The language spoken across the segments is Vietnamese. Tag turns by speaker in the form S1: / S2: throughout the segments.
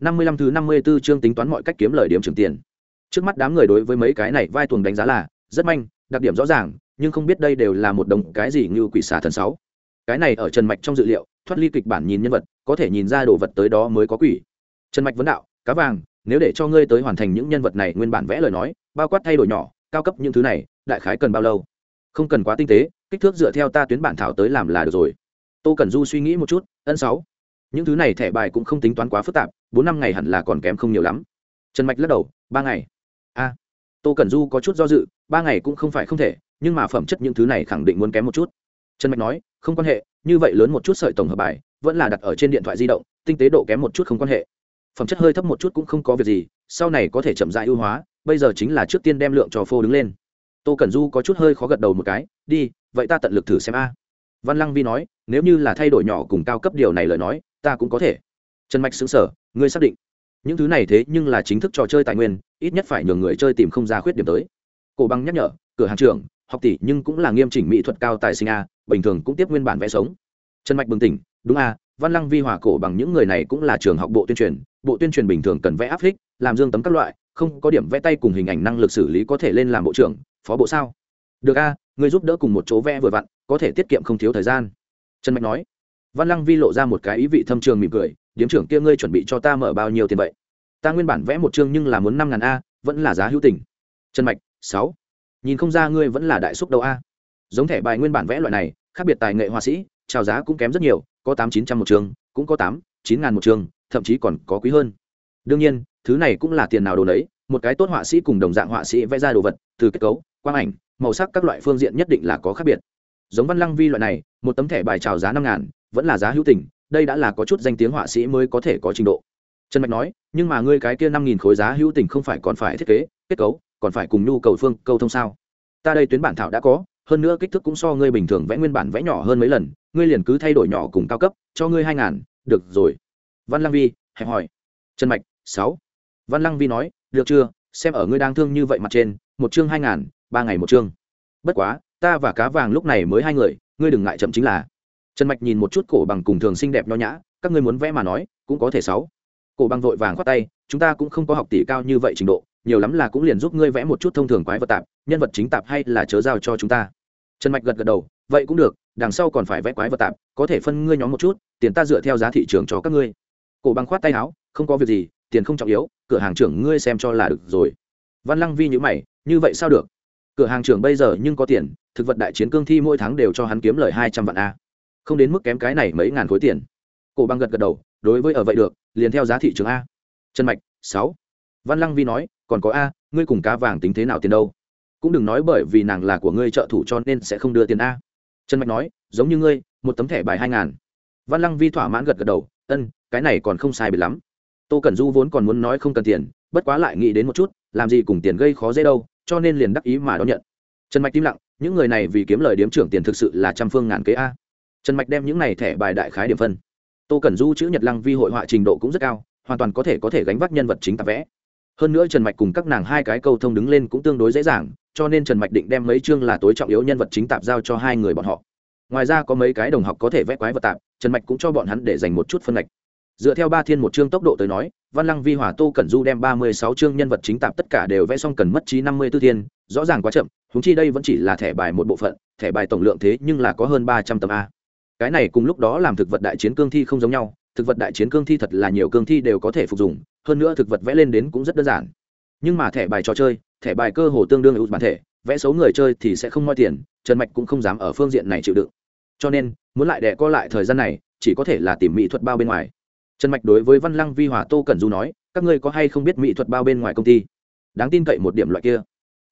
S1: năm mươi lăm thứ năm mươi 54 chương tính toán mọi cách kiếm lời điểm trưởng tiền. Trước mắt đám người đối với mấy cái này vai tuồng đánh giá là rất manh, đặc điểm rõ ràng, nhưng không biết đây đều là một đồng cái gì như quỷ xà thần sáu. Cái này ở trần mạch trong dự liệu, thoát ly kịch bản nhìn nhân vật, có thể nhìn ra đồ vật tới đó mới có quỷ. Trần mạch vấn đạo, cá vàng, nếu để cho ngươi tới hoàn thành những nhân vật này nguyên bản vẽ lời nói, bao quát thay đổi nhỏ, cao cấp những thứ này, đại khái cần bao lâu? Không cần quá tinh tế, kích thước dựa theo ta tuyến bản thảo tới làm là được rồi. Tô cần du suy nghĩ một chút ấn sáu những thứ này thẻ bài cũng không tính toán quá phức tạp, bốn năm ngày hẳn là còn kém không nhiều lắm. Trần mạch lắc đầu, ba ngày. A. Tô cẩn du có chút do dự, ba ngày cũng không phải không thể, nhưng mà phẩm chất những thứ này khẳng định muốn kém một chút. Trần mạch nói, không quan hệ, như vậy lớn một chút sợi tổng hợp bài, vẫn là đặt ở trên điện thoại di động, tinh tế độ kém một chút không quan hệ. Phẩm chất hơi thấp một chút cũng không có việc gì, sau này có thể chậm dại ưu hóa, bây giờ chính là trước tiên đem lượng trò phô đứng lên. Tô cẩn du có chút hơi khó gật đầu một cái, đi, vậy ta tận lực thử xem a. Văn lăng vi nói, nếu như là thay đổi nhỏ cùng cao cấp điều này lời nói ta cũng có thể. Trần mạch xứng sở ngươi xác định. Những thứ này thế nhưng là chính thức trò chơi tài nguyên, ít nhất phải nhường người chơi tìm không ra khuyết điểm tới. Cổ băng nhắc nhở, cửa hàng trưởng, học tỷ nhưng cũng là nghiêm chỉnh mỹ thuật cao tài sinh a, bình thường cũng tiếp nguyên bản vẽ sống. Trần mạch bừng tỉnh, đúng a, văn lăng vi hòa cổ bằng những người này cũng là trường học bộ tuyên truyền, bộ tuyên truyền bình thường cần vẽ áp phích, làm dương tấm các loại, không có điểm vẽ tay cùng hình ảnh năng lực xử lý có thể lên làm bộ trưởng, phó bộ sao? Được a người giúp đỡ cùng một chỗ vẽ vừa vặn, có thể tiết kiệm không thiếu thời gian. Trần mạch nói văn lăng vi lộ ra một cái ý vị thâm trường mỉm cười, điếm trưởng kia ngươi chuẩn bị cho ta mở bao nhiêu tiền vậy? Ta nguyên bản vẽ một chương nhưng là muốn năm ngàn a, vẫn là giá hữu tình. Trần mạch, sáu. Nhìn không ra ngươi vẫn là đại xúc đâu a. Giống thẻ bài nguyên bản vẽ loại này, khác biệt tài nghệ họa sĩ trào giá cũng kém rất nhiều, có tám chín trăm một chương, cũng có tám, chín ngàn một chương, thậm chí còn có quý hơn. Đương nhiên, thứ này cũng là tiền nào đồ đấy một cái tốt họa sĩ cùng đồng dạng họa sĩ vẽ ra đồ vật, từ kết cấu, quang ảnh, màu sắc các loại phương diện nhất định là có khác biệt. Giống văn lăng vi loại này, một tấm thẻ bài trào giá năm ngàn vẫn là giá hữu tình, đây đã là có chút danh tiếng họa sĩ mới có thể có trình độ. Trần mạch nói, nhưng mà ngươi cái kia năm nghìn khối giá hữu tình không phải còn phải thiết kế, kết cấu, còn phải cùng nhu cầu phương, câu thông sao? Ta đây tuyến bản thảo đã có, hơn nữa kích thước cũng so ngươi bình thường vẽ nguyên bản vẽ nhỏ hơn mấy lần, ngươi liền cứ thay đổi nhỏ cùng cao cấp, cho ngươi hai ngàn, được rồi. Văn lăng vi, hẹp hỏi. Trần mạch, sáu. Văn lăng vi nói, được chưa, xem ở ngươi đang thương như vậy mặt trên, một chương hai ngàn, ba ngày một chương. Bất quá, ta và cá vàng lúc này mới hai người, ngươi đừng ngại chậm chính là trần mạch nhìn một chút cổ bằng cùng thường xinh đẹp nho nhã, các ngươi muốn vẽ mà nói, cũng có thể sáu. Cổ bằng vội vàng khoát tay, chúng ta cũng không có học tỷ cao như vậy trình độ, nhiều lắm là cũng liền giúp ngươi vẽ một chút thông thường quái vật tạp, nhân vật chính tạp hay là chớ giao cho chúng ta. Trần mạch gật gật đầu, vậy cũng được, đằng sau còn phải vẽ quái vật tạp, có thể phân ngươi nhóm một chút, tiền ta dựa theo giá thị trường cho các ngươi. Cổ bằng khoát tay áo, không có việc gì, tiền không trọng yếu, cửa hàng trưởng ngươi xem cho là được rồi. Văn lăng vi nhữ mày, như vậy sao được? Cửa hàng trưởng bây giờ nhưng có tiền, thực vật đại chiến cương thi mỗi tháng đều cho hắn kiếm lời hai trăm vạn a không đến mức kém cái này mấy ngàn khối tiền. Cổ băng gật gật đầu, đối với ở vậy được, liền theo giá thị trường a. Trần mạch, sáu. Văn lăng vi nói, còn có a, ngươi cùng cá vàng tính thế nào tiền đâu? Cũng đừng nói bởi vì nàng là của ngươi trợ thủ cho nên sẽ không đưa tiền a. Trần mạch nói, giống như ngươi, một tấm thẻ bài hai ngàn. Văn lăng vi thỏa mãn gật gật đầu, ân, cái này còn không sai bị lắm. Tô cẩn du vốn còn muốn nói không cần tiền, bất quá lại nghĩ đến một chút, làm gì cùng tiền gây khó dễ đâu, cho nên liền đắc ý mà đón nhận. Trần mạch im lặng, những người này vì kiếm lời điếm trưởng tiền thực sự là trăm phương ngàn kế a trần mạch đem những này thẻ bài đại khái điểm phân. Tô cẩn du chữ nhật lăng vi hội họa trình độ cũng rất cao, hoàn toàn có thể có thể gánh vác nhân vật chính tạp vẽ. Hơn nữa trần mạch cùng các nàng hai cái câu thông đứng lên cũng tương đối dễ dàng, cho nên trần mạch định đem mấy chương là tối trọng yếu nhân vật chính tạp giao cho hai người bọn họ. Ngoài ra có mấy cái đồng học có thể vẽ quái vật tạp, trần mạch cũng cho bọn hắn để dành một chút phân lệch dựa theo ba thiên một chương tốc độ tới nói, văn lăng vi hỏa tô cẩn du đem ba mươi sáu chương nhân vật chính tạp tất cả đều vẽ xong cần mất trí năm mươi b ố thiên, rõ ràng quá chậm húng chi đây vẫn chỉ là thẻ bài một bộ phận, thẻ bài tổng lượng thế nhưng là có hơn ba trăm tấm a cái này cùng lúc đó làm thực vật đại chiến cương thi không giống nhau thực vật đại chiến cương thi thật là nhiều cương thi đều có thể phục dụng, hơn nữa thực vật vẽ lên đến cũng rất đơn giản. Nhưng mà thẻ bài trò chơi thẻ bài cơ hồ tương đương ưu bản thể vẽ xấu người chơi thì sẽ không moi tiền trần mạch cũng không dám ở phương diện này chịu đựng. Cho nên muốn lại đẻ co lại thời gian này chỉ có thể là tìm mỹ thuật bao bên ngoài. Trần mạch đối với văn lăng vi hòa tô cẩn du nói các ngươi có hay không biết mỹ thuật bao bên ngoài công ty? Đáng tin cậy một điểm loại kia.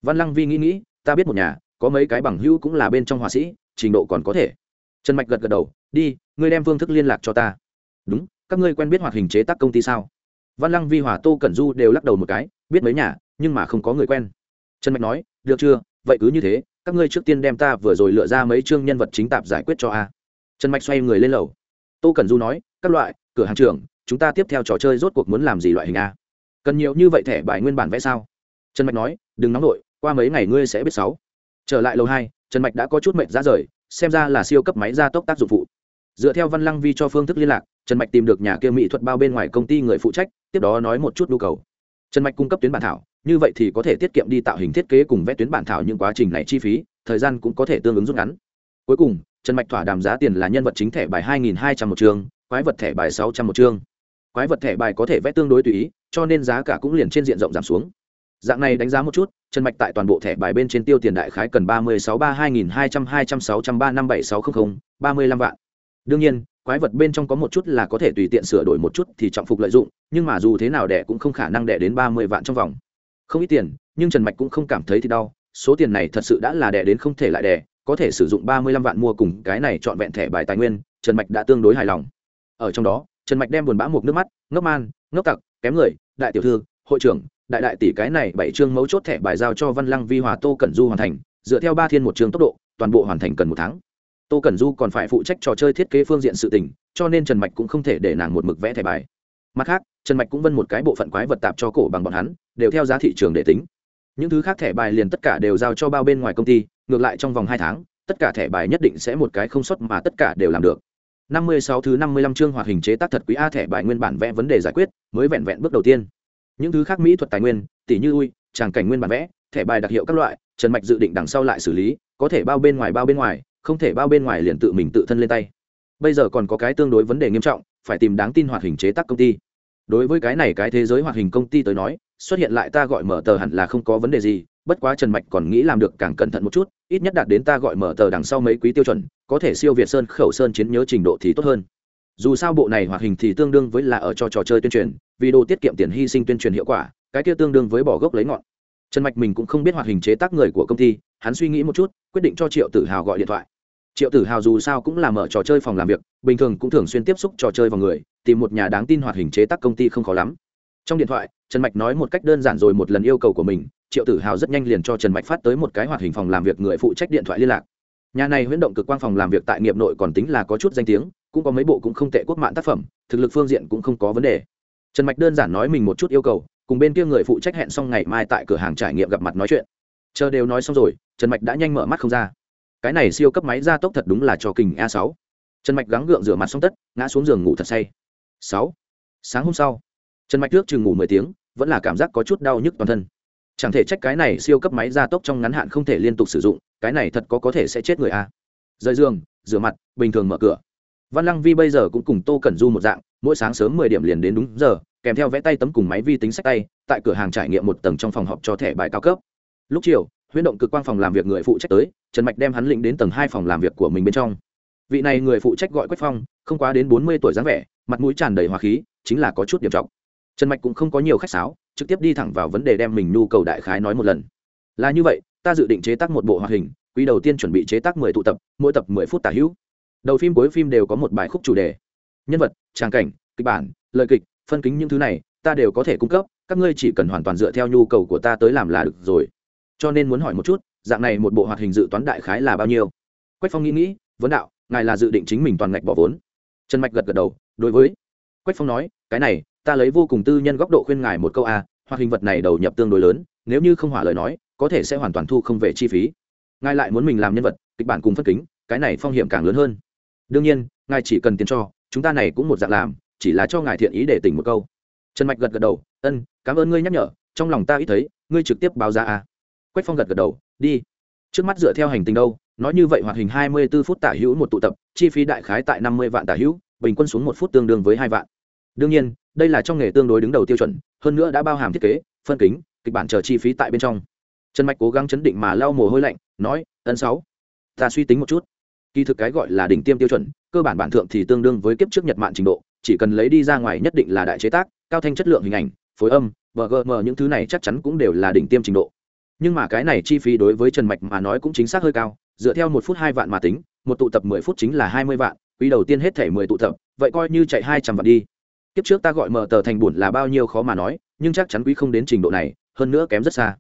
S1: Văn lăng vi nghĩ nghĩ ta biết một nhà có mấy cái bằng hữu cũng là bên trong họa sĩ trình độ còn có thể trần mạch gật gật đầu, đi, ngươi đem phương thức liên lạc cho ta. Đúng, các ngươi quen biết hoạt hình chế tác công ty sao? Văn lăng vi, hòa tô cẩn du đều lắc đầu một cái, biết mấy nhà, nhưng mà không có người quen. Trần mạch nói, được chưa? Vậy cứ như thế, các ngươi trước tiên đem ta vừa rồi lựa ra mấy chương nhân vật chính tạp giải quyết cho a. Trần mạch xoay người lên lầu. Tô cẩn du nói, các loại, cửa hàng trưởng, chúng ta tiếp theo trò chơi rốt cuộc muốn làm gì loại hình a? Cần nhiều như vậy thẻ bài nguyên bản vẽ sao? Trần mạch nói, đừng nóng nổi qua mấy ngày ngươi sẽ biết sáu. Trở lại lầu hai, trần mạch đã có chút mệnh ra rời xem ra là siêu cấp máy gia tốc tác dụng phụ. Dựa theo văn lăng vi cho phương thức liên lạc, trần mạch tìm được nhà kia mỹ thuật bao bên ngoài công ty người phụ trách, tiếp đó nói một chút nhu cầu. Trần mạch cung cấp tuyến bản thảo, như vậy thì có thể tiết kiệm đi tạo hình thiết kế cùng vẽ tuyến bản thảo những quá trình này chi phí, thời gian cũng có thể tương ứng rút ngắn. Cuối cùng, trần mạch thỏa đàm giá tiền là nhân vật chính thẻ bài hai nghìn hai trăm một chương, quái vật thẻ bài sáu trăm một chương. Quái vật thẻ bài có thể vẽ tương đối tùy ý, cho nên giá cả cũng liền trên diện rộng giảm xuống dạng này đánh giá một chút trần mạch tại toàn bộ thẻ bài bên trên tiêu tiền đại khái cần ba mươi sáu ba hai nghìn hai trăm hai trăm sáu trăm ba năm bảy sáu trăm linh ba mươi lăm vạn. Đương nhiên, quái vật bên trong có một chút là có thể tùy tiện sửa đổi một chút thì trọng phục lợi dụng, nhưng mà dù thế nào đẻ cũng không khả năng đẻ đến ba mươi vạn trong vòng. Không ít tiền, nhưng trần mạch cũng không cảm thấy thì đau, số tiền này thật sự đã là đẻ đến không thể lại đẻ, có thể sử dụng ba mươi lăm vạn mua cùng cái này trọn vẹn thẻ bài tài nguyên trần mạch đã tương đối hài lòng. Ở trong đó trần mạch đem buồn bã một nước mắt, ngốc man, ngốc tặc, kém người, đại tiểu thư, hội trưởng đại đại tỷ cái này bảy chương mấu chốt thẻ bài giao cho văn lăng vi hòa tô cẩn du hoàn thành, dựa theo ba thiên một chương tốc độ, toàn bộ hoàn thành cần một tháng. Tô cẩn du còn phải phụ trách trò chơi thiết kế phương diện sự tình, cho nên trần mạch cũng không thể để nàng một mực vẽ thẻ bài. Mặt khác, trần mạch cũng vân một cái bộ phận quái vật tạp cho cổ bằng bọn hắn, đều theo giá thị trường để tính. Những thứ khác thẻ bài liền tất cả đều giao cho bao bên ngoài công ty, ngược lại trong vòng hai tháng, tất cả thẻ bài nhất định sẽ một cái không xuất mà tất cả đều làm được. Năm mươi sáu thứ năm mươi lăm chương hoạt hình chế tác thật quý a thẻ bài nguyên bản vẽ vấn đề giải quyết, mới vẹn vẹn bước đầu tiên những thứ khác mỹ thuật tài nguyên tỷ như ui, tràng cảnh nguyên bản vẽ, thẻ bài đặc hiệu các loại, trần mạch dự định đằng sau lại xử lý, có thể bao bên ngoài bao bên ngoài, không thể bao bên ngoài liền tự mình tự thân lên tay. Bây giờ còn có cái tương đối vấn đề nghiêm trọng, phải tìm đáng tin hoạt hình chế tác công ty. Đối với cái này cái thế giới hoạt hình công ty tới nói, xuất hiện lại ta gọi mở tờ hẳn là không có vấn đề gì, bất quá trần mạch còn nghĩ làm được càng cẩn thận một chút, ít nhất đạt đến ta gọi mở tờ đằng sau mấy quý tiêu chuẩn, có thể siêu việt sơn khẩu sơn chiến nhớ trình độ thì tốt hơn dù sao bộ này hoạt hình thì tương đương với là ở cho trò chơi tuyên truyền, vì đồ tiết kiệm tiền hy sinh tuyên truyền hiệu quả, cái kia tương đương với bỏ gốc lấy ngọn. Trần mạch mình cũng không biết hoạt hình chế tác người của công ty, hắn suy nghĩ một chút, quyết định cho triệu tử hào gọi điện thoại. Triệu tử hào dù sao cũng là mở trò chơi phòng làm việc, bình thường cũng thường xuyên tiếp xúc trò chơi vào người, tìm một nhà đáng tin hoạt hình chế tác công ty không khó lắm. Trong điện thoại, trần mạch nói một cách đơn giản rồi một lần yêu cầu của mình, triệu tử hào rất nhanh liền cho trần mạch phát tới một cái hoạt hình phòng làm việc người phụ trách điện thoại liên lạc. Nhà này huyễn động cực quang phòng làm việc tại nghiệp nội còn tính là có chút danh tiếng cũng có mấy bộ cũng không tệ quốc mạng tác phẩm, thực lực phương diện cũng không có vấn đề. Trần mạch đơn giản nói mình một chút yêu cầu, cùng bên kia người phụ trách hẹn xong ngày mai tại cửa hàng trải nghiệm gặp mặt nói chuyện. Chờ đều nói xong rồi, trần mạch đã nhanh mở mắt không ra. Cái này siêu cấp máy gia tốc thật đúng là cho kình a sáu. Trần mạch gắng gượng rửa mặt xong tất, ngã xuống giường ngủ thật say. Sáu. Sáng hôm sau, trần mạch trước chừng ngủ mười tiếng, vẫn là cảm giác có chút đau nhức toàn thân. Chẳng thể trách cái này siêu cấp máy gia tốc trong ngắn hạn không thể liên tục sử dụng, cái này thật có có thể sẽ chết người a. Rời giường, rửa mặt, bình thường mở cửa văn lăng vi bây giờ cũng cùng tô cẩn du một dạng, mỗi sáng sớm mười điểm liền đến đúng giờ, kèm theo vẽ tay tấm cùng máy vi tính sách tay, tại cửa hàng trải nghiệm một tầng trong phòng họp cho thẻ bài cao cấp. Lúc chiều, huyễn động cực quang phòng làm việc người phụ trách tới, trần mạch đem hắn lĩnh đến tầng hai phòng làm việc của mình bên trong. Vị này người phụ trách gọi quách phong, không quá đến bốn mươi tuổi dáng vẻ, mặt mũi tràn đầy hòa khí, chính là có chút điểm trọng. Trần mạch cũng không có nhiều khách sáo, trực tiếp đi thẳng vào vấn đề đem mình nhu cầu đại khái nói một lần. Là như vậy, ta dự định chế tác một bộ hoạt hình, quý đầu tiên chuẩn bị chế tác mười tụ tập, mỗi tập mười phút tả hữu đầu phim cuối phim đều có một bài khúc chủ đề. Nhân vật, tràng cảnh, kịch bản, lời kịch, phân kính những thứ này, ta đều có thể cung cấp, các ngươi chỉ cần hoàn toàn dựa theo nhu cầu của ta tới làm là được rồi. Cho nên muốn hỏi một chút, dạng này một bộ hoạt hình dự toán đại khái là bao nhiêu? Quách phong nghĩ nghĩ, vấn đạo, ngài là dự định chính mình toàn ngạch bỏ vốn. Trần mạch gật gật đầu, đối với. Quách phong nói, cái này, ta lấy vô cùng tư nhân góc độ khuyên ngài một câu a, hoạt hình vật này đầu nhập tương đối lớn, nếu như không hỏa lời nói, có thể sẽ hoàn toàn thu không về chi phí. Ngài lại muốn mình làm nhân vật, kịch bản cùng phân kính, cái này phong hiểm càng lớn hơn đương nhiên, ngài chỉ cần tiền cho, chúng ta này cũng một dạng làm, chỉ là cho ngài thiện ý để tỉnh một câu. Trần mạch gật gật đầu, ân, cảm ơn ngươi nhắc nhở, trong lòng ta ít thấy, ngươi trực tiếp báo ra à. Quách phong gật gật đầu, đi. Trước mắt dựa theo hành tình đâu, nói như vậy hoạt hình hai mươi 24 phút tả hữu một tụ tập, chi phí đại khái tại năm mươi vạn tả hữu, bình quân xuống một phút tương đương với hai vạn. Đương nhiên, đây là trong nghề tương đối đứng đầu tiêu chuẩn, hơn nữa đã bao hàm thiết kế, phân kính, kịch bản chờ chi phí tại bên trong. Trần mạch cố gắng chấn định mà lau mồ hôi lạnh, nói ấn sáu, ta suy tính một chút kỳ thực cái gọi là đỉnh tiêm tiêu chuẩn, cơ bản bản thượng thì tương đương với kiếp trước nhật mạng trình độ, chỉ cần lấy đi ra ngoài nhất định là đại chế tác, cao thanh chất lượng hình ảnh, phối âm bgm những thứ này chắc chắn cũng đều là đỉnh tiêm trình độ. Nhưng mà cái này chi phí đối với trần mạch mà nói cũng chính xác hơi cao, dựa theo một phút hai vạn mà tính, một tụ tập mười phút chính là hai mươi vạn, quý đầu tiên hết thể mười tụ tập, vậy coi như chạy hai trăm vạn đi. Kiếp trước ta gọi mở tờ thành bùn là bao nhiêu khó mà nói, nhưng chắc chắn quý không đến trình độ này, hơn nữa kém rất xa.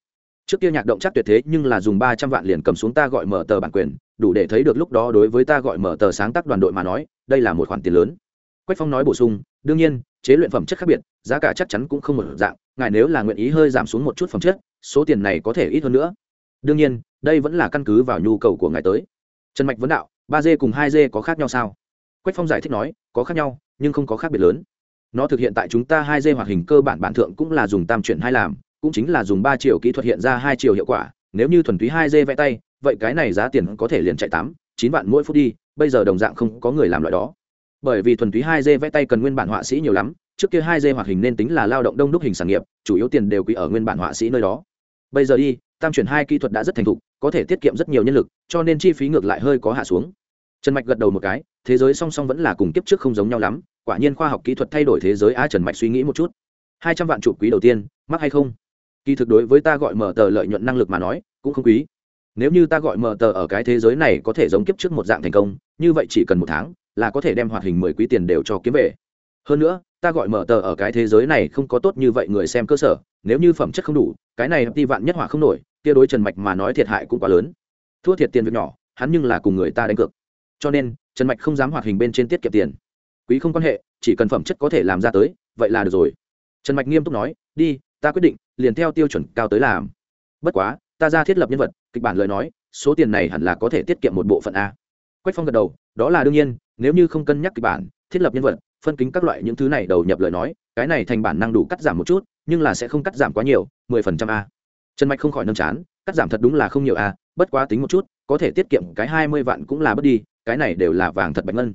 S1: Trước kia nhạc động chắc tuyệt thế, nhưng là dùng ba trăm vạn liền cầm xuống ta gọi mở tờ bản quyền đủ để thấy được lúc đó đối với ta gọi mở tờ sáng tác đoàn đội mà nói, đây là một khoản tiền lớn. Quách phong nói bổ sung, đương nhiên, chế luyện phẩm chất khác biệt, giá cả chắc chắn cũng không một dạng, ngài nếu là nguyện ý hơi giảm xuống một chút phẩm chất, số tiền này có thể ít hơn nữa. Đương nhiên, đây vẫn là căn cứ vào nhu cầu của ngài tới. Trần mạch vấn đạo, ba d cùng hai d có khác nhau sao? Quách phong giải thích nói, có khác nhau, nhưng không có khác biệt lớn. Nó thực hiện tại chúng ta hai d hoạt hình cơ bản bản thượng cũng là dùng tam chuyển hai làm, cũng chính là dùng ba chiều kỹ thuật hiện ra hai chiều hiệu quả, nếu như thuần túy hai d vẽ tay vậy cái này giá tiền có thể liền chạy tám, chín vạn mỗi phút đi, bây giờ đồng dạng không có người làm loại đó. Bởi vì thuần túy hai d vẽ tay cần nguyên bản họa sĩ nhiều lắm, trước kia hai d hoạt hình nên tính là lao động đông đúc hình sản nghiệp, chủ yếu tiền đều quý ở nguyên bản họa sĩ nơi đó. Bây giờ đi, tam chuyển hai kỹ thuật đã rất thành thục, có thể tiết kiệm rất nhiều nhân lực, cho nên chi phí ngược lại hơi có hạ xuống. Trần mạch gật đầu một cái, thế giới song song vẫn là cùng kiếp trước không giống nhau lắm, quả nhiên khoa học kỹ thuật thay đổi thế giới a trần mạch suy nghĩ một chút. Hai trăm vạn chụp quý đầu tiên, mắc hay không? Kỳ thực đối với ta gọi mở tờ lợi nhuận năng lực mà nói, cũng không quý nếu như ta gọi mở tờ ở cái thế giới này có thể giống kiếp trước một dạng thành công, như vậy chỉ cần một tháng là có thể đem hoạt hình mười quý tiền đều cho kiếm về. Hơn nữa, ta gọi mở tờ ở cái thế giới này không có tốt như vậy người xem cơ sở, nếu như phẩm chất không đủ, cái này đi vạn nhất hỏa không nổi, kia đối trần mạch mà nói thiệt hại cũng quá lớn. Thua thiệt tiền việc nhỏ, hắn nhưng là cùng người ta đánh cược. Cho nên, trần mạch không dám hoạt hình bên trên tiết kiệm tiền. Quý không quan hệ, chỉ cần phẩm chất có thể làm ra tới, vậy là được rồi. Trần mạch nghiêm túc nói, đi, ta quyết định, liền theo tiêu chuẩn cao tới làm. Bất quá ta ra thiết lập nhân vật, kịch bản lời nói, số tiền này hẳn là có thể tiết kiệm một bộ phận a. Quách phong gật đầu, đó là đương nhiên, nếu như không cân nhắc kịch bản, thiết lập nhân vật, phân kính các loại những thứ này đầu nhập lời nói, cái này thành bản năng đủ cắt giảm một chút, nhưng là sẽ không cắt giảm quá nhiều, mười phần trăm a. Trần mạch không khỏi nâm chán, cắt giảm thật đúng là không nhiều a, bất quá tính một chút, có thể tiết kiệm cái hai mươi vạn cũng là bất đi, cái này đều là vàng thật bạch ngân.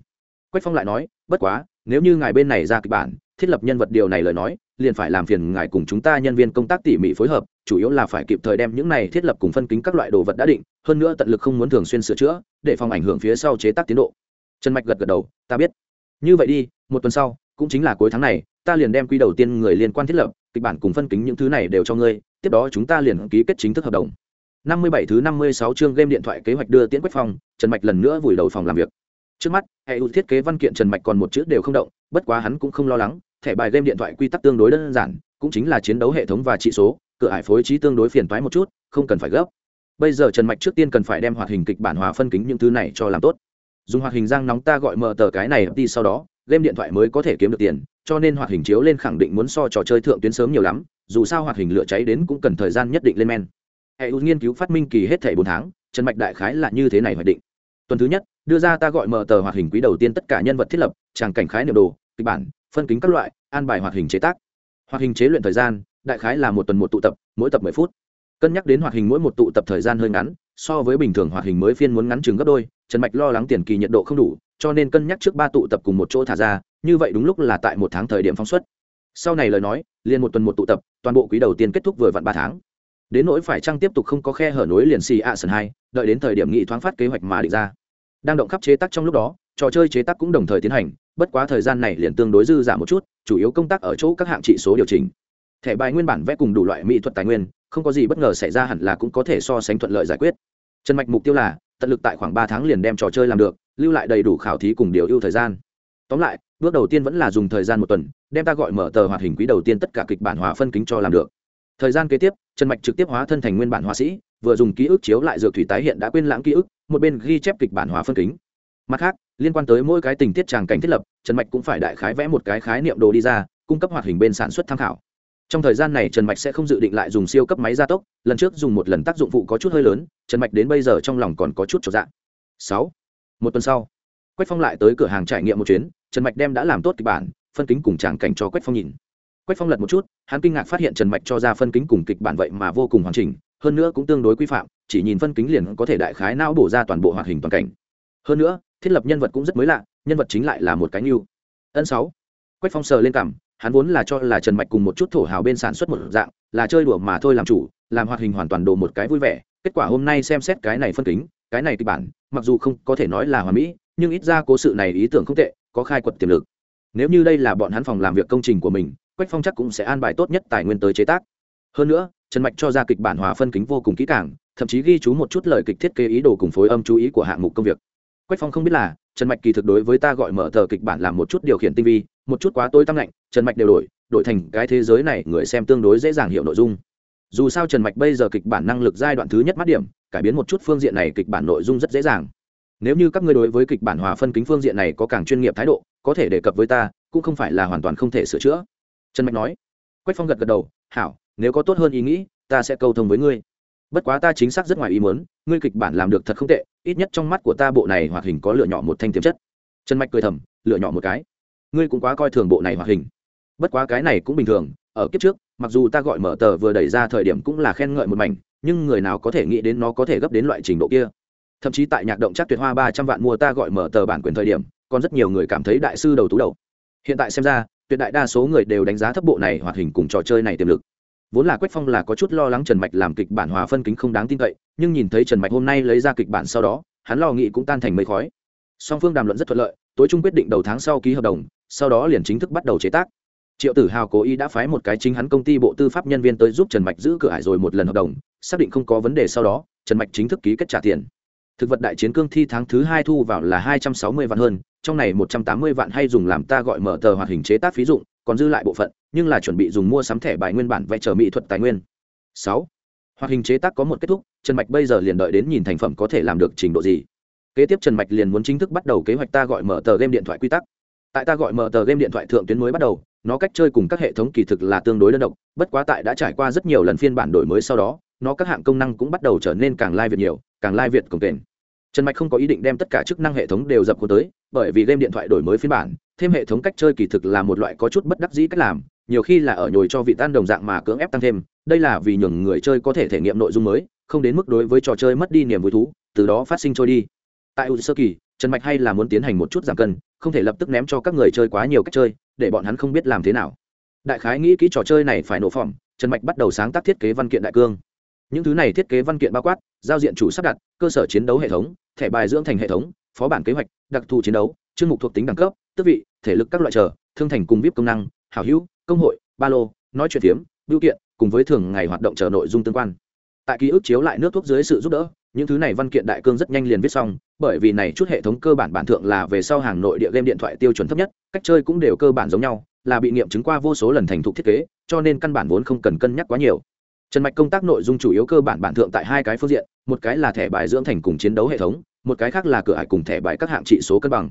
S1: Quách phong lại nói, bất quá, nếu như ngài bên này ra kịch bản, thiết lập nhân vật điều này lời nói, liền phải làm phiền ngài cùng chúng ta nhân viên công tác tỉ mỉ phối hợp chủ yếu là phải kịp thời đem những này thiết lập cùng phân kính các loại đồ vật đã định hơn nữa tận lực không muốn thường xuyên sửa chữa để phòng ảnh hưởng phía sau chế tác tiến độ. Trần mạch gật gật đầu ta biết. Như vậy đi một tuần sau cũng chính là cuối tháng này ta liền đem quy đầu tiên người liên quan thiết lập kịch bản cùng phân kính những thứ này đều cho ngươi tiếp đó chúng ta liền ký kết chính thức hợp đồng. Năm mươi bảy thứ năm mươi sáu chương game điện thoại kế hoạch đưa tiễn quách phòng, trần mạch lần nữa vùi đầu phòng làm việc. Trước mắt hệ ưu thiết kế văn kiện trần mạch còn một chữ đều không động bất quá hắn cũng không lo lắng thẻ bài game điện thoại quy tắc tương đối đơn giản cũng chính là chiến đấu hệ thống và trị số cửa hải phối trí tương đối phiền toái một chút, không cần phải gấp. Bây giờ trần mạch trước tiên cần phải đem hoạt hình kịch bản hòa phân kính những thứ này cho làm tốt. Dùng hoạt hình giang nóng ta gọi mở tờ cái này đi sau đó, game điện thoại mới có thể kiếm được tiền, cho nên hoạt hình chiếu lên khẳng định muốn so trò chơi thượng tuyến sớm nhiều lắm, dù sao hoạt hình lửa cháy đến cũng cần thời gian nhất định lên men. Hệ nghiên cứu phát minh kỳ hết thảy bốn tháng, trần mạch đại khái là như thế này hoạch định. Tuần thứ nhất, đưa ra ta gọi mở tờ hoạt hình quý đầu tiên tất cả nhân vật thiết lập, tràng cảnh khái niệm đồ, kịch bản, phân kính các loại, an bài hoạt hình chế tác. Hoạt hình chế luyện thời gian đại khái là một tuần một tụ tập, mỗi tập mười phút. Cân nhắc đến hoạt hình mỗi một tụ tập thời gian hơi ngắn, so với bình thường hoạt hình mới phiên muốn ngắn chừng gấp đôi, trần mạch lo lắng tiền kỳ nhiệt độ không đủ, cho nên cân nhắc trước ba tụ tập cùng một chỗ thả ra, như vậy đúng lúc là tại một tháng thời điểm phóng xuất. Sau này lời nói, liền một tuần một tụ tập, toàn bộ quý đầu tiên kết thúc vừa vặn ba tháng. Đến nỗi phải chăng tiếp tục không có khe hở nối liền xì ạ sân hai, đợi đến thời điểm nghị thoáng phát kế hoạch mà định ra. Đang động khắp chế tác trong lúc đó, trò chơi chế tác cũng đồng thời tiến hành, bất quá thời gian này liền tương đối dư giả một chút, chủ yếu công tác ở chỗ các hạng trị số điều chỉnh thẻ bài nguyên bản vẽ cùng đủ loại mỹ thuật tài nguyên, không có gì bất ngờ xảy ra hẳn là cũng có thể so sánh thuận lợi giải quyết. Trần mạch mục tiêu là, tận lực tại khoảng ba tháng liền đem trò chơi làm được, lưu lại đầy đủ khảo thí cùng điều ưu thời gian. Tóm lại, bước đầu tiên vẫn là dùng thời gian một tuần, đem ta gọi mở tờ hoạt hình quý đầu tiên tất cả kịch bản hòa phân kính cho làm được. Thời gian kế tiếp, trần mạch trực tiếp hóa thân thành nguyên bản họa sĩ, vừa dùng ký ức chiếu lại dược thủy tái hiện đã quên lãng ký ức, một bên ghi chép kịch bản hòa phân kính. Mặt khác, liên quan tới mỗi cái tình tiết tràng cảnh thiết lập, trần mạch cũng phải đại khái vẽ một cái khái niệm đồ đi ra, cung cấp hoạt hình bên sản xuất tham khảo trong thời gian này trần mạch sẽ không dự định lại dùng siêu cấp máy gia tốc, lần trước dùng một lần tác dụng phụ có chút hơi lớn, trần mạch đến bây giờ trong lòng còn có chút trọn dạng. Sáu, một tuần sau, quách phong lại tới cửa hàng trải nghiệm một chuyến, trần mạch đem đã làm tốt kịch bản, phân kính cùng tràng cảnh cho quách phong nhìn. Quách phong lật một chút, hắn kinh ngạc phát hiện trần mạch cho ra phân kính cùng kịch bản vậy mà vô cùng hoàn chỉnh, hơn nữa cũng tương đối quy phạm, chỉ nhìn phân kính liền có thể đại khái não bổ ra toàn bộ hoạt hình toàn cảnh. Hơn nữa, thiết lập nhân vật cũng rất mới lạ, nhân vật chính lại là một cái nhu ân sáu, quách phong sờ lên cảm hắn vốn là cho là trần mạch cùng một chút thổ hào bên sản xuất một dạng, là chơi đùa mà thôi làm chủ, làm hoạt hình hoàn toàn đồ một cái vui vẻ. Kết quả hôm nay xem xét cái này phân kính, cái này kịch bản, mặc dù không có thể nói là hoàn mỹ, nhưng ít ra cố sự này ý tưởng không tệ, có khai quật tiềm lực. Nếu như đây là bọn hắn phòng làm việc công trình của mình, quách phong chắc cũng sẽ an bài tốt nhất tài nguyên tới chế tác. Hơn nữa, trần mạch cho ra kịch bản hòa phân kính vô cùng kỹ càng, thậm chí ghi chú một chút lời kịch thiết kế ý đồ cùng phối âm chú ý của hạng mục công việc quách phong không biết là, trần mạch kỳ thực đối với ta gọi mở tờ kịch bản làm một chút điều khiển tinh vi, một chút quá tối tăm lạnh, trần mạch đều đổi đổi thành cái thế giới này người xem tương đối dễ dàng hiểu nội dung. Dù sao trần mạch bây giờ kịch bản năng lực giai đoạn thứ nhất mắt điểm, cải biến một chút phương diện này kịch bản nội dung rất dễ dàng. Nếu như các ngươi đối với kịch bản hòa phân kính phương diện này có càng chuyên nghiệp thái độ, có thể đề cập với ta, cũng không phải là hoàn toàn không thể sửa chữa. Trần mạch nói. Quách phong gật gật đầu. Hảo, nếu có tốt hơn ý nghĩ, ta sẽ câu thông với ngươi bất quá ta chính xác rất ngoài ý muốn, ngươi kịch bản làm được thật không tệ, ít nhất trong mắt của ta bộ này hoạt hình có lựa nhỏ một thanh tiềm chất. Trần mạch cười thầm, lựa nhỏ một cái. Ngươi cũng quá coi thường bộ này hoạt hình. Bất quá cái này cũng bình thường, ở kiếp trước, mặc dù ta gọi mở tờ vừa đẩy ra thời điểm cũng là khen ngợi một mảnh, nhưng người nào có thể nghĩ đến nó có thể gấp đến loại trình độ kia. Thậm chí tại nhạc động chắc tuyệt hoa ba trăm vạn mua ta gọi mở tờ bản quyền thời điểm, còn rất nhiều người cảm thấy đại sư đầu tú đầu. Hiện tại xem ra, tuyệt đại đa số người đều đánh giá thấp bộ này hoạt hình cùng trò chơi này tiềm lực vốn là quách phong là có chút lo lắng trần mạch làm kịch bản hòa phân kính không đáng tin cậy, nhưng nhìn thấy trần mạch hôm nay lấy ra kịch bản sau đó, hắn lo nghĩ cũng tan thành mây khói. Song phương đàm luận rất thuận lợi, tối trung quyết định đầu tháng sau ký hợp đồng, sau đó liền chính thức bắt đầu chế tác. Triệu tử hào cố ý đã phái một cái chính hắn công ty bộ tư pháp nhân viên tới giúp trần mạch giữ cửa hải rồi một lần hợp đồng, xác định không có vấn đề sau đó, trần mạch chính thức ký kết trả tiền. Thực vật đại chiến cương thi tháng thứ hai thu vào là hai trăm sáu mươi vạn hơn, trong này một trăm tám mươi vạn hay dùng làm ta gọi mở tờ hoạt hình chế tác phí dụng còn dư lại bộ phận, nhưng là chuẩn bị dùng mua sắm thẻ bài nguyên bản vẽ trở mỹ thuật tài nguyên. Sáu. Hoạt hình chế tác có một kết thúc, trần mạch bây giờ liền đợi đến nhìn thành phẩm có thể làm được trình độ gì. Kế tiếp trần mạch liền muốn chính thức bắt đầu kế hoạch ta gọi mở tờ game điện thoại quy tắc. Tại ta gọi mở tờ game điện thoại thượng tuyến mới bắt đầu, nó cách chơi cùng các hệ thống kỳ thực là tương đối đơn độc, bất quá tại đã trải qua rất nhiều lần phiên bản đổi mới sau đó, nó các hạng công năng cũng bắt đầu trở nên càng lai việt nhiều, càng lai việt cồng kềnh. Trần mạch không có ý định đem tất cả chức năng hệ thống đều dập cuốn tới, bởi vì game điện thoại đổi mới phiên bản thêm hệ thống cách chơi kỳ thực là một loại có chút bất đắc dĩ cách làm, nhiều khi là ở nhồi cho vị tan đồng dạng mà cưỡng ép tăng thêm, đây là vì nhường người chơi có thể thể nghiệm nội dung mới, không đến mức đối với trò chơi mất đi niềm vui thú, từ đó phát sinh trôi đi. Tại u sơ kỳ, trần mạch hay là muốn tiến hành một chút giảm cân, không thể lập tức ném cho các người chơi quá nhiều cách chơi, để bọn hắn không biết làm thế nào. Đại khái nghĩ kỹ trò chơi này phải nổ phỏng, trần mạch bắt đầu sáng tác thiết kế văn kiện đại cương. Những thứ này thiết kế văn kiện bao quát, giao diện chủ sắp đặt, cơ sở chiến đấu hệ thống, thẻ bài dưỡng thành hệ thống, phó bản kế hoạch, đặc thù chiến đấu, chương mục thuộc tính đẳng cấp tước vị, thể lực các loại trở, thương thành cùng vip công năng, hảo hữu, công hội, ba lô, nói chuyện phiếm, biểu kiện, cùng với thường ngày hoạt động chờ nội dung tương quan. Tại ký ức chiếu lại nước thuốc dưới sự giúp đỡ, những thứ này văn kiện đại cương rất nhanh liền viết xong, bởi vì này chút hệ thống cơ bản bản thượng là về sau hàng nội địa game điện thoại tiêu chuẩn thấp nhất, cách chơi cũng đều cơ bản giống nhau, là bị nghiệm chứng qua vô số lần thành thục thiết kế, cho nên căn bản vốn không cần cân nhắc quá nhiều. Trần mạch công tác nội dung chủ yếu cơ bản bản thượng tại hai cái phương diện, một cái là thẻ bài dưỡng thành cùng chiến đấu hệ thống, một cái khác là cửa hải cùng thẻ bài các hạng trị số cân bằng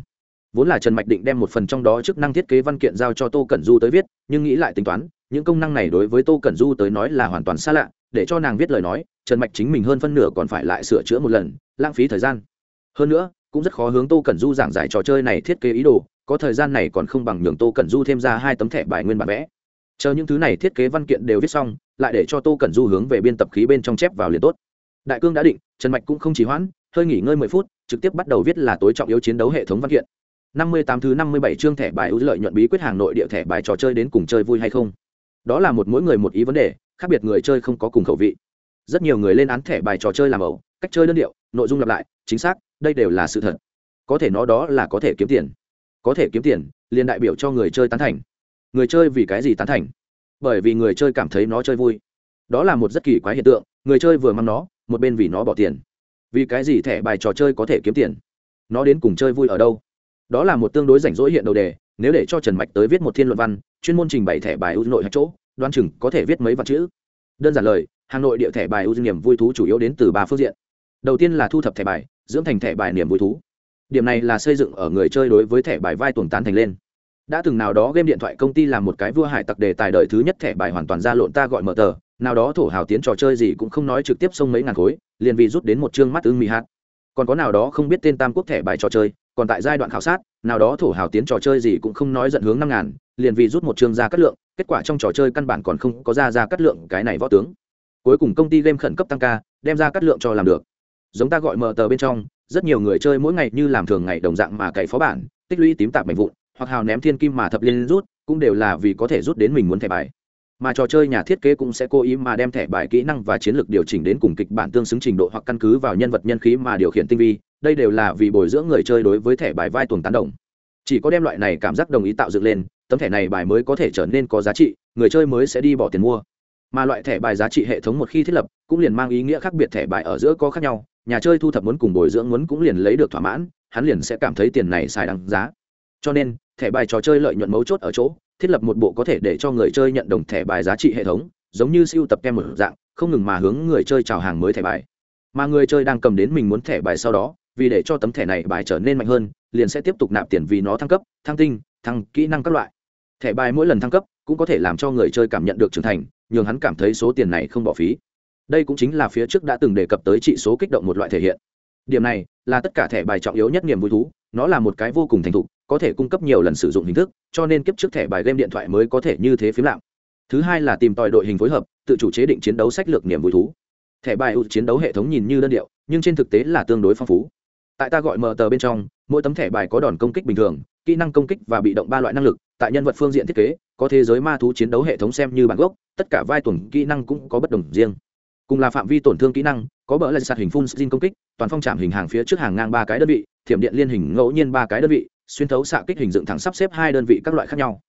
S1: vốn là trần mạch định đem một phần trong đó chức năng thiết kế văn kiện giao cho tô cẩn du tới viết, nhưng nghĩ lại tính toán, những công năng này đối với tô cẩn du tới nói là hoàn toàn xa lạ, để cho nàng viết lời nói, trần mạch chính mình hơn phân nửa còn phải lại sửa chữa một lần, lãng phí thời gian. Hơn nữa, cũng rất khó hướng tô cẩn du giảng giải trò chơi này thiết kế ý đồ, có thời gian này còn không bằng nhường tô cẩn du thêm ra hai tấm thẻ bài nguyên bản vẽ. Chờ những thứ này thiết kế văn kiện đều viết xong, lại để cho tô cẩn du hướng về biên tập khí bên trong chép vào liền tốt. Đại cương đã định, trần mạch cũng không chỉ hoãn, hơi nghỉ ngơi mười phút, trực tiếp bắt đầu viết là tối trọng yếu chiến đấu hệ thống văn kiện năm mươi tám thứ năm mươi bảy chương thẻ bài ưu lợi nhuận bí quyết hàng nội địa thẻ bài trò chơi đến cùng chơi vui hay không? Đó là một mỗi người một ý vấn đề, khác biệt người chơi không có cùng khẩu vị. Rất nhiều người lên án thẻ bài trò chơi làm ẩu, cách chơi đơn điệu, nội dung lặp lại, chính xác, đây đều là sự thật. Có thể nó đó là có thể kiếm tiền. Có thể kiếm tiền, liền đại biểu cho người chơi tán thành. Người chơi vì cái gì tán thành? Bởi vì người chơi cảm thấy nó chơi vui. Đó là một rất kỳ quái hiện tượng, người chơi vừa mắng nó, một bên vì nó bỏ tiền. Vì cái gì thẻ bài trò chơi có thể kiếm tiền? Nó đến cùng chơi vui ở đâu? Đó là một tương đối rảnh rỗi hiện đầu đề, nếu để cho trần mạch tới viết một thiên luận văn, chuyên môn trình bày thẻ bài ưu nội hạch chỗ đoan chừng có thể viết mấy vạn chữ. Đơn giản lời, hà nội địa thẻ bài ưu niềm vui thú chủ yếu đến từ ba phương diện. Đầu tiên là thu thập thẻ bài, dưỡng thành thẻ bài niềm vui thú. Điểm này là xây dựng ở người chơi đối với thẻ bài vai tuần tán thành lên. Đã từng nào đó game điện thoại công ty làm một cái vua hải tặc đề tài đời thứ nhất thẻ bài hoàn toàn ra lộn ta gọi mở tờ, nào đó thổ hào tiến trò chơi gì cũng không nói trực tiếp xông mấy ngàn khối, liền vì rút đến một chương mắt ưng mỹ hạt. Còn có nào đó không biết tên tam quốc thẻ bài trò chơi còn tại giai đoạn khảo sát, nào đó thổ hào tiến trò chơi gì cũng không nói dẫn hướng năm ngàn, liền vì rút một chương ra cắt lượng, kết quả trong trò chơi căn bản còn không có ra ra cắt lượng cái này võ tướng. Cuối cùng công ty game khẩn cấp tăng ca, đem ra cắt lượng cho làm được. Giống ta gọi mờ tờ bên trong, rất nhiều người chơi mỗi ngày như làm thường ngày đồng dạng mà cày phó bản, tích lũy tím tạp mạnh vụn, hoặc hào ném thiên kim mà thập liên rút, cũng đều là vì có thể rút đến mình muốn thẻ bài. Mà trò chơi nhà thiết kế cũng sẽ cố ý mà đem thẻ bài kỹ năng và chiến lược điều chỉnh đến cùng kịch bản tương xứng trình độ hoặc căn cứ vào nhân vật nhân khí mà điều khiển tinh vi đây đều là vì bồi dưỡng người chơi đối với thẻ bài vai tuồng tán đồng. Chỉ có đem loại này cảm giác đồng ý tạo dựng lên, tấm thẻ này bài mới có thể trở nên có giá trị, người chơi mới sẽ đi bỏ tiền mua. Mà loại thẻ bài giá trị hệ thống một khi thiết lập, cũng liền mang ý nghĩa khác biệt thẻ bài ở giữa có khác nhau, nhà chơi thu thập muốn cùng bồi dưỡng muốn cũng liền lấy được thỏa mãn, hắn liền sẽ cảm thấy tiền này xài đằng giá. Cho nên, thẻ bài trò chơi lợi nhuận mấu chốt ở chỗ, thiết lập một bộ có thể để cho người chơi nhận đồng thẻ bài giá trị hệ thống, giống như siêu tập kem một dạng, không ngừng mà hướng người chơi chào hàng mới thẻ bài. Mà người chơi đang cầm đến mình muốn thẻ bài sau đó vì để cho tấm thẻ này bài trở nên mạnh hơn, liền sẽ tiếp tục nạp tiền vì nó thăng cấp, thăng tinh, thăng kỹ năng các loại. Thẻ bài mỗi lần thăng cấp cũng có thể làm cho người chơi cảm nhận được trưởng thành, nhường hắn cảm thấy số tiền này không bỏ phí. Đây cũng chính là phía trước đã từng đề cập tới trị số kích động một loại thể hiện. Điểm này là tất cả thẻ bài trọng yếu nhất niềm vui thú, nó là một cái vô cùng thành thục, có thể cung cấp nhiều lần sử dụng hình thức, cho nên kiếp trước thẻ bài game điện thoại mới có thể như thế phím lạm thứ hai là tìm tòi đội hình phối hợp, tự chủ chế định chiến đấu sách lược niềm vui thú. Thẻ bài ưu chiến đấu hệ thống nhìn như đơn điệu, nhưng trên thực tế là tương đối phong phú tại ta gọi mờ tờ bên trong, mỗi tấm thẻ bài có đòn công kích bình thường, kỹ năng công kích và bị động ba loại năng lực, tại nhân vật phương diện thiết kế, có thế giới ma thú chiến đấu hệ thống xem như bản gốc, tất cả vai tuần kỹ năng cũng có bất đồng riêng. Cùng là phạm vi tổn thương kỹ năng, có bỡ là sạt hình phun xin công kích, toàn phong trạm hình hàng phía trước hàng ngang ba cái đơn vị, thiểm điện liên hình ngẫu nhiên ba cái đơn vị, xuyên thấu xạ kích hình dựng thẳng sắp xếp hai đơn vị các loại khác nhau.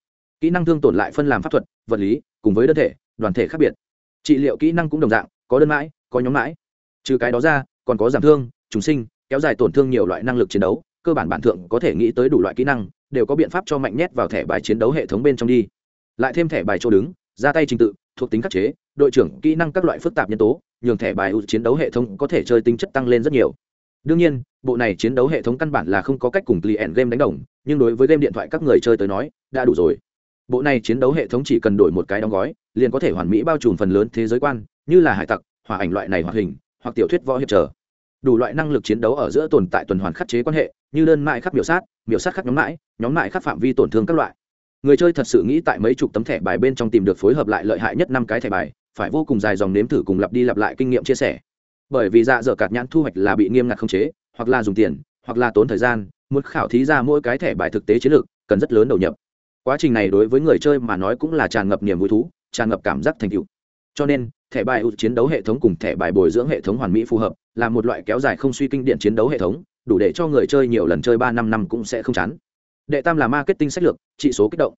S1: Kỹ năng thương tổn lại phân làm pháp thuật, vật lý, cùng với đơn thể, đoàn thể khác biệt. Trị liệu kỹ năng cũng đồng dạng, có đơn mãi, có nhóm mãi. Trừ cái đó ra, còn có giảm thương, trùng sinh kéo dài tổn thương nhiều loại năng lực chiến đấu, cơ bản bản thượng có thể nghĩ tới đủ loại kỹ năng, đều có biện pháp cho mạnh nhét vào thẻ bài chiến đấu hệ thống bên trong đi. Lại thêm thẻ bài chỗ đứng, ra tay trình tự, thuộc tính khắc chế, đội trưởng, kỹ năng các loại phức tạp nhân tố, nhường thẻ bài chiến đấu hệ thống có thể chơi tính chất tăng lên rất nhiều. Đương nhiên, bộ này chiến đấu hệ thống căn bản là không có cách cùng client game đánh đồng, nhưng đối với game điện thoại các người chơi tới nói, đã đủ rồi. Bộ này chiến đấu hệ thống chỉ cần đổi một cái đóng gói, liền có thể hoàn mỹ bao trùm phần lớn thế giới quan, như là hải tặc hòa ảnh loại này hoạt hình, hoặc tiểu thuyết võ hiệp trở đủ loại năng lực chiến đấu ở giữa tồn tại tuần hoàn khắc chế quan hệ, như đơn mại khắc biểu sát biểu sát khắc nhóm mãi, nhóm mại khắc phạm vi tổn thương các loại. Người chơi thật sự nghĩ tại mấy chục tấm thẻ bài bên trong tìm được phối hợp lại lợi hại nhất năm cái thẻ bài, phải vô cùng dài dòng nếm thử cùng lặp đi lặp lại kinh nghiệm chia sẻ. Bởi vì dạ dở cạt nhãn thu hoạch là bị nghiêm ngặt không chế, hoặc là dùng tiền, hoặc là tốn thời gian, muốn khảo thí ra mỗi cái thẻ bài thực tế chiến lược, cần rất lớn đầu nhập. Quá trình này đối với người chơi mà nói cũng là tràn ngập niềm vui thú, tràn ngập cảm giác thành tựu. Cho nên thẻ bài chiến đấu hệ thống cùng thẻ bài bồi dưỡng hệ thống hoàn mỹ phù hợp, là một loại kéo dài không suy kinh điện chiến đấu hệ thống, đủ để cho người chơi nhiều lần chơi ba năm năm cũng sẽ không chán. Đệ tam là marketing sách lược, trị số kích động.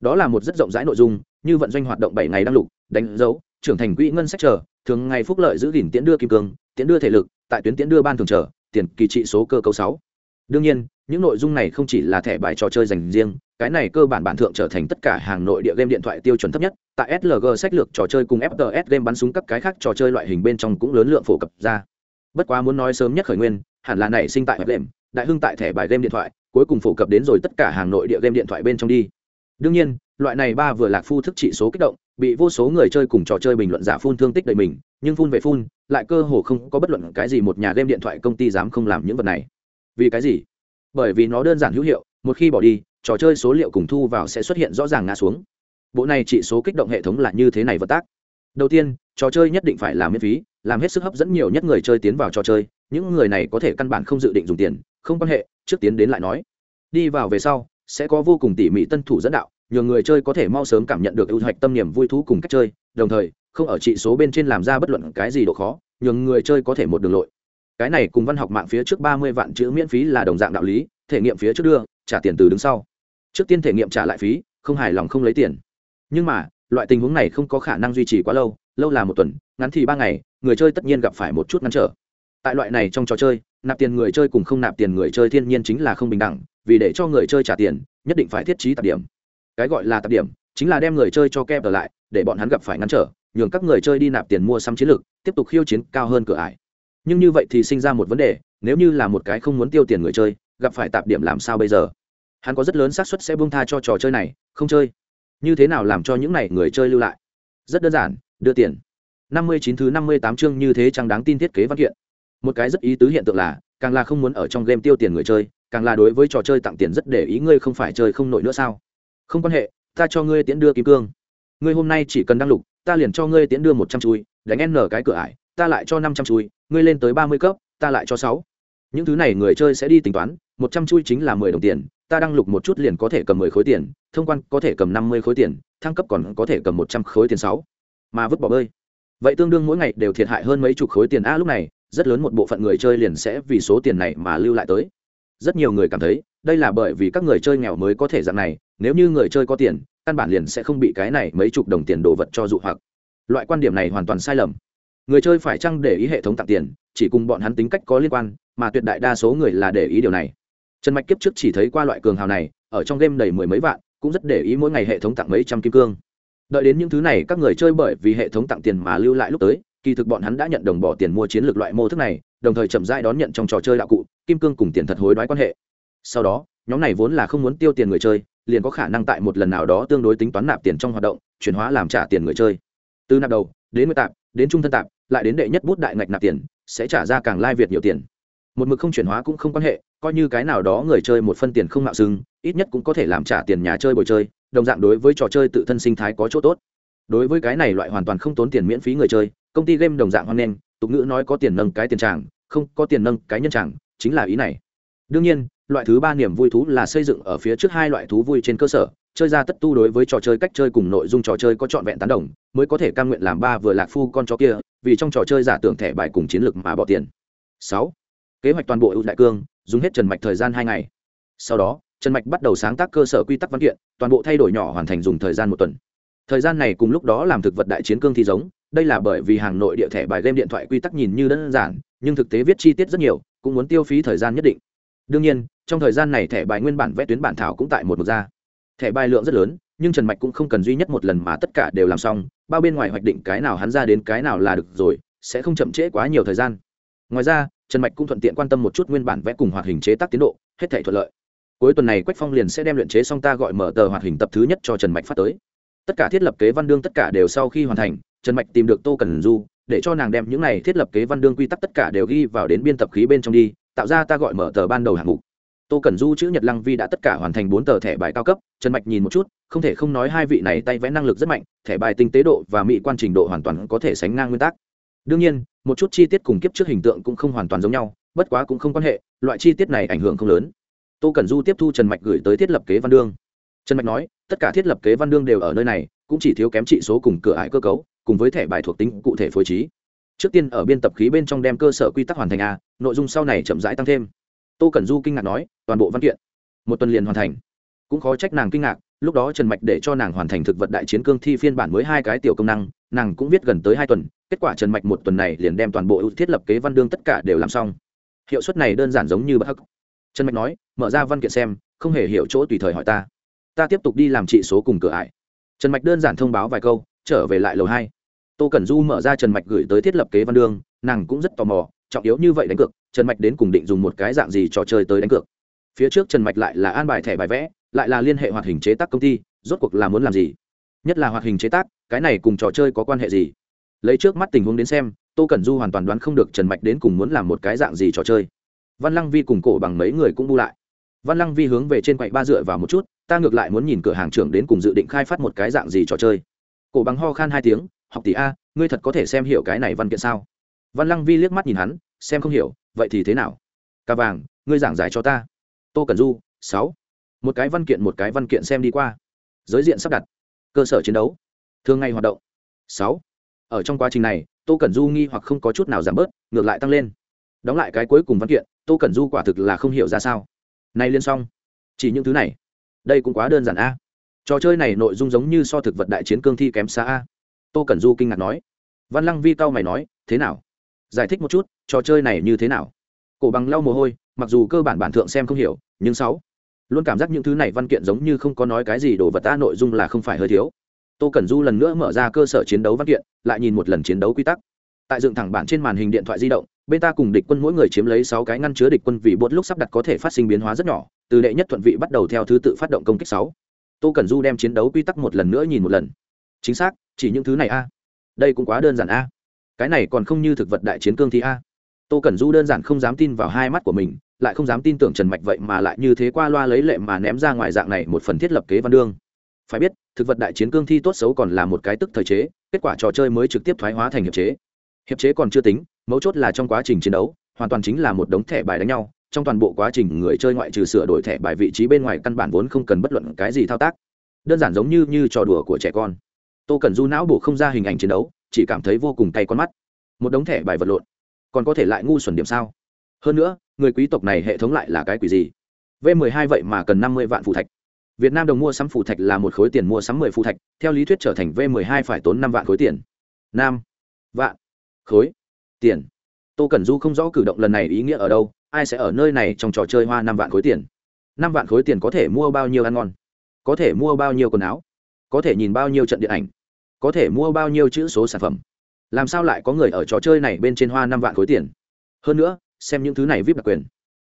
S1: Đó là một rất rộng rãi nội dung, như vận doanh hoạt động bảy ngày đăng lục, đánh dấu, trưởng thành quỹ ngân sách chờ, thường ngày phúc lợi giữ gìn tiễn đưa kim cương, tiễn đưa thể lực, tại tuyến tiễn đưa ban thường chờ, tiền kỳ trị số cơ cấu sáu. Đương nhiên, những nội dung này không chỉ là thẻ bài trò chơi dành riêng cái này cơ bản bản thượng trở thành tất cả hàng nội địa game điện thoại tiêu chuẩn thấp nhất. Tại slg sách lược trò chơi cùng fts game bắn súng các cái khác trò chơi loại hình bên trong cũng lớn lượng phổ cập ra. Bất quá muốn nói sớm nhất khởi nguyên, hẳn là nảy sinh tại web game, đại hưng tại thẻ bài game điện thoại, cuối cùng phổ cập đến rồi tất cả hàng nội địa game điện thoại bên trong đi. Đương nhiên, loại này ba vừa lạc phu thức trị số kích động, bị vô số người chơi cùng trò chơi bình luận giả phun thương tích đầy mình, nhưng phun về phun, lại cơ hồ không có bất luận cái gì một nhà game điện thoại công ty dám không làm những vật này. Vì cái gì? Bởi vì nó đơn giản hữu hiệu, một khi bỏ đi trò chơi số liệu cùng thu vào sẽ xuất hiện rõ ràng ngã xuống. Bộ này trị số kích động hệ thống là như thế này vận tác. Đầu tiên, trò chơi nhất định phải làm miễn phí, làm hết sức hấp dẫn nhiều nhất người chơi tiến vào trò chơi, những người này có thể căn bản không dự định dùng tiền, không quan hệ, trước tiến đến lại nói. Đi vào về sau, sẽ có vô cùng tỉ mỉ tân thủ dẫn đạo nhiều người chơi có thể mau sớm cảm nhận được ưu hoạch tâm niềm vui thú cùng cách chơi, đồng thời, không ở trị số bên trên làm ra bất luận cái gì độ khó nhường người chơi có thể một đường lội. Cái này cùng văn học mạng phía trước ba mươi vạn chữ miễn phí là đồng dạng đạo lý, thể nghiệm phía trước đưa, trả tiền từ đứng sau trước tiên thể nghiệm trả lại phí, không hài lòng không lấy tiền. Nhưng mà, loại tình huống này không có khả năng duy trì quá lâu lâu là một tuần, ngắn thì ba ngày, người chơi tất nhiên gặp phải một chút ngăn trở. Tại loại này trong trò chơi, nạp tiền người chơi cùng không nạp tiền người chơi thiên nhiên chính là không bình đẳng, vì để cho người chơi trả tiền, nhất định phải thiết trí tạp điểm. Cái gọi là tạp điểm, chính là đem người chơi cho kem trở lại, để bọn hắn gặp phải ngăn trở, nhường các người chơi đi nạp tiền mua xăm chiến lược, tiếp tục khiêu chiến cao hơn cửa ải. Nhưng như vậy thì sinh ra một vấn đề, nếu như là một cái không muốn tiêu tiền người chơi, gặp phải tạp điểm làm sao bây giờ? Hắn có rất lớn xác suất sẽ buông tha cho trò chơi này, không chơi. Như thế nào làm cho những này người chơi lưu lại? Rất đơn giản, đưa tiền. Năm mươi chín thứ năm mươi tám chương như thế chẳng đáng tin thiết kế văn kiện. Một cái rất ý tứ hiện tượng là, càng là không muốn ở trong game tiêu tiền người chơi, càng là đối với trò chơi tặng tiền rất để ý, ngươi không phải chơi không nổi nữa sao? Không quan hệ, ta cho ngươi tiễn đưa kim cương. Ngươi hôm nay chỉ cần đăng lục, ta liền cho ngươi tiễn đưa một trăm chui, đánh n cái cửa ải, ta lại cho năm trăm chui, ngươi lên tới ba mươi cấp, ta lại cho sáu. Những thứ này người chơi sẽ đi tính toán một trăm chui chính là mười đồng tiền, ta đăng lục một chút liền có thể cầm mười khối tiền, thông quan có thể cầm năm mươi khối tiền, thăng cấp còn có thể cầm một trăm khối tiền sáu. Mà vứt bỏ bơi. Vậy tương đương mỗi ngày đều thiệt hại hơn mấy chục khối tiền. A, lúc này, rất lớn một bộ phận người chơi liền sẽ vì số tiền này mà lưu lại tới. Rất nhiều người cảm thấy, đây là bởi vì các người chơi nghèo mới có thể dạng này, nếu như người chơi có tiền, căn bản liền sẽ không bị cái này mấy chục đồng tiền đồ vật cho dụ hoặc. Loại quan điểm này hoàn toàn sai lầm. Người chơi phải chăng để ý hệ thống tặng tiền, chỉ cùng bọn hắn tính cách có liên quan, mà tuyệt đại đa số người là để ý điều này trần mạch kiếp trước chỉ thấy qua loại cường hào này, ở trong game đầy mười mấy vạn, cũng rất để ý mỗi ngày hệ thống tặng mấy trăm kim cương. Đợi đến những thứ này các người chơi bởi vì hệ thống tặng tiền mà lưu lại lúc tới, kỳ thực bọn hắn đã nhận đồng bỏ tiền mua chiến lược loại mô thức này, đồng thời chậm rãi đón nhận trong trò chơi đạo cụ, kim cương cùng tiền thật hối đoái quan hệ. Sau đó, nhóm này vốn là không muốn tiêu tiền người chơi, liền có khả năng tại một lần nào đó tương đối tính toán nạp tiền trong hoạt động, chuyển hóa làm trả tiền người chơi. Từ nạp đầu, đến nguyện tạp, đến trung thân tạp, lại đến đệ nhất bút đại ngạch nạp tiền, sẽ trả ra càng lai việt nhiều tiền một mực không chuyển hóa cũng không quan hệ, coi như cái nào đó người chơi một phân tiền không mạo xưng, ít nhất cũng có thể làm trả tiền nhà chơi bồi chơi, đồng dạng đối với trò chơi tự thân sinh thái có chỗ tốt. Đối với cái này loại hoàn toàn không tốn tiền miễn phí người chơi, công ty game đồng dạng hoan nghênh, tục ngữ nói có tiền nâng cái tiền tràng, không có tiền nâng cái nhân tràng, chính là ý này. Đương nhiên, loại thứ ba niềm vui thú là xây dựng ở phía trước hai loại thú vui trên cơ sở, chơi ra tất tu đối với trò chơi cách chơi cùng nội dung trò chơi có trọn vẹn tán đồng, mới có thể cam nguyện làm ba vừa lạc phu con chó kia, vì trong trò chơi giả tưởng thẻ bài cùng chiến lược mà bỏ tiền. Sáu kế hoạch toàn bộ ưu đại cương, dùng hết trần mạch thời gian hai ngày. Sau đó, trần mạch bắt đầu sáng tác cơ sở quy tắc văn kiện, toàn bộ thay đổi nhỏ hoàn thành dùng thời gian một tuần. Thời gian này cùng lúc đó làm thực vật đại chiến cương thi giống, đây là bởi vì hàng nội địa thẻ bài game điện thoại quy tắc nhìn như đơn giản, nhưng thực tế viết chi tiết rất nhiều, cũng muốn tiêu phí thời gian nhất định. Đương nhiên, trong thời gian này thẻ bài nguyên bản vẽ tuyến bản thảo cũng tại một mực ra. Thẻ bài lượng rất lớn, nhưng trần mạch cũng không cần duy nhất một lần mà tất cả đều làm xong, bao bên ngoài hoạch định cái nào hắn ra đến cái nào là được rồi, sẽ không chậm trễ quá nhiều thời gian. Ngoài ra trần mạch cũng thuận tiện quan tâm một chút nguyên bản vẽ cùng hoạt hình chế tác tiến độ, hết thể thuận lợi. Cuối tuần này quách phong liền sẽ đem luyện chế xong ta gọi mở tờ hoạt hình tập thứ nhất cho trần mạch phát tới. Tất cả thiết lập kế văn đương tất cả đều sau khi hoàn thành, trần mạch tìm được tô cần du, để cho nàng đem những này thiết lập kế văn đương quy tắc tất cả đều ghi vào đến biên tập khí bên trong đi, tạo ra ta gọi mở tờ ban đầu hạng mục. Tô cần du chữ nhật lăng vi đã tất cả hoàn thành bốn tờ thẻ bài cao cấp, trần mạch nhìn một chút, không thể không nói hai vị này tay vẽ năng lực rất mạnh, thẻ bài tinh tế độ và mỹ quan trình độ hoàn toàn có thể sánh ngang nguyên tắc đương nhiên, một chút chi tiết cùng kiếp trước hình tượng cũng không hoàn toàn giống nhau, bất quá cũng không quan hệ, loại chi tiết này ảnh hưởng không lớn. Tô cần du tiếp thu trần mạch gửi tới thiết lập kế văn đương. Trần mạch nói, tất cả thiết lập kế văn đương đều ở nơi này, cũng chỉ thiếu kém trị số cùng cửa ải cơ cấu, cùng với thẻ bài thuộc tính cụ thể phối trí. Trước tiên ở biên tập khí bên trong đem cơ sở quy tắc hoàn thành a, nội dung sau này chậm rãi tăng thêm. Tô cẩn du kinh ngạc nói, toàn bộ văn kiện, một tuần liền hoàn thành. Cũng khó trách nàng kinh ngạc, lúc đó trần mạch để cho nàng hoàn thành thực vật đại chiến cương thi phiên bản mới hai cái tiểu công năng, nàng cũng viết gần tới hai tuần kết quả trần mạch một tuần này liền đem toàn bộ ưu thiết lập kế văn đương tất cả đều làm xong. Hiệu suất này đơn giản giống như bất hắc trần mạch nói, mở ra văn kiện xem, không hề hiểu chỗ tùy thời hỏi ta. Ta tiếp tục đi làm trị số cùng cửa ải. Trần mạch đơn giản thông báo vài câu, trở về lại lầu hai. Tô cẩn du mở ra trần mạch gửi tới thiết lập kế văn đương, nàng cũng rất tò mò, trọng yếu như vậy đánh cược, trần mạch đến cùng định dùng một cái dạng gì trò chơi tới đánh cược. Phía trước trần mạch lại là an bài thẻ bài vẽ, lại là liên hệ hoạt hình chế tác công ty, rốt cuộc là muốn làm gì? Nhất là hoạt hình chế tác, cái này cùng trò chơi có quan hệ gì? Lấy trước mắt tình huống đến xem, tô cẩn du hoàn toàn đoán không được trần mạch đến cùng muốn làm một cái dạng gì trò chơi. Văn lăng vi cùng cổ bằng mấy người cũng bu lại. Văn lăng vi hướng về trên quậy ba dựa vào một chút, ta ngược lại muốn nhìn cửa hàng trưởng đến cùng dự định khai phát một cái dạng gì trò chơi. Cổ bằng ho khan hai tiếng, học tỷ a, ngươi thật có thể xem hiểu cái này văn kiện sao? Văn lăng vi liếc mắt nhìn hắn, xem không hiểu, vậy thì thế nào? Ca vàng, ngươi giảng giải cho ta. Tô cần du, sáu. Một cái văn kiện, một cái văn kiện xem đi qua. Giới diện sắp đặt. Cơ sở chiến đấu. Thường ngày hoạt động. Sáu ở trong quá trình này, tô cần du nghi hoặc không có chút nào giảm bớt, ngược lại tăng lên. Đóng lại cái cuối cùng văn kiện, tô cần du quả thực là không hiểu ra sao. Nay liên xong. Chỉ những thứ này. Đây cũng quá đơn giản a. Trò chơi này nội dung giống như so thực vật đại chiến cương thi kém xa a. Tô cần du kinh ngạc nói. Văn lăng vi cao mày nói, thế nào? Giải thích một chút, trò chơi này như thế nào? Cổ bằng lau mồ hôi, mặc dù cơ bản bản thượng xem không hiểu, nhưng sáu, luôn cảm giác những thứ này văn kiện giống như không có nói cái gì, đồ vật ta nội dung là không phải hơi thiếu tô cẩn du lần nữa mở ra cơ sở chiến đấu văn kiện, lại nhìn một lần chiến đấu quy tắc. Tại dựng thẳng bản trên màn hình điện thoại di động, bên ta cùng địch quân mỗi người chiếm lấy sáu cái ngăn chứa địch quân vì bốt lúc sắp đặt có thể phát sinh biến hóa rất nhỏ, từ đệ nhất thuận vị bắt đầu theo thứ tự phát động công kích sáu. Tô cẩn du đem chiến đấu quy tắc một lần nữa nhìn một lần. Chính xác, chỉ những thứ này a. Đây cũng quá đơn giản a. Cái này còn không như thực vật đại chiến cương thi a. Tô cẩn du đơn giản không dám tin vào hai mắt của mình, lại không dám tin tưởng trần mạch vậy mà lại như thế qua loa lấy lệ mà ném ra ngoài dạng này một phần thiết lập kế văn đương. Phải biết thực vật đại chiến cương thi tốt xấu còn là một cái tức thời chế, kết quả trò chơi mới trực tiếp thoái hóa thành hiệp chế. Hiệp chế còn chưa tính, mấu chốt là trong quá trình chiến đấu, hoàn toàn chính là một đống thẻ bài đánh nhau, trong toàn bộ quá trình người chơi ngoại trừ sửa đổi thẻ bài vị trí bên ngoài căn bản vốn không cần bất luận cái gì thao tác. Đơn giản giống như như trò đùa của trẻ con. Tô cần du não bổ không ra hình ảnh chiến đấu, chỉ cảm thấy vô cùng cay con mắt. Một đống thẻ bài vật lộn. Còn có thể lại ngu xuẩn điểm sao? Hơn nữa, người quý tộc này hệ thống lại là cái quỷ gì? V 12 vậy mà cần năm mươi vạn phù thạch việt nam đồng mua sắm phù thạch là một khối tiền mua sắm mười phù thạch, theo lý thuyết trở thành v 12 phải tốn năm vạn khối tiền. Nam, vạn, khối, tiền. Tô cẩn du không rõ cử động lần này ý nghĩa ở đâu, ai sẽ ở nơi này trong trò chơi hoa năm vạn khối tiền? Năm vạn khối tiền có thể mua bao nhiêu ăn ngon? Có thể mua bao nhiêu quần áo? Có thể nhìn bao nhiêu trận điện ảnh? Có thể mua bao nhiêu chữ số sản phẩm? Làm sao lại có người ở trò chơi này bên trên hoa năm vạn khối tiền? Hơn nữa, xem những thứ này vip đặc quyền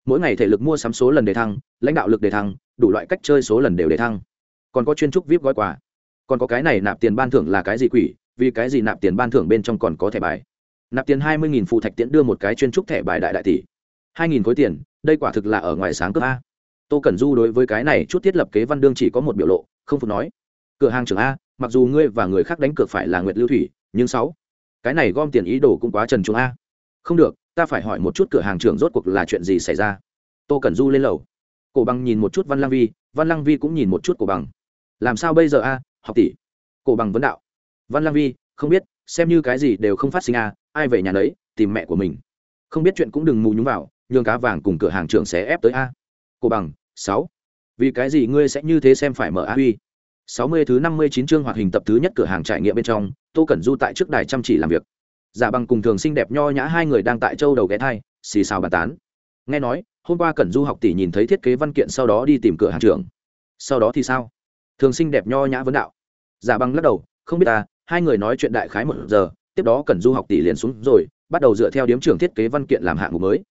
S1: mỗi ngày thể lực mua sắm số lần đề thăng, lãnh đạo lực đề thăng, đủ loại cách chơi số lần đều đề thăng. Còn có chuyên trúc vip gói quà. Còn có cái này nạp tiền ban thưởng là cái gì quỷ, vì cái gì nạp tiền ban thưởng bên trong còn có thẻ bài? Nạp tiền hai mươi phụ thạch tiễn đưa một cái chuyên trúc thẻ bài đại đại tỷ. hai nghìn khối tiền, đây quả thực là ở ngoài sáng cướp a. Tô cẩn du đối với cái này chút thiết lập kế văn đương chỉ có một biểu lộ, không phục nói. Cửa hàng trưởng a, mặc dù ngươi và người khác đánh cược phải là nguyệt lưu thủy, nhưng sáu, cái này gom tiền ý đồ cũng quá trần trung a. Không được ta phải hỏi một chút cửa hàng trưởng rốt cuộc là chuyện gì xảy ra? Tô cẩn du lên lầu. Cổ bằng nhìn một chút văn lăng vi, văn lăng vi cũng nhìn một chút cổ bằng. Làm sao bây giờ a, học tỷ? Cổ bằng vấn đạo. Văn lăng vi, không biết, xem như cái gì đều không phát sinh a, ai về nhà đấy tìm mẹ của mình. Không biết chuyện cũng đừng mù nhúng vào, nhường cá vàng cùng cửa hàng trưởng sẽ ép tới a. Cổ bằng, sáu. Vì cái gì ngươi sẽ như thế xem phải mở a huy? Sáu mươi thứ năm mươi chín chương hoạt hình tập thứ nhất cửa hàng trải nghiệm bên trong, tô cẩn du tại trước đài chăm chỉ làm việc giả bằng cùng thường xinh đẹp nho nhã hai người đang tại châu đầu ghé thai, xì xào bàn tán. Nghe nói, hôm qua cẩn du học tỷ nhìn thấy thiết kế văn kiện sau đó đi tìm cửa hàng trưởng. Sau đó thì sao? Thường xinh đẹp nho nhã vấn đạo. Giả bằng lắc đầu, không biết ta hai người nói chuyện đại khái một giờ, tiếp đó cẩn du học tỷ liền xuống rồi, bắt đầu dựa theo điếm trưởng thiết kế văn kiện làm hạng mục mới.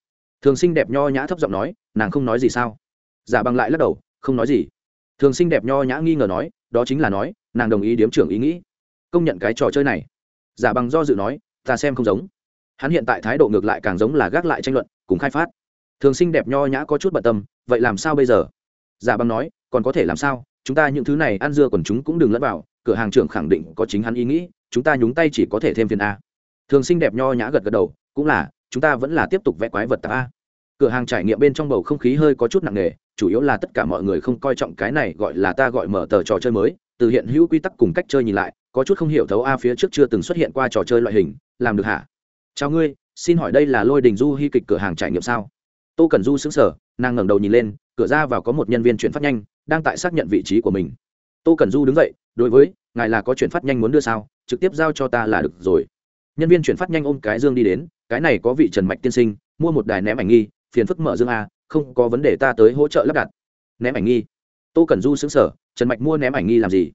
S1: Thường xinh đẹp nho nhã thấp giọng nói, nàng không nói gì sao? Giả bằng lại lắc đầu, không nói gì. Thường xinh đẹp nho nhã nghi ngờ nói, đó chính là nói, nàng đồng ý điếm trưởng ý nghĩ. Công nhận cái trò chơi này. Giả bằng do dự nói ta xem không giống. Hắn hiện tại thái độ ngược lại càng giống là gác lại tranh luận, cùng khai phát. Thường sinh đẹp nho nhã có chút bận tâm, vậy làm sao bây giờ? Giả băng nói, còn có thể làm sao? Chúng ta những thứ này ăn dưa còn chúng cũng đừng lẫn vào, cửa hàng trưởng khẳng định có chính hắn ý nghĩ, chúng ta nhúng tay chỉ có thể thêm phiền a. Thường sinh đẹp nho nhã gật gật đầu, cũng là, chúng ta vẫn là tiếp tục vẽ quái vật tạp a. Cửa hàng trải nghiệm bên trong bầu không khí hơi có chút nặng nề, chủ yếu là tất cả mọi người không coi trọng cái này gọi là ta gọi mở tờ trò chơi mới từ hiện hữu quy tắc cùng cách chơi nhìn lại, có chút không hiểu thấu a phía trước chưa từng xuất hiện qua trò chơi loại hình, làm được hả? Chào ngươi, xin hỏi đây là lôi đình du hy kịch cửa hàng trải nghiệm sao? Tô cần du xứng sở nàng ngẩng đầu nhìn lên, cửa ra vào có một nhân viên chuyển phát nhanh, đang tại xác nhận vị trí của mình. Tô cần du đứng dậy, đối với, ngài là có chuyển phát nhanh muốn đưa sao? Trực tiếp giao cho ta là được rồi. Nhân viên chuyển phát nhanh ôm cái dương đi đến, cái này có vị trần mạch tiên sinh, mua một đài ném ảnh nghi, phiền phức mở dương a, không có vấn đề ta tới hỗ trợ lắp đặt. Ném ảnh nghi. Tô cần du xứng sở trần mạch mua ném ảnh nghi làm gì?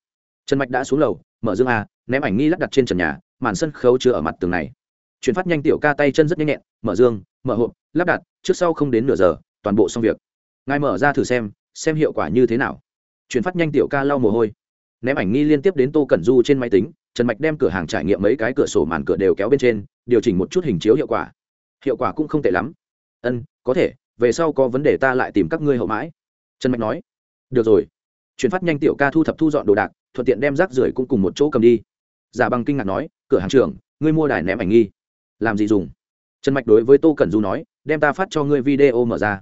S1: Trần mạch đã xuống lầu, mở dương a, ném ảnh nghi lắp đặt trên trần nhà, màn sân khấu chưa ở mặt tường này. Chuyển phát nhanh tiểu ca tay chân rất nhanh nhẹn, mở dương, mở hộp, lắp đặt, trước sau không đến nửa giờ, toàn bộ xong việc. Ngài mở ra thử xem xem hiệu quả như thế nào. Chuyển phát nhanh tiểu ca lau mồ hôi. Ném ảnh nghi liên tiếp đến tô cẩn du trên máy tính, trần mạch đem cửa hàng trải nghiệm mấy cái cửa sổ màn cửa đều kéo bên trên, điều chỉnh một chút hình chiếu hiệu quả. Hiệu quả cũng không tệ lắm. Ân, có thể, về sau có vấn đề ta lại tìm các ngươi hậu mãi. Trần mạch nói. Được rồi chuyển phát nhanh tiểu ca thu thập thu dọn đồ đạc, thuận tiện đem rác rưởi cũng cùng một chỗ cầm đi. Giả bằng kinh ngạc nói, cửa hàng trưởng, ngươi mua đài ném ảnh nghi. Làm gì dùng? Trần mạch đối với tô cẩn du nói, đem ta phát cho ngươi video mở ra.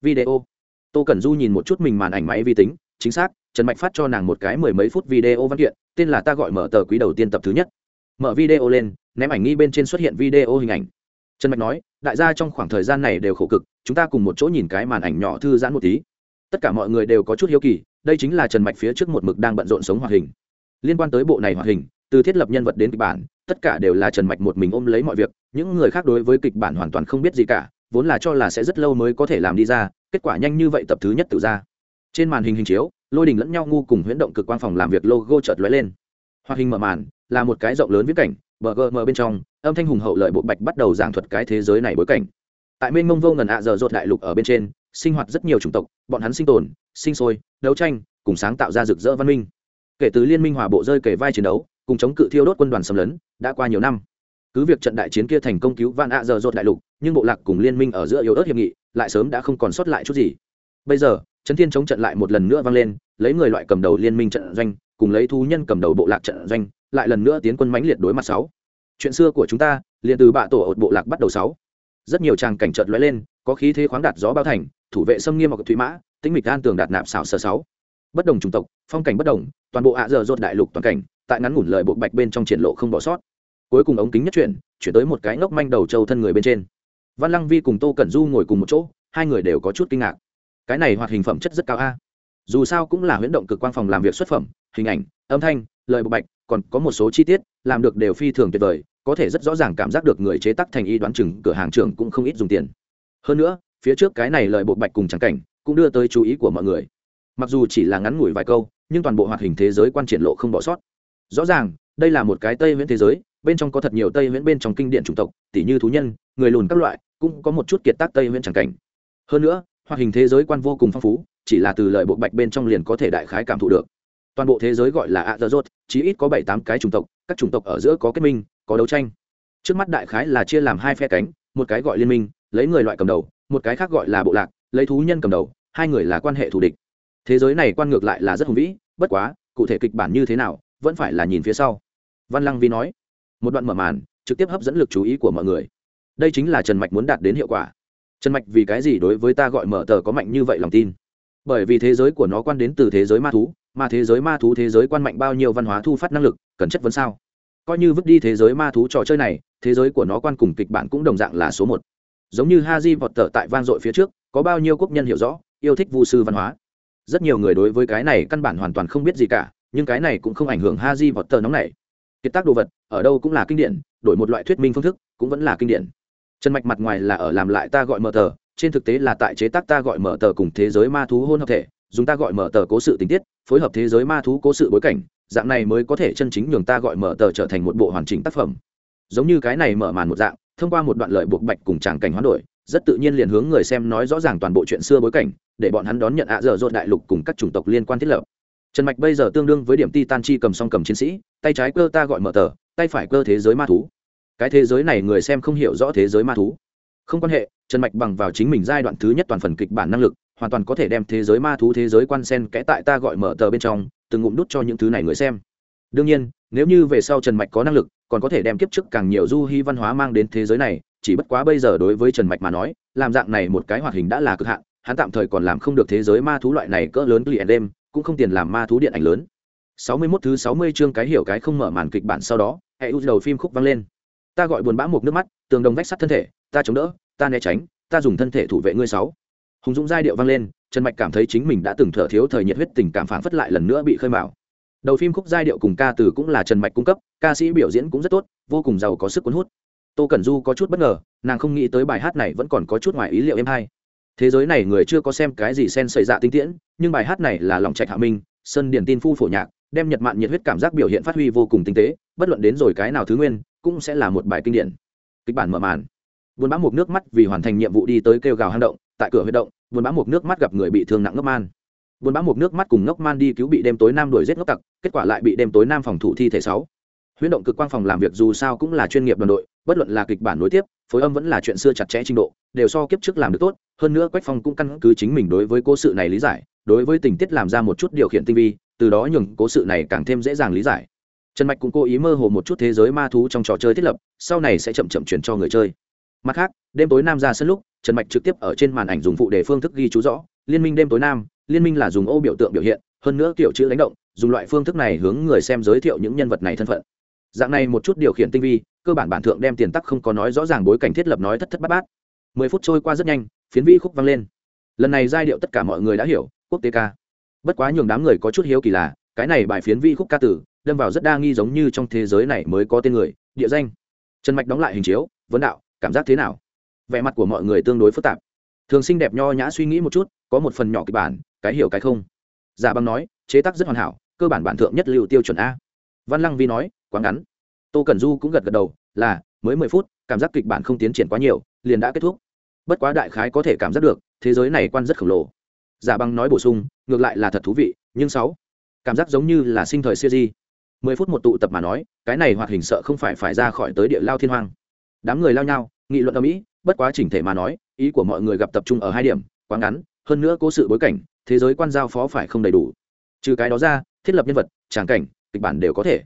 S1: Video. Tô cẩn du nhìn một chút mình màn ảnh máy vi tính, chính xác, trần mạch phát cho nàng một cái mười mấy phút video văn kiện, tên là ta gọi mở tờ quý đầu tiên tập thứ nhất. Mở video lên, ném ảnh nghi bên trên xuất hiện video hình ảnh. Trần mạch nói, đại gia trong khoảng thời gian này đều khổ cực, chúng ta cùng một chỗ nhìn cái màn ảnh nhỏ thư giãn một tí tất cả mọi người đều có chút hiếu kỳ, đây chính là trần mạch phía trước một mực đang bận rộn sống hoạt hình. Liên quan tới bộ này hoạt hình, từ thiết lập nhân vật đến kịch bản, tất cả đều là trần mạch một mình ôm lấy mọi việc, những người khác đối với kịch bản hoàn toàn không biết gì cả, vốn là cho là sẽ rất lâu mới có thể làm đi ra, kết quả nhanh như vậy tập thứ nhất tự ra. Trên màn hình hình chiếu, lôi đình lẫn nhau ngu cùng huyễn động cực quang phòng làm việc logo chợt lóe lên. Hoạt hình mở màn, là một cái rộng lớn viễn cảnh, bờ gờ mờ bên trong, âm thanh hùng hậu lợi bộ bạch bắt đầu giảng thuật cái thế giới này bối cảnh. Tại mênh mông vô ngần ạ giờ rột đại lục ở bên trên sinh hoạt rất nhiều chủng tộc, bọn hắn sinh tồn, sinh sôi, đấu tranh, cùng sáng tạo ra rực rỡ văn minh. Kể từ liên minh hòa bộ rơi kể vai chiến đấu, cùng chống cự thiêu đốt quân đoàn xâm lấn, đã qua nhiều năm. Cứ việc trận đại chiến kia thành công cứu van ạ giờ rột đại lục, nhưng bộ lạc cùng liên minh ở giữa yếu ớt hiệp nghị, lại sớm đã không còn sót lại chút gì. Bây giờ trấn thiên chống trận lại một lần nữa vang lên, lấy người loại cầm đầu liên minh trận doanh, cùng lấy thú nhân cầm đầu bộ lạc trận doanh, lại lần nữa tiến quân mãnh liệt đối mặt sáu. Chuyện xưa của chúng ta, liền từ bạ tổ ột bộ lạc bắt đầu sáu. Rất nhiều tràng cảnh trợt lóe lên, có khí thế khoáng đạt gió bao thành thủ vệ xâm nghiêm hoặc thủy mã, tĩnh mịch an tường đạt nạp xảo sơ sáu. Bất đồng chủng tộc, phong cảnh bất đồng, toàn bộ ạ giờ rột đại lục toàn cảnh, tại ngắn ngủn lời bộ bạch bên trong triển lộ không bỏ sót. Cuối cùng ống kính nhất chuyển chuyển tới một cái ngốc manh đầu trâu thân người bên trên. Văn lăng vi cùng tô cẩn du ngồi cùng một chỗ, hai người đều có chút kinh ngạc. Cái này hoạt hình phẩm chất rất cao a. Dù sao cũng là huyễn động cực quang phòng làm việc xuất phẩm, hình ảnh, âm thanh, lời bộ bạch, còn có một số chi tiết, làm được đều phi thường tuyệt vời, có thể rất rõ ràng cảm giác được người chế tác thành y đoán chừng cửa hàng trưởng cũng không ít dùng tiền. Hơn nữa phía trước cái này lời bộ bạch cùng trắng cảnh, cũng đưa tới chú ý của mọi người. Mặc dù chỉ là ngắn ngủi vài câu, nhưng toàn bộ hoạt hình thế giới quan triển lộ không bỏ sót. Rõ ràng, đây là một cái tây viễn thế giới, bên trong có thật nhiều tây viễn bên trong kinh điển chủng tộc tỷ như thú nhân, người lùn các loại, cũng có một chút kiệt tác tây viễn trắng cảnh. Hơn nữa, hoạt hình thế giới quan vô cùng phong phú, chỉ là từ lời bộ bạch bên trong liền có thể đại khái cảm thụ được. Toàn bộ thế giới gọi là a dơ chỉ ít có bảy tám cái chủng tộc, các chủng tộc ở giữa có kết minh, có đấu tranh. Trước mắt đại khái là chia làm hai phe cánh, một cái gọi liên minh lấy người loại cầm đầu, một cái khác gọi là bộ lạc, lấy thú nhân cầm đầu, hai người là quan hệ thù địch. Thế giới này quan ngược lại là rất hùng vĩ, bất quá, cụ thể kịch bản như thế nào, vẫn phải là nhìn phía sau. Văn lăng vi nói, một đoạn mở màn, trực tiếp hấp dẫn lực chú ý của mọi người. Đây chính là trần mạch muốn đạt đến hiệu quả. Trần mạch vì cái gì đối với ta gọi mở tờ có mạnh như vậy lòng tin? Bởi vì thế giới của nó quan đến từ thế giới ma thú, mà thế giới ma thú thế giới quan mạnh bao nhiêu văn hóa thu phát năng lực, cần chất vấn sao? Coi như vứt đi thế giới ma thú trò chơi này, thế giới của nó quan cùng kịch bản cũng đồng dạng là số một giống như ha di vọt tờ tại vang dội phía trước, có bao nhiêu quốc nhân hiểu rõ, yêu thích vu sư văn hóa. Rất nhiều người đối với cái này căn bản hoàn toàn không biết gì cả, nhưng cái này cũng không ảnh hưởng ha di vọt tờ nóng này kiệt tác đồ vật, ở đâu cũng là kinh điển, đổi một loại thuyết minh phương thức cũng vẫn là kinh điển. Trần mạch mặt ngoài là ở làm lại ta gọi mở tờ, trên thực tế là tại chế tác ta gọi mở tờ cùng thế giới ma thú hôn hợp thể, dùng ta gọi mở tờ cố sự tình tiết, phối hợp thế giới ma thú cố sự bối cảnh, dạng này mới có thể chân chính nhường ta gọi mở tờ trở thành một bộ hoàn chỉnh tác phẩm. Giống như cái này mở màn một dạng thông qua một đoạn lợi buộc bạch cùng tràng cảnh hoán đổi, rất tự nhiên liền hướng người xem nói rõ ràng toàn bộ chuyện xưa bối cảnh, để bọn hắn đón nhận ạ dở dột đại lục cùng các chủng tộc liên quan thiết lập. Trần mạch bây giờ tương đương với điểm ti tan chi cầm song cầm chiến sĩ, tay trái cơ ta gọi mở tờ, tay phải cơ thế giới ma thú. Cái thế giới này người xem không hiểu rõ thế giới ma thú. Không quan hệ, trần mạch bằng vào chính mình giai đoạn thứ nhất toàn phần kịch bản năng lực, hoàn toàn có thể đem thế giới ma thú thế giới quan sen kẽ tại ta gọi mở tờ bên trong, từng ngụm đút cho những thứ này người xem. Đương nhiên nếu như về sau trần mạch có năng lực, còn có thể đem kiếp trước càng nhiều du hy văn hóa mang đến thế giới này, chỉ bất quá bây giờ đối với trần mạch mà nói, làm dạng này một cái hoạt hình đã là cực hạn, hắn tạm thời còn làm không được thế giới ma thú loại này cỡ lớn liền đêm, cũng không tiền làm ma thú điện ảnh lớn. Sáu mươi 61 thứ sáu mươi chương cái hiểu cái không mở màn kịch bản sau đó, hệ u đầu phim khúc vang lên. Ta gọi buồn bã một nước mắt, tường đồng vách sắt thân thể, ta chống đỡ, ta né tránh, ta dùng thân thể thủ vệ ngươi sáu. Hùng dũng giai điệu vang lên, trần mạch cảm thấy chính mình đã từng thở thiếu thời nhiệt huyết tình cảm phản phất lại lần nữa bị khơi mào đầu phim khúc giai điệu cùng ca từ cũng là trần mạch cung cấp, ca sĩ biểu diễn cũng rất tốt, vô cùng giàu có sức cuốn hút. Tô cẩn du có chút bất ngờ, nàng không nghĩ tới bài hát này vẫn còn có chút ngoài ý liệu em hay. Thế giới này người chưa có xem cái gì sen xảy dạ tinh tiễn, nhưng bài hát này là lòng trạch hạ minh sân điển tin phu phổ nhạc, đem nhật mạn nhiệt huyết cảm giác biểu hiện phát huy vô cùng tinh tế, bất luận đến rồi cái nào thứ nguyên, cũng sẽ là một bài kinh điển. Kịch bản mở màn. Buôn bã một nước mắt vì hoàn thành nhiệm vụ đi tới kêu gào hang động, tại cửa huy động buôn bã một nước mắt gặp người bị thương nặng ngấp man buôn bã một nước mắt cùng ngốc man đi cứu bị đêm tối nam đuổi giết ngốc tặc, kết quả lại bị đêm tối nam phòng thủ thi thể sáu. Huyễn động cực quang phòng làm việc dù sao cũng là chuyên nghiệp đoàn đội, bất luận là kịch bản nối tiếp, phối âm vẫn là chuyện xưa chặt chẽ trình độ, đều so kiếp trước làm được tốt, hơn nữa quách phong cũng căn cứ chính mình đối với cố sự này lý giải, đối với tình tiết làm ra một chút điều khiển tinh vi, từ đó nhường cố sự này càng thêm dễ dàng lý giải. Trần mạch cũng cố ý mơ hồ một chút thế giới ma thú trong trò chơi thiết lập, sau này sẽ chậm chậm chuyển cho người chơi. Mặt khác, đêm tối nam ra sân lúc, trần mạch trực tiếp ở trên màn ảnh dùng phụ đề phương thức ghi chú rõ, liên minh đêm tối nam liên minh là dùng ô biểu tượng biểu hiện, hơn nữa kiểu chữ đánh động, dùng loại phương thức này hướng người xem giới thiệu những nhân vật này thân phận. Dạng này một chút điều khiển tinh vi, cơ bản bản thượng đem tiền tắc không có nói rõ ràng bối cảnh thiết lập nói thất thất bát bát. Mười phút trôi qua rất nhanh, phiến vi khúc vang lên. Lần này giai điệu tất cả mọi người đã hiểu, quốc tế ca. Bất quá nhường đám người có chút hiếu kỳ là, cái này bài phiến vi khúc ca tử, đâm vào rất đa nghi giống như trong thế giới này mới có tên người, địa danh. Trần mạch đóng lại hình chiếu, vấn đạo, cảm giác thế nào? Vẻ mặt của mọi người tương đối phức tạp. Thường xinh đẹp nho nhã suy nghĩ một chút, có một phần nhỏ kịch bản cái hiểu cái không? Giả băng nói, chế tác rất hoàn hảo, cơ bản bản thượng nhất lưu tiêu chuẩn a. Văn lăng vi nói, quá ngắn. Tô cẩn du cũng gật gật đầu, là, mới mười phút, cảm giác kịch bản không tiến triển quá nhiều, liền đã kết thúc. Bất quá đại khái có thể cảm giác được, thế giới này quan rất khổng lồ. Giả băng nói bổ sung, ngược lại là thật thú vị, nhưng sáu, cảm giác giống như là sinh thời siêu di. Mười phút một tụ tập mà nói, cái này hoạt hình sợ không phải phải ra khỏi tới địa lao thiên hoang. Đám người lao nhau, nghị luận ở mỹ, bất quá chỉnh thể mà nói, ý của mọi người gặp tập trung ở hai điểm, quá ngắn, hơn nữa cố sự bối cảnh thế giới quan giao phó phải không đầy đủ. Trừ cái đó ra, thiết lập nhân vật, tràng cảnh, kịch bản đều có thể.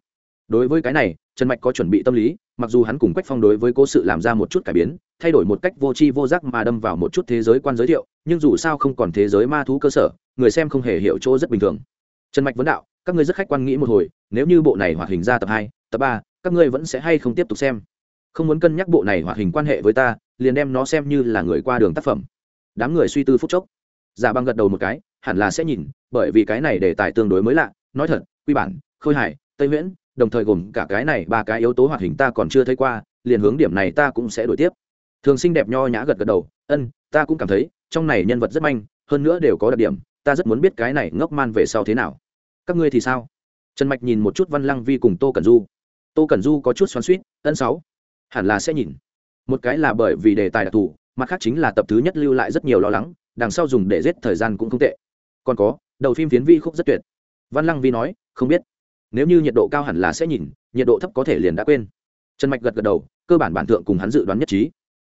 S1: Đối với cái này, trần mạch có chuẩn bị tâm lý, mặc dù hắn cùng quách phong đối với cố sự làm ra một chút cải biến, thay đổi một cách vô tri vô giác mà đâm vào một chút thế giới quan giới thiệu, nhưng dù sao không còn thế giới ma thú cơ sở, người xem không hề hiểu chỗ rất bình thường. Trần mạch vấn đạo, các ngươi rất khách quan nghĩ một hồi, nếu như bộ này hoạt hình ra tập hai, tập ba, các ngươi vẫn sẽ hay không tiếp tục xem? Không muốn cân nhắc bộ này hoạt hình quan hệ với ta, liền đem nó xem như là người qua đường tác phẩm. Đám người suy tư phúc chốc. Giả băng gật đầu một cái hẳn là sẽ nhìn, bởi vì cái này đề tài tương đối mới lạ. Nói thật, quy bản, khôi hải, tây nguyễn, đồng thời gồm cả cái này ba cái yếu tố hoạt hình ta còn chưa thấy qua, liền hướng điểm này ta cũng sẽ đổi tiếp. Thường xinh đẹp nho nhã gật gật đầu, ân, ta cũng cảm thấy, trong này nhân vật rất manh, hơn nữa đều có đặc điểm, ta rất muốn biết cái này ngốc man về sau thế nào. Các ngươi thì sao? Trần mạch nhìn một chút văn lăng vi cùng tô cẩn du. Tô cẩn du có chút xoắn suýt ân sáu, hẳn là sẽ nhìn. Một cái là bởi vì đề tài đặc thù, mặt khác chính là tập thứ nhất lưu lại rất nhiều lo lắng, đằng sau dùng để giết thời gian cũng không tệ còn có đầu phim phiến vi khúc rất tuyệt. Văn lăng vi nói không biết. Nếu như nhiệt độ cao hẳn là sẽ nhìn nhiệt độ thấp có thể liền đã quên. Trần mạch gật gật đầu cơ bản bản thượng cùng hắn dự đoán nhất trí.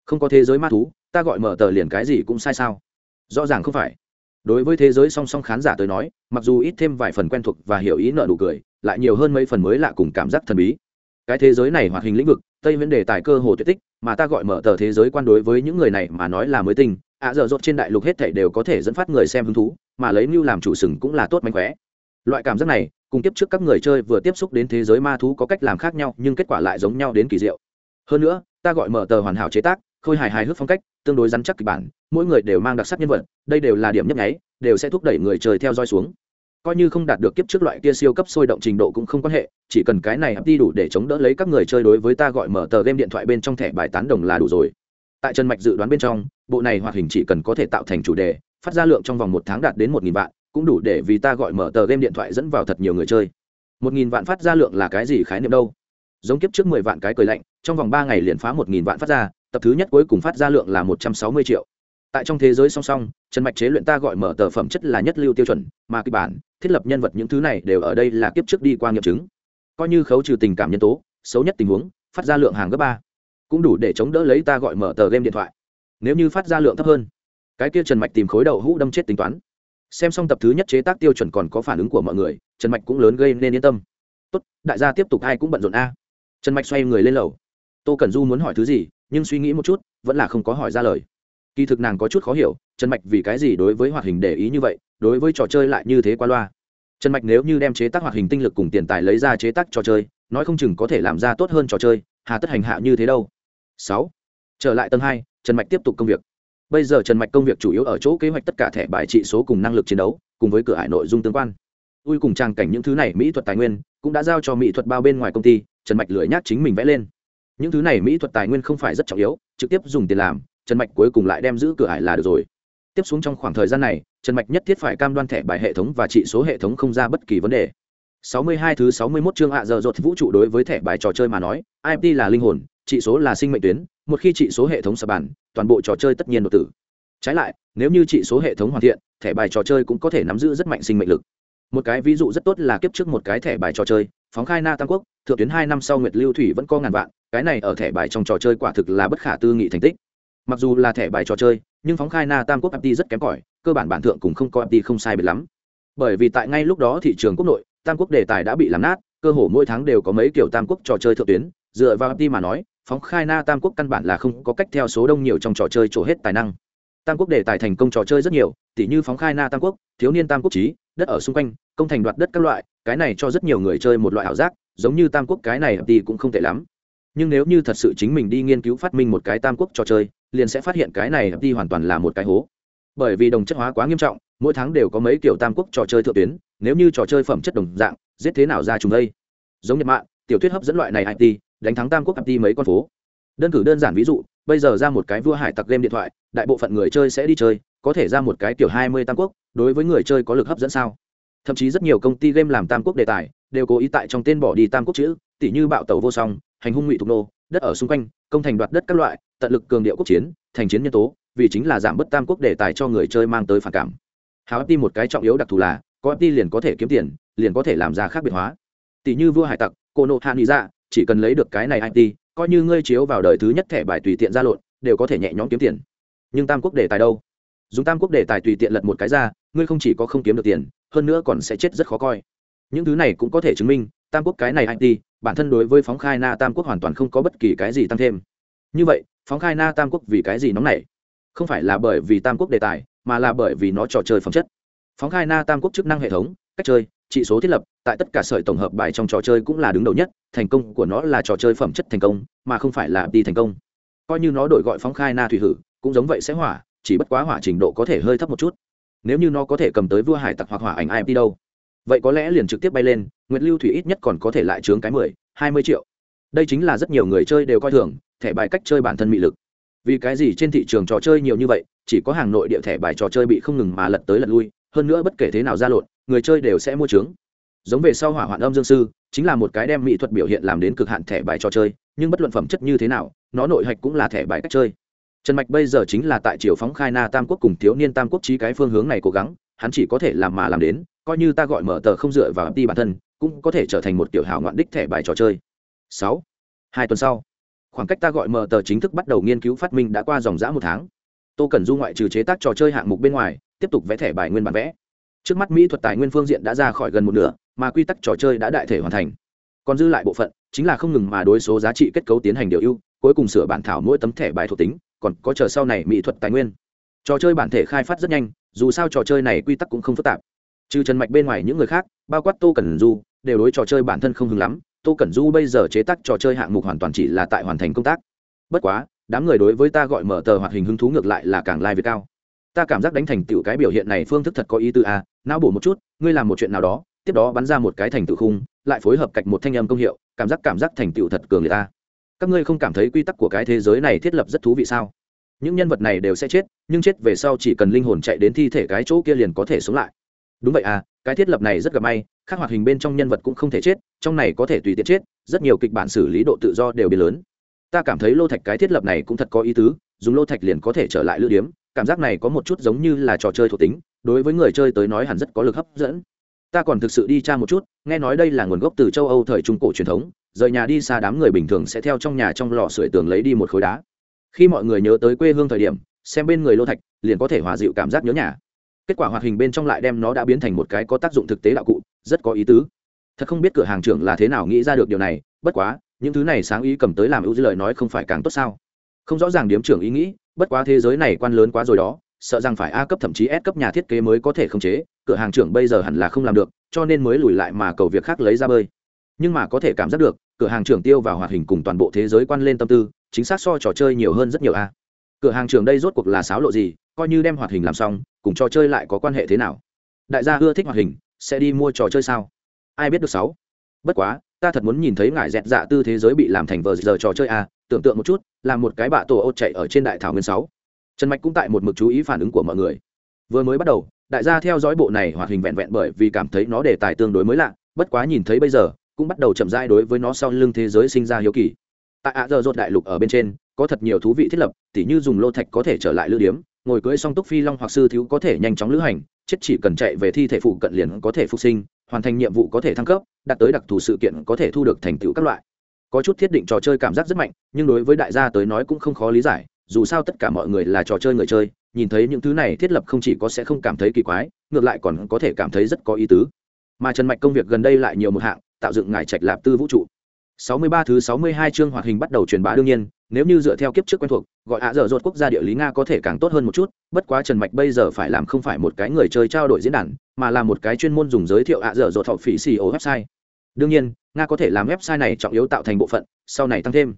S1: Không có thế giới ma thú ta gọi mở tờ liền cái gì cũng sai sao? Rõ ràng không phải. Đối với thế giới song song khán giả tới nói mặc dù ít thêm vài phần quen thuộc và hiểu ý nợ nụ cười lại nhiều hơn mấy phần mới lạ cùng cảm giác thần bí. Cái thế giới này hoạt hình lĩnh vực tây viễn đề tài cơ hồ tuyệt tích mà ta gọi mở tờ thế giới quan đối với những người này mà nói là mới tinh ạ à, dở dột trên đại lục hết thảy đều có thể dẫn phát người xem hứng thú mà lấy mưu làm chủ sừng cũng là tốt mánh khóe. Loại cảm giác này, cùng tiếp trước các người chơi vừa tiếp xúc đến thế giới ma thú có cách làm khác nhau, nhưng kết quả lại giống nhau đến kỳ diệu. Hơn nữa, ta gọi mở tờ hoàn hảo chế tác, khôi hài hài hước phong cách, tương đối rắn chắc kịch bản, mỗi người đều mang đặc sắc nhân vật, đây đều là điểm nhấp nháy, đều sẽ thúc đẩy người chơi theo dõi xuống. Coi như không đạt được kiếp trước loại kia siêu cấp sôi động trình độ cũng không quan hệ, chỉ cần cái này đi đủ để chống đỡ lấy các người chơi đối với ta gọi mở tờ game điện thoại bên trong thẻ bài tán đồng là đủ rồi. Tại trần mạch dự đoán bên trong, bộ này hoạt hình chỉ cần có thể tạo thành chủ đề phát ra lượng trong vòng một tháng đạt đến một nghìn vạn, cũng đủ để vì ta gọi mở tờ game điện thoại dẫn vào thật nhiều người chơi. Một nghìn vạn phát ra lượng là cái gì khái niệm đâu? Giống kiếp trước mười vạn cái cười lạnh, trong vòng ba ngày liền phá một nghìn vạn phát ra, tập thứ nhất cuối cùng phát ra lượng là một trăm sáu mươi triệu. Tại trong thế giới song song, trần mạch chế luyện ta gọi mở tờ phẩm chất là nhất lưu tiêu chuẩn, mà kịch bản, thiết lập nhân vật những thứ này đều ở đây là kiếp trước đi qua nghiệm chứng. Coi như khấu trừ tình cảm nhân tố, xấu nhất tình huống, phát ra lượng hàng gấp ba. Cũng đủ để chống đỡ lấy ta gọi mở tờ game điện thoại. Nếu như phát ra lượng thấp hơn cái kia trần mạch tìm khối đậu hũ đâm chết tính toán. Xem xong tập thứ nhất chế tác tiêu chuẩn còn có phản ứng của mọi người, trần mạch cũng lớn gây nên yên tâm. Tốt, đại gia tiếp tục ai cũng bận rộn a. Trần mạch xoay người lên lầu. Tô cẩn du muốn hỏi thứ gì, nhưng suy nghĩ một chút, vẫn là không có hỏi ra lời. Kỳ thực nàng có chút khó hiểu, trần mạch vì cái gì đối với hoạt hình để ý như vậy, đối với trò chơi lại như thế qua loa. Trần mạch nếu như đem chế tác hoạt hình tinh lực cùng tiền tài lấy ra chế tác trò chơi, nói không chừng có thể làm ra tốt hơn trò chơi, hà tất hành hạ như thế đâu. Sáu, trở lại tầng hai, trần mạch tiếp tục công việc bây giờ trần mạch công việc chủ yếu ở chỗ kế hoạch tất cả thẻ bài trị số cùng năng lực chiến đấu, cùng với cửa hải nội dung tương quan. Ui cùng trang cảnh những thứ này mỹ thuật tài nguyên cũng đã giao cho mỹ thuật bao bên ngoài công ty, trần mạch lười nhác chính mình vẽ lên. Những thứ này mỹ thuật tài nguyên không phải rất trọng yếu, trực tiếp dùng tiền làm, trần mạch cuối cùng lại đem giữ cửa hải là được rồi. Tiếp xuống trong khoảng thời gian này, trần mạch nhất thiết phải cam đoan thẻ bài hệ thống và trị số hệ thống không ra bất kỳ vấn đề. 62 thứ 61 chương ạ giờ rột vũ trụ đối với thẻ bài trò chơi mà nói imt là linh hồn trị số là sinh mệnh tuyến, một khi trị số hệ thống sập bàn, toàn bộ trò chơi tất nhiên đột tử. Trái lại, nếu như trị số hệ thống hoàn thiện, thẻ bài trò chơi cũng có thể nắm giữ rất mạnh sinh mệnh lực. Một cái ví dụ rất tốt là kiếp trước một cái thẻ bài trò chơi, phóng khai na tam quốc, thượng tuyến hai năm sau nguyệt lưu thủy vẫn có ngàn vạn, cái này ở thẻ bài trong trò chơi quả thực là bất khả tư nghị thành tích. Mặc dù là thẻ bài trò chơi, nhưng phóng khai na tam quốc ft rất kém cỏi, cơ bản bản thượng cũng không có ft không sai biệt lắm. Bởi vì tại ngay lúc đó thị trường quốc nội, tam quốc đề tài đã bị làm nát, cơ hồ mỗi tháng đều có mấy kiểu tam quốc trò chơi thượng tuyến, dựa vào ft mà nói phóng khai na tam quốc căn bản là không có cách theo số đông nhiều trong trò chơi trổ hết tài năng. Tam quốc đề tài thành công trò chơi rất nhiều, tỉ như phóng khai na tam quốc, thiếu niên tam quốc trí, đất ở xung quanh, công thành đoạt đất các loại, cái này cho rất nhiều người chơi một loại ảo giác, giống như tam quốc cái này thì cũng không tệ lắm. Nhưng nếu như thật sự chính mình đi nghiên cứu phát minh một cái tam quốc trò chơi, liền sẽ phát hiện cái này đi hoàn toàn là một cái hố. Bởi vì đồng chất hóa quá nghiêm trọng, mỗi tháng đều có mấy kiểu tam quốc trò chơi thượng tuyến, nếu như trò chơi phẩm chất đồng dạng, giết thế nào ra chúng đây? Giống nhật mạng tiểu thuyết hấp dẫn loại này it đánh thắng tam quốc it mấy con phố. Đơn cử đơn giản ví dụ, bây giờ ra một cái vua hải tặc game điện thoại, đại bộ phận người chơi sẽ đi chơi, có thể ra một cái kiểu hai mươi tam quốc, đối với người chơi có lực hấp dẫn sao? Thậm chí rất nhiều công ty game làm tam quốc đề tài, đều cố ý tại trong tên bỏ đi tam quốc chữ tỷ như bạo tàu vô song, hành hung ngụy thục nô, đất ở xung quanh, công thành đoạt đất các loại, tận lực cường điệu quốc chiến, thành chiến nhân tố, vì chính là giảm bớt tam quốc đề tài cho người chơi mang tới phản cảm. Hào ft một cái trọng yếu đặc thù là, có ft liền có thể kiếm tiền, liền có thể làm ra khác biệt hóa. Tỷ như vua hải tặc cô nộ hạ nghĩ ra chỉ cần lấy được cái này it coi như ngươi chiếu vào đời thứ nhất thẻ bài tùy tiện ra lộn, đều có thể nhẹ nhõm kiếm tiền. Nhưng tam quốc đề tài đâu? Dùng tam quốc đề tài tùy tiện lật một cái ra, ngươi không chỉ có không kiếm được tiền, hơn nữa còn sẽ chết rất khó coi. Những thứ này cũng có thể chứng minh, tam quốc cái này it bản thân đối với phóng khai na tam quốc hoàn toàn không có bất kỳ cái gì tăng thêm. Như vậy, phóng khai na tam quốc vì cái gì nóng này không phải là bởi vì tam quốc đề tài, mà là bởi vì nó trò chơi phẩm chất. Phóng khai na tam quốc chức năng hệ thống, cách chơi trị số thiết lập, tại tất cả sợi tổng hợp bài trong trò chơi cũng là đứng đầu nhất, thành công của nó là trò chơi phẩm chất thành công, mà không phải là đi thành công. Coi như nó đổi gọi phóng khai na thủy hử, cũng giống vậy sẽ hỏa, chỉ bất quá hỏa trình độ có thể hơi thấp một chút. Nếu như nó có thể cầm tới vua hải tặc hoặc hỏa ảnh imt đâu, vậy có lẽ liền trực tiếp bay lên nguyễn lưu thủy ít nhất còn có thể lại trướng cái mười, hai mươi triệu. Đây chính là rất nhiều người chơi đều coi thường, thẻ bài cách chơi bản thân mị lực. Vì cái gì trên thị trường trò chơi nhiều như vậy, chỉ có hàng nội địa thẻ bài trò chơi bị không ngừng mà lật tới lật lui hơn nữa bất kể thế nào ra lộn, người chơi đều sẽ mua trướng. Giống về sau hỏa hoạn âm dương sư, chính là một cái đem mỹ thuật biểu hiện làm đến cực hạn thẻ bài trò chơi, nhưng bất luận phẩm chất như thế nào, nó nội hạch cũng là thẻ bài cách chơi. Trần mạch bây giờ chính là tại triều phóng khai na tam quốc cùng thiếu niên tam quốc trí cái phương hướng này cố gắng, hắn chỉ có thể làm mà làm đến, coi như ta gọi mở tờ không dựa vào đi bản thân, cũng có thể trở thành một kiểu hảo ngoạn đích thẻ bài trò chơi. Sáu. Hai tuần sau, khoảng cách ta gọi mở tờ chính thức bắt đầu nghiên cứu phát minh đã qua dòng dã một tháng. Tô cần du ngoại trừ chế tác trò chơi hạng mục bên ngoài tiếp tục vẽ thẻ bài nguyên bản vẽ. Trước mắt mỹ thuật tài nguyên phương diện đã ra khỏi gần một nửa, mà quy tắc trò chơi đã đại thể hoàn thành. Còn dư lại bộ phận, chính là không ngừng mà đối số giá trị kết cấu tiến hành điều ưu, cuối cùng sửa bản thảo mỗi tấm thẻ bài thuộc tính, còn có chờ sau này mỹ thuật tài nguyên. Trò chơi bản thể khai phát rất nhanh, dù sao trò chơi này quy tắc cũng không phức tạp. Trừ trần mạch bên ngoài những người khác, bao quát tô cẩn du, đều đối trò chơi bản thân không hứng lắm. Tô cẩn du bây giờ chế tác trò chơi hạng mục hoàn toàn chỉ là tại hoàn thành công tác. Bất quá, đám người đối với ta gọi mở tờ hoạt hình hứng thú ngược lại là càng lai、like、việt cao ta cảm giác đánh thành tựu cái biểu hiện này phương thức thật có ý tư a à, não bổ một chút, ngươi làm một chuyện nào đó, tiếp đó bắn ra một cái thành tựu khung, lại phối hợp cạnh một thanh âm công hiệu, cảm giác cảm giác thành tựu thật cường người ta à. các ngươi không cảm thấy quy tắc của cái thế giới này thiết lập rất thú vị sao? Những nhân vật này đều sẽ chết, nhưng chết về sau chỉ cần linh hồn chạy đến thi thể cái chỗ kia liền có thể sống lại. Đúng vậy à cái thiết lập này rất gặp may, khác hoạt hình bên trong nhân vật cũng không thể chết, trong này có thể tùy tiện chết, rất nhiều kịch bản xử lý độ tự do đều biến lớn ta cảm thấy lô thạch cái thiết lập này cũng thật có ý tứ, dùng lô thạch liền có thể trở lại lưu điếm, cảm giác này có một chút giống như là trò chơi thuộc tính, đối với người chơi tới nói hẳn rất có lực hấp dẫn. Ta còn thực sự đi tra một chút, nghe nói đây là nguồn gốc từ châu âu thời trung cổ truyền thống, rời nhà đi xa đám người bình thường sẽ theo trong nhà trong lò sưởi tường lấy đi một khối đá. Khi mọi người nhớ tới quê hương thời điểm, xem bên người lô thạch, liền có thể hòa dịu cảm giác nhớ nhà. Kết quả hoạt hình bên trong lại đem nó đã biến thành một cái có tác dụng thực tế đạo cụ, rất có ý tứ. Thật không biết cửa hàng trưởng là thế nào nghĩ ra được điều này, bất quá những thứ này sáng ý cầm tới làm ưu dư lời nói không phải càng tốt sao? Không rõ ràng điếm trưởng ý nghĩ, bất quá thế giới này quan lớn quá rồi đó, sợ rằng phải a cấp thậm chí s cấp nhà thiết kế mới có thể khống chế, cửa hàng trưởng bây giờ hẳn là không làm được, cho nên mới lùi lại mà cầu việc khác lấy ra bơi. Nhưng mà có thể cảm giác được, cửa hàng trưởng tiêu vào hoạt hình cùng toàn bộ thế giới quan lên tâm tư, chính xác so trò chơi nhiều hơn rất nhiều a. Cửa hàng trưởng đây rốt cuộc là sáo lộ gì, coi như đem hoạt hình làm xong, cùng trò chơi lại có quan hệ thế nào? Đại gia ưa thích hoạt hình, sẽ đi mua trò chơi sao? Ai biết được sáu. Bất quá ta thật muốn nhìn thấy ngài dẹt dạ tư thế giới bị làm thành vờ giờ trò chơi a tưởng tượng một chút, là một cái bạ tổ ô chạy ở trên đại thảo nguyên sáu. Trần mạch cũng tại một mực chú ý phản ứng của mọi người. Vừa mới bắt đầu, đại gia theo dõi bộ này hoạt hình vẹn vẹn bởi vì cảm thấy nó đề tài tương đối mới lạ, bất quá nhìn thấy bây giờ, cũng bắt đầu chậm rãi đối với nó sau lưng thế giới sinh ra hiếu kỳ. Tại ạ giờ rột đại lục ở bên trên, có thật nhiều thú vị thiết lập, tỉ như dùng lô thạch có thể trở lại lữ điếm, ngồi cưỡi song túc phi long hoặc sư thiếu có thể nhanh chóng lữ hành, chết chỉ cần chạy về thi thể phụ cận liền có thể phục sinh hoàn thành nhiệm vụ có thể thăng cấp đạt tới đặc thù sự kiện có thể thu được thành tựu các loại. Có chút thiết định trò chơi cảm giác rất mạnh nhưng đối với đại gia tới nói cũng không khó lý giải dù sao tất cả mọi người là trò chơi người chơi nhìn thấy những thứ này thiết lập không chỉ có sẽ không cảm thấy kỳ quái ngược lại còn có thể cảm thấy rất có ý tứ. Mà trần mạch công việc gần đây lại nhiều một hạng tạo dựng ngài trạch lạp tư vũ trụ. 63 thứ 62 chương hoạt hình bắt đầu truyền bá đương nhiên, nếu như dựa theo kiếp trước quen thuộc, gọi ạ dở dột quốc gia địa lý Nga có thể càng tốt hơn một chút, bất quá Trần Mạch bây giờ phải làm không phải một cái người chơi trao đổi diễn đàn, mà là một cái chuyên môn dùng giới thiệu ạ dở dột học phỉ xì website. Đương nhiên, Nga có thể làm website này trọng yếu tạo thành bộ phận, sau này tăng thêm.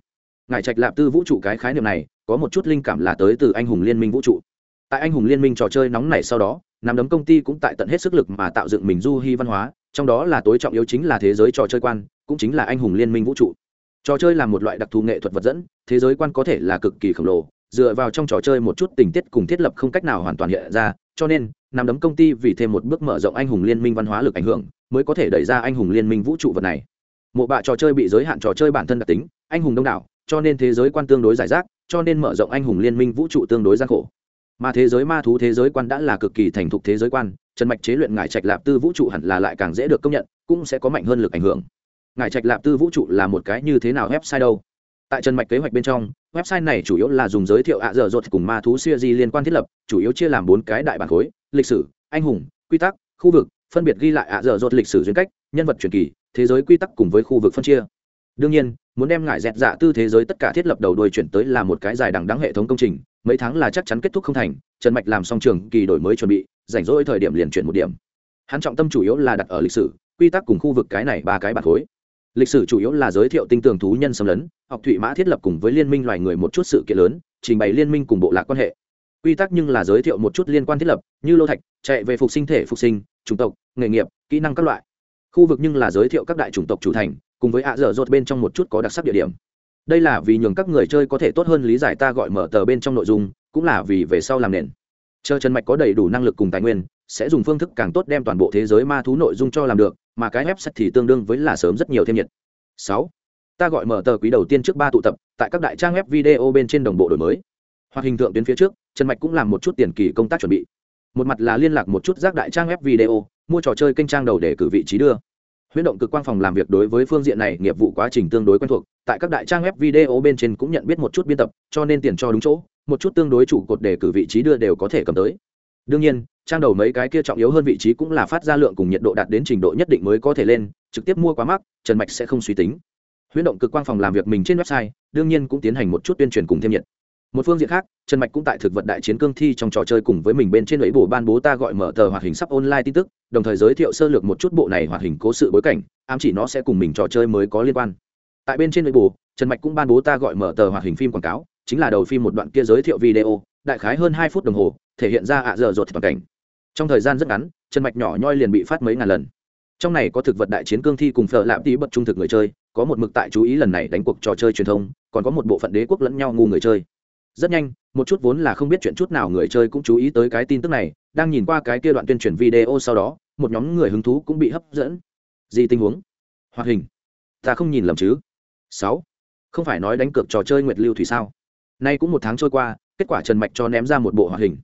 S1: Ngài trạch lạp tư vũ trụ cái khái niệm này, có một chút linh cảm là tới từ anh hùng liên minh vũ trụ. Tại anh hùng liên minh trò chơi nóng này sau đó, nằm đấm công ty cũng tại tận hết sức lực mà tạo dựng mình du hy văn hóa, trong đó là tối trọng yếu chính là thế giới trò chơi quan, cũng chính là anh hùng liên minh vũ trụ trò chơi là một loại đặc thù nghệ thuật vật dẫn, thế giới quan có thể là cực kỳ khổng lồ, dựa vào trong trò chơi một chút tình tiết cùng thiết lập không cách nào hoàn toàn hiện ra, cho nên nằm đấm công ty vì thêm một bước mở rộng anh hùng liên minh văn hóa lực ảnh hưởng, mới có thể đẩy ra anh hùng liên minh vũ trụ vật này. Một bạ trò chơi bị giới hạn trò chơi bản thân đặc tính, anh hùng đông đảo, cho nên thế giới quan tương đối giải rác, cho nên mở rộng anh hùng liên minh vũ trụ tương đối gian khổ. Mà thế giới ma thú, thế giới quan đã là cực kỳ thành thục thế giới quan, trần mạch chế luyện ngải trạch lạp tư vũ trụ hẳn là lại càng dễ được công nhận, cũng sẽ có mạnh hơn lực ảnh hưởng ngài trạch lạp tư vũ trụ là một cái như thế nào website đâu? Tại trần mạch kế hoạch bên trong, website này chủ yếu là dùng giới thiệu ạ dở dột cùng ma thú siêu di liên quan thiết lập, chủ yếu chia làm bốn cái đại bản khối, lịch sử, anh hùng, quy tắc, khu vực, phân biệt ghi lại ạ dở dột lịch sử duyên cách, nhân vật truyền kỳ, thế giới quy tắc cùng với khu vực phân chia. Đương nhiên, muốn đem ngại dẹt dạ tư thế giới tất cả thiết lập đầu đuôi chuyển tới là một cái dài đằng đắng hệ thống công trình, mấy tháng là chắc chắn kết thúc không thành, trần mạch làm xong trường kỳ đổi mới chuẩn bị, rảnh rỗi thời điểm liền chuyển một điểm. Hắn trọng tâm chủ yếu là đặt ở lịch sử, quy tắc cùng khu vực cái này ba cái bản khối lịch sử chủ yếu là giới thiệu tinh tường thú nhân xâm lấn, học thụy mã thiết lập cùng với liên minh loài người một chút sự kiện lớn, trình bày liên minh cùng bộ lạc quan hệ. Quy tắc nhưng là giới thiệu một chút liên quan thiết lập, như lô thạch, chạy về phục sinh thể phục sinh, chủng tộc, nghề nghiệp, kỹ năng các loại. Khu vực nhưng là giới thiệu các đại chủng tộc chủ thành, cùng với ạ dở dột bên trong một chút có đặc sắc địa điểm. Đây là vì nhường các người chơi có thể tốt hơn lý giải ta gọi mở tờ bên trong nội dung, cũng là vì về sau làm nền chờ trần mạch có đầy đủ năng lực cùng tài nguyên, sẽ dùng phương thức càng tốt đem toàn bộ thế giới ma thú nội dung cho làm được, mà cái website thì tương đương với là sớm rất nhiều thêm nhiệt. Sáu, ta gọi mở tờ quý đầu tiên trước ba tụ tập, tại các đại trang web video bên trên đồng bộ đổi mới. Hoặc hình tượng tuyến phía trước, trần mạch cũng làm một chút tiền kỳ công tác chuẩn bị. Một mặt là liên lạc một chút rác đại trang web video, mua trò chơi kênh trang đầu để cử vị trí đưa. Huyễn động cực quang phòng làm việc đối với phương diện này, nghiệp vụ quá trình tương đối quen thuộc, tại các đại trang web video bên trên cũng nhận biết một chút biên tập, cho nên tiền cho đúng chỗ một chút tương đối chủ cột để cử vị trí đưa đều có thể cầm tới. Đương nhiên, trang đầu mấy cái kia trọng yếu hơn vị trí cũng là phát ra lượng cùng nhiệt độ đạt đến trình độ nhất định mới có thể lên, trực tiếp mua quá mắc, trần mạch sẽ không suy tính. Huyễn động cực quang phòng làm việc mình trên website, đương nhiên cũng tiến hành một chút tuyên truyền cùng thêm nhiệt. Một phương diện khác, trần mạch cũng tại thực vật đại chiến cương thi trong trò chơi cùng với mình bên trên ấy bổ ban bố ta gọi mở tờ hoạt hình sắp online tin tức, đồng thời giới thiệu sơ lược một chút bộ này hoạt hình cố sự bối cảnh, ám chỉ nó sẽ cùng mình trò chơi mới có liên quan. Tại bên trên ấy bổ, trần mạch cũng ban bố ta gọi mở tờ hoạt hình phim quảng cáo chính là đầu phim một đoạn kia giới thiệu video, đại khái hơn hai phút đồng hồ, thể hiện ra ạ dở dột toàn cảnh. Trong thời gian rất ngắn, chân mạch nhỏ nhoi liền bị phát mấy ngàn lần. Trong này có thực vật đại chiến cương thi cùng phở lạm tí bật trung thực người chơi, có một mực tại chú ý lần này đánh cuộc trò chơi truyền thông, còn có một bộ phận đế quốc lẫn nhau ngu người chơi. Rất nhanh, một chút vốn là không biết chuyện chút nào người chơi cũng chú ý tới cái tin tức này, đang nhìn qua cái kia đoạn tuyên truyền video sau đó, một nhóm người hứng thú cũng bị hấp dẫn. Gì tình huống? Hoạt hình. Ta không nhìn lầm chứ. Sáu. Không phải nói đánh cược trò chơi nguyệt lưu thủy sao? Nay cũng một tháng trôi qua, kết quả trần mạch cho ném ra một bộ hoạt hình.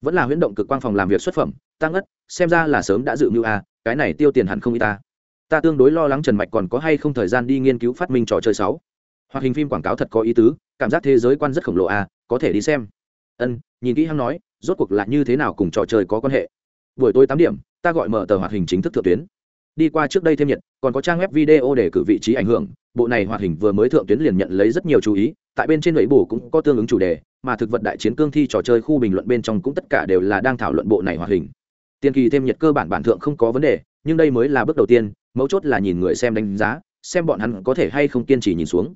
S1: Vẫn là huyễn động cực quang phòng làm việc xuất phẩm, tăng ất, xem ra là sớm đã dự mưu a cái này tiêu tiền hẳn không y ta. Ta tương đối lo lắng trần mạch còn có hay không thời gian đi nghiên cứu phát minh trò chơi sáu. Hoạt hình phim quảng cáo thật có ý tứ, cảm giác thế giới quan rất khổng lồ a có thể đi xem. Ân, nhìn kỹ hắn nói, rốt cuộc là như thế nào cùng trò chơi có quan hệ. Buổi tối tám điểm, ta gọi mở tờ hoạt hình chính thức thượng tuyến đi qua trước đây thêm nhiệt, còn có trang web video để cử vị trí ảnh hưởng, bộ này hoạt hình vừa mới thượng tuyến liền nhận lấy rất nhiều chú ý, tại bên trên lưỡi bù cũng có tương ứng chủ đề, mà thực vật đại chiến cương thi trò chơi khu bình luận bên trong cũng tất cả đều là đang thảo luận bộ này hoạt hình. Tiên kỳ thêm nhiệt cơ bản bản thượng không có vấn đề, nhưng đây mới là bước đầu tiên, mấu chốt là nhìn người xem đánh giá, xem bọn hắn có thể hay không kiên trì nhìn xuống.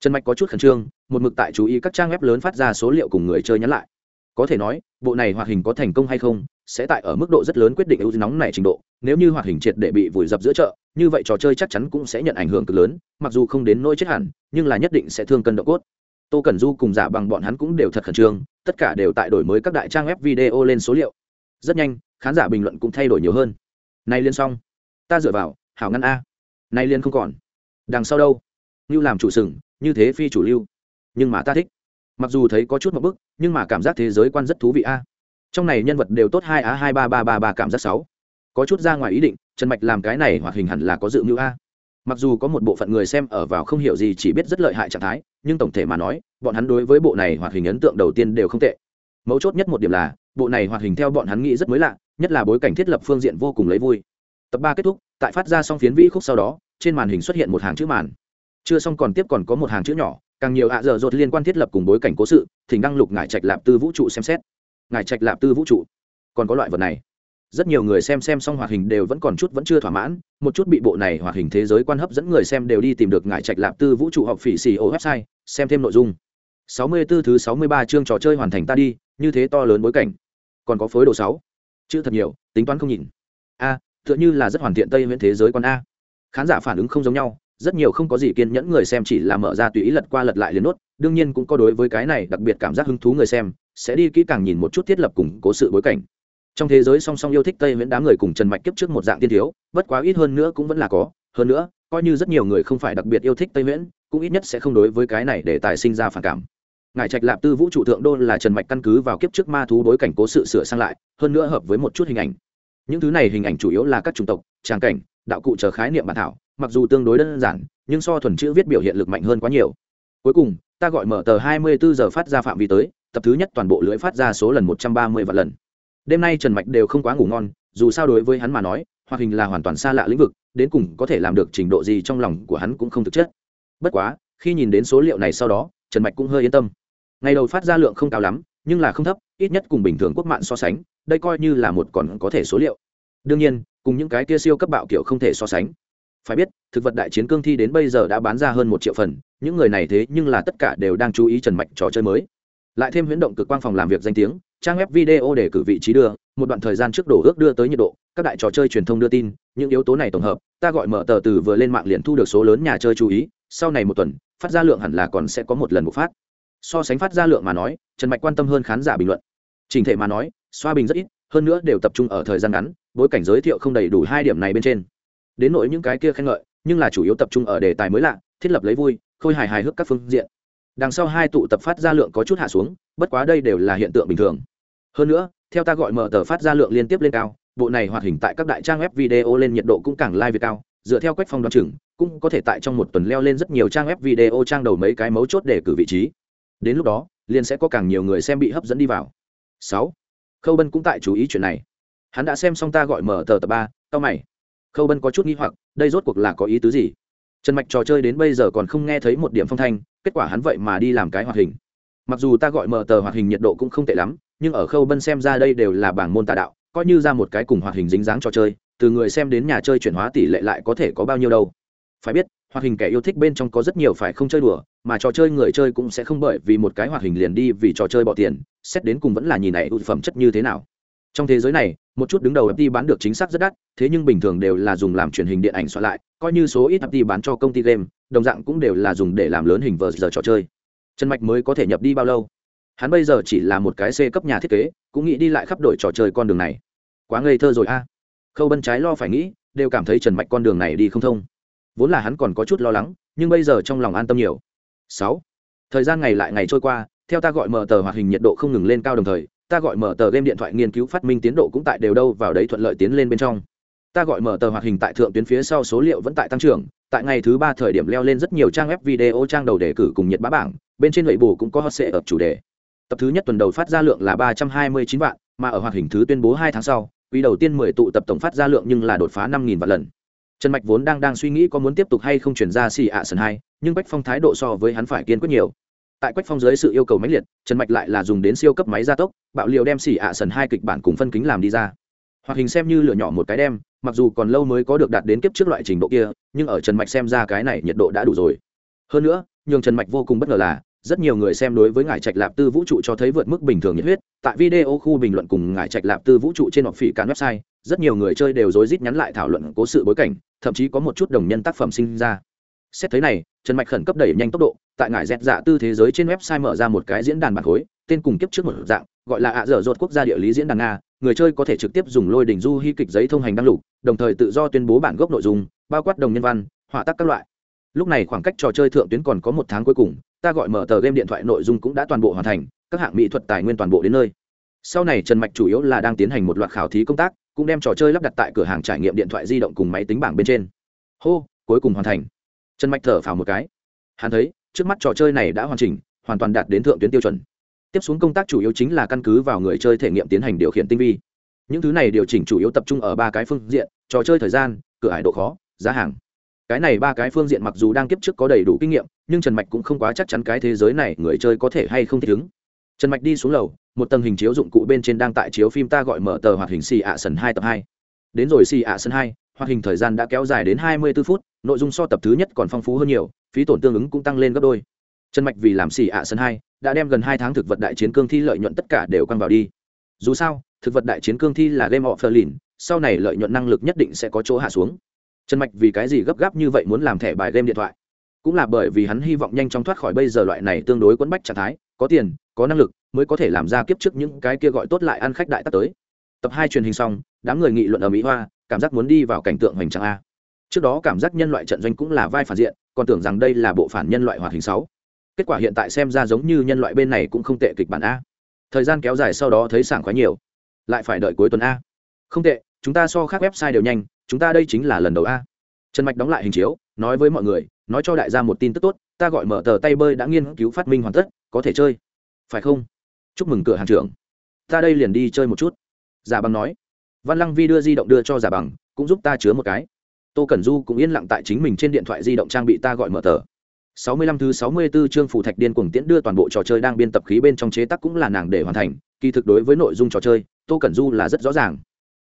S1: Trần mạch có chút khẩn trương, một mực tại chú ý các trang web lớn phát ra số liệu cùng người chơi nhắn lại. Có thể nói, bộ này hoạt hình có thành công hay không sẽ tại ở mức độ rất lớn quyết định ưu nóng này trình độ, nếu như hoạt hình triệt để bị vùi dập giữa chợ, như vậy trò chơi chắc chắn cũng sẽ nhận ảnh hưởng cực lớn, mặc dù không đến nỗi chết hẳn, nhưng là nhất định sẽ thương cân độ cốt. Tô cẩn du cùng giả bằng bọn hắn cũng đều thật khẩn trương, tất cả đều tại đổi mới các đại trang web video lên số liệu. Rất nhanh, khán giả bình luận cũng thay đổi nhiều hơn. Nay liên xong. Ta dựa vào, hảo ngăn a. Nay liên không còn. Đằng sau đâu? Như làm chủ sừng, như thế phi chủ lưu. Nhưng mà ta thích. Mặc dù thấy có chút một bức, nhưng mà cảm giác thế giới quan rất thú vị a trong này nhân vật đều tốt hai á hai ba ba ba ba cảm giác sáu. Có chút ra ngoài ý định, trần mạch làm cái này hoạt hình hẳn là có dự mưu a. Mặc dù có một bộ phận người xem ở vào không hiểu gì chỉ biết rất lợi hại trạng thái, nhưng tổng thể mà nói, bọn hắn đối với bộ này hoạt hình ấn tượng đầu tiên đều không tệ. Mấu chốt nhất một điểm là, bộ này hoạt hình theo bọn hắn nghĩ rất mới lạ, nhất là bối cảnh thiết lập phương diện vô cùng lấy vui. Tập ba kết thúc, tại phát ra xong phiến vĩ khúc sau đó, trên màn hình xuất hiện một hàng chữ màn. Chưa xong còn tiếp còn có một hàng chữ nhỏ, càng nhiều ạ dở dột liên quan thiết lập cùng bối cảnh cố sự, thỉnh đăng lục ngải trạch lạp tư vũ trụ xem xét ngải trạch lạp tư vũ trụ. Còn có loại vật này. Rất nhiều người xem xem xong hoạt hình đều vẫn còn chút vẫn chưa thỏa mãn, một chút bị bộ này hoạt hình thế giới quan hấp dẫn người xem đều đi tìm được ngải trạch lạp tư vũ trụ học phỉ xì ô website, xem thêm nội dung. 64 thứ 63 chương trò chơi hoàn thành ta đi, như thế to lớn bối cảnh. Còn có phối đồ 6. chữ thật nhiều, tính toán không nhìn. A, tựa như là rất hoàn thiện tây nguyên thế giới quan a. Khán giả phản ứng không giống nhau, rất nhiều không có gì kiên nhẫn người xem chỉ là mở ra tùy ý lật qua lật lại liền nốt, đương nhiên cũng có đối với cái này đặc biệt cảm giác hứng thú người xem sẽ đi kỹ càng nhìn một chút thiết lập cùng cố sự bối cảnh. Trong thế giới song song yêu thích tây viễn đám người cùng trần mạch kiếp trước một dạng tiên thiếu, bất quá ít hơn nữa cũng vẫn là có, hơn nữa, coi như rất nhiều người không phải đặc biệt yêu thích tây viễn cũng ít nhất sẽ không đối với cái này để tài sinh ra phản cảm. Ngài trạch lạp tư vũ trụ thượng đô là trần mạch căn cứ vào kiếp trước ma thú bối cảnh cố sự sửa sang lại, hơn nữa hợp với một chút hình ảnh. Những thứ này hình ảnh chủ yếu là các chủng tộc, tràng cảnh, đạo cụ chờ khái niệm bản thảo, mặc dù tương đối đơn giản, nhưng so thuần chữ viết biểu hiện lực mạnh hơn quá nhiều. Cuối cùng, ta gọi mở tờ 24 giờ phát ra phạm vi tới tập thứ nhất toàn bộ lưỡi phát ra số lần 130 vạn lần. Đêm nay trần mạch đều không quá ngủ ngon, dù sao đối với hắn mà nói, hoạt hình là hoàn toàn xa lạ lĩnh vực, đến cùng có thể làm được trình độ gì trong lòng của hắn cũng không thực chất. Bất quá, khi nhìn đến số liệu này sau đó, trần mạch cũng hơi yên tâm. Ngày đầu phát ra lượng không cao lắm, nhưng là không thấp, ít nhất cùng bình thường quốc mạng so sánh, đây coi như là một còn có thể số liệu. Đương nhiên, cùng những cái kia siêu cấp bạo kiểu không thể so sánh. Phải biết, thực vật đại chiến cương thi đến bây giờ đã bán ra hơn một triệu phần, những người này thế nhưng là tất cả đều đang chú ý trần mạch trò chơi mới lại thêm huyễn động cực quang phòng làm việc danh tiếng, trang web video để cử vị trí đưa, một đoạn thời gian trước đổ ước đưa tới nhiệt độ, các đại trò chơi truyền thông đưa tin, những yếu tố này tổng hợp, ta gọi mở tờ từ vừa lên mạng liền thu được số lớn nhà chơi chú ý, sau này một tuần, phát ra lượng hẳn là còn sẽ có một lần bộc phát. So sánh phát ra lượng mà nói, trần mạch quan tâm hơn khán giả bình luận. Trình thể mà nói, xoa bình rất ít, hơn nữa đều tập trung ở thời gian ngắn, bối cảnh giới thiệu không đầy đủ hai điểm này bên trên. Đến nỗi những cái kia khen ngợi, nhưng là chủ yếu tập trung ở đề tài mới lạ, thiết lập lấy vui, khôi hài hài hước các phương diện đằng sau hai tụ tập phát ra lượng có chút hạ xuống, bất quá đây đều là hiện tượng bình thường. Hơn nữa, theo ta gọi mở tờ phát ra lượng liên tiếp lên cao, bộ này hoạt hình tại các đại trang web video lên nhiệt độ cũng càng lai cao, dựa theo quách phong đoán chừng, cũng có thể tại trong một tuần leo lên rất nhiều trang web video trang đầu mấy cái mấu chốt để cử vị trí. Đến lúc đó, liền sẽ có càng nhiều người xem bị hấp dẫn đi vào. Sáu, khâu bân cũng tại chú ý chuyện này. Hắn đã xem xong ta gọi mở tờ tập ba tao mày. Khâu bân có chút nghi hoặc, đây rốt cuộc là có ý tứ gì? Trần mạch trò chơi đến bây giờ còn không nghe thấy một điểm phong thanh, kết quả hắn vậy mà đi làm cái hoạt hình. Mặc dù ta gọi mở tờ hoạt hình nhiệt độ cũng không tệ lắm, nhưng ở khâu bân xem ra đây đều là bảng môn tà đạo, coi như ra một cái cùng hoạt hình dính dáng trò chơi, từ người xem đến nhà chơi chuyển hóa tỷ lệ lại có thể có bao nhiêu đâu. Phải biết, hoạt hình kẻ yêu thích bên trong có rất nhiều phải không chơi đùa, mà trò chơi người chơi cũng sẽ không bởi vì một cái hoạt hình liền đi vì trò chơi bỏ tiền, xét đến cùng vẫn là nhìn này ưu phẩm chất như thế nào. Trong thế giới này, một chút đứng đầu fd bán được chính xác rất đắt, thế nhưng bình thường đều là dùng làm truyền hình điện ảnh soạn lại coi như số ít FT bán cho công ty game, đồng dạng cũng đều là dùng để làm lớn hình vờ giờ trò chơi. Trần mạch mới có thể nhập đi bao lâu? Hắn bây giờ chỉ là một cái c cấp nhà thiết kế, cũng nghĩ đi lại khắp đổi trò chơi con đường này. Quá ngây thơ rồi a. Khâu bân trái lo phải nghĩ, đều cảm thấy trần mạch con đường này đi không thông. Vốn là hắn còn có chút lo lắng, nhưng bây giờ trong lòng an tâm nhiều. Sáu. Thời gian ngày lại ngày trôi qua, theo ta gọi mở tờ hoạt hình nhiệt độ không ngừng lên cao đồng thời, ta gọi mở tờ game điện thoại nghiên cứu phát minh tiến độ cũng tại đều đâu vào đấy thuận lợi tiến lên bên trong ta gọi mở tờ hoạt hình tại thượng tuyến phía sau số liệu vẫn tại tăng trưởng, tại ngày thứ ba thời điểm leo lên rất nhiều trang web video trang đầu đề cử cùng nhiệt bá bảng, bên trên lệ bù cũng có hot sệ ở chủ đề. Tập thứ nhất tuần đầu phát ra lượng là ba trăm hai mươi chín vạn, mà ở hoạt hình thứ tuyên bố hai tháng sau, quý đầu tiên mười tụ tập tổng phát ra lượng nhưng là đột phá năm nghìn vạn lần. Trần mạch vốn đang đang suy nghĩ có muốn tiếp tục hay không chuyển ra xì ạ sân hai, nhưng bách phong thái độ so với hắn phải kiên quyết nhiều. Tại quách phong dưới sự yêu cầu mãnh liệt, trần mạch lại là dùng đến siêu cấp máy gia tốc, bạo liều đem xỉ ạ sần hai kịch bản cùng phân kính làm đi ra hoạt hình xem như lửa nhỏ một cái đem, mặc dù còn lâu mới có được đạt đến kiếp trước loại trình độ kia, nhưng ở trần mạch xem ra cái này nhiệt độ đã đủ rồi. Hơn nữa, nhường trần mạch vô cùng bất ngờ là, rất nhiều người xem đối với ngài trạch lạp tư vũ trụ cho thấy vượt mức bình thường nhiệt huyết. Tại video khu bình luận cùng ngài trạch lạp tư vũ trụ trên họp phỉ cán website, rất nhiều người chơi đều rối rít nhắn lại thảo luận cố sự bối cảnh, thậm chí có một chút đồng nhân tác phẩm sinh ra. Xét thấy này, trần mạch khẩn cấp đẩy nhanh tốc độ, tại ngải dẹt dạ tư thế giới trên website mở ra một cái diễn đàn bản khối, tên cùng kiếp trước một dạng, gọi là ạ dở dột quốc gia địa lý diễn đàn nga người chơi có thể trực tiếp dùng lôi đỉnh du hy kịch giấy thông hành đăng lục, đồng thời tự do tuyên bố bản gốc nội dung, bao quát đồng nhân văn, họa tác các loại. Lúc này khoảng cách trò chơi thượng tuyến còn có một tháng cuối cùng, ta gọi mở tờ game điện thoại nội dung cũng đã toàn bộ hoàn thành, các hạng mỹ thuật tài nguyên toàn bộ đến nơi. Sau này trần mạch chủ yếu là đang tiến hành một loạt khảo thí công tác, cũng đem trò chơi lắp đặt tại cửa hàng trải nghiệm điện thoại di động cùng máy tính bảng bên trên. Hô, cuối cùng hoàn thành. Trần mạch thở phào một cái. Hắn thấy, trước mắt trò chơi này đã hoàn chỉnh, hoàn toàn đạt đến thượng tuyến tiêu chuẩn tiếp xuống công tác chủ yếu chính là căn cứ vào người chơi thể nghiệm tiến hành điều khiển tinh vi. Những thứ này điều chỉnh chủ yếu tập trung ở ba cái phương diện, trò chơi thời gian, cửa hải độ khó, giá hàng. Cái này ba cái phương diện mặc dù đang kiếp trước có đầy đủ kinh nghiệm, nhưng trần mạch cũng không quá chắc chắn cái thế giới này người chơi có thể hay không thích ứng. Trần mạch đi xuống lầu, một tầng hình chiếu dụng cụ bên trên đang tại chiếu phim ta gọi mở tờ hoạt hình xì ạ sần hai tập hai. Đến rồi xì ạ sân hai, hoạt hình thời gian đã kéo dài đến hai mươi 24 phút, nội dung so tập thứ nhất còn phong phú hơn nhiều, phí tổn tương ứng cũng tăng lên gấp đôi trần mạch vì làm xì ạ sân hai, đã đem gần hai tháng thực vật đại chiến cương thi lợi nhuận tất cả đều quăng vào đi. Dù sao, thực vật đại chiến cương thi là game of lìn sau này lợi nhuận năng lực nhất định sẽ có chỗ hạ xuống. Trần mạch vì cái gì gấp gáp như vậy muốn làm thẻ bài game điện thoại? Cũng là bởi vì hắn hy vọng nhanh chóng thoát khỏi bây giờ loại này tương đối quẫn bách trạng thái, có tiền, có năng lực mới có thể làm ra kiếp trước những cái kia gọi tốt lại ăn khách đại tắt tới. Tập hai truyền hình xong, đám người nghị luận ở mỹ hoa, cảm giác muốn đi vào cảnh tượng hoành tráng a. Trước đó cảm giác nhân loại trận doanh cũng là vai phản diện, còn tưởng rằng đây là bộ phản nhân loại hoạt hình sáu kết quả hiện tại xem ra giống như nhân loại bên này cũng không tệ kịch bản a. Thời gian kéo dài sau đó thấy sảng khoái nhiều. Lại phải đợi cuối tuần a. Không tệ, chúng ta so khác website đều nhanh, chúng ta đây chính là lần đầu a. Trần mạch đóng lại hình chiếu, nói với mọi người, nói cho đại gia một tin tức tốt, ta gọi mở tờ tay bơi đã nghiên cứu phát minh hoàn tất, có thể chơi. Phải không? Chúc mừng cửa hàng trưởng. Ta đây liền đi chơi một chút. Giả bằng nói. Văn lăng vi đưa di động đưa cho giả bằng, cũng giúp ta chứa một cái. Tô cẩn du cũng yên lặng tại chính mình trên điện thoại di động trang bị ta gọi mở tờ. 65 thứ 64 chương phủ thạch điên cuồng tiễn đưa toàn bộ trò chơi đang biên tập khí bên trong chế tác cũng là nàng để hoàn thành, kỳ thực đối với nội dung trò chơi, Tô Cẩn Du là rất rõ ràng.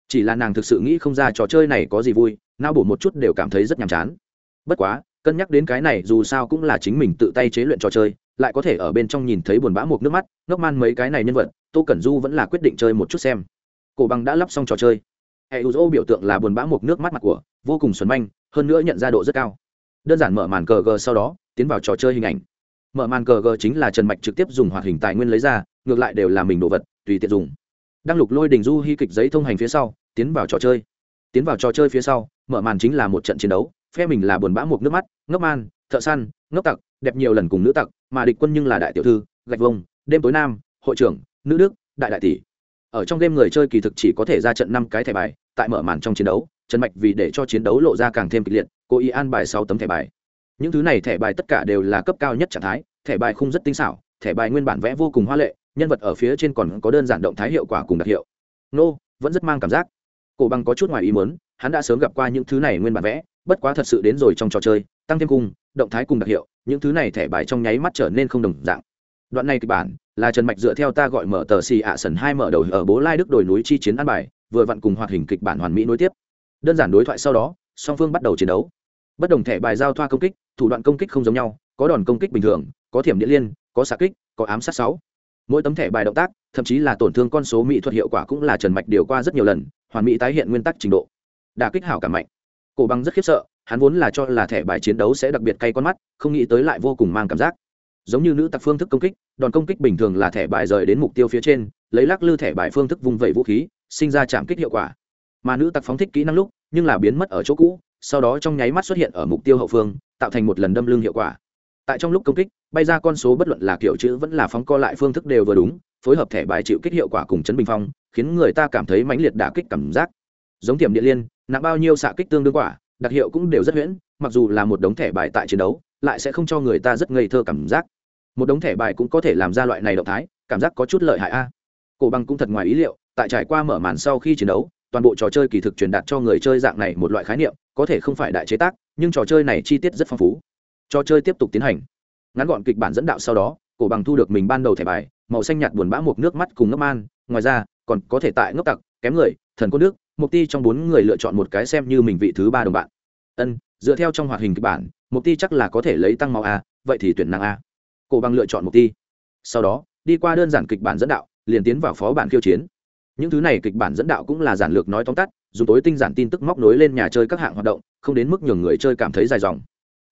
S1: Chỉ là nàng thực sự nghĩ không ra trò chơi này có gì vui, não bổ một chút đều cảm thấy rất nhàm chán. Bất quá, cân nhắc đến cái này dù sao cũng là chính mình tự tay chế luyện trò chơi, lại có thể ở bên trong nhìn thấy buồn bã một nước mắt, ngốc man mấy cái này nhân vật, Tô Cẩn Du vẫn là quyết định chơi một chút xem. Cổ bằng đã lắp xong trò chơi. Hệ Uzo biểu tượng là buồn bã một nước mắt mặt của, vô cùng xuân manh, hơn nữa nhận ra độ rất cao. Đơn giản mở màn cờ g sau đó, tiến vào trò chơi hình ảnh. Mở màn cờ g chính là trần mạch trực tiếp dùng hoạt hình tài nguyên lấy ra ngược lại đều là mình đồ vật tùy tiện dùng. Đăng lục lôi đình du hy kịch giấy thông hành phía sau tiến vào trò chơi. Tiến vào trò chơi phía sau mở màn chính là một trận chiến đấu phe mình là buồn bã một nước mắt ngốc man thợ săn ngốc tặc đẹp nhiều lần cùng nữ tặc mà địch quân nhưng là đại tiểu thư gạch vông đêm tối nam hội trưởng nữ đức đại đại tỷ. Ở trong game người chơi kỳ thực chỉ có thể ra trận năm cái thẻ bài tại mở màn trong chiến đấu trần mạch vì để cho chiến đấu lộ ra càng thêm kịch liệt cố ý an bài sáu tấm thẻ bài. Những thứ này thẻ bài tất cả đều là cấp cao nhất trạng thái, thẻ bài khung rất tinh xảo, thẻ bài nguyên bản vẽ vô cùng hoa lệ, nhân vật ở phía trên còn có đơn giản động thái hiệu quả cùng đặc hiệu. Nô, vẫn rất mang cảm giác. Cổ bằng có chút ngoài ý muốn, hắn đã sớm gặp qua những thứ này nguyên bản vẽ, bất quá thật sự đến rồi trong trò chơi, tăng thêm cung động thái cùng đặc hiệu, những thứ này thẻ bài trong nháy mắt trở nên không đồng dạng. Đoạn này kịch bản là trần mạch dựa theo ta gọi mở tờ xì ạ sần hai mở đầu ở bố lai đức đồi núi chi chiến an bài, vừa vặn cùng hoạt hình kịch bản hoàn mỹ nối tiếp. Đơn giản đối thoại sau đó, song phương bắt đầu chiến đấu bất đồng thẻ bài giao thoa công kích, thủ đoạn công kích không giống nhau, có đòn công kích bình thường, có thiểm điện liên, có xạ kích, có ám sát sáu. Mỗi tấm thẻ bài động tác, thậm chí là tổn thương con số mỹ thuật hiệu quả cũng là trần mạch điều qua rất nhiều lần, hoàn mỹ tái hiện nguyên tắc trình độ. Đà kích hảo cảm mạnh. Cổ băng rất khiếp sợ, hắn vốn là cho là thẻ bài chiến đấu sẽ đặc biệt cay con mắt, không nghĩ tới lại vô cùng mang cảm giác. Giống như nữ tặc phương thức công kích, đòn công kích bình thường là thẻ bài rời đến mục tiêu phía trên, lấy lắc lư thẻ bài phương thức vung vẩy vũ khí, sinh ra chạm kích hiệu quả. Mà nữ tặc phóng thích kỹ năng lúc, nhưng là biến mất ở chỗ cũ sau đó trong nháy mắt xuất hiện ở mục tiêu hậu phương, tạo thành một lần đâm lưng hiệu quả. Tại trong lúc công kích, bay ra con số bất luận là kiểu chữ vẫn là phóng co lại phương thức đều vừa đúng, phối hợp thẻ bài chịu kích hiệu quả cùng chấn bình phong, khiến người ta cảm thấy mãnh liệt đả kích cảm giác. Giống tiềm điện liên, nặng bao nhiêu xạ kích tương đương quả, đặc hiệu cũng đều rất huyễn, mặc dù là một đống thẻ bài tại chiến đấu, lại sẽ không cho người ta rất ngây thơ cảm giác. Một đống thẻ bài cũng có thể làm ra loại này động thái, cảm giác có chút lợi hại a. Cổ bằng cũng thật ngoài ý liệu, tại trải qua mở màn sau khi chiến đấu, toàn bộ trò chơi kỳ thực truyền đạt cho người chơi dạng này một loại khái niệm có thể không phải đại chế tác, nhưng trò chơi này chi tiết rất phong phú. Trò chơi tiếp tục tiến hành. Ngắn gọn kịch bản dẫn đạo sau đó, cổ bằng thu được mình ban đầu thẻ bài, màu xanh nhạt buồn bã một nước mắt cùng ngốc man. Ngoài ra, còn có thể tại ngốc tặc, kém người, thần côn nước, mục ti trong bốn người lựa chọn một cái xem như mình vị thứ ba đồng bạn. Ân, dựa theo trong hoạt hình kịch bản, mục ti chắc là có thể lấy tăng máu a, vậy thì tuyển năng a. Cổ bằng lựa chọn mục ti. Sau đó, đi qua đơn giản kịch bản dẫn đạo, liền tiến vào phó bản khiêu chiến những thứ này kịch bản dẫn đạo cũng là giản lược nói tóm tắt, dùng tối tinh giản tin tức móc nối lên nhà chơi các hạng hoạt động, không đến mức nhường người chơi cảm thấy dài dòng.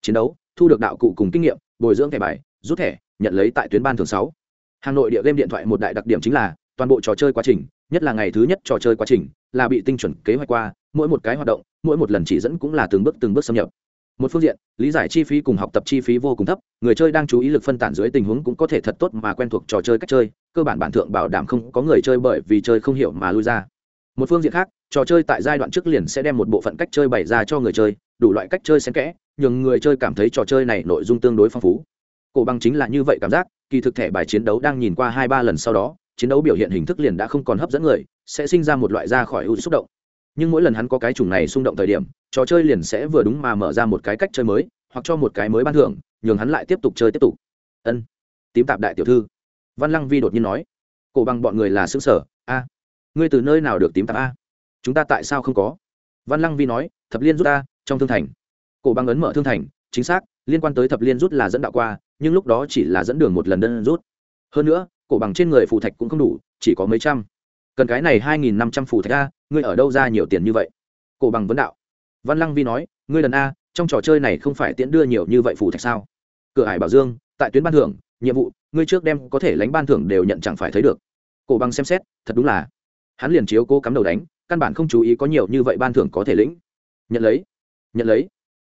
S1: Chiến đấu, thu được đạo cụ cùng kinh nghiệm, bồi dưỡng thẻ bài, rút thẻ, nhận lấy tại tuyến ban thường sáu. Hà nội địa game điện thoại một đại đặc điểm chính là, toàn bộ trò chơi quá trình, nhất là ngày thứ nhất trò chơi quá trình, là bị tinh chuẩn kế hoạch qua, mỗi một cái hoạt động, mỗi một lần chỉ dẫn cũng là từng bước từng bước xâm nhập một phương diện, lý giải chi phí cùng học tập chi phí vô cùng thấp, người chơi đang chú ý lực phân tản dưới tình huống cũng có thể thật tốt mà quen thuộc trò chơi cách chơi, cơ bản bản thượng bảo đảm không có người chơi bởi vì chơi không hiểu mà lui ra. Một phương diện khác, trò chơi tại giai đoạn trước liền sẽ đem một bộ phận cách chơi bày ra cho người chơi, đủ loại cách chơi xen kẽ, nhường người chơi cảm thấy trò chơi này nội dung tương đối phong phú. Cổ bằng chính là như vậy cảm giác, kỳ thực thẻ bài chiến đấu đang nhìn qua hai ba lần sau đó, chiến đấu biểu hiện hình thức liền đã không còn hấp dẫn người, sẽ sinh ra một loại ra khỏi ưu xúc động nhưng mỗi lần hắn có cái chủng này xung động thời điểm, trò chơi liền sẽ vừa đúng mà mở ra một cái cách chơi mới, hoặc cho một cái mới ban thưởng, nhường hắn lại tiếp tục chơi tiếp tục. Ân, tím tạp đại tiểu thư. Văn lăng vi đột nhiên nói, cổ bằng bọn người là xứ sở, a. Ngươi từ nơi nào được tím tạp a? Chúng ta tại sao không có? Văn lăng vi nói, thập liên rút ta, trong thương thành. Cổ bằng ấn mở thương thành, chính xác, liên quan tới thập liên rút là dẫn đạo qua, nhưng lúc đó chỉ là dẫn đường một lần đơn rút. Hơn nữa, cổ bằng trên người phù thạch cũng không đủ, chỉ có mấy trăm. Cần cái này hai nghìn năm trăm phù thạch a ngươi ở đâu ra nhiều tiền như vậy? Cổ bằng vấn đạo. Văn lăng vi nói, ngươi lần a, trong trò chơi này không phải tiễn đưa nhiều như vậy phù thạch sao? Cửa hải bảo dương, tại tuyến ban thưởng, nhiệm vụ, ngươi trước đem có thể lánh ban thưởng đều nhận chẳng phải thấy được. Cổ bằng xem xét, thật đúng là. Hắn liền chiếu cố cắm đầu đánh, căn bản không chú ý có nhiều như vậy ban thưởng có thể lĩnh. Nhận lấy nhận lấy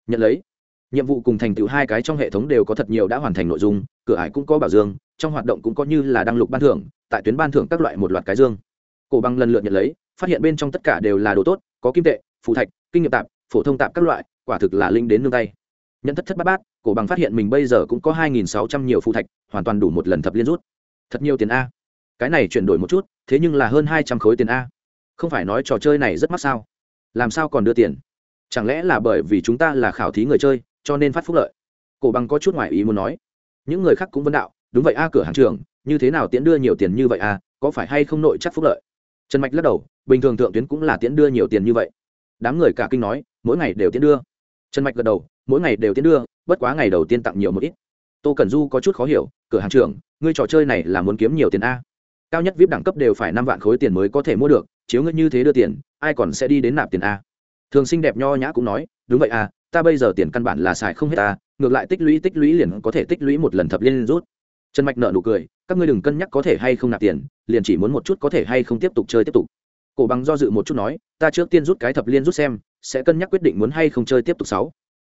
S1: nhận lấy. Nhiệm vụ cùng thành tựu hai cái trong hệ thống đều có thật nhiều đã hoàn thành nội dung, cửa ải cũng có bảo dương, trong hoạt động cũng có như là đăng lục ban thưởng, tại tuyến ban thưởng các loại một loạt cái dương. Cổ bằng lần lượt nhận lấy phát hiện bên trong tất cả đều là đồ tốt, có kim tệ phụ thạch, kinh nghiệm tạp, phổ thông tạp các loại, quả thực là linh đến nương tay. Nhận thất thất bát bát, cổ bằng phát hiện mình bây giờ cũng có hai nghìn sáu trăm nhiều phụ thạch, hoàn toàn đủ một lần thập liên rút. Thật nhiều tiền a. Cái này chuyển đổi một chút, thế nhưng là hơn hai trăm khối tiền a. Không phải nói trò chơi này rất mắc sao? Làm sao còn đưa tiền? Chẳng lẽ là bởi vì chúng ta là khảo thí người chơi, cho nên phát phúc lợi? Cổ bằng có chút ngoại ý muốn nói. Những người khác cũng vấn đạo, đúng vậy a, cửa hàng trường như thế nào tiễn đưa nhiều tiền như vậy a, có phải hay không nội chắc phúc lợi? Trần mạch lắc đầu bình thường thượng tuyến cũng là tiễn đưa nhiều tiền như vậy. Đám người cả kinh nói, mỗi ngày đều tiễn đưa. Trần mạch gật đầu, mỗi ngày đều tiễn đưa, bất quá ngày đầu tiên tặng nhiều một ít. Tô cẩn du có chút khó hiểu, cửa hàng trưởng, ngươi trò chơi này là muốn kiếm nhiều tiền a? Cao nhất vip đẳng cấp đều phải năm vạn khối tiền mới có thể mua được, chiếu ngươi như thế đưa tiền, ai còn sẽ đi đến nạp tiền a? Thường xinh đẹp nho nhã cũng nói, đúng vậy à ta bây giờ tiền căn bản là xài không hết ta ngược lại tích lũy tích lũy liền có thể tích lũy một lần thập liên rút. Trần mạch nợ nụ cười, các ngươi đừng cân nhắc có thể hay không nạp tiền, liền chỉ muốn một chút có thể hay không tiếp tục chơi tiếp tục cổ bằng do dự một chút nói, ta trước tiên rút cái thập liên rút xem, sẽ cân nhắc quyết định muốn hay không chơi tiếp tục sáu.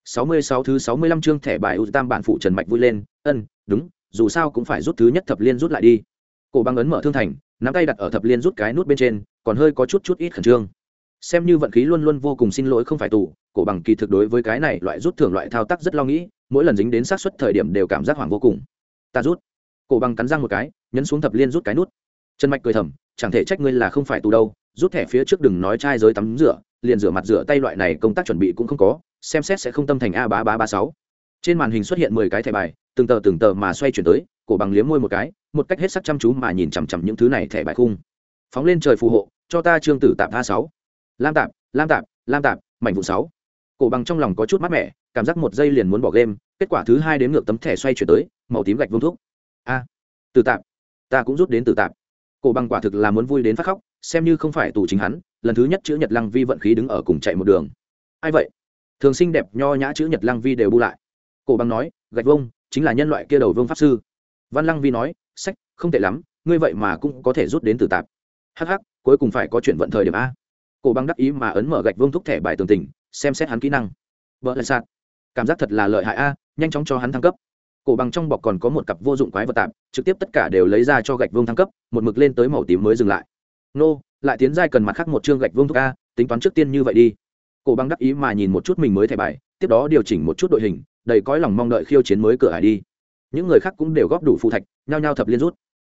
S1: Sáu mươi sáu thứ sáu mươi lăm chương thẻ bài ưu tam bản phụ trần mạch vui lên, ân, đúng, dù sao cũng phải rút thứ nhất thập liên rút lại đi. Cổ bằng ấn mở thương thành, nắm tay đặt ở thập liên rút cái nút bên trên, còn hơi có chút chút ít khẩn trương. Xem như vận khí luôn luôn vô cùng xin lỗi không phải tù, cổ bằng kỳ thực đối với cái này loại rút thưởng loại thao tác rất lo nghĩ, mỗi lần dính đến xác suất thời điểm đều cảm giác hoảng vô cùng. Ta rút. Cổ bằng cắn răng một cái, nhấn xuống thập liên rút cái nút. Trần mạch cười thầm, chẳng thể trách ngươi là không phải tù đâu rút thẻ phía trước đừng nói chai giới tắm rửa, liền rửa mặt rửa tay loại này công tác chuẩn bị cũng không có, xem xét sẽ không tâm thành a ba ba ba sáu. Trên màn hình xuất hiện mười cái thẻ bài, từng tờ từng tờ mà xoay chuyển tới, cổ bằng liếm môi một cái, một cách hết sắc chăm chú mà nhìn chằm chằm những thứ này thẻ bài khung. Phóng lên trời phù hộ, cho ta trương tử tạp a sáu. Lam tạp lam tạp lam tạp, mảnh vụ sáu. Cổ bằng trong lòng có chút mát mẻ, cảm giác một giây liền muốn bỏ game, kết quả thứ hai đến ngược tấm thẻ xoay chuyển tới, màu tím gạch vương thuốc a từ tạp, ta cũng rút đến từ tạp cổ bằng quả thực là muốn vui đến phát khóc, xem như không phải tù chính hắn, lần thứ nhất chữ nhật lăng vi vận khí đứng ở cùng chạy một đường. Ai vậy? Thường xinh đẹp nho nhã chữ nhật lăng vi đều bu lại. Cổ bằng nói, gạch vông chính là nhân loại kia đầu vương pháp sư. Văn lăng vi nói, sách, không tệ lắm, ngươi vậy mà cũng có thể rút đến từ tạp. Hh cuối cùng phải có chuyện vận thời điểm a. Cổ bằng đắc ý mà ấn mở gạch vương thúc thẻ bài tường tình xem xét hắn kỹ năng. Vợ lại sạt. Cảm giác thật là lợi hại a, nhanh chóng cho hắn thăng cấp cổ bằng trong bọc còn có một cặp vô dụng quái vật tạp, trực tiếp tất cả đều lấy ra cho gạch vương thăng cấp, một mực lên tới màu tím mới dừng lại. Nô, lại tiến giai cần mặt khác một chương gạch vương thuốc a, tính toán trước tiên như vậy đi. Cổ bằng đắc ý mà nhìn một chút mình mới thẻ bài, tiếp đó điều chỉnh một chút đội hình, đầy cõi lòng mong đợi khiêu chiến mới cửa hải đi. Những người khác cũng đều góp đủ phụ thạch, nhao nhao thập liên rút.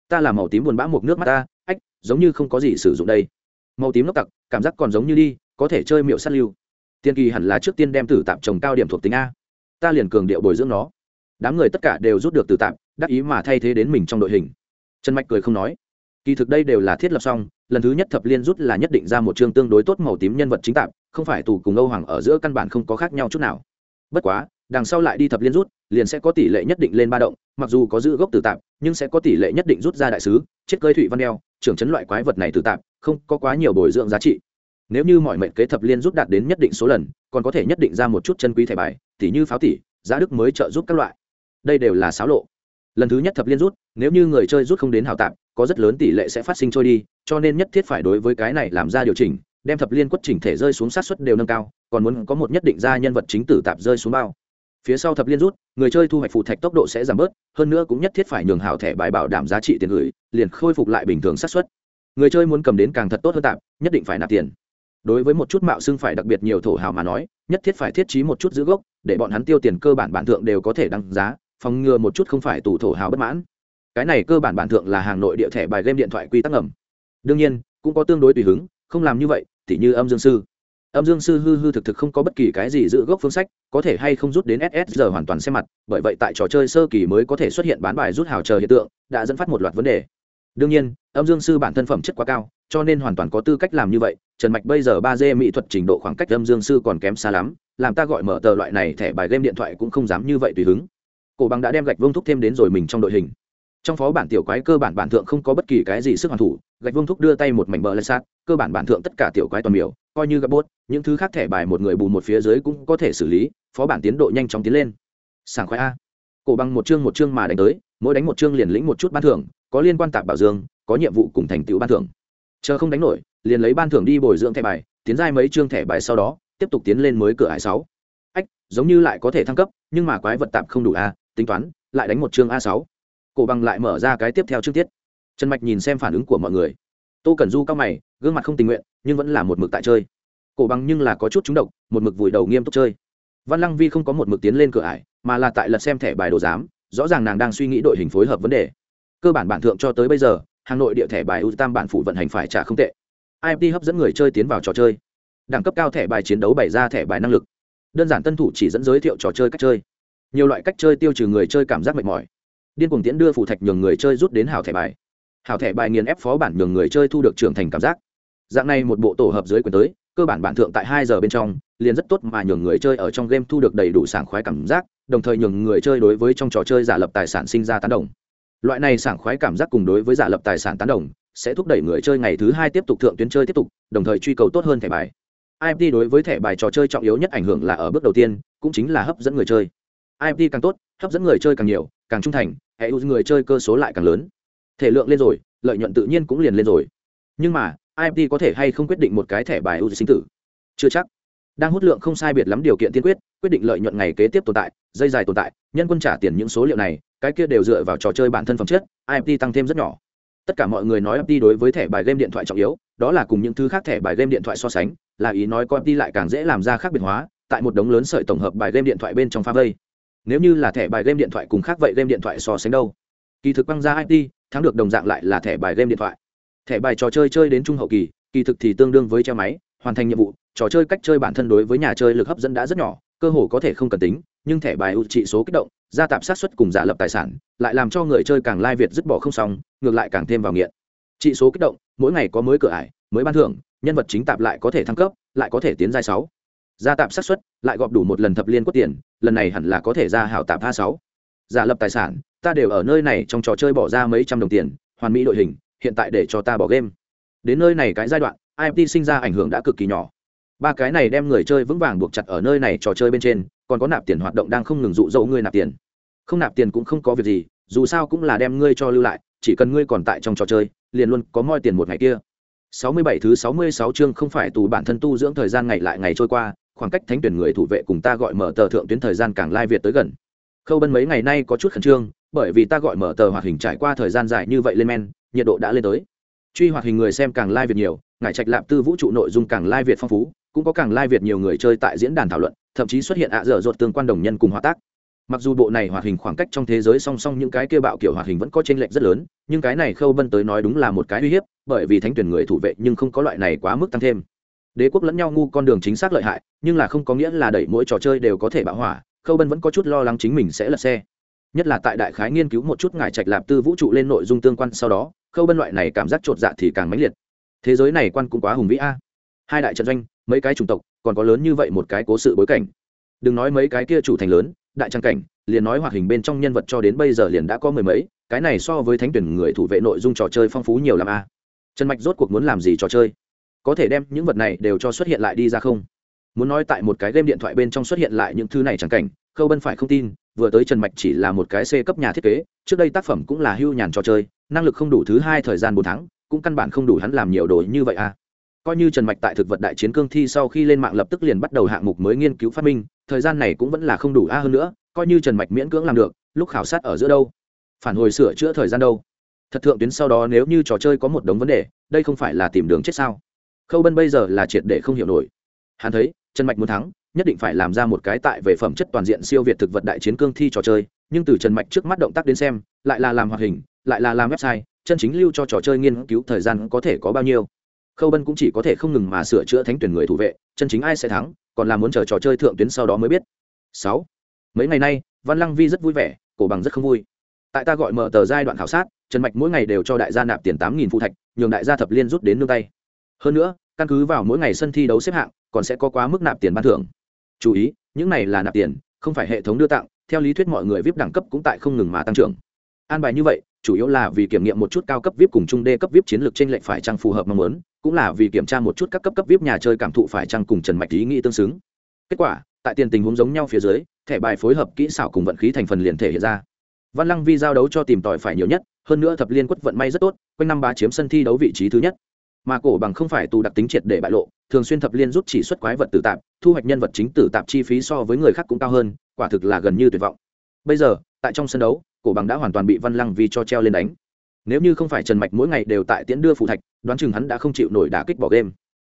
S1: Ta là màu tím buồn bã một nước mắt ta ách, giống như không có gì sử dụng đây. Màu tím nóc tặc, cảm giác còn giống như đi, có thể chơi miệu sát lưu. Tiên kỳ hẳn là trước tiên đem tử tạm trồng cao điểm thuộc tính a. Ta liền cường điệu bồi dưỡng nó đám người tất cả đều rút được từ tạm đắc ý mà thay thế đến mình trong đội hình. Trần mạch cười không nói. Kỳ thực đây đều là thiết lập xong, lần thứ nhất thập liên rút là nhất định ra một chương tương đối tốt màu tím nhân vật chính tạp, không phải tù cùng âu hoàng ở giữa căn bản không có khác nhau chút nào. Bất quá, đằng sau lại đi thập liên rút, liền sẽ có tỷ lệ nhất định lên ba động, mặc dù có giữ gốc từ tạp, nhưng sẽ có tỷ lệ nhất định rút ra đại sứ, chết cơi thụy văn đeo, trưởng chấn loại quái vật này từ tạp, không có quá nhiều bồi dưỡng giá trị. Nếu như mọi mệnh kế thập liên rút đạt đến nhất định số lần, còn có thể nhất định ra một chút chân quý thẻ bài, tỷ như pháo tỷ, giá đức mới trợ giúp các loại đây đều là xáo lộ. Lần thứ nhất thập liên rút, nếu như người chơi rút không đến hào tạp, có rất lớn tỷ lệ sẽ phát sinh trôi đi, cho nên nhất thiết phải đối với cái này làm ra điều chỉnh, đem thập liên quất chỉnh thể rơi xuống sát suất đều nâng cao, còn muốn có một nhất định ra nhân vật chính tử tạp rơi xuống bao. Phía sau thập liên rút, người chơi thu hoạch phụ thạch tốc độ sẽ giảm bớt, hơn nữa cũng nhất thiết phải nhường hảo thẻ bài bảo đảm giá trị tiền gửi, liền khôi phục lại bình thường sát suất. Người chơi muốn cầm đến càng thật tốt hơn tạm nhất định phải nạp tiền. Đối với một chút mạo xưng phải đặc biệt nhiều thổ hào mà nói, nhất thiết phải thiết trí một chút giữ gốc, để bọn hắn tiêu tiền cơ bản bản thượng đều có thể đăng giá phòng ngừa một chút không phải tủ thổ hào bất mãn. Cái này cơ bản bản thượng là hàng nội địa thẻ bài game điện thoại quy tắc ngầm. Đương nhiên, cũng có tương đối tùy hứng, không làm như vậy thì như âm dương sư. Âm dương sư hư hư thực thực không có bất kỳ cái gì giữ gốc phương sách, có thể hay không rút đến ssr hoàn toàn xem mặt, bởi vậy tại trò chơi sơ kỳ mới có thể xuất hiện bán bài rút hào chờ hiện tượng, đã dẫn phát một loạt vấn đề. Đương nhiên, âm dương sư bản thân phẩm chất quá cao, cho nên hoàn toàn có tư cách làm như vậy, trần mạch bây giờ ba d mỹ thuật trình độ khoảng cách âm dương sư còn kém xa lắm, làm ta gọi mở tờ loại này thẻ bài game điện thoại cũng không dám như vậy tùy hứng cổ bằng đã đem gạch vương thúc thêm đến rồi mình trong đội hình. Trong phó bản tiểu quái cơ bản bản thượng không có bất kỳ cái gì sức hoàn thủ, gạch vương thúc đưa tay một mảnh bờ lên sát, cơ bản bản thượng tất cả tiểu quái toàn miểu, coi như gặp bốt, những thứ khác thẻ bài một người bù một phía dưới cũng có thể xử lý, phó bản tiến độ nhanh chóng tiến lên. Sảng khoái a. Cổ bằng một chương một chương mà đánh tới, mỗi đánh một chương liền lĩnh một chút ban thưởng, có liên quan tạp bảo dương, có nhiệm vụ cùng thành tựu ban thưởng. Chờ không đánh nổi, liền lấy ban thưởng đi bồi dưỡng thẻ bài, tiến giai mấy chương thẻ bài sau đó, tiếp tục tiến lên mới cửa hải sáu. Ách, giống như lại có thể thăng cấp, nhưng mà quái vật tạp không đủ a tính toán, lại đánh một chương a sáu. Cổ bằng lại mở ra cái tiếp theo chương tiết. Trần mạch nhìn xem phản ứng của mọi người. Tô cẩn du cao mày, gương mặt không tình nguyện, nhưng vẫn là một mực tại chơi. Cổ bằng nhưng là có chút trúng độc, một mực vùi đầu nghiêm túc chơi. Văn lăng vi không có một mực tiến lên cửa ải, mà là tại lật xem thẻ bài đồ giám, rõ ràng nàng đang suy nghĩ đội hình phối hợp vấn đề. Cơ bản bản thượng cho tới bây giờ, hà nội địa thẻ bài ưu tam bản phụ vận hành phải trả không tệ. Imt hấp dẫn người chơi tiến vào trò chơi. Đẳng cấp cao thẻ bài chiến đấu bày ra thẻ bài năng lực. Đơn giản tân thủ chỉ dẫn giới thiệu trò chơi cách chơi nhiều loại cách chơi tiêu trừ người chơi cảm giác mệt mỏi. Điên cuồng tiễn đưa phủ thạch nhường người chơi rút đến hảo thẻ bài. Hảo thẻ bài nghiền ép phó bản nhường người chơi thu được trưởng thành cảm giác. Dạng này một bộ tổ hợp dưới quyền tới, cơ bản bản thượng tại hai giờ bên trong, liền rất tốt mà nhường người chơi ở trong game thu được đầy đủ sảng khoái cảm giác, đồng thời nhường người chơi đối với trong trò chơi giả lập tài sản sinh ra tán đồng. Loại này sảng khoái cảm giác cùng đối với giả lập tài sản tán đồng, sẽ thúc đẩy người chơi ngày thứ hai tiếp tục thượng tuyến chơi tiếp tục, đồng thời truy cầu tốt hơn thẻ bài. Imt đối với thẻ bài trò chơi trọng yếu nhất ảnh hưởng là ở bước đầu tiên, cũng chính là hấp dẫn người chơi imt càng tốt, hấp dẫn người chơi càng nhiều, càng trung thành hệ người chơi cơ số lại càng lớn. Thể lượng lên rồi, lợi nhuận tự nhiên cũng liền lên rồi. Nhưng mà imt có thể hay không quyết định một cái thẻ bài ưu sinh tử? Chưa chắc. Đang hút lượng không sai biệt lắm điều kiện tiên quyết quyết định lợi nhuận ngày kế tiếp tồn tại, dây dài tồn tại, nhân quân trả tiền những số liệu này, cái kia đều dựa vào trò chơi bản thân phẩm chất imt tăng thêm rất nhỏ. Tất cả mọi người nói imt đối với thẻ bài game điện thoại trọng yếu, đó là cùng những thứ khác thẻ bài game điện thoại so sánh, là ý nói có imt lại càng dễ làm ra khác biệt hóa, tại một đống lớn sợi tổng hợp bài game điện thoại bên trong pha vây nếu như là thẻ bài game điện thoại cùng khác vậy game điện thoại so sánh đâu? Kỳ thực băng ra it thắng được đồng dạng lại là thẻ bài game điện thoại. Thẻ bài trò chơi chơi đến trung hậu kỳ kỳ thực thì tương đương với treo máy, hoàn thành nhiệm vụ, trò chơi cách chơi bản thân đối với nhà chơi lực hấp dẫn đã rất nhỏ, cơ hồ có thể không cần tính, nhưng thẻ bài ưu trị số kích động, gia tạp sát xuất cùng giả lập tài sản, lại làm cho người chơi càng lai việt dứt bỏ không xong, ngược lại càng thêm vào nghiện. Trị số kích động, mỗi ngày có mới cửa ải, mới ban thưởng, nhân vật chính tạp lại có thể thăng cấp, lại có thể tiến giai sáu gia tạm sát suất, lại gọp đủ một lần thập liên quất tiền, lần này hẳn là có thể ra hảo tạp a sáu. Giả lập tài sản, ta đều ở nơi này trong trò chơi bỏ ra mấy trăm đồng tiền, hoàn mỹ đội hình, hiện tại để cho ta bỏ game. Đến nơi này cái giai đoạn imt sinh ra ảnh hưởng đã cực kỳ nhỏ. Ba cái này đem người chơi vững vàng buộc chặt ở nơi này trò chơi bên trên, còn có nạp tiền hoạt động đang không ngừng dụ dỗ ngươi nạp tiền. Không nạp tiền cũng không có việc gì, dù sao cũng là đem ngươi cho lưu lại, chỉ cần ngươi còn tại trong trò chơi, liền luôn có moi tiền một ngày kia. 67 thứ 66 chương không phải tù bản thân tu dưỡng thời gian ngày lại ngày trôi qua khoảng cách thánh tuyển người thủ vệ cùng ta gọi mở tờ thượng tuyến thời gian càng lai việt tới gần. Khâu bân mấy ngày nay có chút khẩn trương, bởi vì ta gọi mở tờ hoạt hình trải qua thời gian dài như vậy lên men, nhiệt độ đã lên tới. Truy hoạt hình người xem càng lai việt nhiều, ngải trạch lạp tư vũ trụ nội dung càng lai việt phong phú, cũng có càng lai việt nhiều người chơi tại diễn đàn thảo luận, thậm chí xuất hiện ạ dở dột tương quan đồng nhân cùng hòa tác. Mặc dù bộ này hoạt hình khoảng cách trong thế giới song song những cái kia bạo kiểu hoạt hình vẫn có t r ê n lệch rất lớn, nhưng cái này khâu bân tới nói đúng là một cái uy hiếp, bởi vì thánh tuyển người thủ vệ nhưng không có loại này quá mức tăng thêm đế quốc lẫn nhau ngu con đường chính xác lợi hại, nhưng là không có nghĩa là đẩy mỗi trò chơi đều có thể bạo hỏa, khâu bân vẫn có chút lo lắng chính mình sẽ lật xe. Nhất là tại đại khái nghiên cứu một chút ngài trạch lạp tư vũ trụ lên nội dung tương quan sau đó, khâu bân loại này cảm giác chột dạ thì càng mãnh liệt. Thế giới này quan cũng quá hùng vĩ a. Hai đại trận doanh, mấy cái chủng tộc, còn có lớn như vậy một cái cố sự bối cảnh. Đừng nói mấy cái kia chủ thành lớn, đại trang cảnh, liền nói hoạt hình bên trong nhân vật cho đến bây giờ liền đã có mười mấy, cái này so với thánh tuyển người thủ vệ nội dung trò chơi phong phú nhiều l a. À. trần mạch rốt cuộc muốn làm gì trò chơi? Có thể đem những vật này đều cho xuất hiện lại đi ra không? Muốn nói tại một cái game điện thoại bên trong xuất hiện lại những thứ này chẳng cảnh, khâu bân phải không tin, vừa tới trần mạch chỉ là một cái c cấp nhà thiết kế, trước đây tác phẩm cũng là hưu nhàn trò chơi, năng lực không đủ thứ hai thời gian bốn tháng, cũng căn bản không đủ hắn làm nhiều đồ như vậy à. Coi như trần mạch tại thực vật đại chiến cương thi sau khi lên mạng lập tức liền bắt đầu hạng mục mới nghiên cứu phát minh, thời gian này cũng vẫn là không đủ a hơn nữa, coi như trần mạch miễn cưỡng làm được, lúc khảo sát ở giữa đâu? Phản hồi sửa chữa thời gian đâu? Thật thượng tuyến sau đó nếu như trò chơi có một đống vấn đề, đây không phải là tìm đường chết sao? Khâu bân bây giờ là triệt để không hiểu nổi. Hắn thấy, trần mạch muốn thắng, nhất định phải làm ra một cái tại về phẩm chất toàn diện siêu việt thực vật đại chiến cương thi trò chơi, nhưng từ trần mạch trước mắt động tác đến xem, lại là làm hoạt hình, lại là làm website, chân chính lưu cho trò chơi nghiên cứu thời gian có thể có bao nhiêu. Khâu bân cũng chỉ có thể không ngừng mà sửa chữa thánh tuyển người thủ vệ, chân chính ai sẽ thắng, còn là muốn chờ trò chơi thượng tuyến sau đó mới biết. Sáu. Mấy ngày nay, văn lăng vi rất vui vẻ, cổ bằng rất không vui. Tại ta gọi mở tờ giai đoạn khảo sát, trần mạch mỗi ngày đều cho đại gia nạp tiền tám nghìn phụ thạch, nhường đại gia thập liên rút đến nương tay. Hơn nữa căn cứ vào mỗi ngày sân thi đấu xếp hạng, còn sẽ có quá mức nạp tiền ban thưởng. Chú ý, những này là nạp tiền, không phải hệ thống đưa tặng, theo lý thuyết mọi người vip đẳng cấp cũng tại không ngừng mà tăng trưởng. An bài như vậy, chủ yếu là vì kiểm nghiệm một chút cao cấp vip cùng trung đê cấp vip chiến lược trên lệnh phải chăng phù hợp mong muốn, cũng là vì kiểm tra một chút các cấp cấp vip nhà chơi cảm thụ phải chăng cùng trần mạch ý nghĩ tương xứng. Kết quả, tại tiền tình huống giống nhau phía dưới, thẻ bài phối hợp kỹ xảo cùng vận khí thành phần liền thể hiện ra. Văn lăng vi giao đấu cho tìm tòi phải nhiều nhất, hơn nữa thập liên quất vận may rất tốt, quanh năm ba chiếm sân thi đấu vị trí thứ nhất mà cổ bằng không phải tù đặc tính triệt để bại lộ, thường xuyên thập liên rút chỉ xuất quái vật tử tạp, thu hoạch nhân vật chính tử tạp chi phí so với người khác cũng cao hơn, quả thực là gần như tuyệt vọng. Bây giờ, tại trong sân đấu, cổ bằng đã hoàn toàn bị văn lăng vi cho treo lên đánh. Nếu như không phải trần mạch mỗi ngày đều tại tiễn đưa phụ thạch, đoán chừng hắn đã không chịu nổi đả kích bỏ game.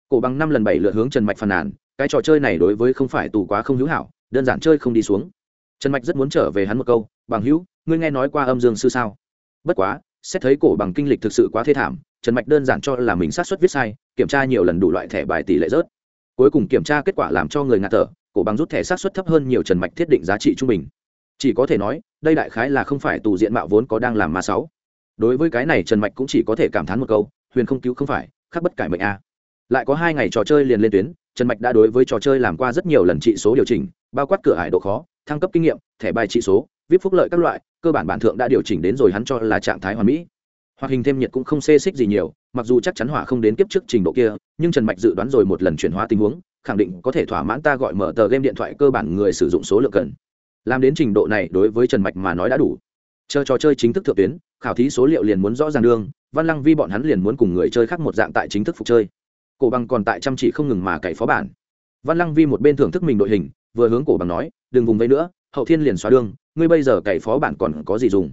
S1: Cổ bằng năm lần bảy lượt hướng trần mạch phàn nàn, cái trò chơi này đối với không phải tù quá không hữu hảo, đơn giản chơi không đi xuống. Trần mạch rất muốn trở về hắn một câu, bằng hữu, ngươi nghe nói qua âm dương sư sao? Bất quá xét thấy cổ bằng kinh lịch thực sự quá thê thảm, trần mạch đơn giản cho là mình sát xuất viết sai, kiểm tra nhiều lần đủ loại thẻ bài tỷ lệ rớt. Cuối cùng kiểm tra kết quả làm cho người ngạt thở, cổ bằng rút thẻ sát xuất thấp hơn nhiều trần mạch thiết định giá trị trung bình. Chỉ có thể nói, đây đại khái là không phải tù diện mạo vốn có đang làm ma sáu. Đối với cái này trần mạch cũng chỉ có thể cảm thán một câu, huyền không cứu không phải, khắc bất cải mệnh a. Lại có hai ngày trò chơi liền lên tuyến, trần mạch đã đối với trò chơi làm qua rất nhiều lần trị số điều chỉnh, bao quát cửa hải độ khó, thăng cấp kinh nghiệm, thẻ bài trị số viết phúc lợi các loại, cơ bản bản thượng đã điều chỉnh đến rồi hắn cho là trạng thái hoàn mỹ. Hoạt hình thêm nhiệt cũng không xê xích gì nhiều, mặc dù chắc chắn hỏa không đến kiếp trước trình độ kia, nhưng trần mạch dự đoán rồi một lần chuyển hóa tình huống, khẳng định có thể thỏa mãn ta gọi mở tờ game điện thoại cơ bản người sử dụng số lượng cần. Làm đến trình độ này, đối với trần mạch mà nói đã đủ. Chờ trò chơi chính thức thượng tuyến, khảo thí số liệu liền muốn rõ ràng đương văn lăng vi bọn hắn liền muốn cùng người chơi khác một dạng tại chính thức phục chơi. Cổ bằng còn tại chăm chỉ không ngừng mà cậy phó bản. Văn lăng vi một bên thưởng thức mình đội hình, vừa hướng cổ bằng nói, đừng vùng vây nữa hậu thiên liền xóa đương, ngươi bây giờ cày phó bản còn có gì dùng?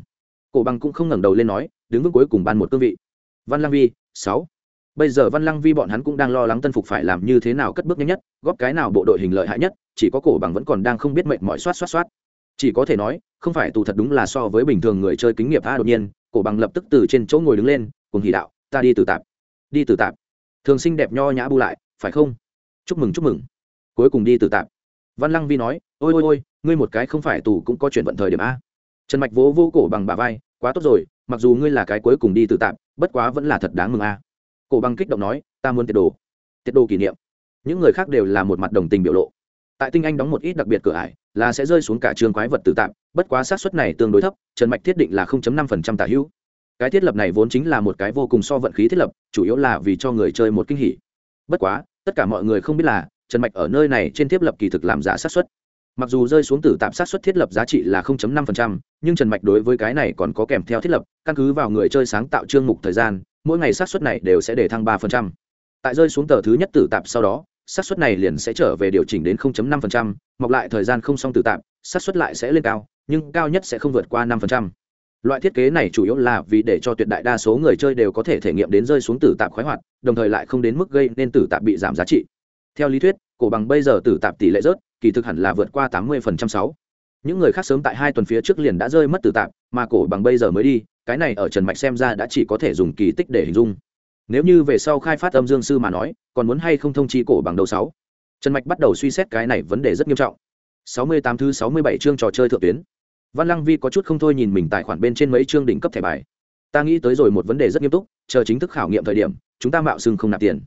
S1: Cổ bằng cũng không ngẩng đầu lên nói, đứng vững cuối cùng ban một cương vị. Văn lăng vi, sáu. Bây giờ văn lăng vi bọn hắn cũng đang lo lắng tân phục phải làm như thế nào cất bước nhanh nhất, góp cái nào bộ đội hình lợi hại nhất, chỉ có cổ bằng vẫn còn đang không biết mệnh mọi soát soát soát chỉ có thể nói, không phải tù thật đúng là so với bình thường người chơi kính nghiệp a đột nhiên, cổ bằng lập tức từ trên chỗ ngồi đứng lên, cùng hỷ đạo, ta đi từ tạp, đi từ tạp. Thường xinh đẹp nho nhã bu lại, phải không? Chúc mừng chúc mừng. Cuối cùng đi từ tạp. Văn lăng vi nói, ôi ôi ôi ngươi một cái không phải tù cũng có chuyện vận thời điểm a. Trần mạch vỗ vô cổ bằng bà vai quá tốt rồi mặc dù ngươi là cái cuối cùng đi tự tạm, bất quá vẫn là thật đáng mừng a. Cổ bằng kích động nói ta muốn tiệt đồ. Tiệt đồ kỷ niệm. Những người khác đều là một mặt đồng tình biểu lộ. Tại tinh anh đóng một ít đặc biệt cửa ải là sẽ rơi xuống cả trường quái vật tự tạm bất quá xác suất này tương đối thấp trần mạch thiết định là 0.5% tả hữu. Cái thiết lập này vốn chính là một cái vô cùng so vận khí thiết lập chủ yếu là vì cho người chơi một kinh hỉ. Bất quá tất cả mọi người không biết là trần mạch ở nơi này trên thiết lập kỳ thực làm giả xác suất mặc dù rơi xuống tử tạm sát suất thiết lập giá trị là 0.5%, nhưng trần mạch đối với cái này còn có kèm theo thiết lập căn cứ vào người chơi sáng tạo chương mục thời gian mỗi ngày sát suất này đều sẽ để thăng 3%. tại rơi xuống tờ thứ nhất tử tạp sau đó xác suất này liền sẽ trở về điều chỉnh đến 0.5%, mọc lại thời gian không xong tử tạm xác suất lại sẽ lên cao nhưng cao nhất sẽ không vượt qua 5%. loại thiết kế này chủ yếu là vì để cho tuyệt đại đa số người chơi đều có thể thể nghiệm đến rơi xuống tử tạm khoái hoạt đồng thời lại không đến mức gây nên tử tạm bị giảm giá trị theo lý thuyết cổ bằng bây giờ tử tạm tỷ lệ rớt kỳ thực hẳn là vượt qua 80% sáu. Những người khác sớm tại hai tuần phía trước liền đã rơi mất tử tạm, mà cổ bằng bây giờ mới đi, cái này ở trần mạch xem ra đã chỉ có thể dùng kỳ tích để hình dung. Nếu như về sau khai phát âm dương sư mà nói, còn muốn hay không thông chi cổ bằng đầu sáu? Trần mạch bắt đầu suy xét cái này vấn đề rất nghiêm trọng. Sáu mươi tám thứ sáu mươi bảy chương trò chơi thượng tuyến. Văn lăng vi có chút không thôi nhìn mình tài khoản bên trên mấy chương đỉnh cấp thẻ bài. Ta nghĩ tới rồi một vấn đề rất nghiêm túc, chờ chính thức khảo nghiệm thời điểm, chúng ta mạo xưng không nạp tiền.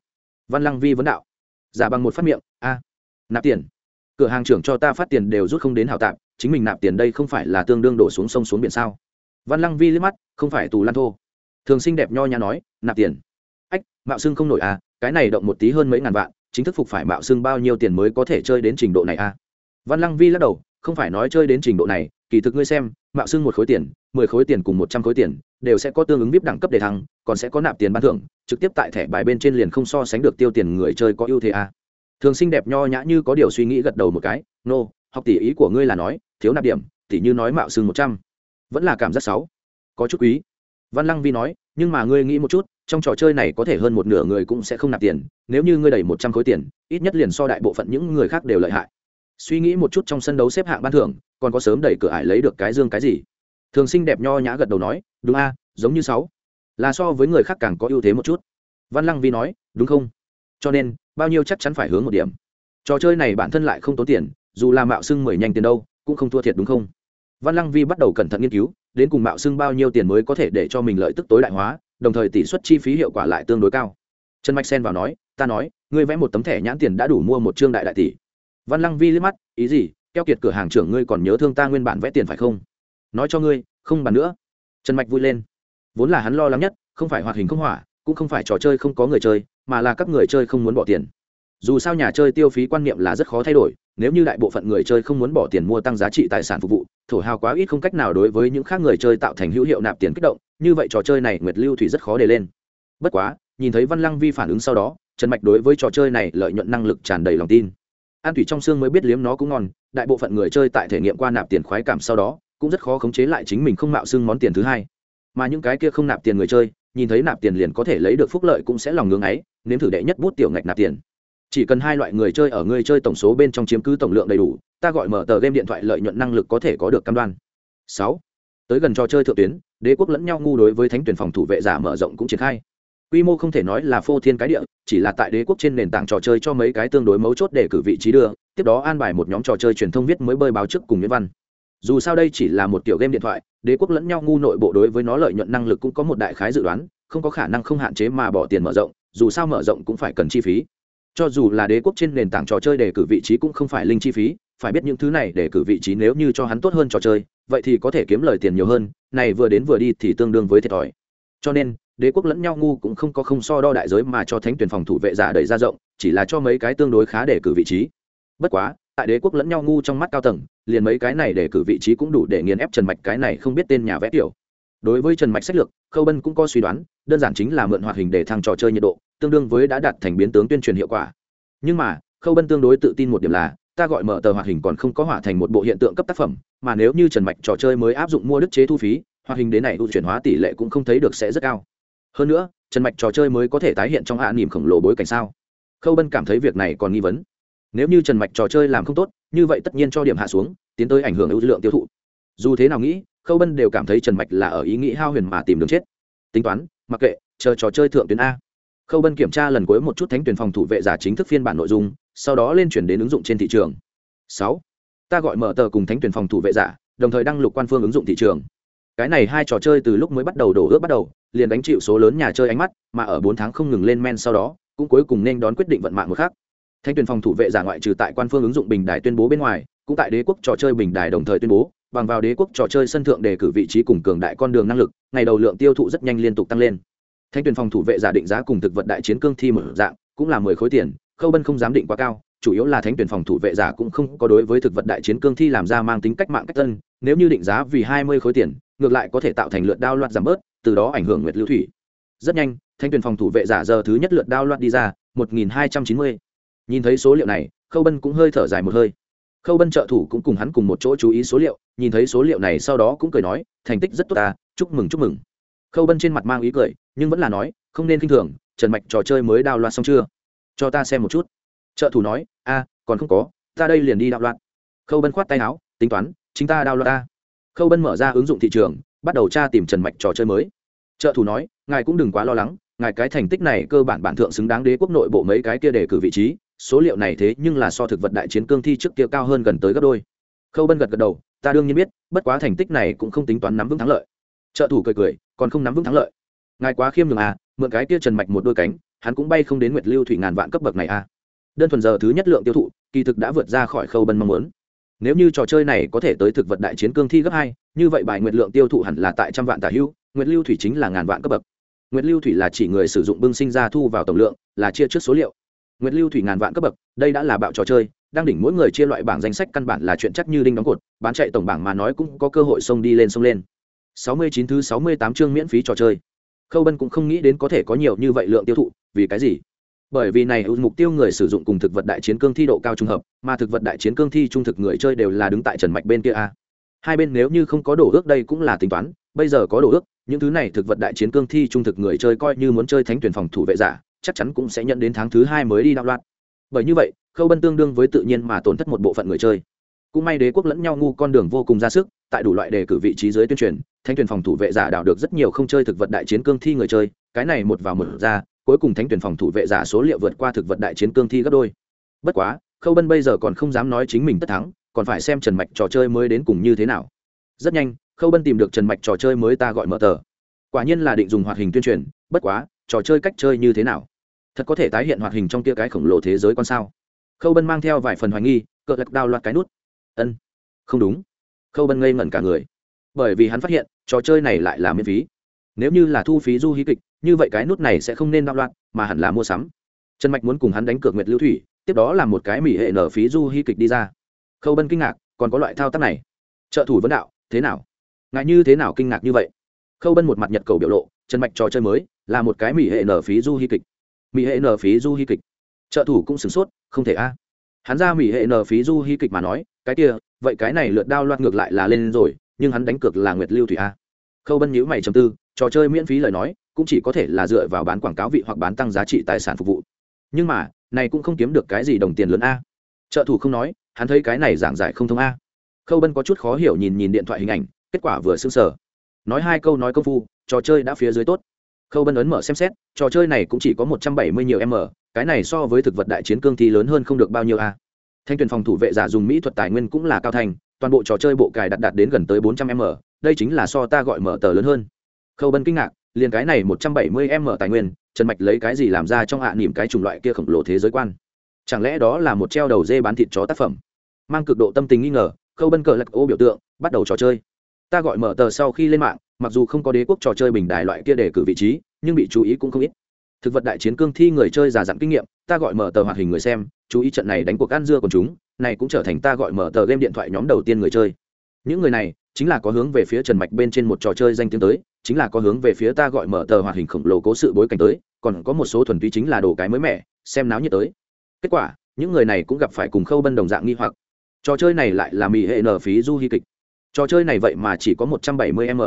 S1: Văn lăng vi vấn đạo. Giả bằng một phát miệng, a, nạp tiền cửa hàng trưởng cho ta phát tiền đều rút không đến hảo tạm chính mình nạp tiền đây không phải là tương đương đổ xuống sông xuống biển sao? Văn lăng vi liếc mắt, không phải tù lan thô. Thường xinh đẹp nho nhã nói, nạp tiền. Ách, mạo xưng không nổi à cái này động một tí hơn mấy ngàn vạn, chính thức phục phải mạo xưng bao nhiêu tiền mới có thể chơi đến trình độ này à? Văn lăng vi lắc đầu, không phải nói chơi đến trình độ này, kỳ thực ngươi xem, mạo xưng một khối tiền, mười khối tiền cùng một trăm khối tiền, đều sẽ có tương ứng vip đẳng cấp để thăng, còn sẽ có nạp tiền ban thưởng, trực tiếp tại thẻ bài bên trên liền không so sánh được tiêu tiền người chơi có ưu thế à thường xinh đẹp nho nhã như có điều suy nghĩ gật đầu một cái nô、no, học tỷ ý của ngươi là nói thiếu nạp điểm tỷ như nói mạo xưng một trăm. Vẫn là cảm giác sáu. Có chút quý. Văn lăng vi nói nhưng mà ngươi nghĩ một chút trong trò chơi này có thể hơn một nửa người cũng sẽ không nạp tiền nếu như ngươi đầy một trăm khối tiền ít nhất liền so đại bộ phận những người khác đều lợi hại. Suy nghĩ một chút trong sân đấu xếp hạng ban thưởng còn có sớm đẩy cửa ải lấy được cái dương cái gì? Thường xinh đẹp nho nhã gật đầu nói đúng a giống như sáu. Là so với người khác càng có ưu thế một chút. Văn lăng vi nói đúng không? Cho nên bao nhiêu chắc chắn phải hướng một điểm. Trò chơi này bản thân lại không tốn tiền, dù là mạo xưng mười nhanh tiền đâu, cũng không thua thiệt đúng không? Văn lăng vi bắt đầu cẩn thận nghiên cứu, đến cùng mạo xưng bao nhiêu tiền mới có thể để cho mình lợi tức tối đại hóa, đồng thời tỷ suất chi phí hiệu quả lại tương đối cao. Trần mạch sen vào nói, ta nói, ngươi vẽ một tấm thẻ nhãn tiền đã đủ mua một trương đại đại tỷ. Văn lăng vi liếc mắt, ý gì? Keo kiệt cửa hàng trưởng ngươi còn nhớ thương ta nguyên bản vẽ tiền phải không? Nói cho ngươi, không bàn nữa. Trần mạch vui lên. Vốn là hắn lo lắng nhất, không phải hoạt hình không hỏa cũng không phải trò chơi không có người chơi, mà là các người chơi không muốn bỏ tiền. Dù sao nhà chơi tiêu phí quan niệm là rất khó thay đổi, nếu như đại bộ phận người chơi không muốn bỏ tiền mua tăng giá trị tài sản phục vụ, thổ hào quá ít không cách nào đối với những khác người chơi tạo thành hữu hiệu nạp tiền kích động, như vậy trò chơi này nguyệt lưu thủy rất khó để lên. Bất quá, nhìn thấy văn lăng vi phản ứng sau đó, trần mạch đối với trò chơi này lợi nhuận năng lực tràn đầy lòng tin. An thủy trong xương mới biết liếm nó cũng ngon, đại bộ phận người chơi tại thể nghiệm qua nạp tiền khoái cảm sau đó, cũng rất khó khống chế lại chính mình không mạo xưng món tiền thứ hai. Mà những cái kia không nạp tiền người chơi nhìn thấy nạp tiền liền có thể lấy được phúc lợi cũng sẽ lòng ngưng ấy, nếm thử đệ nhất bút tiểu ngạch nạp tiền. Chỉ cần hai loại người chơi ở người chơi tổng số bên trong chiếm cứ tổng lượng đầy đủ, ta gọi mở tờ game điện thoại lợi nhuận năng lực có thể có được cam đoan. Sáu. Tới gần trò chơi thượng tuyến, đế quốc lẫn nhau ngu đối với thánh tuyển phòng thủ vệ giả mở rộng cũng triển khai. Quy mô không thể nói là phô thiên cái địa, chỉ là tại đế quốc trên nền tảng trò chơi cho mấy cái tương đối mấu chốt để cử vị trí đưa, tiếp đó an bài một nhóm trò chơi truyền thông viết mới bơi báo trước cùng nguyễn văn. Dù sao đây chỉ là một tiểu game điện thoại đế quốc lẫn nhau ngu nội bộ đối với nó lợi nhuận năng lực cũng có một đại khái dự đoán, không có khả năng không hạn chế mà bỏ tiền mở rộng, dù sao mở rộng cũng phải cần chi phí. Cho dù là đế quốc trên nền tảng trò chơi đề cử vị trí cũng không phải linh chi phí, phải biết những thứ này để cử vị trí nếu như cho hắn tốt hơn trò chơi, vậy thì có thể kiếm lời tiền nhiều hơn, này vừa đến vừa đi thì tương đương với thiệt thòi. Cho nên, đế quốc lẫn nhau ngu cũng không có không so đo đại giới mà cho thánh tuyển phòng thủ vệ giả đẩy ra rộng, chỉ là cho mấy cái tương đối khá để cử vị trí. Bất quá tại đế quốc lẫn nhau ngu trong mắt cao tầng, liền mấy cái này để cử vị trí cũng đủ để nghiền ép trần mạch cái này không biết tên nhà vẽ tiểu. Đối với trần mạch sách lược, khâu bân cũng có suy đoán, đơn giản chính là mượn hoạt hình để thăng trò chơi nhiệt độ, tương đương với đã đạt thành biến tướng tuyên truyền hiệu quả. Nhưng mà, khâu bân tương đối tự tin một điểm là, ta gọi mở tờ hoạt hình còn không có hỏa thành một bộ hiện tượng cấp tác phẩm, mà nếu như trần mạch trò chơi mới áp dụng mua đức chế thu phí, hoạt hình đến này ưu chuyển hóa tỷ lệ cũng không thấy được sẽ rất cao. Hơn nữa, trần mạch trò chơi mới có thể tái hiện trong hạ niềm khổng lồ bối cảnh sao? Khâu bân cảm thấy việc này còn nghi vấn nếu như trần mạch trò chơi làm không tốt, như vậy tất nhiên cho điểm hạ xuống, tiến tới ảnh hưởng ưu lượng tiêu thụ. Dù thế nào nghĩ, khâu bân đều cảm thấy trần mạch là ở ý nghĩ hao huyền mà tìm đường chết. Tính toán, mặc kệ, chờ trò chơi thượng tuyến a. Khâu bân kiểm tra lần cuối một chút thánh tuyển phòng thủ vệ giả chính thức phiên bản nội dung, sau đó lên chuyển đến ứng dụng trên thị trường. Sáu. Ta gọi mở tờ cùng thánh tuyển phòng thủ vệ giả, đồng thời đăng lục quan phương ứng dụng thị trường. Cái này hai trò chơi từ lúc mới bắt đầu đổ ước bắt đầu, liền đánh chịu số lớn nhà chơi ánh mắt, mà ở bốn tháng không ngừng lên men sau đó, cũng cuối cùng nên đón quyết định vận mạng một khác thanh tuyển phòng thủ vệ giả ngoại trừ tại quan phương ứng dụng bình đài tuyên bố bên ngoài, cũng tại đế quốc trò chơi bình đài đồng thời tuyên bố, bằng vào đế quốc trò chơi sân thượng đề cử vị trí cùng cường đại con đường năng lực, ngày đầu lượng tiêu thụ rất nhanh liên tục tăng lên. Thanh tuyển phòng thủ vệ giả định giá cùng thực vật đại chiến cương thi một dạng, cũng là mười khối tiền, khâu bân không dám định quá cao, chủ yếu là thánh tuyển phòng thủ vệ giả cũng không có đối với thực vật đại chiến cương thi làm ra mang tính cách mạng cách tân, nếu như định giá vì hai mươi khối tiền, ngược lại có thể tạo thành lượt đao loạt giảm bớt, từ đó ảnh hưởng nguyệt lưu thủy. Rất nhanh thanh tuyển phòng thủ vệ giả giờ thứ nhất lượt đao loạt đi ra, một nghìn hai trăm chín mươi nhìn thấy số liệu này, khâu bân cũng hơi thở dài một hơi. Khâu bân trợ thủ cũng cùng hắn cùng một chỗ chú ý số liệu, nhìn thấy số liệu này sau đó cũng cười nói, thành tích rất tốt ta, chúc mừng chúc mừng. Khâu bân trên mặt mang ý cười, nhưng vẫn là nói, không nên k i n h thường, trần mạch trò chơi mới đào loạt xong chưa? Cho ta xem một chút. Trợ thủ nói, a, còn không có, ta đây liền đi đạo loạn. khâu bân khoát tay áo, tính toán, chính ta đào loạt ta. Khâu bân mở ra ứng dụng thị trường, bắt đầu tra tìm trần mạch trò chơi mới. Trợ thủ nói, ngài cũng đừng quá lo lắng, ngài cái thành tích này cơ bản bản thượng xứng đáng đế quốc nội bộ mấy cái kia để cử vị trí số liệu này thế nhưng là so thực vật đại chiến cương thi trước kia cao hơn gần tới gấp đôi. Khâu bân gật gật đầu, ta đương nhiên biết, bất quá thành tích này cũng không tính toán nắm vững thắng lợi. Trợ thủ cười cười, còn không nắm vững thắng lợi. Ngài quá khiêm nhường à mượn cái kia trần mạch một đôi cánh, hắn cũng bay không đến nguyệt lưu thủy ngàn vạn cấp bậc này à. Đơn thuần giờ thứ nhất lượng tiêu thụ, kỳ thực đã vượt ra khỏi khâu bân mong muốn. Nếu như trò chơi này có thể tới thực vật đại chiến cương thi gấp hai, như vậy bài nguyệt lượng tiêu thụ hẳn là tại trăm vạn tả hưu, nguyệt lưu thủy chính là ngàn vạn cấp bậc. Nguyệt lưu thủy là chỉ người sử dụng bưng sinh ra thu vào tổng lượng, là chia trước số liệu nguyệt lưu thủy ngàn vạn cấp bậc, đây đã là bạo trò chơi, đang đỉnh mỗi người chia loại bảng danh sách căn bản là chuyện chắc như đinh đóng cột, bán chạy tổng bảng mà nói cũng có cơ hội xông đi lên xông lên. 69 thứ 68 chương miễn phí trò chơi. Khâu bân cũng không nghĩ đến có thể có nhiều như vậy lượng tiêu thụ, vì cái gì? Bởi vì này mục tiêu người sử dụng cùng thực vật đại chiến cương thi độ cao trung hợp, mà thực vật đại chiến cương thi trung thực người chơi đều là đứng tại trần mạch bên kia a. Hai bên nếu như không có đổ ước đây cũng là tính toán, bây giờ có đổ ước, những thứ này thực vật đại chiến cương thi trung thực người chơi coi như muốn chơi thánh tuyển phòng thủ vệ giả chắc chắn cũng sẽ nhận đến tháng thứ hai mới đi đạo loạn. Bởi như vậy, khâu bân tương đương với tự nhiên mà tổn thất một bộ phận người chơi. Cũng may đế quốc lẫn nhau ngu con đường vô cùng ra sức, tại đủ loại đề cử vị trí dưới tuyên truyền thanh tuyển phòng thủ vệ giả đào được rất nhiều không chơi thực vật đại chiến cương thi người chơi, cái này một vào một ra, cuối cùng thánh tuyển phòng thủ vệ giả số liệu vượt qua thực vật đại chiến cương thi gấp đôi. Bất quá, khâu bân bây giờ còn không dám nói chính mình tất thắng, còn phải xem trần mạch trò chơi mới đến cùng như thế nào. Rất nhanh, khâu bân tìm được trần mạch trò chơi mới ta gọi mở tờ. Quả nhiên là định dùng hoạt hình tuyên truyền, bất quá trò chơi cách chơi như thế nào? Thật có thể tái hiện hoạt hình trong kia cái khổng lồ thế giới con sao? Khâu bân mang theo vài phần hoài nghi cỡ lật đao loạt cái nút. Ân, không đúng. Khâu bân ngây ngẩn cả người. Bởi vì hắn phát hiện, trò chơi này lại là miễn phí. Nếu như là thu phí du hí kịch, như vậy cái nút này sẽ không nên đạo loạn mà hẳn là mua sắm. Trần mạch muốn cùng hắn đánh cược nguyệt lưu thủy, tiếp đó là một cái mỹ hệ nở phí du hí kịch đi ra. Khâu bân kinh ngạc, còn có loại thao tác này. Trợ thủ vấn đạo, thế nào? Ngại như thế nào kinh ngạc như vậy? Khâu bân một mặt nhật cầu biểu lộ, trần mạch trò chơi mới là một cái mỹ hệ nở phí du hy kịch. Mỹ hệ nở phí du hy kịch. Trợ thủ cũng sửng sốt, không thể a. Hắn ra mỹ hệ nở phí du hy kịch mà nói, cái kia, vậy cái này lượt đao loạt ngược lại là lên rồi, nhưng hắn đánh cược là nguyệt lưu thủy a. Khâu bân nhữ mày chầm tư, trò chơi miễn phí lời nói, cũng chỉ có thể là dựa vào bán quảng cáo vị hoặc bán tăng giá trị tài sản phục vụ. Nhưng mà, này cũng không kiếm được cái gì đồng tiền lớn a. Trợ thủ không nói, hắn thấy cái này giảng giải không thông a. Khâu bân có chút khó hiểu nhìn nhìn điện thoại hình ảnh, kết quả vừa xưng sờ. Nói hai câu nói công phu, trò chơi đã phía dưới tốt khâu bân ấn mở xem xét, trò chơi này cũng chỉ có một trăm bảy mươi nhiều m, cái này so với thực vật đại chiến cương thi lớn hơn không được bao nhiêu a. Thanh tuyển phòng thủ vệ giả dùng mỹ thuật tài nguyên cũng là cao thành, toàn bộ trò chơi bộ cài đặt đạt đến gần tới bốn trăm m, đây chính là so ta gọi mở tờ lớn hơn. Khâu bân kinh ngạc, liền cái này một trăm bảy mươi m tài nguyên, trần mạch lấy cái gì làm ra trong hạ niềm cái chủng loại kia khổng lồ thế giới quan? Chẳng lẽ đó là một treo đầu dê bán thịt chó tác phẩm? Mang cực độ tâm tình nghi ngờ, khâu bân cờ lạc ô biểu tượng, bắt đầu trò chơi. Ta gọi mở tờ sau khi lên mạng mặc dù không có đế quốc trò chơi bình đài loại kia để cử vị trí, nhưng bị chú ý cũng không ít. Thực vật đại chiến cương thi người chơi già dặn kinh nghiệm, ta gọi mở tờ hoạt hình người xem, chú ý trận này đánh cuộc ăn dưa của chúng, này cũng trở thành ta gọi mở tờ game điện thoại nhóm đầu tiên người chơi. Những người này, chính là có hướng về phía trần mạch bên trên một trò chơi danh tiếng tới, chính là có hướng về phía ta gọi mở tờ hoạt hình khổng lồ cố sự bối cảnh tới, còn có một số thuần túy chính là đồ cái mới mẻ, xem náo nhiệt tới. Kết quả, những người này cũng gặp phải cùng khâu bân đồng dạng nghi hoặc. Trò chơi này lại là mỹ hệ nở phí du hy kịch. Trò chơi này vậy mà chỉ có một trăm bảy mươi m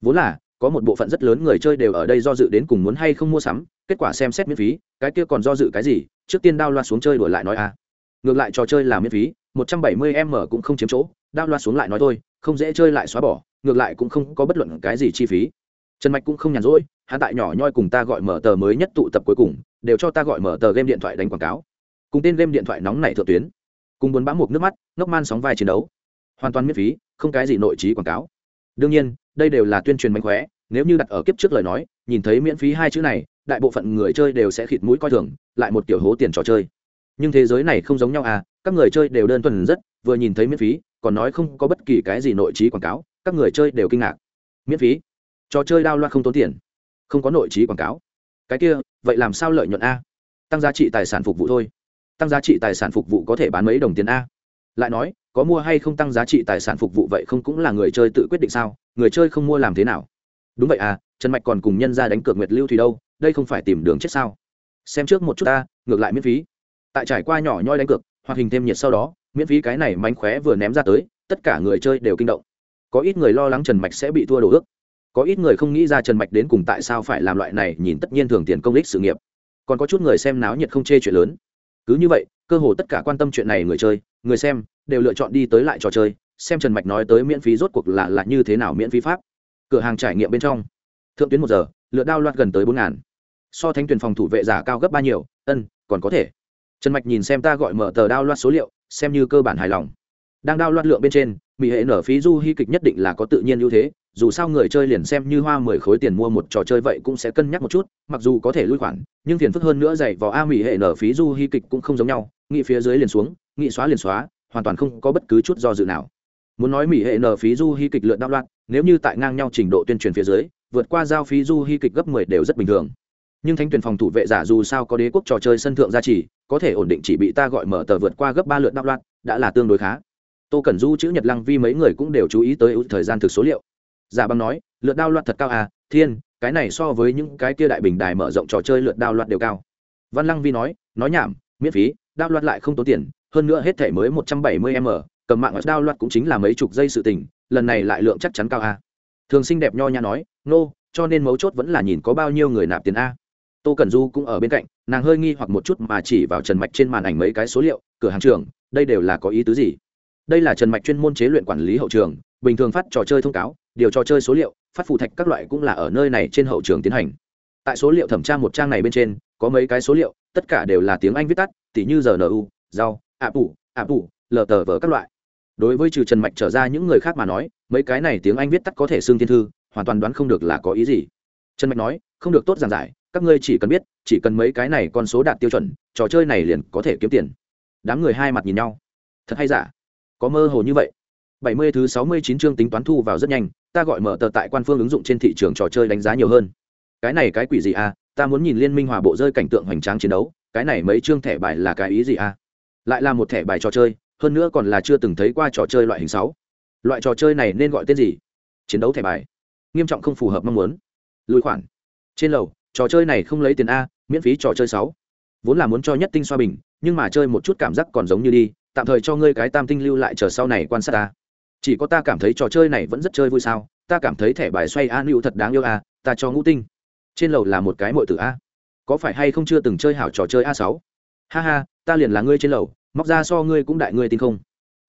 S1: vốn là, có một bộ phận rất lớn người chơi đều ở đây do dự đến cùng muốn hay không mua sắm, kết quả xem xét miễn phí, cái kia còn do dự cái gì, trước tiên đao loa xuống chơi đổi lại nói à. ngược lại trò chơi là miễn phí, một trăm bảy mươi m cũng không chiếm chỗ, đao loa xuống lại nói thôi, không dễ chơi lại xóa bỏ, ngược lại cũng không có bất luận cái gì chi phí. Trần mạch cũng không nhàn rỗi, hắn tại nhỏ nhoi cùng ta gọi mở tờ mới nhất tụ tập cuối cùng, đều cho ta gọi mở tờ game điện thoại đánh quảng cáo. Cùng tên game điện thoại nóng này thượng tuyến. Cùng muốn bám một nước mắt, ngốc man sóng vai chiến đấu. Hoàn toàn miễn phí, không cái gì nội trí quảng cáo. Đương nhiên đây đều là tuyên truyền mánh khóe, nếu như đặt ở kiếp trước lời nói, nhìn thấy miễn phí hai chữ này, đại bộ phận người chơi đều sẽ khịt mũi coi thường, lại một kiểu hố tiền trò chơi. Nhưng thế giới này không giống nhau à các người chơi đều đơn thuần rất, vừa nhìn thấy miễn phí, còn nói không có bất kỳ cái gì nội trí quảng cáo, các người chơi đều kinh ngạc. Miễn phí? Trò chơi đao loạn không tốn tiền. Không có nội trí quảng cáo. Cái kia, vậy làm sao lợi nhuận a? Tăng giá trị tài sản phục vụ thôi. Tăng giá trị tài sản phục vụ có thể bán mấy đồng tiền a? Lại nói có mua hay không tăng giá trị tài sản phục vụ vậy không cũng là người chơi tự quyết định sao? Người chơi không mua làm thế nào? Đúng vậy à trần mạch còn cùng nhân ra đánh cược nguyệt lưu thủy đâu, đây không phải tìm đường chết sao? Xem trước một chút ta, ngược lại miễn phí. Tại trải qua nhỏ nhoi đánh cược, hoặc hình thêm nhiệt sau đó, miễn phí cái này mánh khóe vừa ném ra tới, tất cả người chơi đều kinh động. Có ít người lo lắng trần mạch sẽ bị thua đồ ước. Có ít người không nghĩ ra trần mạch đến cùng tại sao phải làm loại này, nhìn tất nhiên thường tiền công ích sự nghiệp. Còn có chút người xem náo nhiệt không chê chuyện lớn cứ như vậy, cơ hồ tất cả quan tâm chuyện này người chơi, người xem, đều lựa chọn đi tới lại trò chơi, xem trần mạch nói tới miễn phí rốt cuộc là là như thế nào miễn phí pháp. Cửa hàng trải nghiệm bên trong, thượng tuyến một giờ, lượt đao loạt gần tới bốn ngàn. So thánh tuyển phòng thủ vệ giả cao gấp ba nhiều, ân, còn có thể. Trần mạch nhìn xem ta gọi mở tờ đao loạt số liệu, xem như cơ bản hài lòng. Đang đao loạt lượng bên trên, mỹ hệ nở phí du hy kịch nhất định là có tự nhiên ưu thế dù sao người chơi liền xem như hoa mười khối tiền mua một trò chơi vậy cũng sẽ cân nhắc một chút mặc dù có thể lui khoản nhưng phiền phức hơn nữa dạy vào a mỹ hệ nở phí du hy kịch cũng không giống nhau nghị phía dưới liền xuống nghị xóa liền xóa hoàn toàn không có bất cứ chút do dự nào. Muốn nói mỹ hệ nở phí du hy kịch lượt đạo loạn, nếu như tại ngang nhau trình độ tuyên truyền phía dưới vượt qua giao phí du hy kịch gấp mười đều rất bình thường. Nhưng thánh tuyển phòng thủ vệ giả dù sao có đế quốc trò chơi sân thượng gia trì có thể ổn định chỉ bị ta gọi mở tờ vượt qua gấp ba lượt đạo loạn, đã là tương đối khá. Tô cẩn du chữ nhật lăng vi mấy người cũng đều chú ý tới thời gian thực số liệu giả băng nói lượt đao loạt thật cao à thiên cái này so với những cái kia đại bình đài mở rộng trò chơi lượt đao loạt đều cao. Văn lăng vi nói nói nhảm miễn phí đao loạt lại không tốn tiền hơn nữa hết thể mới một trăm bảy mươi m cầm mạng đao loạt cũng chính là mấy chục giây sự tình lần này lại lượng chắc chắn cao à? thường xinh đẹp nho nhã nói nô、no, cho nên mấu chốt vẫn là nhìn có bao nhiêu người nạp tiền a. Tô cẩn du cũng ở bên cạnh nàng hơi nghi hoặc một chút mà chỉ vào trần mạch trên màn ảnh mấy cái số liệu cửa hàng trường đây đều là có ý tứ gì? Đây là trần mạch chuyên môn chế luyện quản lý hậu trường bình thường phát trò chơi thông cáo điều trò chơi số liệu, phát phù thạch các loại cũng là ở nơi này trên hậu trường tiến hành. Tại số liệu thẩm tra một trang này bên trên, có mấy cái số liệu, tất cả đều là tiếng anh viết tắt, tỉ như rnu rau ạ tủ ạ tủ lờ tờ vờ các loại. Đối với trừ trần mạch trở ra những người khác mà nói, mấy cái này tiếng anh viết tắt có thể xương thiên thư, hoàn toàn đoán không được là có ý gì. Trần mạch nói, không được tốt giảng giải, các ngươi chỉ cần biết, chỉ cần mấy cái này con số đạt tiêu chuẩn, trò chơi này liền có thể kiếm tiền. Đám người hai mặt nhìn nhau. Thật hay giả? Có mơ hồ như vậy? Bảy mươi thứ sáu mươi chín chương tính toán thu vào rất nhanh, ta gọi mở tờ tại quan phương ứng dụng trên thị trường trò chơi đánh giá nhiều hơn. Cái này cái quỷ gì à? Ta muốn nhìn liên minh hòa bộ rơi cảnh tượng hoành tráng chiến đấu, cái này mấy chương thẻ bài là cái ý gì à? Lại là một thẻ bài trò chơi, hơn nữa còn là chưa từng thấy qua trò chơi loại hình sáu. Loại trò chơi này nên gọi tên gì? Chiến đấu thẻ bài. Nghiêm trọng không phù hợp mong muốn. Lùi khoản. Trên lầu, trò chơi này không lấy tiền a, miễn phí trò chơi sáu. Vốn là muốn cho nhất tinh xoa bình, nhưng mà chơi một chút cảm giác còn giống như đi, tạm thời cho ngươi cái tam tinh lưu lại chờ sau này quan sát ta chỉ có ta cảm thấy trò chơi này vẫn rất chơi vui sao, ta cảm thấy thẻ bài xoay a lưu thật đáng yêu a ta cho ngũ tinh. Trên lầu là một cái mội tử a. Có phải hay không chưa từng chơi hảo trò chơi a sáu? Ha ha, ta liền là ngươi trên lầu, móc ra so ngươi cũng đại ngươi tin không.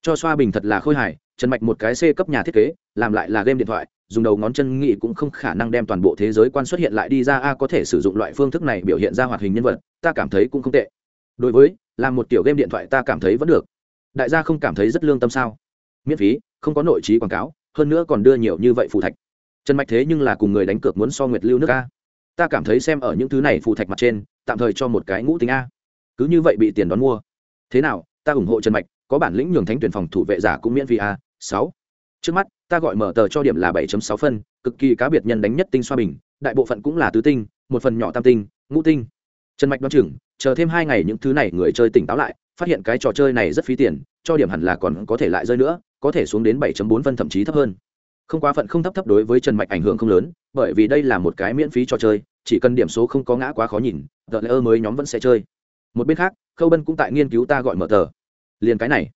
S1: Cho xoa bình thật là khôi hài, trần mạch một cái c cấp nhà thiết kế, làm lại là game điện thoại, dùng đầu ngón chân nghị cũng không khả năng đem toàn bộ thế giới quan xuất hiện lại đi ra a có thể sử dụng loại phương thức này biểu hiện ra hoạt hình nhân vật, ta cảm thấy cũng không tệ. Đối với, làm một tiểu game điện thoại ta cảm thấy vẫn được. Đại gia không cảm thấy rất lương tâm sao? Miễn phí không có nội trí quảng cáo, hơn nữa còn đưa nhiều như vậy phù thạch. Trần mạch thế nhưng là cùng người đánh cược muốn so nguyệt lưu nước a. Ta cảm thấy xem ở những thứ này phù thạch mặt trên, tạm thời cho một cái ngũ tính a. Cứ như vậy bị tiền đón mua. Thế nào, ta ủng hộ trần mạch, có bản lĩnh nhường thánh tuyển phòng thủ vệ giả cũng miễn phí a, sáu. Trước mắt, ta gọi mở tờ cho điểm là 7 sáu phân, cực kỳ cá biệt nhân đánh nhất tinh xoa bình, đại bộ phận cũng là tứ tinh, một phần nhỏ tam tinh, ngũ tinh. Trần mạch đoán chừng, chờ thêm hai ngày những thứ này người chơi tỉnh táo lại, phát hiện cái trò chơi này rất phí tiền, cho điểm hẳn là còn có thể lại rơi nữa có thể xuống đến 7 bốn phân thậm chí thấp hơn. Không quá phận không thấp thấp đối với trần mạch ảnh hưởng không lớn, bởi vì đây là một cái miễn phí trò chơi, chỉ cần điểm số không có ngã quá khó nhìn, The Layer mới nhóm vẫn sẽ chơi. Một bên khác, khâu bân cũng tại nghiên cứu ta gọi mở tờ. Liền cái này.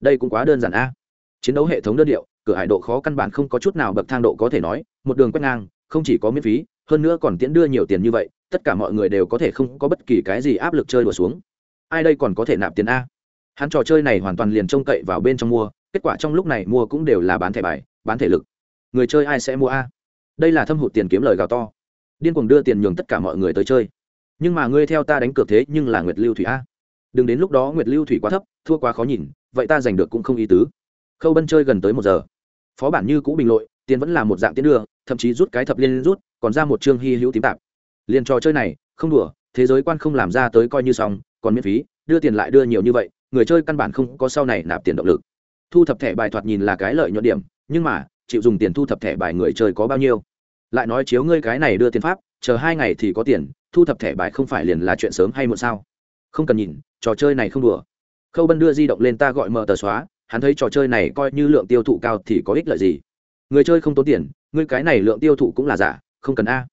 S1: Đây cũng quá đơn giản a. Chiến đấu hệ thống đơn điệu, cửa hải độ khó căn bản không có chút nào bậc thang độ có thể nói, một đường quét ngang, không chỉ có miễn phí, hơn nữa còn tiễn đưa nhiều tiền như vậy, tất cả mọi người đều có thể không có bất kỳ cái gì áp lực chơi đùa xuống. Ai đây còn có thể nạp tiền a? Hắn trò chơi này hoàn toàn liền trông cậy vào bên trong mua kết quả trong lúc này mua cũng đều là bán thẻ bài, bán thể lực. Người chơi ai sẽ mua a? Đây là thâm hụt tiền kiếm lời gào to. Điên cuồng đưa tiền nhường tất cả mọi người tới chơi. Nhưng mà ngươi theo ta đánh cược thế nhưng là nguyệt lưu thủy a. Đừng đến lúc đó nguyệt lưu thủy quá thấp, thua quá khó nhìn, vậy ta giành được cũng không ý tứ. Khâu bân chơi gần tới một giờ. Phó bản như cũ bình lội, tiền vẫn là một dạng tiến đưa, thậm chí rút cái thập liên rút, còn ra một chương hy hữu tím tạp. Liền trò chơi này, không đùa, thế giới quan không làm ra tới coi như xong, còn miễn phí, đưa tiền lại đưa nhiều như vậy, người chơi căn bản không có sau này nạp tiền động lực thu thập thẻ bài thoạt nhìn là cái lợi nhuận điểm, nhưng mà, chịu dùng tiền thu thập thẻ bài người chơi có bao nhiêu? Lại nói chiếu ngươi cái này đưa tiền pháp, chờ hai ngày thì có tiền, thu thập thẻ bài không phải liền là chuyện sớm hay muộn sao? Không cần nhìn, trò chơi này không đùa. Khâu bân đưa di động lên ta gọi mở tờ xóa, hắn thấy trò chơi này coi như lượng tiêu thụ cao thì có ích lợi gì? Người chơi không tốn tiền, ngươi cái này lượng tiêu thụ cũng là giả, không cần a.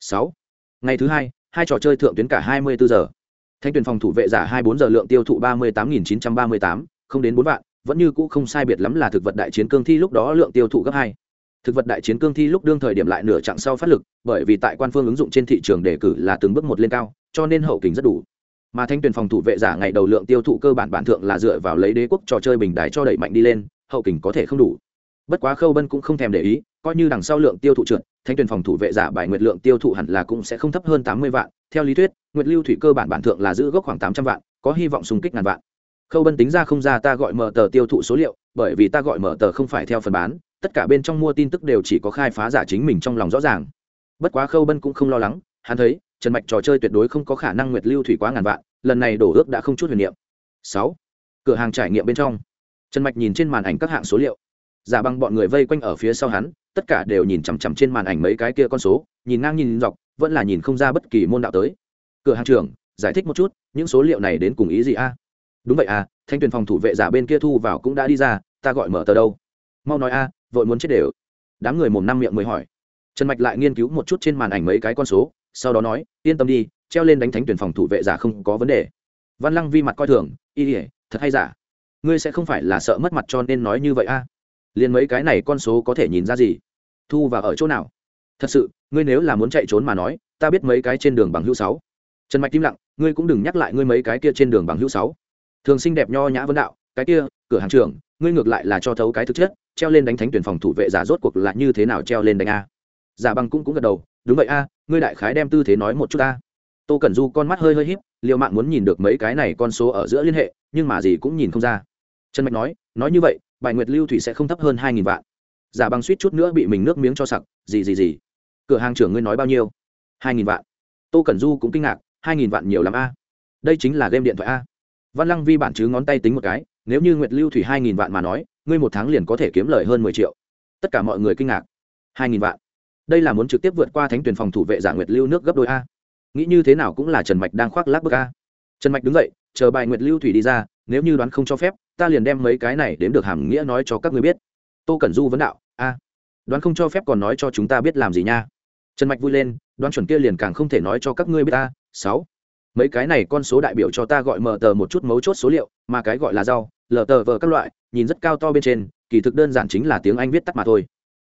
S1: Sáu. Ngày thứ hai hai trò chơi thượng tuyến cả hai mươi bốn giờ. Thanh tuyển phòng thủ vệ giả hai bốn giờ lượng tiêu thụ ba mươi tám nghìn chín trăm ba mươi tám, không đến bốn vạn vẫn như cũ không sai biệt lắm là thực vật đại chiến cương thi lúc đó lượng tiêu thụ gấp hai. Thực vật đại chiến cương thi lúc đương thời điểm lại nửa chặng sau phát lực, bởi vì tại quan phương ứng dụng trên thị trường đề cử là từng bước một lên cao, cho nên hậu kính rất đủ. Mà thanh tuyển phòng thủ vệ giả ngày đầu lượng tiêu thụ cơ bản bản thượng là dựa vào lấy đế quốc trò chơi bình đài cho đẩy mạnh đi lên, hậu kính có thể không đủ. Bất quá khâu bân cũng không thèm để ý, coi như đằng sau lượng tiêu thụ trượt, thanh tuyển phòng thủ vệ giả bài nguyệt lượng tiêu thụ hẳn là cũng sẽ không thấp hơn tám mươi vạn. Theo lý thuyết, nguyệt lưu thủy cơ bản bản thượng là giữ gốc khoảng tám trăm vạn, có hy vọng xung kích ngàn vạn khâu bân tính ra không ra ta gọi mở tờ tiêu thụ số liệu, bởi vì ta gọi mở tờ không phải theo phần bán, tất cả bên trong mua tin tức đều chỉ có khai phá giả chính mình trong lòng rõ ràng. Bất quá khâu bân cũng không lo lắng, hắn thấy, trần mạch trò chơi tuyệt đối không có khả năng nguyệt lưu thủy quá ngàn vạn, lần này đổ ước đã không chút huyền niệm. Sáu, cửa hàng trải nghiệm bên trong. Trần mạch nhìn trên màn ảnh các hạng số liệu. Giả bằng bọn người vây quanh ở phía sau hắn, tất cả đều nhìn chằm chằm trên màn ảnh mấy cái kia con số, nhìn ngang nhìn dọc, vẫn là nhìn không ra bất kỳ môn đạo tới. Cửa hàng trưởng, giải thích một chút, những số liệu này đến cùng ý gì a? Đúng vậy à thanh tuyển phòng thủ vệ giả bên kia thu vào cũng đã đi ra, ta gọi mở tờ đâu? Mau nói a, vội muốn chết đều. Đám người mồm năm miệng mới hỏi. Trần mạch lại nghiên cứu một chút trên màn ảnh mấy cái con số, sau đó nói, yên tâm đi, treo lên đánh thánh tuyển phòng thủ vệ giả không có vấn đề. Văn lăng vi mặt coi thường, y ỉa thật hay giả? Ngươi sẽ không phải là sợ mất mặt cho nên nói như vậy a? À? liền mấy cái này con số có thể nhìn ra gì? Thu và ở chỗ nào? Thật sự, ngươi nếu là muốn chạy trốn mà nói, ta biết mấy cái trên đường bằng hữu sáu. Trần mạch im lặng, ngươi cũng đừng nhắc lại ngươi mấy cái kia trên đường bằng hữu sáu thường xinh đẹp nho nhã vấn đạo, cái kia, cửa hàng trưởng, ngươi ngược lại là cho thấu cái thực chất, treo lên đánh thánh tuyển phòng thủ vệ giả rốt cuộc là như thế nào treo lên đánh a? Giả bằng cũng cũng gật đầu, đúng vậy a, ngươi đại khái đem tư thế nói một chút ta. Tô cẩn du con mắt hơi hơi híp liệu mạng muốn nhìn được mấy cái này con số ở giữa liên hệ, nhưng mà gì cũng nhìn không ra. Trần mạch nói nói như vậy, bài nguyệt lưu thủy sẽ không thấp hơn hai nghìn vạn. Giả bằng suýt chút nữa bị mình nước miếng cho sặc, gì gì gì? Cửa hàng trưởng ngươi nói bao nhiêu? Hai nghìn vạn. Tô cẩn du cũng kinh ngạc, hai nghìn vạn nhiều lắm a. Đây chính là game điện thoại a văn lăng vi bản chứ ngón tay tính một cái, nếu như nguyệt lưu thủy hai nghìn vạn mà nói, ngươi một tháng liền có thể kiếm lời hơn mười triệu. Tất cả mọi người kinh ngạc. hai nghìn vạn. Đây là muốn trực tiếp vượt qua thánh tuyển phòng thủ vệ giả nguyệt lưu nước gấp đôi a. Nghĩ như thế nào cũng là trần mạch đang khoác lác bức a. Trần mạch đứng dậy, chờ bài nguyệt lưu thủy đi ra, nếu như đoán không cho phép, ta liền đem mấy cái này đếm được hàm nghĩa nói cho các ngươi biết. Tô cẩn du vấn đạo, a, đoán không cho phép còn nói cho chúng ta biết làm gì nha? Trần mạch vui lên, đoán chuẩn kia liền càng không thể nói cho các ngươi biết ta sáu mấy cái này con số đại biểu cho ta gọi mở tờ một chút mấu chốt số liệu, mà cái gọi là rau, lờ tờ vờ các loại, nhìn rất cao to bên trên, kỳ thực đơn giản chính là tiếng anh viết tắt mà thôi.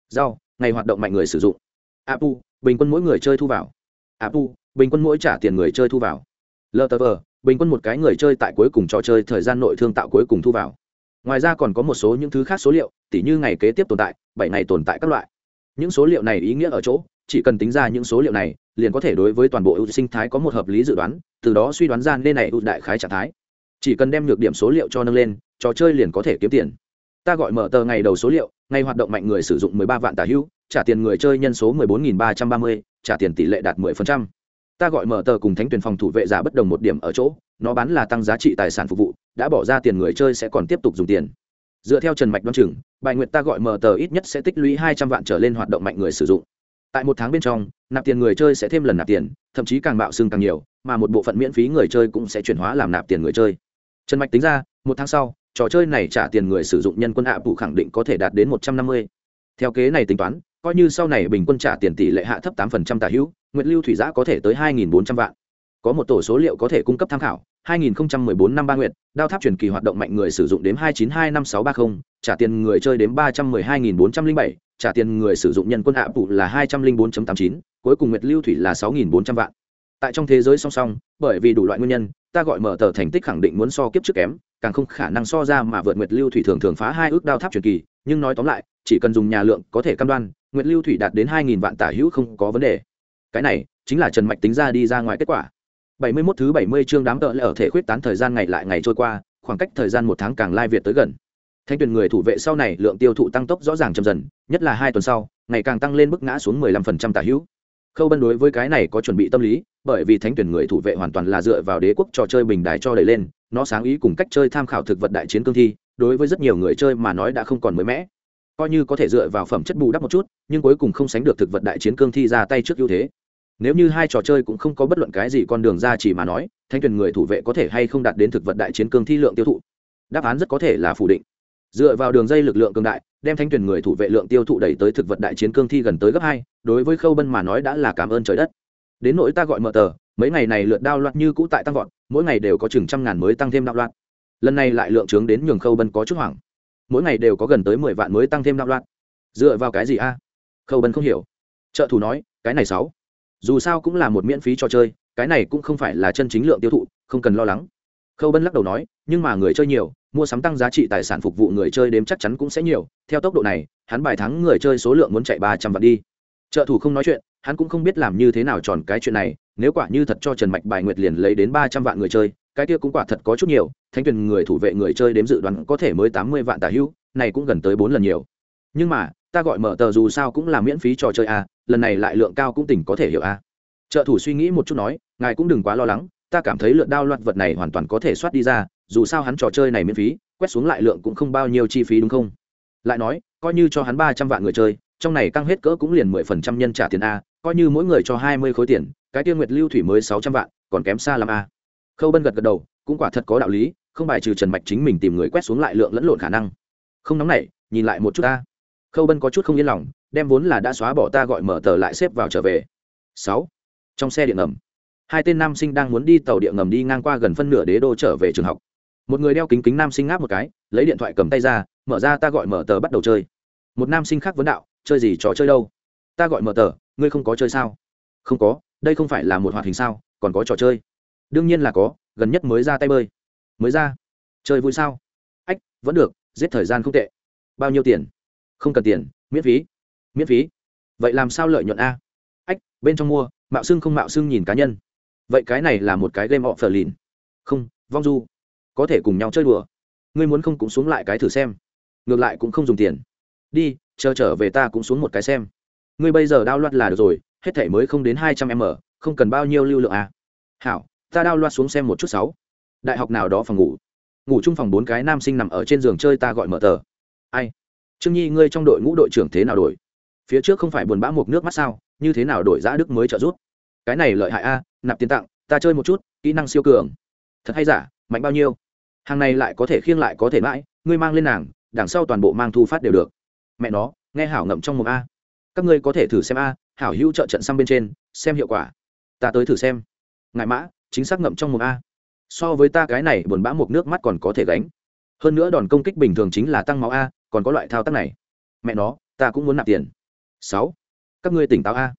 S1: Rau, ngày hoạt động mạnh người sử dụng. Apu, bình quân mỗi người chơi thu vào. Apu, bình quân mỗi trả tiền người chơi thu vào. Lờ tờ vờ, bình quân một cái người chơi tại cuối cùng trò chơi thời gian nội thương tạo cuối cùng thu vào. Ngoài ra còn có một số những thứ khác số liệu, tỉ như ngày kế tiếp tồn tại, bảy ngày tồn tại các loại. Những số liệu này ý nghĩa ở chỗ chỉ cần tính ra những số liệu này liền có thể đối với toàn bộ ưu sinh thái có một hợp lý dự đoán từ đó suy đoán ra nên này ưu đại khái trạng thái. Chỉ cần đem nhược điểm số liệu cho nâng lên trò chơi liền có thể kiếm tiền. Ta gọi mở tờ ngày đầu số liệu ngày hoạt động mạnh người sử dụng 13 vạn tả hữu trả tiền người chơi nhân số 14.330, trả tiền tỷ lệ đạt 10%. ta gọi mở tờ cùng thánh tuyển phòng thủ vệ giả bất đồng một điểm ở chỗ nó bán là tăng giá trị tài sản phục vụ đã bỏ ra tiền người chơi sẽ còn tiếp tục dùng tiền. Dựa theo trần mạch đoán chừng bài nguyện ta gọi mở tờ ít nhất sẽ tích lũy 200 vạn trở lên hoạt động mạnh người sử dụng tại một tháng bên trong, nạp tiền người chơi sẽ thêm lần nạp tiền, thậm chí càng bạo xương càng nhiều, mà một bộ phận miễn phí người chơi cũng sẽ chuyển hóa làm nạp tiền người chơi. Trần mạch tính ra, một tháng sau, trò chơi này trả tiền người sử dụng nhân quân hạ phụ khẳng định có thể đạt đến một trăm năm mươi. Theo kế này tính toán, coi như sau này bình quân trả tiền tỷ lệ hạ thấp tám phần trăm tả hữu, nguyệt lưu thủy giã có thể tới hai nghìn bốn trăm vạn. Có một tổ số liệu có thể cung cấp tham khảo 2014 năm ba nguyệt, đao tháp truyền kỳ hoạt động mạnh người sử dụng đến 2925630, trả tiền người chơi đến 312407, trả tiền người sử dụng nhân quân hạ phụ là 204.89, cuối cùng nguyệt lưu thủy là 6400 vạn. Tại trong thế giới song song, bởi vì đủ loại nguyên nhân, ta gọi mở tờ thành tích khẳng định muốn so kiếp trước kém, càng không khả năng so ra mà vượt nguyệt lưu thủy thường thường phá hai ước đao tháp truyền kỳ, nhưng nói tóm lại, chỉ cần dùng nhà lượng có thể cam đoan, nguyệt lưu thủy đạt đến hai nghìn vạn tả hữu không có vấn đề cái này chính là trần mạch tính ra đi ra ngoài kết quả 71 thứ bảy mươi chương đám tợ lệ ở thể khuyết tán thời gian ngày lại ngày trôi qua, khoảng cách thời gian một tháng càng lai việt tới gần. Thanh tuyển người thủ vệ sau này lượng tiêu thụ tăng tốc rõ ràng chậm dần, nhất là hai tuần sau, ngày càng tăng lên mức ngã xuống 15% tả hữu. Khâu bân đối với cái này có chuẩn bị tâm lý, bởi vì thánh tuyển người thủ vệ hoàn toàn là dựa vào đế quốc trò chơi bình đài cho đẩy lên, nó sáng ý cùng cách chơi tham khảo thực vật đại chiến cương thi, đối với rất nhiều người chơi mà nói đã không còn mới mẻ. Coi như có thể dựa vào phẩm chất bù đắp một chút, nhưng cuối cùng không sánh được thực vật đại chiến cương thi ra tay trước ưu thế nếu như hai trò chơi cũng không có bất luận cái gì con đường ra chỉ mà nói, thanh tuyển người thủ vệ có thể hay không đạt đến thực vật đại chiến cương thi lượng tiêu thụ? Đáp án rất có thể là phủ định. Dựa vào đường dây lực lượng cường đại, đem thanh tuyển người thủ vệ lượng tiêu thụ đẩy tới thực vật đại chiến cương thi gần tới gấp hai, đối với khâu bân mà nói đã là cảm ơn trời đất. Đến nỗi ta gọi mở tờ, mấy ngày này lượt đao loạt như cũ tại tăng vọt, mỗi ngày đều có chừng trăm ngàn mới tăng thêm đạo loạt. Lần này lại lượng trướng đến nhường khâu bân có chút hoảng. Mỗi ngày đều có gần tới mười vạn mới tăng thêm đạo loạt. Dựa vào cái gì a? Khâu bân không hiểu. Trợ thủ nói, cái này sáu dù sao cũng là một miễn phí trò chơi, cái này cũng không phải là chân chính lượng tiêu thụ, không cần lo lắng. Khâu bân lắc đầu nói, nhưng mà người chơi nhiều, mua sắm tăng giá trị tài sản phục vụ người chơi đếm chắc chắn cũng sẽ nhiều. Theo tốc độ này, hắn bài thắng người chơi số lượng muốn chạy ba trăm vạn đi. Trợ thủ không nói chuyện, hắn cũng không biết làm như thế nào tròn cái chuyện này, nếu quả như thật cho trần mạch bài nguyệt liền lấy đến ba trăm vạn người chơi, cái kia cũng quả thật có chút nhiều, thanh tuyền người thủ vệ người chơi đếm dự đoán có thể mới tám mươi vạn tả hữu này cũng gần tới bốn lần nhiều. Nhưng mà ta gọi mở tờ dù sao cũng là miễn phí trò chơi a lần này lại lượng cao cũng tỉnh có thể hiểu a trợ thủ suy nghĩ một chút nói, ngài cũng đừng quá lo lắng, ta cảm thấy lượng đao loạt vật này hoàn toàn có thể soát đi ra, dù sao hắn trò chơi này miễn phí, quét xuống lại lượng cũng không bao nhiêu chi phí đúng không? Lại nói, coi như cho hắn ba trăm vạn người chơi, trong này căng hết cỡ cũng liền mười phần trăm nhân trả tiền a, coi như mỗi người cho hai mươi khối tiền, cái tiêu nguyệt lưu thủy mới sáu trăm vạn, còn kém xa làm a. Khâu bân gật gật đầu, cũng quả thật có đạo lý, không bài trừ trần mạch chính mình tìm người quét xuống lại lượng lẫn lộn khả năng. Không nóng nảy, nhìn lại một chút ta khâu bân có chút không yên lòng, đem vốn là đã xóa bỏ ta gọi mở tờ lại xếp vào trở về. Sáu. Trong xe điện ngầm, hai tên nam sinh đang muốn đi tàu điện ngầm đi ngang qua gần phân nửa đế đô trở về trường học. Một người đeo kính kính nam sinh ngáp một cái, lấy điện thoại cầm tay ra, mở ra ta gọi mở tờ bắt đầu chơi. Một nam sinh khác vấn đạo, chơi gì trò chơi đâu? Ta gọi mở tờ, ngươi không có chơi sao? Không có, đây không phải là một hoạt hình sao, còn có trò chơi. Đương nhiên là có, gần nhất mới ra tay bơi. Mới ra. Chơi vui sao? Ách, vẫn được, giết thời gian không tệ. Bao nhiêu tiền? Không cần tiền, miễn phí miễn phí. Vậy làm sao lợi nhuận a? Ách, bên trong mua, mạo xưng không mạo xưng nhìn cá nhân. Vậy cái này là một cái game họ phờ lìn không, vong du, có thể cùng nhau chơi đùa. Ngươi muốn không cũng xuống lại cái thử xem. Ngược lại cũng không dùng tiền. Đi, chờ trở về ta cũng xuống một cái xem. Ngươi bây giờ đao loạt là được rồi, hết thể mới không đến hai trăm m, không cần bao nhiêu lưu lượng à. hảo, ta đao loạt xuống xem một chút sáu. Đại học nào đó phòng ngủ. Ngủ chung phòng bốn cái nam sinh nằm ở trên giường chơi ta gọi mở tờ. Ai? Trương nhi, ngươi trong đội ngũ đội trưởng thế nào đổi? Phía trước không phải buồn bã một nước mắt sao? Như thế nào đổi giã đức mới trợ giúp? Cái này lợi hại a, nạp tiền tặng, ta chơi một chút, kỹ năng siêu cường. Thật hay giả, mạnh bao nhiêu? Hàng này lại có thể khiêng lại có thể mãi, ngươi mang lên nàng, đằng sau toàn bộ mang thu phát đều được. Mẹ nó, nghe hảo ngậm trong một a. Các ngươi có thể thử xem a, hảo hữu trợ trận sang bên trên, xem hiệu quả. Ta tới thử xem. Ngại mã, chính xác ngậm trong một a. So với ta cái này buồn bã một nước mắt còn có thể gánh. Hơn nữa đòn công kích bình thường chính là tăng máu a còn có loại thao tác này. Mẹ nó, ta cũng muốn nạp tiền. Sáu. Các ngươi tỉnh táo a.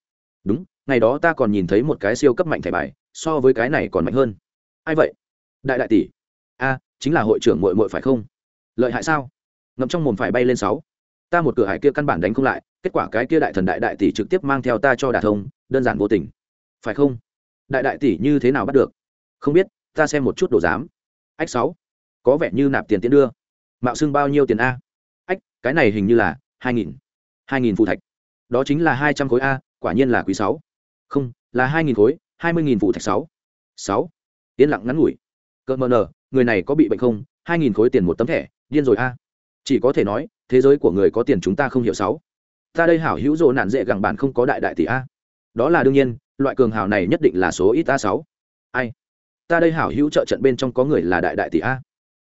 S1: Đúng, ngày đó ta còn nhìn thấy một cái siêu cấp mạnh thẻ bài, so với cái này còn mạnh hơn. Ai vậy? Đại đại tỷ. A, chính là hội trưởng mội mội phải không? Lợi hại sao? Ngậm trong mồm phải bay lên sáu. Ta một cửa hải kia căn bản đánh không lại, kết quả cái kia đại thần đại đại tỷ trực tiếp mang theo ta cho đả thông, đơn giản vô tình. Phải không? Đại đại tỷ như thế nào bắt được? Không biết, ta xem một chút đồ giám. Ách sáu. Có vẻ như nạp tiền tiến đưa. Mạo xưng bao nhiêu tiền a? Cái này hình như là hai nghìn hai nghìn phụ thạch. Đó chính là hai trăm khối a, quả nhiên là quý sáu. Không, là hai nghìn khối, hai mươi nghìn phụ thạch sáu. Sáu. Yên lặng ngắn ngủi. Cỡ mờ nờ, người này có bị bệnh không? Hai nghìn khối tiền một tấm thẻ, điên rồi a. Chỉ có thể nói, thế giới của người có tiền chúng ta không hiểu sáu. Ta đây hảo hữu rồ nạn dễ gẳng bạn không có đại đại tỷ a. Đó là đương nhiên, loại cường hào này nhất định là số ít a sáu. Ai? Ta đây hảo hữu trợ trận bên trong có người là đại đại tỷ a.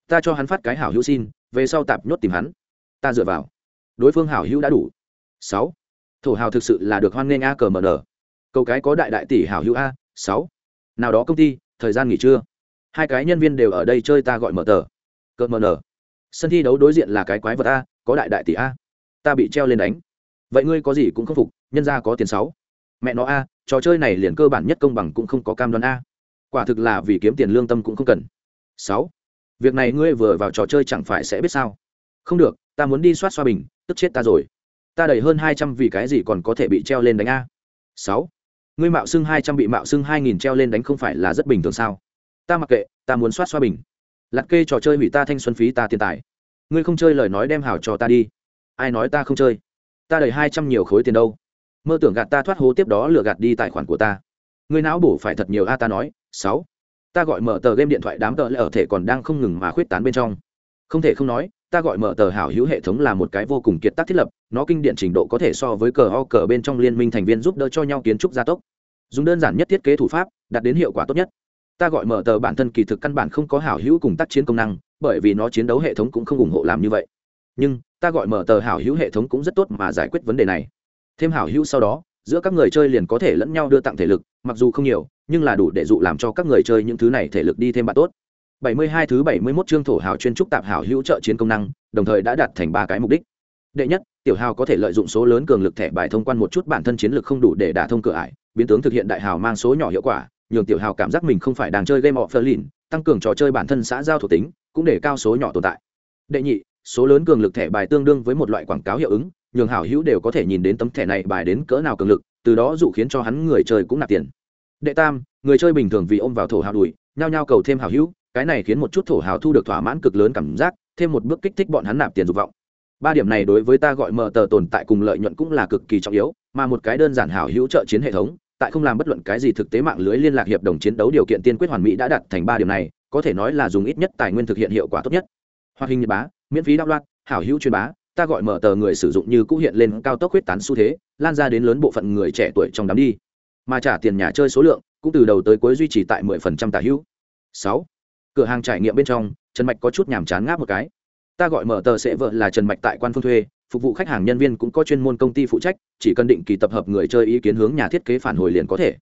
S1: Ta cho hắn phát cái hảo hữu xin, về sau tạp nhốt tìm hắn ta dựa vào. Đối phương hảo hữu đã đủ. Sáu. Thổ hào thực sự là được hoan nghênh a cờ mờ nở câu cái có đại đại tỷ hảo hữu a, sáu. Nào đó công ty, thời gian nghỉ trưa. Hai cái nhân viên đều ở đây chơi ta gọi mở tờ. Cờ mờ nở sân thi đấu đối diện là cái quái vật a, có đại đại tỷ a. Ta bị treo lên đánh. Vậy ngươi có gì cũng không phục, nhân ra có tiền sáu. Mẹ nó a, trò chơi này liền cơ bản nhất công bằng cũng không có cam đoan a. Quả thực là vì kiếm tiền lương tâm cũng không cần. Sáu. Việc này ngươi vừa vào trò chơi chẳng phải sẽ biết sao? Không được ta muốn đi soát xoa bình, tức chết ta rồi. Ta đầy hơn hai trăm vì cái gì còn có thể bị treo lên đánh a? Sáu. Ngươi mạo xưng hai trăm bị mạo xưng hai nghìn treo lên đánh không phải là rất bình thường sao? Ta mặc kệ, ta muốn soát xoa bình. Lặt kê trò chơi hủy ta thanh xuân phí ta tiền tài. Ngươi không chơi lời nói đem hảo cho ta đi. Ai nói ta không chơi? Ta đầy hai trăm nhiều khối tiền đâu. Mơ tưởng gạt ta thoát hố tiếp đó lừa gạt đi tài khoản của ta. Ngươi não bổ phải thật nhiều a ta nói. Sáu. Ta gọi mở tờ game điện thoại đám tờ lại ở thể còn đang không ngừng mà khuyết tán bên trong. Không thể không nói ta gọi mở tờ hảo hữu hệ thống là một cái vô cùng kiệt tác thiết lập, nó kinh điển trình độ có thể so với cờ ho cờ bên trong liên minh thành viên giúp đỡ cho nhau kiến trúc gia tốc. Dùng đơn giản nhất thiết kế thủ pháp, đạt đến hiệu quả tốt nhất. Ta gọi mở tờ bản thân kỳ thực căn bản không có hảo hữu cùng tác chiến công năng, bởi vì nó chiến đấu hệ thống cũng không ủng hộ làm như vậy. Nhưng, ta gọi mở tờ hảo hữu hệ thống cũng rất tốt mà giải quyết vấn đề này. Thêm hảo hữu sau đó, giữa các người chơi liền có thể lẫn nhau đưa tặng thể lực, mặc dù không nhiều, nhưng là đủ để dụ làm cho các người chơi những thứ này thể lực đi thêm bạn tốt. 72 thứ 71 chương thổ hào chuyên trúc tạp hảo hữu trợ chiến công năng, đồng thời đã đạt thành ba cái mục đích. Đệ nhất, tiểu hào có thể lợi dụng số lớn cường lực thẻ bài thông quan một chút bản thân chiến lược không đủ để đả thông cửa ải, biến tướng thực hiện đại hào mang số nhỏ hiệu quả, nhường tiểu hào cảm giác mình không phải đang chơi game offline, tăng cường trò chơi bản thân xã giao thuộc tính, cũng để cao số nhỏ tồn tại. Đệ nhị, số lớn cường lực thẻ bài tương đương với một loại quảng cáo hiệu ứng, nhường hảo hữu đều có thể nhìn đến tấm thẻ này bài đến cỡ nào cường lực, từ đó dụ khiến cho hắn người chơi cũng nạp tiền. Đệ tam, người chơi bình thường vì ôm vào thổ hào đuổi, nhao nhao cầu thêm hảo hữu cái này khiến một chút thổ hào thu được thỏa mãn cực lớn cảm giác, thêm một bước kích thích bọn hắn nạp tiền dục vọng. Ba điểm này đối với ta gọi mở tờ tồn tại cùng lợi nhuận cũng là cực kỳ trọng yếu, mà một cái đơn giản hảo hữu trợ chiến hệ thống, tại không làm bất luận cái gì thực tế mạng lưới liên lạc hiệp đồng chiến đấu điều kiện tiên quyết hoàn mỹ đã đạt thành ba điểm này, có thể nói là dùng ít nhất tài nguyên thực hiện hiệu quả tốt nhất. Hoạt hình nhật bá, miễn phí đạo loạt hảo hữu truyền bá, ta gọi mở tờ người sử dụng như cũ hiện lên cao tốc huyết tán xu thế, lan ra đến lớn bộ phận người trẻ tuổi trong đám đi. Mà trả tiền nhà chơi số lượng cũng từ đầu tới cuối duy trì tại mười phần trăm tả hữu. Sáu cửa hàng trải nghiệm bên trong, trần mạch có chút nhàm chán ngáp một cái. Ta gọi mở tờ sẽ vợ là trần mạch tại quan phương thuê, phục vụ khách hàng nhân viên cũng có chuyên môn công ty phụ trách, chỉ cần định kỳ tập hợp người chơi ý kiến hướng nhà thiết kế phản hồi liền có thể.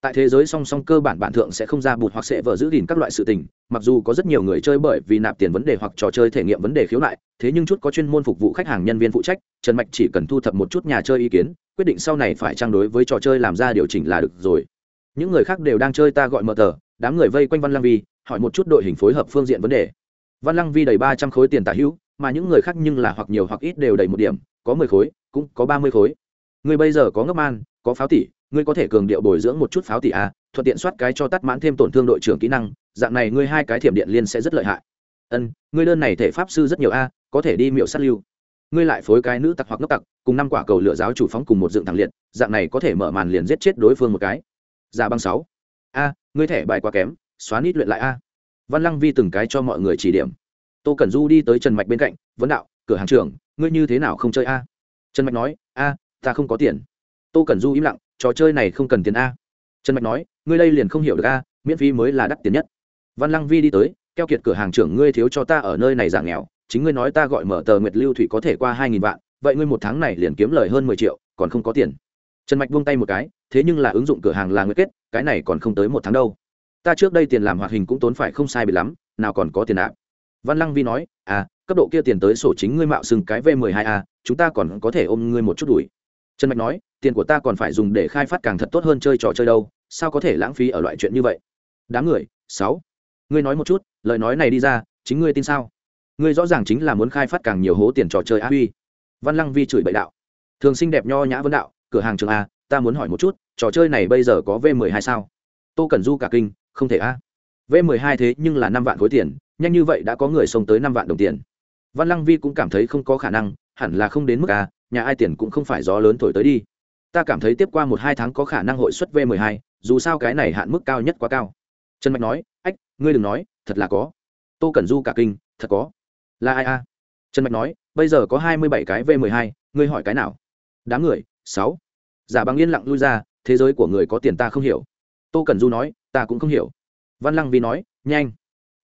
S1: Tại thế giới song song cơ bản bản thượng sẽ không ra bụt hoặc sẽ vợ giữ gìn các loại sự tình, mặc dù có rất nhiều người chơi bởi vì nạp tiền vấn đề hoặc trò chơi thể nghiệm vấn đề khiếu nại, thế nhưng chút có chuyên môn phục vụ khách hàng nhân viên phụ trách, trần mạch chỉ cần thu thập một chút nhà chơi ý kiến, quyết định sau này phải trang đối với trò chơi làm ra điều chỉnh là được rồi. Những người khác đều đang chơi ta gọi mở tờ, đám người vây quanh văn lang vi hỏi một chút đội hình phối hợp phương diện vấn đề. Văn lăng vi đầy ba trăm khối tiền tả hữu, mà những người khác nhưng là hoặc nhiều hoặc ít đều đầy một điểm, có mười khối, cũng có ba mươi khối. Người bây giờ có ngốc man, có pháo tỷ ngươi có thể cường điệu bồi dưỡng một chút pháo tỷ a à, thuận tiện soát cái cho tắt mãn thêm tổn thương đội trưởng kỹ năng, dạng này ngươi hai cái thiểm điện liên sẽ rất lợi hại. Ân, ngươi đơn này thể pháp sư rất nhiều a, có thể đi miệu sát lưu. Ngươi lại phối cái nữ tặc hoặc ngốc tặc, cùng năm quả cầu lửa giáo chủ phóng cùng một dựng thẳng liệt, dạng này có thể mở màn liền giết chết đối phương một cái. Giả băng sáu. A, ngươi thẻ bài quá kém xóa nít luyện lại a. Văn lăng vi từng cái cho mọi người chỉ điểm. Tô cẩn du đi tới trần mạch bên cạnh, vấn đạo, cửa hàng trưởng, ngươi như thế nào không chơi a? Trần mạch nói, a, ta không có tiền. Tô cẩn du im lặng, trò chơi này không cần tiền a. Trần mạch nói, ngươi đây liền không hiểu được a, miễn phí mới là đắt tiền nhất. Văn lăng vi đi tới, keo kiệt cửa hàng trưởng ngươi thiếu cho ta ở nơi này giảm nghèo, chính ngươi nói ta gọi mở tờ nguyệt lưu thủy có thể qua hai nghìn vạn, vậy ngươi một tháng này liền kiếm lời hơn mười triệu, còn không có tiền. Trần mạch buông tay một cái, thế nhưng là ứng dụng cửa hàng là nguyệt kết, cái này còn không tới một tháng đâu ta trước đây tiền làm hoạt hình cũng tốn phải không sai bị lắm, nào còn có tiền ạ? văn lăng vi nói à cấp độ kia tiền tới sổ chính ngươi mạo xưng cái v 1 2 a, chúng ta còn có thể ôm ngươi một chút đuổi. Trần mạch nói, tiền của ta còn phải dùng để khai phát càng thật tốt hơn chơi trò chơi đâu, sao có thể lãng phí ở loại chuyện như vậy? Đám người, sáu. Ngươi nói một chút, lời nói này đi ra, chính ngươi tin sao? Ngươi rõ ràng chính là muốn khai phát càng nhiều hố tiền trò chơi a huy. Văn lăng vi chửi bậy đạo. Thường xinh đẹp nho nhã vấn đạo, cửa hàng trường a, ta muốn hỏi một chút, trò chơi này bây giờ có v 1 2 sao? Tô cần du cả kinh không thể a. V 1 2 thế nhưng là năm vạn khối tiền, nhanh như vậy đã có người xông tới năm vạn đồng tiền. Văn lăng vi cũng cảm thấy không có khả năng, hẳn là không đến mức a nhà ai tiền cũng không phải gió lớn thổi tới đi. Ta cảm thấy tiếp qua một hai tháng có khả năng hội xuất v 12 dù sao cái này hạn mức cao nhất quá cao. Trần mạch nói, ách, ngươi đừng nói, thật là có. Tô cẩn du cả kinh, thật có? Là ai a? Trần mạch nói, bây giờ có hai mươi bảy cái v 12 ngươi hỏi cái nào? Đám người, sáu. Giả bằng yên lặng lui ra, thế giới của người có tiền ta không hiểu. Tô cẩn du nói ta cũng không hiểu. Văn lăng vi nói, nhanh,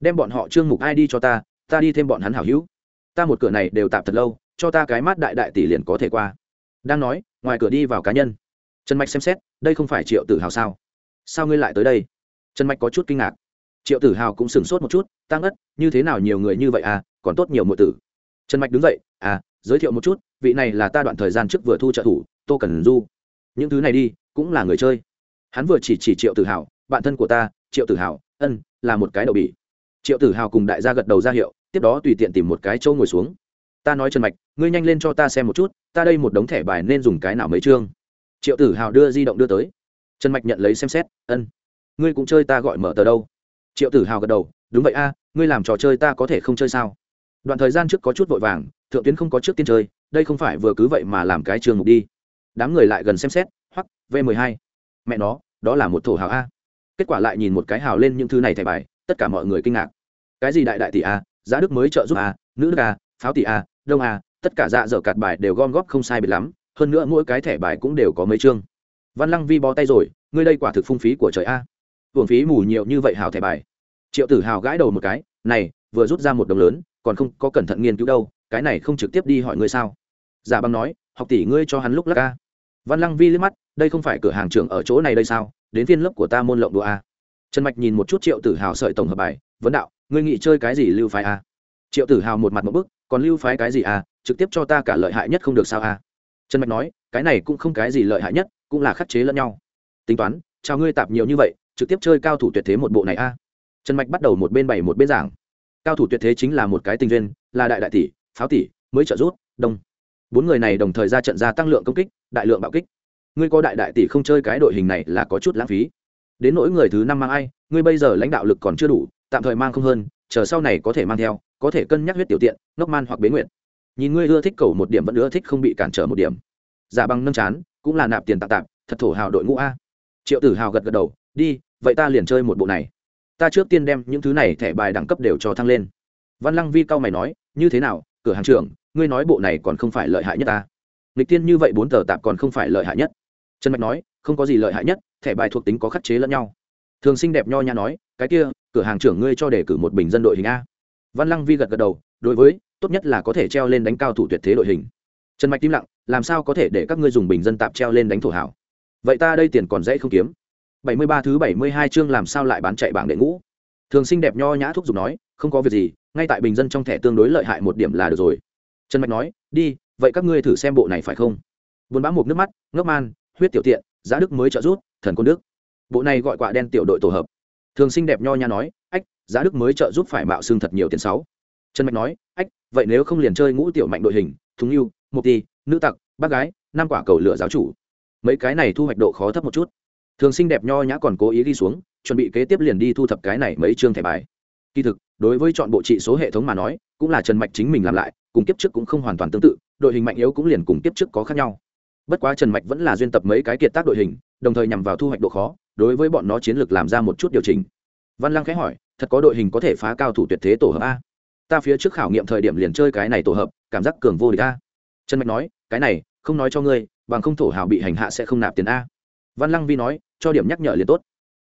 S1: đem bọn họ trương mục ai đi cho ta ta đi thêm bọn hắn hảo hữu. Ta một cửa này đều tạm thật lâu, cho ta cái mát đại đại tỷ liền có thể qua. Đang nói, ngoài cửa đi vào cá nhân. Trần mạch xem xét, đây không phải triệu tử hào sao? Sao ngươi lại tới đây? Trần mạch có chút kinh ngạc. Triệu tử hào cũng sửng sốt một chút tăng ất như thế nào nhiều người như vậy à còn tốt nhiều mượn tử. Trần mạch đứng dậy à giới thiệu một chút, vị này là ta đoạn thời gian trước vừa thu trợ thủ, tô cần du. Những thứ này đi, cũng là người chơi. Hắn vừa chỉ chỉ triệu tử hào bạn thân của ta, triệu tử hào, ân, là một cái đầu bỉ. Triệu tử hào cùng đại gia gật đầu ra hiệu, tiếp đó tùy tiện tìm một cái chỗ ngồi xuống. Ta nói trần mạch, ngươi nhanh lên cho ta xem một chút, ta đây một đống thẻ bài nên dùng cái nào mấy chương? Triệu tử hào đưa di động đưa tới. Trần mạch nhận lấy xem xét, ân, ngươi cũng chơi ta gọi mở tờ đâu? Triệu tử hào gật đầu, đúng vậy a, ngươi làm trò chơi ta có thể không chơi sao? Đoạn thời gian trước có chút vội vàng, thượng tuyến không có trước tiên chơi, đây không phải vừa cứ vậy mà làm cái trường mục đi. Đám người lại gần xem xét hoặc v mười hai. Mẹ nó, đó là một thổ hào a kết quả lại nhìn một cái hào lên những thứ này thẻ bài, tất cả mọi người kinh ngạc. Cái gì đại đại tỷ a, giá đức mới trợ giúp a, nữ đức a, pháo tỷ a, đông a, tất cả dạ dở cạt bài đều gom góp không sai biệt lắm, hơn nữa mỗi cái thẻ bài cũng đều có mấy chương. Văn lăng vi bó tay rồi, ngươi đây quả thực phung phí của trời a. Hưởng phí mù nhiều như vậy hào thẻ bài. Triệu tử hào gãi đầu một cái, này, vừa rút ra một đồng lớn, còn không có cẩn thận nghiên cứu đâu, cái này không trực tiếp đi hỏi ngươi sao? Dạ Giả bằng nói, học tỷ ngươi cho hắn lúc lắc ca văn lăng vi liếc mắt, đây không phải cửa hàng trưởng ở chỗ này đây sao? Đến viên lớp của ta môn lộng đùa a. Trần mạch nhìn một chút triệu tử hào sợi tổng hợp bài, vấn đạo, ngươi nghĩ chơi cái gì lưu phái a? Triệu tử hào một mặt một bức, còn lưu phái cái gì a? Trực tiếp cho ta cả lợi hại nhất không được sao a? Trần mạch nói, cái này cũng không cái gì lợi hại nhất, cũng là khắc chế lẫn nhau. Tính toán, chào ngươi tạp nhiều như vậy, trực tiếp chơi cao thủ tuyệt thế một bộ này a? Trần mạch bắt đầu một bên bảy một bên giảng. Cao thủ tuyệt thế chính là một cái tình duyên, là đại đại tỷ, pháo tỷ, mới trợ rút đông. Bốn người này đồng thời ra trận ra tăng lượng công kích, đại lượng bạo kích ngươi có đại đại tỷ không chơi cái đội hình này là có chút lãng phí. Đến nỗi người thứ năm mang ai, ngươi bây giờ lãnh đạo lực còn chưa đủ, tạm thời mang không hơn, chờ sau này có thể mang theo, có thể cân nhắc huyết tiểu tiện, ngốc man hoặc bế nguyện nhìn ngươi ưa thích cầu một điểm vẫn ưa thích không bị cản trở một điểm. Giả bằng nâng chán, cũng là nạp tiền tạm tạm, thật thổ hào đội ngũ a. Triệu tử hào gật gật đầu, đi, vậy ta liền chơi một bộ này. Ta trước tiên đem những thứ này thẻ bài đẳng cấp đều cho thăng lên. Văn lăng vi cao mày nói, như thế nào, cửa hàng trưởng, ngươi nói bộ này còn không phải lợi hại nhất ta. Nghịch tiên như vậy bốn tờ tạp còn không phải lợi hại nhất trần mạch nói, không có gì lợi hại nhất, thẻ bài thuộc tính có khắc chế lẫn nhau. Thường xinh đẹp nho nhã nói, cái kia, cửa hàng trưởng ngươi cho đề cử một bình dân đội hình a. Văn lăng vi gật gật đầu, đối với, tốt nhất là có thể treo lên đánh cao thủ tuyệt thế đội hình. Trần mạch im lặng, làm sao có thể để các ngươi dùng bình dân tạp treo lên đánh thổ hảo? Vậy ta đây tiền còn dễ không kiếm. Bảy mươi ba thứ bảy mươi hai chương làm sao lại bán chạy bảng đệ ngũ? Thường xinh đẹp nho nhã thúc giục nói, không có việc gì, ngay tại bình dân trong thẻ tương đối lợi hại một điểm là được rồi. Trần mạch nói, đi, vậy các ngươi thử xem bộ này phải không? Buôn bã một nước mắt, ngốc man huyết tiểu tiện, giá đức mới trợ rút thần côn đức. Bộ này gọi quạ đen tiểu đội tổ hợp. Thường xinh đẹp nho nhã nói, ách, giá đức mới trợ giúp phải mạo xương thật nhiều tiền sáu. Trần mạch nói, ách, vậy nếu không liền chơi ngũ tiểu mạnh đội hình, thúng yêu, mục ti, nữ tặc, bác gái, năm quả cầu lửa giáo chủ. Mấy cái này thu hoạch độ khó thấp một chút. Thường xinh đẹp nho nhã còn cố ý đi xuống, chuẩn bị kế tiếp liền đi thu thập cái này mấy chương thẻ bài. Kỳ thực, đối với chọn bộ trị số hệ thống mà nói, cũng là trần mạch chính mình làm lại, cùng kiếp trước cũng không hoàn toàn tương tự, đội hình mạnh yếu cũng liền cùng kiếp trước có khác nhau bất quá trần mạch vẫn là duyên tập mấy cái kiệt tác đội hình, đồng thời nhằm vào thu hoạch độ khó, đối với bọn nó chiến lược làm ra một chút điều chỉnh. Văn lăng khẽ hỏi, thật có đội hình có thể phá cao thủ tuyệt thế tổ hợp a? Ta phía trước khảo nghiệm thời điểm liền chơi cái này tổ hợp, cảm giác cường vô địch a. Trần mạch nói, cái này, không nói cho ngươi, bằng không thổ hào bị hành hạ sẽ không nạp tiền a. Văn lăng vi nói, cho điểm nhắc nhở liền tốt.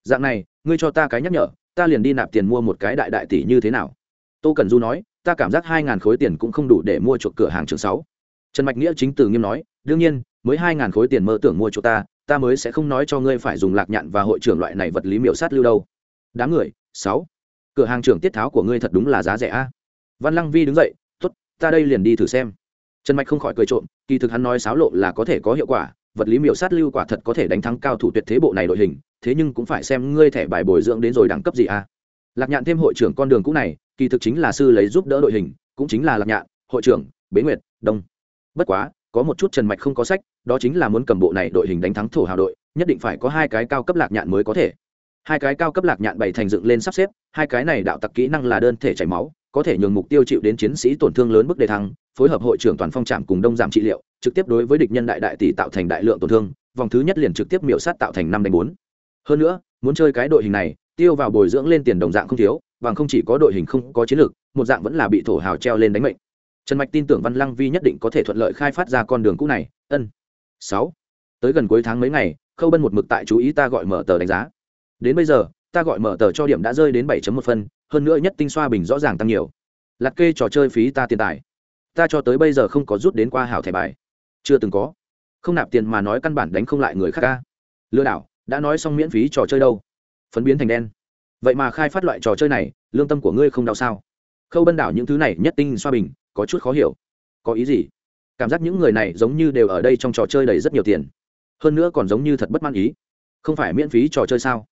S1: Dạng này, ngươi cho ta cái nhắc nhở, ta liền đi nạp tiền mua một cái đại đại tỷ như thế nào? Tô cần du nói, ta cảm giác hai ngàn khối tiền cũng không đủ để mua chuộc cửa hàng trường sáu. Trần mạch nghĩa chính từ nghiêm nói, đương nhiên mới hai ngàn khối tiền mơ tưởng mua chỗ ta ta mới sẽ không nói cho ngươi phải dùng lạc nhạn và hội trưởng loại này vật lý miểu sát lưu đâu. Đám người, sáu. Cửa hàng trưởng tiết tháo của ngươi thật đúng là giá rẻ a. Văn lăng vi đứng dậy t ố t ta đây liền đi thử xem. Trần mạch không khỏi cười trộm, kỳ thực hắn nói xáo lộ là có thể có hiệu quả, vật lý miểu sát lưu quả thật có thể đánh thắng cao thủ tuyệt thế bộ này đội hình, thế nhưng cũng phải xem ngươi thẻ bài bồi dưỡng đến rồi đẳng cấp gì a. Lạc nhạn thêm hội trưởng con đường cũ này, kỳ thực chính là sư lấy giúp đỡ đội hình, cũng chính là lạc nhạn, hội trưởng, bế nguyệt, đông. Bất quá có một chút trần mạch không có sách, đó chính là muốn cầm bộ này đội hình đánh thắng thổ hào đội, nhất định phải có hai cái cao cấp lạc nhạn mới có thể. Hai cái cao cấp lạc nhạn bày thành dựng lên sắp xếp, hai cái này đạo tặc kỹ năng là đơn thể chảy máu, có thể nhường mục tiêu chịu đến chiến sĩ tổn thương lớn mức đề thăng, phối hợp hội trưởng toàn phong trạm cùng đông giảm trị liệu, trực tiếp đối với địch nhân đại đại tỷ tạo thành đại lượng tổn thương, vòng thứ nhất liền trực tiếp miểu sát tạo thành năm đánh bốn. Hơn nữa, muốn chơi cái đội hình này, tiêu vào bồi dưỡng lên tiền đồng dạng không thiếu, bằng không chỉ có đội hình không có chiến lược, một dạng vẫn là bị thổ hào treo lên đánh mệnh trần mạch tin tưởng văn lăng vi nhất định có thể thuận lợi khai phát ra con đường cũ này. Ân. Sáu. Tới gần cuối tháng mấy ngày, khâu bân một mực tại chú ý ta gọi mở tờ đánh giá. Đến bây giờ, ta gọi mở tờ cho điểm đã rơi đến 7 một phân, hơn nữa nhất tinh xoa bình rõ ràng tăng nhiều. Lặt kê trò chơi phí ta tiền tài. Ta cho tới bây giờ không có rút đến qua hảo thẻ bài. Chưa từng có. Không nạp tiền mà nói căn bản đánh không lại người khác ca. Lừa đảo, đã nói xong miễn phí trò chơi đâu. Phấn biến thành đen. Vậy mà khai phát loại trò chơi này, lương tâm của ngươi không đau sao? Khâu bân đảo những thứ này nhất tinh xoa bình có chút khó hiểu. Có ý gì? Cảm giác những người này giống như đều ở đây trong trò chơi đầy rất nhiều tiền. Hơn nữa còn giống như thật bất mãn ý. Không phải miễn phí trò chơi sao?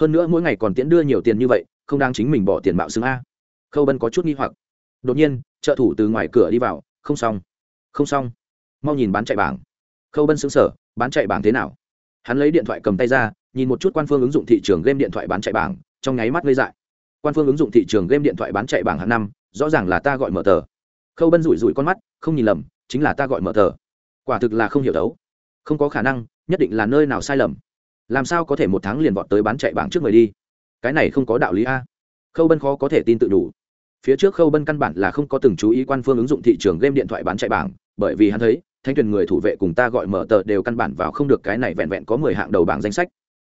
S1: Hơn nữa mỗi ngày còn tiễn đưa nhiều tiền như vậy, không đang chính mình bỏ tiền mạo xương a. Khâu bân có chút nghi hoặc. Đột nhiên, trợ thủ từ ngoài cửa đi vào. Không xong. Không xong. Mau nhìn bán chạy bảng. Khâu bân xứng sở bán chạy bảng thế nào? Hắn lấy điện thoại cầm tay ra, nhìn một chút quan phương ứng dụng thị trường game điện thoại bán chạy bảng, trong nháy mắt gây dại. Quan phương ứng dụng thị trường game điện thoại bán chạy bảng hàng năm, rõ ràng là ta gọi mở tờ khâu bân rủi rủi con mắt, không nhìn lầm, chính là ta gọi mở tờ. Quả thực là không hiểu đấu. Không có khả năng, nhất định là nơi nào sai lầm. Làm sao có thể một tháng liền vọt tới bán chạy bảng trước người đi? Cái này không có đạo lý a. Khâu bân khó có thể tin tự đủ. Phía trước khâu bân căn bản là không có từng chú ý quan phương ứng dụng thị trường game điện thoại bán chạy bảng, bởi vì hắn thấy thanh tuyền người thủ vệ cùng ta gọi mở tờ đều căn bản vào không được cái này vẹn vẹn có mười hạng đầu bảng danh sách.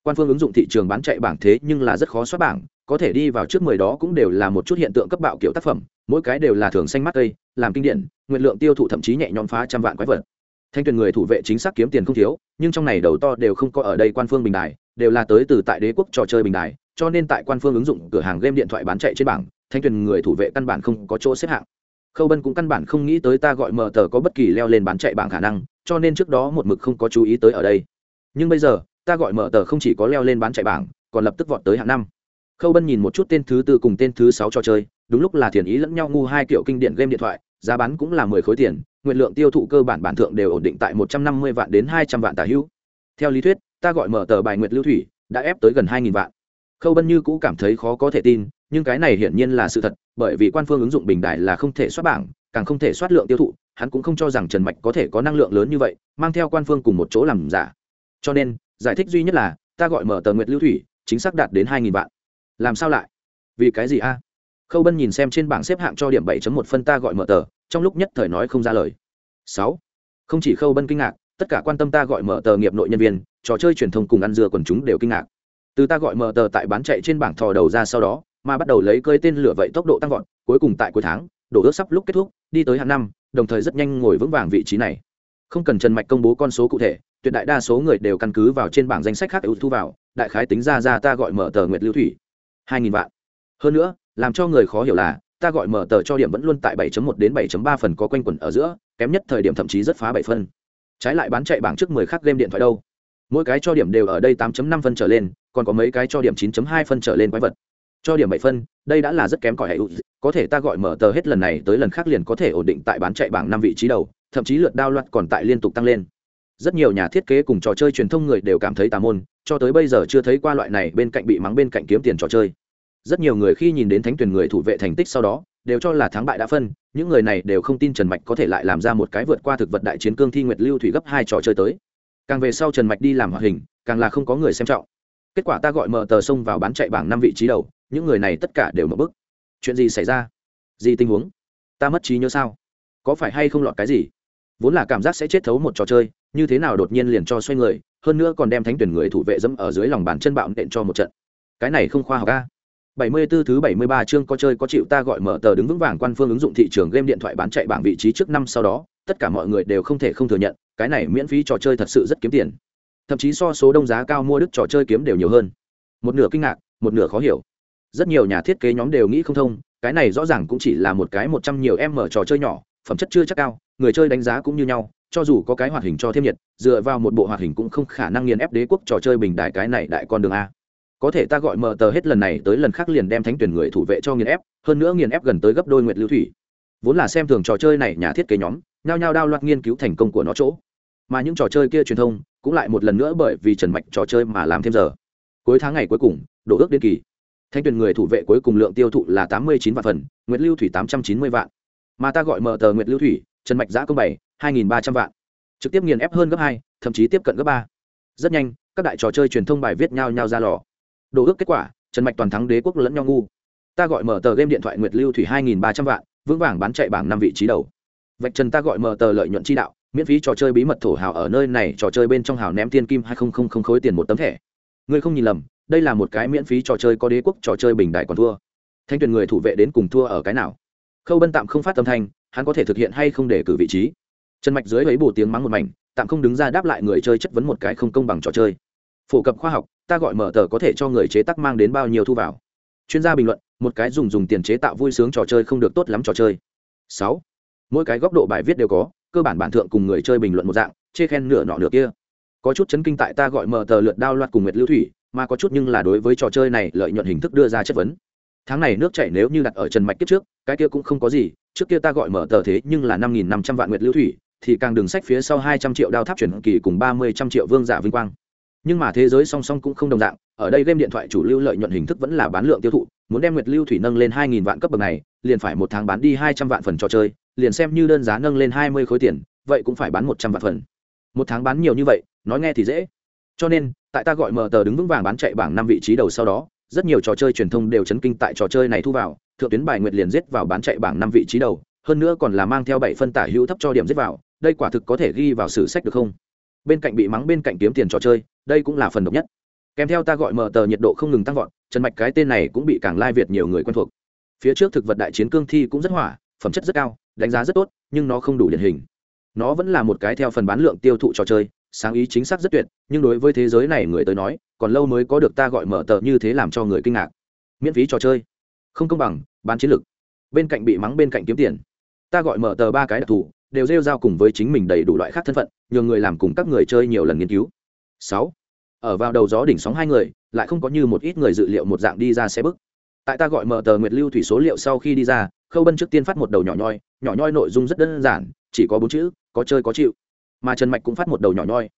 S1: Quan phương ứng dụng thị trường bán chạy bảng thế nhưng là rất khó xóa bảng, có thể đi vào trước mười đó cũng đều là một chút hiện tượng cấp bạo kiểu tác phẩm mỗi cái đều là thường xanh mắt cây, làm kinh điển, nguyện lượng tiêu thụ thậm chí nhẹ nhõm phá trăm vạn quái vật. Thanh tuyền người thủ vệ chính xác kiếm tiền không thiếu, nhưng trong này đầu to đều không có ở đây quan phương bình đài, đều là tới từ tại đế quốc trò chơi bình đài, cho nên tại quan phương ứng dụng cửa hàng game điện thoại bán chạy trên bảng, thanh tuyền người thủ vệ căn bản không có chỗ xếp hạng. Khâu bân cũng căn bản không nghĩ tới ta gọi mờ tờ có bất kỳ leo lên bán chạy bảng khả năng, cho nên trước đó một mực không có chú ý tới ở đây. Nhưng bây giờ, ta gọi mờ tờ không chỉ có leo lên bán chạy bảng, còn lập tức vọt tới hạng năm. Khâu bân nhìn một chút tên thứ tư cùng tên thứ sáu trò chơi đúng lúc là thiền ý lẫn nhau ngu hai kiểu kinh điển game điện thoại, giá bán cũng là mười khối tiền, nguyện lượng tiêu thụ cơ bản bản thượng đều ổn định tại một trăm năm mươi vạn đến hai trăm vạn tả hữu. Theo lý thuyết, ta gọi mở tờ bài nguyệt lưu thủy, đã ép tới gần hai nghìn vạn. Khâu bân như cũ cảm thấy khó có thể tin, nhưng cái này hiển nhiên là sự thật, bởi vì quan phương ứng dụng bình đại là không thể soát bảng, càng không thể soát lượng tiêu thụ, hắn cũng không cho rằng trần mạch có thể có năng lượng lớn như vậy, mang theo quan phương cùng một chỗ làm giả. Cho nên, giải thích duy nhất là, ta gọi mở tờ nguyệt lưu thủy, chính xác đạt đến hai nghìn vạn. Làm sao lại? Vì cái gì a? Khâu bân nhìn xem trên bảng xếp hạng cho điểm 7 một phân ta gọi mở tờ, trong lúc nhất thời nói không ra lời. Sáu. Không chỉ khâu bân kinh ngạc, tất cả quan tâm ta gọi mở tờ nghiệp nội nhân viên, trò chơi truyền thông cùng ăn dưa quần chúng đều kinh ngạc. Từ ta gọi mở tờ tại bán chạy trên bảng thò đầu ra sau đó, mà bắt đầu lấy cơi tên lửa vậy tốc độ tăng vọt, cuối cùng tại cuối tháng, đổ ước sắp lúc kết thúc, đi tới hàng năm, đồng thời rất nhanh ngồi vững vàng vị trí này. Không cần trần mạch công bố con số cụ thể, tuyệt đại đa số người đều căn cứ vào trên bảng danh sách khác ưu thu vào, đại khái tính ra ra ta gọi mở tờ nguyệt lưu thủy. Hai nghìn vạn. Hơn nữa làm cho người khó hiểu là, ta gọi mở tờ cho điểm vẫn luôn tại 7.1 đến 7.3 phần có quanh quẩn ở giữa, kém nhất thời điểm thậm chí rất phá bảy phân. Trái lại bán chạy bảng trước 10 khác game điện thoại đâu? Mỗi cái cho điểm đều ở đây 8.5 phân trở lên, còn có mấy cái cho điểm 9.2 phân trở lên quái vật. Cho điểm bảy phân, đây đã là rất kém cỏi hệ có thể ta gọi mở tờ hết lần này tới lần khác liền có thể ổn định tại bán chạy bảng năm vị trí đầu, thậm chí lượt đao loạt còn tại liên tục tăng lên. Rất nhiều nhà thiết kế cùng trò chơi truyền thông người đều cảm thấy tà môn, cho tới bây giờ chưa thấy qua loại này bên cạnh bị mắng bên cạnh kiếm tiền trò chơi rất nhiều người khi nhìn đến thánh tuyển người thủ vệ thành tích sau đó, đều cho là thắng bại đã phân, những người này đều không tin trần mạch có thể lại làm ra một cái vượt qua thực vật đại chiến cương thi nguyệt lưu thủy gấp hai trò chơi tới. Càng về sau trần mạch đi làm hoạt hình, càng là không có người xem trọng. Kết quả ta gọi mở tờ sông vào bán chạy bảng năm vị trí đầu, những người này tất cả đều mở bức. Chuyện gì xảy ra? Gì tình huống? Ta mất trí nhớ sao? Có phải hay không lọt cái gì? Vốn là cảm giác sẽ chết thấu một trò chơi, như thế nào đột nhiên liền cho xoay người, hơn nữa còn đem thánh tuyển người thủ vệ dẫm ở dưới lòng bàn chân bạo nện cho một trận. Cái này không khoa học ca 74 thứ 73 chương có chơi có chịu ta gọi mở tờ đứng vững vàng quan phương ứng dụng thị trường game điện thoại bán chạy bảng vị trí trước năm sau đó, tất cả mọi người đều không thể không thừa nhận, cái này miễn phí trò chơi thật sự rất kiếm tiền. Thậm chí so số đông giá cao mua đức trò chơi kiếm đều nhiều hơn. Một nửa kinh ngạc, một nửa khó hiểu. Rất nhiều nhà thiết kế nhóm đều nghĩ không thông, cái này rõ ràng cũng chỉ là một cái 100 nhiều em mở trò chơi nhỏ, phẩm chất chưa chắc cao, người chơi đánh giá cũng như nhau, cho dù có cái hoạt hình cho thêm nhiệt, dựa vào một bộ hoạt hình cũng không khả năng nghiền ép đế quốc trò chơi bình đại cái này đại con đường a có thể ta gọi mờ tờ hết lần này tới lần khác liền đem thánh tuyển người thủ vệ cho nghiền ép, hơn nữa nghiền ép gần tới gấp đôi nguyệt lưu thủy. Vốn là xem thường trò chơi này nhà thiết kế nhóm, nhao nhao đao loạt nghiên cứu thành công của nó chỗ. Mà những trò chơi kia truyền thông cũng lại một lần nữa bởi vì trần mạch trò chơi mà làm thêm giờ. Cuối tháng ngày cuối cùng đổ ước điên kỳ. Thanh tuyển người thủ vệ cuối cùng lượng tiêu thụ là tám mươi chín vạn phần, nguyệt lưu thủy tám trăm chín mươi vạn. Mà ta gọi mở tờ nguyệt lưu thủy, trần mạch giã công bảy, hai nghìn ba trăm vạn. Trực tiếp nghiền ép hơn gấp hai, thậm chí tiếp cận gấp ba. Rất nhanh, các đại trò chơi truyền thông bài viết nhau nhau ra lò đồ ước kết quả, trần mạch toàn thắng đế quốc lẫn nhau ngu. Ta gọi mở tờ game điện thoại nguyệt lưu thủy hai nghìn ba trăm vạn, vững vàng bán chạy bảng năm vị trí đầu. Vạch trần ta gọi mở tờ lợi nhuận chi đạo, miễn phí trò chơi bí mật thổ hào ở nơi này, trò chơi bên trong hào ném tiên kim hai không không không khối tiền một tấm thẻ. Ngươi không nhìn lầm, đây là một cái miễn phí trò chơi có đế quốc, trò chơi bình đại còn thua. Thanh tuyển người thủ vệ đến cùng thua ở cái nào? Khâu bân tạm không phát tâm thanh, hắn có thể thực hiện hay không để cử vị trí? Trần mạch dưới ấy bổ tiếng mắng một mảnh, tạm không đứng ra đáp lại người chơi chất vấn một cái không công bằng trò chơi. Phổ cập khoa học ta gọi mở tờ có thể cho người chế tác mang đến bao nhiêu thu vào. Chuyên gia bình luận, một cái dùng dùng tiền chế tạo vui sướng trò chơi không được tốt lắm trò chơi. Sáu. Mỗi cái góc độ bài viết đều có, cơ bản bản thượng cùng người chơi bình luận một dạng, chê khen nửa nọ nửa kia. Có chút chấn kinh tại ta gọi mở tờ lượt đao loạt cùng nguyệt lưu thủy, mà có chút nhưng là đối với trò chơi này lợi nhuận hình thức đưa ra chất vấn. Tháng này nước chảy nếu như đặt ở trần mạch kiếp trước, cái kia cũng không có gì, trước kia ta gọi mở tờ thế nhưng là năm nghìn năm trăm vạn nguyệt lưu thủy, thì càng đường sách phía sau hai trăm triệu đao tháp chuyển kỳ cùng ba mươi trăm triệu vương giả vinh quang nhưng mà thế giới song song cũng không đồng dạng, ở đây game điện thoại chủ lưu lợi nhuận hình thức vẫn là bán lượng tiêu thụ, muốn đem nguyệt lưu thủy nâng lên hai nghìn vạn cấp bậc này, liền phải một tháng bán đi hai trăm vạn phần trò chơi, liền xem như đơn giá nâng lên hai mươi khối tiền, vậy cũng phải bán một trăm vạn phần. Một tháng bán nhiều như vậy, nói nghe thì dễ. Cho nên, tại ta gọi mở tờ đứng vững vàng bán chạy bảng năm vị trí đầu sau đó, rất nhiều trò chơi truyền thông đều chấn kinh tại trò chơi này thu vào, thượng tuyến bài nguyệt liền giết vào bán chạy bảng năm vị trí đầu, hơn nữa còn là mang theo bảy phân tả hữu thấp cho điểm giết vào, đây quả thực có thể ghi vào sử sách được không? Bên cạnh bị mắng bên cạnh kiếm tiền trò chơi, đây cũng là phần độc nhất. Kèm theo ta gọi mở tờ nhiệt độ không ngừng tăng vọt, trần mạch cái tên này cũng bị càng lai việt nhiều người quen thuộc. Phía trước thực vật đại chiến cương thi cũng rất hỏa, phẩm chất rất cao, đánh giá rất tốt, nhưng nó không đủ điển hình. Nó vẫn là một cái theo phần bán lượng tiêu thụ trò chơi, sáng ý chính xác rất tuyệt, nhưng đối với thế giới này người tới nói, còn lâu mới có được ta gọi mở tờ như thế làm cho người kinh ngạc. Miễn phí trò chơi. Không công bằng, bán chiến lược. Bên cạnh bị mắng bên cạnh kiếm tiền. Ta gọi mở tờ ba cái đặc thù, đều rêu rao cùng với chính mình đầy đủ loại khác thân phận nhờ người làm cùng các người chơi nhiều lần nghiên cứu. Sáu, ở vào đầu gió đỉnh sóng hai người, lại không có như một ít người dự liệu một dạng đi ra xe bức. Tại ta gọi mở tờ nguyệt lưu thủy số liệu sau khi đi ra, khâu bân trước tiên phát một đầu nhỏ nhoi nhỏ nhoi nội dung rất đơn giản, chỉ có bốn chữ, có chơi có chịu. Mà trần mạch cũng phát một đầu nhỏ nhoi.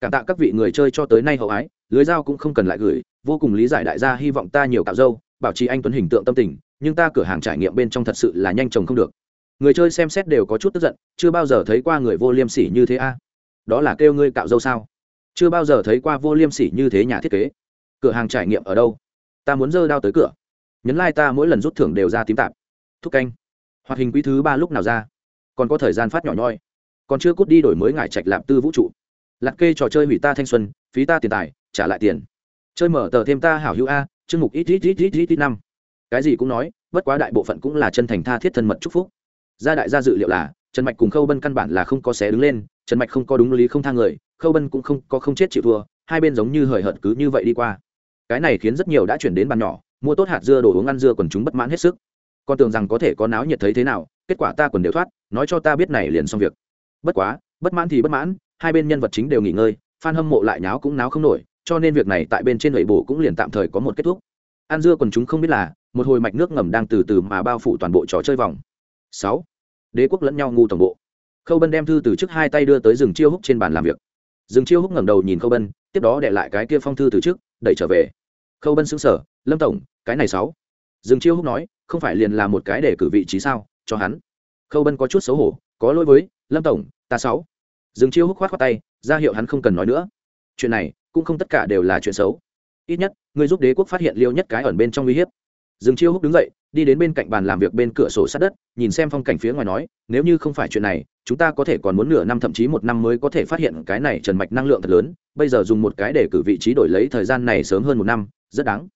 S1: Cảm tạ các vị người chơi cho tới nay hậu ái, lưới dao cũng không cần lại gửi, vô cùng lý giải đại gia hy vọng ta nhiều cạo dâu, bảo trì anh tuấn hình tượng tâm tình, nhưng ta cửa hàng trải nghiệm bên trong thật sự là nhanh chồng không được. Người chơi xem xét đều có chút tức giận, chưa bao giờ thấy qua người vô liêm sỉ như thế a đó là kêu ngươi cạo dâu sao? Chưa bao giờ thấy qua vô liêm sỉ như thế nhà thiết kế. Cửa hàng trải nghiệm ở đâu? Ta muốn dơ đao tới cửa. Nhấn lai、like、ta mỗi lần rút thưởng đều ra tím tạp. Thúc canh. Hoạt hình quý thứ ba lúc nào ra? Còn có thời gian phát nhỏ nhoi. Còn chưa cút đi đổi mới ngải trạch lạp tư vũ trụ. Lạc kê trò chơi hủy ta thanh xuân, phí ta tiền tài, trả lại tiền. Chơi mở tờ thêm ta hảo hữu a, chương mục ít ít ít ít ít ít năm. Cái gì cũng nói, bất quá đại bộ phận cũng là chân thành tha thiết thân mật chúc phúc. Gia đại gia dự liệu là, trần mạch cùng khâu bân căn bản là không có xé đứng lên trần mạch không có đúng lý không thang người, khâu bân cũng không có không chết chịu thua, hai bên giống như hời hợt cứ như vậy đi qua. Cái này khiến rất nhiều đã chuyển đến bàn nhỏ, mua tốt hạt dưa đồ uống ăn dưa quần chúng bất mãn hết sức. Con tưởng rằng có thể có náo nhiệt thấy thế nào, kết quả ta quần đều thoát, nói cho ta biết này liền xong việc. Bất quá, bất mãn thì bất mãn, hai bên nhân vật chính đều nghỉ ngơi f hâm mộ lại nháo cũng náo không nổi, cho nên việc này tại bên trên lầy bổ cũng liền tạm thời có một kết thúc. Ăn dưa quần chúng không biết là, một hồi mạch nước ngầm đang từ từ mà bao phủ toàn bộ trò chơi vòng. Sáu, đế quốc lẫn nhau ngu tổng bộ khâu bân đem thư từ trước hai tay đưa tới rừng chiêu húc trên bàn làm việc. Rừng chiêu húc ngẩng đầu nhìn khâu bân, tiếp đó để lại cái kia phong thư từ trước, đẩy trở về. Khâu bân xứng sở lâm tổng, cái này sáu. Rừng chiêu húc nói, không phải liền là một cái để cử vị trí sao, cho hắn. Khâu bân có chút xấu hổ, có lỗi với, lâm tổng, ta sáu. Rừng chiêu húc khoát khoát tay, ra hiệu hắn không cần nói nữa. Chuyện này, cũng không tất cả đều là chuyện xấu. Ít nhất người giúp đế quốc phát hiện liêu nhất cái ẩn bên trong uy hiếp. Dương chiêu húc đứng dậy, đi đến bên cạnh bàn làm việc bên cửa sổ sát đất, nhìn xem phong cảnh phía ngoài nói, nếu như không phải chuyện này, chúng ta có thể còn muốn nửa năm, thậm chí một năm mới có thể phát hiện cái này trần mạch năng lượng thật lớn, bây giờ dùng một cái để cử vị trí đổi lấy thời gian này sớm hơn một năm, rất đáng.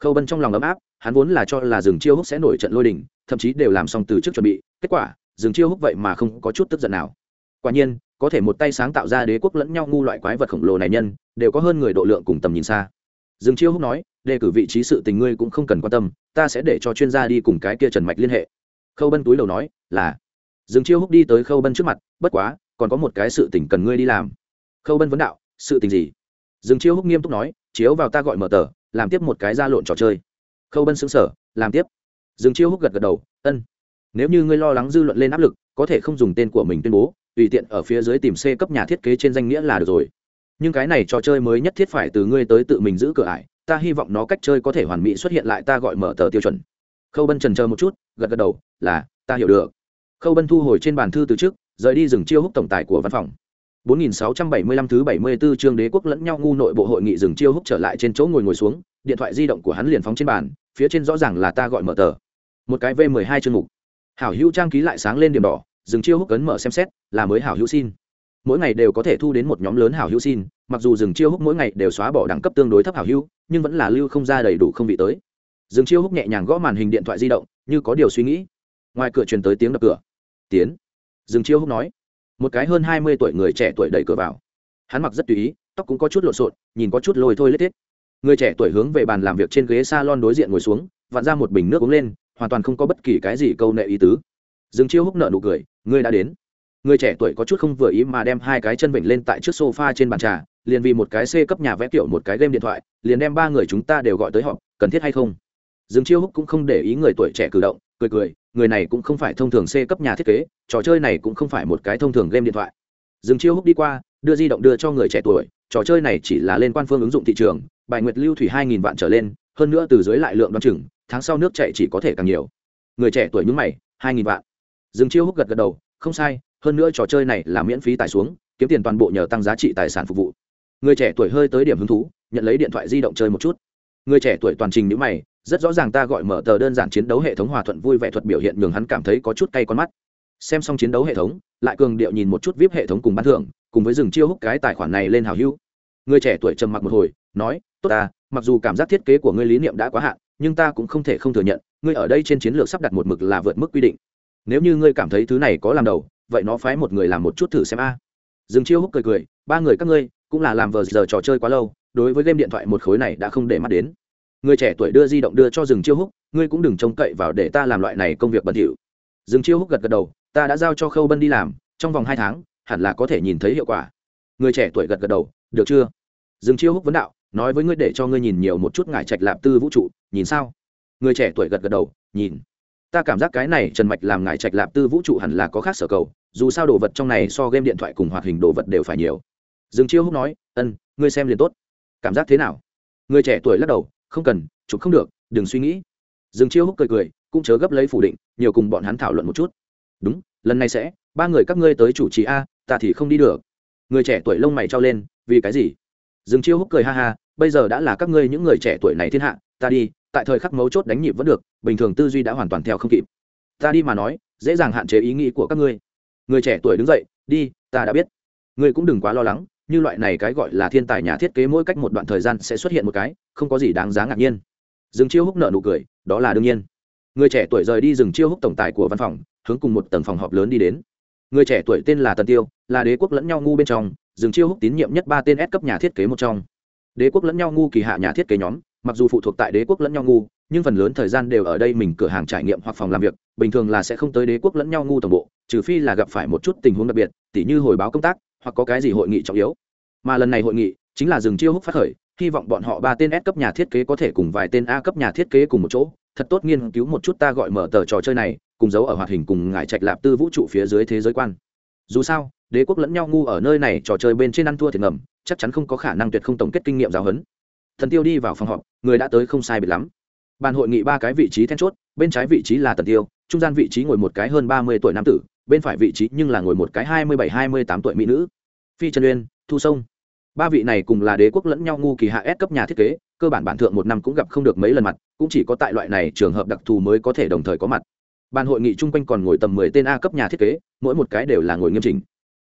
S1: Khâu bân trong lòng ấm áp, hắn vốn là cho là Dương chiêu húc sẽ nổi trận lôi đình, thậm chí đều làm xong từ trước chuẩn bị, kết quả, Dương chiêu húc vậy mà không có chút tức giận nào. Quả nhiên, có thể một tay sáng tạo ra đế quốc lẫn nhau ngu loại quái vật khổng lồ này nhân, đều có hơn người độ lượng cùng tầm nhìn xa. Dương chiêu húc nói đề cử vị trí sự tình ngươi cũng không cần quan tâm, ta sẽ để cho chuyên gia đi cùng cái kia trần mạch liên hệ. Khâu bân túi đầu nói, là. Dừng chiêu húc đi tới khâu bân trước mặt, bất quá, còn có một cái sự tình cần ngươi đi làm. Khâu bân vấn đạo, sự tình gì? Dừng chiêu húc nghiêm túc nói, chiếu vào ta gọi mở tờ, làm tiếp một cái ra lộn trò chơi. Khâu bân xứng sở làm tiếp. Dừng chiêu húc gật gật đầu, ân. Nếu như ngươi lo lắng dư luận lên áp lực, có thể không dùng tên của mình tuyên bố, tùy tiện ở phía dưới tìm c cấp nhà thiết kế trên danh nghĩa là được rồi. Nhưng cái này trò chơi mới nhất thiết phải từ ngươi tới tự mình giữ cửa ải ta hy vọng nó cách chơi có thể hoàn mỹ xuất hiện lại ta gọi mở tờ tiêu chuẩn. Khâu bân trần chờ một chút, gật gật đầu, là, ta hiểu được. Khâu bân thu hồi trên bàn thư từ trước, rời đi dừng chiêu húc tổng tài của văn phòng. 4675 thứ 74 chương đế quốc lẫn nhau ngu nội bộ hội nghị dừng chiêu húc trở lại trên chỗ ngồi ngồi xuống, điện thoại di động của hắn liền phóng trên bàn, phía trên rõ ràng là ta gọi mở tờ. Một cái v 12 chương mục. Hảo hữu trang ký lại sáng lên điểm đỏ dừng chiêu húc cấn mở xem xét, là mới hảo hữu xin mỗi ngày đều có thể thu đến một nhóm lớn hảo hữu xin, mặc dù dừng chiêu húc mỗi ngày đều xóa bỏ đẳng cấp tương đối thấp hảo hữu, nhưng vẫn là lưu không ra đầy đủ không vị tới. Dừng chiêu húc nhẹ nhàng gõ màn hình điện thoại di động, như có điều suy nghĩ. Ngoài cửa truyền tới tiếng đập cửa. Tiến. Dừng chiêu húc nói. Một cái hơn hai mươi tuổi người trẻ tuổi đẩy cửa vào. Hắn mặc rất tùy ý, tóc cũng có chút lộn xộn, nhìn có chút lôi thôi lết hết người trẻ tuổi hướng về bàn làm việc trên ghế s a lon đối diện ngồi xuống, vặn ra một bình nước uống lên, hoàn toàn không có bất kỳ cái gì câu nệ ý tứ. Dừng chiêu húc nợ nụ cười, ngươi đã đến người trẻ tuổi có chút không vừa ý mà đem hai cái chân vịnh lên tại trước sofa trên bàn trà, liền vì một cái c cấp nhà vẽ kiểu một cái game điện thoại, liền đem ba người chúng ta đều gọi tới họ cần thiết hay không? Dương chiêu húc cũng không để ý người tuổi trẻ cử động, cười cười, người này cũng không phải thông thường c cấp nhà thiết kế, trò chơi này cũng không phải một cái thông thường game điện thoại. Dương chiêu Húc đi qua, đưa di động đưa cho người trẻ tuổi, trò chơi này chỉ là lên quan phương ứng dụng thị trường, bài nguyệt lưu thủy hai nghìn vạn trở lên, hơn nữa từ dưới lại lượng đoán chừng, tháng sau nước chạy chỉ có thể càng nhiều. Người trẻ tuổi nhúng mày, hai nghìn vạn. Dương chiêu Húc gật gật đầu, không sai hơn nữa trò chơi này là miễn phí tải xuống, kiếm tiền toàn bộ nhờ tăng giá trị tài sản phục vụ. Người trẻ tuổi hơi tới điểm hứng thú, nhận lấy điện thoại di động chơi một chút. Người trẻ tuổi toàn trình nhữ mày, rất rõ ràng ta gọi mở tờ đơn giản chiến đấu hệ thống hòa thuận vui vẻ thuật biểu hiện nhường hắn cảm thấy có chút cay con mắt. Xem xong chiến đấu hệ thống, lại cường điệu nhìn một chút vip hệ thống cùng bán thưởng, cùng với dừng chiêu hút cái tài khoản này lên hào hưu người trẻ tuổi trầm mặc một hồi, nói, tốt ta, mặc dù cảm giác thiết kế của ngươi lý niệm đã quá hạn, nhưng ta cũng không thể không thừa nhận, ngươi ở đây trên chiến lược sắp đặt một mực là vượt mức quy định. Nếu như ngươi cảm thấy thứ này có làm đầu vậy nó phái một người làm một chút thử xem a. Dừng chiêu hút cười cười, ba người các ngươi cũng là làm vờ giờ trò chơi quá lâu, đối với game điện thoại một khối này đã không để mắt đến. Người trẻ tuổi đưa di động đưa cho dừng chiêu hút ngươi cũng đừng trông cậy vào để ta làm loại này công việc bẩn thỉu. Dừng chiêu hút gật gật đầu, ta đã giao cho khâu bân đi làm, trong vòng hai tháng, hẳn là có thể nhìn thấy hiệu quả. Người trẻ tuổi gật gật đầu, được chưa? Dừng chiêu hút vấn đạo, nói với ngươi để cho ngươi nhìn nhiều một chút ngải trạch lạp tư vũ trụ, nhìn sao? Người trẻ tuổi gật gật đầu, nhìn ta cảm giác cái này trần mạch làm ngài trạch lạp tư vũ trụ hẳn là có khác sở cầu, dù sao đồ vật trong này so game điện thoại cùng hoạt hình đồ vật đều phải nhiều. Dương chiêu húc nói, ân, ngươi xem liền tốt. Cảm giác thế nào? Người trẻ tuổi lắc đầu, không cần, chụp không được, đừng suy nghĩ. Dương chiêu húc cười cười, cũng chớ gấp lấy phủ định, nhiều cùng bọn hắn thảo luận một chút. Đúng, lần này sẽ, ba người các ngươi tới chủ trì a, ta thì không đi được. Người trẻ tuổi lông mày trao lên, vì cái gì? Dương chiêu húc cười ha ha, bây giờ đã là các ngươi những người trẻ tuổi này thiên hạ, ta đi tại thời khắc mấu chốt đánh nhịp vẫn được, bình thường tư duy đã hoàn toàn theo không kịp. Ta đi mà nói, dễ dàng hạn chế ý nghĩ của các ngươi. Người trẻ tuổi đứng dậy, đi, ta đã biết. Ngươi cũng đừng quá lo lắng, như loại này cái gọi là thiên tài nhà thiết kế mỗi cách một đoạn thời gian sẽ xuất hiện một cái, không có gì đáng giá ngạc nhiên. Dương chiêu húc nợ nụ cười, đó là đương nhiên. Người trẻ tuổi rời đi rừng chiêu húc tổng tài của văn phòng, hướng cùng một tầng phòng họp lớn đi đến. Người trẻ tuổi tên là tần tiêu, là đế quốc lẫn nhau ngu bên trong, rừng chiêu húc tín nhiệm nhất ba tên S cấp nhà thiết kế một trong. Đế quốc lẫn nhau ngu kỳ hạ nhà thiết kế nhóm mặc dù phụ thuộc tại đế quốc lẫn nhau ngu, nhưng phần lớn thời gian đều ở đây mình cửa hàng trải nghiệm hoặc phòng làm việc, bình thường là sẽ không tới đế quốc lẫn nhau ngu toàn bộ, trừ phi là gặp phải một chút tình huống đặc biệt, tỉ như hồi báo công tác, hoặc có cái gì hội nghị trọng yếu. Mà lần này hội nghị chính là dừng chiêu húc phát khởi, hy vọng bọn họ ba tên S cấp nhà thiết kế có thể cùng vài tên A cấp nhà thiết kế cùng một chỗ, thật tốt nghiên cứu một chút ta gọi mở tờ trò chơi này, cùng giấu ở hoạt hình cùng ngải trạch lạp tư vũ trụ phía dưới thế giới quan. Dù sao, đế quốc lẫn nhau ngu ở nơi này trò chơi bên trên ăn thua thiệt ngầm, chắc chắn không có khả năng tuyệt không tổng kết kinh nghiệm giáo huấn. Thần tiêu đi vào phòng họp người đã tới không sai biệt lắm. Bàn hội nghị ba cái vị trí then chốt, bên trái vị trí là tần tiêu, trung gian vị trí ngồi một cái hơn ba mươi tuổi nam tử, bên phải vị trí nhưng là ngồi một cái hai mươi bảy, hai mươi tám tuổi mỹ nữ. Phi trần uyên, thu sông. Ba vị này cùng là đế quốc lẫn nhau ngu kỳ hạ S cấp nhà thiết kế, cơ bản bản thượng một năm cũng gặp không được mấy lần mặt, cũng chỉ có tại loại này trường hợp đặc thù mới có thể đồng thời có mặt. Bàn hội nghị chung quanh còn ngồi tầm mười tên a cấp nhà thiết kế, mỗi một cái đều là ngồi nghiêm chỉnh.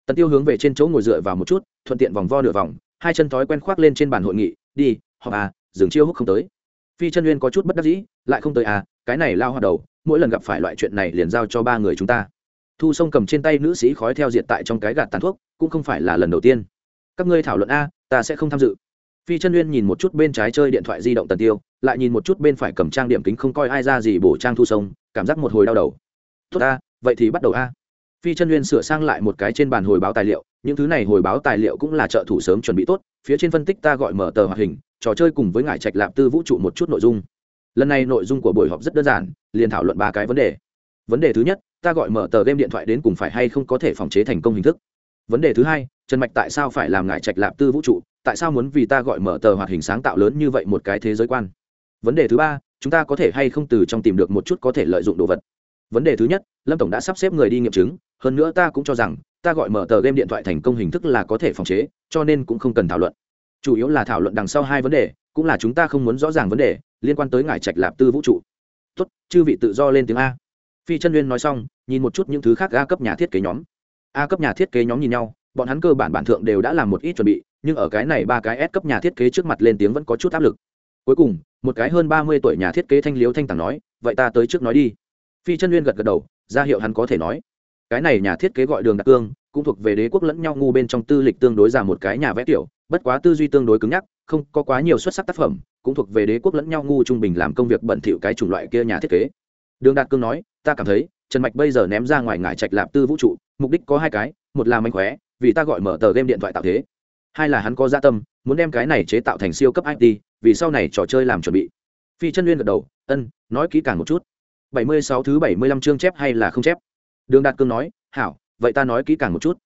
S1: Tần tiêu hướng về trên chỗ ngồi dựa vào một chút, thuận tiện vòng vo nửa vòng, hai chân thói quen khoác lên trên bàn hội nghị, đi, họp à Dừng chiêu hút không tới. Phi chân uyên có chút bất đắc dĩ, lại không tới à cái này lao hoạt đầu, mỗi lần gặp phải loại chuyện này liền giao cho ba người chúng ta. Thu sông cầm trên tay nữ sĩ khói theo diệt tại trong cái gạt tàn thuốc, cũng không phải là lần đầu tiên. Các ngươi thảo luận a, ta sẽ không tham dự. Phi chân uyên nhìn một chút bên trái chơi điện thoại di động tần tiêu, lại nhìn một chút bên phải cầm trang điểm kính không coi ai ra gì bổ trang thu sông, cảm giác một hồi đau đầu. Tốt a, vậy thì bắt đầu a. Phi chân uyên sửa sang lại một cái trên bàn hồi báo tài liệu, những thứ này hồi báo tài liệu cũng là trợ thủ sớm chuẩn bị tốt, phía trên phân tích ta gọi mở tờ hoạt hình trò chơi cùng với ngải trạch lạp tư vũ trụ một chút nội dung. Lần này nội dung của buổi họp rất đơn giản, liền thảo luận ba cái vấn đề. Vấn đề thứ nhất, ta gọi mở tờ game điện thoại đến cùng phải hay không có thể phòng chế thành công hình thức. Vấn đề thứ hai, trần mạch tại sao phải làm ngải trạch lạp tư vũ trụ, tại sao muốn vì ta gọi mở tờ hoạt hình sáng tạo lớn như vậy một cái thế giới quan? Vấn đề thứ ba, chúng ta có thể hay không từ trong tìm được một chút có thể lợi dụng đồ vật? Vấn đề thứ nhất, lâm tổng đã sắp xếp người đi nghiệm chứng, hơn nữa ta cũng cho rằng, ta gọi mở tờ game điện thoại thành công hình thức là có thể phòng chế, cho nên cũng không cần thảo luận chủ yếu là thảo luận đằng sau hai vấn đề, cũng là chúng ta không muốn rõ ràng vấn đề, liên quan tới ngải trạch lạp tư vũ trụ. Tốt, chư vị tự do lên tiếng a. Phi chân liên nói xong, nhìn một chút những thứ khác a cấp nhà thiết kế nhóm. A cấp nhà thiết kế nhóm nhìn nhau, bọn hắn cơ bản bản thượng đều đã làm một ít chuẩn bị, nhưng ở cái này ba cái S cấp nhà thiết kế trước mặt lên tiếng vẫn có chút áp lực. Cuối cùng, một cái hơn ba mươi tuổi nhà thiết kế thanh liếu thanh tàng nói, vậy ta tới trước nói đi. Phi chân liên gật gật đầu, ra hiệu hắn có thể nói. Cái này nhà thiết kế gọi đường đặc cương, cũng thuộc về đế quốc lẫn nhau ngu bên trong tư lịch tương đối ra một cái nhà vẽ tiểu bất quá tư duy tương đối cứng nhắc, không có quá nhiều xuất sắc tác phẩm, cũng thuộc về đế quốc lẫn nhau ngu trung bình làm công việc bẩn thỉu cái chủng loại kia nhà thiết kế. Đường đạt cương nói, ta cảm thấy, trần mạch bây giờ ném ra ngoài ngải trạch lạp tư vũ trụ, mục đích có hai cái, một là mánh khóe, vì ta gọi mở tờ game điện thoại tạo thế. Hai là hắn có gia tâm, muốn đem cái này chế tạo thành siêu cấp it vì sau này trò chơi làm chuẩn bị. Phi chân liên gật đầu, ân, nói kỹ càng một chút. Bảy mươi sáu thứ bảy mươi lăm chương chép hay là không chép? Đường đạt cương nói, hảo, vậy ta nói kỹ càng một chút.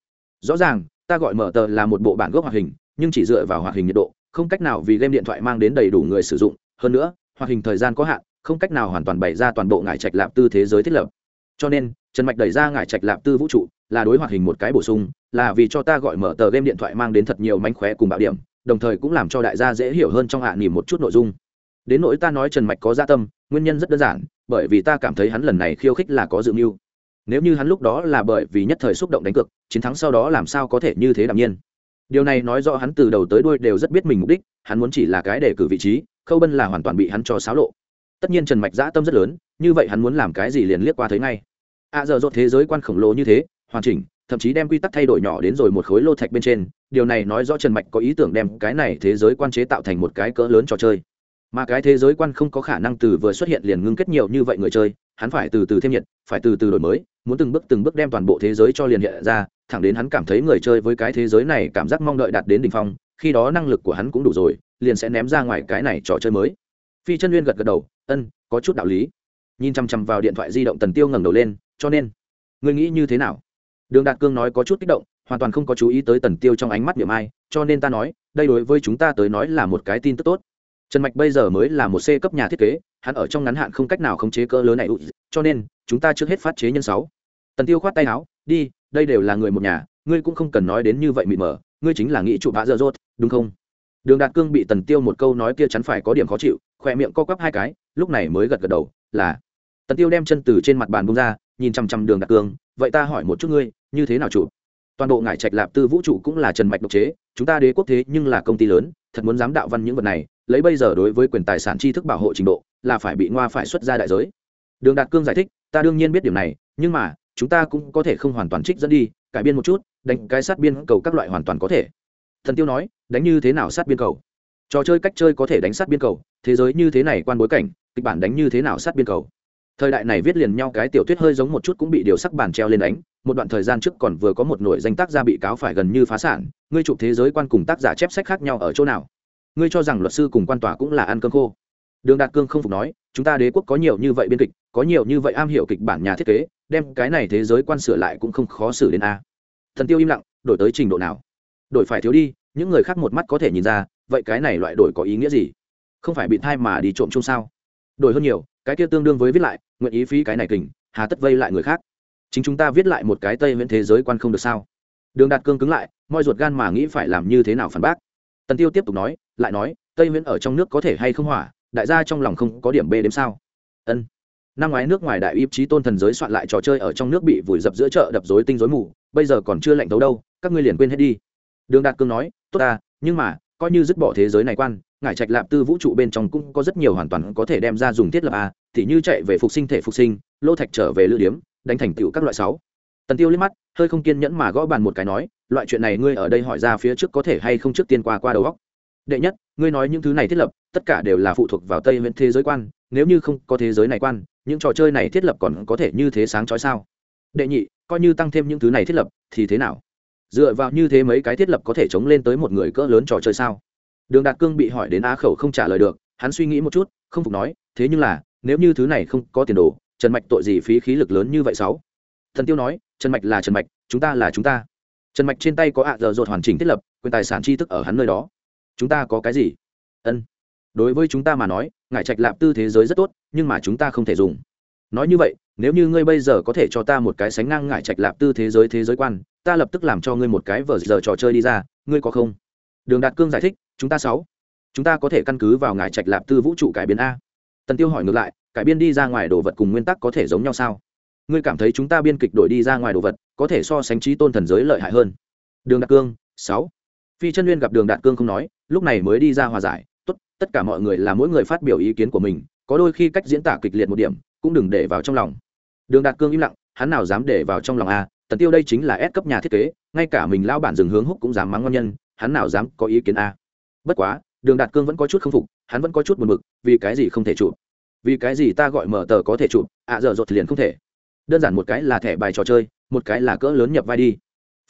S1: Rõ ràng, ta gọi mở tờ là một bộ bản gốc hoạt hình nhưng chỉ dựa vào hoạt hình nhiệt độ, không cách nào vì game điện thoại mang đến đầy đủ người sử dụng. Hơn nữa, hoạt hình thời gian có hạn, không cách nào hoàn toàn bày ra toàn bộ ngải trạch lạp tư thế giới thiết lập. Cho nên, trần mạch đẩy ra ngải trạch lạp tư vũ trụ, là đối hoạt hình một cái bổ sung, là vì cho ta gọi mở tờ game điện thoại mang đến thật nhiều mánh khóe cùng bạo điểm, đồng thời cũng làm cho đại gia dễ hiểu hơn trong hạ nỉm một chút nội dung. Đến nỗi ta nói trần mạch có gia tâm, nguyên nhân rất đơn giản, bởi vì ta cảm thấy hắn lần này khiêu khích là có dự mưu. Nếu như hắn lúc đó là bởi vì nhất thời xúc động đánh cược, chiến thắng sau đó làm sao có thể như thế đạm nhiên? Điều này nói rõ hắn từ đầu tới đuôi đều rất biết mình mục đích, hắn muốn chỉ là cái để cử vị trí, khâu bân là hoàn toàn bị hắn cho xáo lộ. Tất nhiên trần mạch dã tâm rất lớn, như vậy hắn muốn làm cái gì liền liếc qua thấy ngay. À giờ dột thế giới quan khổng lồ như thế, hoàn chỉnh, thậm chí đem quy tắc thay đổi nhỏ đến rồi một khối lô thạch bên trên, điều này nói rõ trần mạch có ý tưởng đem cái này thế giới quan chế tạo thành một cái cỡ lớn trò chơi. Mà cái thế giới quan không có khả năng từ vừa xuất hiện liền ngưng kết nhiều như vậy người chơi, hắn phải từ từ thêm nhiệt, phải từ từ đổi mới muốn từng bước từng bước đem toàn bộ thế giới cho liền hiện ra, thẳng đến hắn cảm thấy người chơi với cái thế giới này cảm giác mong đợi đạt đến đ ỉ n h phong, khi đó năng lực của hắn cũng đủ rồi, liền sẽ ném ra ngoài cái này trò chơi mới. Phi chân nguyên gật gật đầu, ân, có chút đạo lý. Nhìn chằm chằm vào điện thoại di động tần tiêu ngẩng đầu lên, cho nên, ngươi nghĩ như thế nào? Đường đạt cương nói có chút kích động, hoàn toàn không có chú ý tới tần tiêu trong ánh mắt niệm ai, cho nên ta nói, đây đối với chúng ta tới nói là một cái tin tức tốt. Trần mạch bây giờ mới là một c cấp nhà thiết kế, hắn ở trong ngắn hạn không cách nào khống chế cỡ lớn này, cho nên, chúng ta trước hết phát chế nhân sáu tần tiêu khoát tay áo, đi, đây đều là người một nhà, ngươi cũng không cần nói đến như vậy mịt mờ, ngươi chính là nghĩ chủ bạ dơ dốt đúng không? Đường đạt cương bị tần tiêu một câu nói kia chắn phải có điểm khó chịu, khỏe miệng co quắp hai cái, lúc này mới gật gật đầu, là. Tần tiêu đem chân từ trên mặt bàn bông ra, nhìn chăm chăm đường đạt cương, vậy ta hỏi một chút ngươi, như thế nào chủ? Toàn bộ ngải trạch lạp tư vũ trụ cũng là trần mạch độc chế, chúng ta đế quốc thế nhưng là công ty lớn, thật muốn dám đạo văn những vật này, lấy bây giờ đối với quyền tài sản tri thức bảo hộ trình độ, là phải bị ngoa phải xuất ra đại giới. Đường đạt cương giải thích, ta đương nhiên biết điều này, nhưng mà chúng ta cũng có thể không hoàn toàn trích dẫn đi, cải biên một chút, đánh cái sát biên cầu các loại hoàn toàn có thể. Thần tiêu nói, đánh như thế nào sát biên cầu? Trò chơi cách chơi có thể đánh sát biên cầu, thế giới như thế này quan bối cảnh, kịch bản đánh như thế nào sát biên cầu? Thời đại này viết liền nhau, cái tiểu thuyết hơi giống một chút cũng bị điều sắc bản treo lên đánh, một đoạn thời gian trước còn vừa có một nổi danh tác gia bị cáo phải gần như phá sản, ngươi chụp thế giới quan cùng tác giả chép sách khác nhau ở chỗ nào? Ngươi cho rằng luật sư cùng quan tòa cũng là ăn cơm khô? Đường đạt cương không phục nói, chúng ta đế quốc có nhiều như vậy biên kịch, có nhiều như vậy am hiểu kịch bản nhà thiết kế, đem cái này thế giới quan sửa lại cũng không khó xử đến a. Thần tiêu im lặng, đổi tới trình độ nào? Đổi phải thiếu đi, những người khác một mắt có thể nhìn ra, vậy cái này loại đổi có ý nghĩa gì? Không phải bị thai mà đi trộm chung sao? Đổi hơn nhiều, cái kia tương đương với viết lại, nguyện ý phí cái này kình, hà tất vây lại người khác. Chính chúng ta viết lại một cái tây miễn thế giới quan không được sao? Đường đạt cương cứng lại mọi ruột gan mà nghĩ phải làm như thế nào phản bác. Tần tiêu tiếp tục nói, lại nói, tây miễn ở trong nước có thể hay không hỏa đại gia trong lòng không có điểm b đếm sao? Ân. Năm ngoái nước ngoài đại ý chí tôn thần giới soạn lại trò chơi ở trong nước bị vùi dập giữa chợ đập rối tinh rối mù, bây giờ còn chưa lạnh thấu đâu, các ngươi liền quên hết đi. Đường đạt cương nói, tốt ta, nhưng mà, coi như dứt bỏ thế giới này quan, ngải trạch lạp tư vũ trụ bên trong cũng có rất nhiều hoàn toàn có thể đem ra dùng thiết lập a, thì như chạy về phục sinh thể phục sinh, lô thạch trở về lữ điếm, đánh thành tựu các loại sáu. Tần tiêu liếc mắt, hơi không kiên nhẫn mà gõ bàn một cái nói, loại chuyện này ngươi ở đây hỏi ra phía trước có thể hay không trước tiên qua qua đầu góc đệ nhất, ngươi nói những thứ này thiết lập, tất cả đều là phụ thuộc vào tây nguyên thế giới quan, nếu như không có thế giới này quan, những trò chơi này thiết lập còn có thể như thế sáng chói sao? Đệ nhị, coi như tăng thêm những thứ này thiết lập, thì thế nào? Dựa vào như thế mấy cái thiết lập có thể chống lên tới một người cỡ lớn trò chơi sao? Đường đạt cương bị hỏi đến á khẩu không trả lời được, hắn suy nghĩ một chút, không phục nói, thế nhưng là, nếu như thứ này không có tiền đồ, trần mạch tội gì phí khí lực lớn như vậy sáu? Thần tiêu nói, trần mạch là trần mạch, chúng ta là chúng ta. Trần mạch trên tay có ạ giờ dột hoàn chỉnh thiết lập, quyền tài sản tri thức ở hắn nơi đó chúng ta có cái gì? Ân. Đối với chúng ta mà nói, ngải trạch lạp tư thế giới rất tốt, nhưng mà chúng ta không thể dùng. Nói như vậy, nếu như ngươi bây giờ có thể cho ta một cái sánh ngang ngải trạch lạp tư thế giới thế giới quan, ta lập tức làm cho ngươi một cái vở giờ trò chơi đi ra, ngươi có không? Đường đạt cương giải thích, chúng ta sáu. Chúng ta có thể căn cứ vào ngài trạch lạp tư vũ trụ cải biến a. Tần tiêu hỏi ngược lại, cải biên đi ra ngoài đồ vật cùng nguyên tắc có thể giống nhau sao? Ngươi cảm thấy chúng ta biên kịch đổi đi ra ngoài đồ vật, có thể so sánh trí tôn thần giới lợi hại hơn. Đường đạt cương, sáu phi chân nguyên gặp đường đạt cương không nói, lúc này mới đi ra hòa giải. Tốt, tất cả mọi người là mỗi người phát biểu ý kiến của mình, có đôi khi cách diễn tả kịch liệt một điểm, cũng đừng để vào trong lòng. Đường đạt cương im lặng, hắn nào dám để vào trong lòng a? Tần tiêu đây chính là ép cấp nhà thiết kế, ngay cả mình lao bản dừng hướng húc cũng dám mắng ngon nhân, hắn nào dám có ý kiến a? Bất quá, đường đạt cương vẫn có chút k phục, hắn vẫn có chút buồn b ự c vì cái gì không thể chụp? Vì cái gì ta gọi mở tờ có thể chụp, ạ à giờ rột liền không thể. Đơn giản một cái là thẻ bài trò chơi, một cái là cỡ lớn nhập vai đi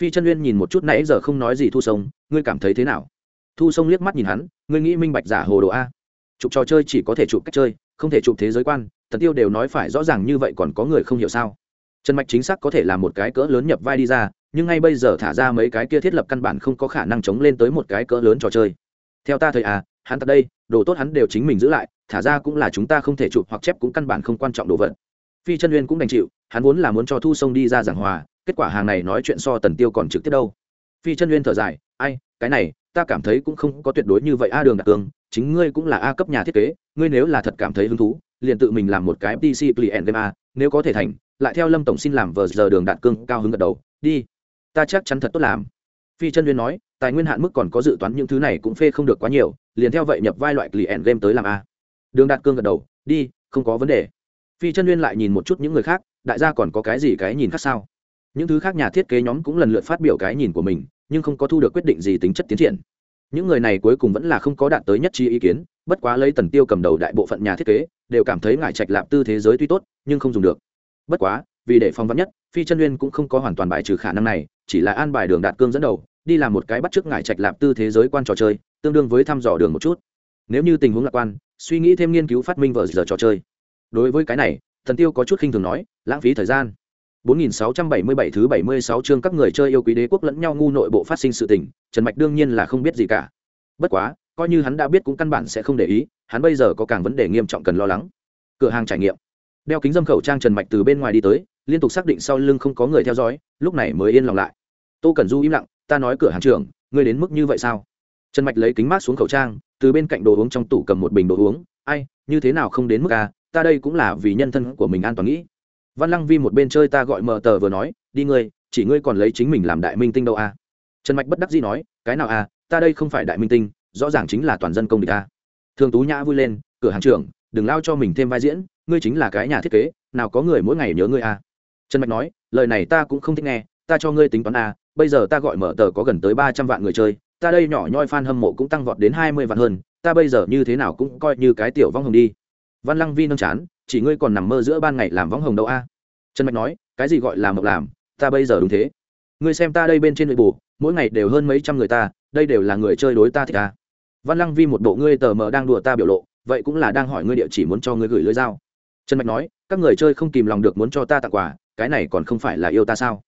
S1: phi chân uyên nhìn một chút nãy giờ không nói gì thu sông, ngươi cảm thấy thế nào? Thu sông liếc mắt nhìn hắn, ngươi nghĩ minh bạch giả hồ đồ a. Chụp trò chơi chỉ có thể chụp cách chơi, không thể chụp thế giới quan, tần tiêu đều nói phải rõ ràng như vậy còn có người không hiểu sao? Trần mạch chính xác có thể là một cái cỡ lớn nhập vai đi ra, nhưng ngay bây giờ thả ra mấy cái kia thiết lập căn bản không có khả năng chống lên tới một cái cỡ lớn trò chơi. Theo ta thời à hắn tại đây, đồ tốt hắn đều chính mình giữ lại, thả ra cũng là chúng ta không thể chụp hoặc chép cũng căn bản không quan trọng đồ vật. Phi chân uyên cũng đành chịu, hắn vốn là muốn cho thu sông đi ra giảng hòa kết quả hàng này nói chuyện so tần tiêu còn trực tiếp đâu. Phi chân uyên thở dài, ai, cái này, ta cảm thấy cũng không có tuyệt đối như vậy a đường đạt cương chính ngươi cũng là a cấp nhà thiết kế, ngươi nếu là thật cảm thấy hứng thú, liền tự mình làm một cái pc client game a, nếu có thể thành, lại theo lâm tổng xin làm vờ giờ đường đạt cương cao hứng gật đầu, đi, ta chắc chắn thật tốt làm. Phi chân liên nói, tài nguyên hạn mức còn có dự toán những thứ này cũng phê không được quá nhiều, liền theo vậy nhập vai loại client game tới làm a. Đường đạt cương gật đầu, đi, không có vấn đề. Phi chân liên lại nhìn một chút những người khác, đại gia còn có cái gì cái nhìn khác sao? Những thứ khác nhà thiết kế nhóm cũng lần lượt phát biểu cái nhìn của mình, nhưng không có thu được quyết định gì tính chất tiến triển. Những người này cuối cùng vẫn là không có đạt tới nhất trí ý kiến, bất quá lấy tần tiêu cầm đầu đại bộ phận nhà thiết kế, đều cảm thấy ngại trạch lạp tư thế giới tuy tốt, nhưng không dùng được. Bất quá, vì để phong vắn nhất, phi chân uyên cũng không có hoàn toàn bài trừ khả năng này, chỉ là an bài đường đạt cương dẫn đầu, đi làm một cái bắt chước ngại trạch lạp tư thế giới quan trò chơi, tương đương với thăm dò đường một chút. Nếu như tình huống lạc quan, suy nghĩ thêm nghiên cứu phát minh vở giờ trò chơi. Đối với cái này thần tiêu có chút khinh thường nói, lãng phí thời gian. 4677 thứ 76 chương các người chơi yêu quý đế quốc lẫn nhau ngu nội bộ phát sinh sự tình, Trần Mạch đương nhiên là không biết gì cả. Bất quá, coi như hắn đã biết cũng căn bản sẽ không để ý, hắn bây giờ có càng vấn đề nghiêm trọng cần lo lắng. Cửa hàng trải nghiệm. Đeo kính dâm khẩu trang Trần Mạch từ bên ngoài đi tới, liên tục xác định sau lưng không có người theo dõi, lúc này mới yên lòng lại. Tô Cẩn Du im lặng, ta nói cửa hàng trưởng, ngươi đến mức như vậy sao? Trần Mạch lấy kính mát xuống khẩu trang, từ bên cạnh đồ uống trong tủ cầm một bình đồ uống, ai, như thế nào không đến mức a, ta đây cũng là vì nhân thân của mình an toàn nghĩ văn lăng vi một bên chơi ta gọi mờ tờ vừa nói đi ngươi chỉ ngươi còn lấy chính mình làm đại minh tinh đâu a à? trần mạch bất đắc dĩ nói cái nào a à, ta đây không phải đại minh tinh rõ ràng chính là toàn dân công địch a thường tú nhã vui lên cửa hàng trưởng đừng lao cho mình thêm vai diễn ngươi chính là cái nhà thiết kế nào có người mỗi ngày nhớ ngươi a trần mạch nói lời này ta cũng không thích nghe ta cho ngươi tính toán a bây giờ ta gọi mở tờ có gần tới ba trăm vạn người chơi ta đây nhỏ nhoi f a n hâm mộ cũng tăng vọt đến hai mươi vạn hơn ta bây giờ như thế nào cũng coi như cái tiểu vong hồng đi. Văn lăng vi nâng chán chỉ ngươi còn nằm mơ giữa ban ngày làm võng hồng đâu a? Trần mạch nói, cái gì gọi là mộng làm? Ta bây giờ đúng thế. Ngươi xem ta đây bên trên nội bù mỗi ngày đều hơn mấy trăm người ta, đây đều là người chơi đối ta thích ta văn lăng vi một bộ ngươi tờ mờ đang đùa ta biểu lộ, vậy cũng là đang hỏi ngươi địa chỉ muốn cho ngươi gửi lưới dao. Trần mạch nói, các người chơi không kìm lòng được muốn cho ta tặng quà, cái này còn không phải là yêu ta sao?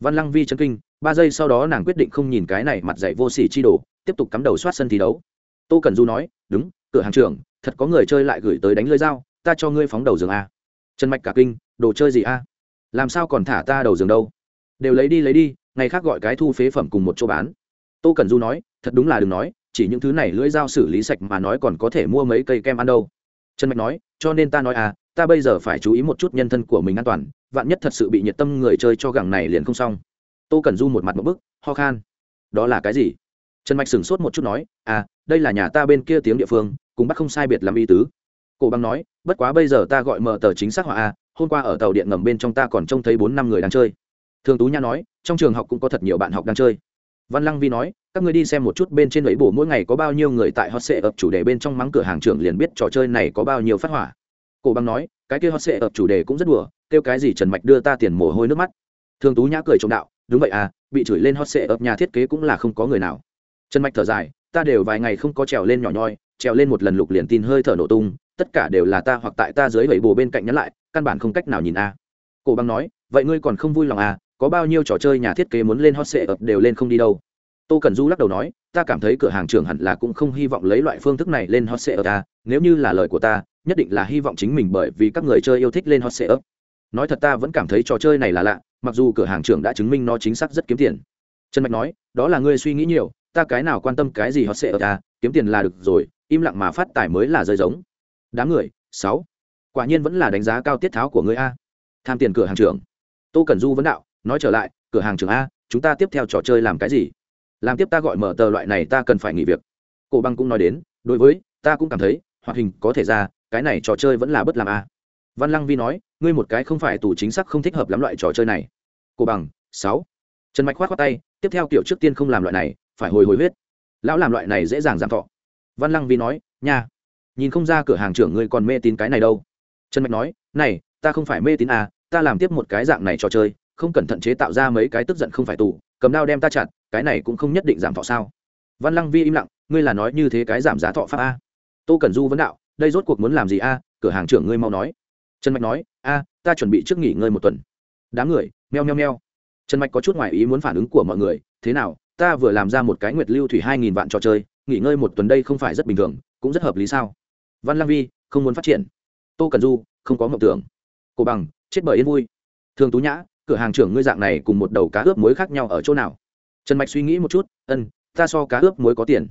S1: Văn lăng vi chân kinh, ba giây sau đó nàng quyết định không nhìn cái này mặt dạy vô sỉ chi đồ, tiếp tục cắm đầu soát sân thi đấu. Tô cần du nói, đúng, cửa hàng trưởng, thật có người chơi lại gửi tới đánh lưới dao ta cho ngươi phóng đầu giường a. Trần mạch cả kinh, đồ chơi gì a? Làm sao còn thả ta đầu giường đâu? Đều lấy đi lấy đi, ngày khác gọi cái thu phế phẩm cùng một chỗ bán. Tô cần du nói, thật đúng là đừng nói, chỉ những thứ này lưỡi dao xử lý sạch mà nói còn có thể mua mấy cây kem ăn đâu. Trần mạch nói, cho nên ta nói à ta bây giờ phải chú ý một chút nhân thân của mình an toàn, vạn nhất thật sự bị nhiệt tâm người chơi cho gẳng này liền không xong. Tô cần du một mặt một bức, ho khan. Đó là cái gì? Trần mạch sửng sốt một chút nói à đây là nhà ta bên kia tiếng địa phương, cùng bắt không sai biệt làm y tứ cổ băng nói, bất quá bây giờ ta gọi mở tờ chính xác họa a, hôm qua ở tàu điện ngầm bên trong ta còn trông thấy bốn năm người đang chơi. Thường tú nha nói, trong trường học cũng có thật nhiều bạn học đang chơi. Văn lăng vi nói, các người đi xem một chút bên trên lưỡi bổ mỗi ngày có bao nhiêu người tại hot sệ ập chủ đề bên trong mắng cửa hàng trưởng liền biết trò chơi này có bao nhiêu phát hỏa. Cổ băng nói, cái kia hot sệ ập chủ đề cũng rất đùa, kêu cái gì trần mạch đưa ta tiền mồ hôi nước mắt. Thường tú nhã cười trọng đạo, đúng vậy à bị chửi lên hot sệ ập nhà thiết kế cũng là không có người nào. Trần mạch thở dài, ta đều vài ngày không có trèo lên nhỏ nhoi, trèo lên một lần lục liền tin hơi thở nổ tung tất cả đều là ta hoặc tại ta dưới vẩy bồ bên cạnh nhắn lại căn bản không cách nào nhìn a. Cổ băng nói vậy ngươi còn không vui lòng à có bao nhiêu trò chơi nhà thiết kế muốn lên hot sệ ập đều lên không đi đâu. Tô cần du lắc đầu nói ta cảm thấy cửa hàng trưởng hẳn là cũng không hy vọng lấy loại phương thức này lên hot sệ ập ta. nếu như là lời của ta nhất định là hy vọng chính mình bởi vì các người chơi yêu thích lên hot sệ ập. Nói thật ta vẫn cảm thấy trò chơi này là lạ mặc dù cửa hàng trưởng đã chứng minh nó chính xác rất kiếm tiền. Trần mạch nói đó là ngươi suy nghĩ nhiều ta cái nào quan tâm cái gì hot sệ ập ta, kiếm tiền là được rồi im lặng mà phát tài mới là rơi giống đám người, sáu. Quả nhiên vẫn là đánh giá cao tiết tháo của người a. Tham tiền cửa hàng trưởng. Tô cẩn du vấn đạo, nói trở lại, cửa hàng trưởng a, chúng ta tiếp theo trò chơi làm cái gì? Làm tiếp ta gọi mở tờ loại này ta cần phải nghỉ việc. Cổ băng cũng nói đến, đối với, ta cũng cảm thấy, hoạt hình có thể ra, cái này trò chơi vẫn là bất làm a. Văn lăng vi nói, ngươi một cái không phải tù chính xác không thích hợp lắm loại trò chơi này. Cổ bằng sáu. Trần mạch khoát khoát tay, tiếp theo kiểu trước tiên không làm loại này, phải hồi hồi huyết. Lão làm loại này dễ dàng giảm thọ. Văn lăng vi nói, nha nhìn không ra cửa hàng trưởng ngươi còn mê tín cái này đâu. Trần mạch nói, này, ta không phải mê tín à ta làm tiếp một cái dạng này trò chơi, không cẩn thận chế tạo ra mấy cái tức giận không phải tù, cầm đao đem ta chặt, cái này cũng không nhất định giảm thọ sao. Văn lăng vi im lặng, ngươi là nói như thế cái giảm giá thọ pháp a? Tô cẩn du vấn đạo, đây rốt cuộc muốn làm gì a? Cửa hàng trưởng ngươi mau nói. Trần mạch nói, a, ta chuẩn bị trước nghỉ ngơi một tuần. Đám người, meo meo meo. Trần mạch có chút ngoài ý muốn phản ứng của mọi người, thế nào, ta vừa làm ra một cái nguyệt lưu thủy hai nghìn vạn trò chơi, nghỉ ngơi một tuần đây không phải rất bình thường, cũng rất hợp lý sao? Văn lang vi, không muốn phát triển. Tô cần du, không có mộng tưởng. Cổ bằng, chết bởi yên vui. Thường tú nhã, cửa hàng trưởng ngươi dạng này cùng một đầu cá ướp muối khác nhau ở chỗ nào? Trần mạch suy nghĩ một chút, ân, ta so cá ướp muối có tiền.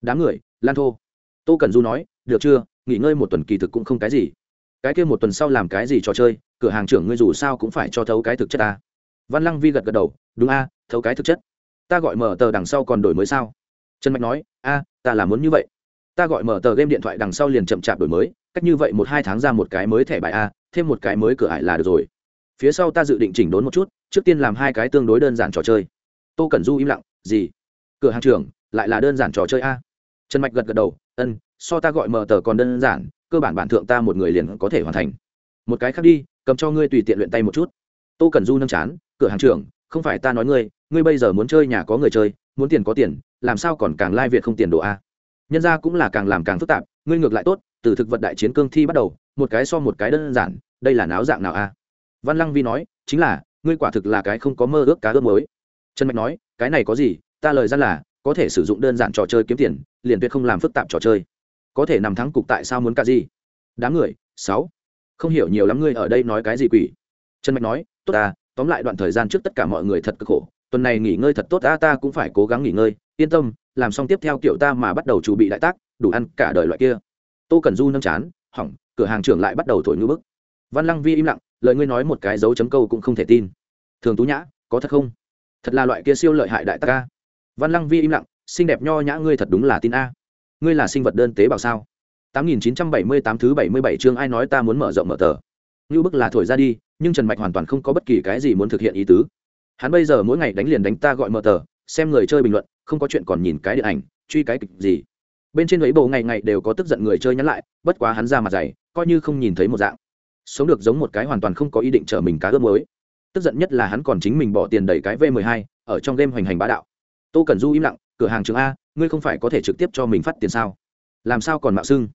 S1: Đám người, lan thô. Tô cần du nói, được chưa? Nghỉ ngơi một tuần kỳ thực cũng không cái gì. Cái kia một tuần sau làm cái gì trò chơi, cửa hàng trưởng ngươi dù sao cũng phải cho thấu cái thực chất ta. Văn lăng vi gật gật đầu, đúng a, thấu cái thực chất. Ta gọi mở tờ đằng sau còn đổi mới sao? Trần mạch nói, a, ta là muốn như vậy ta gọi mở tờ game điện thoại đằng sau liền chậm chạp đổi mới, cách như vậy một hai tháng ra một cái mới thẻ bài a, thêm một cái mới cửa ải là được rồi. Phía sau ta dự định chỉnh đốn một chút, trước tiên làm hai cái tương đối đơn giản trò chơi. Tô cẩn du im lặng, gì? Cửa hàng trưởng, lại là đơn giản trò chơi a. Trần mạch gật gật đầu, ân, so ta gọi mở tờ còn đơn giản, cơ bản bản thượng ta một người liền có thể hoàn thành. Một cái khác đi, cầm cho ngươi tùy tiện luyện tay một chút. Tô cẩn du nâng chán, cửa hàng trưởng, không phải ta nói ngươi ngươi bây giờ muốn chơi nhà có người chơi, muốn tiền có tiền, làm sao còn càng lai việt không tiền đồ a? Nhân ra cũng là càng làm càng phức tạp, ngươi ngược lại tốt, từ thực vật đại chiến cương thi bắt đầu, một cái so một cái đơn giản, đây là náo dạng nào a? À? Văn lăng vi nói, chính là, ngươi quả thực là cái không có mơ ước cá ước mới trần mạch nói, cái này có gì, ta lời ra là, có thể sử dụng đơn giản trò chơi kiếm tiền, liền tuyệt không làm phức tạp trò chơi. Có thể nằm thắng cục tại sao muốn cả gì? Đám người, sáu. Không hiểu nhiều lắm ngươi ở đây nói cái gì quỷ. Trần mạch nói, tốt ta tóm lại đoạn thời gian trước tất cả mọi người thật cực khổ, tuần này nghỉ ngơi thật tốt, ta ta cũng phải cố gắng nghỉ ngơi, yên tâm làm xong tiếp theo kiểu ta mà bắt đầu chuẩn bị đại tác, đủ ăn cả đời loại kia. Tô cần du nâng chán, hỏng, cửa hàng trưởng lại bắt đầu thổi ngữ bức. Văn lăng vi im lặng, lời ngươi nói một cái dấu chấm câu cũng không thể tin. Thường tú nhã, có thật không? Thật là loại kia siêu lợi hại đại tác ca văn lăng vi im lặng, xinh đẹp nho nhã ngươi thật đúng là tin a. Ngươi là sinh vật đơn tế bào sao? 8978 thứ 77 chương ai nói ta muốn mở rộng mở tờ. Như bức là thổi ra đi, nhưng trần mạch hoàn toàn không có bất kỳ cái gì muốn thực hiện ý tứ. Hắn bây giờ mỗi ngày đánh liền đánh ta gọi mở tờ, xem người chơi bình luận không có chuyện còn nhìn cái điện ảnh, truy cái kịch gì. Bên trên ấy bầu ngày ngày đều có tức giận người chơi nhắn lại, bất quá hắn ra mặt dày, coi như không nhìn thấy một dạng. Sống được giống một cái hoàn toàn không có ý định trở mình cá ướp mới tức giận nhất là hắn còn chính mình bỏ tiền đẩy cái v 12 ở trong game hoành hành bá đạo. Tô cần du im lặng, cửa hàng trường a, ngươi không phải có thể trực tiếp cho mình phát tiền sao? Làm sao còn mạo xưng?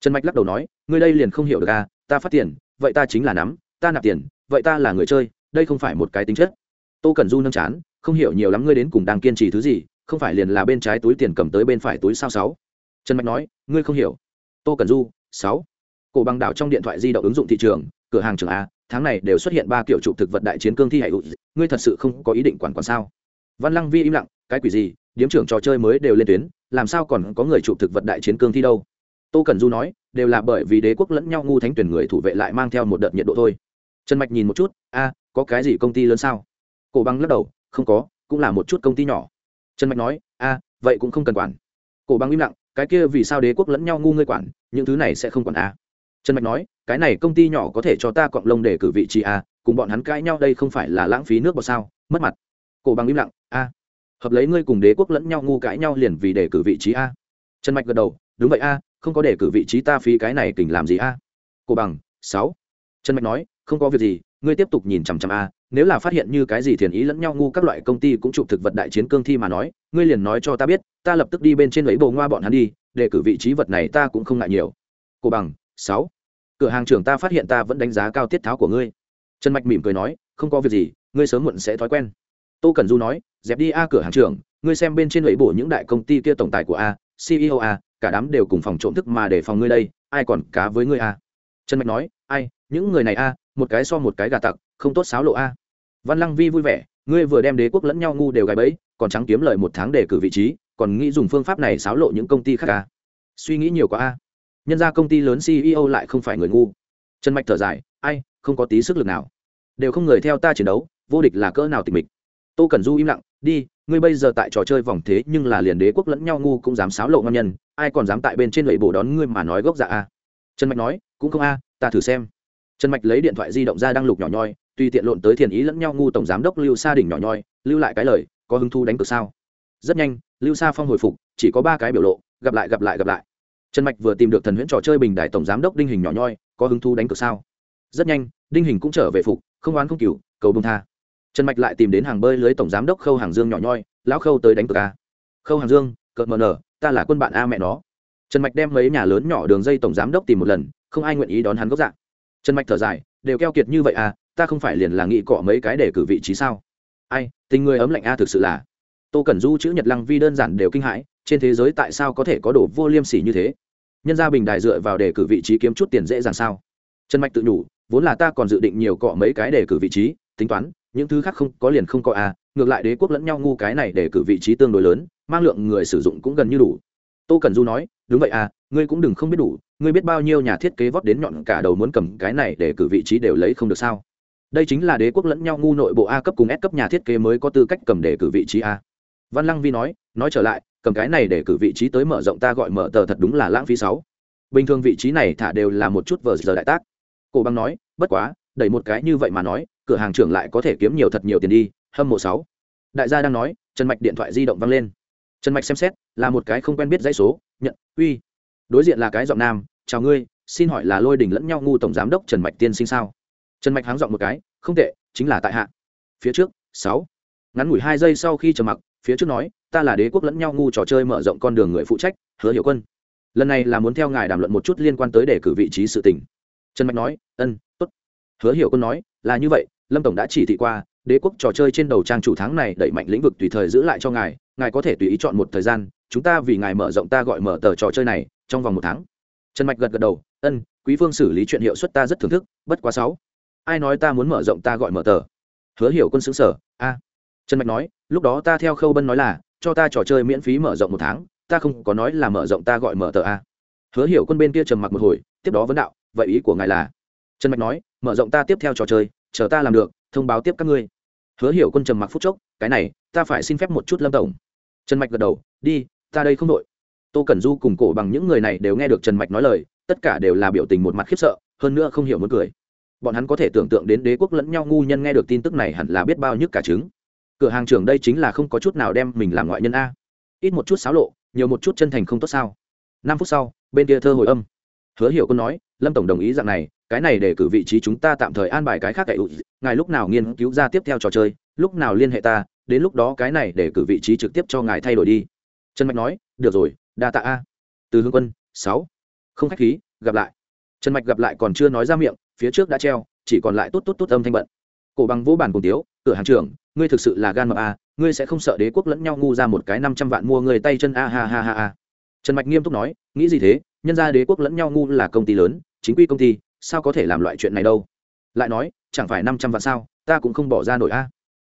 S1: Trần mạch lắc đầu nói, ngươi đây liền không hiểu được a, ta phát tiền, vậy ta chính là nắm, ta nạp tiền, vậy ta là người chơi, đây không phải một cái tính chất. Tô cần du nâng chán, không hiểu nhiều lắm ngươi đến cùng đang kiên trì thứ gì không phải liền là bên trái túi tiền cầm tới bên phải túi sao sáu? Trần mạch nói, ngươi không hiểu. Tô cần du, sáu. Cổ bằng đảo trong điện thoại di động ứng dụng thị trường, cửa hàng trường a, tháng này đều xuất hiện ba kiểu trụ thực vật đại chiến cương thi hệ ngươi thật sự không có ý định quản quản sao? Văn lăng vi im lặng, cái quỷ gì? Điếm trưởng trò chơi mới đều lên tuyến, làm sao còn có người chụp thực vật đại chiến cương thi đâu? Tô cần du nói, đều là bởi vì đế quốc lẫn nhau ngu thánh tuyển người thủ vệ lại mang theo một đợt nhiệt độ thôi. Trần mạch nhìn một chút, a, có cái gì công ty lớn sao? Cổ băng lắc đầu, không có, cũng là một chút công ty nhỏ trần mạch nói, a, vậy cũng không cần quản. Cổ băng im lặng, cái kia vì sao đế quốc lẫn nhau ngu ngươi quản, những thứ này sẽ không quản a. Trần mạch nói, cái này công ty nhỏ có thể cho ta cọng lông để cử vị trí a, cùng bọn hắn cãi nhau đây không phải là lãng phí nước bọt sao? Mất mặt. Cổ băng im lặng, a, hợp lấy ngươi cùng đế quốc lẫn nhau ngu cãi nhau liền vì để cử vị trí a. Trần mạch gật đầu, đúng vậy a, không có để cử vị trí ta phí cái này kình làm gì a. Cổ bằng sáu. Trần mạch nói, không có việc gì, ngươi tiếp tục nhìn chằm chằm a nếu là phát hiện như cái gì thiền ý lẫn nhau ngu, các loại công ty cũng chụp thực vật đại chiến cương thi mà nói, ngươi liền nói cho ta biết, ta lập tức đi bên trên lấy bồ ngoa bọn hắn đi, để cử vị trí vật này ta cũng không ngại nhiều. Cô bằng, sáu. Cửa hàng trưởng ta phát hiện ta vẫn đánh giá cao tiết tháo của ngươi. Trần mạch mỉm cười nói, không có việc gì, ngươi sớm muộn sẽ thói quen. Tô cần du nói, dẹp đi a cửa hàng trưởng, ngươi xem bên trên lấy bổ những đại công ty kia tổng tài của a ceo a, cả đám đều cùng phòng trộm thức mà để phòng ngươi đây, ai còn cá với ngươi a? Trần mạch nói, ai, những người này a, một cái so một cái gà tặc, không tốt xáo lộ a văn lăng vi vui vẻ, ngươi vừa đem đế quốc lẫn nhau ngu đều gài bẫy, còn trắng kiếm lời một tháng để cử vị trí, còn nghĩ dùng phương pháp này xáo lộ những công ty khác à? suy nghĩ nhiều quá a. Nhân ra công ty lớn ceo lại không phải người ngu. Trần mạch thở dài, ai, không có tí sức lực nào. Đều không người theo ta chiến đấu, vô địch là cỡ nào tình mịch. Tô cần du im lặng, đi, ngươi bây giờ tại trò chơi vòng thế nhưng là liền đế quốc lẫn nhau ngu cũng dám xáo lộ ngon nhân, ai còn dám tại bên trên lệ bổ đón ngươi mà nói gốc dạ a? Trần mạch nói, cũng không a, ta thử xem. Trần mạch lấy điện thoại di động ra đăng lục nhỏ nhoi tùy tiện lộn tới thiền ý lẫn nhau ngu tổng giám đốc lưu sa đỉnh nhỏ nhoi, lưu lại cái lời, có hứng thu đánh cược sao? Rất nhanh, lưu sa phong hồi phục, chỉ có ba cái biểu lộ, gặp lại gặp lại gặp lại. Trần mạch vừa tìm được thần huyễn trò chơi bình đại tổng giám đốc đinh hình nhỏ nhoi, có hứng thu đánh cược sao? Rất nhanh, đinh hình cũng trở về phục, không oán không cừu, cầu bông tha. Trần mạch lại tìm đến hàng bơi lưới tổng giám đốc khâu hàng dương nhỏ nhoi, lão khâu tới đánh cược a khâu hàng dương, cợt mờ nở, ta là quân bạn a mẹ nó. Trần mạch đem mấy nhà lớn nhỏ đường dây tổng giám đốc tìm một lần, không ai nguyện ý đón hắn gốc dạng. Trần mạch thở dài, đều keo kiệt như vậy à ta không phải liền là nghĩ cọ mấy cái để cử vị trí sao? Ai, tình người ấm lạnh a thực sự là. Tô cẩn du, chữ nhật lăng vi đơn giản đều kinh hãi, trên thế giới tại sao có thể có đồ vô liêm sỉ như thế? Nhân gia bình đài dựa vào để cử vị trí kiếm chút tiền dễ dàng sao? Trần mạch tự nhủ, vốn là ta còn dự định nhiều cọ mấy cái để cử vị trí, tính toán, những thứ khác không, có liền không có a, ngược lại đế quốc lẫn nhau ngu cái này để cử vị trí tương đối lớn, mang lượng người sử dụng cũng gần như đủ. Tô cần du nói, đúng vậy à ngươi cũng đừng không biết đủ, ngươi biết bao nhiêu nhà thiết kế vót đến nhọn cả đầu muốn cầm cái này để cử vị trí đều lấy không được sao? Đây chính là đế quốc lẫn nhau ngu nội bộ a cấp cùng s cấp nhà thiết kế mới có tư cách cầm để cử vị trí a. Văn lăng vi nói nói trở lại, cầm cái này để cử vị trí tới mở rộng ta gọi mở tờ thật đúng là lãng phí sáu. Bình thường vị trí này thả đều là một chút vờ giờ đại tác. Cổ băng nói, bất quá, đẩy một cái như vậy mà nói, cửa hàng trưởng lại có thể kiếm nhiều thật nhiều tiền đi, hâm mộ sáu. Đại gia đang nói, trần mạch điện thoại di động văng lên. Trần mạch xem xét, là một cái không quen biết dãy số, nhận, uy. Đối diện là cái giọng nam, chào ngươi, xin hỏi là lôi đình lẫn nhau ngu tổng giám đốc trần mạch tiên sinh sao? Trần mạch háng dọn một cái, không tệ, chính là tại hạ. Phía trước, sáu. Ngắn ngủi hai giây sau khi trầm mặc, phía trước nói, ta là đế quốc lẫn nhau ngu trò chơi mở rộng con đường người phụ trách, hứa hiểu quân. Lần này là muốn theo ngài đàm luận một chút liên quan tới đề cử vị trí sự tình. Trần mạch nói, ân t ố t hứa hiểu quân nói, là như vậy, lâm tổng đã chỉ thị qua, đế quốc trò chơi trên đầu trang chủ tháng này đẩy mạnh lĩnh vực tùy thời giữ lại cho ngài ngài có thể tùy ý chọn một thời gian, chúng ta vì ngài mở rộng ta gọi mở tờ trò chơi này, trong vòng một tháng. Trần mạch gật gật đầu, ân, quý phương xử lý chuyện hiệu suất ta rất thưởng thức, bất quá sáu ai nói ta muốn mở rộng ta gọi mở tờ? Hứa hiểu quân xứng sở a. Trần mạch nói, lúc đó ta theo khâu bân nói là, cho ta trò chơi miễn phí mở rộng một tháng, ta không có nói là mở rộng ta gọi mở tờ a. Hứa hiểu quân bên kia trầm mặc một hồi, tiếp đó vấn đạo, vậy ý của ngài là? Trần mạch nói, mở rộng ta tiếp theo trò chơi, chờ ta làm được, thông báo tiếp các ngươi. Hứa hiểu quân trầm mặc phút chốc, cái này, ta phải xin phép một chút lâm tổng. Trần mạch gật đầu, đi, ta đây không đội. Tô cẩn du cùng cổ bằng những người này đều nghe được trần mạch nói lời, tất cả đều là biểu tình một mặt khiếp sợ, hơn nữa không hiểu muốn cười bọn hắn có thể tưởng tượng đến đế quốc lẫn nhau ngu nhân nghe được tin tức này hẳn là biết bao nhức cả trứng. Cửa hàng trưởng đây chính là không có chút nào đem mình làm ngoại nhân a. Ít một chút xáo lộ, nhiều một chút chân thành không tốt sao. Năm phút sau, bên kia thơ hồi âm. Hứa hiểu cô nói, lâm tổng đồng ý dạng này, cái này để cử vị trí chúng ta tạm thời an bài cái khác cậy ngài lúc nào nghiên cứu ra tiếp theo trò chơi, lúc nào liên hệ ta, đến lúc đó cái này để cử vị trí trực tiếp cho ngài thay đổi đi. Trần mạch nói, được rồi, đa tạ a. Từ hương quân, sáu. Không khách khí, gặp lại. Trần mạch gặp lại còn chưa nói ra miệng phía trước đã treo chỉ còn lại tốt tốt tốt âm thanh bận cổ bằng vô bản cùng tiếu cửa hàng trưởng ngươi thực sự là gan mập a ngươi sẽ không sợ đế quốc lẫn nhau ngu ra một cái năm trăm vạn mua người tay chân a ha ha ha ha trần mạch nghiêm túc nói nghĩ gì thế nhân ra đế quốc lẫn nhau ngu là công ty lớn chính quy công ty sao có thể làm loại chuyện này đâu lại nói chẳng phải năm trăm vạn sao ta cũng không bỏ ra nổi à. a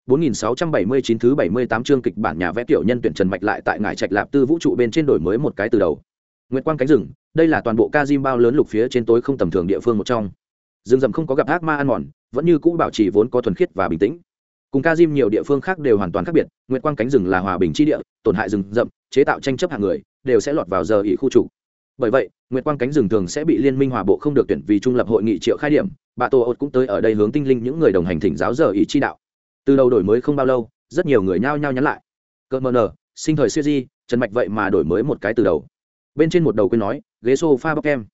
S1: 4679 thứ 78 chương kịch bản nhà vẽ tiểu nhân tuyển Trần Mạch lại tại ngải trạch lạp tư vũ trụ bên trên đổi mới một cái từ đầu. Nguyệt quang cánh rừng, đây là toàn bộ ca Kazim bao lớn lục phía trên tối không tầm thường địa phương một trong. Rừng rậm không có gặp ác ma ăn mòn, vẫn như cũ bảo trì vốn có thuần khiết và bình tĩnh. Cùng ca Kazim nhiều địa phương khác đều hoàn toàn khác biệt, Nguyệt quang cánh rừng là hòa bình chi địa, tổn hại rừng rậm, chế tạo tranh chấp hàng người, đều sẽ lọt vào giờ ỉ khu chủ. Bởi vậy, Nguyệt quang cánh rừng thường sẽ bị liên minh hòa bộ không được tuyển vì trung lập hội nghị triệu khai điểm, bà Tô ột cũng tới ở đây hướng tinh linh những người đồng hành thỉnh giáo giờ ỉ chi đạo từ đầu đổi mới không bao lâu rất nhiều người nhao nhao nhắn lại cỡ mờ nờ sinh thời siêu di trần mạch vậy mà đổi mới một cái từ đầu bên trên một đầu quên nói ghế s o f a bóc em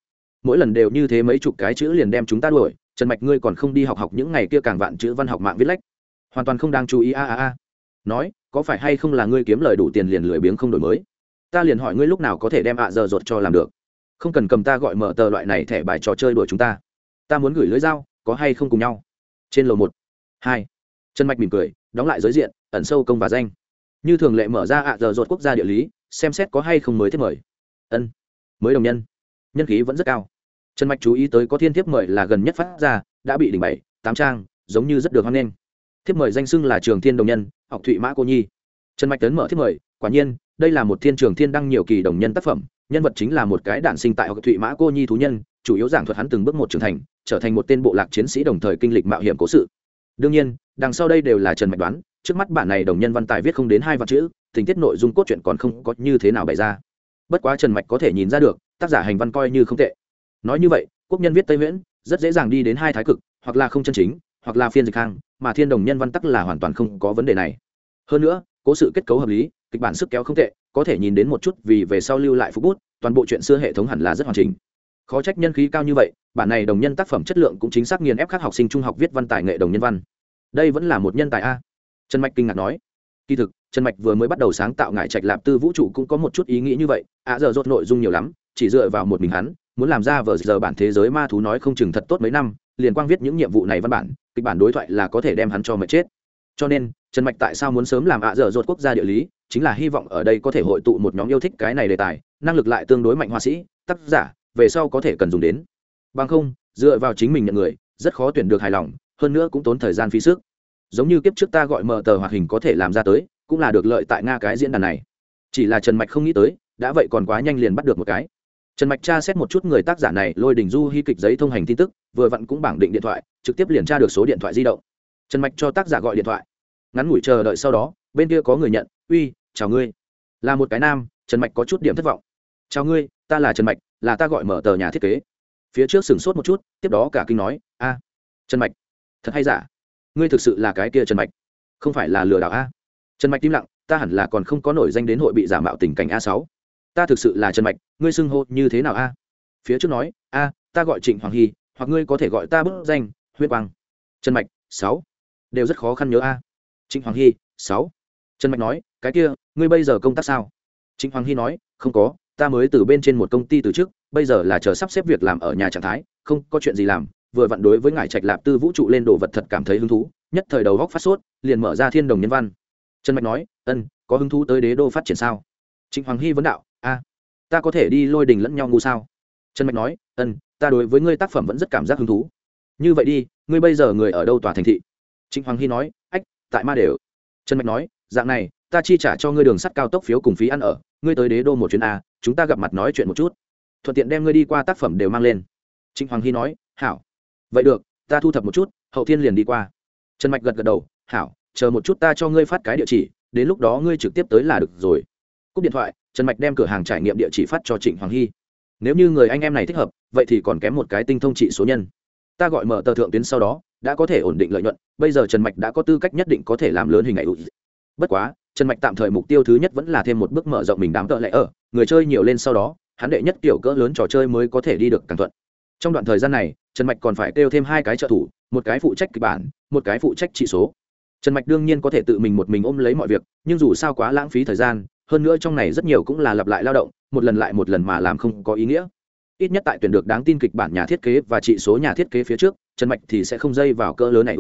S1: mỗi lần đều như thế mấy chục cái chữ liền đem chúng ta đuổi, trần mạch ngươi còn không đi học học những ngày kia càng vạn chữ văn học mạng viết lách. Hoàn toàn không đang chú ý, a a a. Nói, có phải hay không là ngươi kiếm lời đủ tiền liền lười biếng không đổi mới? Ta liền hỏi ngươi lúc nào có thể đem ạ à giờ rột cho làm được. Không cần cầm ta gọi mở tờ loại này thẻ bài trò chơi đuổi chúng ta. Ta muốn gửi lưới dao, có hay không cùng nhau? Trên lầu một, hai. Trần mạch mỉm cười, đóng lại giới diện, ẩn sâu công và danh. Như thường lệ mở ra ạ à giờ rột quốc gia địa lý, xem xét có hay không mới thiết mời. Ân, mới đồng nhân. Nhân khí vẫn rất cao trần mạch chú ý tới có thiên thiếp mời là gần nhất phát ra, đã bị đỉnh bảy, tám trang, giống như rất được hoan nghênh. Thiếp mời danh xưng là trường thiên đồng nhân, học thụy mã cô nhi. Trần mạch tấn mở thiếp mời, quả nhiên, đây là một thiên trường thiên đăng nhiều kỳ đồng nhân tác phẩm, nhân vật chính là một cái đản sinh tại học thụy mã cô nhi thú nhân, chủ yếu giảng thuật hắn từng bước một trưởng thành, trở thành một tên bộ lạc chiến sĩ đồng thời kinh lịch mạo hiểm cố sự. Đương nhiên, đằng sau đây đều là trần mạch đoán, trước mắt bản này đồng nhân văn tài viết không đến hai vạn chữ, tình tiết nội dung cốt truyện còn không có như thế nào bày ra. Bất quá trần mạch có thể nhìn ra được, tác giả hành văn coi như không tệ nói như vậy, quốc nhân viết tây nguyễn, rất dễ dàng đi đến hai thái cực, hoặc là không chân chính, hoặc là phiên dịch hàng mà thiên đồng nhân văn tắc là hoàn toàn không có vấn đề này. Hơn nữa, cố sự kết cấu hợp lý, kịch bản sức kéo không tệ, có thể nhìn đến một chút vì về sau lưu lại phú bút, toàn bộ chuyện xưa hệ thống hẳn là rất hoàn chỉnh. Khó trách nhân khí cao như vậy, bản này đồng nhân tác phẩm chất lượng cũng chính xác nghiền ép các học sinh trung học viết văn tài nghệ đồng nhân văn. Đây vẫn là một nhân tài a. Trần mạch kinh ngạc nói. Kỳ thực, trần mạch vừa mới bắt đầu sáng tạo ngại trạch lạp tư vũ trụ cũng có một chút ý nghĩ như vậy ạ giờ rốt nội dung nhiều lắm, chỉ dựa vào một mình hắn muốn làm ra vở giờ bản thế giới ma thú nói không chừng thật tốt mấy năm, liền quang viết những nhiệm vụ này văn bản, kịch bản đối thoại là có thể đem hắn cho mệt chết. Cho nên, trần mạch tại sao muốn sớm làm ạ dở dột quốc gia địa lý, chính là hy vọng ở đây có thể hội tụ một nhóm yêu thích cái này đề tài, năng lực lại tương đối mạnh họa sĩ, tác giả, về sau có thể cần dùng đến. Bằng không, dựa vào chính mình nhận người, rất khó tuyển được hài lòng, hơn nữa cũng tốn thời gian phí sức. Giống như kiếp trước ta gọi mờ tờ hoạt hình có thể làm ra tới, cũng là được lợi tại nga cái diễn đàn này. Chỉ là trần mạch không nghĩ tới, đã vậy còn quá nhanh liền bắt được một cái trần mạch tra xét một chút người tác giả này, lôi đình du hy kịch giấy thông hành tin tức, vừa vặn cũng bảng định điện thoại, trực tiếp liền tra được số điện thoại di động. Trần mạch cho tác giả gọi điện thoại. Ngắn ngủi chờ đợi sau đó, bên kia có người nhận, uy, chào ngươi. Là một cái nam, trần mạch có chút điểm thất vọng. Chào ngươi, ta là trần mạch, là ta gọi mở tờ nhà thiết kế. Phía trước sửng sốt một chút, tiếp đó cả kinh nói, a, trần mạch, thật hay giả? Ngươi thực sự là cái kia trần mạch, không phải là lừa đảo a? Trần mạch im lặng, ta hẳn là còn không có nổi danh đến hội bị giả mạo tình cảnh a sáu ta thực sự là trần mạch, ngươi xưng hô như thế nào a? Phía trước nói, a, ta gọi trịnh hoàng hy, hoặc ngươi có thể gọi ta bức danh, huyết quang. Trần mạch, sáu. Đều rất khó khăn nhớ a. Trịnh hoàng hy, sáu. Trần mạch nói, cái kia, ngươi bây giờ công tác sao? Trịnh hoàng hy nói, không có, ta mới từ bên trên một công ty từ trước, bây giờ là chờ sắp xếp việc làm ở nhà trạng thái, không có chuyện gì làm, vừa vặn đối với ngài trạch lạp tư vũ trụ lên đồ vật thật cảm thấy hứng thú, nhất thời đầu góc phát sốt, liền mở ra thiên đồng nhân văn. Trần mạch nói, ân, có hứng thú tới đế đô phát triển sao? Trịnh hoàng hy vấn đạo ta có thể đi lôi đình lẫn nhau ngu sao? Trần mạch nói, ân, ta đối với ngươi tác phẩm vẫn rất cảm giác hứng thú. Như vậy đi, ngươi bây giờ người ở đâu tòa thành thị? Trịnh hoàng hy nói, ách, tại ma đều. Trần mạch nói, dạng này, ta chi trả cho ngươi đường sắt cao tốc phiếu cùng phí ăn ở, ngươi tới đế đô một chuyến a, chúng ta gặp mặt nói chuyện một chút. Thuận tiện đem ngươi đi qua tác phẩm đều mang lên. Trịnh hoàng hy nói, hảo. Vậy được, ta thu thập một chút, hậu thiên liền đi qua. Trần mạch gật gật đầu, hảo, chờ một chút ta cho ngươi phát cái địa chỉ, đến lúc đó ngươi trực tiếp tới là được rồi. Cúp điện thoại trần mạch đem cửa hàng trải nghiệm địa chỉ phát cho trịnh hoàng hy. Nếu như người anh em này thích hợp, vậy thì còn kém một cái tinh thông trị số nhân. Ta gọi mở tờ thượng tuyến sau đó, đã có thể ổn định lợi nhuận, bây giờ trần mạch đã có tư cách nhất định có thể làm lớn hình ảnh bất quá, trần mạch tạm thời mục tiêu thứ nhất vẫn là thêm một bước mở rộng mình đám tợ lẽ ở. Người chơi nhiều lên sau đó, hắn đệ nhất kiểu cỡ lớn trò chơi mới có thể đi được càng thuận. Trong đoạn thời gian này, trần mạch còn phải kêu thêm hai cái trợ thủ, một cái phụ trách kịch bản, một cái phụ trách trị số. Trần mạch đương nhiên có thể tự mình một mình ôm lấy mọi việc, nhưng dù sao quá lãng phí thời gian hơn nữa trong này rất nhiều cũng là lặp lại lao động, một lần lại một lần mà làm không có ý nghĩa. Ít nhất tại tuyển được đáng tin kịch bản nhà thiết kế và trị số nhà thiết kế phía trước, trần mạch thì sẽ không dây vào cỡ lớn này.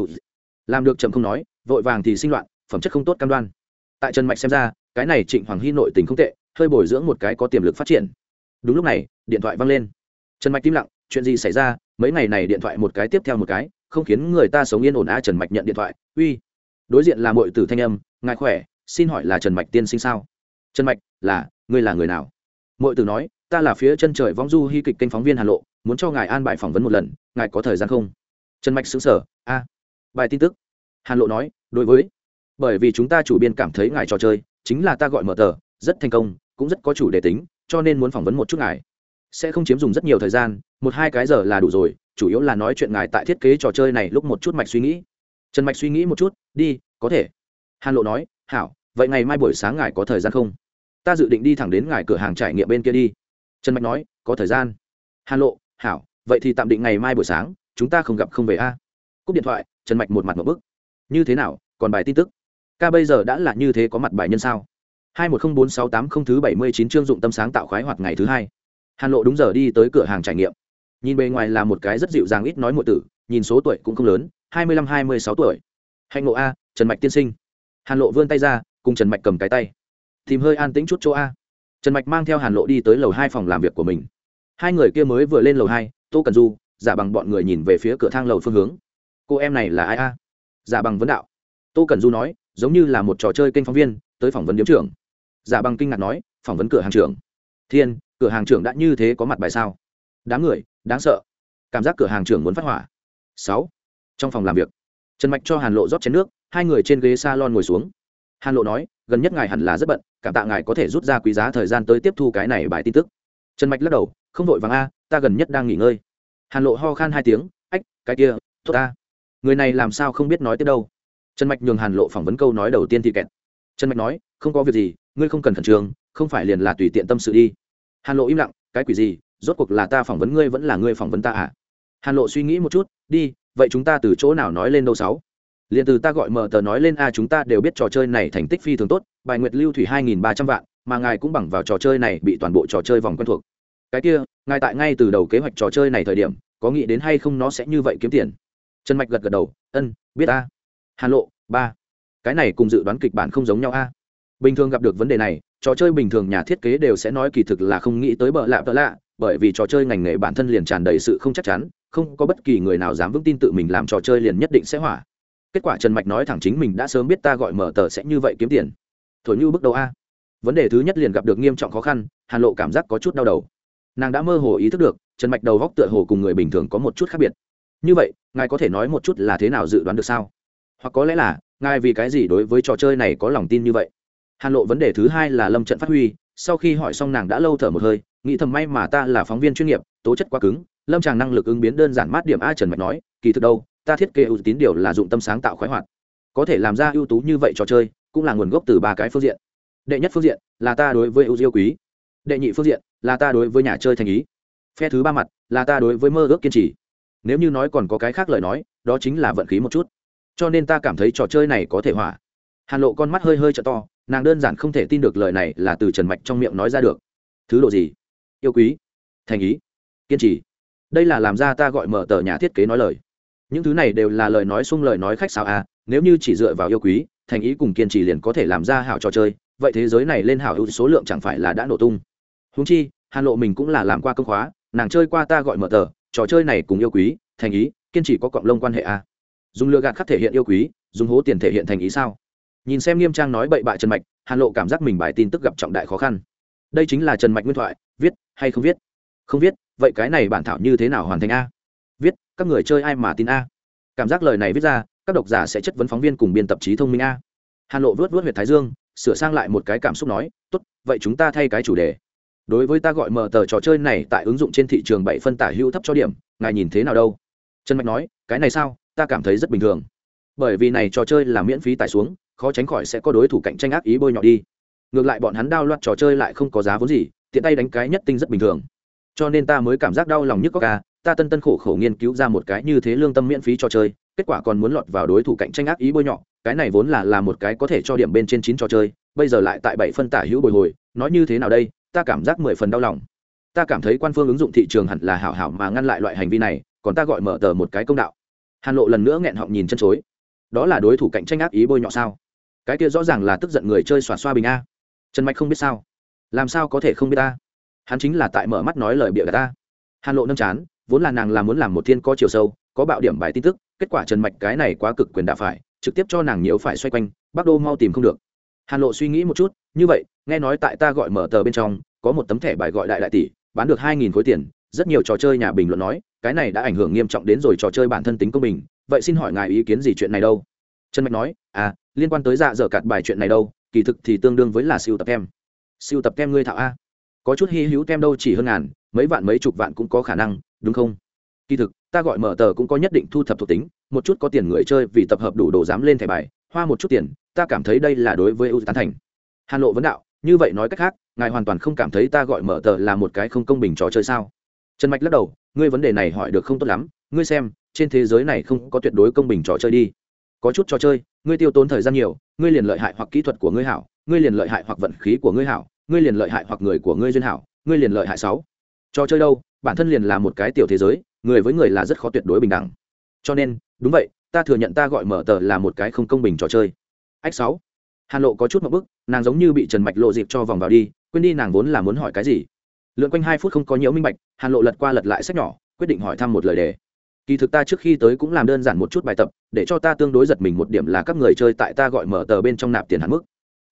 S1: Làm được chậm không nói, vội vàng thì sinh loạn, phẩm chất không tốt cam đoan. Tại trần mạch xem ra, cái này trịnh hoàng hy nội tình không tệ, hơi bồi dưỡng một cái có tiềm lực phát triển. Đúng lúc này, điện thoại văng lên. Trần mạch im lặng, chuyện gì xảy ra? Mấy ngày này điện thoại một cái tiếp theo một cái, không khiến người ta sống yên ổn a trần mạch nhận điện thoại. Uy. Đối diện là mọi tử thanh âm, ngài khỏe? Xin hỏi là trần mạch tiên sinh sao? Trần mạch, là, ngươi là người nào? Mọi tử nói, ta là phía chân trời vong du hy kịch kênh phóng viên hà lộ, muốn cho ngài an bài phỏng vấn một lần, ngài có thời gian không? Trần mạch xứng sở a, bài tin tức. Hàn lộ nói, đối với, bởi vì chúng ta chủ biên cảm thấy ngài trò chơi, chính là ta gọi mở tờ, rất thành công, cũng rất có chủ đề tính, cho nên muốn phỏng vấn một chút ngài. Sẽ không chiếm dùng rất nhiều thời gian, một hai cái giờ là đủ rồi, chủ yếu là nói chuyện ngài tại thiết kế trò chơi này lúc một chút mạch suy nghĩ. Trần mạch suy nghĩ một chút, đi, có thể. Hàn lộ nói, hảo, vậy ngày mai buổi sáng ngài có thời gian không? Ta dự định đi thẳng đến ngài cửa hàng trải nghiệm bên kia đi. Trần mạch nói, có thời gian. Hàn lộ, hảo, vậy thì tạm định ngày mai buổi sáng, chúng ta không gặp không về a. Cúp điện thoại, trần mạch một mặt một bức. Như thế nào, còn bài tin tức? Ca bây giờ đã là như thế có mặt bài nhân sao? hai một không bốn sáu tám không thứ bảy mươi chín chương dụng tâm sáng tạo khoái hoạt ngày thứ hai. Hàn lộ đúng giờ đi tới cửa hàng trải nghiệm. Nhìn bề ngoài là một cái rất dịu dàng ít nói mọi tử, nhìn số tuổi cũng không lớn, hai mươi lăm hai mươi sáu tuổi. Hạnh ngộ a, trần mạch tiên sinh. Hàn lộ vươn tay ra, cùng trần mạch cầm cái tay tìm hơi an tĩnh chút chỗ a. Trần mạch mang theo hàn lộ đi tới lầu hai phòng làm việc của mình. Hai người kia mới vừa lên lầu hai, tô cần du, giả bằng bọn người nhìn về phía cửa thang lầu phương hướng. Cô em này là ai a? Giả bằng vấn đạo. Tô cần du nói, giống như là một trò chơi kênh phóng viên, tới phỏng vấn điếm trưởng. Giả bằng kinh ngạc nói, phỏng vấn cửa hàng trưởng. Thiên, cửa hàng trưởng đã như thế có mặt bài sao? Đám người, đáng sợ. Cảm giác cửa hàng trưởng muốn phát hỏa. Sáu. Trong phòng làm việc, trần mạch cho hàn lộ rót chén nước, hai người trên ghế s a lon ngồi xuống. Hàn lộ nói, gần nhất ngài hẳn là rất bận cảm tạ ngài có thể rút ra quý giá thời gian tới tiếp thu cái này bài tin tức. Trần mạch lắc đầu, không vội vàng a, ta gần nhất đang nghỉ ngơi. Hàn lộ ho khan hai tiếng, ách, cái kia thốt ta. Người này làm sao không biết nói tiếp đâu. Trần mạch nhường hàn lộ phỏng vấn câu nói đầu tiên thì kẹt. Trần mạch nói, không có việc gì, ngươi không cần khẩn trương, không phải liền là tùy tiện tâm sự đi. Hàn lộ im lặng, cái quỷ gì, rốt cuộc là ta phỏng vấn ngươi vẫn là ngươi phỏng vấn ta à? Hàn lộ suy nghĩ một chút, đi, vậy chúng ta từ chỗ nào nói lên đâu sáu? Liền từ ta gọi mờ tờ nói lên a, chúng ta đều biết trò chơi này thành tích phi thường tốt, bài nguyệt lưu thủy hai nghìn ba trăm vạn, mà ngài cũng bằng vào trò chơi này bị toàn bộ trò chơi vòng quen thuộc. Cái kia, ngài tại ngay từ đầu kế hoạch trò chơi này thời điểm, có nghĩ đến hay không nó sẽ như vậy kiếm tiền? Trần mạch gật gật đầu, ân, biết a. Hàn lộ, ba, cái này cùng dự đoán kịch bản không giống nhau a. Bình thường gặp được vấn đề này, trò chơi bình thường nhà thiết kế đều sẽ nói kỳ thực là không nghĩ tới bợ lạ bợ lạ, bởi vì trò chơi ngành nghề bản thân liền tràn đầy sự không chắc chắn, không có bất kỳ người nào dám vững tin tự mình làm trò chơi liền nhất định sẽ hỏa kết quả trần mạch nói thẳng chính mình đã sớm biết ta gọi mở tờ sẽ như vậy kiếm tiền. Thổi như bước đầu a. Vấn đề thứ nhất liền gặp được nghiêm trọng khó khăn, hàn lộ cảm giác có chút đau đầu. Nàng đã mơ hồ ý thức được, trần mạch đầu góc tựa hồ cùng người bình thường có một chút khác biệt. Như vậy, ngài có thể nói một chút là thế nào dự đoán được sao? Hoặc có lẽ là, ngài vì cái gì đối với trò chơi này có lòng tin như vậy? Hàn lộ vấn đề thứ hai là lâm trận phát huy, sau khi hỏi xong nàng đã lâu thở một hơi, nghĩ thầm may mà ta là phóng viên chuyên nghiệp, tố chất quá cứng, lâm tràng năng lực ứng biến đơn giản mát điểm a trần mạch nói, kỳ thực đâu ta thiết kế ưu tín điều là dụng tâm sáng tạo khoái hoạt. Có thể làm ra ưu tú như vậy trò chơi, cũng là nguồn gốc từ ba cái phương diện. Đệ nhất phương diện là ta đối với ưu yêu quý. Đệ nhị phương diện là ta đối với nhà chơi thành ý. Phe thứ ba mặt là ta đối với mơ ước kiên trì. Nếu như nói còn có cái khác lời nói, đó chính là vận khí một chút. Cho nên ta cảm thấy trò chơi này có thể hỏa hàn lộ con mắt hơi hơi t to, nàng đơn giản không thể tin được lời này là từ trần mạch trong miệng nói ra được. Thứ độ gì? Yêu quý, thành ý, kiên trì. Đây là làm ra ta gọi mở tờ nhà thiết kế nói lời những thứ này đều là lời nói xung lời nói khách sao à nếu như chỉ dựa vào yêu quý, thành ý cùng kiên trì liền có thể làm ra hảo trò chơi, vậy thế giới này lên hảo hữu số lượng chẳng phải là đã nổ tung. Húng chi, hàn lộ mình cũng là làm qua công khóa, nàng chơi qua ta gọi mở tờ, trò chơi này cùng yêu quý, thành ý, kiên trì có cộng lông quan hệ à. dùng lừa gạt khắc thể hiện yêu quý, dùng hố tiền thể hiện thành ý sao? Nhìn xem nghiêm trang nói bậy bạ trần mạch, hàn lộ cảm giác mình bài tin tức gặp trọng đại khó khăn. Đây chính là trần mạch nguyên thoại, viết hay không viết? Không viết, vậy cái này bản thảo như thế nào hoàn thành a? Các người chơi ai mà tin a? Cảm giác lời này viết ra, các độc giả sẽ chất vấn phóng viên cùng biên tập trí thông minh a. Hàn lộ vớt vớt huyện thái dương, sửa sang lại một cái cảm xúc nói, tốt, vậy chúng ta thay cái chủ đề. Đối với ta gọi mở tờ trò chơi này tại ứng dụng trên thị trường bảy phân tả hữu thấp cho điểm, ngài nhìn thế nào đâu? Trần mạch nói, cái này sao? Ta cảm thấy rất bình thường. Bởi vì này trò chơi là miễn phí tải xuống, khó tránh khỏi sẽ có đối thủ cạnh tranh ác ý bôi nhọ đi. Ngược lại bọn hắn đao loạt trò chơi lại không có giá vốn gì, tiện tay đánh cái nhất tinh rất bình thường. Cho nên ta mới cảm giác đau lòng nhất có ca ta tân tân khổ khổ nghiên cứu ra một cái như thế lương tâm miễn phí trò chơi, kết quả còn muốn lọt vào đối thủ cạnh tranh ác ý bôi nhọ, cái này vốn là là một cái có thể cho điểm bên trên chín trò chơi, bây giờ lại tại bảy phân tả hữu bồi hồi, nói như thế nào đây, ta cảm giác mười phần đau lòng. Ta cảm thấy quan phương ứng dụng thị trường hẳn là hảo hảo mà ngăn lại loại hành vi này, còn ta gọi mở tờ một cái công đạo. Hàn lộ lần nữa nghẹn họng nhìn chân chối. Đó là đối thủ cạnh tranh ác ý bôi nhọ sao? Cái kia rõ ràng là tức giận người chơi xòa xoa bình a. Trần mạch không biết sao. Làm sao có thể không biết ta? Hắn chính là tại mở mắt nói lời bịa gà ta. Hàn lộ nâm chán vốn là nàng là muốn làm một thiên có chiều sâu, có bạo điểm bài tin tức, kết quả trần mạch cái này quá cực quyền đã phải, trực tiếp cho nàng nhiễu phải xoay quanh, bác đô mau tìm không được. Hàn lộ suy nghĩ một chút, như vậy, nghe nói tại ta gọi mở tờ bên trong, có một tấm thẻ bài gọi đại đại tỷ, bán được hai nghìn khối tiền, rất nhiều trò chơi nhà bình luận nói, cái này đã ảnh hưởng nghiêm trọng đến rồi trò chơi bản thân tính công bình, vậy xin hỏi ngài ý kiến gì chuyện này đâu? Trần mạch nói à liên quan tới dạ dở cạt bài chuyện này đâu, kỳ thực thì tương đương với là siêu tập kem. Siêu tập kem ngươi thạo a. Có chút hy hữu kem đâu chỉ hơn ngàn mấy vạn mấy chục vạn cũng có khả năng, đúng không? Kỳ thực, ta gọi mở tờ cũng có nhất định thu thập thuộc tính, một chút có tiền người chơi vì tập hợp đủ đồ dám lên thẻ bài, hoa một chút tiền, ta cảm thấy đây là đối với ưu tán thành. Hàn lộ vấn đạo, như vậy nói cách khác, ngài hoàn toàn không cảm thấy ta gọi mở tờ là một cái không công bình trò chơi sao? Trần mạch lắc đầu, ngươi vấn đề này hỏi được không tốt lắm, ngươi xem, trên thế giới này không có tuyệt đối công bình trò chơi đi. Có chút trò chơi, ngươi tiêu tốn thời gian nhiều, ngươi liền lợi hại hoặc kỹ thuật của ngươi hảo, ngươi liền lợi hại hoặc vận khí của ngươi hảo, ngươi liền lợi hại hoặc người của ngươi duyên hảo, ngươi liền lợi hại sáu trò chơi đâu, bản thân liền là một cái tiểu thế giới, người với người là rất khó tuyệt đối bình đẳng. Cho nên, đúng vậy, ta thừa nhận ta gọi mở tờ là một cái không công bình trò chơi. Ách sáu. Hàn lộ có chút một bức, nàng giống như bị trần mạch lộ dịp cho vòng vào đi, quên đi nàng vốn là muốn hỏi cái gì. Lượn quanh hai phút không có nhiễu minh bạch, hàn lộ lật qua lật lại sách nhỏ, quyết định hỏi thăm một lời đề. Kỳ thực ta trước khi tới cũng làm đơn giản một chút bài tập, để cho ta tương đối giật mình một điểm là các người chơi tại ta gọi mở tờ bên trong nạp tiền hạn mức.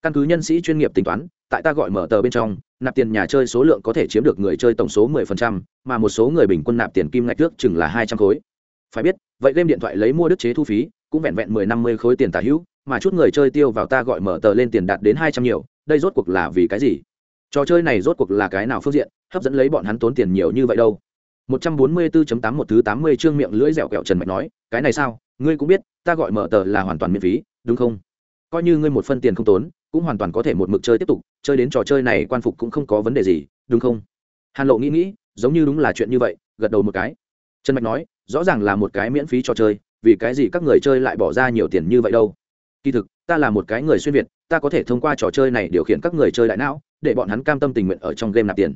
S1: Căn cứ nhân sĩ chuyên nghiệp tính toán tại ta gọi mở tờ bên trong nạp tiền nhà chơi số lượng có thể chiếm được người chơi tổng số 10%, mà một số người bình quân nạp tiền kim ngạch trước chừng là 200 khối. Phải biết vậy game điện thoại lấy mua đức chế thu phí cũng vẹn vẹn 10 50 khối tiền tả hữu mà chút người chơi tiêu vào ta gọi mở tờ lên tiền đạt đến 200 nhiều đây rốt cuộc là vì cái gì? Trò chơi này rốt cuộc là cái nào phương diện hấp dẫn lấy bọn hắn tốn tiền nhiều như vậy đâu? 144.81 thứ 80 chương miệng lưỡi dẻo kẹo Trần Mạch nói, cái này sao, ngươi cũng biết, ta gọi mở tờ là hoàn toàn miễn phí, đúng không? Coi như ngươi một phân tiền không tốn, cũng hoàn toàn có thể một mực chơi tiếp tục, chơi đến trò chơi này quan phục cũng không có vấn đề gì, đúng không? Hàn Lộ nghĩ nghĩ, giống như đúng là chuyện như vậy, gật đầu một cái. Trần Mạch nói, rõ ràng là một cái miễn phí trò chơi, vì cái gì các người chơi lại bỏ ra nhiều tiền như vậy đâu? Kỳ thực, ta là một cái người xuyên việt, ta có thể thông qua trò chơi này điều khiển các người chơi đại não, để bọn hắn cam tâm tình nguyện ở trong game nạp tiền.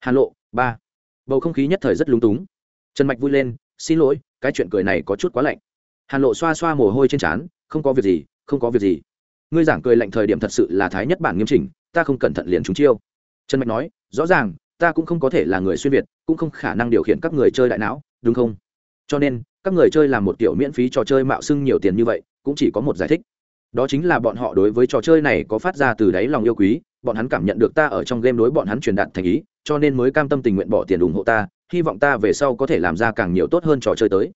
S1: Hàn Lộ, ba bầu không khí nhất thời rất lúng túng trần mạch vui lên xin lỗi cái chuyện cười này có chút quá lạnh hàn lộ xoa xoa mồ hôi trên trán không có việc gì không có việc gì ngươi giảng cười lạnh thời điểm thật sự là thái nhất bản nghiêm chỉnh, ta không cẩn thận liền trúng chiêu. Trần mạch nói, rõ ràng, ta cũng không có thể là người xuyên việt, cũng không khả năng điều khiển các người chơi đại não, đúng không? Cho nên, các người chơi làm một kiểu miễn phí trò chơi mạo xưng nhiều tiền như vậy, cũng chỉ có một giải thích. Đó chính là bọn họ đối với trò chơi này có phát ra từ đáy lòng yêu quý, bọn hắn cảm nhận được ta ở trong game đối bọn hắn truyền đạt thành ý, cho nên mới cam tâm tình nguyện bỏ tiền ủng hộ ta, hy vọng ta về sau có thể làm ra càng nhiều tốt hơn trò chơi tới.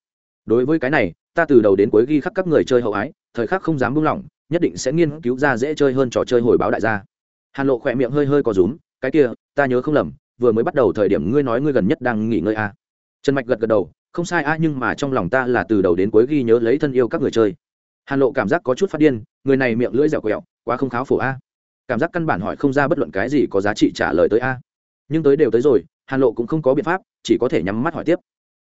S1: Đối với cái này, ta từ đầu đến cuối ghi khắc các người chơi hậu ái, thời khắc không dám buông lỏng nhất định sẽ nghiên cứu ra dễ chơi hơn trò chơi hồi báo đại gia. Hàn lộ khỏe miệng hơi hơi có rúm, cái kia, ta nhớ không lầm, vừa mới bắt đầu thời điểm ngươi nói ngươi gần nhất đang nghỉ ngơi a à. trần mạch gật gật đầu, không sai a, nhưng mà trong lòng ta là từ đầu đến cuối ghi nhớ lấy thân yêu các người chơi. Hàn lộ cảm giác có chút phát điên, người này miệng lưỡi dẻo quẹo, quá không kháo phổ a. Cảm giác căn bản hỏi không ra bất luận cái gì có giá trị trả lời tới a. Nhưng tới đều tới rồi, hàn lộ cũng không có biện pháp, chỉ có thể nhắm mắt hỏi tiếp.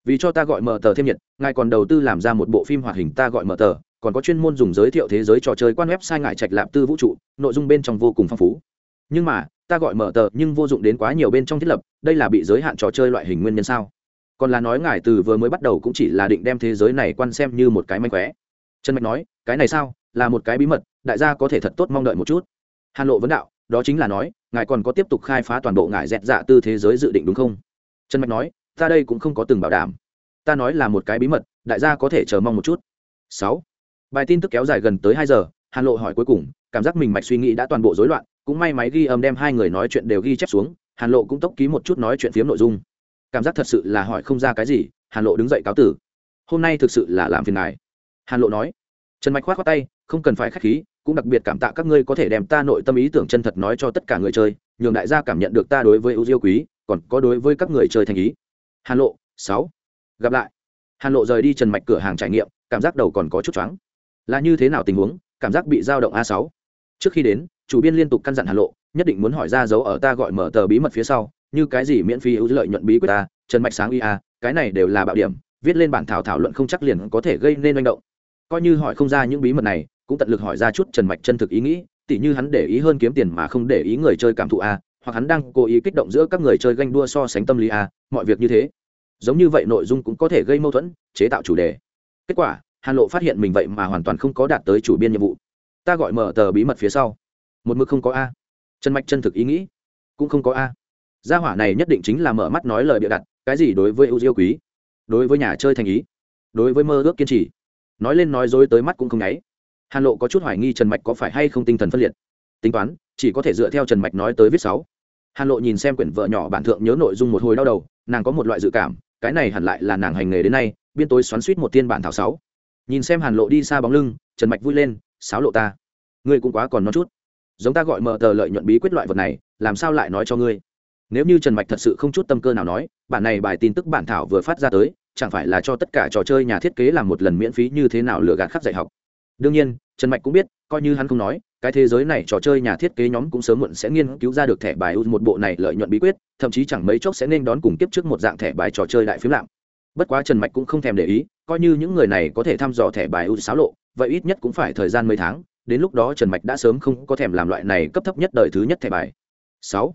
S1: Vì cho ta gọi mở tờ thêm nhiệt, ngài còn đầu tư làm ra một bộ phim hoạt hình ta gọi mở tờ còn có chuyên môn dùng giới thiệu thế giới trò chơi quan web sai ngại trạch lạp tư vũ trụ, nội dung bên trong vô cùng phong phú. Nhưng mà, ta gọi mở tờ nhưng vô dụng đến quá nhiều bên trong thiết lập, đây là bị giới hạn trò chơi loại hình nguyên nhân sao? Còn là nói ngài từ vừa mới bắt đầu cũng chỉ là định đem thế giới này quan xem như một cái manh khóe. Trần mạch nói, cái này sao? Là một cái bí mật, đại gia có thể thật tốt mong đợi một chút. Hàn lộ vấn đạo, đó chính là nói, ngài còn có tiếp tục khai phá toàn bộ ngài dẹt dạ tư thế giới dự định đúng không? Trần mạch nói, ta đây cũng không có từng bảo đảm. Ta nói là một cái bí mật, đại gia có thể chờ mong một chút. Sáu bài tin tức kéo dài gần tới hai giờ hàn lộ hỏi cuối cùng, cảm giác mình mạch suy nghĩ đã toàn bộ rối loạn, cũng may máy ghi âm đem hai người nói chuyện đều ghi chép xuống hàn lộ cũng tốc ký một chút nói chuyện phiếm nội dung. Cảm giác thật sự là hỏi không ra cái gì hàn lộ đứng dậy cáo tử. Hôm nay thực sự là làm phiền ngài. Hàn lộ nói. Trần mạch khoát khoát tay, không cần phải k h á c h khí, cũng đặc biệt cảm tạ các ngươi có thể đem ta nội tâm ý tưởng chân thật nói cho tất cả người chơi, nhường đại gia cảm nhận được ta đối với ưu diêu quý, còn có đối với các người chơi thành ý. Hàn lộ, sáu. Gặp lại. Hàn lộ rời đi trần mạch cửa hàng trải nghiệm, cảm giác đầu còn có chút choáng là như thế nào tình huống, cảm giác bị dao động a sáu? Trước khi đến, chủ biên liên tục căn dặn hà lộ, nhất định muốn hỏi ra dấu ở ta gọi mở tờ bí mật phía sau, như cái gì miễn phí ưu lợi nhuận bí quyết ta, trần mạch sáng ia cái này đều là bạo điểm, viết lên bản thảo thảo luận không chắc liền có thể gây nên manh động. Coi như hỏi không ra những bí mật này, cũng tận lực hỏi ra chút trần mạch chân thực ý nghĩ, tỉ như hắn để ý hơn kiếm tiền mà không để ý người chơi cảm thụ a, hoặc hắn đang cố ý kích động giữa các người chơi ganh đua so sánh tâm lý a, mọi việc như thế. Giống như vậy nội dung cũng có thể gây mâu thuẫn, chế tạo chủ đề. Kết quả hàn lộ phát hiện mình vậy mà hoàn toàn không có đạt tới chủ biên nhiệm vụ. Ta gọi mở tờ bí mật phía sau. Một mực không có a. Trần mạch chân thực ý nghĩ. Cũng không có a. Gia hỏa này nhất định chính là mở mắt nói lời bịa đặt, cái gì đối với ưu diêu quý? Đối với nhà chơi thành ý. Đối với mơ ước kiên trì. Nói lên nói dối tới mắt cũng không nháy hàn lộ có chút hoài nghi trần mạch có phải hay không tinh thần phân liệt. Tính toán, chỉ có thể dựa theo trần mạch nói tới viết sáu. Hàn lộ nhìn xem quyển vợ nhỏ bản thượng nhớ nội dung một hồi đau đầu, nàng có một loại dự cảm, cái này hẳn lại là nàng hành nghề đến nay, biên tối xoắn suýt một tiên bản thảo sáu nhìn xem hàn lộ đi xa bóng lưng trần mạch vui lên sáo lộ ta ngươi cũng quá còn nói chút giống ta gọi mờ tờ lợi nhuận bí quyết loại vật này làm sao lại nói cho ngươi nếu như trần mạch thật sự không chút tâm cơ nào nói bản này bài tin tức bản thảo vừa phát ra tới chẳng phải là cho tất cả trò chơi nhà thiết kế làm một lần miễn phí như thế nào lừa gạt khắc dạy học đương nhiên trần mạch cũng biết coi như hắn không nói cái thế giới này trò chơi nhà thiết kế nhóm cũng sớm muộn sẽ nghiên cứu ra được thẻ bài u một bộ này lợi nhuận bí quyết thậm chí chẳng mấy chốc sẽ nên đón cùng tiếp trước một dạng thẻ bài trò chơi đại phiếm lạm bất quá trần mạch cũng không thèm để ý, coi như những người này có thể thăm dò thẻ bài ưu xáo lộ, vậy ít nhất cũng phải thời gian mấy tháng, đến lúc đó trần mạch đã sớm không có thèm làm loại này cấp thấp nhất đời thứ nhất thẻ bài. Sáu.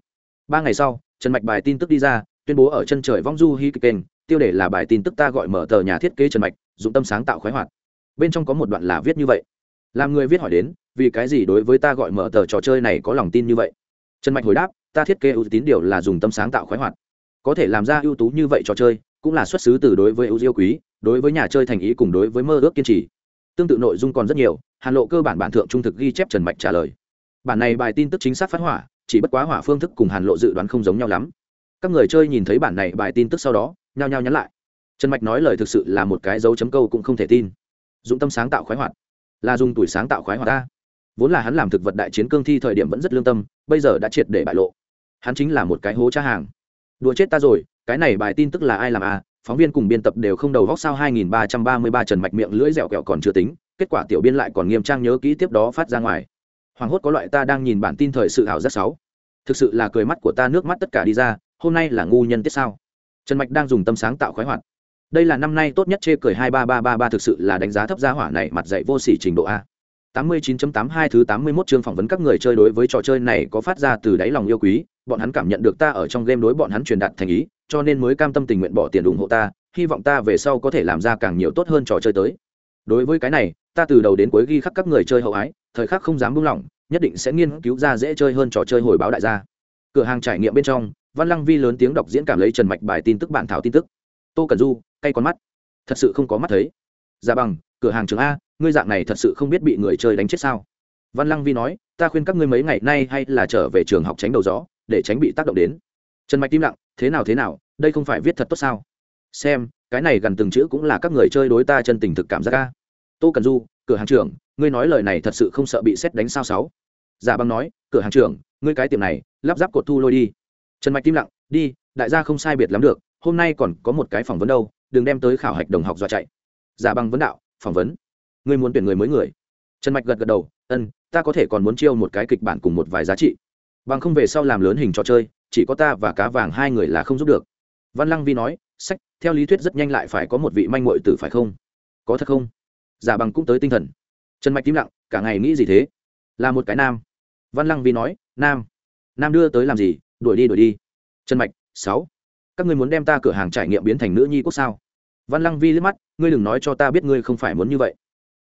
S1: Ba ngày sau, trần mạch bài tin tức đi ra, tuyên bố ở chân trời vong du hi kịch kênh, tiêu đề là bài tin tức ta gọi mở tờ nhà thiết kế trần mạch, dụng tâm sáng tạo khoái hoạt. Bên trong có một đoạn là viết như vậy. Làm người viết hỏi đến, vì cái gì đối với ta gọi mở tờ trò chơi này có lòng tin như vậy? Trần mạch hồi đáp, ta thiết kế ưu tín điều là dùng tâm sáng tạo khoái hoạt. Có thể làm ra ưu tú như vậy trò chơi cũng là xuất xứ từ đối với ưu diêu quý, đối với nhà chơi thành ý cùng đối với mơ ước kiên trì. Tương tự nội dung còn rất nhiều, hàn lộ cơ bản bản thượng trung thực ghi chép trần mạch trả lời. Bản này bài tin tức chính xác phát hỏa, chỉ bất quá hỏa phương thức cùng hàn lộ dự đoán không giống nhau lắm. Các người chơi nhìn thấy bản này bài tin tức sau đó, nhao nhao nhắn lại. Trần mạch nói lời thực sự là một cái dấu chấm câu cũng không thể tin. Dụng tâm sáng tạo khoái hoạt. Là dùng tuổi sáng tạo khoái hoạt ta. Vốn là hắn làm thực vật đại chiến cương thi thời điểm vẫn rất lương tâm, bây giờ đã triệt để bại lộ. Hắn chính là một cái hố cha hàng. Đùa chết ta rồi cái này bài tin tức là ai làm à? Phóng viên cùng biên tập đều không đầu góc sao 2333 trần mạch miệng lưỡi dẻo kẹo còn chưa tính kết quả tiểu biên lại còn nghiêm trang nhớ kỹ tiếp đó phát ra ngoài. Hoàng hốt có loại ta đang nhìn bản tin thời sự ảo rất sáu. Thực sự là cười mắt của ta nước mắt tất cả đi ra hôm nay là ngu nhân tiết sao? Trần mạch đang dùng tâm sáng tạo khoái hoạt. Đây là năm nay tốt nhất chê cười hai ba ba ba ba thực sự là đánh giá thấp giá hỏa này mặt dạy vô sỉ trình độ a. 89.82 thứ 81 chương phỏng vấn các người chơi đối với trò chơi này có phát ra từ đáy lòng yêu quý, bọn hắn cảm nhận được ta ở trong game đối bọn hắn truyền đạt thành ý, cho nên mới cam tâm tình nguyện bỏ tiền ủng hộ ta, hy vọng ta về sau có thể làm ra càng nhiều tốt hơn trò chơi tới. Đối với cái này ta từ đầu đến cuối ghi khắc các người chơi hậu ái thời khắc không dám buông lỏng nhất định sẽ nghiên cứu ra dễ chơi hơn trò chơi hồi báo đại gia. Cửa hàng trải nghiệm bên trong văn lăng vi lớn tiếng đọc diễn cảm lấy trần mạch bài tin tức bản thảo tin tức. Tô cần du cay con mắt. Thật sự không có mắt thấy. Giả bằng cửa hàng trường a ngươi dạng này thật sự không biết bị người chơi đánh chết sao? Văn lăng vi nói ta khuyên các ngươi mấy ngày nay hay là trở về trường học tránh đầu gió để tránh bị tác động đến. Trần mạch tim lặng, thế nào thế nào, đây không phải viết thật tốt sao? Xem, cái này gần từng chữ cũng là các người chơi đối ta chân tình thực cảm giác ca tô cần du, cửa hàng trưởng, ngươi nói lời này thật sự không sợ bị xét đánh sao sáu? Giả băng nói, cửa hàng trưởng, ngươi cái tiệm này, lắp ráp cột thu lôi đi. Trần mạch tim lặng, đi, đại gia không sai biệt lắm được, hôm nay còn có một cái phỏng vấn đâu, đừng đem tới khảo hạch đồng học dọa chạy. Giả băng vấn đạo, phỏng vấn? Ngươi muốn tuyển người mới người? Trần mạch gật gật đầu ân ta có thể còn muốn chiêu một cái kịch bản cùng một vài giá trị bằng không về sau làm lớn hình trò chơi, chỉ có ta và cá vàng hai người là không giúp được. Văn lăng vi nói, sách, theo lý thuyết rất nhanh lại phải có một vị manh mội tử phải không? Có thật không? Giả bằng cũng tới tinh thần. Trần mạch tím lặng, cả ngày nghĩ gì thế? Là một cái nam. Văn lăng vi nói, nam. Nam đưa tới làm gì? Đuổi đi đuổi đi. Trần mạch, sáu, các ngươi muốn đem ta cửa hàng trải nghiệm biến thành nữ nhi quốc sao? Văn lăng vi liếc mắt, ngươi đừng nói cho ta biết ngươi không phải muốn như vậy.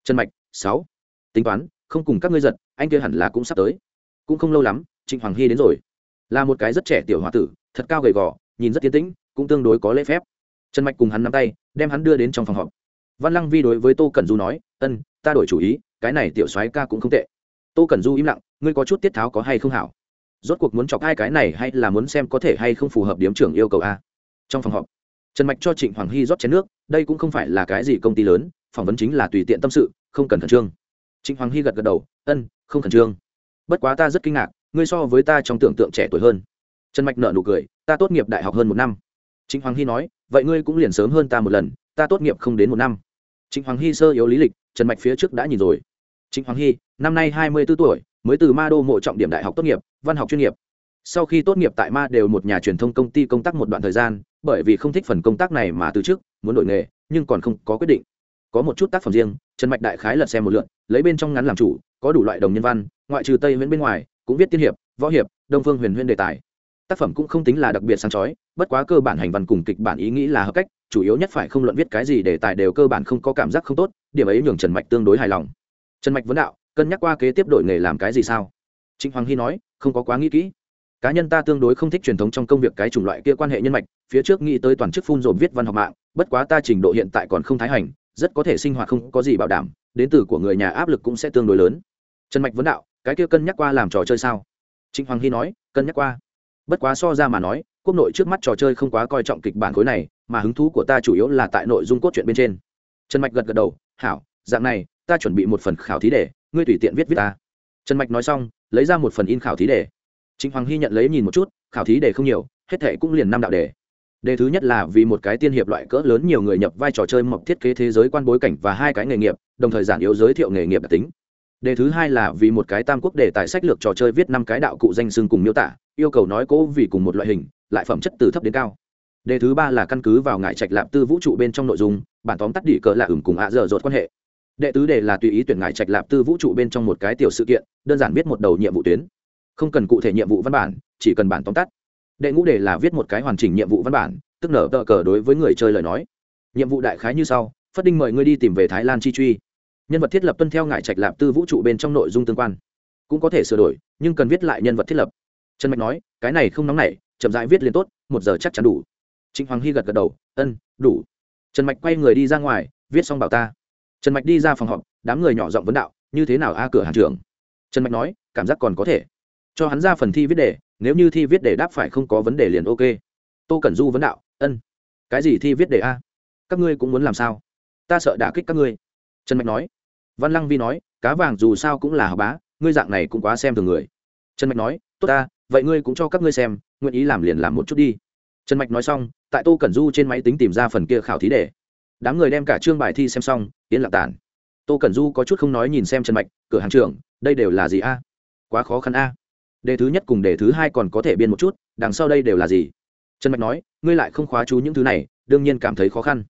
S1: Trần mạch, sáu, tính toán, không cùng các ngươi giật, anh kia hẳn là cũng sắp tới. Cũng không lâu lắm trịnh hoàng hy đến rồi. Là một cái rất trẻ tiểu h o a tử, thật cao gầy gò, nhìn rất tiến tĩnh, cũng tương đối có lễ phép. Trần mạch cùng hắn nắm tay, đem hắn đưa đến trong phòng họp. Văn lăng vi đối với tô cẩn du nói, ân, ta đổi chủ ý, cái này tiểu soái ca cũng không tệ. Tô cẩn du im lặng, ngươi có chút tiết tháo có hay không hảo? Rốt cuộc muốn chọc hai cái này hay là muốn xem có thể hay không phù hợp điếm trưởng yêu cầu a? Trong phòng họp, trần mạch cho trịnh hoàng hy rót chén nước, đây cũng không phải là cái gì công ty lớn, phỏng vấn chính là tùy tiện tâm sự, không cần khẩn trương. Trịnh hoàng hy gật gật đầu, ân, không khẩn trương. Bất quá ta rất kinh ngạc ngươi so với ta trong tưởng tượng trẻ tuổi hơn. Trần mạch nợ nụ cười, ta tốt nghiệp đại học hơn một năm. Chính hoàng hy nói, vậy ngươi cũng liền sớm hơn ta một lần, ta tốt nghiệp không đến một năm. Chính hoàng hy sơ yếu lý lịch, trần mạch phía trước đã nhìn rồi. Chính hoàng hy, năm nay hai mươi b ố tuổi, mới từ ma đô mộ trọng điểm đại học tốt nghiệp, văn học chuyên nghiệp. Sau khi tốt nghiệp tại ma đều một nhà truyền thông công ty công tác một đoạn thời gian, bởi vì không thích phần công tác này mà từ chức, muốn đổi nghề, nhưng còn không có quyết định. Có một chút tác phẩm riêng, trần mạch đại khái lật xem một lượn lấy bên trong ngắn làm chủ, có đủ loại đồng nhân văn, ngoại trừ tây Viễn bên ngoài cũng viết tiên hiệp, võ hiệp, đông phương huyền huyên đề tài. Tác phẩm cũng không tính là đặc biệt sáng chói, bất quá cơ bản hành văn cùng kịch bản ý nghĩ là hợp cách, chủ yếu nhất phải không luận viết cái gì đề tài đều cơ bản không có cảm giác không tốt, điểm ấy nhường trần mạch tương đối hài lòng. Trần mạch vấn đạo, cân nhắc qua kế tiếp đổi nghề làm cái gì sao? Trịnh hoàng hy nói, không có quá nghĩ kỹ. Cá nhân ta tương đối không thích truyền thống trong công việc cái chủng loại kia quan hệ nhân mạch, phía trước nghĩ tới toàn chức phun dồn viết văn học mạng, bất quá ta trình độ hiện tại còn không thái hành, rất có thể sinh hoạt không có gì bảo đảm, đến từ của người nhà áp lực cũng sẽ tương đối lớn. Trần mạch vấn đạo cái kia cân nhắc qua làm trò chơi sao? Trịnh hoàng hy nói, cân nhắc qua. Bất quá so ra mà nói, quốc nội trước mắt trò chơi không quá coi trọng kịch bản khối này, mà hứng thú của ta chủ yếu là tại nội dung cốt truyện bên trên. Trần mạch gật gật đầu, hảo, dạng này, ta chuẩn bị một phần khảo thí đề, ngươi tùy tiện viết viết ta. Trần mạch nói xong, lấy ra một phần in khảo thí đề. Trịnh hoàng hy nhận lấy nhìn một chút, khảo thí đề không nhiều, hết thệ cũng liền năm đạo đề. Đề thứ nhất là vì một cái tiên hiệp loại cỡ lớn nhiều người nhập vai trò chơi mộc thiết kế thế giới quan bối cảnh và hai cái nghề nghiệp, đồng thời giản yếu giới thiệu nghề nghiệp đặc tính đề thứ hai là vì một cái tam quốc đề tài sách lược trò chơi viết năm cái đạo cụ danh xưng cùng miêu tả, yêu cầu nói cố vì cùng một loại hình, lại phẩm chất từ thấp đến cao. Đề thứ ba là căn cứ vào ngại trạch lạp tư vũ trụ bên trong nội dung, bản tóm tắt đỉ cờ lạ ửng cùng ạ dở dột quan hệ. Đệ tứ đề là tùy ý tuyển ngại trạch lạp tư vũ trụ bên trong một cái tiểu sự kiện, đơn giản viết một đầu nhiệm vụ tuyến. Không cần cụ thể nhiệm vụ văn bản, chỉ cần bản tóm tắt. Đệ ngũ đề là viết một cái hoàn chỉnh nhiệm vụ văn bản, tức nở tờ cờ đối với người chơi lời nói. Nhiệm vụ đại khái như sau, phất đinh mời ngươi đi tìm về thái lan chi truy nhân vật thiết lập tuân theo ngại trạch lạp tư vũ trụ bên trong nội dung tương quan. Cũng có thể sửa đổi, nhưng cần viết lại nhân vật thiết lập. Trần mạch nói, cái này không nóng nảy, chậm rãi viết liền tốt, một giờ chắc chắn đủ. Trịnh hoàng hy gật gật đầu, ân, đủ. Trần mạch quay người đi ra ngoài, viết xong bảo ta. Trần mạch đi ra phòng họp, đám người nhỏ giọng vấn đạo, như thế nào a cửa hàng trưởng? Trần mạch nói, cảm giác còn có thể. Cho hắn ra phần thi viết đề, nếu như thi viết đề đáp phải không có vấn đề liền ok. Tô cẩn du vấn đạo, ân, cái gì thi viết đề a? Các ngươi cũng muốn làm sao? Ta sợ đả kích các ngươi. Trần mạch nói văn lăng vi nói, cá vàng dù sao cũng là hào bá, ngươi dạng này cũng quá xem thường người. Trần mạch nói, tốt ta, vậy ngươi cũng cho các ngươi xem, nguyện ý làm liền làm một chút đi. Trần mạch nói xong, tại tô cẩn du trên máy tính tìm ra phần kia khảo thí đề đám người đem cả chương bài thi xem xong tiến lạc tản. Tô cẩn du có chút không nói nhìn xem trần mạch, cửa hàng trưởng, đây đều là gì a? Quá khó khăn a. Đề thứ nhất cùng đề thứ hai còn có thể biên một chút, đằng sau đây đều là gì? Trần mạch nói, ngươi lại không khóa chú những thứ này, đương nhiên cảm thấy khó khăn.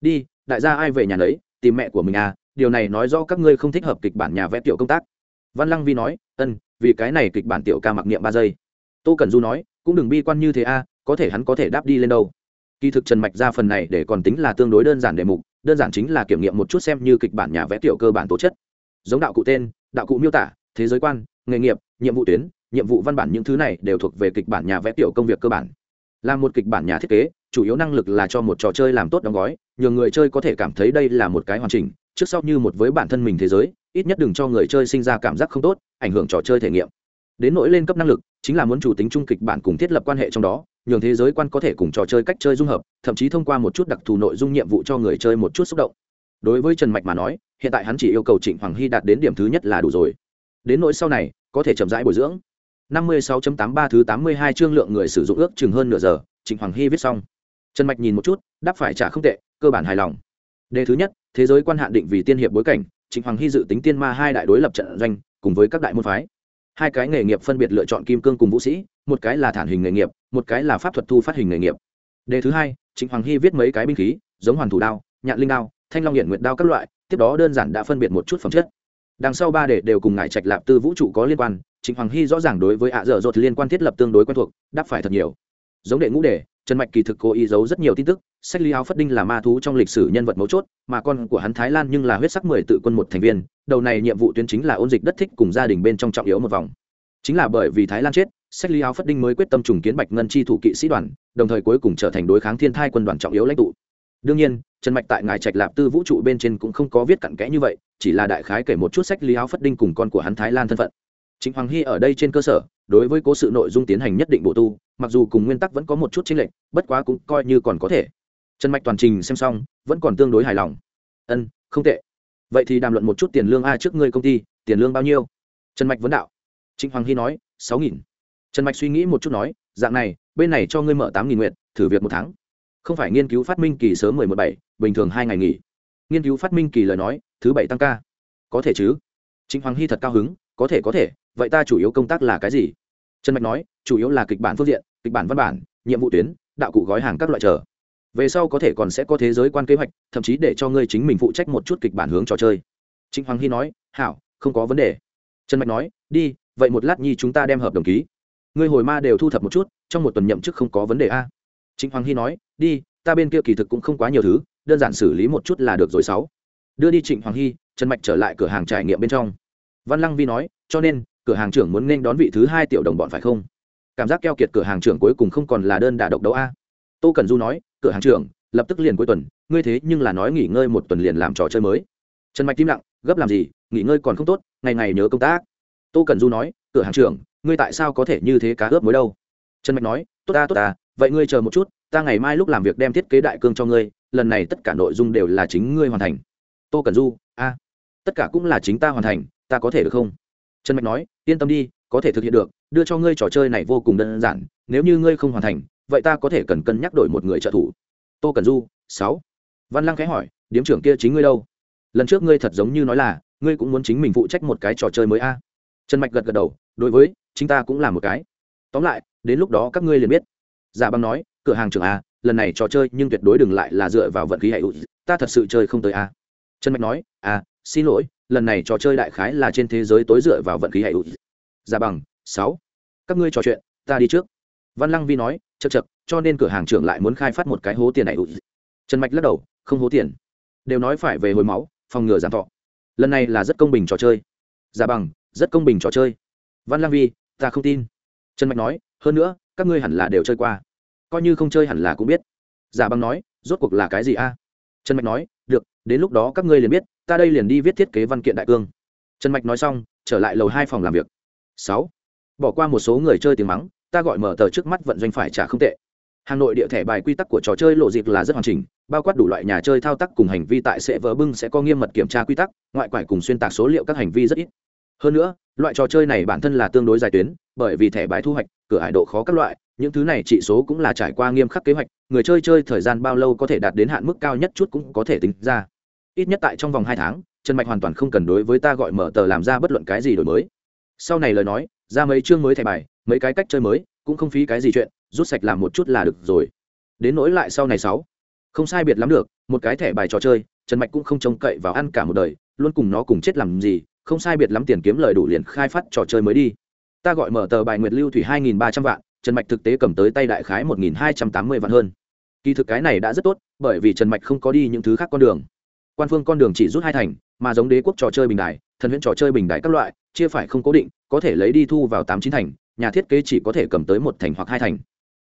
S1: Đi, đại gia ai về nhà đấy tìm mẹ của mình à điều này nói rõ các ngươi không thích hợp kịch bản nhà vẽ tiểu công tác. Văn lăng vi nói, ân, vì cái này kịch bản tiểu ca mặc niệm ba giây. Tô cần du nói, cũng đừng bi quan như thế a, có thể hắn có thể đáp đi lên đâu. Kỳ thực trần mạch ra phần này để còn tính là tương đối đơn giản đề mục, đơn giản chính là kiểm nghiệm một chút xem như kịch bản nhà vẽ tiểu cơ bản tố chất. Giống đạo cụ tên, đạo cụ miêu tả, thế giới quan, nghề nghiệp, nhiệm vụ tuyến, nhiệm vụ văn bản những thứ này đều thuộc về kịch bản nhà vẽ tiểu công việc cơ bản. Là một kịch bản nhà thiết kế, chủ yếu năng lực là cho một trò chơi làm tốt đóng gói nhiều người chơi có thể cảm thấy đây là một cái hoàn chỉnh trước sau như một với bản thân mình thế giới, ít nhất đừng cho người chơi sinh ra cảm giác không tốt, ảnh hưởng trò chơi thể nghiệm. Đến nỗi lên cấp năng lực, chính là muốn chủ tính trung kịch bản cùng thiết lập quan hệ trong đó, nhường thế giới quan có thể cùng trò chơi cách chơi dung hợp, thậm chí thông qua một chút đặc thù nội dung nhiệm vụ cho người chơi một chút xúc động. Đối với trần mạch mà nói, hiện tại hắn chỉ yêu cầu trịnh hoàng hy đạt đến điểm thứ nhất là đủ rồi. Đến nỗi sau này, có thể chậm rãi bồi dưỡng. 56.83 thứ 82 chương lượng người sử dụng ước chừng hơn nửa giờ, trịnh hoàng hy viết xong. Trần mạch nhìn một chút, đáp phải trả không tệ, cơ bản hài lòng. Đề thứ nhất thế giới quan hạn định vì tiên hiệp bối cảnh, trịnh hoàng hy dự tính tiên ma hai đại đối lập trận doanh, cùng với các đại môn phái. Hai cái nghề nghiệp phân biệt lựa chọn kim cương cùng vũ sĩ, một cái là thản hình nghề nghiệp, một cái là pháp thuật thu phát hình nghề nghiệp. Đề thứ hai, trịnh hoàng hy viết mấy cái binh khí, giống hoàn thủ đao, nhạn linh đao, thanh long hiện nguyệt đao các loại, tiếp đó đơn giản đã phân biệt một chút phẩm chất. Đằng sau ba đề đều cùng ngài trạch lạp tư vũ trụ có liên quan, trịnh hoàng hy rõ ràng đối với ạ dở dột liên quan thiết lập tương đối quen thuộc, đáp phải thật nhiều. Giống đệ ngũ đề trần mạch kỳ thực cố ý giấu rất nhiều tin tức, sách lý áo phất đinh là ma thú trong lịch sử nhân vật mấu chốt, mà con của hắn thái lan nhưng là huyết sắc mười tự quân một thành viên, đầu này nhiệm vụ tuyến chính là ôn dịch đất thích cùng gia đình bên trong trọng yếu một vòng. Chính là bởi vì thái lan chết, sách lý áo phất đinh mới quyết tâm trùng kiến bạch ngân chi thủ kỵ sĩ đoàn, đồng thời cuối cùng trở thành đối kháng thiên thai quân đoàn trọng yếu lãnh tụ. Đương nhiên, trần mạch tại ngài trạch lạp tư vũ trụ bên trên cũng không có viết cặn kẽ như vậy, chỉ là đại khái kể một chút sách lý áo phất đinh cùng con của hắn thái lan thân phận. Chính hoàng hy ở đây trên cơ sở đối với cố sự nội dung tiến hành nhất định bổ tu, mặc dù cùng nguyên tắc vẫn có một chút chênh lệch, bất quá cũng coi như còn có thể. Trần mạch toàn trình xem xong, vẫn còn tương đối hài lòng. Ân, không tệ. Vậy thì đàm luận một chút tiền lương a trước ngươi công ty, tiền lương bao nhiêu? Trần mạch vấn đạo. Trịnh hoàng hy nói, sáu nghìn. Trần mạch suy nghĩ một chút nói, dạng này, bên này cho ngươi mở tám nghìn nguyện thử việc một tháng. Không phải nghiên cứu phát minh kỳ sớm mười một bảy, bình thường hai ngày nghỉ. Nghiên cứu phát minh kỳ lời nói, thứ bảy tăng ca. Có thể chứ? Trịnh hoàng hy thật cao hứng, có thể có thể vậy ta chủ yếu công tác là cái gì? Trần mạch nói, chủ yếu là kịch bản phương diện, kịch bản văn bản, nhiệm vụ tuyến, đạo cụ gói hàng các loại trở về sau có thể còn sẽ có thế giới quan kế hoạch, thậm chí để cho ngươi chính mình phụ trách một chút kịch bản hướng trò chơi. Trịnh hoàng hy nói, hảo, không có vấn đề. Trần mạch nói, đi, vậy một lát nhi chúng ta đem hợp đồng ký. Ngươi hồi ma đều thu thập một chút, trong một tuần nhậm chức không có vấn đề a. Trịnh hoàng hy nói, đi, ta bên kia kỳ thực cũng không quá nhiều thứ, đơn giản xử lý một chút là được rồi sáu. Đưa đi trịnh hoàng hy, trần mạch trở lại cửa hàng trải nghiệm bên trong. Văn lăng vi nói, cho nên cửa hàng trưởng muốn nên đón vị thứ hai tiểu đồng bọn phải không? Cảm giác keo kiệt cửa hàng trưởng cuối cùng không còn là đơn đả độc đấu a. Tô cần du nói, cửa hàng trưởng, lập tức liền cuối tuần, ngươi thế nhưng là nói nghỉ ngơi một tuần liền làm trò chơi mới. Trần mạch tim lặng, gấp làm gì, nghỉ ngơi còn không tốt, ngày ngày nhớ công tác. Tô cần du nói, cửa hàng trưởng, ngươi tại sao có thể như thế cá ướp mới đâu? Trần mạch nói, tốt ta tốt ta, vậy ngươi chờ một chút, ta ngày mai lúc làm việc đem thiết kế đại cương cho ngươi, lần này tất cả nội dung đều là chính ngươi hoàn thành. Tô cần du, a, tất cả cũng là chính ta hoàn thành, ta có thể được không? Trần mạch nói, yên tâm đi, có thể thực hiện được, đưa cho ngươi trò chơi này vô cùng đơn giản, nếu như ngươi không hoàn thành, vậy ta có thể cần cân nhắc đổi một người trợ thủ. Tô cần du, sáu. Văn lăng khẽ hỏi, điếm trưởng kia chính ngươi đâu? Lần trước ngươi thật giống như nói là, ngươi cũng muốn chính mình phụ trách một cái trò chơi mới a. Trần mạch gật gật đầu, đối với, chính ta cũng là một cái. Tóm lại, đến lúc đó các ngươi liền biết. Giả băng nói, cửa hàng trưởng a, lần này trò chơi nhưng tuyệt đối đừng lại là dựa vào vận khí hệ ta thật sự chơi không tới a. Trần mạch nói à xin lỗi lần này trò chơi đại khái là trên thế giới tối dựa vào vận khí hệ giả dạ bằng, sáu. Các ngươi trò chuyện, ta đi trước. Văn lăng vi nói chật chật cho nên cửa hàng trưởng lại muốn khai phát một cái hố tiền này trần mạch lắc đầu, không hố tiền. Đều nói phải về hồi máu, phòng ngừa giảm thọ. Lần này là rất công bình trò chơi. Giả bằng, rất công bình trò chơi. Văn lăng vi, ta không tin. Trần mạch nói, hơn nữa, các ngươi hẳn là đều chơi qua. Coi như không chơi hẳn là cũng biết. Giả bằng nói, rốt cuộc là cái gì a? Trần mạch nói, được, đến lúc đó các ngươi liền biết ta đây liền đi viết thiết kế văn kiện đại cương. Trần mạch nói xong, trở lại lầu hai phòng làm việc. Sáu. Bỏ qua một số người chơi tiếng mắng, ta gọi mở tờ trước mắt vận doanh phải trả không tệ. Hà nội địa thẻ bài quy tắc của trò chơi lộ dịp là rất hoàn chỉnh, bao quát đủ loại nhà chơi thao tác cùng hành vi tại sẽ vỡ bưng sẽ có nghiêm mật kiểm tra quy tắc, ngoại quải cùng xuyên tạc số liệu các hành vi rất ít. Hơn nữa, loại trò chơi này bản thân là tương đối dài tuyến, bởi vì thẻ bài thu hoạch, cửa hải độ khó các loại, những thứ này trị số cũng là trải qua nghiêm khắc kế hoạch, người chơi chơi thời gian bao lâu có thể đạt đến hạn mức cao nhất chút cũng có thể tính ra ít nhất tại trong vòng hai tháng, trần mạch hoàn toàn không cần đối với ta gọi mở tờ làm ra bất luận cái gì đổi mới. Sau này lời nói, ra mấy chương mới thẻ bài, mấy cái cách chơi mới, cũng không phí cái gì chuyện, rút sạch làm một chút là được rồi. Đến nỗi lại sau này sáu. Không sai biệt lắm được, một cái thẻ bài trò chơi, trần mạch cũng không trông cậy vào ăn cả một đời, luôn cùng nó cùng chết làm gì, không sai biệt lắm tiền kiếm lời đủ liền khai phát trò chơi mới đi. Ta gọi mở tờ bài nguyệt lưu thủy hai nghìn ba trăm vạn, trần mạch thực tế cầm tới tay đại khái một nghìn hai trăm tám mươi vạn hơn. Kỳ thực cái này đã rất tốt, bởi vì trần mạch không có đi những thứ khác con đường quan phương con đường chỉ rút hai thành mà giống đế quốc trò chơi bình đài, thần huyễn trò chơi bình đài các loại chia phải không cố định có thể lấy đi thu vào tám chín thành nhà thiết kế chỉ có thể cầm tới một thành hoặc hai thành.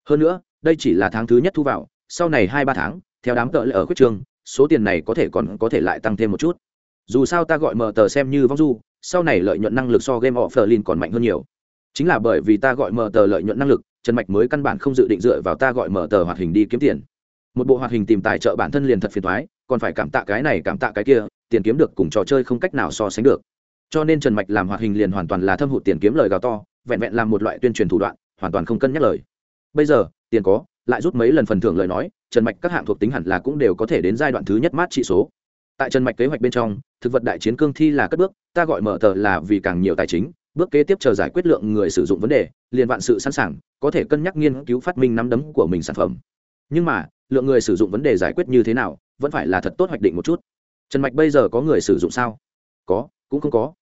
S1: Hơn nữa đây chỉ là tháng thứ nhất thu vào sau này hai ba tháng theo đám cỡ ở khuyết trường số tiền này có thể còn có thể lại tăng thêm một chút. Dù sao ta gọi mở tờ xem như vong du sau này lợi nhuận năng lực so game of Berlin còn mạnh hơn nhiều. Chính là bởi vì ta gọi mở tờ lợi nhuận năng lực trần mạch mới căn bản không dự định dựa vào ta gọi mở tờ hoạt hình đi kiếm tiền. Một bộ hoạt hình tìm tài trợ bản thân liền thật phiền thoái còn phải cảm tạ cái này, cảm tạ cái kia, tiền kiếm được cùng trò chơi không cách nào so sánh được. Cho nên trần mạch làm hoạt hình liền hoàn toàn là thâm hụt tiền kiếm lời gào to, vẹn vẹn làm một loại tuyên truyền thủ đoạn, hoàn toàn không cân nhắc lời. Bây giờ, tiền có, lại rút mấy lần phần thưởng lời nói, trần mạch các hạng thuộc tính hẳn là cũng đều có thể đến giai đoạn thứ nhất mát trị số. Tại trần mạch kế hoạch bên trong, thực vật đại chiến cương thi là cất bước, ta gọi mở tờ là vì càng nhiều tài chính, bước kế tiếp chờ giải quyết lượng người sử dụng vấn đề, liền vạn sự sẵn sàng, có thể cân nhắc nghiên cứu phát minh nắm đấm của mình sản phẩm. Nhưng mà lượng người sử dụng vấn đề giải quyết như thế nào, vẫn phải là thật tốt hoạch định một chút. Trần mạch bây giờ có người sử dụng sao? Có, cũng không có.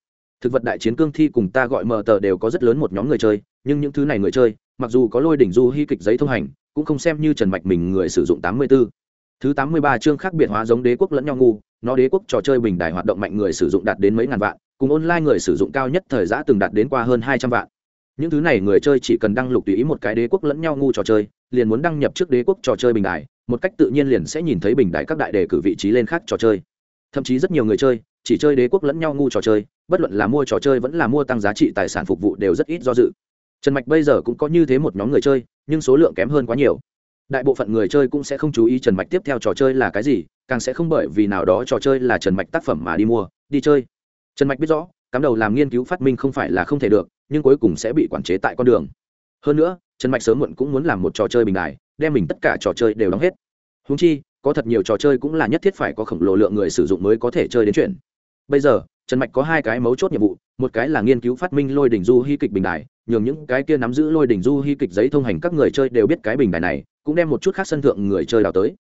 S1: Thực vật đại chiến cương thi cùng ta gọi mờ tờ đều có rất lớn một nhóm người chơi, nhưng những thứ này người chơi, mặc dù có lôi đỉnh du hy kịch giấy thông hành, cũng không xem như trần mạch mình người sử dụng tám mươi 84. thứ tám mươi ba chương khác biệt hóa giống đế quốc lẫn nhau ngu, nó đế quốc trò chơi bình đài hoạt động mạnh người sử dụng đạt đến mấy ngàn vạn, cùng online người sử dụng cao nhất thời giã từng đạt đến qua hơn hai trăm vạn những thứ này người chơi chỉ cần đăng lục tùy ý một cái đế quốc lẫn nhau ngu trò chơi, liền muốn đăng nhập trước đế quốc trò chơi bình đài, một cách tự nhiên liền sẽ nhìn thấy bình đài các đại đề cử vị trí lên khác trò chơi. Thậm chí rất nhiều người chơi, chỉ chơi đế quốc lẫn nhau ngu trò chơi, bất luận là mua trò chơi vẫn là mua tăng giá trị tài sản phục vụ đều rất ít do dự. Trần mạch bây giờ cũng có như thế một nhóm người chơi, nhưng số lượng kém hơn quá nhiều. Đại bộ phận người chơi cũng sẽ không chú ý trần mạch tiếp theo trò chơi là cái gì, càng sẽ không bởi vì nào đó trò chơi là trần mạch tác phẩm mà đi mua, đi chơi. Trần mạch biết rõ, cắm đầu làm nghiên cứu phát minh không phải là không thể được nhưng cuối cùng sẽ bị quản chế tại con đường. Hơn nữa, trần mạch sớm muộn cũng muốn làm một trò chơi bình đại đem mình tất cả trò chơi đều đóng hết. Húng chi, có thật nhiều trò chơi cũng là nhất thiết phải có khổng lồ lượng người sử dụng mới có thể chơi đến chuyện. Bây giờ, trần mạch có hai cái mấu chốt nhiệm vụ, một cái là nghiên cứu phát minh lôi đỉnh du hy kịch bình đại nhường những cái kia nắm giữ lôi đỉnh du hy kịch giấy thông hành các người chơi đều biết cái bình đại này, cũng đem một chút khác sân thượng người chơi đào tới.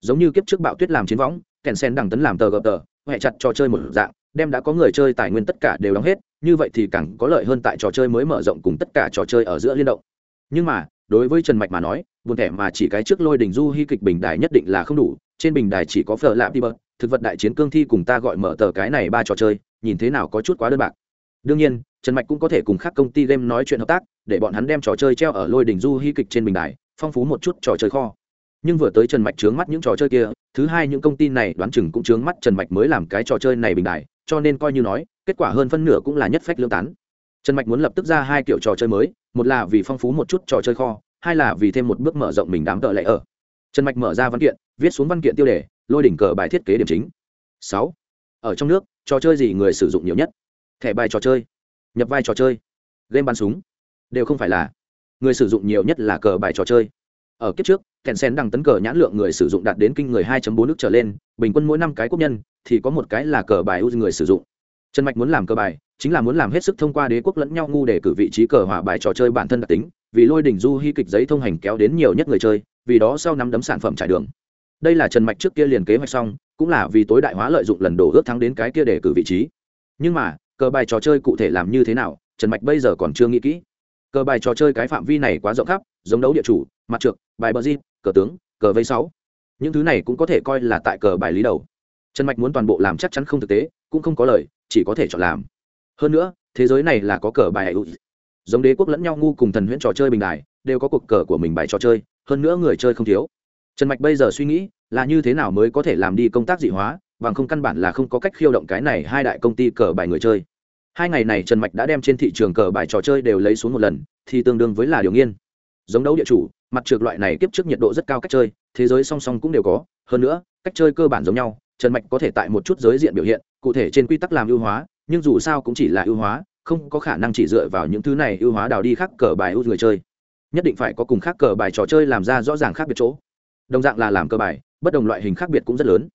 S1: Giống như kiếp trước bạo tuyết làm chiến võng, kèn sen đằng tấn làm tờ gập tờ huệ chặt trò chơi một dạng đem đã có người chơi tài nguyên tất cả đều đóng hết, như vậy thì càng có lợi hơn tại trò chơi mới mở rộng cùng tất cả trò chơi ở giữa liên động. Nhưng mà, đối với trần mạch mà nói, buồn thẻ mà chỉ cái trước lôi đỉnh du hy kịch bình đài nhất định là không đủ, trên bình đài chỉ có phở lạp đi bờ thực vật đại chiến cương thi cùng ta gọi mở tờ cái này ba trò chơi, nhìn thế nào có chút quá đơn bạc. Đương nhiên, trần mạch cũng có thể cùng các công ty game nói chuyện hợp tác, để bọn hắn đem trò chơi treo ở lôi đỉnh du hy kịch trên bình đài, phong phú một chút trò chơi kho. Nhưng vừa tới trần mạch trướng mắt những trò chơi kia, thứ hai những công ty này đoán chừng cũng trướng mắt trần mạch mới làm cái trò chơi này bình đài cho nên coi như nói, kết quả hơn phân nửa cũng là nhất phách lương tán. Trần mạch muốn lập tức ra hai kiểu trò chơi mới, một là vì phong phú một chút trò chơi kho, hai là vì thêm một bước mở rộng mình đám tợ lệ ở. Trần mạch mở ra văn kiện, viết xuống văn kiện tiêu đề, lôi đỉnh cờ bài thiết kế điểm chính. Sáu. Ở trong nước, trò chơi gì người sử dụng nhiều nhất? Thẻ bài trò chơi. Nhập vai trò chơi. Game bắn súng. Đều không phải là người sử dụng nhiều nhất là cờ bài trò chơi ở kiếp trước, kèn sen đăng tấn cờ nhãn lượng người sử dụng đạt đến kinh người 2.4 nước trở lên, bình quân mỗi năm cái quốc nhân, thì có một cái là cờ bài ưu người sử dụng. Trần mạch muốn làm cờ bài, chính là muốn làm hết sức thông qua đế quốc lẫn nhau ngu để cử vị trí cờ hỏa bài trò chơi bản thân đặc tính, vì lôi đỉnh du hy kịch giấy thông hành kéo đến nhiều nhất người chơi, vì đó sau năm đấm sản phẩm trải đường. Đây là trần mạch trước kia liền kế hoạch xong, cũng là vì tối đại hóa lợi dụng lần đổ ước thắng đến cái kia để cử vị trí. Nhưng mà, cờ bài trò chơi cụ thể làm như thế nào, trần mạch bây giờ còn chưa nghĩ kỹ. Cờ bài trò chơi cái phạm vi này quá rộng khắp, giống đấu địa chủ mặt trượt bài bờ di cờ tướng, cờ vây sáu. Những thứ này cũng có thể coi là tại cờ bài lý đầu. Trần mạch muốn toàn bộ làm chắc chắn không thực tế, cũng không có lời, chỉ có thể chọn làm. Hơn nữa, thế giới này là có cờ bài giống đế quốc lẫn nhau ngu cùng thần huyễn trò chơi bình đài, đều có cuộc cờ của mình bài trò chơi, hơn nữa người chơi không thiếu. Trần mạch bây giờ suy nghĩ là như thế nào mới có thể làm đi công tác dị hóa, bằng không căn bản là không có cách khiêu động cái này hai đại công ty cờ bài người chơi. Hai ngày này trần mạch đã đem trên thị trường cờ bài trò chơi đều lấy xuống một lần, thì tương đương với là điều nghiên. Giống đấu địa chủ mặt trượt loại này kiếp trước nhiệt độ rất cao cách chơi, thế giới song song cũng đều có. Hơn nữa, cách chơi cơ bản giống nhau, trần mạch có thể tại một chút giới diện biểu hiện, cụ thể trên quy tắc làm ưu hóa, nhưng dù sao cũng chỉ là ưu hóa, không có khả năng chỉ dựa vào những thứ này ưu hóa đào đi khác cờ bài ưu người chơi. Nhất định phải có cùng khác cờ bài trò chơi làm ra rõ ràng khác biệt chỗ. Đồng dạng là làm cơ bài, bất đồng loại hình khác biệt cũng rất lớn.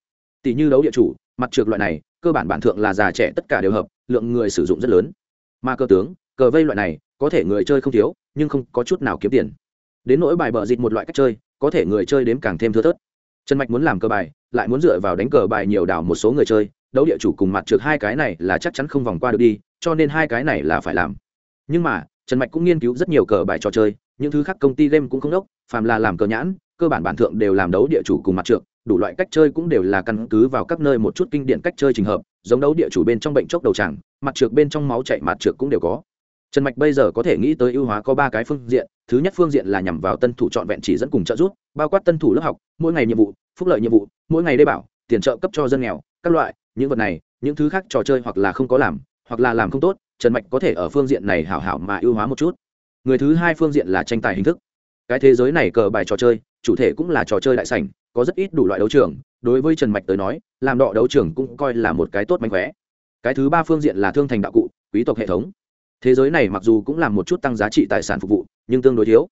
S1: Tỷ như đấu địa chủ, mặt trượt loại này, cơ bản bản thượng là già trẻ tất cả đều hợp, lượng người sử dụng rất lớn. Mà cơ tướng, cờ vây loại này, có thể người chơi không thiếu, nhưng không có chút nào kiếm tiền đến nỗi bài bờ dịt một loại cách chơi, có thể người chơi đếm càng thêm thưa thớt. Trần mạch muốn làm cờ bài, lại muốn dựa vào đánh cờ bài nhiều đảo một số người chơi, đấu địa chủ cùng mặt trượt hai cái này là chắc chắn không vòng qua được đi, cho nên hai cái này là phải làm. Nhưng mà, trần mạch cũng nghiên cứu rất nhiều cờ bài trò chơi, những thứ khác công ty game cũng không đốc, phàm là làm cờ nhãn, cơ bản bản thượng đều làm đấu địa chủ cùng mặt trượt, đủ loại cách chơi cũng đều là căn cứ vào các nơi một chút kinh điển cách chơi trình hợp, giống đấu địa chủ bên trong bệnh chốc đầu tràng, mặt trượt bên trong máu chạy mặt trượt cũng đều có trần mạch bây giờ có thể nghĩ tới ưu hóa có ba cái phương diện, thứ nhất phương diện là nhằm vào tân thủ trọn vẹn chỉ dẫn cùng trợ giúp, bao quát tân thủ lớp học, mỗi ngày nhiệm vụ, phúc lợi nhiệm vụ, mỗi ngày đê bảo, tiền trợ cấp cho dân nghèo, các loại, những vật này, những thứ khác trò chơi hoặc là không có làm, hoặc là làm không tốt, trần mạch có thể ở phương diện này hảo hảo mà ưu hóa một chút. Người thứ hai phương diện là tranh tài hình thức. Cái thế giới này cờ bài trò chơi, chủ thể cũng là trò chơi đại sảnh, có rất ít đủ loại đấu trường, đối với trần mạch tới nói, làm đọ đấu trường cũng coi là một cái tốt mánh khóe. Cái thứ ba phương diện là thương thành đạo cụ, quý tộc hệ thống thế giới này mặc dù cũng làm một chút tăng giá trị tài sản phục vụ, nhưng tương đối thiếu.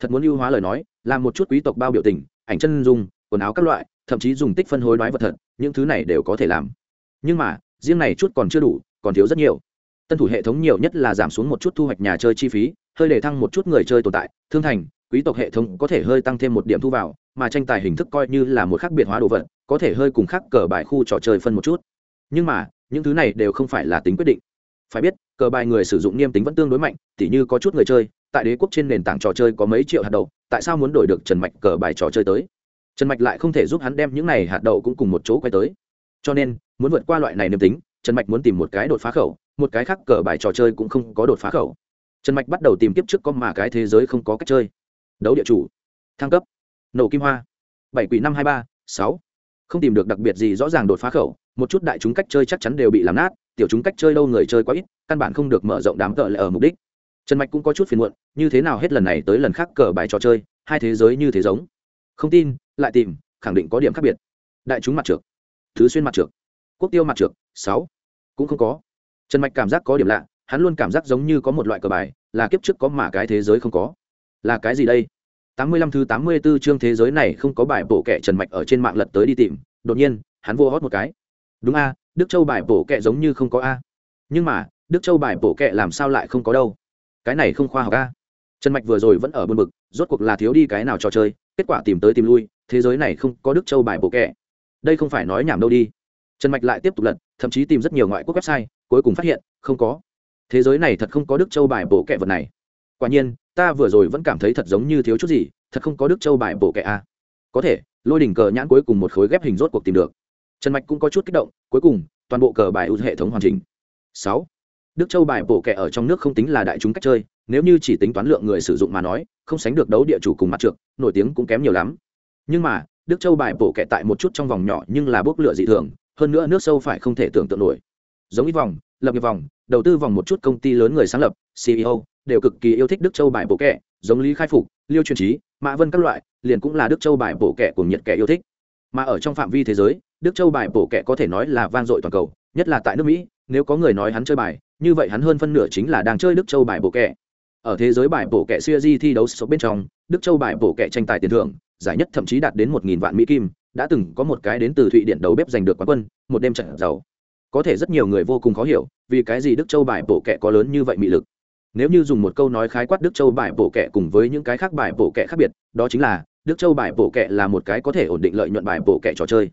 S1: Thật muốn ưu hóa lời nói, làm một chút quý tộc bao biểu tình, ảnh chân dung, quần áo các loại, thậm chí dùng tích phân hối đoái vật thật, những thứ này đều có thể làm. Nhưng mà, riêng này chút còn chưa đủ, còn thiếu rất nhiều. Tân thủ hệ thống nhiều nhất là giảm xuống một chút thu hoạch nhà chơi chi phí, hơi để thăng một chút người chơi tồn tại, thương thành, quý tộc hệ thống có thể hơi tăng thêm một điểm thu vào, mà tranh tài hình thức coi như là một khác biệt hóa đồ vật, có thể hơi cùng khác cờ bài khu trò chơi phân một chút. Nhưng mà, những thứ này đều không phải là tính quyết định phải biết, cờ bài người sử dụng niêm tính vẫn tương đối mạnh, tỉ như có chút người chơi, tại đế quốc trên nền tảng trò chơi có mấy triệu hạt đậu, tại sao muốn đổi được trần mạch cờ bài trò chơi tới? Trần mạch lại không thể giúp hắn đem những này hạt đậu cũng cùng một chỗ quay tới. Cho nên, muốn vượt qua loại này niêm tính, trần mạch muốn tìm một cái đột phá khẩu, một cái khác cờ bài trò chơi cũng không có đột phá khẩu. Trần mạch bắt đầu tìm tiếp trước con mà cái thế giới không có cách chơi. Đấu địa chủ, thăng cấp, nổ kim hoa, bảy quỷ năm hai ba, sáu. Không tìm được đặc biệt gì rõ ràng đột phá khẩu, một chút đại chúng cách chơi chắc chắn đều bị làm nát tiểu chúng cách chơi đâu người chơi quá ít căn bản không được mở rộng đám cờ lại ở mục đích. Trần mạch cũng có chút phiền muộn như thế nào hết lần này tới lần khác cờ bài trò chơi hai thế giới như thế giống. Không tin lại tìm khẳng định có điểm khác biệt. Đại chúng mặt trượt thứ xuyên mặt trượt quốc tiêu mặt trượt sáu cũng không có. Trần mạch cảm giác có điểm lạ hắn luôn cảm giác giống như có một loại cờ bài là kiếp trước có mà cái thế giới không có. Là cái gì đây? Tám mươi lăm thứ tám mươi 84 chương thế giới này không có bài bổ kẻ Trần Mạch ở trên mạng lật tới đi tìm, đột nhiên, hắn vô hót một cái. Đúng a, Đức Châu bài bổ kẹ giống như không có a. Nhưng mà, Đức Châu bài bổ kẹ làm sao lại không có đâu? Cái này không khoa học a. Trần Mạch vừa rồi vẫn ở buồn bực, rốt cuộc là thiếu đi cái nào trò chơi, kết quả tìm tới tìm lui, thế giới này không có Đức Châu bài bổ kẹ. Đây không phải nói nhảm đâu đi. Trần Mạch lại tiếp tục lật, thậm chí tìm rất nhiều ngoại quốc website, cuối cùng phát hiện, không có. Thế giới này thật không có Đức Châu bài bổ kẹ vật này. Quả nhiên, ta vừa rồi vẫn cảm thấy thật giống như thiếu chút gì thật không có đức châu bài bổ kẹ a có thể lôi đỉnh cờ nhãn cuối cùng một khối ghép hình rốt cuộc tìm được trần mạch cũng có chút kích động, cuối cùng, toàn bộ cờ bài ưu hệ thống hoàn chỉnh. Sáu, đức châu bài bổ kẹ ở trong nước không tính là đại chúng cách chơi, nếu như chỉ tính toán lượng người sử dụng mà nói, không sánh được đấu địa chủ cùng mặt trượt nổi tiếng cũng kém nhiều lắm. Nhưng mà, đức châu bài bổ kẹ tại một chút trong vòng nhỏ nhưng là bốc lửa dị thường, hơn nữa nước sâu phải không thể tưởng tượng nổi. Giống ít vòng, lập nghiệp vòng, đầu tư vòng một chút công ty lớn người sáng lập ceo đều cực kỳ yêu thích đức châu bài bổ kẻ, giống lý khai phục, liêu truyền trí, mã vân các loại, liền cũng là đức châu bài bổ kẻ của nhiệt kẻ yêu thích. Mà ở trong phạm vi thế giới đức châu bài bổ kẻ có thể nói là vang dội toàn cầu, nhất là tại nước mỹ, nếu có người nói hắn chơi bài, như vậy hắn hơn phân nửa chính là đang chơi đức châu bài bổ kẻ. Ở thế giới bài bổ kẻ siêu di thi đấu số bên trong, đức châu bài bổ kẻ tranh tài tiền thưởng, giải nhất thậm chí đạt đến một nghìn vạn mỹ kim, đã từng có một cái đến từ thụy điện đầu bếp giành được quán quân, một đêm trận giàu. Có thể rất nhiều người vô cùng khó hiểu, vì cái gì đức châu bài bổ kẻ có lớn như vậy mị lực. Nếu như dùng một câu nói khái quát đức châu bài bổ kẹ cùng với những cái khác bài bổ kẹ khác biệt, đó chính là, đức châu bài bổ kẹ là một cái có thể ổn định lợi nhuận bài bổ kẹ trò chơi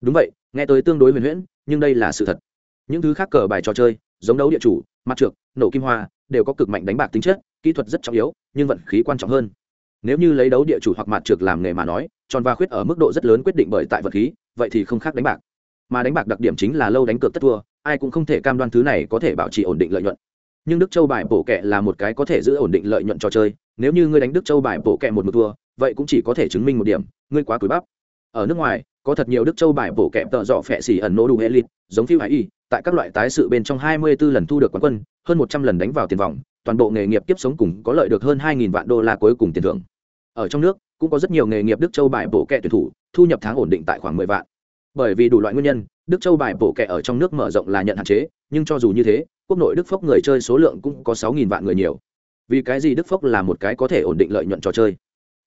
S1: đúng vậy, nghe tới tương đối huyền huyễn, nhưng đây là sự thật. Những thứ khác cờ bài trò chơi, giống đấu địa chủ, mặt trượt nổ kim hoa, đều có cực mạnh đánh bạc tính chất, kỹ thuật rất trọng yếu, nhưng vận khí quan trọng hơn. Nếu như lấy đấu địa chủ hoặc mặt trượt làm nghề mà nói, tròn và khuyết ở mức độ rất lớn quyết định bởi tại vật khí, vậy thì không khác đánh bạc. Mà đánh bạc đặc điểm chính là lâu đánh cược tất thua, ai cũng không thể cam đoan thứ này có thể bảo trì ổn định lợi nhuận. Nhưng đức châu bài bổ kẹ là một cái có thể giữ ổn định lợi nhuận trò chơi, nếu như ngươi đánh đức châu bài bổ kẹ một mực thua, vậy cũng chỉ có thể chứng minh một điểm, ngươi quá cúi bắp. Ở nước ngoài có thật nhiều đức châu bài bổ kẹp tợ dọ phẹ xỉ ẩn nô đủ elite giống phiêu hải y, tại các loại tái sự bên trong hai mươi 24 lần thu được quán quân, hơn một trăm lần đánh vào tiền vòng, toàn bộ nghề nghiệp kiếp sống cùng có lợi được hơn hai nghìn vạn đô la cuối cùng tiền thưởng. Ở trong nước, cũng có rất nhiều nghề nghiệp đức châu bài bổ kẹ tuyển thủ, thu nhập tháng ổn định tại khoảng mười vạn. Bởi vì đủ loại nguyên nhân, đức châu bài bổ kẹ ở trong nước mở rộng là nhận hạn chế, nhưng cho dù như thế, quốc nội đức phốc người chơi số lượng cũng có sáu nghìn vạn người nhiều. Vì cái gì đức phốc là một cái có thể ổn định lợi nhuận trò chơi?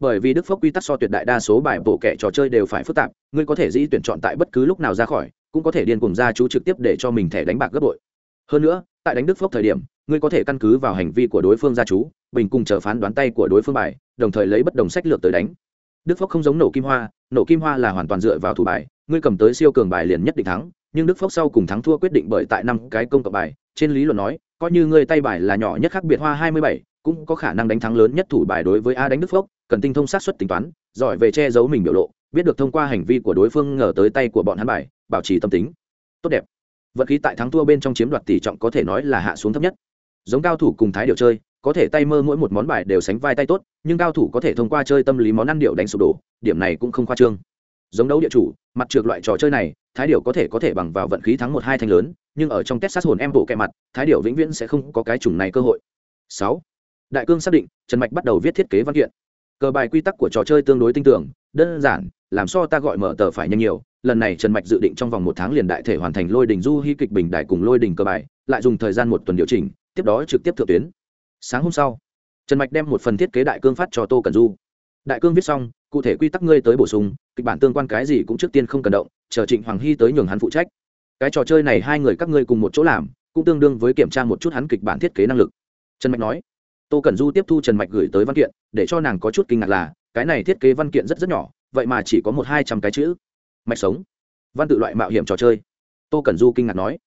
S1: Bởi vì đức phốc quy tắc so tuyệt đại đa số bài bổ kẻ trò chơi đều phải phức tạp, ngươi có thể dĩ tuyển chọn tại bất cứ lúc nào ra khỏi, cũng có thể điên cùng ra chú trực tiếp để cho mình thẻ đánh bạc gấp bội. Hơn nữa, tại đánh đức phốc thời điểm, ngươi có thể căn cứ vào hành vi của đối phương gia chú, bình cùng chờ phán đoán tay của đối phương bài, đồng thời lấy bất đồng sách lược tới đánh. Đức phốc không giống nổ kim hoa nổ kim hoa là hoàn toàn dựa vào thủ bài, ngươi cầm tới siêu cường bài liền nhất định thắng, nhưng đức phốc sau cùng thắng thua quyết định bởi tại năm cái công cộng bài, trên lý luận nói, coi như ngươi tay bài là nhỏ nhất khác biệt hoa hai mươi bảy cũng có khả năng đánh thắng lớn nhất thủ bài đối với a đánh đức phốc cần tinh thông sát xuất tính toán, giỏi về che giấu mình biểu lộ, biết được thông qua hành vi của đối phương ngờ tới tay của bọn hắn bài, bảo trì tâm tính. Tốt đẹp. Vận khí tại thắng thua bên trong chiếm đoạt tỷ trọng có thể nói là hạ xuống thấp nhất. Giống cao thủ cùng thái điệu chơi, có thể tay mơ mỗi một món bài đều sánh vai tay tốt, nhưng cao thủ có thể thông qua chơi tâm lý món ăn điệu đánh sụp đổ, điểm này cũng không khoa trương. Giống đấu địa chủ, mặt trượt loại trò chơi này, thái điệu có thể có thể bằng vào vận khí thắng một hai thanh lớn, nhưng ở trong test sát hồn em bộ kẹ mặt, thái điệu vĩnh viễn sẽ không có cái chủng này cơ hội. Sáu đại cương xác định, trần mạch bắt đầu viết thiết kế văn kiện. Cờ bài quy tắc của trò chơi tương đối tinh tưởng đơn giản, làm sao ta gọi mở tờ phải nhanh nhiều. Lần này trần mạch dự định trong vòng một tháng liền đại thể hoàn thành lôi đình du hy kịch bình đại cùng lôi đình cờ bài, lại dùng thời gian một tuần điều chỉnh, tiếp đó trực tiếp thượng tuyến. Sáng hôm sau, trần mạch đem một phần thiết kế đại cương phát cho tô cần du. Đại cương viết xong, cụ thể quy tắc ngươi tới bổ sung, kịch bản tương quan cái gì cũng trước tiên không cần động, chờ trịnh hoàng hy tới nhường hắn phụ trách. Cái trò chơi này hai người các ngươi cùng một chỗ làm, cũng tương đương với kiểm tra một chút hắn kịch bản thiết kế năng lực. Trần mạch nói tô cần du tiếp thu trần mạch gửi tới văn kiện, để cho nàng có chút kinh ngạc là, cái này thiết kế văn kiện rất rất nhỏ, vậy mà chỉ có một hai trăm cái chữ. Mạch sống. Văn tự loại mạo hiểm trò chơi. Tô cần du kinh ngạc nói.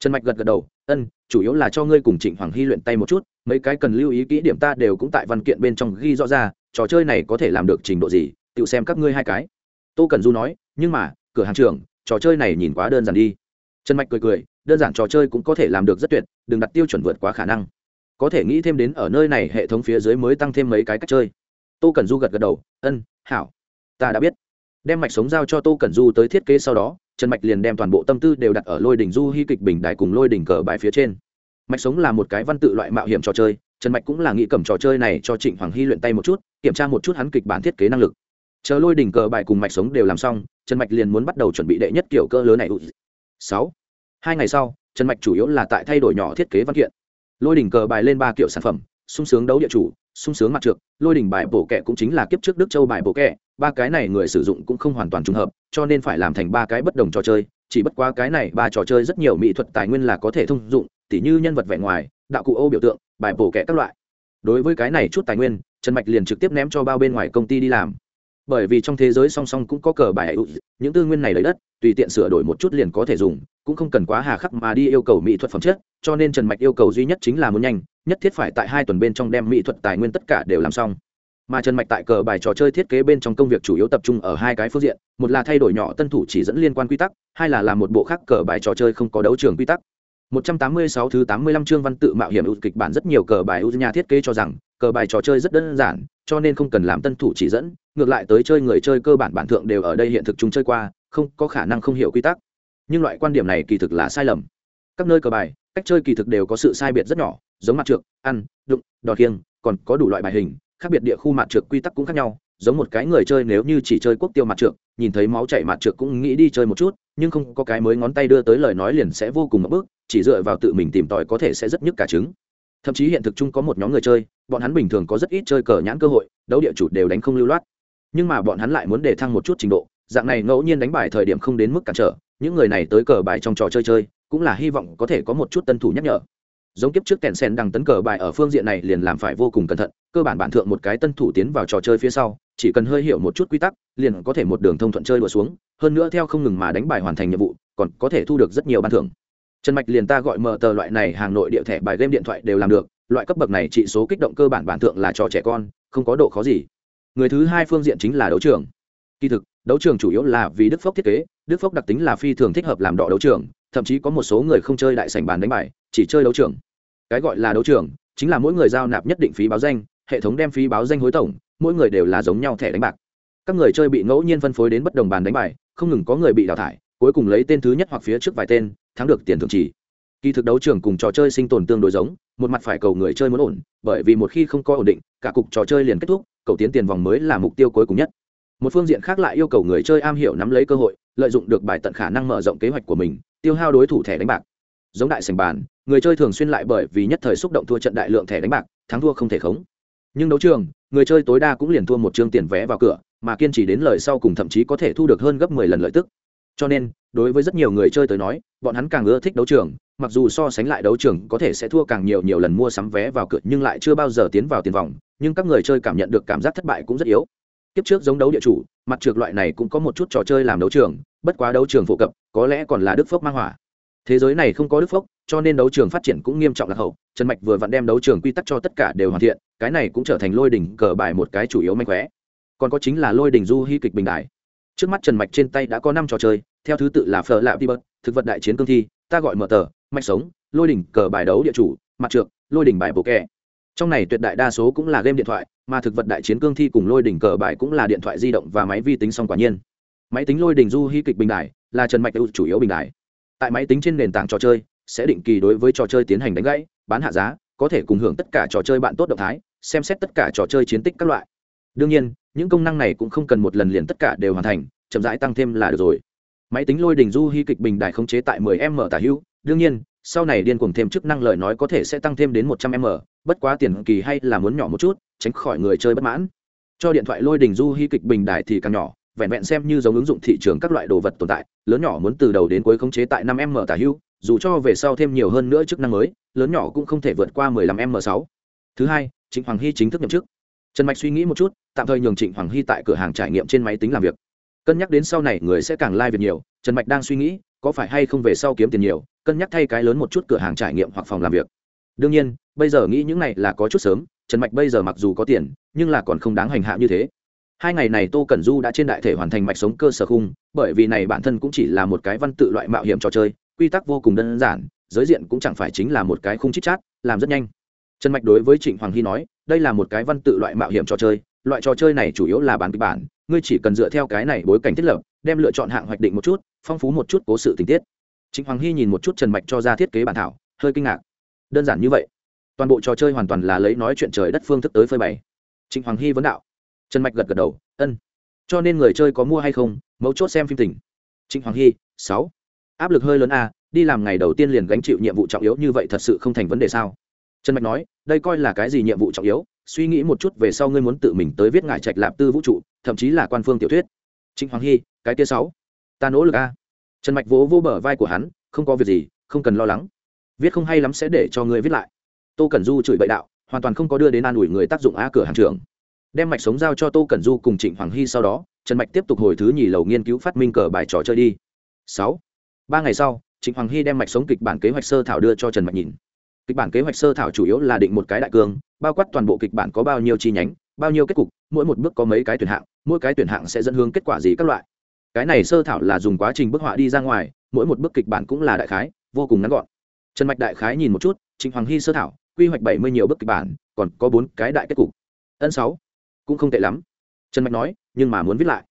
S1: Trần mạch gật gật đầu, ân, chủ yếu là cho ngươi cùng trịnh hoàng hy luyện tay một chút, mấy cái cần lưu ý kỹ điểm ta đều cũng tại văn kiện bên trong ghi rõ ra, trò chơi này có thể làm được trình độ gì, tự xem các ngươi hai cái. Tô cần du nói, nhưng mà, cửa hàng trưởng, trò chơi này nhìn quá đơn giản đi. Trần mạch cười cười, đơn giản trò chơi cũng có thể làm được rất tuyệt, đừng đặt tiêu chuẩn vượt quá khả năng có thể nghĩ thêm đến ở nơi này hệ thống phía dưới mới tăng thêm mấy cái cách chơi. Tô cần du gật gật đầu, ân, hảo, ta đã biết. Đem mạch sống giao cho tô cần du tới thiết kế sau đó, trần mạch liền đem toàn bộ tâm tư đều đặt ở lôi đỉnh du hy kịch bình đại cùng lôi đỉnh cờ bài phía trên. Mạch sống là một cái văn tự loại mạo hiểm trò chơi, trần mạch cũng là nghĩ cầm trò chơi này cho trịnh hoàng hy luyện tay một chút, kiểm tra một chút hắn kịch bản thiết kế năng lực. Chờ lôi đỉnh cờ bài cùng mạch sống đều làm xong, trần mạch liền muốn bắt đầu chuẩn bị đệ nhất kiểu cơ lớn này. Sáu, hai ngày sau, trần mạch chủ yếu là tại thay đổi nhỏ thiết kế văn kiện lôi đỉnh cờ bài lên ba kiểu sản phẩm sung sướng đấu địa chủ sung sướng mặt trượt lôi đỉnh bài bổ kẹ cũng chính là kiếp trước đức châu bài bổ kẹ ba cái này người sử dụng cũng không hoàn toàn trùng hợp cho nên phải làm thành ba cái bất đồng trò chơi chỉ bất qua cái này ba trò chơi rất nhiều mỹ thuật tài nguyên là có thể thông dụng tỉ như nhân vật vẻ ngoài đạo cụ ô biểu tượng bài bổ kẹ các loại. Đối với cái này chút tài nguyên trần mạch liền trực tiếp ném cho bao bên ngoài công ty đi làm. Bởi vì trong thế giới song song cũng có cờ bài ấy, những tư nguyên này lấy đất tùy tiện sửa đổi một chút liền có thể dùng, cũng không cần quá hà khắc mà đi yêu cầu mỹ thuật phẩm chất, cho nên trần mạch yêu cầu duy nhất chính là muốn nhanh, nhất thiết phải tại hai tuần bên trong đem mỹ thuật tài nguyên tất cả đều làm xong. Mà trần mạch tại cờ bài trò chơi thiết kế bên trong công việc chủ yếu tập trung ở hai cái phương diện, một là thay đổi nhỏ tân thủ chỉ dẫn liên quan quy tắc, hai là làm một bộ khác cờ bài trò chơi không có đấu trường quy tắc. 186 thứ 85 chương văn tự mạo hiểm ưu kịch bản rất nhiều cờ bài ưu nhà thiết kế cho rằng, cờ bài trò chơi rất đơn giản, cho nên không cần làm tân thủ chỉ dẫn, ngược lại tới chơi người chơi cơ bản bản thượng đều ở đây hiện thực chúng chơi qua không có khả năng không hiểu quy tắc. Nhưng loại quan điểm này kỳ thực là sai lầm. Các nơi cờ bài, cách chơi kỳ thực đều có sự sai biệt rất nhỏ, giống mặt trượt ăn, đụng, đò kiêng, còn có đủ loại bài hình, khác biệt địa khu mặt trượt quy tắc cũng khác nhau. Giống một cái người chơi nếu như chỉ chơi quốc tiêu mặt trượt nhìn thấy máu chảy mặt trượt cũng nghĩ đi chơi một chút, nhưng không có cái mới ngón tay đưa tới lời nói liền sẽ vô cùng ngập bước chỉ dựa vào tự mình tìm tòi có thể sẽ rất nhức cả trứng. Thậm chí hiện thực chung có một nhóm người chơi, bọn hắn bình thường có rất ít chơi cờ nhãn cơ hội, đấu địa chủ đều đánh không lưu loát. Nhưng mà bọn hắn lại muốn để thăng một chút trình độ dạng này ngẫu nhiên đánh bài thời điểm không đến mức cản trở, những người này tới cờ bài trong trò chơi chơi, cũng là hy vọng có thể có một chút tân thủ nhắc nhở. Giống kiếp trước kèn sen đằng tấn cờ bài ở phương diện này liền làm phải vô cùng cẩn thận, cơ bản bản thượng một cái tân thủ tiến vào trò chơi phía sau, chỉ cần hơi hiểu một chút quy tắc, liền có thể một đường thông thuận chơi đùa xuống, hơn nữa theo không ngừng mà đánh bài hoàn thành nhiệm vụ, còn có thể thu được rất nhiều ban thưởng. Trần mạch liền ta gọi mở tờ loại này hàng nội địa thẻ bài game điện thoại đều làm được, loại cấp bậc này trị số kích động cơ bản bản thượng là trò trẻ con, không có độ khó gì. Người thứ hai phương diện chính là đấu trường. Kỳ thực đấu trường chủ yếu là vì đức phốc thiết kế, đức phốc đặc tính là phi thường thích hợp làm đỏ đấu trường, thậm chí có một số người không chơi đại sành bàn đánh bài, chỉ chơi đấu trường. Cái gọi là đấu trường, chính là mỗi người giao nạp nhất định phí báo danh, hệ thống đem phí báo danh hối tổng, mỗi người đều là giống nhau thẻ đánh bạc. Các người chơi bị ngẫu nhiên phân phối đến bất đồng bàn đánh bài, không ngừng có người bị đào thải, cuối cùng lấy tên thứ nhất hoặc phía trước vài tên, thắng được tiền thưởng chỉ. Kỳ thực đấu trường cùng trò chơi sinh tồn tương đối giống, một mặt phải cầu người chơi muốn ổn, bởi vì một khi không có ổn định, cả cục trò chơi liền kết thúc, cầu tiến tiền vòng mới là mục tiêu cuối cùng nhất một phương diện khác lại yêu cầu người chơi am hiểu nắm lấy cơ hội, lợi dụng được bài tận khả năng mở rộng kế hoạch của mình, tiêu hao đối thủ thẻ đánh bạc. Giống đại sành bàn, người chơi thường xuyên lại bởi vì nhất thời xúc động thua trận đại lượng thẻ đánh bạc, thắng thua không thể khống. Nhưng đấu trường, người chơi tối đa cũng liền thua một chương tiền vé vào cửa, mà kiên trì đến lời sau cùng thậm chí có thể thu được hơn gấp mười lần lợi tức. Cho nên, đối với rất nhiều người chơi tới nói, bọn hắn càng ưa thích đấu trường, mặc dù so sánh lại đấu trường có thể sẽ thua càng nhiều nhiều lần mua sắm vé vào cửa nhưng lại chưa bao giờ tiến vào tiền vòng, nhưng các người chơi cảm nhận được cảm giác thất bại cũng rất yếu kiếp trước giống đấu địa chủ, mặt trược loại này cũng có một chút trò chơi làm đấu trường, bất quá đấu trường phổ cập, có lẽ còn là đức phốc mang hỏa. Thế giới này không có đức phốc, cho nên đấu trường phát triển cũng nghiêm trọng lạc hậu, trần mạch vừa vặn đem đấu trường quy tắc cho tất cả đều hoàn thiện, cái này cũng trở thành lôi đỉnh cờ bài một cái chủ yếu mạnh khỏe còn có chính là lôi đỉnh du hy kịch bình đại. Trước mắt trần mạch trên tay đã có năm trò chơi, theo thứ tự là phở lạ đi bớt, thực vật đại chiến cương thi, ta gọi mở tờ, mạch sống, lôi đỉnh cờ bài đấu địa chủ, mặt trượt lôi đỉnh bài bộ kè. trong này tuyệt đại đa số cũng là game điện thoại mà thực vật đại chiến cương thi cùng lôi đỉnh cờ bài cũng là điện thoại di động và máy vi tính song quả nhiên. Máy tính lôi đỉnh du hy kịch bình đài là trần mạch chủ yếu bình đài. Tại máy tính trên nền tảng trò chơi, sẽ định kỳ đối với trò chơi tiến hành đánh gãy, bán hạ giá, có thể cùng hưởng tất cả trò chơi bạn tốt động thái, xem xét tất cả trò chơi chiến tích các loại. Đương nhiên, những công năng này cũng không cần một lần liền tất cả đều hoàn thành, chậm rãi tăng thêm là được rồi. Máy tính lôi đỉnh du hy kịch bình đài khống chế tại 10 m tả hữu, đương nhiên, sau này điên cuồng thêm chức năng lời nói có thể sẽ tăng thêm đến 100 m, bất quá tiền kỳ hay là muốn nhỏ một chút tránh khỏi người chơi bất mãn. Cho điện thoại lôi đỉnh du hy kịch bình đại thì càng nhỏ, vẹn vẹn xem như giống ứng dụng thị trường các loại đồ vật tồn tại, lớn nhỏ muốn từ đầu đến cuối khống chế tại 5 m tả hưu dù cho về sau thêm nhiều hơn nữa chức năng mới, lớn nhỏ cũng không thể vượt qua 15 m 6 thứ hai, trịnh hoàng hy chính thức nhậm chức. Trần mạch suy nghĩ một chút, tạm thời nhường trịnh hoàng hy tại cửa hàng trải nghiệm trên máy tính làm việc. Cân nhắc đến sau này người sẽ càng lai、like、việc nhiều, trần mạch đang suy nghĩ, có phải hay không về sau kiếm tiền nhiều, cân nhắc thay cái lớn một chút cửa hàng trải nghiệm hoặc phòng làm việc đương nhiên, bây giờ nghĩ những này là có chút sớm, trần mạch bây giờ mặc dù có tiền, nhưng là còn không đáng hành hạ như thế. Hai ngày này tô cẩn du đã trên đại thể hoàn thành mạch sống cơ sở khung, bởi vì này bản thân cũng chỉ là một cái văn tự loại mạo hiểm trò chơi, quy tắc vô cùng đơn giản, giới diện cũng chẳng phải chính là một cái khung chít chát, làm rất nhanh. Trần mạch đối với trịnh hoàng hy nói, đây là một cái văn tự loại mạo hiểm trò chơi, loại trò chơi này chủ yếu là bán kịch bản, ngươi chỉ cần dựa theo cái này bối cảnh thiết lập, đem lựa chọn hạng hoạch định một chút, phong phú một chút cố sự tình tiết. Trịnh hoàng hy nhìn một chút trần mạch cho ra thiết kế bản thảo, hơi kinh ngạc đơn giản như vậy. Toàn bộ trò chơi hoàn toàn là lấy nói chuyện trời đất phương thức tới phơi bày. Trịnh hoàng hy vấn đạo. Trần mạch gật gật đầu, ân. Cho nên người chơi có mua hay không, mấu chốt xem phim tình. Trịnh hoàng hy, sáu. Áp lực hơi lớn a đi làm ngày đầu tiên liền gánh chịu nhiệm vụ trọng yếu như vậy thật sự không thành vấn đề sao? Trần mạch nói, đây coi là cái gì nhiệm vụ trọng yếu? Suy nghĩ một chút về sau ngươi muốn tự mình tới viết ngải trạch lạp tư vũ trụ, thậm chí là quan phương tiểu thuyết. Trịnh hoàng hy, cái kia sáu. Ta nỗ lực a trần mạch vỗ vô bờ vai của hắn, không có việc gì, không cần lo lắng viết không hay lắm sẽ để cho ngươi viết lại. Tô cẩn du chửi bậy đạo, hoàn toàn không có đưa đến an ủi người tác dụng a cửa hàng trưởng. Đem mạch sống giao cho tô cẩn du cùng trịnh hoàng hy sau đó, trần mạch tiếp tục hồi thứ nhì lầu nghiên cứu phát minh cờ bài trò chơi đi. Sáu. Ba ngày sau, trịnh hoàng hy đem mạch sống kịch bản kế hoạch sơ thảo đưa cho trần mạch nhìn. Kịch bản kế hoạch sơ thảo chủ yếu là định một cái đại cương, bao quát toàn bộ kịch bản có bao nhiêu chi nhánh, bao nhiêu kết cục, mỗi một bước có mấy cái tuyển hạng, mỗi cái tuyển hạng sẽ dẫn hướng kết quả gì các loại. Cái này sơ thảo là dùng quá trình bức họa đi ra ngoài, mỗi một bước kịch bản cũng là đại khái, vô cùng ngắn gọn trần mạch đại khái nhìn một chút, trịnh hoàng hy sơ thảo, quy hoạch bảy mươi nhiều bước kịch bản, còn có bốn cái đại kết cục. Ân sáu. Cũng không tệ lắm. Trần mạch nói, nhưng mà muốn viết lại.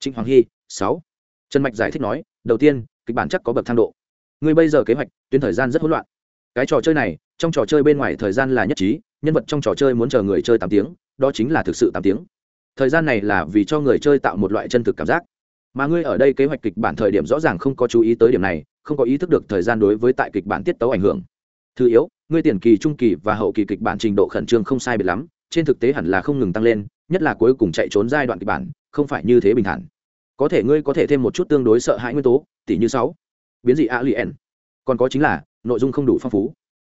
S1: Trịnh hoàng hy, sáu. Trần mạch giải thích nói, đầu tiên, kịch bản chắc có bậc thang độ. Người bây giờ kế hoạch, tuyến thời gian rất hỗn loạn. Cái trò chơi này, trong trò chơi bên ngoài thời gian là nhất trí, nhân vật trong trò chơi muốn chờ người chơi tám tiếng, đó chính là thực sự tám tiếng. Thời gian này là vì cho người chơi tạo một loại chân thực cảm giác. Mà ngươi ở đây kế hoạch kịch bản thời điểm rõ ràng không có chú ý tới điểm này không có ý thức được thời gian đối với tại kịch bản tiết tấu ảnh hưởng. Thứ yếu, ngươi tiền kỳ, trung kỳ và hậu kỳ kịch bản trình độ khẩn trương không sai biệt lắm, trên thực tế hẳn là không ngừng tăng lên, nhất là cuối cùng chạy trốn giai đoạn kịch bản, không phải như thế bình thản. Có thể ngươi có thể thêm một chút tương đối sợ hãi nguyên tố tỷ như sáu, biến dị alien. Còn có chính là, nội dung không đủ phong phú.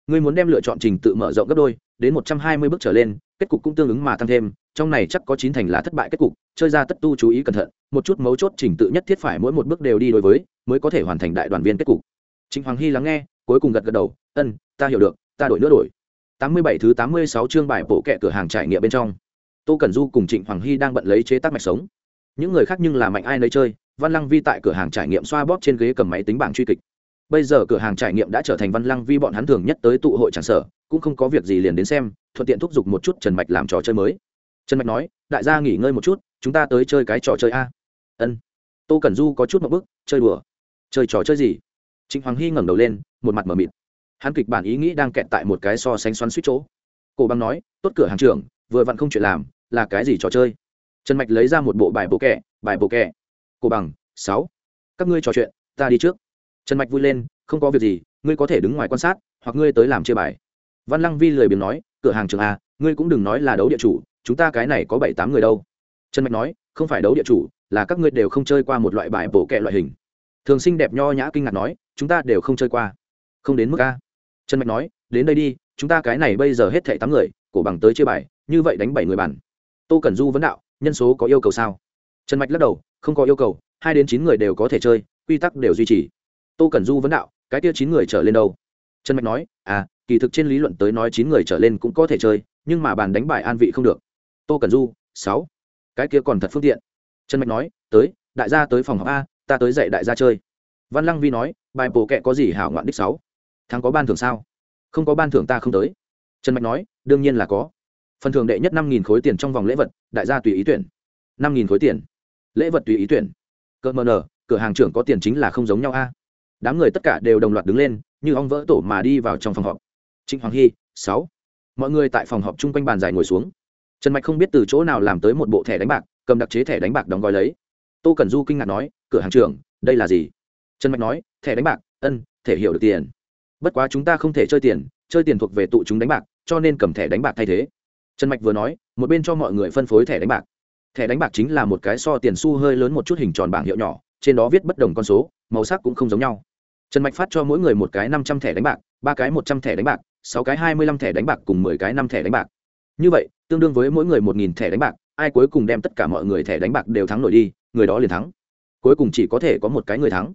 S1: Ngươi muốn đem lựa chọn trình tự mở rộng gấp đôi, đến một trăm hai mươi bước trở lên, kết cục cũng tương ứng mà tăng thêm trong này chắc có chín thành là thất bại kết cục, chơi ra tất tu chú ý cẩn thận, một chút mấu chốt trình tự nhất thiết phải mỗi một bước đều đi đối với, mới có thể hoàn thành đại đoàn viên kết cục. Trịnh hoàng hy lắng nghe, cuối cùng gật gật đầu, ân, ta hiểu được, ta đổi nữa đổi. Tám mươi bảy thứ tám mươi sáu chương bài bộ kệ cửa hàng trải nghiệm bên trong. Tô cẩn du cùng trịnh hoàng hy đang bận lấy chế tác mạch sống. Những người khác nhưng là mạnh ai nơi chơi, văn lăng vi tại cửa hàng trải nghiệm xoa bóp trên ghế cầm máy tính bảng truy kịch. Bây giờ cửa hàng trải nghiệm đã trở thành văn lăng vi bọn hắn thường nhất tới tụ hội tràn sở, cũng không có việc gì liền đến xem, thuận tiện thúc giục một chút trần mạch làm trò chơi mới trần mạch nói, đại gia nghỉ ngơi một chút, chúng ta tới chơi cái trò chơi a. Ân. Tô cẩn du có chút một bức chơi đùa. Chơi trò chơi gì? Trịnh hoàng hy ngẩng đầu lên, một mặt m ở mịt. Hắn kịch bản ý nghĩ đang kẹt tại một cái so sánh xoắn suýt chỗ. Cổ băng nói, tốt cửa hàng trưởng, vừa vặn không chuyện làm, là cái gì trò chơi? Trần mạch lấy ra một bộ bài bộ kẹ, bài bộ kẹ. Cổ bằng sáu, các ngươi trò chuyện, ta đi trước. Trần mạch vui lên, không có việc gì, ngươi có thể đứng ngoài quan sát, hoặc ngươi tới làm chia bài. Văn lăng vi lười biếng nói, cửa hàng trường a à, ngươi cũng đừng nói là đấu địa chủ chúng ta cái này có bảy tám người đâu. Trần mạch nói, không phải đấu địa chủ, là các ngươi đều không chơi qua một loại bài bổ kẹ loại hình. Thường Sinh đẹp nho nhã kinh ngạc nói, chúng ta đều không chơi qua. Không đến mức a. Trần mạch nói, đến đây đi, chúng ta cái này bây giờ hết thảy tám người, cổ bằng tới chia bài, như vậy đánh bảy người bàn. tô cẩn du vấn đạo, nhân số có yêu cầu sao? Trần mạch lắc đầu, không có yêu cầu, hai đến chín người đều có thể chơi, quy tắc đều duy trì. Tô cẩn du vấn đạo, cái kia chín người trở lên đâu? Trần mạch nói à kỳ thực trên lý luận tới nói chín người trở lên cũng có thể chơi, nhưng mà bàn đánh bài an vị không được tô cần du, sáu. Cái kia còn thật phương tiện. Trần mạch nói, tới, đại gia tới phòng học a, ta tới dạy đại gia chơi. Văn lăng vi nói, bài bổ kệ có gì hảo ngoạn đích sáu? Thắng có ban thưởng sao? Không có ban thưởng ta không tới. Trần mạch nói, đương nhiên là có. Phần thưởng đệ nhất năm nghìn khối tiền trong vòng lễ vật, đại gia tùy ý tuyển. Năm nghìn khối tiền. Lễ vật tùy ý tuyển. Cỡ mờ nở cửa hàng trưởng có tiền chính là không giống nhau a. Đám người tất cả đều đồng loạt đứng lên, như ong vỡ tổ mà đi vào trong phòng họp. Trịnh hoàng hy, sáu. Mọi người tại phòng họp chung quanh bàn dài ngồi xuống trần mạch không biết từ chỗ nào làm tới một bộ thẻ đánh bạc, cầm đặc chế thẻ đánh bạc đóng gói lấy. Tô cẩn du kinh ngạc nói, cửa hàng trưởng, đây là gì? Trần mạch nói, thẻ đánh bạc, ân, thể hiểu được tiền. Bất quá chúng ta không thể chơi tiền chơi tiền thuộc về tụ chúng đánh bạc, cho nên cầm thẻ đánh bạc thay thế. Trần mạch vừa nói, một bên cho mọi người phân phối thẻ đánh bạc. Thẻ đánh bạc chính là một cái so tiền xu hơi lớn một chút hình tròn bảng hiệu nhỏ, trên đó viết bất đồng con số, màu sắc cũng không giống nhau. Trần mạch phát cho mỗi người một cái năm trăm thẻ đánh bạc, ba cái một trăm thẻ đánh bạc, sáu cái hai mươi lăm thẻ đánh bạc cùng mười cái năm thẻ đánh bạc như vậy, tương đương với mỗi người một nghìn thẻ đánh bạc, ai cuối cùng đem tất cả mọi người thẻ đánh bạc đều thắng nổi đi, người đó liền thắng. Cuối cùng chỉ có thể có một cái người thắng.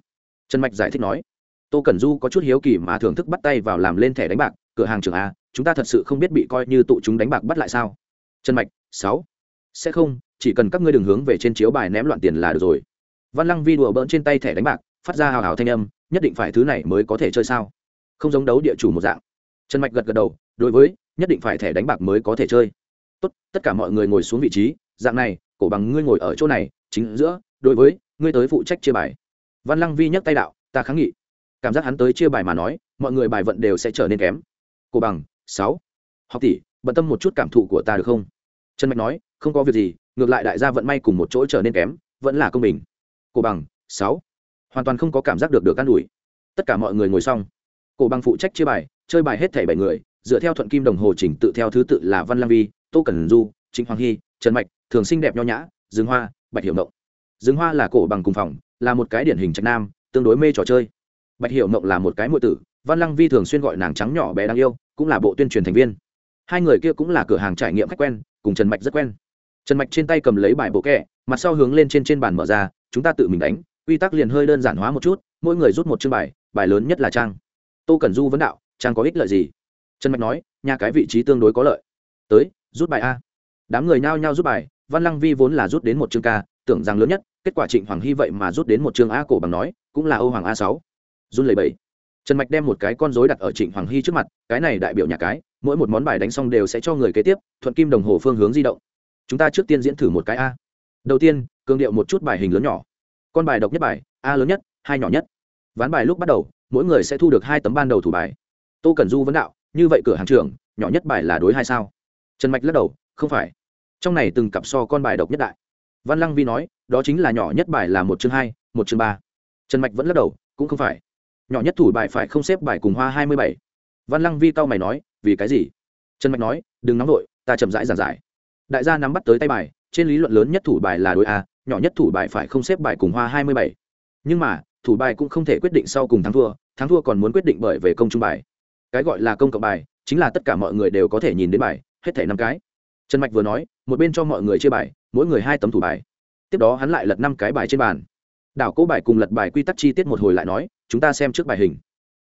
S1: Trần mạch giải thích nói, tô cẩn du có chút hiếu kỳ mà thưởng thức bắt tay vào làm lên thẻ đánh bạc, cửa hàng trường a, chúng ta thật sự không biết bị coi như tụ chúng đánh bạc bắt lại sao? Trần mạch, sáu. Sẽ không, chỉ cần các ngươi đừng hướng về trên chiếu bài ném loạn tiền là được rồi. Văn lăng vi đùa bỡn trên tay thẻ đánh bạc, phát ra hào hào thanh âm, nhất định phải thứ này mới có thể chơi sao? Không giống đấu địa chủ một dạng. Trần mạch gật gật đầu, đối với nhất định phải thẻ đánh bạc mới có thể chơi. Tốt, tất cả mọi người ngồi xuống vị trí, dạng này, cổ bằng ngươi ngồi ở chỗ này, chính giữa, đối với, ngươi tới phụ trách chia bài. Văn lăng vi nhắc tay đạo, ta kháng nghị. Cảm giác hắn tới chia bài mà nói, mọi người bài vận đều sẽ trở nên kém. Cổ bằng, sáu. Học tỷ, bận tâm một chút cảm thụ của ta được không? Trần mạch nói, không có việc gì, ngược lại đại gia vận may cùng một chỗ trở nên kém, vẫn là công bình. Cổ bằng, sáu. Hoàn toàn không có cảm giác được được can đủi tất cả mọi người ngồi xong. Cổ bằng phụ trách chia bài, chơi bài hết thảy bảy người dựa theo thuận kim đồng hồ chỉnh tự theo thứ tự là văn lam vi, tô cẩn du, trịnh hoàng hy, trần mạch, thường xinh đẹp nho nhã, dương hoa, bạch hiểu mộng. Dương hoa là cổ bằng cùng phòng, là một cái điển hình trạch nam, tương đối mê trò chơi. Bạch hiểu mộng là một cái muội tử, văn lăng vi thường xuyên gọi nàng trắng nhỏ bé đáng yêu, cũng là bộ tuyên truyền thành viên. Hai người kia cũng là cửa hàng trải nghiệm khách quen, cùng trần mạch rất quen. Trần mạch trên tay cầm lấy bài bộ kẹ, mặt sau hướng lên trên trên bàn mở ra, chúng ta tự mình đánh, quy tắc liền hơi đơn giản hóa một chút, mỗi người rút một chương bài bài lớn nhất là trang. Tô cẩn du vấn đạo, trang có ích lợi gì? Trần mạch nói, nhà cái vị trí tương đối có lợi. Tới, rút bài a. Đám người nhao nhao rút bài, văn lăng vi vốn là rút đến một chương ca, tưởng rằng lớn nhất, kết quả trịnh hoàng hy vậy mà rút đến một chương a cổ bằng nói, cũng là âu hoàng a sáu. Run lầy bảy trần mạch đem một cái con dối đặt ở trịnh hoàng hy trước mặt, cái này đại biểu nhà cái, mỗi một món bài đánh xong đều sẽ cho người kế tiếp, thuận kim đồng hồ phương hướng di động. Chúng ta trước tiên diễn thử một cái a. Đầu tiên cương điệu một chút bài hình lớn nhỏ. Con bài độc nhất bài, a lớn nhất, hai nhỏ nhất. Ván bài lúc bắt đầu, mỗi người sẽ thu được hai tấm ban đầu thủ bài. Tô cẩn du vấn đạo như vậy cửa hàng trưởng, nhỏ nhất bài là đối hai sao? Trần mạch lắc đầu, không phải. Trong này từng cặp so con bài độc nhất đại. Văn lăng vi nói, đó chính là nhỏ nhất bài là một chương hai, một chương ba. Trần mạch vẫn lắc đầu, cũng không phải. Nhỏ nhất thủ bài phải không xếp bài cùng hoa hai mươi bảy. Văn lăng vi cao mày nói, vì cái gì? Trần mạch nói, đừng nóng vội, ta chậm rãi giản giải. Đại gia nắm bắt tới tay bài, trên lý luận lớn nhất thủ bài là đối a, nhỏ nhất thủ bài phải không xếp bài cùng hoa hai mươi bảy. Nhưng mà, thủ bài cũng không thể quyết định sau cùng thắng thua thắng thua còn muốn quyết định bởi về công trung bài cái gọi là công cộng bài, chính là tất cả mọi người đều có thể nhìn đến bài, hết thẻ năm cái. Trần mạch vừa nói, một bên cho mọi người chia bài, mỗi người hai tấm thủ bài. Tiếp đó hắn lại lật năm cái bài trên bàn. Đảo cố bài cùng lật bài quy tắc chi tiết một hồi lại nói, chúng ta xem trước bài hình.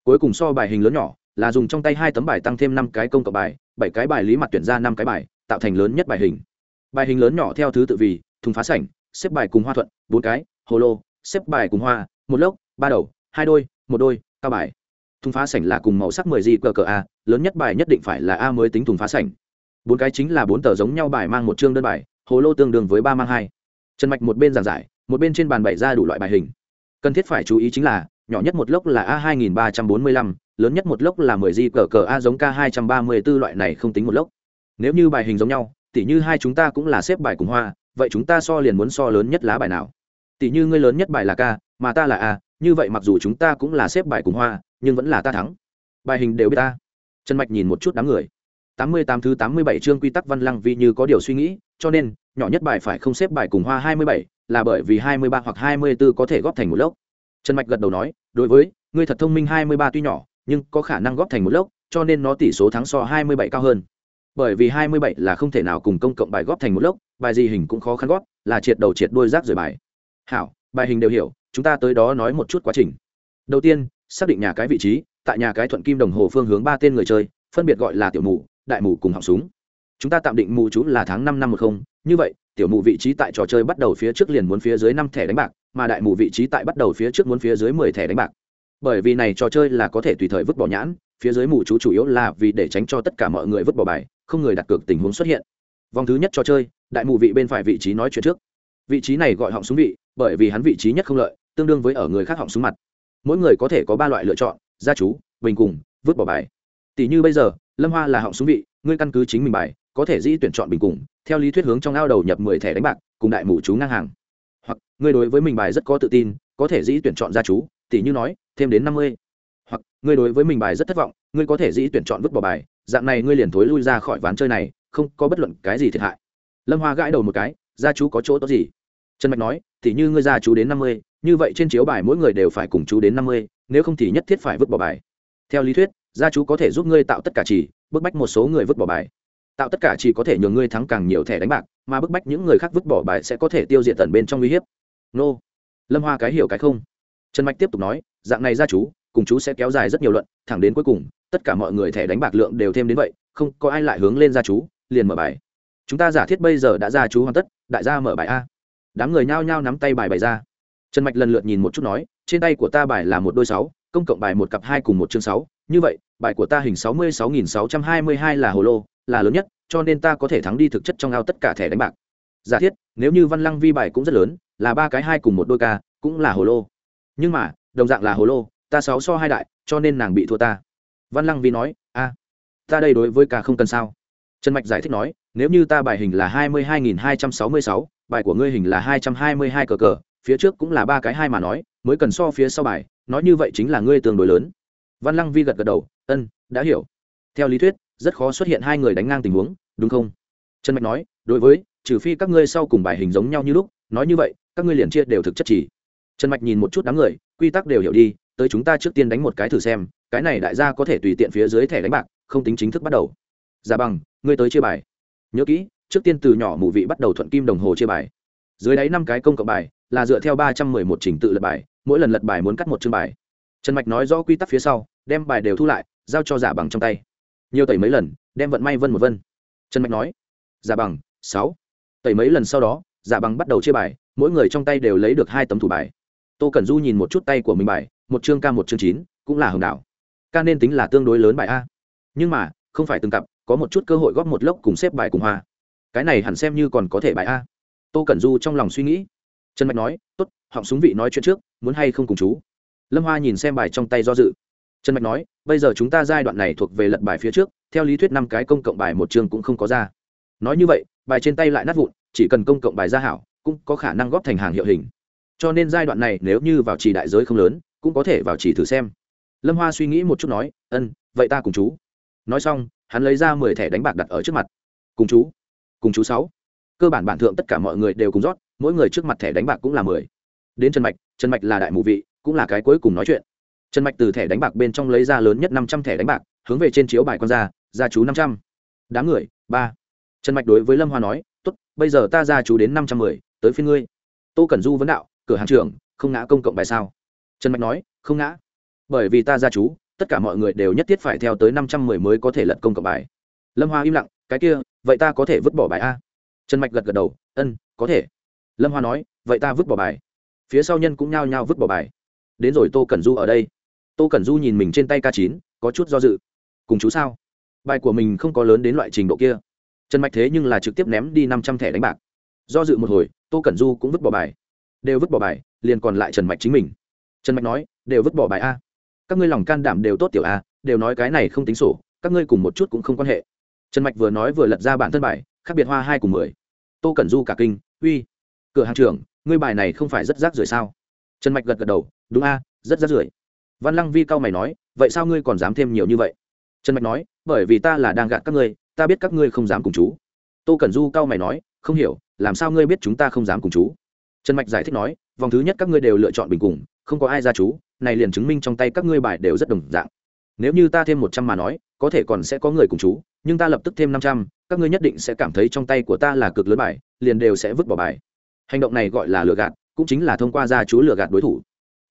S1: Cuối cùng so bài hình lớn nhỏ, là dùng trong tay hai tấm bài tăng thêm năm cái công cộng bài, bảy cái bài lý mặt tuyển ra năm cái bài, tạo thành lớn nhất bài hình. Bài hình lớn nhỏ theo thứ tự vì, thùng phá sảnh, xếp bài cùng hoa thuận, bốn cái hồ lô xếp bài cùng hoa, một lốc, ba đầu, hai đôi, một đôi, cao bài thùng phá sảnh là cùng màu sắc mười gì cờ cờ a, lớn nhất bài nhất định phải là a mới tính thùng phá sảnh. Bốn cái chính là bốn tờ giống nhau bài mang một chương đơn bài, hồ lô tương đương với ba mang hai. Trần mạch một bên giảng giải, một bên trên bàn bày ra đủ loại bài hình. Cần thiết phải chú ý chính là, nhỏ nhất một lốc là a hai nghìn ba trăm bốn mươi lăm, lớn nhất một lốc là mười di cờ cờ a giống k hai trăm ba mươi b ố loại này không tính một lốc. Nếu như bài hình giống nhau, tỉ như hai chúng ta cũng là xếp bài cùng hoa, vậy chúng ta so liền muốn so lớn nhất lá bài nào? Tỉ như ngươi lớn nhất bài là k mà ta là a, như vậy mặc dù chúng ta cũng là xếp bài cùng hoa, nhưng vẫn là ta thắng. Bài hình đều biết ta. Trần mạch nhìn một chút đám người. Tám mươi tám thứ tám mươi bảy chương quy tắc văn lăng vì như có điều suy nghĩ, cho nên, nhỏ nhất bài phải không xếp bài cùng hoa hai mươi bảy, là bởi vì hai mươi ba hoặc hai mươi 24 có thể góp thành một lốc. Trần mạch gật đầu nói, đối với, ngươi thật thông minh hai mươi ba tuy nhỏ, nhưng có khả năng góp thành một lốc, cho nên nó tỷ số thắng so hai mươi bảy cao hơn. Bởi vì hai mươi bảy là không thể nào cùng công cộng bài góp thành một lốc, bài gì hình cũng khó khăn góp, là triệt đầu triệt đuôi rác rời bài hảo, bài hình đều hiểu, chúng ta tới đó nói một chút quá trình. Đầu tiên, xác định nhà cái vị trí, tại nhà cái thuận kim đồng hồ phương hướng ba tên người chơi, phân biệt gọi là tiểu mù, đại mù cùng họng súng. Chúng ta tạm định mù chú là tháng năm năm một không. Như vậy, tiểu mù vị trí tại trò chơi bắt đầu phía trước liền muốn phía dưới năm thẻ đánh bạc, mà đại mù vị trí tại bắt đầu phía trước muốn phía dưới mười thẻ đánh bạc. Bởi vì này trò chơi là có thể tùy thời vứt bỏ nhãn, phía dưới mù chú chủ yếu là vì để tránh cho tất cả mọi người vứt bỏ bài, không người đặt cược tình huống xuất hiện. Vòng thứ nhất trò chơi, đại mù vị bên phải vị trí nói chuyện trước. Vị trí này gọi họng súng vị bởi vì hắn vị trí nhất không lợi, tương đương với ở người khác họng xuống mặt. Mỗi người có thể có ba loại lựa chọn, gia chú, bình cùng, vứt bỏ bài. Tỷ như bây giờ, lâm hoa là họng xuống vị, ngươi căn cứ chính mình bài, có thể dĩ tuyển chọn bình cùng, theo lý thuyết hướng trong ao đầu nhập mười thẻ đánh bạc, cùng đại mù chú ngang hàng. Hoặc, ngươi đối với mình bài rất có tự tin, có thể dĩ tuyển chọn gia chú, tỷ như nói, thêm đến năm mươi. Hoặc, ngươi đối với mình bài rất thất vọng, ngươi có thể dĩ tuyển chọn vứt bỏ bài, dạng này ngươi liền thối lui ra khỏi ván chơi này, không có bất luận cái gì thiệt hại. Lâm hoa gãi đầu một cái, gia chú có chỗ tốt gì? Trần mạch nói thì như ngươi gia chú đến năm mươi, như vậy trên chiếu bài mỗi người đều phải cùng chú đến năm mươi, nếu không thì nhất thiết phải vứt bỏ bài. Theo lý thuyết, gia chú có thể giúp ngươi tạo tất cả chỉ, bức bách một số người vứt bỏ bài. Tạo tất cả chỉ có thể nhường ngươi thắng càng nhiều thẻ đánh bạc, mà bức bách những người khác vứt bỏ bài sẽ có thể tiêu diệt tần bên trong uy hiếp. Nô. Lâm hoa cái hiểu cái không. Trần mạch tiếp tục nói, dạng này gia chú, cùng chú sẽ kéo dài rất nhiều luận, thẳng đến cuối cùng, tất cả mọi người thẻ đánh bạc lượng đều thêm đến vậy, không có ai lại hướng lên gia chú, liền mở bài. Chúng ta giả thiết bây giờ đã gia chú hoàn tất, đại gia mở bài a đám người nhao nhao nắm tay bài bài ra. Trần mạch lần lượt nhìn một chút nói, trên tay của ta bài là một đôi sáu, công cộng bài một cặp hai cùng một chương sáu. Như vậy, bài của ta hình sáu mươi sáu nghìn sáu trăm hai mươi hai là hồ lô, là lớn nhất, cho nên ta có thể thắng đi thực chất trong ao tất cả thẻ đánh bạc. Giả thiết, nếu như văn lăng vi bài cũng rất lớn, là ba cái hai cùng một đôi ca, cũng là hồ lô. Nhưng mà, đồng dạng là hồ lô, ta sáu so hai đại, cho nên nàng bị thua ta. Văn lăng vi nói, a, ta đây đối với ca không cần sao? Trần mạch giải thích nói, nếu như ta bài hình là hai mươi hai nghìn hai trăm sáu mươi sáu bài của ngươi hình là hai trăm hai mươi hai cờ cờ, phía trước cũng là ba cái hai mà nói, mới cần so phía sau bài, nói như vậy chính là ngươi tương đối lớn. Văn lăng vi gật gật đầu ân đã hiểu. Theo lý thuyết, rất khó xuất hiện hai người đánh ngang tình huống, đúng không? Trần mạch nói, đối với, trừ phi các ngươi sau cùng bài hình giống nhau như lúc, nói như vậy, các ngươi liền chia đều thực chất chỉ. Trần mạch nhìn một chút đám người, quy tắc đều hiểu đi, tới chúng ta trước tiên đánh một cái thử xem, cái này đại gia có thể tùy tiện phía dưới thẻ đánh bạc, không tính chính thức bắt đầu. Giả bằng, ngươi tới chia bài. Nhớ kỹ trước tiên từ nhỏ mù vị bắt đầu thuận kim đồng hồ chia bài. Dưới đáy năm cái công cộng bài là dựa theo ba trăm mười một trình tự lật bài, mỗi lần lật bài muốn cắt một chương bài. Trần mạch nói rõ quy tắc phía sau, đem bài đều thu lại, giao cho giả bằng trong tay. Nhiều tẩy mấy lần, đem vận may vân một vân. Trần mạch nói, giả bằng, sáu. Tẩy mấy lần sau đó, giả bằng bắt đầu chia bài, mỗi người trong tay đều lấy được hai tấm thủ bài. Tô cẩn du nhìn một chút tay của mình bài, một chương ca, một chương chín, cũng là hồng đảo. Ca nên tính là tương đối lớn bài a. Nhưng mà, không phải từng cặp, có một chút cơ hội góp một lốc cùng xếp bài cùng hoa cái này hẳn xem như còn có thể bài a. Tô cẩn du trong lòng suy nghĩ. Trần mạch nói t ố t họng súng vị nói chuyện trước, muốn hay không cùng chú? Lâm hoa nhìn xem bài trong tay do dự. Trần mạch nói, bây giờ chúng ta giai đoạn này thuộc về lật bài phía trước, theo lý thuyết năm cái công cộng bài một chương cũng không có ra. Nói như vậy, bài trên tay lại nát vụn, chỉ cần công cộng bài ra hảo, cũng có khả năng góp thành hàng hiệu hình. Cho nên giai đoạn này nếu như vào chỉ đại giới không lớn, cũng có thể vào chỉ thử xem. Lâm hoa suy nghĩ một chút nói, ân, vậy ta cùng chú. Nói xong, hắn lấy ra mười thẻ đánh bạc đặt ở trước mặt. Cùng chú cùng chú sáu. Cơ bản bản thượng tất cả mọi người đều cùng rót, mỗi người trước mặt thẻ đánh bạc cũng là mười. Đến trần mạch trần mạch là đại mù vị, cũng là cái cuối cùng nói chuyện. Trần mạch từ thẻ đánh bạc bên trong lấy ra lớn nhất năm trăm thẻ đánh bạc, hướng về trên chiếu bài con ra ra chú năm trăm. Đám người, ba. Trần mạch đối với lâm hoa nói, tốt, bây giờ ta ra chú đến năm trăm mười, tới phiên ngươi. Tô cẩn du vấn đạo, cửa hàng trưởng, không ngã công cộng bài sao? Trần mạch nói, không ngã. Bởi vì ta ra chú, tất cả mọi người đều nhất thiết phải theo tới năm trăm mười mới có thể lật công cộng bài. Lâm hoa im lặng cái kia, vậy ta có thể vứt bỏ bài a. Trần mạch gật gật đầu, ân, có thể. Lâm hoa nói, vậy ta vứt bỏ bài. Phía sau nhân cũng nhao nhao vứt bỏ bài. Đến rồi tô cẩn du ở đây. Tô cẩn du nhìn mình trên tay k chín, có chút do dự. Cùng chú sao? Bài của mình không có lớn đến loại trình độ kia. Trần mạch thế nhưng là trực tiếp ném đi năm trăm thẻ đánh bạc. Do dự một hồi, tô cẩn du cũng vứt bỏ bài. Đều vứt bỏ bài, liền còn lại trần mạch chính mình. Trần mạch nói, đều vứt bỏ bài a. Các ngươi lòng can đảm đều tốt tiểu a, đều nói cái này không tính sổ, các ngươi cùng một chút cũng không quan hệ trần mạch vừa nói vừa lật ra bản thân bài, khác biệt hoa hai cùng mười. Tô cẩn du cả kinh, uy, cửa hàng trưởng, ngươi bài này không phải rất rác rưởi sao? Trần mạch gật gật đầu, đúng a, rất rác rưởi. Văn lăng vi cao mày nói, vậy sao ngươi còn dám thêm nhiều như vậy? Trần mạch nói, bởi vì ta là đang gạt các ngươi, ta biết các ngươi không dám cùng chú. Tô cẩn du cao mày nói, không hiểu, làm sao ngươi biết chúng ta không dám cùng chú? Trần mạch giải thích nói, vòng thứ nhất các ngươi đều lựa chọn bình cùng, không có ai ra chú, này liền chứng minh trong tay các ngươi bài đều rất đồng dạng nếu như ta thêm một trăm mà nói, có thể còn sẽ có người cùng chú, nhưng ta lập tức thêm năm trăm, các ngươi nhất định sẽ cảm thấy trong tay của ta là cực lớn bài, liền đều sẽ vứt bỏ bài. Hành động này gọi là lừa gạt, cũng chính là thông qua gia chú lừa gạt đối thủ.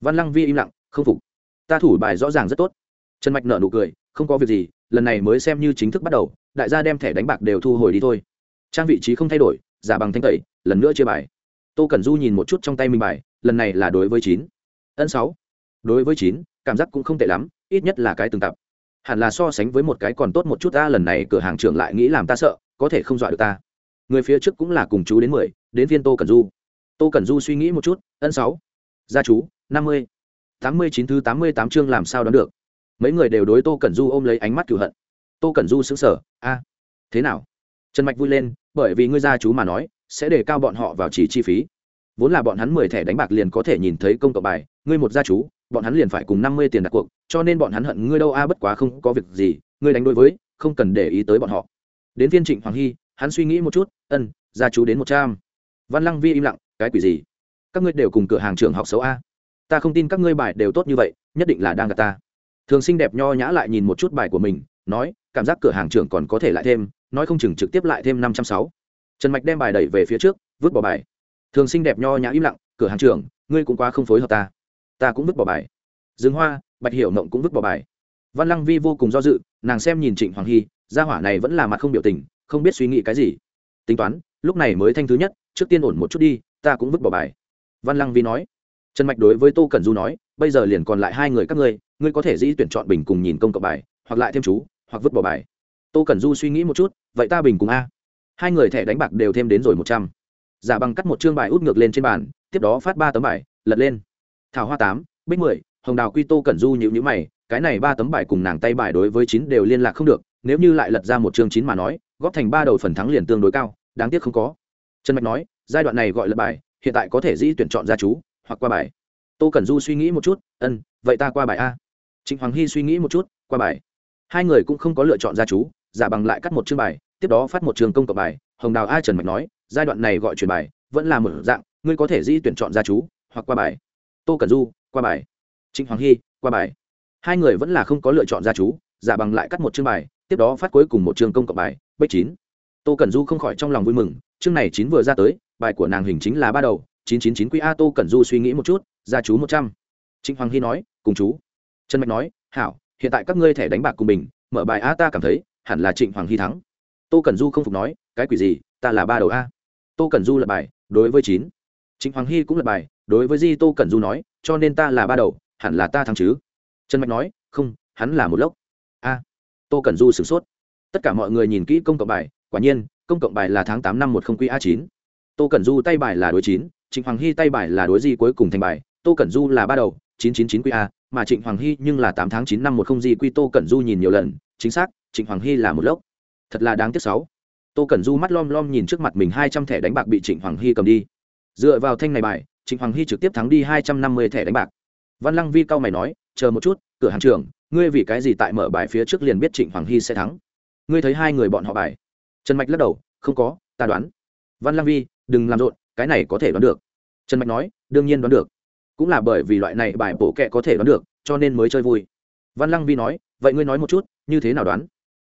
S1: Văn lăng vi im lặng, không phục. Ta thủ bài rõ ràng rất tốt. Trần mạch nợ nụ cười, không có việc gì, lần này mới xem như chính thức bắt đầu, đại gia đem thẻ đánh bạc đều thu hồi đi thôi. Trang vị trí không thay đổi, giả bằng thanh tẩy, lần nữa chia bài. Tô cẩn du nhìn một chút trong tay mình bài, lần này là đối với chín. Ân sáu. Đối với chín cảm giác cũng không tệ lắm, ít nhất là cái từng tập hẳn là so sánh với một cái còn tốt một chút ta, lần này cửa hàng trưởng lại nghĩ làm ta sợ, có thể không dọa được ta. Người phía trước cũng là cùng chú đến mười, đến viên tô cẩn du. Tô cẩn du suy nghĩ một chút, ân sáu, gia chú, năm mươi, tám mươi chín thứ tám mươi tám chương làm sao đón được? Mấy người đều đối tô cẩn du ôm lấy ánh mắt cửu hận. Tô cẩn du xứng sở a, thế nào? Trần mạch vui lên, bởi vì ngươi gia chú mà nói, sẽ để cao bọn họ vào chỉ chi phí vốn là bọn hắn mười thẻ đánh bạc liền có thể nhìn thấy công cộng bài, ngươi một gia chú, bọn hắn liền phải cùng năm mươi tiền đặt cuộc, cho nên bọn hắn hận ngươi đâu a, bất quá không có việc gì, ngươi đánh đối với, không cần để ý tới bọn họ. Đến viên trịnh hoàng hy, hắn suy nghĩ một chút, ân, gia chú đến một trăm. Văn lăng vi im lặng, cái quỷ gì? Các ngươi đều cùng cửa hàng trường học xấu a. Ta không tin các ngươi bài đều tốt như vậy, nhất định là đang gạt ta. Thường xinh đẹp nho nhã lại nhìn một chút bài của mình, nói, cảm giác cửa hàng trưởng còn có thể lại thêm, nói không chừng trực tiếp lại thêm năm trăm sáu. Trần mạch đem bài đẩy về phía trước, vứt bỏ bài thường xinh đẹp nho nhã im lặng, cửa hàng trưởng, ngươi cũng quá không phối hợp ta. Ta cũng vứt bỏ bài. Dương hoa, bạch hiểu mộng cũng vứt bỏ bài. Văn lăng vi vô cùng do dự, nàng xem nhìn trịnh hoàng hy, gia hỏa này vẫn là mặt không biểu tình, không biết suy nghĩ cái gì. Tính toán, lúc này mới thanh thứ nhất, trước tiên ổn một chút đi, ta cũng vứt bỏ bài. Văn lăng vi nói. Trần mạch đối với tô cẩn du nói, bây giờ liền còn lại hai người các ngươi ngươi có thể dĩ tuyển chọn bình cùng nhìn công cộng bài, hoặc lại thêm chú, hoặc vứt bỏ bài. Tô cẩn du suy nghĩ một chút, vậy ta bình cùng a. Hai người thẻ đánh bạc đều thêm đến rồi một trăm giả bằng cắt một chương bài út ngược lên trên bàn, tiếp đó phát ba tấm bài, lật lên. Thảo hoa tám, bích mười, hồng đào quy tô cẩn du nhịu nhữ mày, cái này ba tấm bài cùng nàng tay bài đối với chín đều liên lạc không được, nếu như lại lật ra một chương chín mà nói, góp thành ba đầu phần thắng liền tương đối cao, đáng tiếc không có. Trần mạch nói, giai đoạn này gọi là bài, hiện tại có thể dĩ tuyển chọn ra chú, hoặc qua bài. Tô cẩn du suy nghĩ một chút, ân, vậy ta qua bài a. Trịnh hoàng hy suy nghĩ một chút, qua bài. Hai người cũng không có lựa chọn ra chú, giả bằng lại cắt một chương bài, tiếp đó phát một trường công cộng bài hồng đào a trần mạch nói, giai đoạn này gọi truyền bài, vẫn là một dạng, ngươi có thể di tuyển chọn ra chú, hoặc qua bài. Tô cẩn du, qua bài. Trịnh hoàng hy, qua bài. Hai người vẫn là không có lựa chọn ra chú, giả bằng lại cắt một chương bài, tiếp đó phát cuối cùng một trường công cộng bài bách chín. Tô cẩn du không khỏi trong lòng vui mừng, chương này chín vừa ra tới, bài của nàng hình chính là ba đầu, chín chín chín qa tô cẩn du suy nghĩ một chút ra chú một trăm. Trịnh hoàng hy nói, cùng chú. Trần mạch nói, hảo, hiện tại các ngươi thẻ đánh bạc cùng mình, mở bài a ta cảm thấy, hẳn là trịnh hoàng hy thắng. Tô cẩn du không phục nói cái quỷ gì, ta là ba đầu a. Tô cẩn du lật bài, đối với chín. Trịnh hoàng hy cũng lật bài, đối với di tô cẩn du nói, cho nên ta là ba đầu, hẳn là ta thắng chứ. Trần mạch nói, không, hắn là một lốc. A. Tô cẩn du sửng sốt. Tất cả mọi người nhìn kỹ công cộng bài, quả nhiên, công cộng bài là tháng tám năm một không qa chín. Tô cẩn du tay bài là đối chín, trịnh hoàng hy tay bài là đối di cuối cùng thành bài, tô cẩn du là ba đầu, chín chín chín qa mà trịnh hoàng hy nhưng là tám tháng chín năm một không di quy tô cẩn du nhìn nhiều lần, chính xác, trịnh hoàng hy là một lốc. Thật là đáng tiếc sáu tô cẩn du mắt lom lom nhìn trước mặt mình hai trăm thẻ đánh bạc bị trịnh hoàng hy cầm đi. Dựa vào thanh này bài, trịnh hoàng hy trực tiếp thắng đi hai trăm năm mươi thẻ đánh bạc. Văn lăng vi cao mày nói, chờ một chút, cửa hàng trưởng, ngươi vì cái gì tại mở bài phía trước liền biết trịnh hoàng hy sẽ thắng? Ngươi thấy hai người bọn họ bài? Trần mạch lắc đầu, không có, ta đoán. Văn lăng vi, đừng làm rộn, cái này có thể đoán được. Trần mạch nói, đương nhiên đoán được. Cũng là bởi vì loại này bài bổ kẹ có thể đoán được, cho nên mới chơi vui. Văn lăng vi nói, vậy ngươi nói một chút, như thế nào đoán?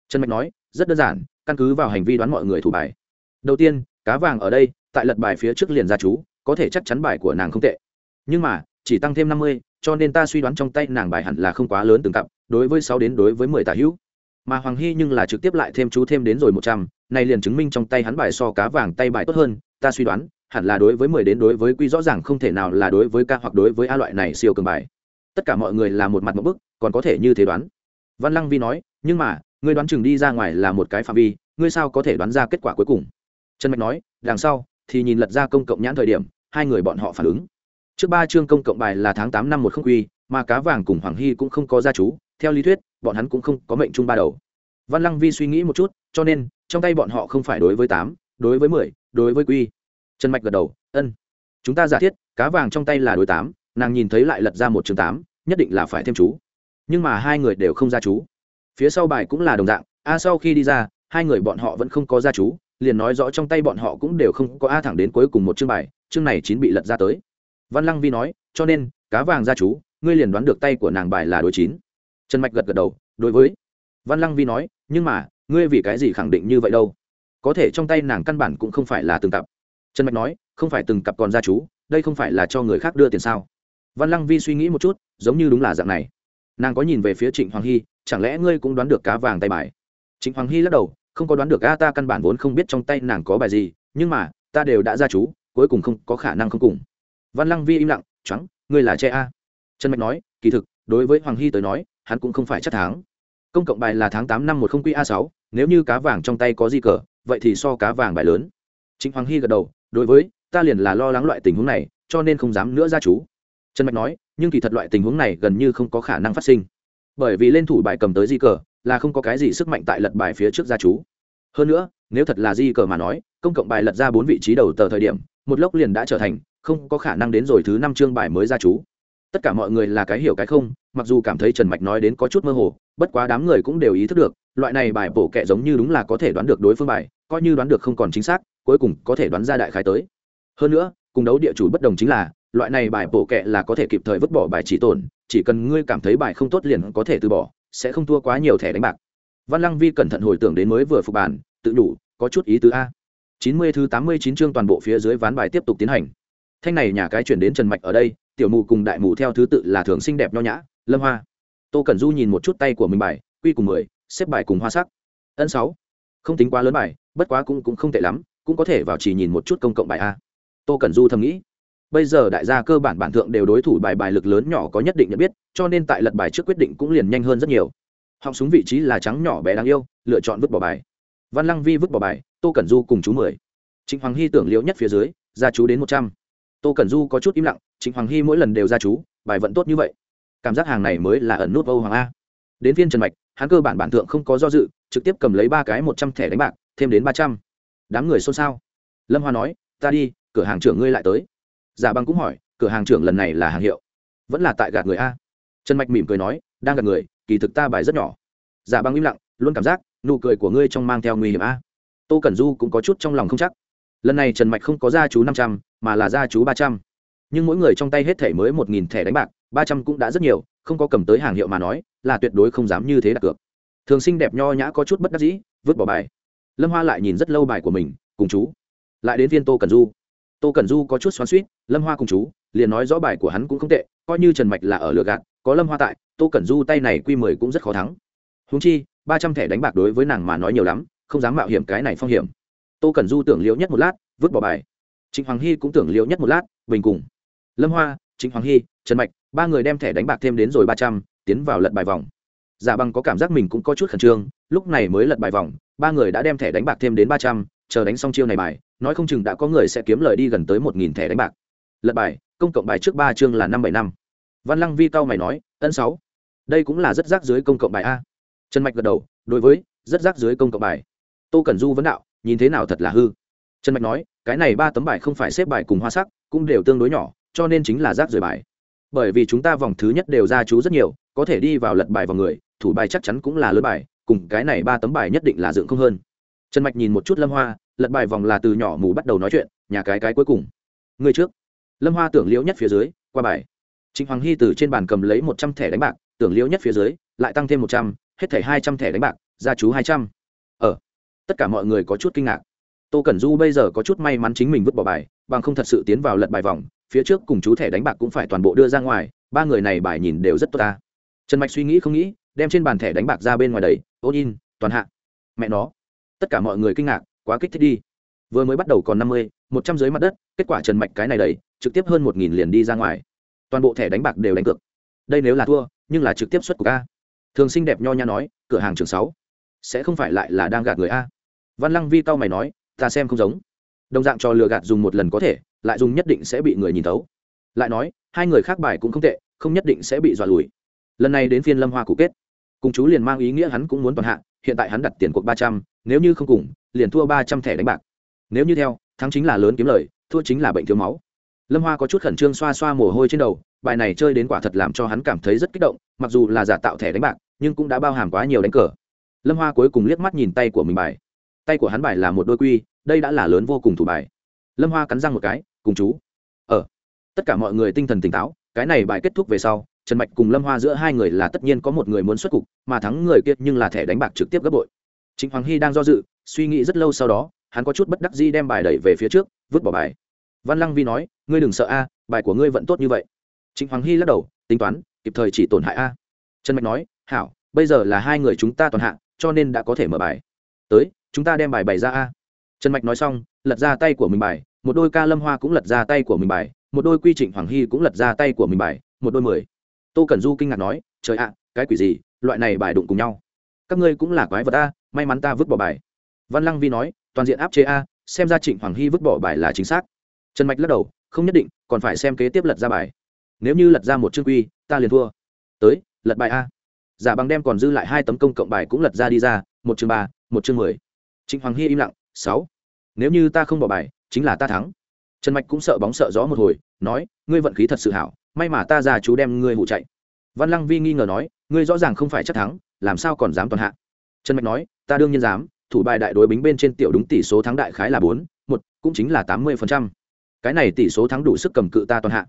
S1: Trần mạch nói, rất đơn giản căn cứ vào hành vi đoán mọi người thủ bài. Đầu tiên, cá vàng ở đây, tại lật bài phía trước liền ra chú, có thể chắc chắn bài của nàng không tệ. Nhưng mà, chỉ tăng thêm năm mươi, cho nên ta suy đoán trong tay nàng bài hẳn là không quá lớn từng cặp, đối với sáu đến đối với mười tả hữu. Mà hoàng hy nhưng là trực tiếp lại thêm chú thêm đến rồi một trăm, này liền chứng minh trong tay hắn bài so cá vàng tay bài tốt hơn, ta suy đoán, hẳn là đối với mười đến đối với quy rõ ràng không thể nào là đối với ca hoặc đối với a loại này siêu cường bài. Tất cả mọi người là một mặt một bức, còn có thể như thế đoán. Văn lăng vi nói, nhưng mà ngươi đoán chừng đi ra ngoài là một cái phạm vi, ngươi sao có thể đoán ra kết quả cuối cùng? Trần mạch nói, đằng sau, thì nhìn lật ra công cộng nhãn thời điểm, hai người bọn họ phản ứng. Trước ba chương công cộng bài là tháng tám năm một không quy, mà cá vàng cùng hoàng hy cũng không có gia chú, theo lý thuyết, bọn hắn cũng không có mệnh chung ba đầu. Văn lăng vi suy nghĩ một chút, cho nên, trong tay bọn họ không phải đối với tám, đối với mười, đối với quy. Trần mạch gật đầu, ân. Chúng ta giả thiết, cá vàng trong tay là đối tám, nàng nhìn thấy lại lật ra một chương tám, nhất định là phải thêm chú. Nhưng mà hai người đều không ra chú phía sau bài cũng là đồng dạng, a sau khi đi ra, hai người bọn họ vẫn không có ra chú, liền nói rõ trong tay bọn họ cũng đều không có a thẳng đến cuối cùng một chương bài, chương này chín bị lật ra tới. Văn lăng vi nói, cho nên, cá vàng ra chú, ngươi liền đoán được tay của nàng bài là đối chín. Trần mạch gật gật đầu, đối với. Văn lăng vi nói, nhưng mà, ngươi vì cái gì khẳng định như vậy đâu? Có thể trong tay nàng căn bản cũng không phải là từng cặp. Trần mạch nói, không phải từng cặp còn gia chú, đây không phải là cho người khác đưa tiền sao? Văn lăng vi suy nghĩ một chút, giống như đúng là dạng này. Nàng có nhìn về phía trịnh hoàng hy chẳng lẽ ngươi cũng đoán được cá vàng tay bài? Chính hoàng hy lắc đầu, không có đoán được a ta căn bản vốn không biết trong tay nàng có bài gì, nhưng mà, ta đều đã ra chú, cuối cùng không có khả năng không cùng. Văn lăng vi im lặng trắng ngươi là che a. Trần mạch nói, kỳ thực, đối với hoàng hy tới nói, hắn cũng không phải chắc tháng công cộng bài là tháng tám năm một không qa sáu, nếu như cá vàng trong tay có di cờ, vậy thì so cá vàng bài lớn. Chính hoàng hy gật đầu, đối với, ta liền là lo lắng loại tình huống này, cho nên không dám nữa ra chú. Trần mạch nói, nhưng kỳ thật loại tình huống này gần như không có khả năng phát sinh bởi vì lên thủ bài cầm tới di cờ, là không có cái gì sức mạnh tại lật bài phía trước gia chú. Hơn nữa, nếu thật là di cờ mà nói, công cộng bài lật ra bốn vị trí đầu tờ thời điểm, một lốc liền đã trở thành, không có khả năng đến rồi thứ năm chương bài mới ra chú. Tất cả mọi người là cái hiểu cái không, mặc dù cảm thấy trần mạch nói đến có chút mơ hồ, bất quá đám người cũng đều ý thức được, loại này bài bổ kệ giống như đúng là có thể đoán được đối phương bài, coi như đoán được không còn chính xác, cuối cùng có thể đoán ra đại khái tới. Hơn nữa, cùng đấu địa chủ bất đồng chính là loại này bài bổ kệ là có thể kịp thời vứt bỏ bài chỉ tổn, chỉ cần ngươi cảm thấy bài không tốt liền có thể từ bỏ, sẽ không thua quá nhiều thẻ đánh bạc. Văn lăng vi cẩn thận hồi tưởng đến mới vừa phục bàn tự đủ có chút ý tứ a. Chín mươi thứ tám mươi chín chương toàn bộ phía dưới ván bài tiếp tục tiến hành. Thanh này nhà cái chuyển đến trần mạch ở đây, tiểu mù cùng đại mù theo thứ tự là thường xinh đẹp nho nhã, lâm hoa. Tô cẩn du nhìn một chút tay của mình bài, quy cùng mười, xếp bài cùng hoa sắc. Ân sáu. Không tính quá lớn bài, bất quá cũng cũng không tệ lắm, cũng có thể vào chỉ nhìn một chút công cộng bài a. Tô cẩn du thầm nghĩ bây giờ đại gia cơ bản bản thượng đều đối thủ bài bài lực lớn nhỏ có nhất định nhận biết, cho nên tại lật bài trước quyết định cũng liền nhanh hơn rất nhiều. Họng súng vị trí là trắng nhỏ bé đáng yêu, lựa chọn vứt bỏ bài. Văn lăng vi vứt bỏ bài, tô cẩn du cùng chú mười. Trịnh hoàng hy tưởng liễu nhất phía dưới, ra chú đến một trăm. Tô cẩn du có chút im lặng, trịnh hoàng hy mỗi lần đều ra chú, bài vẫn tốt như vậy. Cảm giác hàng này mới là ẩn nút âu hoàng a. Đến phiên trần mạch, hắn cơ bản bản thượng không có do dự, trực tiếp cầm lấy ba cái một trăm thẻ đánh bạc, thêm đến ba trăm. Đám người xôn xao. Lâm hoa nói, ta đi, cửa hàng trưởng ngươi lại tới giả băng cũng hỏi, cửa hàng trưởng lần này là hàng hiệu? Vẫn là tại gạt người a. Trần mạch mỉm cười nói, đang gạt người, kỳ thực ta bài rất nhỏ. Giả băng im lặng, luôn cảm giác, nụ cười của ngươi trong mang theo nguy hiểm a. Tô cẩn du cũng có chút trong lòng không chắc. Lần này trần mạch không có gia chú năm trăm, mà là gia chú ba trăm. Nhưng mỗi người trong tay hết thẻ mới một nghìn thẻ đánh bạc, ba trăm cũng đã rất nhiều, không có cầm tới hàng hiệu mà nói, là tuyệt đối không dám như thế đặt cược. Thường sinh đẹp nho nhã có chút bất đắc dĩ, vứt bỏ bài. Lâm hoa lại nhìn rất lâu bài của mình, cùng chú. Lại đến viên tô cần du tô cần du có chút xoắn suýt lâm hoa cùng chú, liền nói rõ bài của hắn cũng không tệ, coi như trần mạch là ở lừa gạt, có lâm hoa tại, tô cần du tay này quy mười cũng rất khó thắng. Húng chi, ba trăm thẻ đánh bạc đối với nàng mà nói nhiều lắm, không dám mạo hiểm cái này phong hiểm. Tô cần du tưởng liễu nhất một lát, vứt bỏ bài. Trịnh hoàng hy cũng tưởng liễu nhất một lát, bình cùng. Lâm hoa, trịnh hoàng hy, trần mạch, ba người đem thẻ đánh bạc thêm đến rồi ba trăm, tiến vào lật bài vòng. Giả bằng có cảm giác mình cũng có chút khẩn trương, lúc này mới lật bài vòng, ba người đã đem thẻ đánh bạc thêm đến ba trăm chờ đánh xong chiêu này bài, nói không chừng đã có người sẽ kiếm lời đi gần tới một nghìn thẻ đánh bạc. Lật bài, công cộng bài trước ba chương là năm bảy năm. Văn lăng vi cao mày nói, ân sáu, đây cũng là rất rác dưới công cộng bài a. Trần mạch gật đầu, đối với, rất rác dưới công cộng bài. Tô cẩn du vấn đạo, nhìn thế nào thật là hư? Trần mạch nói, cái này ba tấm bài không phải xếp bài cùng hoa sắc, cũng đều tương đối nhỏ, cho nên chính là rác dưới bài. Bởi vì chúng ta vòng thứ nhất đều ra chú rất nhiều, có thể đi vào lật bài vào người, thủ bài chắc chắn cũng là lớn bài, cùng cái này ba tấm bài nhất định là dựng không hơn trần mạch nhìn một chút lâm hoa lật bài vòng là từ nhỏ mù bắt đầu nói chuyện nhà cái cái cuối cùng. Người trước. Lâm hoa tưởng liễu nhất phía dưới qua bài. Trịnh hoàng hy từ trên bàn cầm lấy một trăm thẻ đánh bạc tưởng liễu nhất phía dưới lại tăng thêm một trăm hết thẻ hai trăm thẻ đánh bạc ra chú hai trăm. Ở ờ, tất cả mọi người có chút kinh ngạc. Tô cẩn du bây giờ có chút may mắn chính mình vứt bỏ bài bằng không thật sự tiến vào lật bài vòng phía trước cùng chú thẻ đánh bạc cũng phải toàn bộ đưa ra ngoài ba người này bài nhìn đều rất tốt ta. Trần mạch suy nghĩ không nghĩ đem trên bàn thẻ đánh bạc ra bên ngoài đầy ô in toàn hạ. Mẹ nó tất cả mọi người kinh ngạc, quá kích thích đi. Vừa mới bắt đầu còn năm mươi, một trăm dưới mặt đất, kết quả trần mạch cái này đầy trực tiếp hơn một nghìn liền đi ra ngoài. Toàn bộ thẻ đánh bạc đều đánh cược. Đây nếu là thua, nhưng là trực tiếp xuất của ca. thường xinh đẹp nho nha nói, cửa hàng trường sáu, sẽ không phải lại là đang gạt người a. Văn lăng vi cao mày nói, ta xem không giống. Đồng dạng trò lừa gạt dùng một lần có thể, lại dùng nhất định sẽ bị người nhìn thấu. Lại nói, hai người khác bài cũng không tệ, không nhất định sẽ bị dọa lùi. Lần này đến phiên lâm hoa cụ kết cùng chú liền mang ý nghĩa hắn cũng muốn toàn hạ, hiện tại hắn đặt tiền cuộc ba trăm, nếu như không cùng, liền thua ba trăm thẻ đánh bạc. Nếu như theo, thắng chính là lớn kiếm lời, thua chính là bệnh thiếu máu. Lâm hoa có chút khẩn trương xoa xoa mồ hôi trên đầu, bài này chơi đến quả thật làm cho hắn cảm thấy rất kích động, mặc dù là giả tạo thẻ đánh bạc, nhưng cũng đã bao hàm quá nhiều đánh cờ. Lâm hoa cuối cùng liếc mắt nhìn tay của mình bài. Tay của hắn bài là một đôi quy, đây đã là lớn vô cùng thủ bài. Lâm hoa cắn răng một cái, cùng chú. Ở ờ. tất cả mọi người tinh thần tỉnh táo, cái này bài kết thúc về sau trần mạch cùng lâm hoa giữa hai người là tất nhiên có một người muốn xuất cục, mà thắng người kia nhưng là thẻ đánh bạc trực tiếp gấp bội. Trịnh hoàng hy đang do dự, suy nghĩ rất lâu sau đó, hắn có chút bất đắc dĩ đem bài đẩy về phía trước, vứt bỏ bài. Văn lăng vi nói, ngươi đừng sợ a, bài của ngươi vẫn tốt như vậy. Trịnh hoàng hy lắc đầu, tính toán, kịp thời chỉ tổn hại a. Trần mạch nói, hảo, bây giờ là hai người chúng ta toàn hạ, cho nên đã có thể mở bài. Tới, chúng ta đem bài bày ra a. Trần mạch nói xong, lật ra tay của mình bài, một đôi ca lâm hoa cũng lật ra tay của mình bài, một đôi quy trịnh hoàng hy cũng lật ra tay của mình bài, một đôi mười tô cẩn du kinh ngạc nói, trời ạ, cái quỷ gì, loại này bài đụng cùng nhau. Các ngươi cũng là quái vật a may mắn ta vứt bỏ bài. Văn lăng vi nói, toàn diện áp chế a, xem ra trịnh hoàng hy vứt bỏ bài là chính xác. Trần mạch lắc đầu, không nhất định, còn phải xem kế tiếp lật ra bài. Nếu như lật ra một chương quy, ta liền thua. Tới, lật bài a. Giả bằng đem còn dư lại hai tấm công cộng bài cũng lật ra đi ra, một chương ba, một chương mười. Trịnh hoàng hy im lặng, sáu. Nếu như ta không bỏ bài, chính là ta thắng. Trần mạch cũng sợ bóng sợ gió một hồi, nói, ngươi vận khí thật sự hảo may mà ta già chú đem ngươi hụ chạy. Văn lăng vi nghi ngờ nói, ngươi rõ ràng không phải chắc thắng, làm sao còn dám toàn hạ? Trần mạch nói, ta đương nhiên dám, thủ bài đại đối bính bên trên tiểu đúng tỷ số thắng đại khái là bốn, một, cũng chính là tám mươi phần trăm. Cái này tỷ số thắng đủ sức cầm cự ta toàn hạ.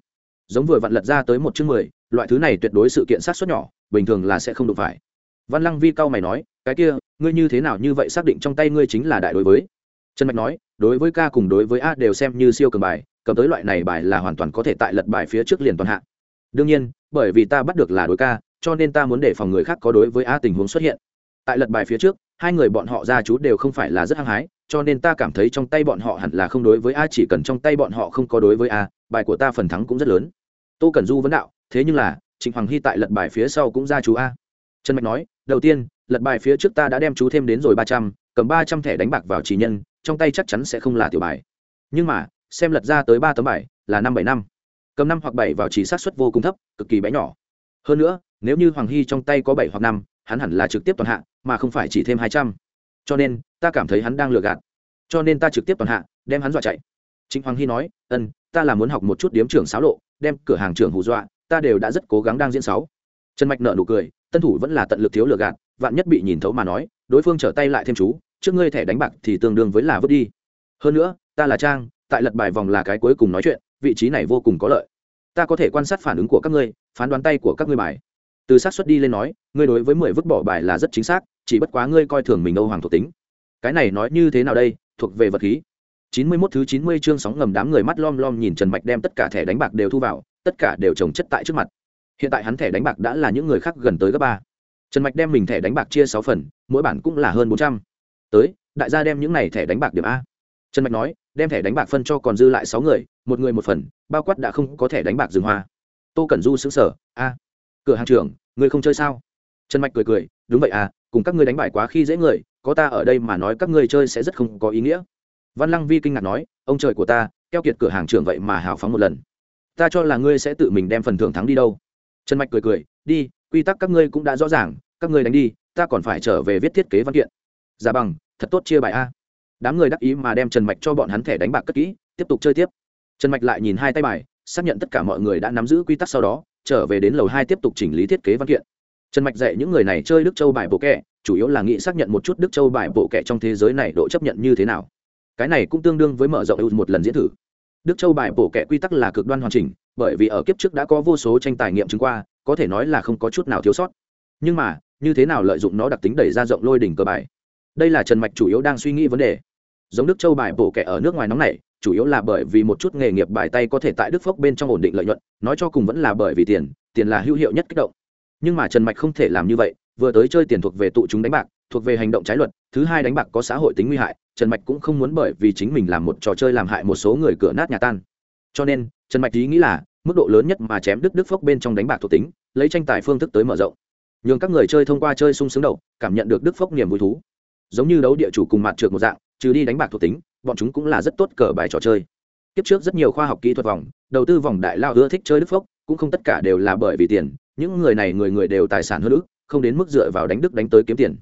S1: Giống vừa vặn lật ra tới một chương mười, loại thứ này tuyệt đối sự kiện sát xuất nhỏ, bình thường là sẽ không đụng phải. Văn lăng vi cao mày nói, cái kia, ngươi như thế nào như vậy xác định trong tay ngươi chính là đại đối với? Trần mạch nói, đối với ca cùng đối với a đều xem như siêu cường bài cầm tới loại này bài là hoàn toàn có thể tại lật bài phía trước liền toàn hạ. Đương nhiên, bởi vì ta bắt được là đối ca, cho nên ta muốn để phòng người khác có đối với a tình huống xuất hiện. Tại lật bài phía trước, hai người bọn họ ra chú đều không phải là rất hăng hái, cho nên ta cảm thấy trong tay bọn họ hẳn là không đối với a chỉ cần trong tay bọn họ không có đối với a bài của ta phần thắng cũng rất lớn. Tô cẩn du vấn đạo, thế nhưng là, trịnh hoàng hy tại lật bài phía sau cũng ra chú a trần mạch nói, đầu tiên, lật bài phía trước ta đã đem chú thêm đến rồi ba trăm, cầm ba trăm thẻ đánh bạc vào chỉ nhân, trong tay chắc chắn sẽ không là tiểu bài. Nhưng mà xem lật ra tới ba tấm bài, là năm bảy năm. Cầm năm hoặc bảy vào chỉ sát xuất vô cùng thấp, cực kỳ bé nhỏ. Hơn nữa, nếu như hoàng hy trong tay có bảy hoặc năm, hắn hẳn là trực tiếp toàn hạ, mà không phải chỉ thêm hai trăm. Cho nên, ta cảm thấy hắn đang lừa gạt. Cho nên ta trực tiếp toàn hạ, đem hắn dọa chạy. Chính hoàng hy nói, ân, ta là muốn học một chút điếm trưởng xáo lộ, đem cửa hàng trưởng hù dọa, ta đều đã rất cố gắng đang diễn sáu. Trần mạch nợ nụ cười, tân thủ vẫn là tận lực thiếu lừa gạt, vạn nhất bị nhìn thấu mà nói, đối phương trở tay lại thêm chú, trước ngươi thẻ đánh bạc thì tương đương với là vứt đi. Hơn nữa, ta là trang tại lật bài vòng là cái cuối cùng nói chuyện vị trí này vô cùng có lợi ta có thể quan sát phản ứng của các ngươi phán đoán tay của các ngươi bài từ sát xuất đi lên nói ngươi đối với mười vứt bỏ bài là rất chính xác chỉ bất quá ngươi coi thường mình âu hoàng thuộc tính cái này nói như thế nào đây thuộc về vật khí chín mươi 91 thứ chín mươi chương sóng ngầm đám người mắt lom lom nhìn Trần Mạch đem tất cả thẻ đánh bạc đều thu vào, tất cả đều trồng chất tại trước mặt. Hiện tại hắn thẻ đánh bạc đã là những người khác gần tới gấp ba. Trần Mạch đem mình thẻ đánh bạc chia sáu phần, mỗi bản cũng là hơn bốn trăm. Tới, đại gia đem những này thẻ đánh bạc điểm a. Trần Mạch nói, đem thẻ đánh bạc phân cho còn dư lại sáu người, một người một phần, bao quát đã không có thẻ đánh bạc dừng hoa. Tô Cẩn Du sững sờ, a, cửa hàng trưởng, ngươi không chơi sao? Trần Mạch cười cười, đúng vậy à, cùng các ngươi đánh bài quá khi dễ người, có ta ở đây mà nói các ngươi chơi sẽ rất không có ý nghĩa. Văn lăng vi kinh ngạc nói ông trời của ta keo kiệt cửa hàng trưởng vậy mà hào phóng một lần. Ta cho là ngươi sẽ tự mình đem phần thưởng thắng đi đâu. Trần mạch cười cười đi quy tắc các ngươi cũng đã rõ ràng các ngươi đánh đi ta còn phải trở về viết thiết kế văn kiện. Giả bằng thật tốt chia bài a đám người đắc ý mà đem trần mạch cho bọn hắn thẻ đánh bạc cất kỹ, tiếp tục chơi tiếp. Trần mạch lại nhìn hai tay bài, xác nhận tất cả mọi người đã nắm giữ quy tắc sau đó, trở về đến lầu hai tiếp tục chỉnh lý thiết kế văn kiện. Trần mạch dạy những người này chơi đức châu bài bộ kẹ, chủ yếu là nghĩ xác nhận một chút đức châu bài bộ kẹ trong thế giới này độ chấp nhận như thế nào. Cái này cũng tương đương với mở rộng ưu một lần diễn thử. Đức châu bài bộ kẻ quy tắc là cực đoan hoàn chỉnh, bởi vì ở kiếp trước đã có vô số tranh tài nghiệm chứng qua, có thể nói là không có chút nào thiếu sót. Nhưng mà, như thế nào lợi dụng nó đặc tính đẩy ra rộng lôi đỉnh cơ bài? Đây là trần mạch chủ yếu đang suy nghĩ vấn đề giống đức châu bài bổ kẻ ở nước ngoài nóng này chủ yếu là bởi vì một chút nghề nghiệp bài tay có thể tại đức phốc bên trong ổn định lợi nhuận, nói cho cùng vẫn là bởi vì tiền tiền là hữu hiệu nhất kích động. Nhưng mà trần mạch không thể làm như vậy, vừa tới chơi tiền thuộc về tụ chúng đánh bạc, thuộc về hành động trái luật, thứ hai đánh bạc có xã hội tính nguy hại, trần mạch cũng không muốn bởi vì chính mình làm một trò chơi làm hại một số người cửa nát nhà tan. Cho nên, trần mạch ý nghĩ là, mức độ lớn nhất mà chém đức đức phốc bên trong đánh bạc thuộc tính, lấy tranh tài phương thức tới mở rộng. Nhường các người chơi thông qua chơi sung sướng đầu, cảm nhận được đức phốc niềm vui thú. Giống như đấu địa chủ cùng mặt trượt một dạng trừ đi đánh bạc thuộc tính, bọn chúng cũng là rất tốt cờ bài trò chơi. Kiếp trước rất nhiều khoa học kỹ thuật vòng, đầu tư vòng đại lao ưa thích chơi đức phốc cũng không tất cả đều là bởi vì tiền, những người này người người đều tài sản hơn ước không đến mức dựa vào đánh đức đánh tới kiếm tiền.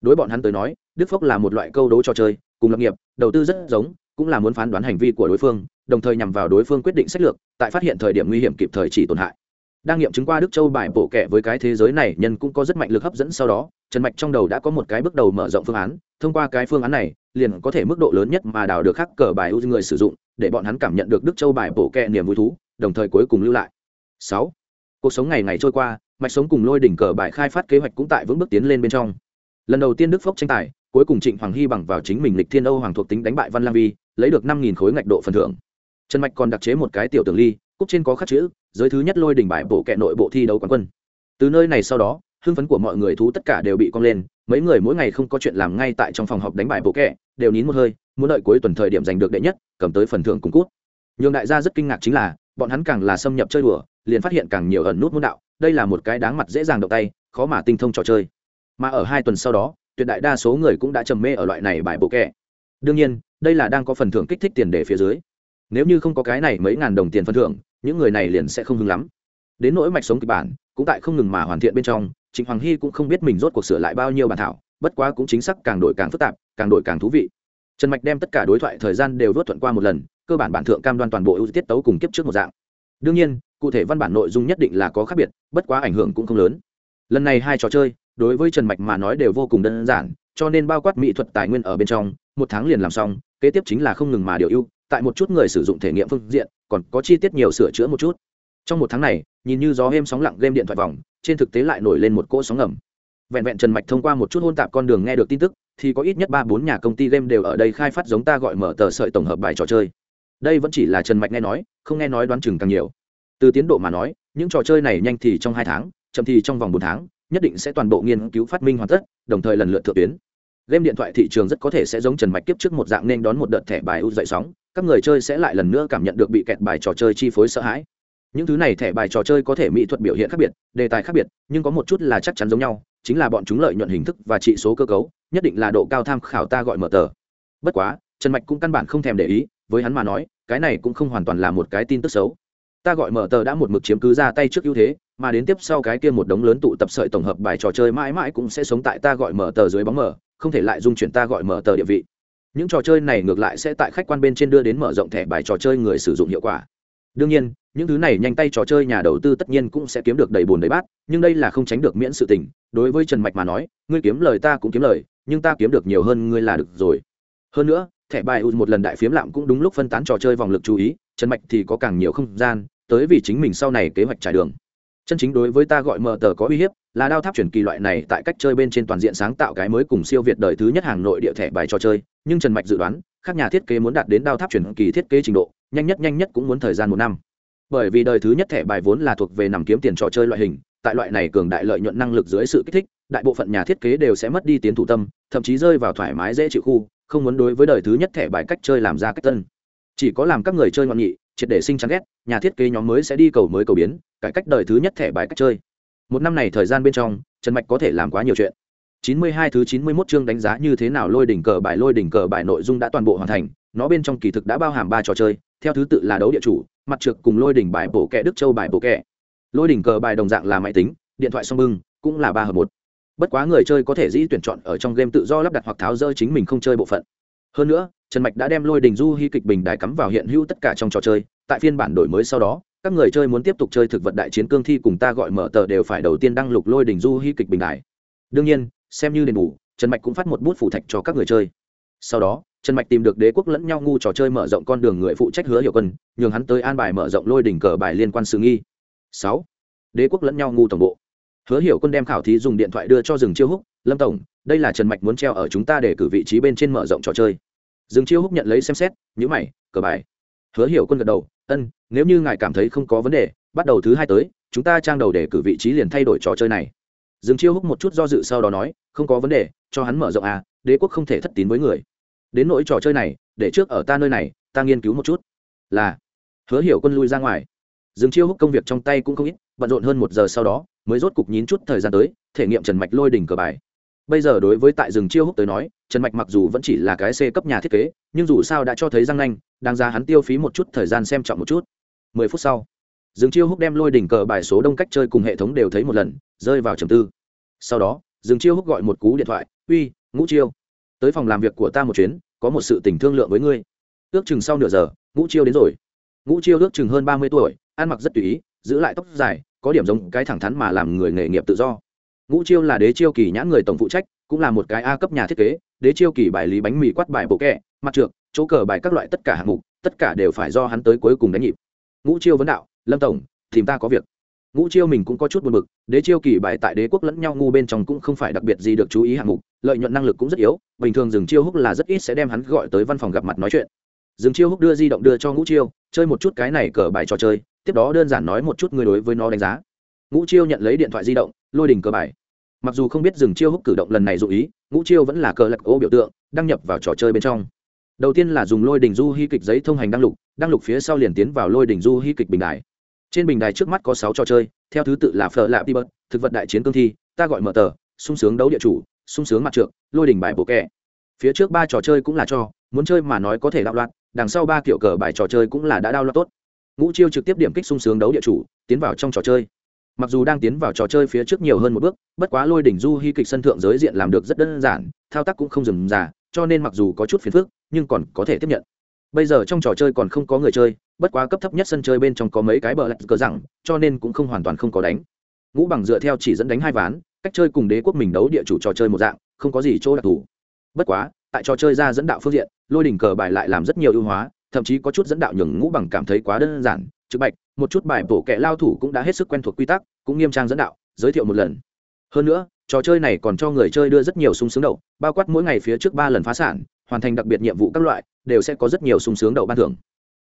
S1: Đối bọn hắn tới nói, đức phốc là một loại câu đố trò chơi, cùng lập nghiệp, đầu tư rất giống, cũng là muốn phán đoán hành vi của đối phương, đồng thời nhằm vào đối phương quyết định sách lược, tại phát hiện thời điểm nguy hiểm kịp thời chỉ tổn hại đang nghiệm chứng qua đức châu bài bổ kẻ với cái thế giới này, nhân cũng có rất mạnh lực hấp dẫn sau đó, trần mạch trong đầu đã có một cái bước đầu mở rộng phương án, thông qua cái phương án này, liền có thể mức độ lớn nhất mà đào được khắc cờ bài ưu người sử dụng, để bọn hắn cảm nhận được đức châu bài bổ kẹ niềm vui thú, đồng thời cuối cùng lưu lại. Sáu, cuộc sống ngày ngày trôi qua, mạch sống cùng lôi đỉnh cờ bài khai phát kế hoạch cũng tại vững bước tiến lên bên trong. Lần đầu tiên đức phốc tranh tài, cuối cùng trịnh hoàng hy bằng vào chính mình lịch thiên âu hoàng thuộc tính đánh bại văn lang vi, lấy được năm nghìn khối ngạch độ phần thưởng. Trần mạch còn đặc chế một cái tiểu tường ly cúc trên có khắc chữ giới thứ nhất lôi đỉnh bài bộ kệ nội bộ thi đấu quán quân. Từ nơi này sau đó, hưng phấn của mọi người thú tất cả đều bị cong lên, mấy người mỗi ngày không có chuyện làm ngay tại trong phòng họp đánh bài bộ kẹ đều nín một hơi, muốn đợi cuối tuần thời điểm giành được đệ nhất, cầm tới phần thưởng cùng cút. Nhường đại gia rất kinh ngạc chính là, bọn hắn càng là xâm nhập chơi đùa, liền phát hiện càng nhiều ẩn nút môn đạo, đây là một cái đáng mặt dễ dàng động tay, khó mà tinh thông trò chơi. Mà ở hai tuần sau đó, tuyệt đại đa số người cũng đã trầm mê ở loại này bài bộ kẹ đương nhiên, đây là đang có phần thưởng kích thích tiền để phía dưới. Nếu như không có cái này mấy ngàn đồng tiền phần thưởng những người này liền sẽ không hứng lắm. Đến nỗi mạch sống kịch bản, cũng tại không ngừng mà hoàn thiện bên trong, trịnh hoàng hy cũng không biết mình rốt cuộc sửa lại bao nhiêu bản thảo, bất quá cũng chính xác càng đổi càng phức tạp, càng đổi càng thú vị. Trần mạch đem tất cả đối thoại thời gian đều vớt thuận qua một lần, cơ bản bản thượng cam đoan toàn bộ ưu tiết tấu cùng kiếp trước một dạng. Đương nhiên, cụ thể văn bản nội dung nhất định là có khác biệt, bất quá ảnh hưởng cũng không lớn. Lần này hai trò chơi, đối với trần mạch mà nói đều vô cùng đơn giản, cho nên bao quát mỹ thuật tài nguyên ở bên trong, một tháng liền làm xong, kế tiếp chính là không ngừng mà điều ưu, tại một chút người sử dụng thể nghiệm phương diện còn có chi tiết nhiều sửa chữa một chút. Trong một tháng này, nhìn như gió êm sóng lặng game điện thoại vòng, trên thực tế lại nổi lên một cỗ sóng ngầm. Vẹn vẹn trần mạch thông qua một chút hôn tạp con đường nghe được tin tức, thì có ít nhất ba bốn nhà công ty game đều ở đây khai phát giống ta gọi mở tờ sợi tổng hợp bài trò chơi. Đây vẫn chỉ là trần mạch nghe nói, không nghe nói đoán chừng càng nhiều. Từ tiến độ mà nói, những trò chơi này nhanh thì trong hai tháng, chậm thì trong vòng bốn tháng, nhất định sẽ toàn bộ nghiên cứu phát minh hoàn tất, đồng thời lần lượt thượng tuyến game điện thoại thị trường rất có thể sẽ giống trần mạch kiếp trước một dạng nên đón một đợt thẻ bài ưu dậy sóng, các người chơi sẽ lại lần nữa cảm nhận được bị kẹt bài trò chơi chi phối sợ hãi. Những thứ này thẻ bài trò chơi có thể mỹ thuật biểu hiện khác biệt, đề tài khác biệt, nhưng có một chút là chắc chắn giống nhau, chính là bọn chúng lợi nhuận hình thức và trị số cơ cấu, nhất định là độ cao tham khảo ta gọi mở tờ. Bất quá, trần mạch cũng căn bản không thèm để ý, với hắn mà nói, cái này cũng không hoàn toàn là một cái tin tức xấu. Ta gọi mở tờ đã một mực chiếm cứ ra tay trước ưu thế, mà đến tiếp sau cái kia một đống lớn tụ tập sợi tổng hợp bài trò chơi mãi mãi cũng sẽ sống tại ta gọi mở tờ dưới bóng mở không thể lại dung chuyển ta gọi mở tờ địa vị. Những trò chơi này ngược lại sẽ tại khách quan bên trên đưa đến mở rộng thẻ bài trò chơi người sử dụng hiệu quả. Đương nhiên, những thứ này nhanh tay trò chơi nhà đầu tư tất nhiên cũng sẽ kiếm được đầy bùn đầy bát, nhưng đây là không tránh được miễn sự tình. Đối với trần mạch mà nói, ngươi kiếm lời ta cũng kiếm lời, nhưng ta kiếm được nhiều hơn ngươi là được rồi. Hơn nữa, thẻ bài một lần đại phiếm lạm cũng đúng lúc phân tán trò chơi vòng lực chú ý, trần mạch thì có càng nhiều không gian, tới vì chính mình sau này kế hoạch trải đường. Chân chính đối với ta gọi mờ tờ có uy hiếp là đao tháp chuyển kỳ loại này tại cách chơi bên trên toàn diện sáng tạo cái mới cùng siêu việt đời thứ nhất hàng nội địa thẻ bài trò chơi, nhưng trần mạch dự đoán các nhà thiết kế muốn đạt đến đao tháp chuyển kỳ thiết kế trình độ, nhanh nhất nhanh nhất cũng muốn thời gian một năm. Bởi vì đời thứ nhất thẻ bài vốn là thuộc về nằm kiếm tiền trò chơi loại hình, tại loại này cường đại lợi nhuận năng lực dưới sự kích thích, đại bộ phận nhà thiết kế đều sẽ mất đi tiến thủ tâm, thậm chí rơi vào thoải mái dễ chịu khu, không muốn đối với đời thứ nhất thẻ bài cách chơi làm ra cách tân. Chỉ có làm các người chơi ngoạn nghị, triệt để sinh chán ghét, nhà thiết kế nhóm mới sẽ đi cầu mới cầu biến, cải cách đời thứ nhất thẻ bài cách chơi một năm này thời gian bên trong, trần mạch có thể làm quá nhiều chuyện. 92 thứ 91 chương đánh giá như thế nào lôi đỉnh cờ bài, lôi đỉnh cờ bài nội dung đã toàn bộ hoàn thành. Nó bên trong kỳ thực đã bao hàm ba trò chơi, theo thứ tự là đấu địa chủ, mặt trượt cùng lôi đỉnh bài bổ kẹ đức châu bài bổ kẹ. Lôi đỉnh cờ bài đồng dạng là máy tính, điện thoại song bưng, cũng là ba hợp một. Bất quá người chơi có thể dĩ tuyển chọn ở trong game tự do lắp đặt hoặc tháo rỡ chính mình không chơi bộ phận. Hơn nữa, trần mạch đã đem lôi đình du hy kịch bình đài cắm vào hiện hữu tất cả trong trò chơi, tại phiên bản đổi mới sau đó các người chơi muốn tiếp tục chơi thực vật đại chiến cương thi cùng ta gọi mở tờ đều phải đầu tiên đăng lục lôi đình du hy kịch bình đại. Đương nhiên, xem như đền bù, trần mạch cũng phát một bút phủ thạch cho các người chơi. Sau đó, trần mạch tìm được đế quốc lẫn nhau ngu trò chơi mở rộng con đường người phụ trách hứa hiệu quân, nhường hắn tới an bài mở rộng lôi đỉnh cờ bài liên quan sự nghi. Sáu, đế quốc lẫn nhau ngu tổng bộ. Hứa hiệu quân đem khảo thí dùng điện thoại đưa cho rừng chiêu húc, lâm tổng, đây là trần mạch muốn treo ở chúng ta để cử vị trí bên trên mở rộng trò chơi. Rừng chiêu húc nhận lấy xem xét, nhữ mày, cờ bài hứa hiểu quân gật đầu, ân, nếu như ngài cảm thấy không có vấn đề, bắt đầu thứ hai tới, chúng ta trang đầu để cử vị trí liền thay đổi trò chơi này. Dương chiêu húc một chút do dự sau đó nói, không có vấn đề, cho hắn mở rộng à đế quốc không thể thất tín với người. Đến nỗi trò chơi này, để trước ở ta nơi này, ta nghiên cứu một chút. Là. Hứa hiểu quân lui ra ngoài. Dừng chiêu húc công việc trong tay cũng không ít, bận rộn hơn một giờ sau đó, mới rốt cục nhín chút thời gian tới, thể nghiệm trần mạch lôi đỉnh cờ bài bây giờ đối với tại rừng chiêu húc tới nói, trần mạch mặc dù vẫn chỉ là cái c cấp nhà thiết kế, nhưng dù sao đã cho thấy răng nanh đang ra hắn tiêu phí một chút thời gian xem trọng một chút. Mười phút sau, rừng chiêu húc đem lôi đỉnh cờ bài số đông cách chơi cùng hệ thống đều thấy một lần, rơi vào trầm tư. Sau đó, rừng chiêu húc gọi một cú điện thoại, uy, ngũ chiêu, tới phòng làm việc của ta một chuyến, có một sự tình thương lượng với ngươi. Ước chừng sau nửa giờ, ngũ chiêu đến rồi. Ngũ chiêu ước chừng hơn ba mươi tuổi, ăn mặc rất tùy ý, giữ lại tóc dài, có điểm giống cái thẳng thắn mà làm người nghề nghiệp tự do ngũ chiêu là đế chiêu kỳ nhãn người tổng phụ trách, cũng là một cái a cấp nhà thiết kế, đế chiêu kỳ bài lý bánh mì quát bài bộ kẹ, mặt trượt chỗ cờ bài các loại tất cả hạng mục, tất cả đều phải do hắn tới cuối cùng đánh nhịp. Ngũ chiêu vấn đạo, lâm tổng, tìm ta có việc. Ngũ chiêu mình cũng có chút buồn bực, đế chiêu kỳ bài tại đế quốc lẫn nhau ngu bên trong cũng không phải đặc biệt gì được chú ý hạng mục, lợi nhuận năng lực cũng rất yếu, bình thường dừng chiêu húc là rất ít sẽ đem hắn gọi tới văn phòng gặp mặt nói chuyện. Dừng chiêu húc đưa di động đưa cho ngũ chiêu, chơi một chút cái này cờ bài trò chơi, tiếp đó đơn giản nói một chút người đối với nó đánh giá. Ngũ chiêu nhận lấy điện thoại di động, lôi đỉnh cờ bài mặc dù không biết dừng chiêu húc cử động lần này dụ ý, ngũ chiêu vẫn là cờ lạc ô biểu tượng, đăng nhập vào trò chơi bên trong. Đầu tiên là dùng lôi đình du hy kịch giấy thông hành đăng lục đăng lục phía sau liền tiến vào lôi đình du hy kịch bình đài. Trên bình đài trước mắt có sáu trò chơi, theo thứ tự là phở lạ đi bớt, thực vật đại chiến cương thi, ta gọi mở tờ, sung sướng đấu địa chủ, sung sướng mặt trượng, lôi đình bài bộ kẹ. Phía trước ba trò chơi cũng là cho, muốn chơi mà nói có thể đạo loạt đằng sau ba kiểu cờ bài trò chơi cũng là đã đao loạt tốt. Ngũ chiêu trực tiếp điểm kích sung sướng đấu địa chủ, tiến vào trong trò chơi mặc dù đang tiến vào trò chơi phía trước nhiều hơn một bước, bất quá lôi đỉnh du hy kịch sân thượng giới diện làm được rất đơn giản, thao tác cũng không dừng già, cho nên mặc dù có chút phiền phức, nhưng còn có thể tiếp nhận. Bây giờ trong trò chơi còn không có người chơi, bất quá cấp thấp nhất sân chơi bên trong có mấy cái bờ lạch cờ rằng cho nên cũng không hoàn toàn không có đánh. Ngũ bằng dựa theo chỉ dẫn đánh hai ván, cách chơi cùng đế quốc mình đấu địa chủ trò chơi một dạng, không có gì chỗ đặc thù. Bất quá, tại trò chơi ra dẫn đạo phương diện, lôi đỉnh cờ bài lại làm rất nhiều ưu hóa, thậm chí có chút dẫn đạo nhường ngũ bằng cảm thấy quá đơn giản trực bạch, một chút bài bổ kẻ lao thủ cũng đã hết sức quen thuộc quy tắc, cũng nghiêm trang dẫn đạo, giới thiệu một lần. Hơn nữa, trò chơi này còn cho người chơi đưa rất nhiều sung sướng đậu, bao quát mỗi ngày phía trước ba lần phá sản, hoàn thành đặc biệt nhiệm vụ các loại, đều sẽ có rất nhiều sung sướng đậu ban thưởng.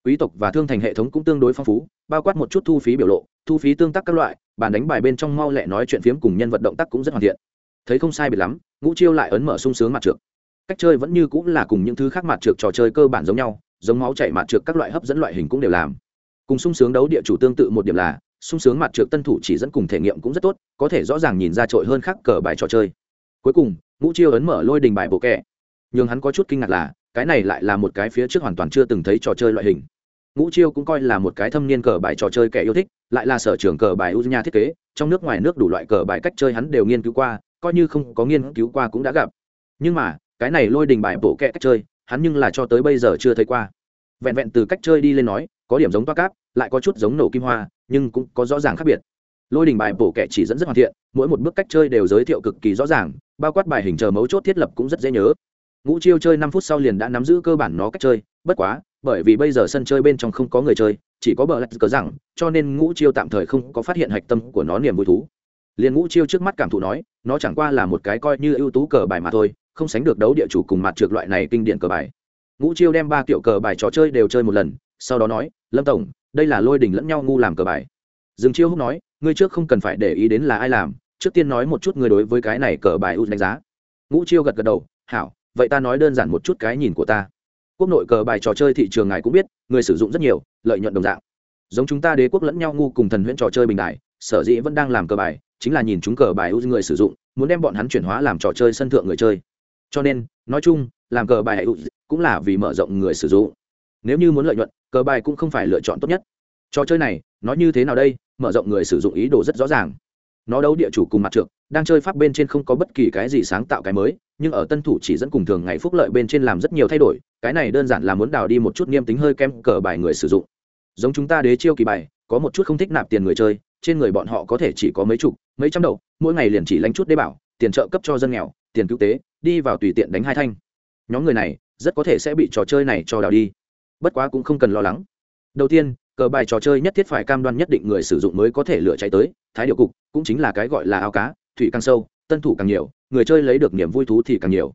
S1: Quý tộc và thương thành hệ thống cũng tương đối phong phú, bao quát một chút thu phí biểu lộ, thu phí tương tác các loại, bàn đánh bài bên trong mau lẹ nói chuyện phiếm cùng nhân vật động tác cũng rất hoàn thiện. Thấy không sai biệt lắm, ngũ chiêu lại ấn mở sung sướng mặt trượt cách chơi vẫn như cũng là cùng những thứ khác mặt trượt trò chơi cơ bản giống nhau, giống máu chảy mặt trượt các loại hấp dẫn loại hình cũng đều làm cùng sung sướng đấu địa chủ tương tự một điểm là, sung sướng mặt trượt tân thủ chỉ dẫn cùng thể nghiệm cũng rất tốt, có thể rõ ràng nhìn ra trội hơn khác cờ bài trò chơi. Cuối cùng, ngũ chiêu ấn mở lôi đình bài bộ kẹ nhưng hắn có chút kinh ngạc là, cái này lại là một cái phía trước hoàn toàn chưa từng thấy trò chơi loại hình. Ngũ chiêu cũng coi là một cái thâm niên cờ bài trò chơi kẻ yêu thích, lại là sở trường cờ bài u thiết kế, trong nước ngoài nước đủ loại cờ bài cách chơi hắn đều nghiên cứu qua, coi như không có nghiên cứu qua cũng đã gặp. Nhưng mà, cái này lôi đình bài bộ kẹ cách chơi, hắn nhưng là cho tới bây giờ chưa thấy qua. Vẹn vẹn từ cách chơi đi lên nói có điểm giống toa cáp, lại có chút giống nổ kim hoa, nhưng cũng có rõ ràng khác biệt. Lôi đình bài bổ kẻ chỉ dẫn rất hoàn thiện, mỗi một bước cách chơi đều giới thiệu cực kỳ rõ ràng, bao quát bài hình chờ mấu chốt thiết lập cũng rất dễ nhớ. Ngũ chiêu chơi năm phút sau liền đã nắm giữ cơ bản nó cách chơi, bất quá, bởi vì bây giờ sân chơi bên trong không có người chơi, chỉ có bờ lạch cờ rằng, cho nên ngũ chiêu tạm thời không có phát hiện hạch tâm của nó niềm vui thú. Liền ngũ chiêu trước mắt cảm thụ nói, nó chẳng qua là một cái coi như ưu tú cờ bài mà thôi, không sánh được đấu địa chủ cùng mặt trượt loại này kinh điển cờ bài. Ngũ chiêu đem ba kiểu cờ bài trò chơi đều chơi một lần sau đó nói, lâm tổng, đây là lôi đình lẫn nhau ngu làm cờ bài. Dương chiêu húc nói, ngươi trước không cần phải để ý đến là ai làm, trước tiên nói một chút ngươi đối với cái này cờ bài ưu đánh giá. Ngũ chiêu gật gật đầu, hảo, vậy ta nói đơn giản một chút cái nhìn của ta. Quốc nội cờ bài trò chơi thị trường ngài cũng biết, người sử dụng rất nhiều, lợi nhuận đồng dạng. Giống chúng ta đế quốc lẫn nhau ngu cùng thần huyễn trò chơi bình đại, sở dĩ vẫn đang làm cờ bài, chính là nhìn chúng cờ bài ưu người sử dụng, muốn đem bọn hắn chuyển hóa làm trò chơi sân thượng người chơi. Cho nên, nói chung, làm cờ bài ưu cũng là vì mở rộng người sử dụng nếu như muốn lợi nhuận, cờ bài cũng không phải lựa chọn tốt nhất. Trò chơi này, nó như thế nào đây? Mở rộng người sử dụng ý đồ rất rõ ràng. Nó đấu địa chủ cùng mặt trượt đang chơi pháp bên trên không có bất kỳ cái gì sáng tạo cái mới, nhưng ở tân thủ chỉ dẫn cùng thường ngày phúc lợi bên trên làm rất nhiều thay đổi, cái này đơn giản là muốn đào đi một chút nghiêm tính hơi kem cờ bài người sử dụng. Giống chúng ta đế chiêu kỳ bài, có một chút không thích nạp tiền người chơi, trên người bọn họ có thể chỉ có mấy chục, mấy trăm đầu, mỗi ngày liền chỉ lánh chút đế bảo, tiền trợ cấp cho dân nghèo, tiền cứu tế, đi vào tùy tiện đánh hai thanh. Nhóm người này rất có thể sẽ bị trò chơi này cho đào đi bất quá cũng không cần lo lắng. Đầu tiên, cờ bài trò chơi nhất thiết phải cam đoan nhất định người sử dụng mới có thể lựa cháy tới, thái điệu cục cũng chính là cái gọi là ao cá, thủy càng sâu, tân thủ càng nhiều, người chơi lấy được niềm vui thú thì càng nhiều.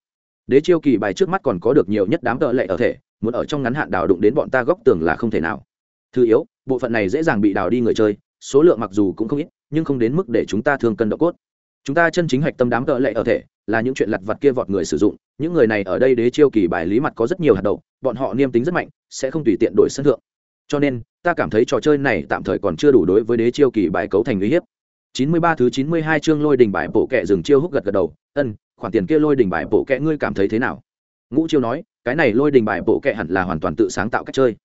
S1: Đế chiêu kỳ bài trước mắt còn có được nhiều nhất đám tợ lệ ở thể, muốn ở trong ngắn hạn đào đụng đến bọn ta góc tường là không thể nào. Thứ yếu, bộ phận này dễ dàng bị đào đi người chơi, số lượng mặc dù cũng không ít, nhưng không đến mức để chúng ta thương cân độ cốt chúng ta chân chính hạch tâm đám tợ lệ ở thể, là những chuyện lặt vặt kia vọt người sử dụng. Những người này ở đây đế chiêu kỳ bài lý mặt có rất nhiều hạt đậu, bọn họ niêm tính rất mạnh, sẽ không tùy tiện đổi sân thượng. Cho nên, ta cảm thấy trò chơi này tạm thời còn chưa đủ đối với đế chiêu kỳ bài cấu thành uy hiếp. Chín mươi ba thứ chín mươi hai chương lôi đình bài bổ kẹ dừng chiêu hút gật gật đầu. Ân, khoản tiền kia lôi đình bài bổ kẹ ngươi cảm thấy thế nào? Ngũ chiêu nói, cái này lôi đình bài bổ kẹ hẳn là hoàn toàn tự sáng tạo cách chơi.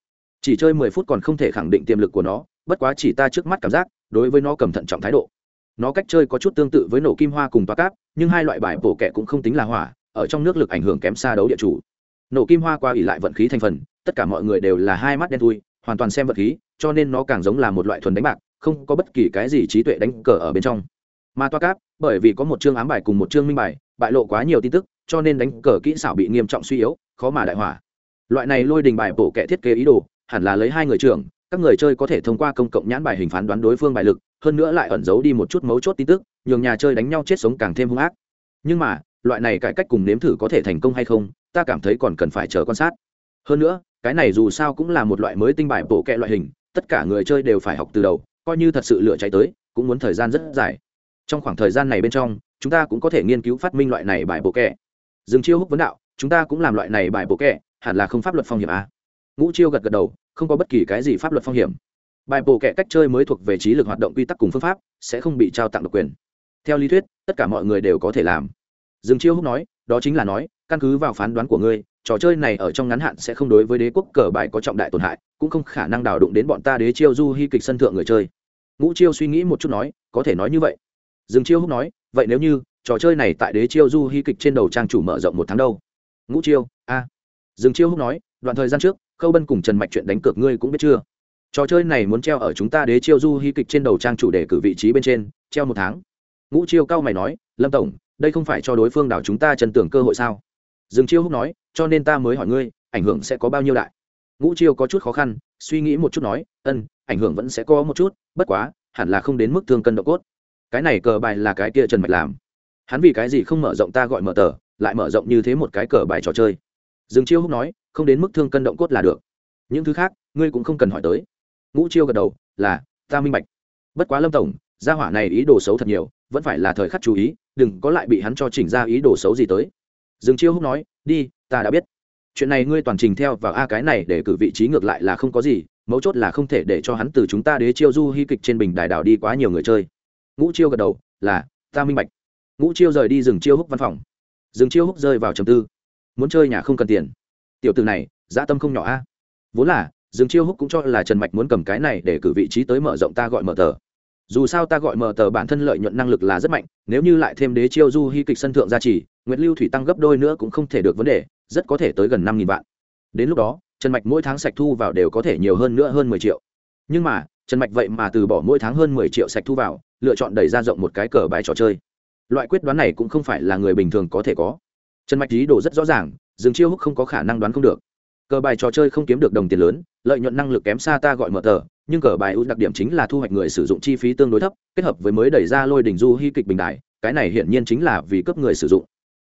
S1: Chỉ chơi mười phút còn không thể khẳng định tiềm lực của nó, bất quá chỉ ta trước mắt cảm giác, đối với nó cầm thận trọng thái độ nó cách chơi có chút tương tự với nổ kim hoa cùng toa cáp, nhưng hai loại bài bổ kẹ cũng không tính là hỏa, ở trong nước lực ảnh hưởng kém xa đấu địa chủ. Nổ kim hoa qua ỉ lại vận khí thành phần, tất cả mọi người đều là hai mắt đen thui, hoàn toàn xem vật khí, cho nên nó càng giống là một loại thuần đánh bạc, không có bất kỳ cái gì trí tuệ đánh cờ ở bên trong. Mà toa cáp, bởi vì có một chương ám bài cùng một chương minh bài, bại lộ quá nhiều tin tức, cho nên đánh cờ kỹ xảo bị nghiêm trọng suy yếu, khó mà đại hỏa. Loại này lôi đình bài bổ kẹ thiết kế ý đồ, hẳn là lấy hai người trưởng các người chơi có thể thông qua công cộng nhãn bài hình phán đoán đối phương bài lực, hơn nữa lại ẩn giấu đi một chút mấu chốt tin tức, nhường nhà chơi đánh nhau chết sống càng thêm hung ác. Nhưng mà, loại này cải cách cùng nếm thử có thể thành công hay không, ta cảm thấy còn cần phải chờ quan sát. Hơn nữa, cái này dù sao cũng là một loại mới tinh bài bổ kẹ loại hình, tất cả người chơi đều phải học từ đầu, coi như thật sự lựa cháy tới, cũng muốn thời gian rất dài. Trong khoảng thời gian này bên trong, chúng ta cũng có thể nghiên cứu phát minh loại này bài bộ kẹ. Dừng chiêu húc vấn đạo, chúng ta cũng làm loại này bài bộ kẹ, hẳn là không pháp luật phong hiểm à? Ngũ chiêu gật gật đầu, không có bất kỳ cái gì pháp luật phong hiểm. Bài bổ kẻ cách chơi mới thuộc về trí lực hoạt động quy tắc cùng phương pháp, sẽ không bị trao tặng độc quyền. Theo lý thuyết, tất cả mọi người đều có thể làm. Dương chiêu húc nói, đó chính là nói, căn cứ vào phán đoán của ngươi, trò chơi này ở trong ngắn hạn sẽ không đối với đế quốc cờ bài có trọng đại tổn hại, cũng không khả năng đào đụng đến bọn ta đế chiêu du hy kịch sân thượng người chơi. Ngũ chiêu suy nghĩ một chút nói, có thể nói như vậy. Dương chiêu húc nói, vậy nếu như trò chơi này tại đế chiêu du hy kịch trên đầu trang chủ mở rộng một tháng đâu? Ngũ chiêu, a. À. dừng chiêu húc nói, đoạn thời gian trước khâu bân cùng trần mạch chuyện đánh cược ngươi cũng biết chưa? Trò chơi này muốn treo ở chúng ta đế chiêu du hy kịch trên đầu trang chủ để cử vị trí bên trên, treo một tháng. Ngũ chiêu cao mày nói, lâm tổng, đây không phải cho đối phương đảo chúng ta chân tưởng cơ hội sao? Dừng chiêu húc nói, cho nên ta mới hỏi ngươi, ảnh hưởng sẽ có bao nhiêu đại? Ngũ chiêu có chút khó khăn, suy nghĩ một chút nói, ân, ảnh hưởng vẫn sẽ có một chút, bất quá, hẳn là không đến mức thương cân độ cốt. Cái này cờ bài là cái kia trần mạch làm. Hắn vì cái gì không mở rộng ta gọi mở tờ, lại mở rộng như thế một cái cờ bài trò chơi? Dừng chiêu húc nói không đến mức thương cân động cốt là được. Những thứ khác, ngươi cũng không cần hỏi tới. Ngũ chiêu gật đầu, là, ta minh bạch. Bất quá lâm tổng, gia hỏa này ý đồ xấu thật nhiều, vẫn phải là thời khắc chú ý, đừng có lại bị hắn cho chỉnh ra ý đồ xấu gì tới. Dương chiêu húc nói, đi, ta đã biết. Chuyện này ngươi toàn trình theo vào a cái này để cử vị trí ngược lại là không có gì, mấu chốt là không thể để cho hắn từ chúng ta đế chiêu du hy kịch trên bình đài đảo đi quá nhiều người chơi. Ngũ chiêu gật đầu, là, ta minh bạch. Ngũ chiêu rời đi rừng chiêu húc văn phòng. Rừng chiêu húc rơi vào trầm tư. Muốn chơi nhà không cần tiền tiểu từ này, dã tâm không nhỏ a. Vốn là, dương chiêu húc cũng cho là trần mạch muốn cầm cái này để cử vị trí tới mở rộng ta gọi mở tờ. Dù sao ta gọi mở tờ bản thân lợi nhuận năng lực là rất mạnh, nếu như lại thêm đế chiêu du hy kịch sân thượng gia trì, nguyệt lưu thủy tăng gấp đôi nữa cũng không thể được vấn đề, rất có thể tới gần năm nghìn vạn. Đến lúc đó, trần mạch mỗi tháng sạch thu vào đều có thể nhiều hơn nữa hơn mười triệu. Nhưng mà, trần mạch vậy mà từ bỏ mỗi tháng hơn mười triệu sạch thu vào, lựa chọn đẩy ra rộng một cái cờ bài trò chơi. Loại quyết đoán này cũng không phải là người bình thường có thể có. Trần mạch ý đồ rất rõ ràng dừng chiêu húc không có khả năng đoán không được. Cờ bài trò chơi không kiếm được đồng tiền lớn, lợi nhuận năng lực kém xa ta gọi mở tờ, nhưng cờ bài ưu đặc điểm chính là thu hoạch người sử dụng chi phí tương đối thấp, kết hợp với mới đẩy ra lôi đỉnh du hy kịch bình đại, cái này hiển nhiên chính là vì cấp người sử dụng.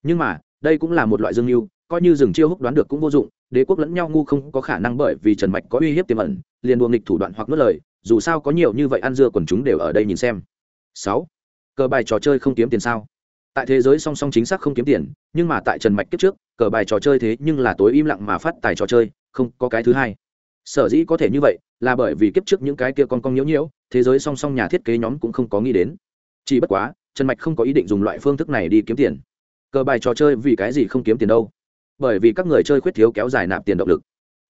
S1: Nhưng mà, đây cũng là một loại dương mưu, coi như dừng chiêu húc đoán được cũng vô dụng, đế quốc lẫn nhau ngu không có khả năng bởi vì trần mạch có uy hiếp tiềm ẩn, liền đùa nghịch thủ đoạn hoặc nuốt lời, dù sao có nhiều như vậy ăn dưa quần chúng đều ở đây nhìn xem. Sáu, cờ bài trò chơi không kiếm tiền sao? Tại thế giới song song chính xác không kiếm tiền, nhưng mà tại trần mạch kiếp trước, cờ bài trò chơi thế nhưng là tối im lặng mà phát tài trò chơi, không có cái thứ hai. Sở dĩ có thể như vậy, là bởi vì kiếp trước những cái kia con con nhiễu nhiễu, thế giới song song nhà thiết kế nhóm cũng không có nghĩ đến. Chỉ bất quá, trần mạch không có ý định dùng loại phương thức này đi kiếm tiền. Cờ bài trò chơi vì cái gì không kiếm tiền đâu? Bởi vì các người chơi khuyết thiếu kéo dài nạp tiền động lực.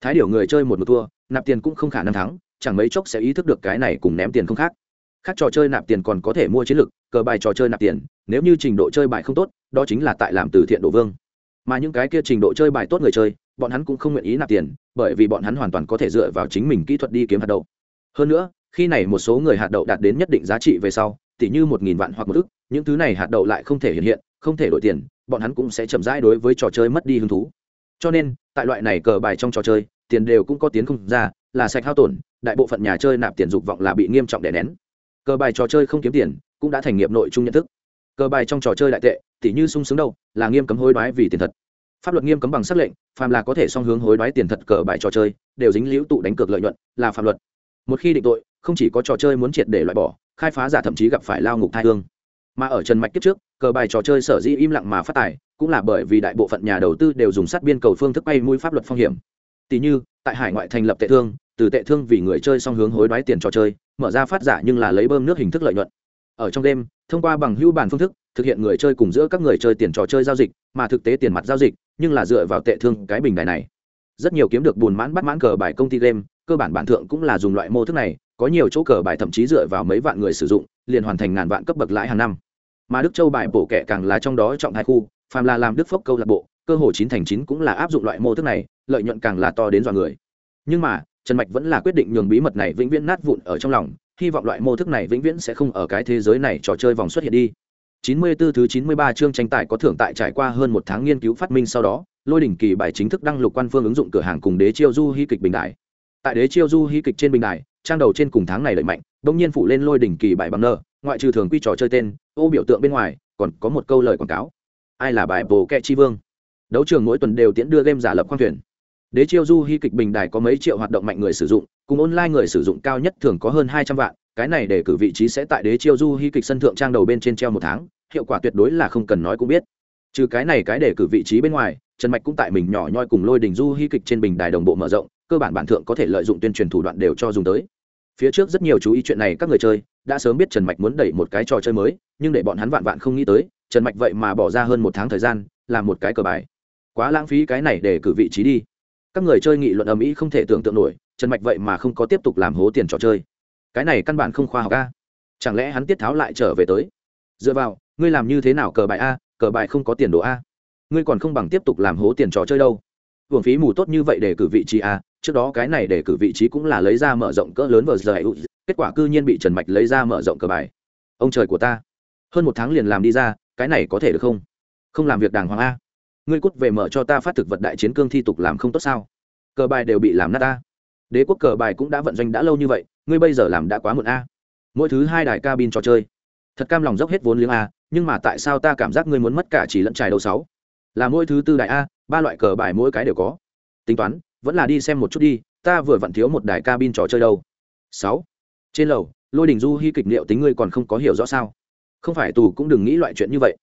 S1: Thái điểu người chơi một một thua, nạp tiền cũng không khả năng thắng, chẳng mấy chốc sẽ ý thức được cái này cùng ném tiền không khác khác trò chơi nạp tiền còn có thể mua chiến lược, cờ bài trò chơi nạp tiền, nếu như trình độ chơi bài không tốt, đó chính là tại làm từ thiện đồ vương. Mà những cái kia trình độ chơi bài tốt người chơi, bọn hắn cũng không nguyện ý nạp tiền, bởi vì bọn hắn hoàn toàn có thể dựa vào chính mình kỹ thuật đi kiếm hạt đậu. Hơn nữa, khi này một số người hạt đậu đạt đến nhất định giá trị về sau, tỉ như một nghìn vạn hoặc một ức, những thứ này hạt đậu lại không thể hiện hiện, không thể đổi tiền, bọn hắn cũng sẽ chậm rãi đối với trò chơi mất đi hứng thú. Cho nên, tại loại này cờ bài trong trò chơi, tiền đều cũng có tiến không ra, là sạch hao tổn, đại bộ phận nhà chơi nạp tiền dục vọng là bị nghiêm trọng đè nén cờ bài trò chơi không kiếm tiền cũng đã thành nghiệp nội chung nhận thức cờ bài trong trò chơi đại tệ tỉ như sung sướng đâu là nghiêm cấm hối đoái vì tiền thật pháp luật nghiêm cấm bằng xác lệnh phàm là có thể song hướng hối đoái tiền thật cờ bài trò chơi đều dính liễu tụ đánh cược lợi nhuận là phạm luật một khi định tội không chỉ có trò chơi muốn triệt để loại bỏ khai phá giả thậm chí gặp phải lao ngục thai hương mà ở trần mạch kiếp trước cờ bài trò chơi sở dĩ im lặng mà phát tài cũng là bởi vì đại bộ phận nhà đầu tư đều dùng sát biên cầu phương thức bay mũi pháp luật phong hiểm tỷ như tại hải ngoại thành lập tệ thương từ tệ thương vì người chơi song hướng hối đoái tiền trò chơi mở ra phát giả nhưng là lấy bơm nước hình thức lợi nhuận. Ở trong đêm, thông qua bằng hữu bản phương thức, thực hiện người chơi cùng giữa các người chơi tiền trò chơi giao dịch, mà thực tế tiền mặt giao dịch, nhưng là dựa vào tệ thương cái bình đài này. Rất nhiều kiếm được bùn mãn bắt mãn cờ bài công ty game, cơ bản bản thượng cũng là dùng loại mô thức này, có nhiều chỗ cờ bài thậm chí dựa vào mấy vạn người sử dụng, liền hoàn thành ngàn vạn cấp bậc lãi hàng năm. Mà đức châu bài bổ kẻ càng là trong đó trọng hai khu, phàm là làm đức phốc câu lạc bộ, cơ hồ chín thành chín cũng là áp dụng loại mô thức này, lợi nhuận càng là to đến dọa người. Nhưng mà trần mạch vẫn là quyết định nhường bí mật này vĩnh viễn nát vụn ở trong lòng, hy vọng loại mô thức này vĩnh viễn sẽ không ở cái thế giới này trò chơi vòng xuất hiện đi. 94 thứ 93 chương tranh tài có thưởng tại trải qua hơn một tháng nghiên cứu phát minh sau đó, lôi đỉnh kỳ bài chính thức đăng lục quan phương ứng dụng cửa hàng cùng đế chiêu du hy kịch bình đại tại đế chiêu du hy kịch trên bình đại trang đầu trên cùng tháng này lợi mạnh đông nhiên phụ lên lôi đỉnh kỳ bài bằng nơ ngoại trừ thường quy trò chơi tên, ô biểu tượng bên ngoài, còn có một câu lời quảng cáo. Ai là bài bồ kẹ chi vương? Đấu trường mỗi tuần đều tiễn đưa game giả lập khoang thuyền đế chiêu du hy kịch bình đài có mấy triệu hoạt động mạnh người sử dụng, cùng online người sử dụng cao nhất thường có hơn hai trăm vạn, cái này để cử vị trí sẽ tại đế chiêu du hy kịch sân thượng trang đầu bên trên treo một tháng, hiệu quả tuyệt đối là không cần nói cũng biết. Trừ cái này cái để cử vị trí bên ngoài, trần mạch cũng tại mình nhỏ nhoi cùng lôi đình du hy kịch trên bình đài đồng bộ mở rộng, cơ bản bản thượng có thể lợi dụng tuyên truyền thủ đoạn đều cho dùng tới. Phía trước rất nhiều chú ý chuyện này các người chơi, đã sớm biết trần mạch muốn đẩy một cái trò chơi mới, nhưng để bọn hắn vạn vạn không nghĩ tới, trần mạch vậy mà bỏ ra hơn một tháng thời gian, làm một cái cờ bài. Quá lãng phí cái này để cử vị trí đi các người chơi nghị luận ầm ĩ không thể tưởng tượng nổi, trần mạch vậy mà không có tiếp tục làm hố tiền trò chơi. Cái này căn bản không khoa học a. Chẳng lẽ hắn tiết tháo lại trở về tới? Dựa vào, ngươi làm như thế nào cờ bài a, cờ bài không có tiền đồ a. Ngươi còn không bằng tiếp tục làm hố tiền trò chơi đâu. Hưởng phí mù tốt như vậy để cử vị trí a, trước đó cái này để cử vị trí cũng là lấy ra mở rộng cỡ lớn vờ giờ kết quả cư nhiên bị trần mạch lấy ra mở rộng cờ bài. Ông trời của ta. Hơn một tháng liền làm đi ra, cái này có thể được không? Không làm việc đàng hoàng a ngươi cút về mở cho ta phát thực vật đại chiến cương thi tục làm không tốt sao? Cờ bài đều bị làm nát ta. Đế quốc cờ bài cũng đã vận doanh đã lâu như vậy, ngươi bây giờ làm đã quá muộn a. Mỗi thứ hai đài cabin trò chơi. Thật cam lòng dốc hết vốn liếng a, nhưng mà tại sao ta cảm giác ngươi muốn mất cả chỉ lẫn trải đầu sáu? Là mỗi thứ tư đại a, ba loại cờ bài mỗi cái đều có. Tính toán, vẫn là đi xem một chút đi, ta vừa vặn thiếu một đài cabin trò chơi đâu. Sáu. Trên lầu, lôi đình du hy kịch liệu tính ngươi còn không có hiểu rõ sao? Không phải tù cũng đừng nghĩ loại chuyện như vậy.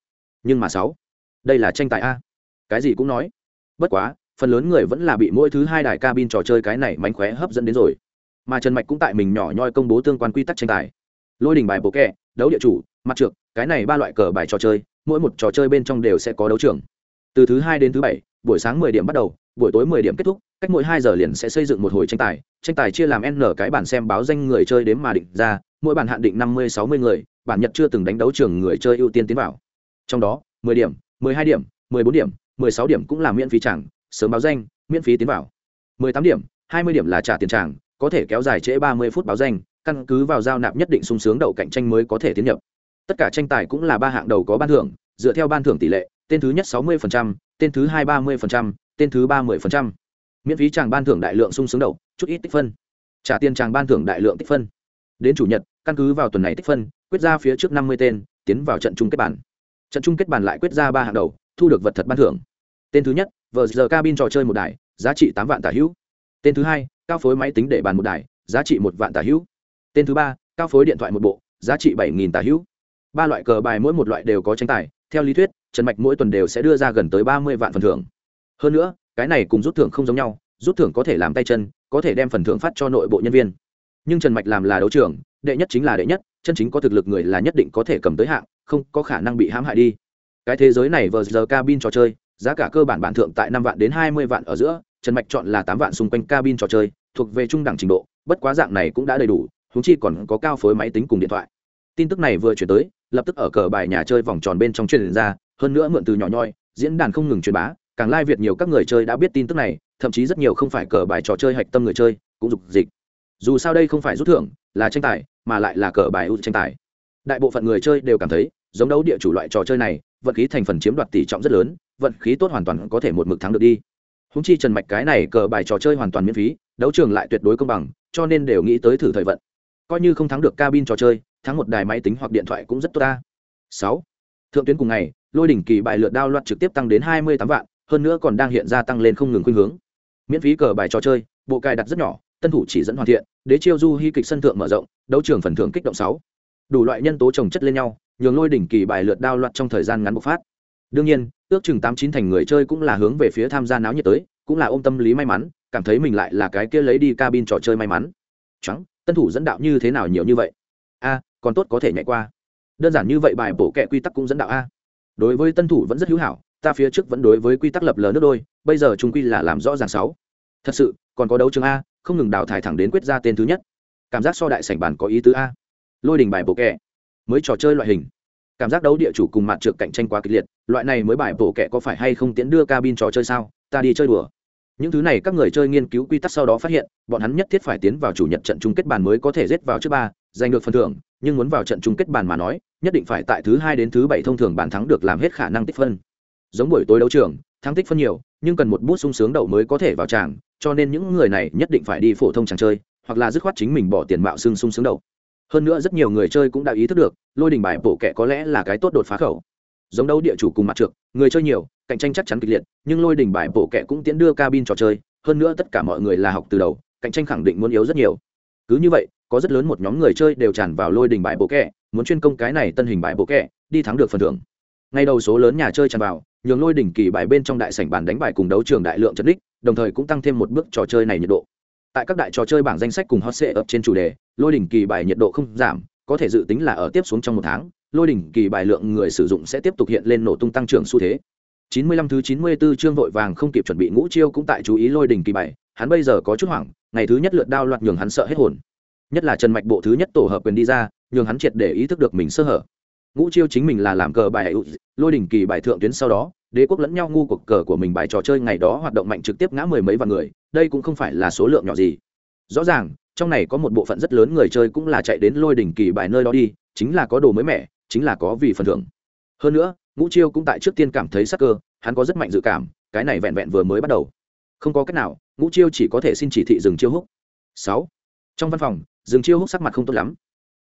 S1: Nhưng mà sáu. Đây là tranh tài a cái gì cũng nói. Bất quá, phần lớn người vẫn là bị mỗi thứ hai đài cabin trò chơi cái này mánh khóe hấp dẫn đến rồi. Mà trần mạch cũng tại mình nhỏ nhoi công bố tương quan quy tắc tranh tài. Lôi đình bài bộ kẹ, đấu địa chủ, mặt trượt cái này ba loại cờ bài trò chơi, mỗi một trò chơi bên trong đều sẽ có đấu trường. Từ thứ hai đến thứ bảy, buổi sáng mười điểm bắt đầu, buổi tối mười điểm kết thúc, cách mỗi hai giờ liền sẽ xây dựng một hồi tranh tài. Tranh tài chia làm n cái bản xem báo danh người chơi đến mà định ra, mỗi bản hạn định năm mươi, sáu mươi người, bản nhật chưa từng đánh đấu trường người chơi ưu tiên tiến vào. Trong đó, mười điểm, mười hai điểm, mười bốn điểm sáu điểm cũng là miễn phí chẳng, sớm báo danh, miễn phí tiến vào. mười tám điểm, hai mươi điểm là trả tiền chẳng, có thể kéo dài trễ ba mươi phút báo danh, căn cứ vào giao nạp nhất định sung sướng đậu cạnh tranh mới có thể tiến nhập. Tất cả tranh tài cũng là ba hạng đầu có ban thưởng, dựa theo ban thưởng tỷ lệ, tên thứ nhất sáu mươi tên thứ hai ba mươi tên thứ ba mươi miễn phí chàng ban thưởng đại lượng sung sướng đậu, chút ít tích phân. Trả tiền chàng ban thưởng đại lượng tích phân. Đến chủ nhật, căn cứ vào tuần này tích phân, quyết ra phía trước năm mươi tên, tiến vào trận chung kết bản trận chung kết bản lại quyết ra ba hạng đầu thu được vật thật ban thưởng. Tên thứ nhất, vờ giờ cabin trò chơi một đài, giá trị tám vạn tả hữu. Tên thứ hai, cao phối máy tính để bàn một đài, giá trị một vạn tả hữu. Tên thứ ba, cao phối điện thoại một bộ, giá trị bảy nghìn tả hữu. Ba loại cờ bài mỗi một loại đều có tranh tài, theo lý thuyết, trần mạch mỗi tuần đều sẽ đưa ra gần tới ba mươi vạn phần thưởng. Hơn nữa, cái này cùng rút thưởng không giống nhau, rút thưởng có thể làm tay chân, có thể đem phần thưởng phát cho nội bộ nhân viên. Nhưng trần mạch làm là đấu trưởng đệ nhất chính là đệ nhất, chân chính có thực lực người là nhất định có thể cầm tới hạng, không có khả năng bị hãm hại đi cái thế giới này vờ giờ cabin trò chơi, giá cả cơ bản bản thượng tại năm vạn đến hai mươi vạn ở giữa, trần mạch chọn là tám vạn xung quanh cabin trò chơi, thuộc về trung đẳng trình độ, bất quá dạng này cũng đã đầy đủ húng chi còn có cao phối máy tính cùng điện thoại. Tin tức này vừa chuyển tới, lập tức ở cờ bài nhà chơi vòng tròn bên trong truyền ra, hơn nữa mượn từ nhỏ nhoi, diễn đàn không ngừng truyền bá, càng lai việt nhiều các người chơi đã biết tin tức này, thậm chí rất nhiều không phải cờ bài trò chơi hạch tâm người chơi, cũng dục dịch. Dù sao đây không phải rút thưởng, là tranh tài, mà lại là cờ bài ưu tranh tài. Đại bộ phận người chơi đều cảm thấy, giống đấu địa chủ loại trò chơi này vận khí thành phần chiếm đoạt tỷ trọng rất lớn, vận khí tốt hoàn toàn có thể một mực thắng được đi. Húng chi trần mạch cái này cờ bài trò chơi hoàn toàn miễn phí, đấu trường lại tuyệt đối công bằng, cho nên đều nghĩ tới thử thời vận. Coi như không thắng được cabin trò chơi, thắng một đài máy tính hoặc điện thoại cũng rất tốt ta. Sáu. Thượng tuyến cùng ngày, lôi đỉnh kỳ bài lượt đao loạt trực tiếp tăng đến hai mươi tám vạn, hơn nữa còn đang hiện ra tăng lên không ngừng khuynh hướng. Miễn phí cờ bài trò chơi, bộ cài đặt rất nhỏ, tân thủ chỉ dẫn hoàn thiện, đế chiêu du hy kịch sân thượng mở rộng, đấu trường phần thưởng kích động sáu đủ loại nhân tố trồng chất lên nhau, nhường lôi đỉnh kỳ bài lượt đao loạt trong thời gian ngắn bộc phát. Đương nhiên, ước chừng tám chín thành người chơi cũng là hướng về phía tham gia náo nhiệt tới, cũng là ôm tâm lý may mắn, cảm thấy mình lại là cái kia lấy đi cabin trò chơi may mắn. Trắng tân thủ dẫn đạo như thế nào nhiều như vậy? A, còn tốt có thể nhảy qua. Đơn giản như vậy bài bổ kẹ quy tắc cũng dẫn đạo a. Đối với tân thủ vẫn rất hữu hảo, ta phía trước vẫn đối với quy tắc lập lờ nước đôi, bây giờ chúng quy là làm rõ ràng sáu. Thật sự, còn có đấu trường a, không ngừng đào thải thẳng đến quyết ra tên thứ nhất. Cảm giác so đại sảnh bàn có ý tứ a lôi đình bài bổ kẹ, mới trò chơi loại hình. Cảm giác đấu địa chủ cùng mặt trượt cạnh tranh quá kịch liệt, loại này mới bài bổ kẹ có phải hay không tiến đưa cabin trò chơi sao? Ta đi chơi đùa. Những thứ này các người chơi nghiên cứu quy tắc sau đó phát hiện, bọn hắn nhất thiết phải tiến vào chủ nhật trận chung kết bàn mới có thể rết vào trước ba, giành được phần thưởng, nhưng muốn vào trận chung kết bàn mà nói, nhất định phải tại thứ hai đến thứ bảy thông thường bàn thắng được làm hết khả năng tích phân. Giống buổi tối đấu trường, thắng tích phân nhiều, nhưng cần một bút sung sướng đậu mới có thể vào tràng, cho nên những người này nhất định phải đi phổ thông tràng chơi, hoặc là dứt khoát chính mình bỏ tiền mạo xương sung sướng đậu hơn nữa rất nhiều người chơi cũng đã ý thức được, lôi đình bài bổ kẹ có lẽ là cái tốt đột phá khẩu. Giống đấu địa chủ cùng mặt trượt người chơi nhiều, cạnh tranh chắc chắn kịch liệt, nhưng lôi đình bài bổ kẹ cũng tiến đưa cabin trò chơi, hơn nữa tất cả mọi người là học từ đầu, cạnh tranh khẳng định muốn yếu rất nhiều. Cứ như vậy, có rất lớn một nhóm người chơi đều tràn vào lôi đình bài bộ kẹ muốn chuyên công cái này tân hình bài bộ kẹ đi thắng được phần thưởng. Ngay đầu số lớn nhà chơi tràn vào, nhường lôi đỉnh kỳ bài bên trong đại sảnh bàn đánh bài cùng đấu trường đại lượng trận đích, đồng thời cũng tăng thêm một bước trò chơi này nhiệt độ. Tại các đại trò chơi bảng danh sách cùng hot sệ ập trên chủ đề lôi đỉnh kỳ bài nhiệt độ không giảm, có thể dự tính là ở tiếp xuống trong một tháng, lôi đỉnh kỳ bài lượng người sử dụng sẽ tiếp tục hiện lên nổ tung tăng trưởng xu thế. 95 thứ 94 chương vội vàng không kịp chuẩn bị ngũ chiêu cũng tại chú ý lôi đỉnh kỳ bài, hắn bây giờ có chút hoảng, ngày thứ nhất lượt đao loạt nhường hắn sợ hết hồn. Nhất là trần mạch bộ thứ nhất tổ hợp quyền đi ra, nhường hắn triệt để ý thức được mình sơ hở. Ngũ chiêu chính mình là làm cờ bài lôi đỉnh kỳ bài thượng tuyến sau đó, đế quốc lẫn nhau ngu cuộc cờ của mình bài trò chơi ngày đó hoạt động mạnh trực tiếp ngã mười mấy vạn người, đây cũng không phải là số lượng nhỏ gì. Rõ ràng trong này có một bộ phận rất lớn người chơi cũng là chạy đến lôi đỉnh kỳ bài nơi đó đi, chính là có đồ mới mẻ, chính là có vì phần thưởng. Hơn nữa, ngũ chiêu cũng tại trước tiên cảm thấy sắc cơ, hắn có rất mạnh dự cảm, cái này vẹn vẹn vừa mới bắt đầu. Không có cách nào, ngũ chiêu chỉ có thể xin chỉ thị dừng chiêu húc. Sáu. Trong văn phòng, dừng chiêu húc sắc mặt không tốt lắm.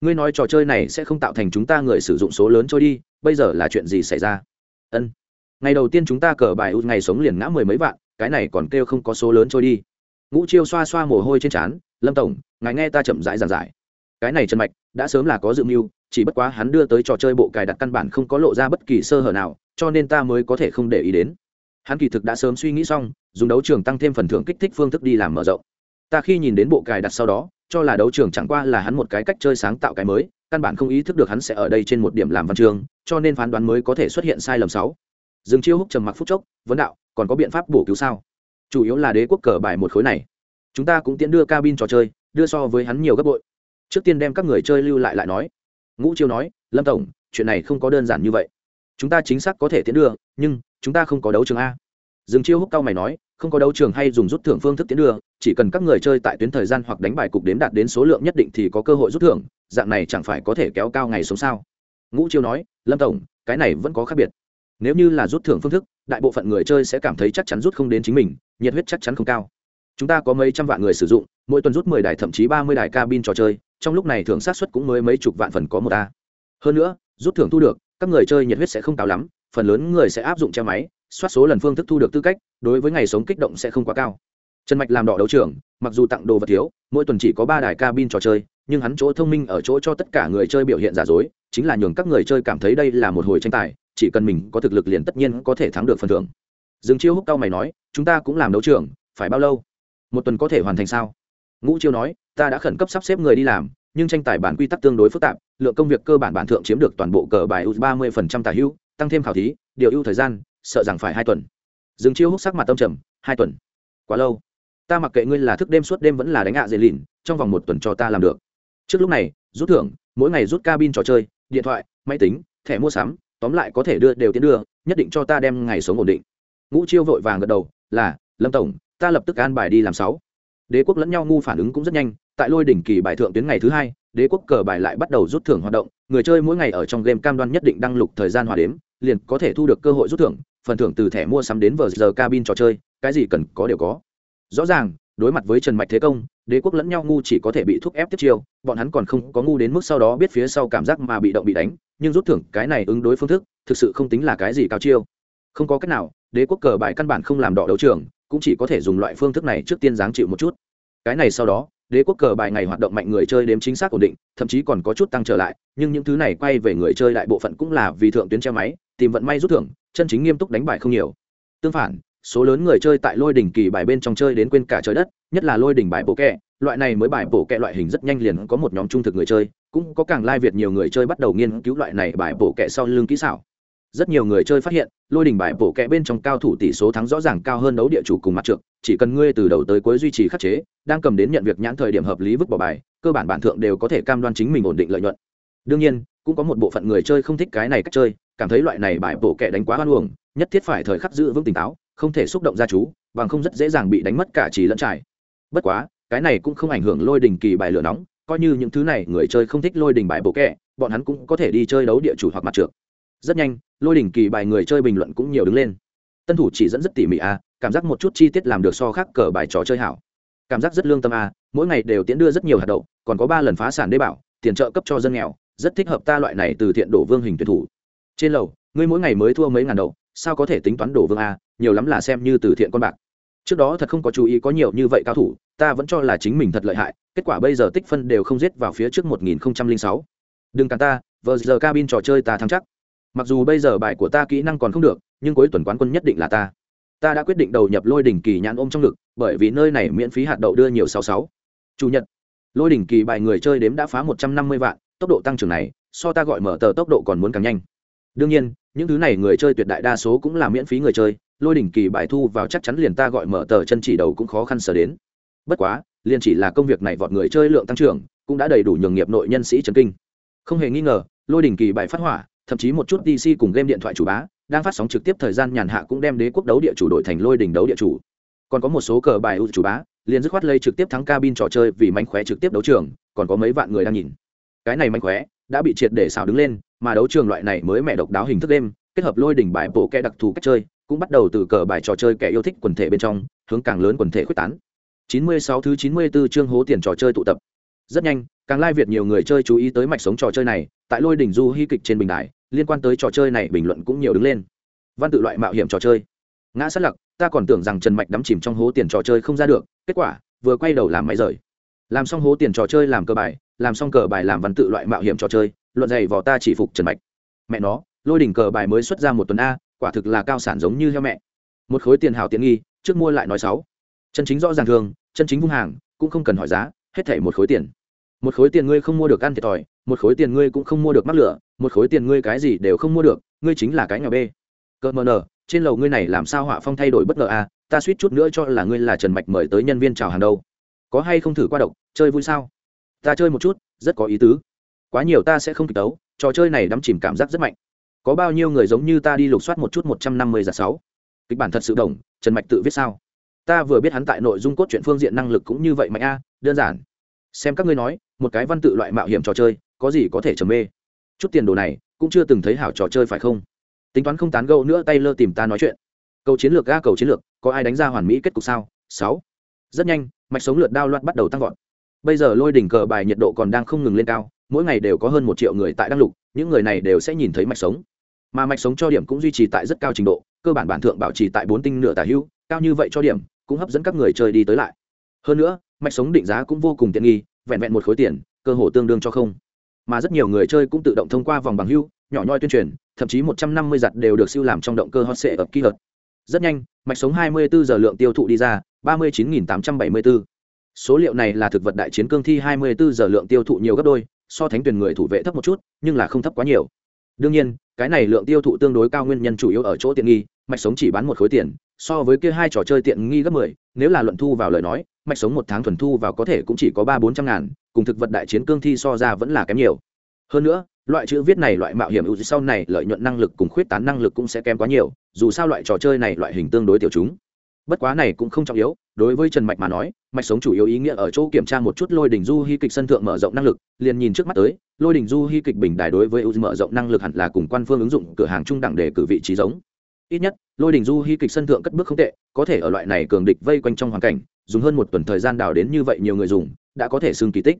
S1: Ngươi nói trò chơi này sẽ không tạo thành chúng ta người sử dụng số lớn trôi đi, bây giờ là chuyện gì xảy ra? Ân. Ngày đầu tiên chúng ta cờ bài út ngày sống liền ngã mười mấy vạn, cái này còn kêu không có số lớn trôi đi. Ngũ chiêu xoa xoa mồ hôi trên trán lâm tổng, ngài nghe ta chậm rãi giảng giải. Cái này trần mạch, đã sớm là có dự mưu, chỉ bất quá hắn đưa tới trò chơi bộ cài đặt căn bản không có lộ ra bất kỳ sơ hở nào, cho nên ta mới có thể không để ý đến. Hắn kỳ thực đã sớm suy nghĩ xong, dùng đấu trường tăng thêm phần thưởng kích thích phương thức đi làm mở rộng. Ta khi nhìn đến bộ cài đặt sau đó, cho là đấu trường chẳng qua là hắn một cái cách chơi sáng tạo cái mới, căn bản không ý thức được hắn sẽ ở đây trên một điểm làm văn chương, cho nên phán đoán mới có thể xuất hiện sai lầm sáu. Dừng chiêu húc trầm mặc phút chốc, vấn đạo, còn có biện pháp bổ cứu sao? Chủ yếu là đế quốc cờ bài một khối này chúng ta cũng tiến đưa cabin trò chơi, đưa so với hắn nhiều gấp bội. Trước tiên đem các người chơi lưu lại lại nói. Ngũ chiêu nói, lâm tổng, chuyện này không có đơn giản như vậy. Chúng ta chính xác có thể tiến đưa, nhưng chúng ta không có đấu trường a. Dừng chiêu húc cao mày nói, không có đấu trường hay dùng rút thưởng phương thức tiến đưa, chỉ cần các người chơi tại tuyến thời gian hoặc đánh bài cục đếm đạt đến số lượng nhất định thì có cơ hội rút thưởng, dạng này chẳng phải có thể kéo cao ngày sống sao? Ngũ chiêu nói, lâm tổng, cái này vẫn có khác biệt. Nếu như là rút thưởng phương thức, đại bộ phận người chơi sẽ cảm thấy chắc chắn rút không đến chính mình, nhiệt huyết chắc chắn không cao chúng ta có mấy trăm vạn người sử dụng, mỗi tuần rút mười đài, thậm chí ba mươi đài cabin trò chơi, trong lúc này thưởng sát xuất cũng mới mấy chục vạn phần có một a. Hơn nữa, rút thưởng thu được, các người chơi nhiệt huyết sẽ không cao lắm, phần lớn người sẽ áp dụng che máy, soát số lần phương thức thu được tư cách, đối với ngày sống kích động sẽ không quá cao. Trần mạch làm đỏ đấu trường, mặc dù tặng đồ vật thiếu, mỗi tuần chỉ có ba đài cabin trò chơi, nhưng hắn chỗ thông minh ở chỗ cho tất cả người chơi biểu hiện giả dối, chính là nhường các người chơi cảm thấy đây là một hồi tranh tài, chỉ cần mình có thực lực liền tất nhiên có thể thắng được phần thưởng. Dương chiêu húc cao mày nói, chúng ta cũng làm đấu trường, phải bao lâu? Một tuần có thể hoàn thành sao? Ngũ chiêu nói, ta đã khẩn cấp sắp xếp người đi làm, nhưng tranh tài bản quy tắc tương đối phức tạp, lượng công việc cơ bản bản thượng chiếm được toàn bộ cờ bài u ba mươi phần trăm tài hữu, tăng thêm khảo thí, điều ưu thời gian, sợ rằng phải hai tuần. Dừng chiêu hút sắc mặt tâm trầm, hai tuần? Quá lâu. Ta mặc kệ ngươi là thức đêm suốt đêm vẫn là đánh ạ dễ lìn, trong vòng một tuần cho ta làm được. Trước lúc này, rút thưởng, mỗi ngày rút cabin trò chơi, điện thoại, máy tính, thẻ mua sắm, tóm lại có thể đưa đều tiến đưa, nhất định cho ta đem ngày sống ổn định. Ngũ chiêu vội vàng gật đầu, là, lâm tổng ta lập tức an bài đi làm sáu. Đế quốc lẫn nhau ngu phản ứng cũng rất nhanh, tại lôi đỉnh kỳ bài thượng tuyến ngày thứ hai, đế quốc cờ bài lại bắt đầu rút thưởng hoạt động, người chơi mỗi ngày ở trong game cam đoan nhất định đăng lục thời gian hòa đếm, liền có thể thu được cơ hội rút thưởng, phần thưởng từ thẻ mua sắm đến vờ giờ cabin trò chơi, cái gì cần có đều có. Rõ ràng, đối mặt với trần mạch thế công, đế quốc lẫn nhau ngu chỉ có thể bị thúc ép tiếp chiêu, bọn hắn còn không có ngu đến mức sau đó biết phía sau cảm giác mà bị động bị đánh, nhưng rút thưởng cái này ứng đối phương thức, thực sự không tính là cái gì cao chiêu. Không có cách nào, đế quốc cờ bài căn bản không làm đỏ đấu trường cũng chỉ có thể dùng loại phương thức này trước tiên giáng chịu một chút. Cái này sau đó, đế quốc cờ bài ngày hoạt động mạnh người chơi đếm chính xác ổn định, thậm chí còn có chút tăng trở lại, nhưng những thứ này quay về người chơi đại bộ phận cũng là vì thượng tuyến treo máy, tìm vận may rút thưởng, chân chính nghiêm túc đánh bài không nhiều. Tương phản, số lớn người chơi tại lôi đỉnh kỳ bài bên trong chơi đến quên cả trời đất, nhất là lôi đỉnh bài bộ kẹ, loại này mới bài bổ kẹ loại hình rất nhanh liền có một nhóm trung thực người chơi, cũng có càng lai việt nhiều người chơi bắt đầu nghiên cứu loại này bài bổ kẹ sau lưng kỹ xảo rất nhiều người chơi phát hiện, lôi đỉnh bài bổ kẹ bên trong cao thủ tỷ số thắng rõ ràng cao hơn đấu địa chủ cùng mặt trượt chỉ cần ngươi từ đầu tới cuối duy trì khắc chế, đang cầm đến nhận việc nhãn thời điểm hợp lý vứt bỏ bài, cơ bản bản thượng đều có thể cam đoan chính mình ổn định lợi nhuận. Đương nhiên, cũng có một bộ phận người chơi không thích cái này cách chơi, cảm thấy loại này bài bổ kẹ đánh quá hoan uổng, nhất thiết phải thời khắc giữ vững tỉnh táo, không thể xúc động ra chú, bằng không rất dễ dàng bị đánh mất cả trí lẫn trải. Bất quá, cái này cũng không ảnh hưởng lôi đình kỳ bài lửa nóng, coi như những thứ này người chơi không thích lôi đình bài bộ kẹ, bọn hắn cũng có thể đi chơi đấu địa chủ hoặc mặt trượt rất nhanh, lôi đỉnh kỳ bài người chơi bình luận cũng nhiều đứng lên. Tân thủ chỉ dẫn rất tỉ mỉ a cảm giác một chút chi tiết làm được so khác cờ bài trò chơi hảo. Cảm giác rất lương tâm a mỗi ngày đều tiến đưa rất nhiều hạt đậu, còn có ba lần phá sản đê bảo, tiền trợ cấp cho dân nghèo, rất thích hợp ta loại này từ thiện đổ vương hình tuyển thủ. Trên lầu, ngươi mỗi ngày mới thua mấy ngàn đậu, sao có thể tính toán đổ vương a nhiều lắm là xem như từ thiện con bạc. Trước đó thật không có chú ý có nhiều như vậy cao thủ, ta vẫn cho là chính mình thật lợi hại, kết quả bây giờ tích phân đều không giết vào phía trước một nghìn sáu. Đừng cản ta, vờ giờ cabin trò chơi ta thắng chắc mặc dù bây giờ bài của ta kỹ năng còn không được, nhưng cuối tuần quán quân nhất định là ta. Ta đã quyết định đầu nhập lôi đỉnh kỳ nhãn ôm trong ngực, bởi vì nơi này miễn phí hạt đậu đưa nhiều sáu sáu. Chủ nhật, lôi đỉnh kỳ bài người chơi đếm đã phá một trăm năm mươi vạn, tốc độ tăng trưởng này, so ta gọi mở tờ tốc độ còn muốn càng nhanh. Đương nhiên, những thứ này người chơi tuyệt đại đa số cũng là miễn phí người chơi, lôi đỉnh kỳ bài thu vào chắc chắn liền ta gọi mở tờ chân chỉ đầu cũng khó khăn sở đến. Bất quá, liền chỉ là công việc này vọt người chơi lượng tăng trưởng, cũng đã đầy đủ nhường nghiệp nội nhân sĩ trần kinh. Không hề nghi ngờ, lôi đỉnh kỳ bài phát hỏa thậm chí một chút dc cùng game điện thoại chủ bá, đang phát sóng trực tiếp thời gian nhàn hạ cũng đem đế quốc đấu địa chủ đổi thành lôi đỉnh đấu địa chủ. Còn có một số cờ bài ưu chủ bá, liền dứt khoát lây trực tiếp thắng cabin trò chơi vì mánh khóe trực tiếp đấu trường, còn có mấy vạn người đang nhìn. Cái này mánh khóe đã bị triệt để xào đứng lên, mà đấu trường loại này mới mẹ độc đáo hình thức đêm kết hợp lôi đỉnh bài bộ kẻ đặc thù cách chơi, cũng bắt đầu từ cờ bài trò chơi kẻ yêu thích quần thể bên trong, hướng càng lớn quần thể khuếch tán. 96 thứ 94 chương hố tiền trò chơi tụ tập rất nhanh, càng lai việt nhiều người chơi chú ý tới mạch sống trò chơi này, tại lôi đỉnh du hy kịch trên bình đài, liên quan tới trò chơi này bình luận cũng nhiều đứng lên. Văn tự loại mạo hiểm trò chơi. Ngã sát lặc, ta còn tưởng rằng trần mạch đắm chìm trong hố tiền trò chơi không ra được, kết quả, vừa quay đầu làm máy rời. Làm xong hố tiền trò chơi làm cờ bài, làm xong cờ bài làm văn tự loại mạo hiểm trò chơi, luận dày vỏ ta chỉ phục trần mạch. Mẹ nó, lôi đỉnh cờ bài mới xuất ra một tuần a, quả thực là cao sản giống như heo mẹ. Một khối tiền hào tiện nghi, trước mua lại nói sáu. Chân chính rõ ràng thường, chân chính vung hàng, cũng không cần hỏi giá hết thảy một khối tiền. Một khối tiền ngươi không mua được ăn thiệt thòi một khối tiền ngươi cũng không mua được mắc lửa một khối tiền ngươi cái gì đều không mua được ngươi chính là cái nhà bê. Cỡ mờ nở, trên lầu ngươi này làm sao họa phong thay đổi bất ngờ a ta suýt chút nữa cho là ngươi là trần mạch mời tới nhân viên chào hàng đâu. Có hay không thử qua độc chơi vui sao? Ta chơi một chút rất có ý tứ. Quá nhiều ta sẽ không kịp tấu trò chơi này đắm chìm cảm giác rất mạnh. Có bao nhiêu người giống như ta đi lục soát một chút một trăm năm mươi giả sáu? Kịch bản thật sự đồng trần mạch tự viết sao? Ta vừa biết hắn tại nội dung cốt truyện phương diện năng lực cũng như vậy mạnh a đơn giản. Xem các ngươi nói, một cái văn tự loại mạo hiểm trò chơi, có gì có thể trầm mê? Chút tiền đồ này, cũng chưa từng thấy hảo trò chơi phải không? Tính toán không tán gẫu nữa tay lơ tìm ta nói chuyện. Cầu chiến lược ga cầu chiến lược, có ai đánh ra hoàn mỹ kết cục sao? Sáu. Rất nhanh, mạch sống lượt đao loạt bắt đầu tăng vọt. Bây giờ lôi đỉnh cờ bài nhiệt độ còn đang không ngừng lên cao, mỗi ngày đều có hơn một triệu người tại đăng lục, những người này đều sẽ nhìn thấy mạch sống. Mà mạch sống cho điểm cũng duy trì tại rất cao trình độ, cơ bản bản thượng bảo trì tại bốn tinh nửa tả hữu, cao như vậy cho điểm, cũng hấp dẫn các người chơi đi tới lại. Hơn nữa mạch sống định giá cũng vô cùng tiện nghi, vẹn vẹn một khối tiền, cơ hồ tương đương cho không. Mà rất nhiều người chơi cũng tự động thông qua vòng bằng hưu, nhỏ nhoi tuyên truyền, thậm chí một trăm năm mươi giặt đều được siêu làm trong động cơ hot sệ ập kỹ thuật rất nhanh, mạch sống hai mươi bốn giờ lượng tiêu thụ đi ra, ba mươi chín tám trăm bảy mươi bốn số liệu này là thực vật đại chiến cương thi hai mươi bốn giờ lượng tiêu thụ nhiều gấp đôi, so thánh tuyển người thủ vệ thấp một chút, nhưng là không thấp quá nhiều. Đương nhiên, cái này lượng tiêu thụ tương đối cao nguyên nhân chủ yếu ở chỗ tiện nghi mạch sống chỉ bán một khối tiền, so với kia hai trò chơi tiện nghi gấp mười, nếu là luận thu vào lời nói, mạch sống một tháng thuần thu vào có thể cũng chỉ có ba bốn trăm ngàn, cùng thực vật đại chiến cương thi so ra vẫn là kém nhiều. Hơn nữa, loại chữ viết này loại mạo hiểm ưu sau này lợi nhuận năng lực cùng khuyết tán năng lực cũng sẽ kém quá nhiều, dù sao loại trò chơi này loại hình tương đối tiểu chúng. Bất quá này cũng không trọng yếu, đối với trần mạch mà nói, mạch sống chủ yếu ý nghĩa ở chỗ kiểm tra một chút lôi đình du hy kịch sân thượng mở rộng năng lực, liền nhìn trước mắt tới, lôi đình du hy kịch bình đài đối với ưu mở rộng năng lực hẳn là cùng quan phương ứng dụng cửa hàng trung đẳng để cử vị trí giống ít nhất, lôi đình du hy kịch sân thượng cất bước không tệ, có thể ở loại này cường địch vây quanh trong hoàn cảnh, dùng hơn một tuần thời gian đào đến như vậy nhiều người dùng, đã có thể xưng kỳ tích.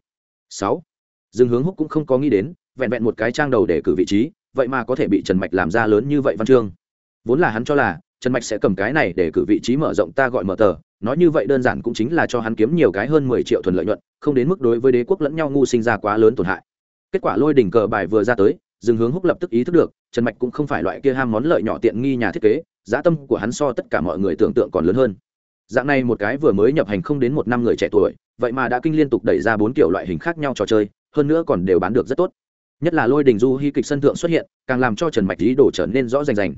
S1: Sáu, dương hướng húc cũng không có nghĩ đến, vẹn vẹn một cái trang đầu để cử vị trí, vậy mà có thể bị trần mạch làm ra lớn như vậy văn chương. Vốn là hắn cho là, trần mạch sẽ cầm cái này để cử vị trí mở rộng ta gọi mở tờ, nói như vậy đơn giản cũng chính là cho hắn kiếm nhiều cái hơn mười triệu thuần lợi nhuận, không đến mức đối với đế quốc lẫn nhau ngu sinh ra quá lớn tổn hại. Kết quả lôi đỉnh cờ bài vừa ra tới dừng hướng húc lập tức ý thức được, trần mạch cũng không phải loại kia ham món lợi nhỏ tiện nghi nhà thiết kế, giá tâm của hắn so tất cả mọi người tưởng tượng còn lớn hơn. Dạng này một cái vừa mới nhập hành không đến một năm người trẻ tuổi, vậy mà đã kinh liên tục đẩy ra bốn kiểu loại hình khác nhau trò chơi, hơn nữa còn đều bán được rất tốt. Nhất là lôi đình du hy kịch sân thượng xuất hiện, càng làm cho trần mạch lý đổ trở nên rõ rành rành.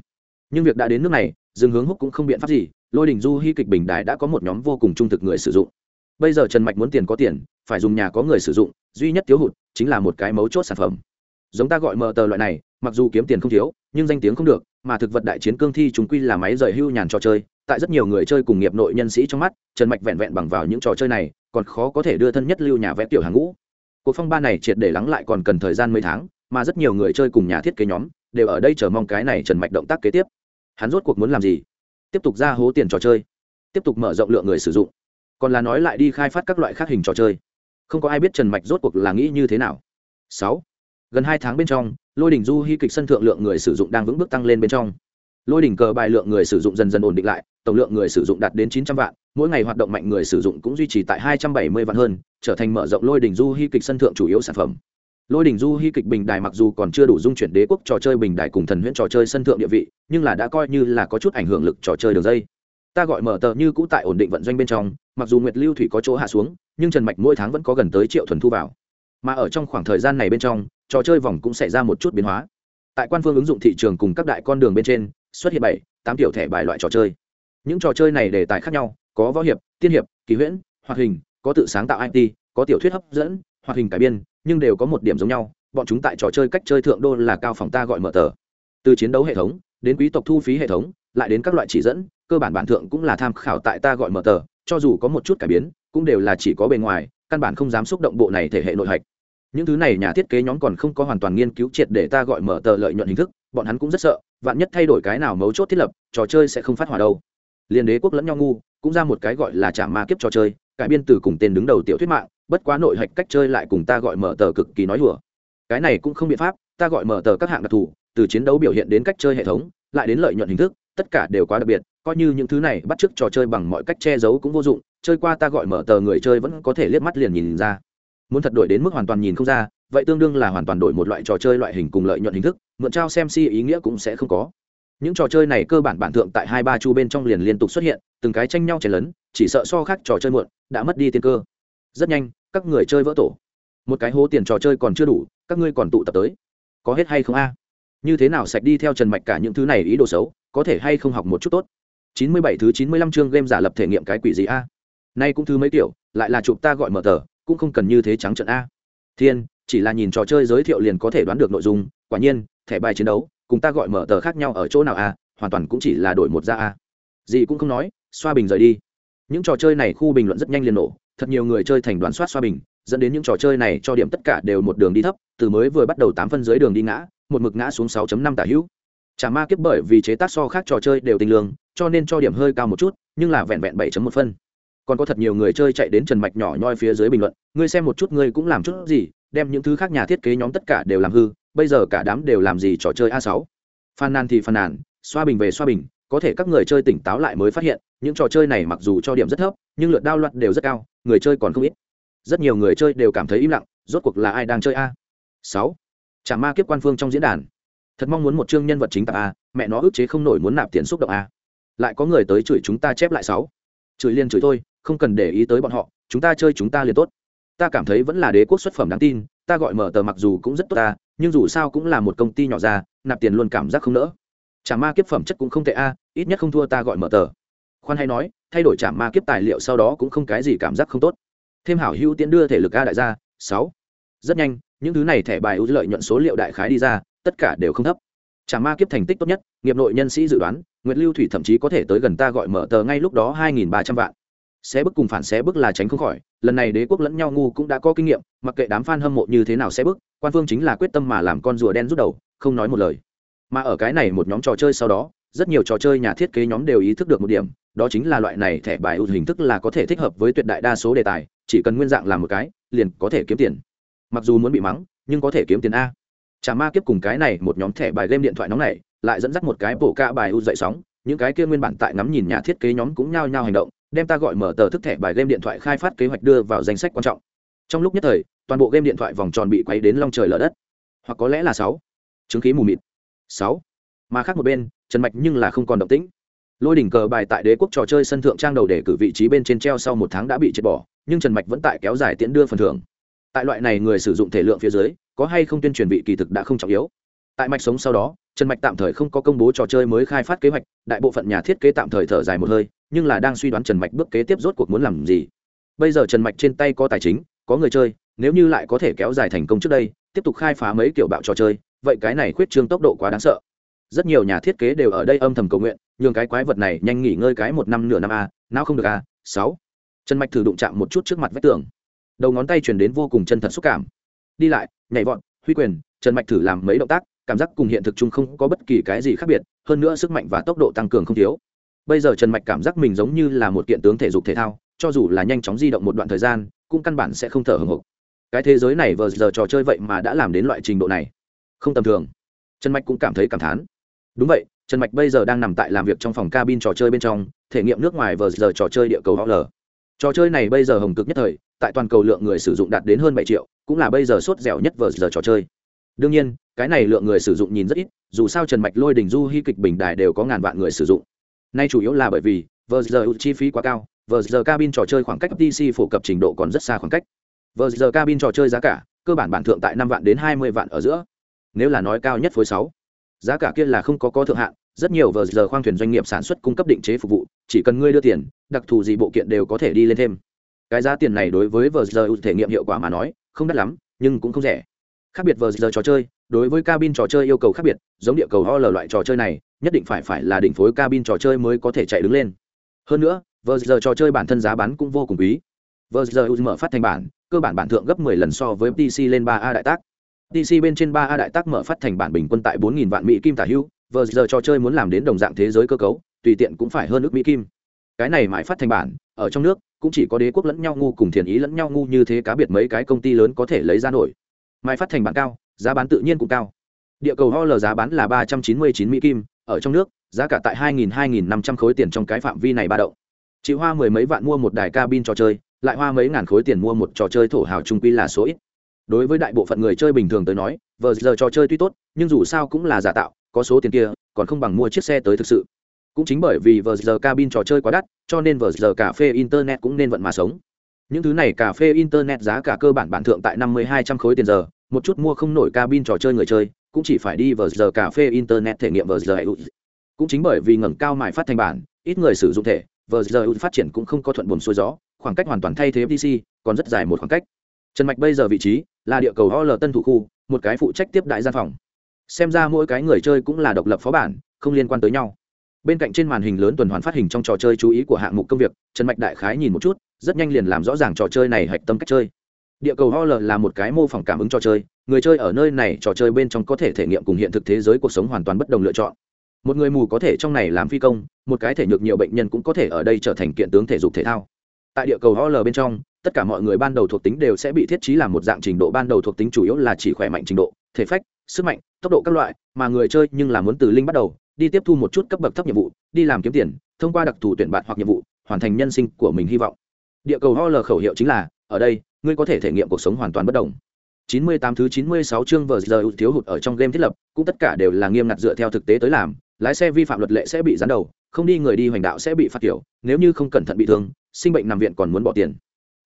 S1: Nhưng việc đã đến nước này, dừng hướng húc cũng không biện pháp gì, lôi đình du hy kịch bình đài đã có một nhóm vô cùng trung thực người sử dụng. Bây giờ trần mạch muốn tiền có tiền, phải dùng nhà có người sử dụng, duy nhất thiếu hụt chính là một cái mấu chốt sản phẩm giống ta gọi mờ tờ loại này, mặc dù kiếm tiền không thiếu, nhưng danh tiếng không được, mà thực vật đại chiến cương thi chúng quy là máy rời hưu nhàn trò chơi, tại rất nhiều người chơi cùng nghiệp nội nhân sĩ trong mắt, trần mạch vẹn vẹn bằng vào những trò chơi này, còn khó có thể đưa thân nhất lưu nhà vẽ tiểu hàng ngũ. Cuộc phong ba này triệt để lắng lại còn cần thời gian mấy tháng, mà rất nhiều người chơi cùng nhà thiết kế nhóm đều ở đây chờ mong cái này trần mạch động tác kế tiếp. Hắn rốt cuộc muốn làm gì? Tiếp tục ra hố tiền trò chơi, tiếp tục mở rộng lượng người sử dụng, còn là nói lại đi khai phát các loại khác hình trò chơi. Không có ai biết trần mạch rốt cuộc là nghĩ như thế nào. Sáu gần hai tháng bên trong, lôi đỉnh du hy kịch sân thượng lượng người sử dụng đang vững bước tăng lên bên trong. Lôi đỉnh cờ bài lượng người sử dụng dần dần ổn định lại, tổng lượng người sử dụng đạt đến chín trăm vạn, mỗi ngày hoạt động mạnh người sử dụng cũng duy trì tại hai trăm bảy mươi vạn hơn, trở thành mở rộng lôi đỉnh du hy kịch sân thượng chủ yếu sản phẩm. Lôi đỉnh du hy kịch bình đài mặc dù còn chưa đủ dung chuyển đế quốc trò chơi bình đài cùng thần huyễn trò chơi sân thượng địa vị, nhưng là đã coi như là có chút ảnh hưởng lực trò chơi đường dây. Ta gọi mở tờ như cũ tại ổn định vận doanh bên trong, mặc dù nguyệt lưu thủy có chỗ hạ xuống, nhưng trần mạch mỗi tháng vẫn có gần tới triệu thuần thu vào. Mà ở trong khoảng thời gian này bên trong trò chơi vòng cũng xảy ra một chút biến hóa. Tại quan phương ứng dụng thị trường cùng các đại con đường bên trên, xuất hiện bảy, tám tiểu thẻ bài loại trò chơi. Những trò chơi này đề tài khác nhau, có võ hiệp, tiên hiệp, kỳ huyễn, hoạt hình, có tự sáng tạo it có tiểu thuyết hấp dẫn, hoạt hình cải biên, nhưng đều có một điểm giống nhau, bọn chúng tại trò chơi cách chơi thượng đô là cao phòng ta gọi mở tờ. Từ chiến đấu hệ thống, đến quý tộc thu phí hệ thống, lại đến các loại chỉ dẫn, cơ bản bản thượng cũng là tham khảo tại ta gọi mở tờ, cho dù có một chút cải biến, cũng đều là chỉ có bề ngoài, căn bản không dám xúc động bộ này thể hệ nội hạch những thứ này nhà thiết kế nhóm còn không có hoàn toàn nghiên cứu triệt để ta gọi mở tờ lợi nhuận hình thức, bọn hắn cũng rất sợ, vạn nhất thay đổi cái nào mấu chốt thiết lập, trò chơi sẽ không phát hỏa đâu. Liên đế quốc lẫn nhau ngu, cũng ra một cái gọi là trả ma kiếp trò chơi, cải biên từ cùng tên đứng đầu tiểu thuyết mạng, bất quá nội hạch cách chơi lại cùng ta gọi mở tờ cực kỳ nói đùa. Cái này cũng không biện pháp, ta gọi mở tờ các hạng đặc thù, từ chiến đấu biểu hiện đến cách chơi hệ thống, lại đến lợi nhuận hình thức, tất cả đều quá đặc biệt, coi như những thứ này bắt chước trò chơi bằng mọi cách che giấu cũng vô dụng, chơi qua ta gọi mở tờ người chơi vẫn có thể liếc mắt liền nhìn ra muốn thật đổi đến mức hoàn toàn nhìn không ra, vậy tương đương là hoàn toàn đổi một loại trò chơi loại hình cùng lợi nhuận hình thức, mượn trao xem si ý nghĩa cũng sẽ không có. Những trò chơi này cơ bản bản thượng tại hai ba chu bên trong liền liên tục xuất hiện, từng cái tranh nhau chảy lớn chỉ sợ so khác trò chơi muộn, đã mất đi tiên cơ. Rất nhanh, các người chơi vỡ tổ. Một cái hố tiền trò chơi còn chưa đủ, các ngươi còn tụ tập tới. Có hết hay không a? Như thế nào sạch đi theo trần mạch cả những thứ này ý đồ xấu, có thể hay không học một chút tốt? Chín mươi bảy thứ chín mươi lăm chương game giả lập thể nghiệm cái quỷ gì a? Nay cũng thứ mấy kiểu lại là chụp ta gọi mở tờ cũng không cần như thế trắng trận a. Thiên chỉ là nhìn trò chơi giới thiệu liền có thể đoán được nội dung quả nhiên thẻ bài chiến đấu cùng ta gọi mở tờ khác nhau ở chỗ nào a hoàn toàn cũng chỉ là đổi một ra a. Gì cũng không nói xoa bình rời đi. Những trò chơi này khu bình luận rất nhanh liền nổ thật nhiều người chơi thành đoán soát xoa bình dẫn đến những trò chơi này cho điểm tất cả đều một đường đi thấp từ mới vừa bắt đầu tám phân dưới đường đi ngã một mực ngã xuống 6 năm tả hữu. Chả ma kiếp bởi vì chế tác so khác trò chơi đều tình lương, cho nên cho điểm hơi cao một chút, nhưng là vẹn vẹn 7 một phân. Còn có thật nhiều người chơi chạy đến Trần Mạch nhỏ nhoi phía dưới bình luận, ngươi xem một chút ngươi cũng làm chút gì, đem những thứ khác nhà thiết kế nhóm tất cả đều làm hư, bây giờ cả đám đều làm gì trò chơi a sáu? Phàn nàn thì phàn nàn, xoa bình về xoa bình, có thể các người chơi tỉnh táo lại mới phát hiện, những trò chơi này mặc dù cho điểm rất thấp, nhưng lượt đao loạt đều rất cao, người chơi còn không ít. Rất nhiều người chơi đều cảm thấy im lặng, rốt cuộc là ai đang chơi a? sáu. Chả ma kiếp quan phương trong diễn đàn. Thật mong muốn một chương nhân vật chính tạp a mẹ nó ức chế không nổi muốn nạp tiền xúc động a. Lại có người tới chửi chúng ta chép lại sáu. Chửi liên chửi thôi không cần để ý tới bọn họ chúng ta chơi chúng ta liền tốt. Ta cảm thấy vẫn là đế quốc xuất phẩm đáng tin ta gọi mở tờ mặc dù cũng rất tốt ta nhưng dù sao cũng là một công ty nhỏ ra nạp tiền luôn cảm giác không nỡ. Trả ma kiếp phẩm chất cũng không tệ a ít nhất không thua ta gọi mở tờ. Khoan hay nói thay đổi trả ma kiếp tài liệu sau đó cũng không cái gì cảm giác không tốt. Thêm hảo hữu tiễn đưa thể lực a đại gia sáu. Rất nhanh những thứ này thẻ bài ưu lợi nhuận số liệu đại khái đi ra tất cả đều không thấp. Chả ma kiếp thành tích tốt nhất, nghiệp nội nhân sĩ dự đoán, Nguyệt Lưu Thủy thậm chí có thể tới gần ta gọi mở tờ ngay lúc đó 2300 vạn xé bức cùng phản xé bức là tránh không khỏi, lần này đế quốc lẫn nhau ngu cũng đã có kinh nghiệm, mặc kệ đám fan hâm mộ như thế nào xé bức, quan phương chính là quyết tâm mà làm con rùa đen rút đầu, không nói một lời. Mà ở cái này một nhóm trò chơi sau đó, rất nhiều trò chơi nhà thiết kế nhóm đều ý thức được một điểm, đó chính là loại này thẻ bài ưu hình thức là có thể thích hợp với tuyệt đại đa số đề tài, chỉ cần nguyên dạng làm một cái, liền có thể kiếm tiền. Mặc dù muốn bị mắng, nhưng có thể kiếm tiền a Chả ma kiếp cùng cái này một nhóm thẻ bài game điện thoại nóng này, lại dẫn dắt một cái bổ ca bài u dậy sóng, những cái kia nguyên bản tại ngắm nhìn nhà thiết kế nhóm cũng nhao nhao hành động, đem ta gọi mở tờ thức thẻ bài game điện thoại khai phát kế hoạch đưa vào danh sách quan trọng. Trong lúc nhất thời, toàn bộ game điện thoại vòng tròn bị quay đến long trời lở đất. Hoặc có lẽ là sáu Chứng khí mù mịt. sáu Mà khác một bên, Trần Mạch nhưng là không còn động tĩnh. Lôi đỉnh cờ bài tại đế quốc trò chơi sân thượng trang đầu để cử vị trí bên trên treo sau một tháng đã bị triệt bỏ, nhưng Trần Mạch vẫn tại kéo dài tiễn đưa phần thưởng. Tại loại này người sử dụng thể lượng phía dưới, có hay không tuyên truyền vị kỳ thực đã không trọng yếu tại mạch sống sau đó trần mạch tạm thời không có công bố trò chơi mới khai phát kế hoạch, đại bộ phận nhà thiết kế tạm thời thở dài một hơi, nhưng là đang suy đoán trần mạch bước kế tiếp rốt cuộc muốn làm gì. Bây giờ trần mạch trên tay có tài chính, có người chơi, nếu như lại có thể kéo dài thành công trước đây, tiếp tục khai phá mấy kiểu bạo trò chơi, vậy cái này khuyết trương tốc độ quá đáng sợ. Rất nhiều nhà thiết kế đều ở đây âm thầm cầu nguyện, nhường cái quái vật này nhanh nghỉ ngơi cái một năm nửa năm a, nào không được a, sáu. Trần mạch thử đụng chạm một chút trước mặt vách tường. Đầu ngón tay chuyển đến vô cùng chân thật xúc cảm. Đi lại, nhảy vọt, huy quyền, trần mạch thử làm mấy động tác cảm giác cùng hiện thực chung không có bất kỳ cái gì khác biệt, hơn nữa sức mạnh và tốc độ tăng cường không thiếu. Bây giờ trần mạch cảm giác mình giống như là một kiện tướng thể dục thể thao, cho dù là nhanh chóng di động một đoạn thời gian, cũng căn bản sẽ không thở hồng hộc. Cái thế giới này vừa giờ trò chơi vậy mà đã làm đến loại trình độ này. Không tầm thường. Trần mạch cũng cảm thấy cảm thán. Đúng vậy, trần mạch bây giờ đang nằm tại làm việc trong phòng cabin trò chơi bên trong, thể nghiệm nước ngoài vừa giờ trò chơi địa cầu họ l. Trò chơi này bây giờ hồng cực nhất thời, tại toàn cầu lượng người sử dụng đạt đến hơn bảy triệu, cũng là bây giờ sốt dẻo nhất vờ giờ trò chơi đương nhiên, cái này lượng người sử dụng nhìn rất ít, dù sao trần mạch lôi đình du hy kịch bình đài đều có ngàn vạn người sử dụng. Nay chủ yếu là bởi vì, vờ giờ chi phí quá cao, vờ giờ cabin trò chơi khoảng cách pc phổ cập trình độ còn rất xa khoảng cách. Vờ giờ cabin trò chơi giá cả, cơ bản bản thượng tại năm vạn đến hai mươi vạn ở giữa. Nếu là nói cao nhất phối sáu, giá cả kia là không có có thượng hạn, rất nhiều vờ giờ khoang thuyền doanh nghiệp sản xuất cung cấp định chế phục vụ, chỉ cần ngươi đưa tiền, đặc thù gì bộ kiện đều có thể đi lên thêm. Cái giá tiền này đối với vờ giờ thể nghiệm hiệu quả mà nói, không đắt lắm, nhưng cũng không rẻ khác biệt vờ giờ trò chơi, đối với cabin trò chơi yêu cầu khác biệt, giống địa cầu ho lờ loại trò chơi này, nhất định phải phải là đỉnh phối cabin trò chơi mới có thể chạy đứng lên. Hơn nữa, vờ giờ trò chơi bản thân giá bán cũng vô cùng quý. Vờ giờ mở phát thành bản, cơ bản bản thượng gấp 10 lần so với pc lên 3 a đại tác. Pc bên trên 3 a đại tác mở phát thành bản bình quân tại 4.000 vạn mỹ kim tả hưu. vờ giờ trò chơi muốn làm đến đồng dạng thế giới cơ cấu, tùy tiện cũng phải hơn ước mỹ kim. Cái này mãi phát thành bản, ở trong nước, cũng chỉ có đế quốc lẫn nhau ngu cùng thiền ý lẫn nhau ngu như thế cá biệt mấy cái công ty lớn có thể lấy ra nổi mai phát thành bản cao, giá bán tự nhiên cũng cao. Địa cầu ho l giá bán là ba trăm chín mươi chín mỹ kim, ở trong nước, giá cả tại hai nghìn hai nghìn năm trăm khối tiền trong cái phạm vi này ba đậu chị hoa mười mấy vạn mua một đài cabin trò chơi, lại hoa mấy ngàn khối tiền mua một trò chơi thổ hào trung quy là số ít. Đối với đại bộ phận người chơi bình thường tới nói, vờ giờ trò chơi tuy tốt, nhưng dù sao cũng là giả tạo, có số tiền kia, còn không bằng mua chiếc xe tới thực sự. Cũng chính bởi vì vờ giờ cabin trò chơi quá đắt, cho nên vờ giờ cà phê internet cũng nên vận mà sống. Những thứ này cà phê internet giá cả cơ bản bản thượng tại năm mươi hai trăm khối tiền giờ một chút mua không nổi cabin trò chơi người chơi, cũng chỉ phải đi vào giờ cà phê internet thể nghiệm vào giờ cũng chính bởi vì ngẩng cao mài phát thành bản, ít người sử dụng thể, vờ giờ phát triển cũng không có thuận buồm xuôi gió, khoảng cách hoàn toàn thay thế FTC còn rất dài một khoảng cách. Trần mạch bây giờ vị trí là địa cầu ol tân thủ khu, một cái phụ trách tiếp đại gian phòng. Xem ra mỗi cái người chơi cũng là độc lập phó bản, không liên quan tới nhau. Bên cạnh trên màn hình lớn tuần hoàn phát hình trong trò chơi chú ý của hạng mục công việc, trần mạch đại khái nhìn một chút, rất nhanh liền làm rõ ràng trò chơi này hạch tâm cách chơi địa cầu ho l là một cái mô phỏng cảm ứng trò chơi, người chơi ở nơi này trò chơi bên trong có thể thể nghiệm cùng hiện thực thế giới cuộc sống hoàn toàn bất đồng lựa chọn. Một người mù có thể trong này làm phi công, một cái thể nhược nhiều bệnh nhân cũng có thể ở đây trở thành kiện tướng thể dục thể thao. Tại địa cầu ho l bên trong, tất cả mọi người ban đầu thuộc tính đều sẽ bị thiết trí làm một dạng trình độ, ban đầu thuộc tính chủ yếu là chỉ khỏe mạnh trình độ, thể phách, sức mạnh, tốc độ các loại, mà người chơi nhưng là muốn từ linh bắt đầu, đi tiếp thu một chút cấp bậc thấp nhiệm vụ, đi làm kiếm tiền, thông qua đặc thù tuyển bạn hoặc nhiệm vụ, hoàn thành nhân sinh của mình hy vọng. Địa cầu ho l khẩu hiệu chính là, ở đây ngươi có thể thể nghiệm cuộc sống hoàn toàn bất đồng. 98 thứ 96 chương vở giờ thiếu hụt ở trong game thiết lập, cũng tất cả đều là nghiêm ngặt dựa theo thực tế tới làm, lái xe vi phạm luật lệ sẽ bị gián đầu, không đi người đi hoành đạo sẽ bị phạt kiểu, nếu như không cẩn thận bị thương, sinh bệnh nằm viện còn muốn bỏ tiền.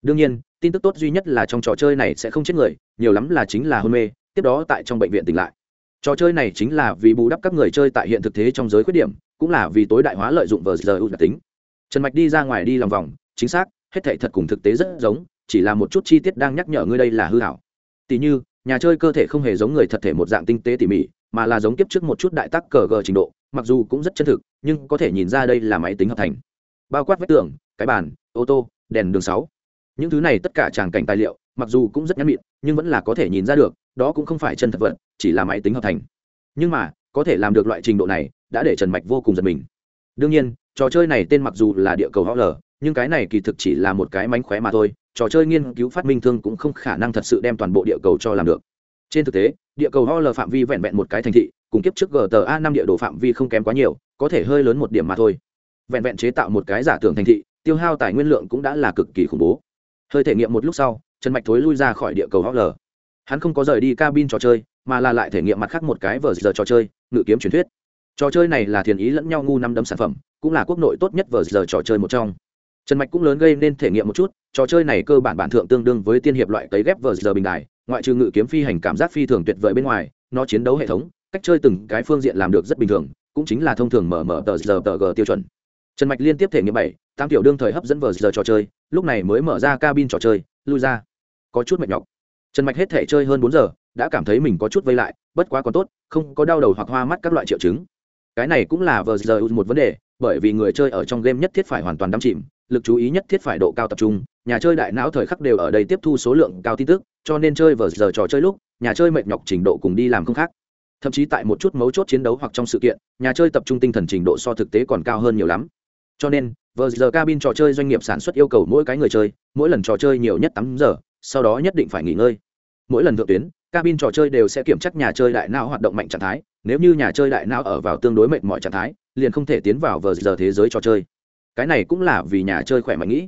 S1: Đương nhiên, tin tức tốt duy nhất là trong trò chơi này sẽ không chết người, nhiều lắm là chính là hôn mê, tiếp đó tại trong bệnh viện tỉnh lại. Trò chơi này chính là vì bù đắp các người chơi tại hiện thực thế trong giới khuyết điểm, cũng là vì tối đại hóa lợi dụng vở giờ ưu đặc tính. Trần mạch đi ra ngoài đi lòng vòng, chính xác, hết thảy thật cùng thực tế rất giống chỉ là một chút chi tiết đang nhắc nhở ngươi đây là hư hảo. Tỷ như, nhà chơi cơ thể không hề giống người thật thể một dạng tinh tế tỉ mỉ, mà là giống kiếp trước một chút đại tác cờ gờ trình độ, mặc dù cũng rất chân thực, nhưng có thể nhìn ra đây là máy tính hợp thành. Bao quát vách tường, cái bàn, ô tô, đèn đường sáu. Những thứ này tất cả tràng cảnh tài liệu, mặc dù cũng rất nhắn mịn nhưng vẫn là có thể nhìn ra được, đó cũng không phải chân thật vật, chỉ là máy tính hợp thành. Nhưng mà, có thể làm được loại trình độ này, đã để trần mạch vô cùng giật mình. Đương nhiên, trò chơi này tên mặc dù là địa cầu ho lờ nhưng cái này kỳ thực chỉ là một cái mánh khóe mà thôi trò chơi nghiên cứu phát minh thương cũng không khả năng thật sự đem toàn bộ địa cầu cho làm được. Trên thực tế, địa cầu ho lờ phạm vi vẹn vẹn một cái thành thị, cùng kiếp trước gta năm địa đồ phạm vi không kém quá nhiều, có thể hơi lớn một điểm mà thôi. Vẹn vẹn chế tạo một cái giả tưởng thành thị, tiêu hao tài nguyên lượng cũng đã là cực kỳ khủng bố. Hơi thể nghiệm một lúc sau, trần mạch thối lui ra khỏi địa cầu ho lờ. Hắn không có rời đi cabin trò chơi, mà là lại thể nghiệm mặt khác một cái vờ giờ trò chơi, ngự kiếm truyền thuyết. Trò chơi này là thiền ý lẫn nhau ngu năm đấm sản phẩm, cũng là quốc nội tốt nhất vờ giờ trò chơi một trong trần mạch cũng lớn gây nên thể nghiệm một chút, trò chơi này cơ bản bản thượng tương đương với tiên hiệp loại cấy ghép vờ giờ bình đài, ngoại trừ ngự kiếm phi hành cảm giác phi thường tuyệt vời bên ngoài, nó chiến đấu hệ thống, cách chơi từng cái phương diện làm được rất bình thường, cũng chính là thông thường mở mở tờ giờ tờ g tiêu chuẩn. Trần mạch liên tiếp thể nghiệm bảy, tám tiểu đương thời hấp dẫn vờ giờ trò chơi, lúc này mới mở ra cabin trò chơi, lui ra. Có chút mệt nhọc. Trần mạch hết thể chơi hơn bốn giờ, đã cảm thấy mình có chút vây lại, bất quá còn tốt, không có đau đầu hoặc hoa mắt các loại triệu chứng. Cái này cũng là vờ giờ một vấn đề, bởi vì người chơi ở trong game nhất thiết phải hoàn toàn đắm chìm lực chú ý nhất thiết phải độ cao tập trung, nhà chơi đại não thời khắc đều ở đây tiếp thu số lượng cao tin tức, cho nên chơi vờ giờ trò chơi lúc, nhà chơi mệt nhọc trình độ cùng đi làm không khác. Thậm chí tại một chút mấu chốt chiến đấu hoặc trong sự kiện, nhà chơi tập trung tinh thần trình độ so thực tế còn cao hơn nhiều lắm. Cho nên, vờ giờ cabin trò chơi doanh nghiệp sản xuất yêu cầu mỗi cái người chơi, mỗi lần trò chơi nhiều nhất tám giờ, sau đó nhất định phải nghỉ ngơi. Mỗi lần thượng tuyến, cabin trò chơi đều sẽ kiểm tra nhà chơi đại não hoạt động mạnh trạng thái, nếu như nhà chơi đại não ở vào tương đối mệt mọi trạng thái, liền không thể tiến vào vờ giờ thế giới trò chơi cái này cũng là vì nhà chơi khỏe mạnh nghĩ.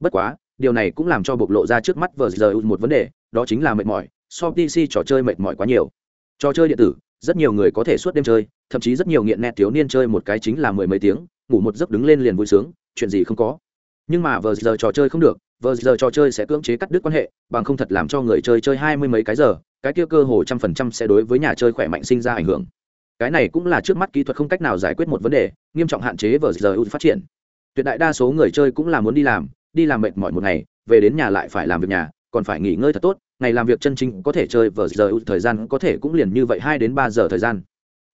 S1: Bất quá, điều này cũng làm cho bộc lộ ra trước mắt vờ giờ một vấn đề, đó chính là mệt mỏi, so pc trò chơi mệt mỏi quá nhiều. Trò chơi điện tử, rất nhiều người có thể suốt đêm chơi, thậm chí rất nhiều nghiện nét thiếu niên chơi một cái chính là mười mấy tiếng, ngủ một giấc đứng lên liền vui sướng, chuyện gì không có. Nhưng mà vờ giờ trò chơi không được, vờ giờ trò chơi sẽ cưỡng chế cắt đứt quan hệ, bằng không thật làm cho người chơi chơi hai mươi mấy cái giờ, cái kia cơ hồ trăm phần trăm sẽ đối với nhà chơi khỏe mạnh sinh ra ảnh hưởng. Cái này cũng là trước mắt kỹ thuật không cách nào giải quyết một vấn đề, nghiêm trọng hạn chế vờ giờ phát triển tuyệt đại đa số người chơi cũng là muốn đi làm đi làm mệt mỏi một ngày, về đến nhà lại phải làm việc nhà, còn phải nghỉ ngơi thật tốt, ngày làm việc chân chính có thể chơi vờ giờ thời gian có thể cũng liền như vậy hai đến ba giờ thời gian.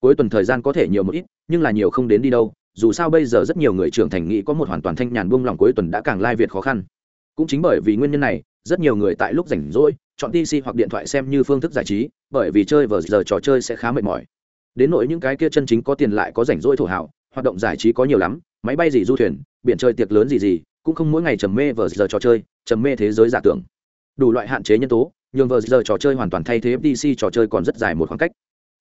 S1: Cuối tuần thời gian có thể nhiều một ít, nhưng là nhiều không đến đi đâu, dù sao bây giờ rất nhiều người trưởng thành nghĩ có một hoàn toàn thanh nhàn buông lòng cuối tuần đã càng lai việt khó khăn. Cũng chính bởi vì nguyên nhân này, rất nhiều người tại lúc rảnh rỗi, chọn pc hoặc điện thoại xem như phương thức giải trí, bởi vì chơi vờ giờ trò chơi sẽ khá mệt mỏi. Đến nỗi những cái kia chân chính có tiền lại có rảnh rỗi thổ hảo hoạt động giải trí có nhiều lắm máy bay gì du thuyền, biển chơi tiệc lớn gì gì, cũng không mỗi ngày trầm mê vờ giờ trò chơi, trầm mê thế giới giả tưởng. Đủ loại hạn chế nhân tố, nhường vờ giờ trò chơi hoàn toàn thay thế FDC trò chơi còn rất dài một khoảng cách.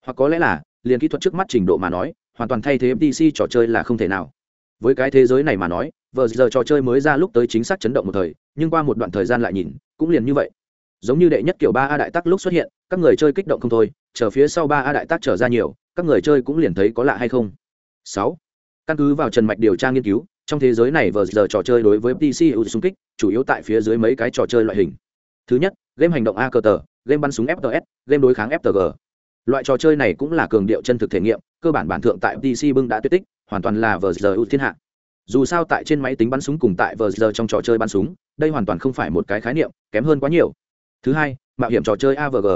S1: Hoặc có lẽ là, liền kỹ thuật trước mắt trình độ mà nói, hoàn toàn thay thế FDC trò chơi là không thể nào. Với cái thế giới này mà nói, vờ giờ trò chơi mới ra lúc tới chính xác chấn động một thời, nhưng qua một đoạn thời gian lại nhìn, cũng liền như vậy. Giống như đệ nhất kiểu ba a đại tác lúc xuất hiện, các người chơi kích động không thôi, chờ phía sau ba a đại tác trở ra nhiều, các người chơi cũng liền thấy có lạ hay không. Sáu căn cứ vào trần mạch điều tra nghiên cứu, trong thế giới này vờ giờ trò chơi đối với pc ưu xung kích, chủ yếu tại phía dưới mấy cái trò chơi loại hình. Thứ nhất, game hành động a cờ tờ game bắn súng fts game đối kháng ftg loại trò chơi này cũng là cường điệu chân thực thể nghiệm, cơ bản bản thượng tại pc bưng đã tuyệt tích, hoàn toàn là vờ giờ ưu thiên hạ. Dù sao tại trên máy tính bắn súng cùng tại vờ giờ trong trò chơi bắn súng, đây hoàn toàn không phải một cái khái niệm, kém hơn quá nhiều. Thứ hai, mạo hiểm trò chơi avg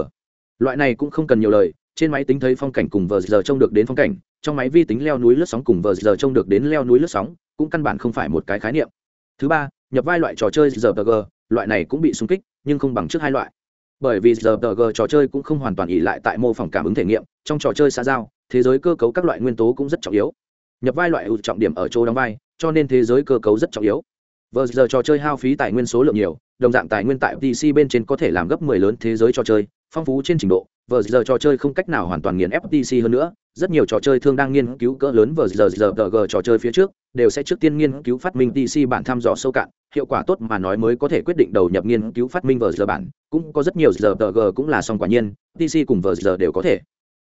S1: loại này cũng không cần nhiều lời, trên máy tính thấy phong cảnh cùng vờ giờ trông được đến phong cảnh trong máy vi tính leo núi lướt sóng cùng vờ giờ trông được đến leo núi lướt sóng cũng căn bản không phải một cái khái niệm. Thứ ba, nhập vai loại trò chơi rpg loại này cũng bị xung kích, nhưng không bằng trước hai loại. Bởi vì rpg trò chơi cũng không hoàn toàn ỉ lại tại mô phỏng cảm ứng thể nghiệm, trong trò chơi xã giao, thế giới cơ cấu các loại nguyên tố cũng rất trọng yếu. Nhập vai loại ưu trọng điểm ở chỗ đóng vai, cho nên thế giới cơ cấu rất trọng yếu. Vờ giờ trò chơi hao phí tài nguyên số lượng nhiều, đồng dạng tài nguyên tại pc bên trên có thể làm gấp 10 lớn thế giới trò chơi, phong phú trên trình độ, vờ giờ trò chơi không cách nào hoàn toàn nghiền ftc hơn nữa rất nhiều trò chơi thương đang nghiên cứu cỡ lớn vờ giờ giờ g trò chơi phía trước, đều sẽ trước tiên nghiên cứu phát minh tc bản thăm dò sâu cạn, hiệu quả tốt mà nói mới có thể quyết định đầu nhập nghiên cứu phát minh vờ giờ bản, cũng có rất nhiều giờ g cũng là song quả nhiên tc cùng vờ giờ đều có thể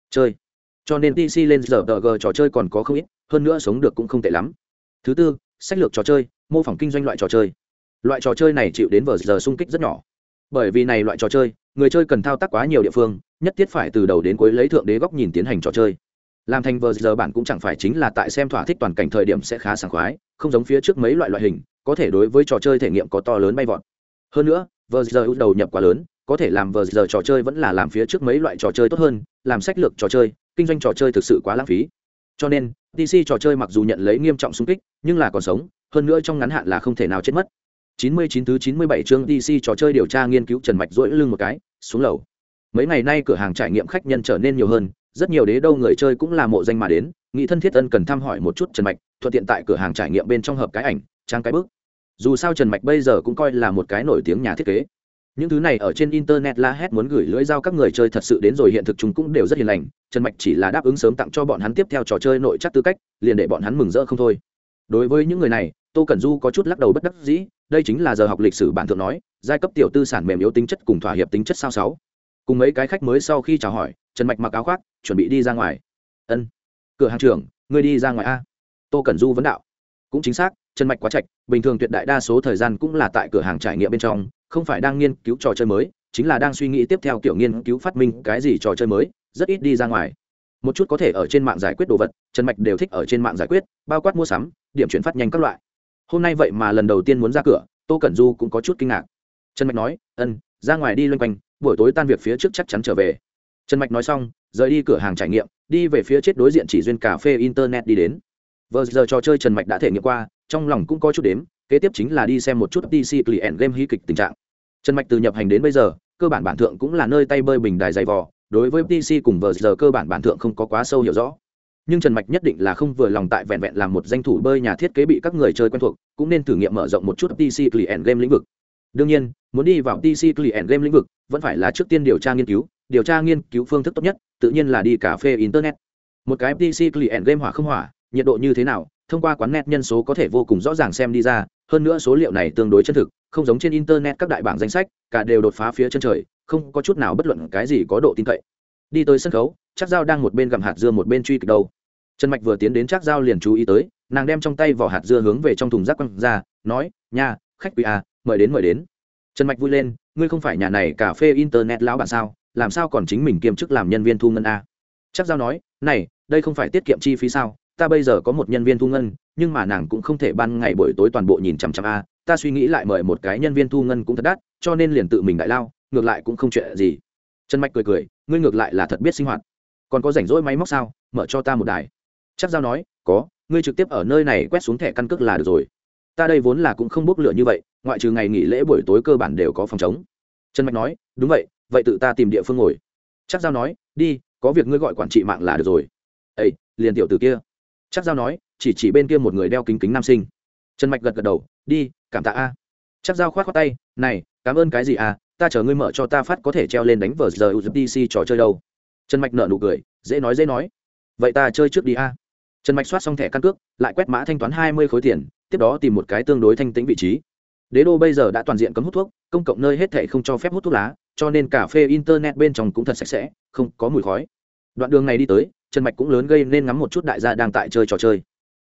S1: chơi. Cho nên tc lên giờ g trò chơi còn có không ít, hơn nữa sống được cũng không tệ lắm. Thứ tư, sách lược trò chơi, mô phỏng kinh doanh loại trò chơi. Loại trò chơi này chịu đến vờ giờ sung kích rất nhỏ. Bởi vì này loại trò chơi, người chơi cần thao tác quá nhiều địa phương, nhất thiết phải từ đầu đến cuối lấy thượng đế góc nhìn tiến hành trò chơi làm thành vờ giờ bản cũng chẳng phải chính là tại xem thỏa thích toàn cảnh thời điểm sẽ khá sảng khoái, không giống phía trước mấy loại loại hình, có thể đối với trò chơi thể nghiệm có to lớn bay vọt. Hơn nữa, vờ giờ đầu nhập quá lớn, có thể làm vờ giờ trò chơi vẫn là làm phía trước mấy loại trò chơi tốt hơn, làm sách lược trò chơi, kinh doanh trò chơi thực sự quá lãng phí. Cho nên dc trò chơi mặc dù nhận lấy nghiêm trọng xung kích, nhưng là còn sống, hơn nữa trong ngắn hạn là không thể nào chết mất. 99 thứ 97 chương dc trò chơi điều tra nghiên cứu trần mạch rỗi lưng một cái, xuống lầu. Mấy ngày nay cửa hàng trải nghiệm khách nhân trở nên nhiều hơn rất nhiều đế đâu người chơi cũng là mộ danh mà đến, nghị thân thiết ân cần thăm hỏi một chút trần mạch, thuận tiện tại cửa hàng trải nghiệm bên trong hợp cái ảnh, trang cái bước dù sao trần mạch bây giờ cũng coi là một cái nổi tiếng nhà thiết kế. Những thứ này ở trên internet la hét muốn gửi lưỡi dao các người chơi thật sự đến rồi hiện thực chúng cũng đều rất hiền lành, trần mạch chỉ là đáp ứng sớm tặng cho bọn hắn tiếp theo trò chơi nội chắc tư cách, liền để bọn hắn mừng rỡ không thôi. Đối với những người này, tô cẩn du có chút lắc đầu bất đắc dĩ, đây chính là giờ học lịch sử bản thượng nói, giai cấp tiểu tư sản mềm yếu tính chất cùng thỏa hiệp tính chất sao sáu cùng mấy cái khách mới sau khi chào hỏi, trần mạch mặc áo khoác, chuẩn bị đi ra ngoài. Ân, cửa hàng trưởng, ngươi đi ra ngoài a. Tô cẩn du vấn đạo. Cũng chính xác, trần mạch quá trạch, bình thường tuyệt đại đa số thời gian cũng là tại cửa hàng trải nghiệm bên trong, không phải đang nghiên cứu trò chơi mới, chính là đang suy nghĩ tiếp theo kiểu nghiên cứu phát minh cái gì trò chơi mới, rất ít đi ra ngoài. Một chút có thể ở trên mạng giải quyết đồ vật, trần mạch đều thích ở trên mạng giải quyết, bao quát mua sắm, điểm chuyển phát nhanh các loại. Hôm nay vậy mà lần đầu tiên muốn ra cửa, tô cẩn du cũng có chút kinh ngạc. Trần mạch nói, ân, ra ngoài đi loanh quanh buổi tối tan việc phía trước chắc chắn trở về. Trần mạch nói xong, rời đi cửa hàng trải nghiệm, đi về phía chết đối diện chỉ duyên cà phê internet đi đến. Vờ giờ trò chơi trần mạch đã thể nghiệm qua, trong lòng cũng có chút đếm, kế tiếp chính là đi xem một chút pc client game hí kịch tình trạng. Trần mạch từ nhập hành đến bây giờ, cơ bản bản thượng cũng là nơi tay bơi bình đài dày vò, đối với pc cùng vờ giờ cơ bản bản thượng không có quá sâu hiểu rõ. Nhưng trần mạch nhất định là không vừa lòng tại vẹn vẹn làm một danh thủ bơi nhà thiết kế bị các người chơi quen thuộc, cũng nên thử nghiệm mở rộng một chút pc client game lĩnh vực đương nhiên, muốn đi vào pc client game lĩnh vực, vẫn phải là trước tiên điều tra nghiên cứu, điều tra nghiên cứu phương thức tốt nhất, tự nhiên là đi cà phê internet. Một cái pc client game hỏa không hỏa, nhiệt độ như thế nào, thông qua quán net nhân số có thể vô cùng rõ ràng xem đi ra, hơn nữa số liệu này tương đối chân thực, không giống trên internet các đại bảng danh sách, cả đều đột phá phía chân trời, không có chút nào bất luận cái gì có độ tin cậy. Đi tới sân khấu, chắc dao đang một bên gặm hạt dưa một bên truy kịch đâu. Trần mạch vừa tiến đến chắc dao liền chú ý tới, nàng đem trong tay vỏ hạt dưa hướng về trong thùng rác quăng ra, nói, nha, khách quý à mời đến mời đến. Trần mạch vui lên, ngươi không phải nhà này cà phê internet lão bản sao? Làm sao còn chính mình kiêm chức làm nhân viên thu ngân a? Chắc giao nói, này, đây không phải tiết kiệm chi phí sao? Ta bây giờ có một nhân viên thu ngân, nhưng mà nàng cũng không thể ban ngày buổi tối toàn bộ nhìn chằm chằm a. Ta suy nghĩ lại mời một cái nhân viên thu ngân cũng thật đắt, cho nên liền tự mình đại lao, ngược lại cũng không chuyện gì. Trần mạch cười cười, ngươi ngược lại là thật biết sinh hoạt. Còn có rảnh rỗi máy móc sao? Mở cho ta một đài. Chắc giao nói, có, ngươi trực tiếp ở nơi này quét xuống thẻ căn cước là được rồi ta đây vốn là cũng không bốc lửa như vậy, ngoại trừ ngày nghỉ lễ buổi tối cơ bản đều có phòng chống. Trần mạch nói, đúng vậy vậy tự ta tìm địa phương ngồi. Chắc giao nói, đi, có việc ngươi gọi quản trị mạng là được rồi. Ây liền tiểu từ kia. Chắc giao nói, chỉ chỉ bên kia một người đeo kính kính nam sinh. Trần mạch gật gật đầu, đi, cảm tạ a. Chắc giao khoát khoát tay, này, cảm ơn cái gì à ta chờ ngươi mở cho ta phát có thể treo lên đánh vờ giờ udc trò chơi đâu. Trần mạch nợ nụ cười, dễ nói dễ nói. Vậy ta chơi trước đi a. Trần mạch soát xong thẻ căn cước, lại quét mã thanh toán hai mươi khối tiền tiếp đó tìm một cái tương đối thanh tĩnh vị trí. Đế đô bây giờ đã toàn diện cấm hút thuốc, công cộng nơi hết thệ không cho phép hút thuốc lá, cho nên cà phê internet bên trong cũng thật sạch sẽ, không có mùi khói. Đoạn đường này đi tới, trần mạch cũng lớn gây nên ngắm một chút đại gia đang tại chơi trò chơi.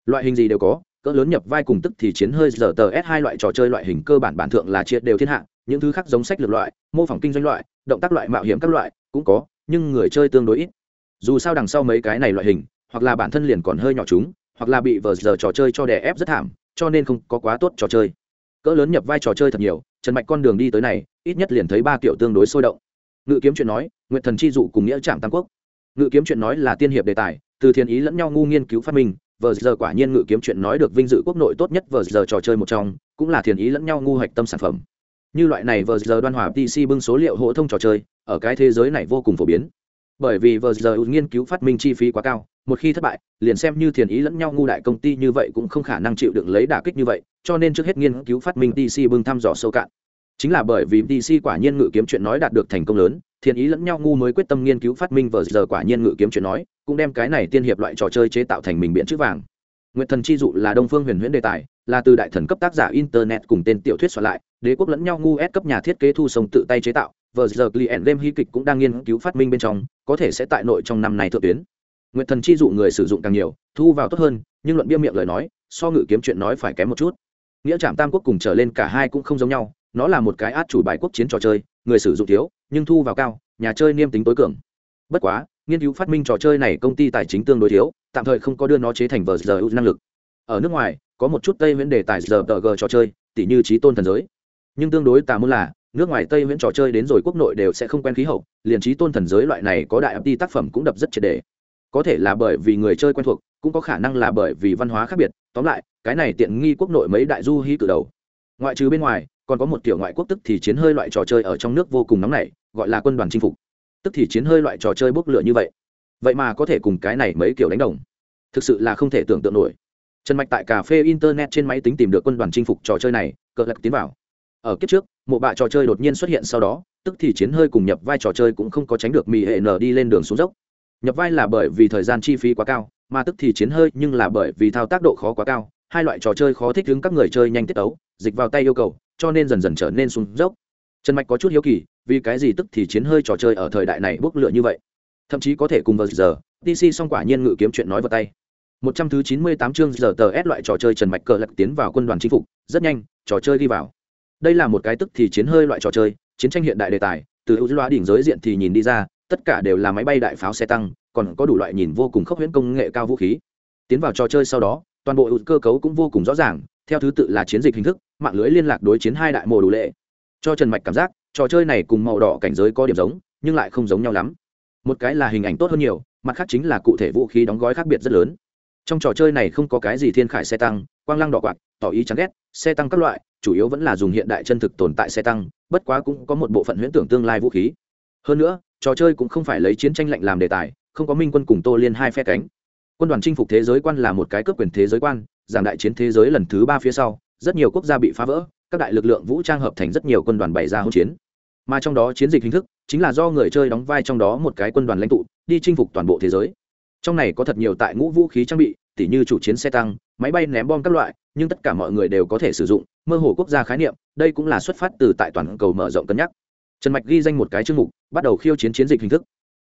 S1: Loại hình gì đều có, cỡ lớn nhập vai cùng tức thì chiến hơi giờ tờ s hai loại trò chơi loại hình cơ bản bản thượng là triệt đều thiên hạ, những thứ khác giống sách lược loại, mô phỏng kinh doanh loại, động tác loại mạo hiểm các loại cũng có, nhưng người chơi tương đối ít. Dù sao đằng sau mấy cái này loại hình, hoặc là bản thân liền còn hơi nhỏ chúng, hoặc là bị vờ giờ trò chơi cho đè ép rất thảm cho nên không có quá tốt trò chơi. Cỡ lớn nhập vai trò chơi thật nhiều, trần mạch con đường đi tới này, ít nhất liền thấy ba kiểu tương đối sôi động. Ngự kiếm chuyện nói nguyện thần chi dụ cùng nghĩa trạm tam quốc. Ngự kiếm chuyện nói là tiên hiệp đề tài, từ thiên ý lẫn nhau ngu nghiên cứu phát minh, vờ giờ quả nhiên ngự kiếm chuyện nói được vinh dự quốc nội tốt nhất vờ giờ trò chơi một trong, cũng là thiên ý lẫn nhau ngu hạch tâm sản phẩm. Như loại này vờ giờ đoan hòa pc bưng số liệu hộ thông trò chơi, ở cái thế giới này vô cùng phổ biến. Bởi vì vờ giờ nghiên cứu phát minh chi phí quá cao một khi thất bại, liền xem như thiền ý lẫn nhau ngu đại công ty như vậy cũng không khả năng chịu đựng lấy đả kích như vậy, cho nên trước hết nghiên cứu phát minh tc bưng thăm dò sâu cạn. Chính là bởi vì tc quả nhiên ngự kiếm chuyện nói đạt được thành công lớn, thiền ý lẫn nhau ngu mới quyết tâm nghiên cứu phát minh vờ giờ quả nhiên ngự kiếm chuyện nói, cũng đem cái này tiên hiệp loại trò chơi chế tạo thành mình biện chữ vàng. Nguyện thần chi dụ là đông phương huyền huyễn đề tài, là từ đại thần cấp tác giả internet cùng tên tiểu thuyết soạn lại, đế quốc lẫn nhau ngu ép cấp nhà thiết kế thu sông tự tay chế tạo, vờ giờ client game hy kịch cũng đang nghiên cứu phát minh bên trong, có thể sẽ tại nội trong năm này thượng tuyến nguyện thần chi dụ người sử dụng càng nhiều, thu vào tốt hơn, nhưng luận bia miệng lời nói, so ngự kiếm chuyện nói phải kém một chút. Nghĩa trạm tam quốc cùng trở lên cả hai cũng không giống nhau, nó là một cái át chủ bài quốc chiến trò chơi, người sử dụng thiếu, nhưng thu vào cao, nhà chơi niêm tính tối cường. Bất quá, nghiên cứu phát minh trò chơi này công ty tài chính tương đối thiếu, tạm thời không có đưa nó chế thành vờ giờ năng lực. Ở nước ngoài, có một chút tây Viễn đề tài giờ tờ g trò chơi tỷ như trí tôn thần giới. Nhưng tương đối tà môn là, nước ngoài tây Viễn trò chơi đến rồi quốc nội đều sẽ không quen khí hậu, liền trí tôn thần giới loại này có đại ập đi tác phẩm cũng đập rất triệt đề có thể là bởi vì người chơi quen thuộc, cũng có khả năng là bởi vì văn hóa khác biệt. Tóm lại, cái này tiện nghi quốc nội mấy đại du hí cử đầu. Ngoại trừ bên ngoài, còn có một kiểu ngoại quốc tức thì chiến hơi loại trò chơi ở trong nước vô cùng nóng nảy, gọi là quân đoàn chinh phục. Tức thì chiến hơi loại trò chơi bốc lửa như vậy. Vậy mà có thể cùng cái này mấy kiểu đánh đồng. Thực sự là không thể tưởng tượng nổi. Trần mạch tại cà phê internet trên máy tính tìm được quân đoàn chinh phục trò chơi này, cờ lật tiến vào. Ở kiếp trước một bạ trò chơi đột nhiên xuất hiện sau đó, tức thì chiến hơi cùng nhập vai trò chơi cũng không có tránh được mỹ hệ nở đi lên đường xuống dốc nhập vai là bởi vì thời gian chi phí quá cao, mà tức thì chiến hơi nhưng là bởi vì thao tác độ khó quá cao, hai loại trò chơi khó thích ứng các người chơi nhanh tiết tấu, dịch vào tay yêu cầu, cho nên dần dần trở nên sung dốc. Trần mạch có chút hiếu kỳ, vì cái gì tức thì chiến hơi trò chơi ở thời đại này bốc lửa như vậy? Thậm chí có thể cùng vào giờ tc xong quả nhiên ngự kiếm chuyện nói vào tay. Một trăm thứ chín mươi tám chương giờ tờ s loại trò chơi trần mạch cờ lật tiến vào quân đoàn chinh phục, rất nhanh, trò chơi đi vào. Đây là một cái tức thì chiến hơi loại trò chơi, chiến tranh hiện đại đề tài, từ ưu loa đỉnh giới diện thì nhìn đi ra tất cả đều là máy bay đại pháo xe tăng, còn có đủ loại nhìn vô cùng khốc huyễn công nghệ cao vũ khí. Tiến vào trò chơi sau đó, toàn bộ cơ cấu cũng vô cùng rõ ràng, theo thứ tự là chiến dịch hình thức, mạng lưới liên lạc đối chiến hai đại mồ đủ lệ. Cho trần mạch cảm giác, trò chơi này cùng màu đỏ cảnh giới có điểm giống, nhưng lại không giống nhau lắm. Một cái là hình ảnh tốt hơn nhiều, mặt khác chính là cụ thể vũ khí đóng gói khác biệt rất lớn. Trong trò chơi này không có cái gì thiên khải xe tăng, quang lăng đỏ quạt, tỏ ý chán ghét, xe tăng các loại, chủ yếu vẫn là dùng hiện đại chân thực tồn tại xe tăng, bất quá cũng có một bộ phận huyễn tưởng tương lai vũ khí. Hơn nữa trò chơi cũng không phải lấy chiến tranh lạnh làm đề tài, không có minh quân cùng tô liên hai phe cánh. Quân đoàn chinh phục thế giới quan là một cái cấp quyền thế giới quan, giảng đại chiến thế giới lần thứ ba phía sau, rất nhiều quốc gia bị phá vỡ, các đại lực lượng vũ trang hợp thành rất nhiều quân đoàn bày ra hỗn chiến. Mà trong đó chiến dịch hình thức, chính là do người chơi đóng vai trong đó một cái quân đoàn lãnh tụ, đi chinh phục toàn bộ thế giới. Trong này có thật nhiều tại ngũ vũ khí trang bị, tỉ như chủ chiến xe tăng, máy bay ném bom các loại, nhưng tất cả mọi người đều có thể sử dụng, mơ hồ quốc gia khái niệm, đây cũng là xuất phát từ tại toàn cầu mở rộng cân nhắc trần mạch ghi danh một cái chương mục, bắt đầu khiêu chiến chiến dịch hình thức.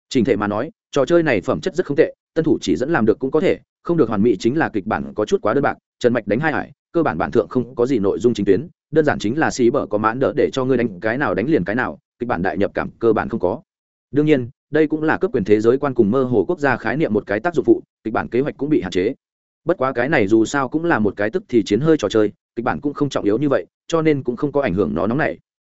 S1: Trình thể mà nói, trò chơi này phẩm chất rất không tệ, tân thủ chỉ dẫn làm được cũng có thể, không được hoàn mỹ chính là kịch bản có chút quá đơn bạc, trần mạch đánh hai hải, cơ bản bản thượng không có gì nội dung chính tuyến, đơn giản chính là xí bở có mãn đỡ để cho ngươi đánh cái nào đánh liền cái nào, kịch bản đại nhập cảm cơ bản không có. Đương nhiên, đây cũng là cấp quyền thế giới quan cùng mơ hồ quốc gia khái niệm một cái tác dụng phụ, kịch bản kế hoạch cũng bị hạn chế. Bất quá cái này dù sao cũng là một cái tức thì chiến hơi trò chơi, kịch bản cũng không trọng yếu như vậy, cho nên cũng không có ảnh hưởng nó nóng này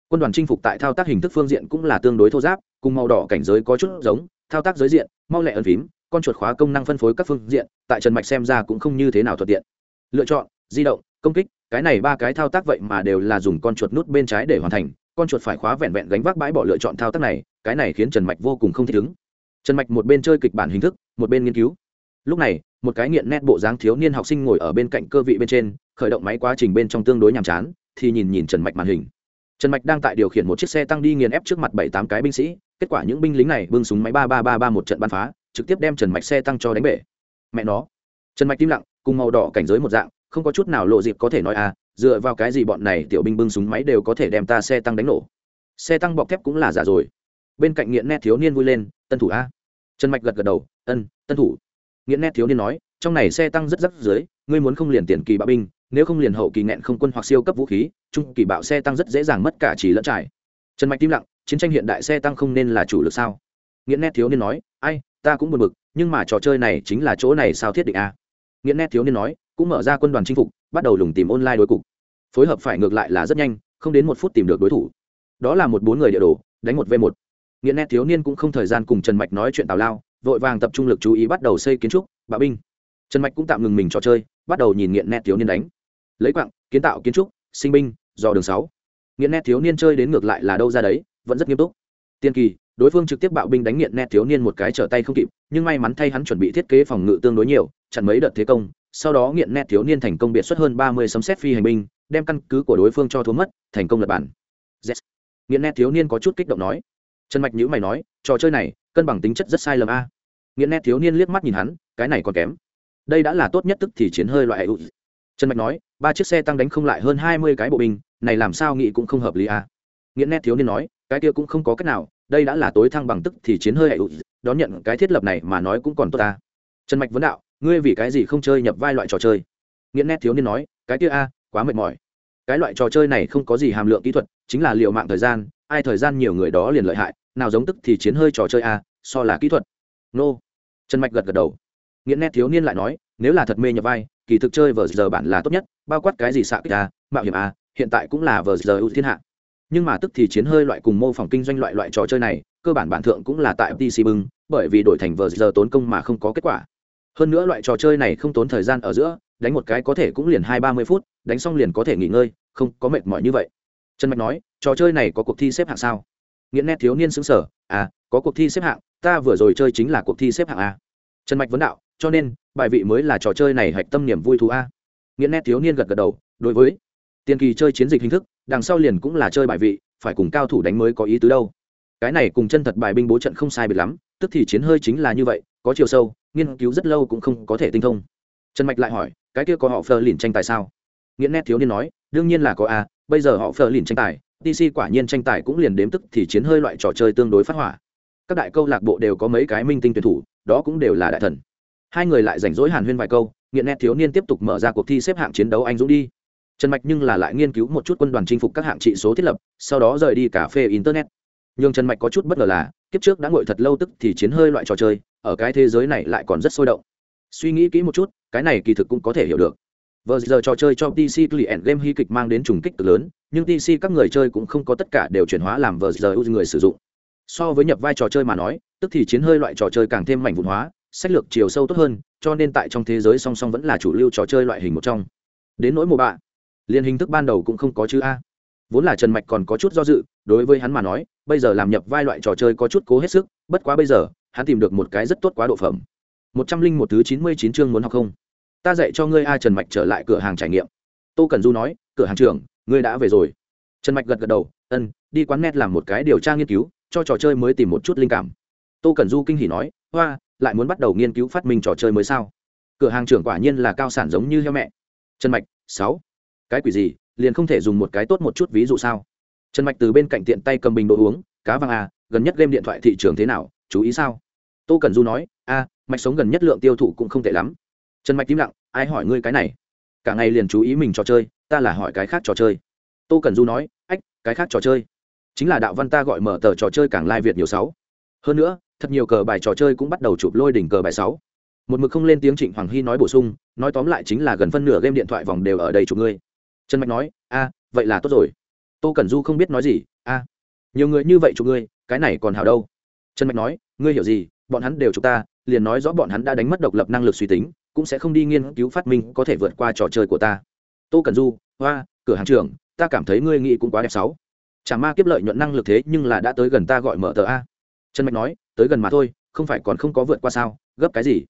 S1: quân đoàn chinh phục tại thao tác hình thức phương diện cũng là tương đối thô giáp, cùng màu đỏ cảnh giới có chút giống, thao tác giới diện, mau lẹ ẩn phím, con chuột khóa công năng phân phối các phương diện, tại trần mạch xem ra cũng không như thế nào thuận tiện. Lựa chọn, di động, công kích, cái này ba cái thao tác vậy mà đều là dùng con chuột nút bên trái để hoàn thành, con chuột phải khóa vẹn vẹn gánh vác bãi bỏ lựa chọn thao tác này, cái này khiến trần mạch vô cùng không thích ứng. Trần mạch một bên chơi kịch bản hình thức, một bên nghiên cứu. Lúc này, một cái nghiện nét bộ dáng thiếu niên học sinh ngồi ở bên cạnh cơ vị bên trên, khởi động máy quá trình bên trong tương đối nhàm chán, thì nhìn nhìn trần mạch màn hình trần mạch đang tại điều khiển một chiếc xe tăng đi nghiền ép trước mặt bảy tám cái binh sĩ, kết quả những binh lính này bưng súng máy ba ba ba ba một trận bắn phá, trực tiếp đem trần mạch xe tăng cho đánh bể. Mẹ nó! Trần mạch im lặng, cùng màu đỏ cảnh giới một dạng, không có chút nào lộ dịp có thể nói à dựa vào cái gì bọn này tiểu binh bưng súng máy đều có thể đem ta xe tăng đánh nổ. Xe tăng bọc thép cũng là giả rồi. Bên cạnh nghiện nét thiếu niên vui lên, tân thủ a. Trần mạch gật gật đầu, ân, tân thủ. Nghiện nét thiếu niên nói, trong này xe tăng rất rắc dưới ngươi muốn không liền tiền kỳ bạo binh nếu không liền hậu kỳ nghẹn không quân hoặc siêu cấp vũ khí, trung kỳ bạo xe tăng rất dễ dàng mất cả chỉ lẫn trải. Trần mạch tim lặng, chiến tranh hiện đại xe tăng không nên là chủ lực sao? Nghiện nét thiếu niên nói, ai, ta cũng buồn bực, nhưng mà trò chơi này chính là chỗ này sao thiết định à? a nghiện nét thiếu niên nói, cũng mở ra quân đoàn chinh phục, bắt đầu lùng tìm online đối cục. Phối hợp phải ngược lại là rất nhanh, không đến một phút tìm được đối thủ. Đó là một bốn người địa đồ, đánh một v một. Nghiện nét thiếu niên cũng không thời gian cùng trần mạch nói chuyện tào lao, vội vàng tập trung lực chú ý bắt đầu xây kiến trúc, bạo binh. Trần mạch cũng tạm ngừng mình trò chơi, bắt đầu nhìn nghiện nét thiếu niên đánh lấy quặng kiến tạo kiến trúc, sinh binh, dò đường sáu. Nghiện nét thiếu niên chơi đến ngược lại là đâu ra đấy, vẫn rất nghiêm túc. Tiên kỳ, đối phương trực tiếp bạo binh đánh nghiện nét thiếu niên một cái trở tay không kịp, nhưng may mắn thay hắn chuẩn bị thiết kế phòng ngự tương đối nhiều, chặn mấy đợt thế công, sau đó nghiện nét thiếu niên thành công biệt xuất hơn ba mươi sấm xét phi hành binh, đem căn cứ của đối phương cho thua mất, thành công lập bản. Yes. nghiện nét thiếu niên có chút kích động nói. Trần mạch nhữ mày nói, trò chơi này, cân bằng tính chất rất sai lầm a. Nghiện nét thiếu niên liếc mắt nhìn hắn, cái này còn kém. Đây đã là tốt nhất tức thì chiến hơi loại hệ trần mạch nói, ba chiếc xe tăng đánh không lại hơn hai mươi cái bộ binh, này làm sao nghĩ cũng không hợp lý à? nghiện nét thiếu niên nói, cái kia cũng không có cách nào, đây đã là tối thăng bằng tức thì chiến hơi hệ đón nhận cái thiết lập này mà nói cũng còn tốt ta. Trần mạch vấn đạo, ngươi vì cái gì không chơi nhập vai loại trò chơi? Nghiện nét thiếu niên nói, cái kia a, quá mệt mỏi. Cái loại trò chơi này không có gì hàm lượng kỹ thuật, chính là liệu mạng thời gian, ai thời gian nhiều người đó liền lợi hại, nào giống tức thì chiến hơi trò chơi a, so là kỹ thuật. Nô. Trần mạch gật gật đầu. Nghiện nét thiếu niên lại nói, nếu là thật mê nhập vai kỳ thực chơi vờ giờ bản là tốt nhất, bao quát cái gì xạ kích a, mạo hiểm a, hiện tại cũng là vờ giờ ưu thiên hạ. Nhưng mà tức thì chiến hơi loại cùng mô phỏng kinh doanh loại loại trò chơi này, cơ bản bản thượng cũng là tại pc bưng, bởi vì đổi thành vờ giờ tốn công mà không có kết quả. Hơn nữa loại trò chơi này không tốn thời gian ở giữa, đánh một cái có thể cũng liền hai ba mươi phút, đánh xong liền có thể nghỉ ngơi, không có mệt mỏi như vậy. Trần mạch nói, trò chơi này có cuộc thi xếp hạng sao? Nghiện nét thiếu niên xứng sở à có cuộc thi xếp hạng, ta vừa rồi chơi chính là cuộc thi xếp hạng a. Trần mạch vấn đạo, cho nên bài vị mới là trò chơi này hạch tâm niềm vui thú a. Nghiện nét thiếu niên gật gật đầu, đối với. Tiền kỳ chơi chiến dịch hình thức, đằng sau liền cũng là chơi bài vị, phải cùng cao thủ đánh mới có ý tứ đâu. Cái này cùng chân thật bài binh bố trận không sai biệt lắm, tức thì chiến hơi chính là như vậy, có chiều sâu, nghiên cứu rất lâu cũng không có thể tinh thông. Trần mạch lại hỏi, cái kia có họ phờ lìn tranh tài sao? Nghiện nét thiếu niên nói, đương nhiên là có a, bây giờ họ phờ lìn tranh tài tc quả nhiên tranh tài cũng liền đếm tức thì chiến hơi loại trò chơi tương đối phát hỏa. Các đại câu lạc bộ đều có mấy cái minh tinh tuyển thủ, đó cũng đều là đại thần hai người lại rảnh rỗi hàn huyên vài câu nghiện nét thiếu niên tiếp tục mở ra cuộc thi xếp hạng chiến đấu anh dũng đi. Trần mạch nhưng là lại nghiên cứu một chút quân đoàn chinh phục các hạng trị số thiết lập sau đó rời đi cà phê internet. Nhưng trần mạch có chút bất ngờ là kiếp trước đã ngồi thật lâu tức thì chiến hơi loại trò chơi ở cái thế giới này lại còn rất sôi động. Suy nghĩ kỹ một chút cái này kỳ thực cũng có thể hiểu được. Vờ giờ trò chơi cho PC Client Game hy kịch mang đến trùng kích cực lớn, nhưng PC các người chơi cũng không có tất cả đều chuyển hóa làm vờ giờ người sử dụng. So với nhập vai trò chơi mà nói, tức thì chiến hơi loại trò chơi càng thêm mảnh vụn hóa, sách lược chiều sâu tốt hơn, cho nên tại trong thế giới song song vẫn là chủ lưu trò chơi loại hình một trong. Đến nỗi mùa bạ, liên hình thức ban đầu cũng không có chữ a. Vốn là Trần Mạch còn có chút do dự, đối với hắn mà nói, bây giờ làm nhập vai loại trò chơi có chút cố hết sức, bất quá bây giờ, hắn tìm được một cái rất tốt quá độ phẩm. Một trăm linh một thứ chín mươi chín chương muốn học không? ta dạy cho ngươi a trần mạch trở lại cửa hàng trải nghiệm tô cần du nói cửa hàng trưởng ngươi đã về rồi trần mạch gật gật đầu ân đi quán net làm một cái điều tra nghiên cứu cho trò chơi mới tìm một chút linh cảm tô cần du kinh hỉ nói hoa lại muốn bắt đầu nghiên cứu phát minh trò chơi mới sao? Cửa hàng trưởng quả nhiên là cao sản giống như heo mẹ. Trần mạch, sáu. Cái quỷ gì? Liền không thể dùng một cái tốt một chút ví dụ sao? Trần mạch từ bên cạnh tiện tay cầm bình đồ uống, cá vàng à gần nhất game điện thoại thị trường thế nào? Chú ý sao? Tô cần du nói, a, mạch sống gần nhất lượng tiêu thụ cũng không tệ lắm. Trần mạch tím lặng, ai hỏi ngươi cái này? Cả ngày liền chú ý mình trò chơi, ta là hỏi cái khác trò chơi. Tô cần du nói, ách, cái khác trò chơi? Chính là đạo văn ta gọi mở tờ trò chơi càng lai việt nhiều sáu hơn nữa, thật nhiều cờ bài trò chơi cũng bắt đầu chụp lôi đỉnh cờ bài sáu. Một mực không lên tiếng trịnh hoàng hy nói bổ sung, nói tóm lại chính là gần phân nửa game điện thoại vòng đều ở đây chụp ngươi. Trần mạch nói, a, vậy là tốt rồi. Tô cẩn du không biết nói gì, a, nhiều người như vậy chụp ngươi, cái này còn hào đâu. Trần mạch nói, ngươi hiểu gì, bọn hắn đều chụp ta, liền nói rõ bọn hắn đã đánh mất độc lập năng lực suy tính, cũng sẽ không đi nghiên cứu phát minh có thể vượt qua trò chơi của ta. Tô cẩn du, hoa, cửa hàng trưởng, ta cảm thấy ngươi nghĩ cũng quá đẹp sáu. Chả ma kiếp lợi nhuận năng lực thế nhưng là đã tới gần ta gọi mở tờ a trần mạch nói, tới gần mà thôi, không phải còn không có vượt qua sao? Gấp cái gì?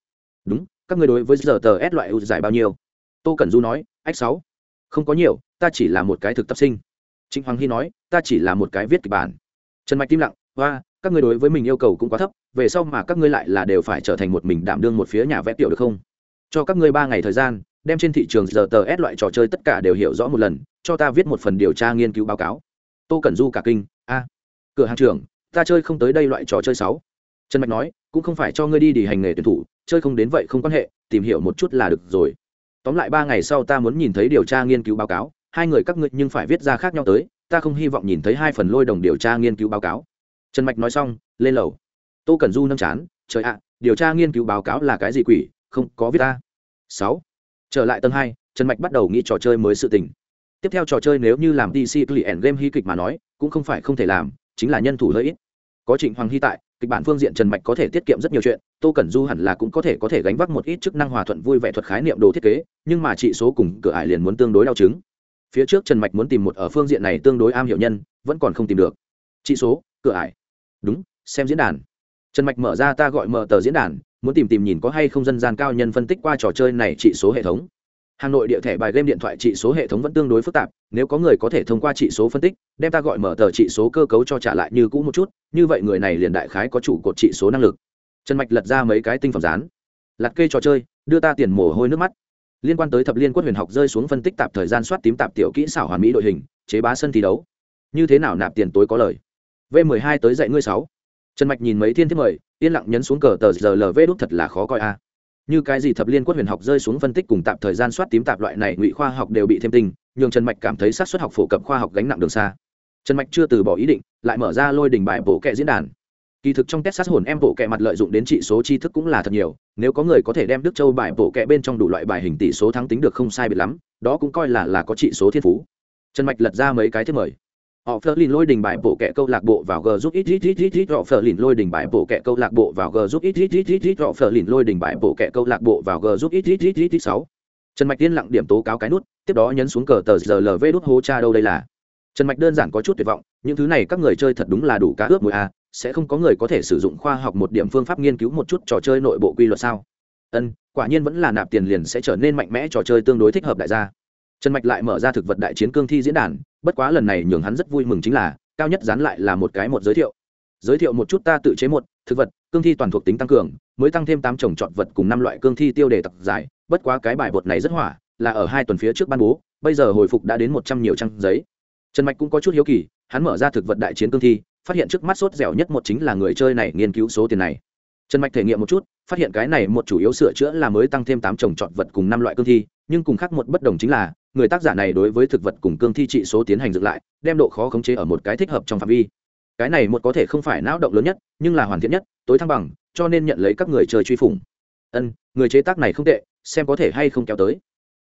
S1: Đúng, các người đối với giờ tờ s loại ưu giải bao nhiêu? Tô cẩn du nói, ách sáu. Không có nhiều, ta chỉ là một cái thực tập sinh. Trịnh hoàng hy nói, ta chỉ là một cái viết kịch bản. Trần mạch im lặng và các người đối với mình yêu cầu cũng quá thấp, về sau mà các ngươi lại là đều phải trở thành một mình đảm đương một phía nhà vẽ tiểu được không? Cho các ngươi ba ngày thời gian, đem trên thị trường giờ tờ s loại trò chơi tất cả đều hiểu rõ một lần, cho ta viết một phần điều tra nghiên cứu báo cáo. Tô cẩn du cả kinh, a, cửa hàng trưởng ta chơi không tới đây loại trò chơi sáu. Trần mạch nói, cũng không phải cho ngươi đi đi hành nghề tuyển thủ, chơi không đến vậy không quan hệ, tìm hiểu một chút là được rồi. Tóm lại ba ngày sau ta muốn nhìn thấy điều tra nghiên cứu báo cáo, hai người các ngươi nhưng phải viết ra khác nhau tới, ta không hy vọng nhìn thấy hai phần lôi đồng điều tra nghiên cứu báo cáo. Trần mạch nói xong, lên lầu. Tô cần du nâng chán, trời ạ, điều tra nghiên cứu báo cáo là cái gì quỷ, không có viết ta sáu. Trở lại tầng hai, trần mạch bắt đầu nghĩ trò chơi mới sự tình. Tiếp theo trò chơi nếu như làm dc client game hy kịch mà nói, cũng không phải không thể làm chính là nhân thủ hơi ít có trịnh hoàng hy tại, kịch bản phương diện trần mạch có thể tiết kiệm rất nhiều chuyện, tô cẩn du hẳn là cũng có thể có thể gánh vác một ít chức năng hòa thuận vui vẻ thuật khái niệm đồ thiết kế, nhưng mà trị số cùng cửa ải liền muốn tương đối đau chứng. Phía trước trần mạch muốn tìm một ở phương diện này tương đối am hiểu nhân, vẫn còn không tìm được. Trị số, cửa ải. Đúng, xem diễn đàn. Trần mạch mở ra ta gọi mở tờ diễn đàn, muốn tìm tìm nhìn có hay không dân gian cao nhân phân tích qua trò chơi này trị số hệ thống hà nội địa thẻ bài game điện thoại trị số hệ thống vẫn tương đối phức tạp nếu có người có thể thông qua trị số phân tích đem ta gọi mở tờ trị số cơ cấu cho trả lại như cũ một chút như vậy người này liền đại khái có chủ cột trị số năng lực. Trần mạch lật ra mấy cái tinh phẩm dán, lật cây trò chơi đưa ta tiền mồ hôi nước mắt. Liên quan tới thập liên quất huyền học rơi xuống phân tích tạp thời gian soát tím tạp tiểu kỹ xảo hoàn mỹ đội hình chế bá sân thi đấu. Như thế nào nạp tiền tối có lời? V 12 tới dạy ngươi sáu. Trần mạch nhìn mấy thiên thiết mời yên lặng nhấn xuống cờ tờ giờ lv đút thật là khó coi a như cái gì thập liên quất huyền học rơi xuống phân tích cùng tạp thời gian soát tím tạp loại này ngụy khoa học đều bị thêm tình nhường trần mạch cảm thấy sát xuất học phổ cập khoa học gánh nặng đường xa. Trần mạch chưa từ bỏ ý định, lại mở ra lôi đỉnh bài bộ kệ diễn đàn. Kỳ thực trong test hồn em bộ kệ mặt lợi dụng đến trị số tri thức cũng là thật nhiều, nếu có người có thể đem đức châu bài bộ kệ bên trong đủ loại bài hình tỷ số thắng tính được không sai biệt lắm, đó cũng coi là là có trị số thiên phú. Trần mạch lật ra mấy cái thiết mời họ phờ lìn lôi đình bài bộ kẹ câu lạc bộ vào g giúp ít ít ít ít ít họ phờ lìn lôi đình bài bộ kẹ câu lạc bộ vào g giúp ít ít ít ít ít họ phờ lìn lôi đình bài bộ kẹ câu lạc bộ vào g giúp ít ít ít ít ít sáu trần mạch tiên lặng điểm tố cáo cái nút tiếp đó nhấn xuống cờ tờ giờ lv đút hố cha đâu đây là trần mạch đơn giản có chút tuyệt vọng những thứ này các người chơi thật đúng là đủ cá ướp mùi a sẽ không có người có thể sử dụng khoa học một điểm phương pháp nghiên cứu một chút trò chơi nội bộ quy luật sao ân quả nhiên vẫn là nạp tiền liền sẽ trở nên mạnh mẽ trò chơi tương đối thích hợp đại gia trần mạch lại mở ra thực vật đại chiến cương thi diễn đàn bất quá lần này nhường hắn rất vui mừng chính là, cao nhất dán lại là một cái một giới thiệu. Giới thiệu một chút ta tự chế một, thực vật, cương thi toàn thuộc tính tăng cường, mới tăng thêm tám trồng trọt vật cùng năm loại cương thi tiêu đề tập giải, bất quá cái bài bột này rất hỏa, là ở hai tuần phía trước ban bố, bây giờ hồi phục đã đến một trăm nhiều trang giấy. Trần mạch cũng có chút hiếu kỳ, hắn mở ra thực vật đại chiến cương thi, phát hiện trước mắt sốt dẻo nhất một chính là người chơi này nghiên cứu số tiền này. Trần mạch thể nghiệm một chút, phát hiện cái này một chủ yếu sửa chữa là mới tăng thêm tám trồng trọt vật cùng năm loại cương thi, nhưng cùng khác một bất đồng chính là người tác giả này đối với thực vật cùng cương thi trị số tiến hành dựng lại, đem độ khó khống chế ở một cái thích hợp trong phạm vi. Cái này một có thể không phải não động lớn nhất, nhưng là hoàn thiện nhất, tối thăng bằng, cho nên nhận lấy các người chơi truy phủng. Ân, người chế tác này không tệ, xem có thể hay không kéo tới.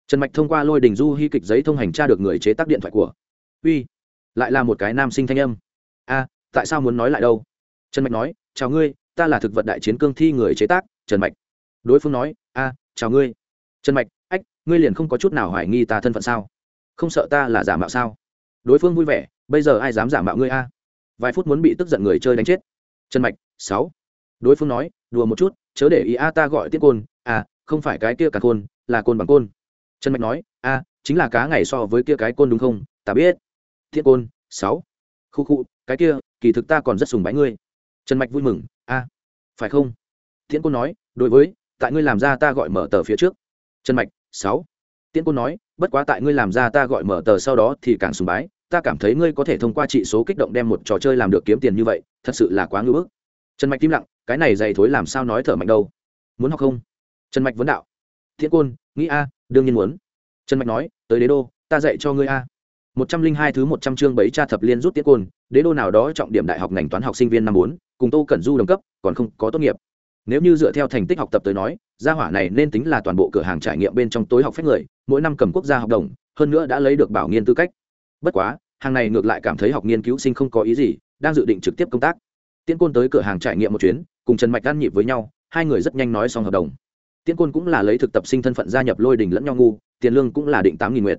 S1: Trần mạch thông qua lôi đình du hy kịch giấy thông hành tra được người chế tác điện thoại của. Uy, lại là một cái nam sinh thanh âm. A, tại sao muốn nói lại đâu? Trần mạch nói, chào ngươi, ta là thực vật đại chiến cương thi người chế tác, trần mạch. Đối phương nói, a, chào ngươi. Trần mạch ngươi liền không có chút nào hoài nghi ta thân phận sao? Không sợ ta là giả mạo sao? Đối phương vui vẻ, bây giờ ai dám giả mạo ngươi a? Vài phút muốn bị tức giận người chơi đánh chết. Trần mạch, sáu. Đối phương nói, đùa một chút, chớ để ý a ta gọi tiết côn. À không phải cái kia cả côn, là côn bằng côn. Trần mạch nói a chính là cá ngày so với kia cái côn đúng không? Ta biết. Thiết côn, sáu. Khu khu, cái kia, kỳ thực ta còn rất sùng bái ngươi. Trần mạch vui mừng a phải không? Thiên côn nói, đối với, tại ngươi làm ra ta gọi mở tờ phía trước. Trần mạch sáu. Tiễn côn nói, bất quá tại ngươi làm ra ta gọi mở tờ sau đó thì càng sùng bái, ta cảm thấy ngươi có thể thông qua trị số kích động đem một trò chơi làm được kiếm tiền như vậy, thật sự là quá ngưỡng bức. Trần mạch im lặng, cái này dày thối làm sao nói thở mạnh đâu? Muốn học không? Trần mạch vấn đạo thiên côn, nghĩ a, đương nhiên muốn. Trần mạch nói, tới đế đô, ta dạy cho ngươi a. Một trăm linh hai thứ một trăm chương bảy tra thập liên rút tiết côn, đế đô nào đó trọng điểm đại học ngành toán học sinh viên năm bốn, cùng tô cẩn du đồng cấp, còn không có tốt nghiệp. Nếu như dựa theo thành tích học tập tới nói gia hỏa này nên tính là toàn bộ cửa hàng trải nghiệm bên trong tối học phép người, mỗi năm cầm quốc gia học đồng, hơn nữa đã lấy được bảo nghiên tư cách. Bất quá, hàng này ngược lại cảm thấy học nghiên cứu sinh không có ý gì, đang dự định trực tiếp công tác. Tiễn côn tới cửa hàng trải nghiệm một chuyến, cùng trần mạch ăn nhịp với nhau, hai người rất nhanh nói xong hợp đồng. Tiễn côn cũng là lấy thực tập sinh thân phận gia nhập lôi đình lẫn nhau ngu, tiền lương cũng là định tám nghìn nguyệt.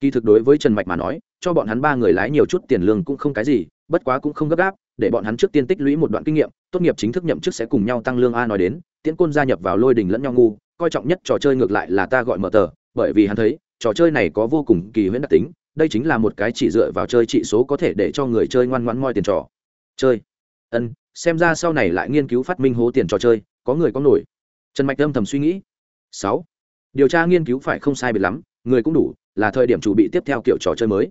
S1: Kỳ thực đối với trần mạch mà nói, cho bọn hắn ba người lái nhiều chút tiền lương cũng không cái gì, bất quá cũng không gấp gáp để bọn hắn trước tiên tích lũy một đoạn kinh nghiệm, tốt nghiệp chính thức nhậm chức sẽ cùng nhau tăng lương a nói đến, tiễn côn gia nhập vào lôi đình lẫn nhau ngu, coi trọng nhất trò chơi ngược lại là ta gọi mở tờ, bởi vì hắn thấy, trò chơi này có vô cùng kỳ huyễn đặc tính, đây chính là một cái chỉ dựa vào chơi trị số có thể để cho người chơi ngoan ngoãn moi tiền trò. Chơi. Ân, xem ra sau này lại nghiên cứu phát minh hố tiền trò chơi, có người có nổi. Trần mạch âm thầm suy nghĩ. Sáu. Điều tra nghiên cứu phải không sai biệt lắm, người cũng đủ, là thời điểm chuẩn bị tiếp theo kiểu trò chơi mới.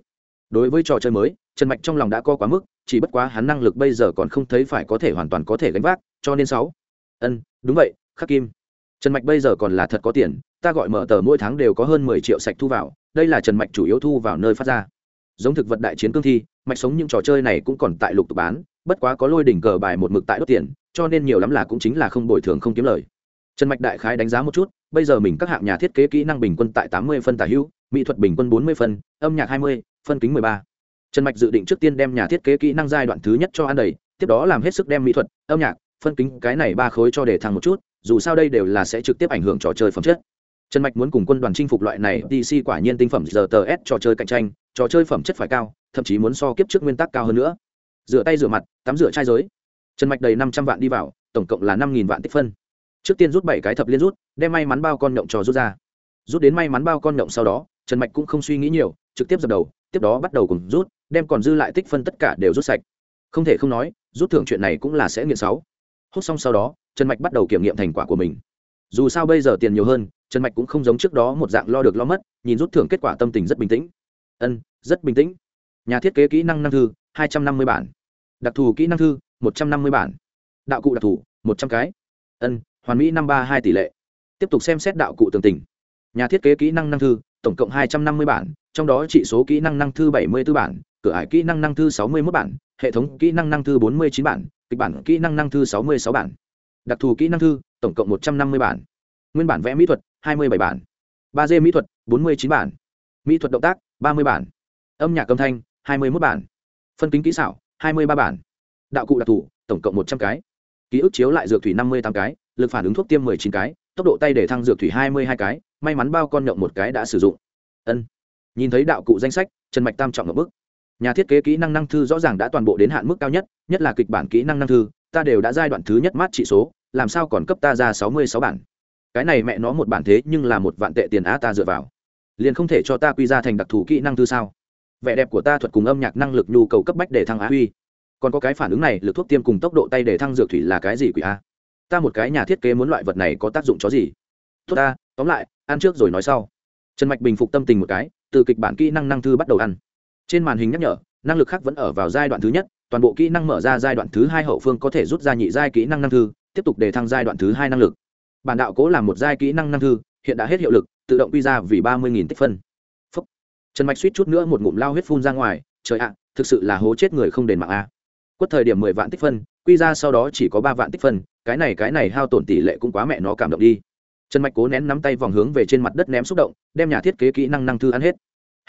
S1: Đối với trò chơi mới trần mạch trong lòng đã co quá mức, chỉ bất quá hắn năng lực bây giờ còn không thấy phải có thể hoàn toàn có thể gánh vác, cho nên sáu. Ân, đúng vậy, khắc kim. Trần mạch bây giờ còn là thật có tiền, ta gọi mở tờ mỗi tháng đều có hơn mười triệu sạch thu vào, đây là trần mạch chủ yếu thu vào nơi phát ra. Giống thực vật đại chiến cương thi, mạch sống những trò chơi này cũng còn tại lục tục bán, bất quá có lôi đỉnh cờ bài một mực tại đốt tiền, cho nên nhiều lắm là cũng chính là không bồi thường không kiếm lời. Trần mạch đại khái đánh giá một chút, bây giờ mình các hạng nhà thiết kế kỹ năng bình quân tại tám mươi phân tả hữu, mỹ thuật bình quân bốn mươi phân, âm nhạc hai mươi, phân kính mười ba trần mạch dự định trước tiên đem nhà thiết kế kỹ năng giai đoạn thứ nhất cho ăn đầy, tiếp đó làm hết sức đem mỹ thuật, âm nhạc, phân kính, cái này ba khối cho để thăng một chút, dù sao đây đều là sẽ trực tiếp ảnh hưởng trò chơi phẩm chất. Trần mạch muốn cùng quân đoàn chinh phục loại này dc quả nhiên tinh phẩm giờ tờ s trò chơi cạnh tranh, trò chơi phẩm chất phải cao, thậm chí muốn so kiếp trước nguyên tắc cao hơn nữa. Rửa tay rửa mặt, tắm rửa trai giới. Trần mạch đầy năm trăm vạn đi vào, tổng cộng là năm nghìn vạn tích phân. Trước tiên rút bảy cái thập liên rút, đem may mắn bao con nhộng trò rút ra. Rút đến may mắn bao con nhộng sau đó, trần mạch cũng không suy nghĩ nhiều, trực tiếp dập đầu, tiếp đó bắt đầu cùng rút đem còn dư lại tích phân tất cả đều rút sạch. Không thể không nói, rút thưởng chuyện này cũng là sẽ nghiện sáu. Hút xong sau đó, trần mạch bắt đầu kiểm nghiệm thành quả của mình. Dù sao bây giờ tiền nhiều hơn, trần mạch cũng không giống trước đó một dạng lo được lo mất, nhìn rút thưởng kết quả tâm tình rất bình tĩnh. Ân, rất bình tĩnh. Nhà thiết kế kỹ năng năng thư, hai trăm năm mươi bản. Đặc thù kỹ năng thư, một trăm năm mươi bản. Đạo cụ đặc thù, một trăm cái. Ân, hoàn mỹ năm ba hai tỷ lệ. Tiếp tục xem xét đạo cụ tường tình. Nhà thiết kế kỹ năng năng thư, tổng cộng hai trăm năm mươi bản, trong đó trị số kỹ năng năng thư bảy mươi 74 bản cửa ải kỹ năng năng thư sáu mươi 61 bản, hệ thống kỹ năng năng thư bốn mươi chín bản, kịch bản kỹ năng năng thư sáu mươi sáu bản. Đặc thù kỹ năng thư tổng cộng một trăm năm mươi bản. Nguyên bản vẽ mỹ thuật, hai mươi bảy bản. ba d mỹ thuật, bốn mươi chín bản. Mỹ thuật động tác, ba mươi bản. Âm nhạc âm thanh, hai mươi một bản. Phân kính kỹ xảo, hai mươi ba bản. Đạo cụ đặc thù, tổng cộng một trăm cái. Ký ức chiếu lại dược thủy năm mươi tám cái, lực phản ứng thuốc tiêm m ộ ư ơ i chín cái, tốc độ tay để thăng dược thủy hai mươi hai cái, may mắn bao con nhộng một cái đã sử dụng. Ân. Nhìn thấy đạo cụ danh sách, trần mạch tam trọng ngộp bức nhà thiết kế kỹ năng năng thư rõ ràng đã toàn bộ đến hạn mức cao nhất nhất là kịch bản kỹ năng năng thư, ta đều đã giai đoạn thứ nhất mát trị số, làm sao còn cấp ta ra sáu mươi sáu bản? Cái này mẹ nó một bản thế nhưng là một vạn tệ tiền á ta dựa vào. Liền không thể cho ta quy ra thành đặc thù kỹ năng thư sao? Vẻ đẹp của ta thuật cùng âm nhạc năng lực nhu cầu cấp bách để thăng á huy. Còn có cái phản ứng này, lực thuốc tiêm cùng tốc độ tay để thăng dược thủy là cái gì quỷ a? Ta một cái nhà thiết kế muốn loại vật này có tác dụng chó gì? Tốt ta, tóm lại, ăn trước rồi nói sau. Trần mạch bình phục tâm tình một cái, từ kịch bản kỹ năng năng thư bắt đầu ăn trên màn hình nhắc nhở, năng lực khác vẫn ở vào giai đoạn thứ nhất, toàn bộ kỹ năng mở ra giai đoạn thứ hai hậu phương có thể rút ra nhị giai kỹ năng năng thư, tiếp tục đề thăng giai đoạn thứ hai năng lực. Bản đạo cố làm một giai kỹ năng năng thư, hiện đã hết hiệu lực, tự động quy ra vì ba mươi tích phân. Phúc. trần mạch suýt chút nữa một ngụm lao huyết phun ra ngoài, trời ạ, thực sự là hố chết người không đền mạng a. Quất thời điểm mười vạn tích phân, quy ra sau đó chỉ có ba vạn tích phân, cái này cái này hao tổn tỷ lệ cũng quá mẹ nó cảm động đi. Trần mạch cố nén nắm tay vòng hướng về trên mặt đất ném xúc động, đem nhà thiết kế kỹ năng năng thư ăn hết.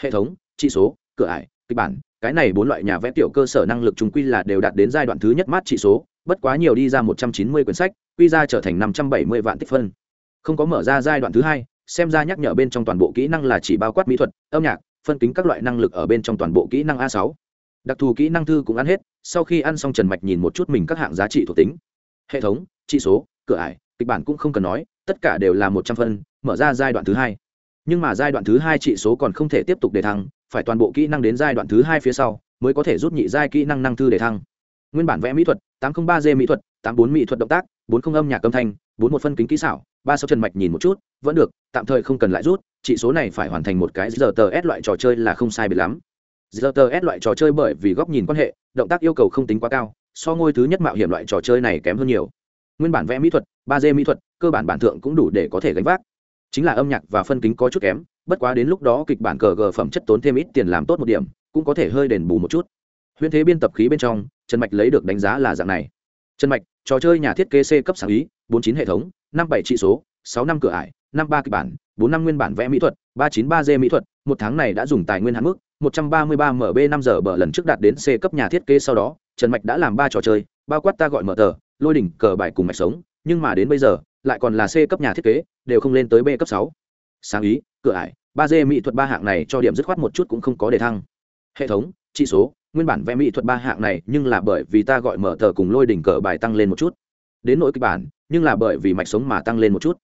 S1: Hệ thống trị số, cửa ải kịch bản, cái này bốn loại nhà vẽ tiểu cơ sở năng lực chúng quy là đều đạt đến giai đoạn thứ nhất mát trị số, bất quá nhiều đi ra một trăm chín mươi quyển sách, quy ra trở thành năm trăm bảy mươi vạn tích phân. Không có mở ra giai đoạn thứ hai, xem ra nhắc nhở bên trong toàn bộ kỹ năng là chỉ bao quát mỹ thuật, âm nhạc, phân kính các loại năng lực ở bên trong toàn bộ kỹ năng a sáu. Đặc thù kỹ năng thư cũng ăn hết, sau khi ăn xong trần mạch nhìn một chút mình các hạng giá trị thuộc tính. Hệ thống trị số, cửa ải, kịch bản cũng không cần nói, tất cả đều là một trăm phân, mở ra giai đoạn thứ hai. Nhưng mà giai đoạn thứ hai trị số còn không thể tiếp tục để thăng phải toàn bộ kỹ năng đến giai đoạn thứ hai phía sau, mới có thể rút nhị giai kỹ năng năng thư để thăng. Nguyên bản vẽ mỹ thuật, tám trăm ba d mỹ thuật, tám bốn mỹ thuật động tác, bốn không âm nhạc âm thanh, bốn một phân kính kỹ xảo, ba sáu trần mạch nhìn một chút, vẫn được, tạm thời không cần lại rút, chỉ số này phải hoàn thành một cái giờ tờ s loại trò chơi là không sai biệt lắm. Giờ tờ s loại trò chơi bởi vì góc nhìn quan hệ, động tác yêu cầu không tính quá cao, so ngôi thứ nhất mạo hiểm loại trò chơi này kém hơn nhiều. Nguyên bản vẽ mỹ thuật, ba d mỹ thuật, cơ bản bản thượng cũng đủ để có thể gánh vác. Chính là âm nhạc và phân kính có chút kém bất quá đến lúc đó kịch bản cờ gờ phẩm chất tốn thêm ít tiền làm tốt một điểm, cũng có thể hơi đền bù một chút. Huyễn thế biên tập khí bên trong, trần mạch lấy được đánh giá là dạng này. Trần mạch, trò chơi nhà thiết kế c cấp sáng ý, bốn chín hệ thống, năm bảy trị số, sáu năm cửa ải, năm ba kịch bản, bốn năm nguyên bản vẽ mỹ thuật, ba chín ba d mỹ thuật, một tháng này đã dùng tài nguyên hạn mức, một trăm ba mươi ba mb năm giờ bờ lần trước đạt đến c cấp nhà thiết kế sau đó, trần mạch đã làm ba trò chơi, bao quát ta gọi mở tờ, lôi đỉnh, cờ bài cùng mạch sống, nhưng mà đến bây giờ, lại còn là c cấp nhà thiết kế, đều không lên tới b cấp sáu sáng ý, cửa ải, ba d mỹ thuật ba hạng này cho điểm dứt khoát một chút cũng không có đề thăng. Hệ thống trị số, nguyên bản vẽ mỹ thuật ba hạng này nhưng là bởi vì ta gọi mở tờ cùng lôi đỉnh cờ bài tăng lên một chút. Đến nỗi kịch bản, nhưng là bởi vì mạch sống mà tăng lên một chút.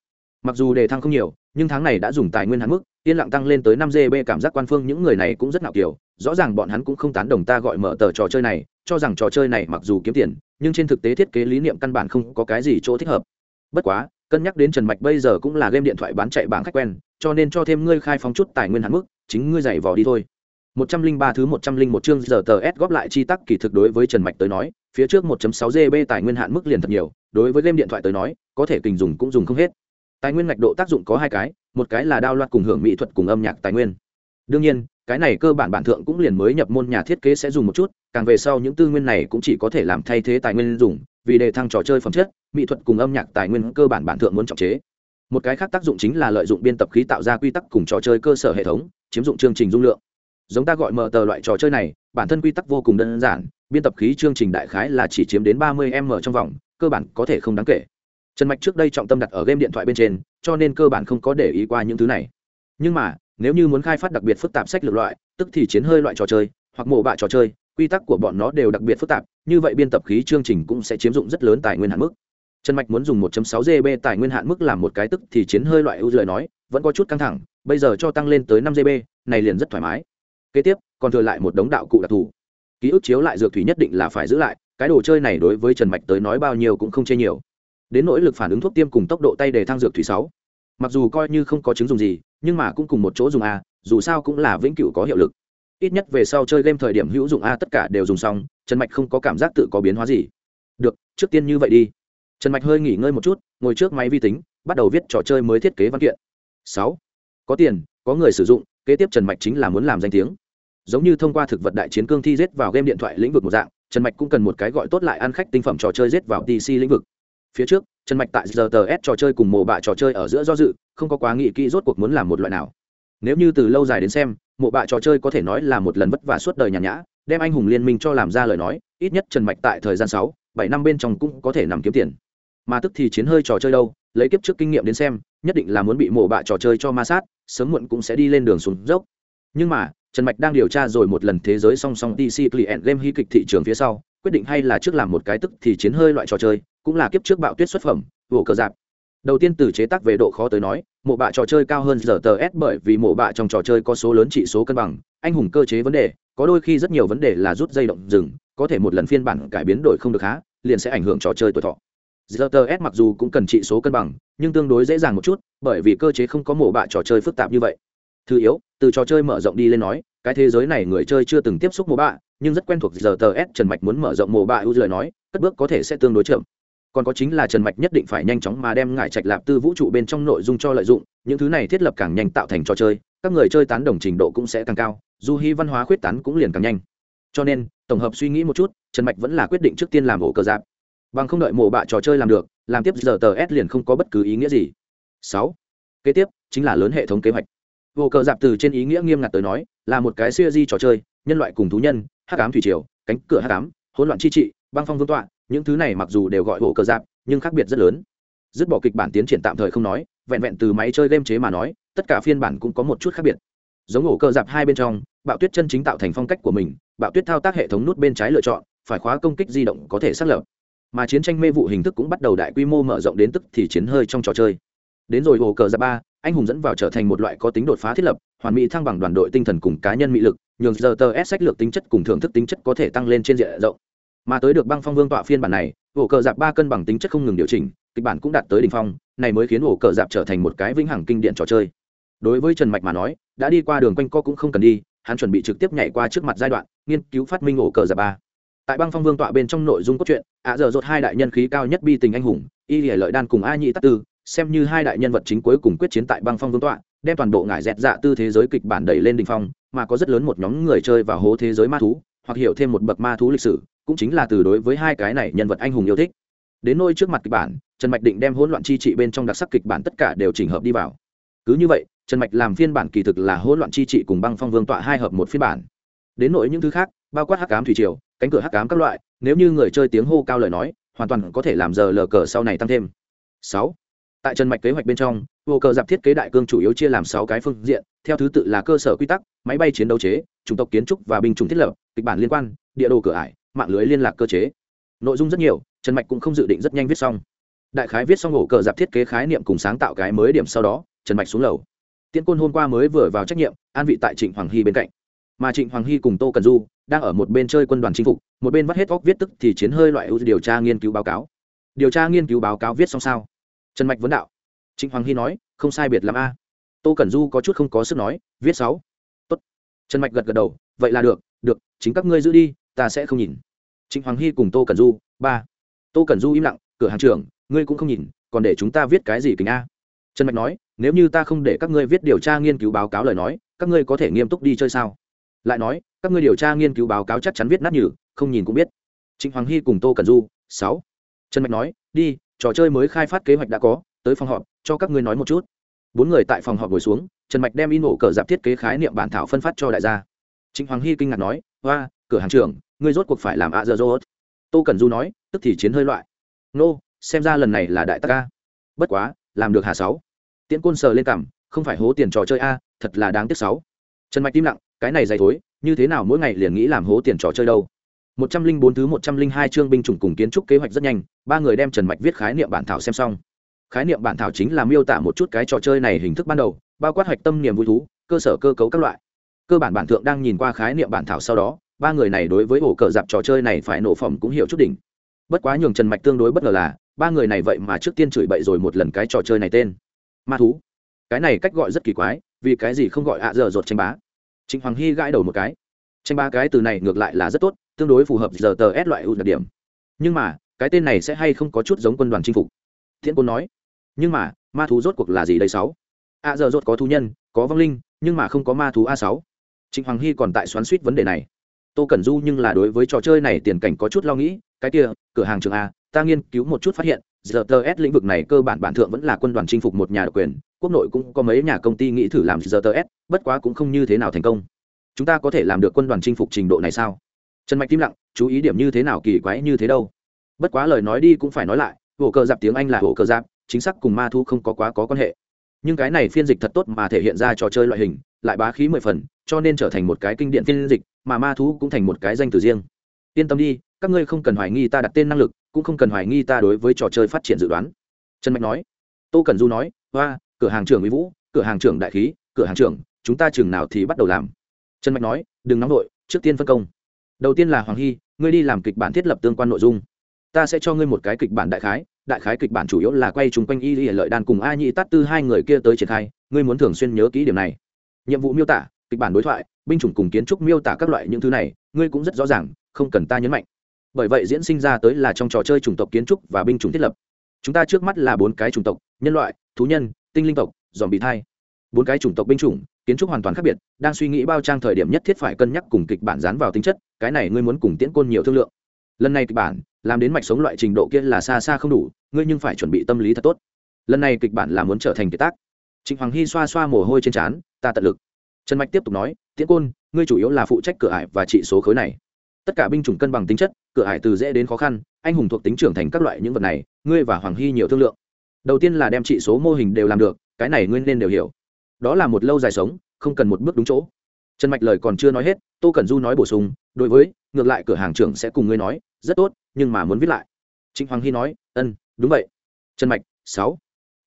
S1: Mặc dù đề thăng không nhiều, nhưng tháng này đã dùng tài nguyên hạn mức, yên lặng tăng lên tới năm gb cảm giác quan phương những người này cũng rất ngạo kiểu. Rõ ràng bọn hắn cũng không tán đồng ta gọi mở tờ trò chơi này, cho rằng trò chơi này mặc dù kiếm tiền, nhưng trên thực tế thiết kế lý niệm căn bản không có cái gì chỗ thích hợp. Bất quá cân nhắc đến trần mạch bây giờ cũng là game điện thoại bán chạy bảng khách quen cho nên cho thêm ngươi khai phóng chút tài nguyên hạn mức chính ngươi giày vò đi thôi một trăm linh ba thứ một trăm linh một chương giờ tờ S góp lại chi tắc kỳ thực đối với Trần Mạch tới nói, phía trước 1.6 GB tài nguyên hạn mức liền thật nhiều, đối với game điện thoại tới nói, có thể kình dùng cũng dùng không hết. Tài nguyên ngạch độ tác dụng có hai cái, một cái là đao loạt cùng hưởng mỹ thuật cùng âm nhạc tài nguyên. Đương nhiên, cái này cơ bản bản thượng cũng liền mới nhập môn nhà thiết kế sẽ dùng một chút, càng về sau những tư nguyên này cũng chỉ có thể làm thay thế tài nguyên dùng, vì đề thăng trò chơi phẩm chất, mỹ thuật cùng âm nhạc tài nguyên cơ bản bản thượng muốn trọng chế. Một cái khác tác dụng chính là lợi dụng biên tập khí tạo ra quy tắc cùng trò chơi cơ sở hệ thống, chiếm dụng chương trình dung lượng. Giống ta gọi mở tờ loại trò chơi này bản thân quy tắc vô cùng đơn giản biên tập khí chương trình đại khái là chỉ chiếm đến ba mươi m trong vòng cơ bản có thể không đáng kể. Trần mạch trước đây trọng tâm đặt ở game điện thoại bên trên cho nên cơ bản không có để ý qua những thứ này. Nhưng mà nếu như muốn khai phát đặc biệt phức tạp sách lược loại tức thì chiến hơi loại trò chơi hoặc mổ bạ trò chơi quy tắc của bọn nó đều đặc biệt phức tạp, như vậy biên tập khí chương trình cũng sẽ chiếm dụng rất lớn tài nguyên hạn mức. Trần mạch muốn dùng 1.6 gb tài nguyên hạn mức làm một cái tức thì chiến hơi loại ưu lời nói, vẫn có chút căng thẳng, bây giờ cho tăng lên tới 5 gb này liền rất thoải mái. Kế tiếp, còn thừa lại một đống đạo cụ đặc thù. Ký ức chiếu lại dược thủy nhất định là phải giữ lại, cái đồ chơi này đối với trần mạch tới nói bao nhiêu cũng không chê nhiều. Đến nỗi lực phản ứng thuốc tiêm cùng tốc độ tay để thang dược thủy sáu. Mặc dù coi như không có chứng dùng gì, nhưng mà cũng cùng một chỗ dùng a dù sao cũng là vĩnh cửu có hiệu lực ít nhất về sau chơi game thời điểm hữu dụng a, tất cả đều dùng xong, trần mạch không có cảm giác tự có biến hóa gì. Được, trước tiên như vậy đi. Trần mạch hơi nghỉ ngơi một chút, ngồi trước máy vi tính, bắt đầu viết trò chơi mới thiết kế văn kiện. Sáu. Có tiền, có người sử dụng, kế tiếp trần mạch chính là muốn làm danh tiếng. Giống như thông qua thực vật đại chiến cương thi giết vào game điện thoại lĩnh vực một dạng, trần mạch cũng cần một cái gọi tốt lại ăn khách tinh phẩm trò chơi giết vào dc lĩnh vực. Phía trước, trần mạch tại giờ tờ s trò chơi cùng mồ bạ trò chơi ở giữa do dự, không có quá nghị kỹ rốt cuộc muốn làm một loại nào. Nếu như từ lâu dài đến xem mộ bạ trò chơi có thể nói là một lần vất vả suốt đời nhàn nhã, đem anh hùng liên minh cho làm ra lời nói, ít nhất trần mạch tại thời gian sáu, bảy năm bên trong cũng có thể nằm kiếm tiền. Mà tức thì chiến hơi trò chơi đâu, lấy kiếp trước kinh nghiệm đến xem, nhất định là muốn bị mộ bạ trò chơi cho ma sát, sớm muộn cũng sẽ đi lên đường xuống dốc. Nhưng mà, trần mạch đang điều tra rồi một lần thế giới song song dc client game hy kịch thị trường phía sau, quyết định hay là trước làm một cái tức thì chiến hơi loại trò chơi, cũng là kiếp trước bạo tuyết xuất phẩm, vỗ cờ dạp. Đầu tiên từ chế tác về độ khó tới nói mộ bạ trò chơi cao hơn giờ tờ s bởi vì mộ bạ trong trò chơi có số lớn trị số cân bằng anh hùng cơ chế vấn đề có đôi khi rất nhiều vấn đề là rút dây động rừng có thể một lần phiên bản cải biến đổi không được há liền sẽ ảnh hưởng trò chơi tuổi thọ RTS mặc dù cũng cần trị số cân bằng, nhưng tương đối dễ dàng một chút, bởi vì cơ chế không có mổ bạ trò chơi phức tạp như vậy. Thứ yếu, từ trò chơi mở rộng đi lên nói, cái thế giới này người chơi chưa từng tiếp xúc mổ bạ, nhưng rất quen thuộc RTS Trần Mạch muốn mở rộng mổ bạ ưu lời nói, cất bước có thể sẽ tương đối chậm. Còn có chính là Trần Mạch nhất định phải nhanh chóng mà đem ngải trạch lạp tư vũ trụ bên trong nội dung cho lợi dụng, những thứ này thiết lập càng nhanh tạo thành trò chơi, các người chơi tán đồng trình độ cũng sẽ càng cao, dù hy văn hóa khuyết tán cũng liền càng nhanh. Cho nên, tổng hợp suy nghĩ một chút, Trần Mạch vẫn là quyết định trước tiên làm ổ cờ giáp. Bằng không đợi mổ bạ trò chơi làm được làm tiếp giờ tờ s liền không có bất cứ ý nghĩa gì. Sáu kế tiếp chính là lớn hệ thống kế hoạch. Ổ cờ giáp từ trên ý nghĩa nghiêm ngặt tới nói là một cái siêu di trò chơi nhân loại cùng thú nhân hắc ám thủy triều cánh cửa hắc ám hỗn loạn chi trị băng phong vương tọa những thứ này mặc dù đều gọi hổ cờ giáp, nhưng khác biệt rất lớn. Dứt bỏ kịch bản tiến triển tạm thời không nói, vẹn vẹn từ máy chơi game chế mà nói, tất cả phiên bản cũng có một chút khác biệt. Giống ổ cờ giáp hai bên trong, bạo tuyết chân chính tạo thành phong cách của mình, bạo tuyết thao tác hệ thống nút bên trái lựa chọn, phải khóa công kích di động có thể xác lập. Mà chiến tranh mê vụ hình thức cũng bắt đầu đại quy mô mở rộng đến tức thì chiến hơi trong trò chơi. Đến rồi hồ cờ giáp ba, anh hùng dẫn vào trở thành một loại có tính đột phá thiết lập, hoàn mỹ thăng bằng đoàn đội tinh thần cùng cá nhân mỹ lực, nhường giờ tờ s sách lược tính chất cùng thưởng thức tính chất có thể tăng lên trên diện rộng mà tới được băng phong vương tọa phiên bản này, ổ cờ dạp ba cân bằng tính chất không ngừng điều chỉnh, kịch bản cũng đạt tới đ ỉ n h phong, này mới khiến ổ cờ dạp trở thành một cái vĩnh hằng kinh điển trò chơi. Đối với trần mạch mà nói, đã đi qua đường quanh co cũng không cần đi, hắn chuẩn bị trực tiếp nhảy qua trước mặt giai đoạn, nghiên cứu phát minh ổ cờ dạp ba. Tại băng phong vương tọa bên trong nội dung cốt truyện, ạ dở dột hai đại nhân khí cao nhất bi tình anh hùng, y lìa lợi đan cùng a nhị tắc tư, xem như hai đại nhân vật chính cuối cùng quyết chiến tại băng phong vương tọa, đem toàn bộ ngải dẹt dạ tư thế giới kịch bản đẩy lên đình phong, mà có rất lớn một nhóm người chơi vào hố thế giới ma thú, hoặc hiểu thêm một bậc ma thú lịch sử cũng chính là từ đối với hai cái này nhân vật anh hùng yêu thích. Đến nôi trước mặt kịch bản, trần mạch định đem hỗn loạn chi trị bên trong đặc sắc kịch bản tất cả đều chỉnh hợp đi vào. Cứ như vậy, trần mạch làm phiên bản kỳ thực là hỗn loạn chi trị cùng băng phong vương tọa hai hợp một phiên bản. Đến nỗi những thứ khác, bao quát hắc cám thủy triều, cánh cửa hắc cám các loại, nếu như người chơi tiếng hô cao lời nói, hoàn toàn có thể làm giờ lờ cờ sau này tăng thêm. Sáu. Tại trần mạch kế hoạch bên trong, vô cờ dạp thiết kế đại cương chủ yếu chia làm sáu cái phương diện, theo thứ tự là cơ sở quy tắc, máy bay chiến đấu chế, chủng tộc kiến trúc và binh chủng thiết lập, kịch bản liên quan, địa đồ cửa ải mạng lưới liên lạc cơ chế. Nội dung rất nhiều, trần mạch cũng không dự định rất nhanh viết xong. Đại khái viết xong ổ cờ dạp thiết kế khái niệm cùng sáng tạo cái mới điểm sau đó, trần mạch xuống lầu. Tiễn côn hôm qua mới vừa vào trách nhiệm, an vị tại trịnh hoàng hy bên cạnh. Mà trịnh hoàng hy cùng tô cần du đang ở một bên chơi quân đoàn chinh phục, một bên vắt hết óc viết tức thì chiến hơi loại ưu điều tra nghiên cứu báo cáo. Điều tra nghiên cứu báo cáo viết xong sao? Trần mạch vấn đạo. Trịnh hoàng hy nói, không sai biệt l a. Tô cẩn du có chút không có sức nói, viết sáu. Tốt. trần mạch gật gật đầu, vậy là được được, chính các ngươi giữ đi ta sẽ không nhìn. Trịnh hoàng hy cùng tô cẩn du, ba. Tô cẩn du im lặng, cửa hàng trưởng, ngươi cũng không nhìn, còn để chúng ta viết cái gì kính a? Trần mạch nói, nếu như ta không để các ngươi viết điều tra nghiên cứu báo cáo lời nói, các ngươi có thể nghiêm túc đi chơi sao? Lại nói, các ngươi điều tra nghiên cứu báo cáo chắc chắn viết nát nhử không nhìn cũng biết. Trịnh hoàng hy cùng tô cần du, sáu. Trần mạch nói, đi, trò chơi mới khai phát kế hoạch đã có, tới phòng họp, cho các ngươi nói một chút. Bốn người tại phòng họp ngồi xuống, trần mạch đem in ổ cờ dạp thiết kế khái niệm bản thảo phân phát cho đại gia. Trịnh hoàng hy kinh ngạc nói hoa cửa hàng trưởng ngươi rốt cuộc phải làm ạ dơ dô tô cần du nói, tức thì chiến hơi loại. Nô, xem ra lần này là đại tắc ca bất quá, làm được hà sáu. Tiễn côn sờ lên cảm không phải hố tiền trò chơi a, thật là đáng tiếc sáu. Trần mạch tim lặng, cái này dày thối, như thế nào mỗi ngày liền nghĩ làm hố tiền trò chơi đâu. Một trăm linh bốn thứ một trăm linh hai chương binh chủng cùng kiến trúc kế hoạch rất nhanh, ba người đem trần mạch viết khái niệm bản thảo xem xong. Khái niệm bản thảo chính là miêu tả một chút cái trò chơi này hình thức ban đầu, bao quát hoạch tâm niềm vui thú, cơ sở cơ cấu các loại. Cơ bản bản thượng đang nhìn qua khái niệm bản thảo sau đó ba người này đối với ổ cờ dạp trò chơi này phải nổ phỏng cũng hiểu chút đỉnh. Bất quá nhường trần mạch tương đối bất ngờ là, ba người này vậy mà trước tiên chửi bậy rồi một lần cái trò chơi này tên. Ma thú. Cái này cách gọi rất kỳ quái, vì cái gì không gọi ạ dở rột tranh bá? Trịnh hoàng hy gãi đầu một cái. Tranh ba cái từ này ngược lại là rất tốt, tương đối phù hợp giờ tờ s loại ưu đặc điểm. Nhưng mà, cái tên này sẽ hay không có chút giống quân đoàn chinh phục? Thiện côn nói. Nhưng mà, ma thú rốt cuộc là gì đây sáu? Ạ giờ rốt có thú nhân, có vong linh, nhưng mà không có ma thú a sáu. Trịnh hoàng hy còn tại xoắn suýt vấn đề này tô cẩn du nhưng là đối với trò chơi này tiền cảnh có chút lo nghĩ, cái kia, cửa hàng trường a, ta nghiên cứu một chút phát hiện giờ tờ s lĩnh vực này cơ bản bản thượng vẫn là quân đoàn chinh phục một nhà độc quyền, quốc nội cũng có mấy nhà công ty nghĩ thử làm giờ tờ s, bất quá cũng không như thế nào thành công. Chúng ta có thể làm được quân đoàn chinh phục trình độ này sao? Trần mạch tim lặng, chú ý điểm như thế nào kỳ quái như thế đâu? Bất quá lời nói đi cũng phải nói lại, hổ cờ giáp tiếng anh là hổ cờ giáp, chính xác cùng ma thu không có quá có quan hệ. Nhưng cái này phiên dịch thật tốt mà thể hiện ra trò chơi loại hình, lại bá khí mười phần, cho nên trở thành một cái kinh điện phiên dịch mà ma thú cũng thành một cái danh từ riêng. Yên tâm đi, các ngươi không cần hoài nghi ta đặt tên năng lực, cũng không cần hoài nghi ta đối với trò chơi phát triển dự đoán. Trần mạch nói. Tô cần du nói hoa cửa hàng trưởng mỹ vũ, cửa hàng trưởng đại khí, cửa hàng trưởng, chúng ta chừng nào thì bắt đầu làm. Trần mạch nói, đừng nóng vội, trước tiên phân công. Đầu tiên là hoàng hy, ngươi đi làm kịch bản thiết lập tương quan nội dung. Ta sẽ cho ngươi một cái kịch bản đại khái đại khái kịch bản chủ yếu là quay chung quanh y y lợi đan cùng a nhị tát tư hai người kia tới triển khai, ngươi muốn thường xuyên nhớ kỹ điểm này. Nhiệm vụ miêu tả, kịch bản đối thoại binh chủng cùng kiến trúc miêu tả các loại những thứ này, ngươi cũng rất rõ ràng, không cần ta nhấn mạnh. Bởi vậy diễn sinh ra tới là trong trò chơi chủng tộc kiến trúc và binh chủng thiết lập. Chúng ta trước mắt là bốn cái chủng tộc, nhân loại, thú nhân, tinh linh tộc dòm bị thai. Bốn cái chủng tộc binh chủng, kiến trúc hoàn toàn khác biệt, đang suy nghĩ bao trang thời điểm nhất thiết phải cân nhắc cùng kịch bản dán vào tính chất, cái này ngươi muốn cùng tiễn côn nhiều thương lượng. Lần này kịch bản, làm đến mạch sống loại trình độ kia là xa xa không đủ, ngươi nhưng phải chuẩn bị tâm lý thật tốt. Lần này kịch bản là muốn trở thành kiệt tác. Trịnh hoàng hy xoa xoa mồ hôi trên trán, ta tận lực. Trần mạch tiếp tục nói tiễn côn, ngươi chủ yếu là phụ trách cửa ải và trị số khối này. Tất cả binh chủng cân bằng tính chất, cửa ải từ dễ đến khó khăn, anh hùng thuộc tính trưởng thành các loại những vật này, ngươi và hoàng hy nhiều thương lượng. Đầu tiên là đem trị số mô hình đều làm được, cái này ngươi nên đều hiểu. Đó là một lâu dài sống, không cần một bước đúng chỗ. Trần mạch lời còn chưa nói hết, tô cẩn du nói bổ sung, đối với, ngược lại cửa hàng trưởng sẽ cùng ngươi nói, rất tốt, nhưng mà muốn viết lại. Trịnh hoàng hy nói, ân, đúng vậy. Trần mạch, sáu.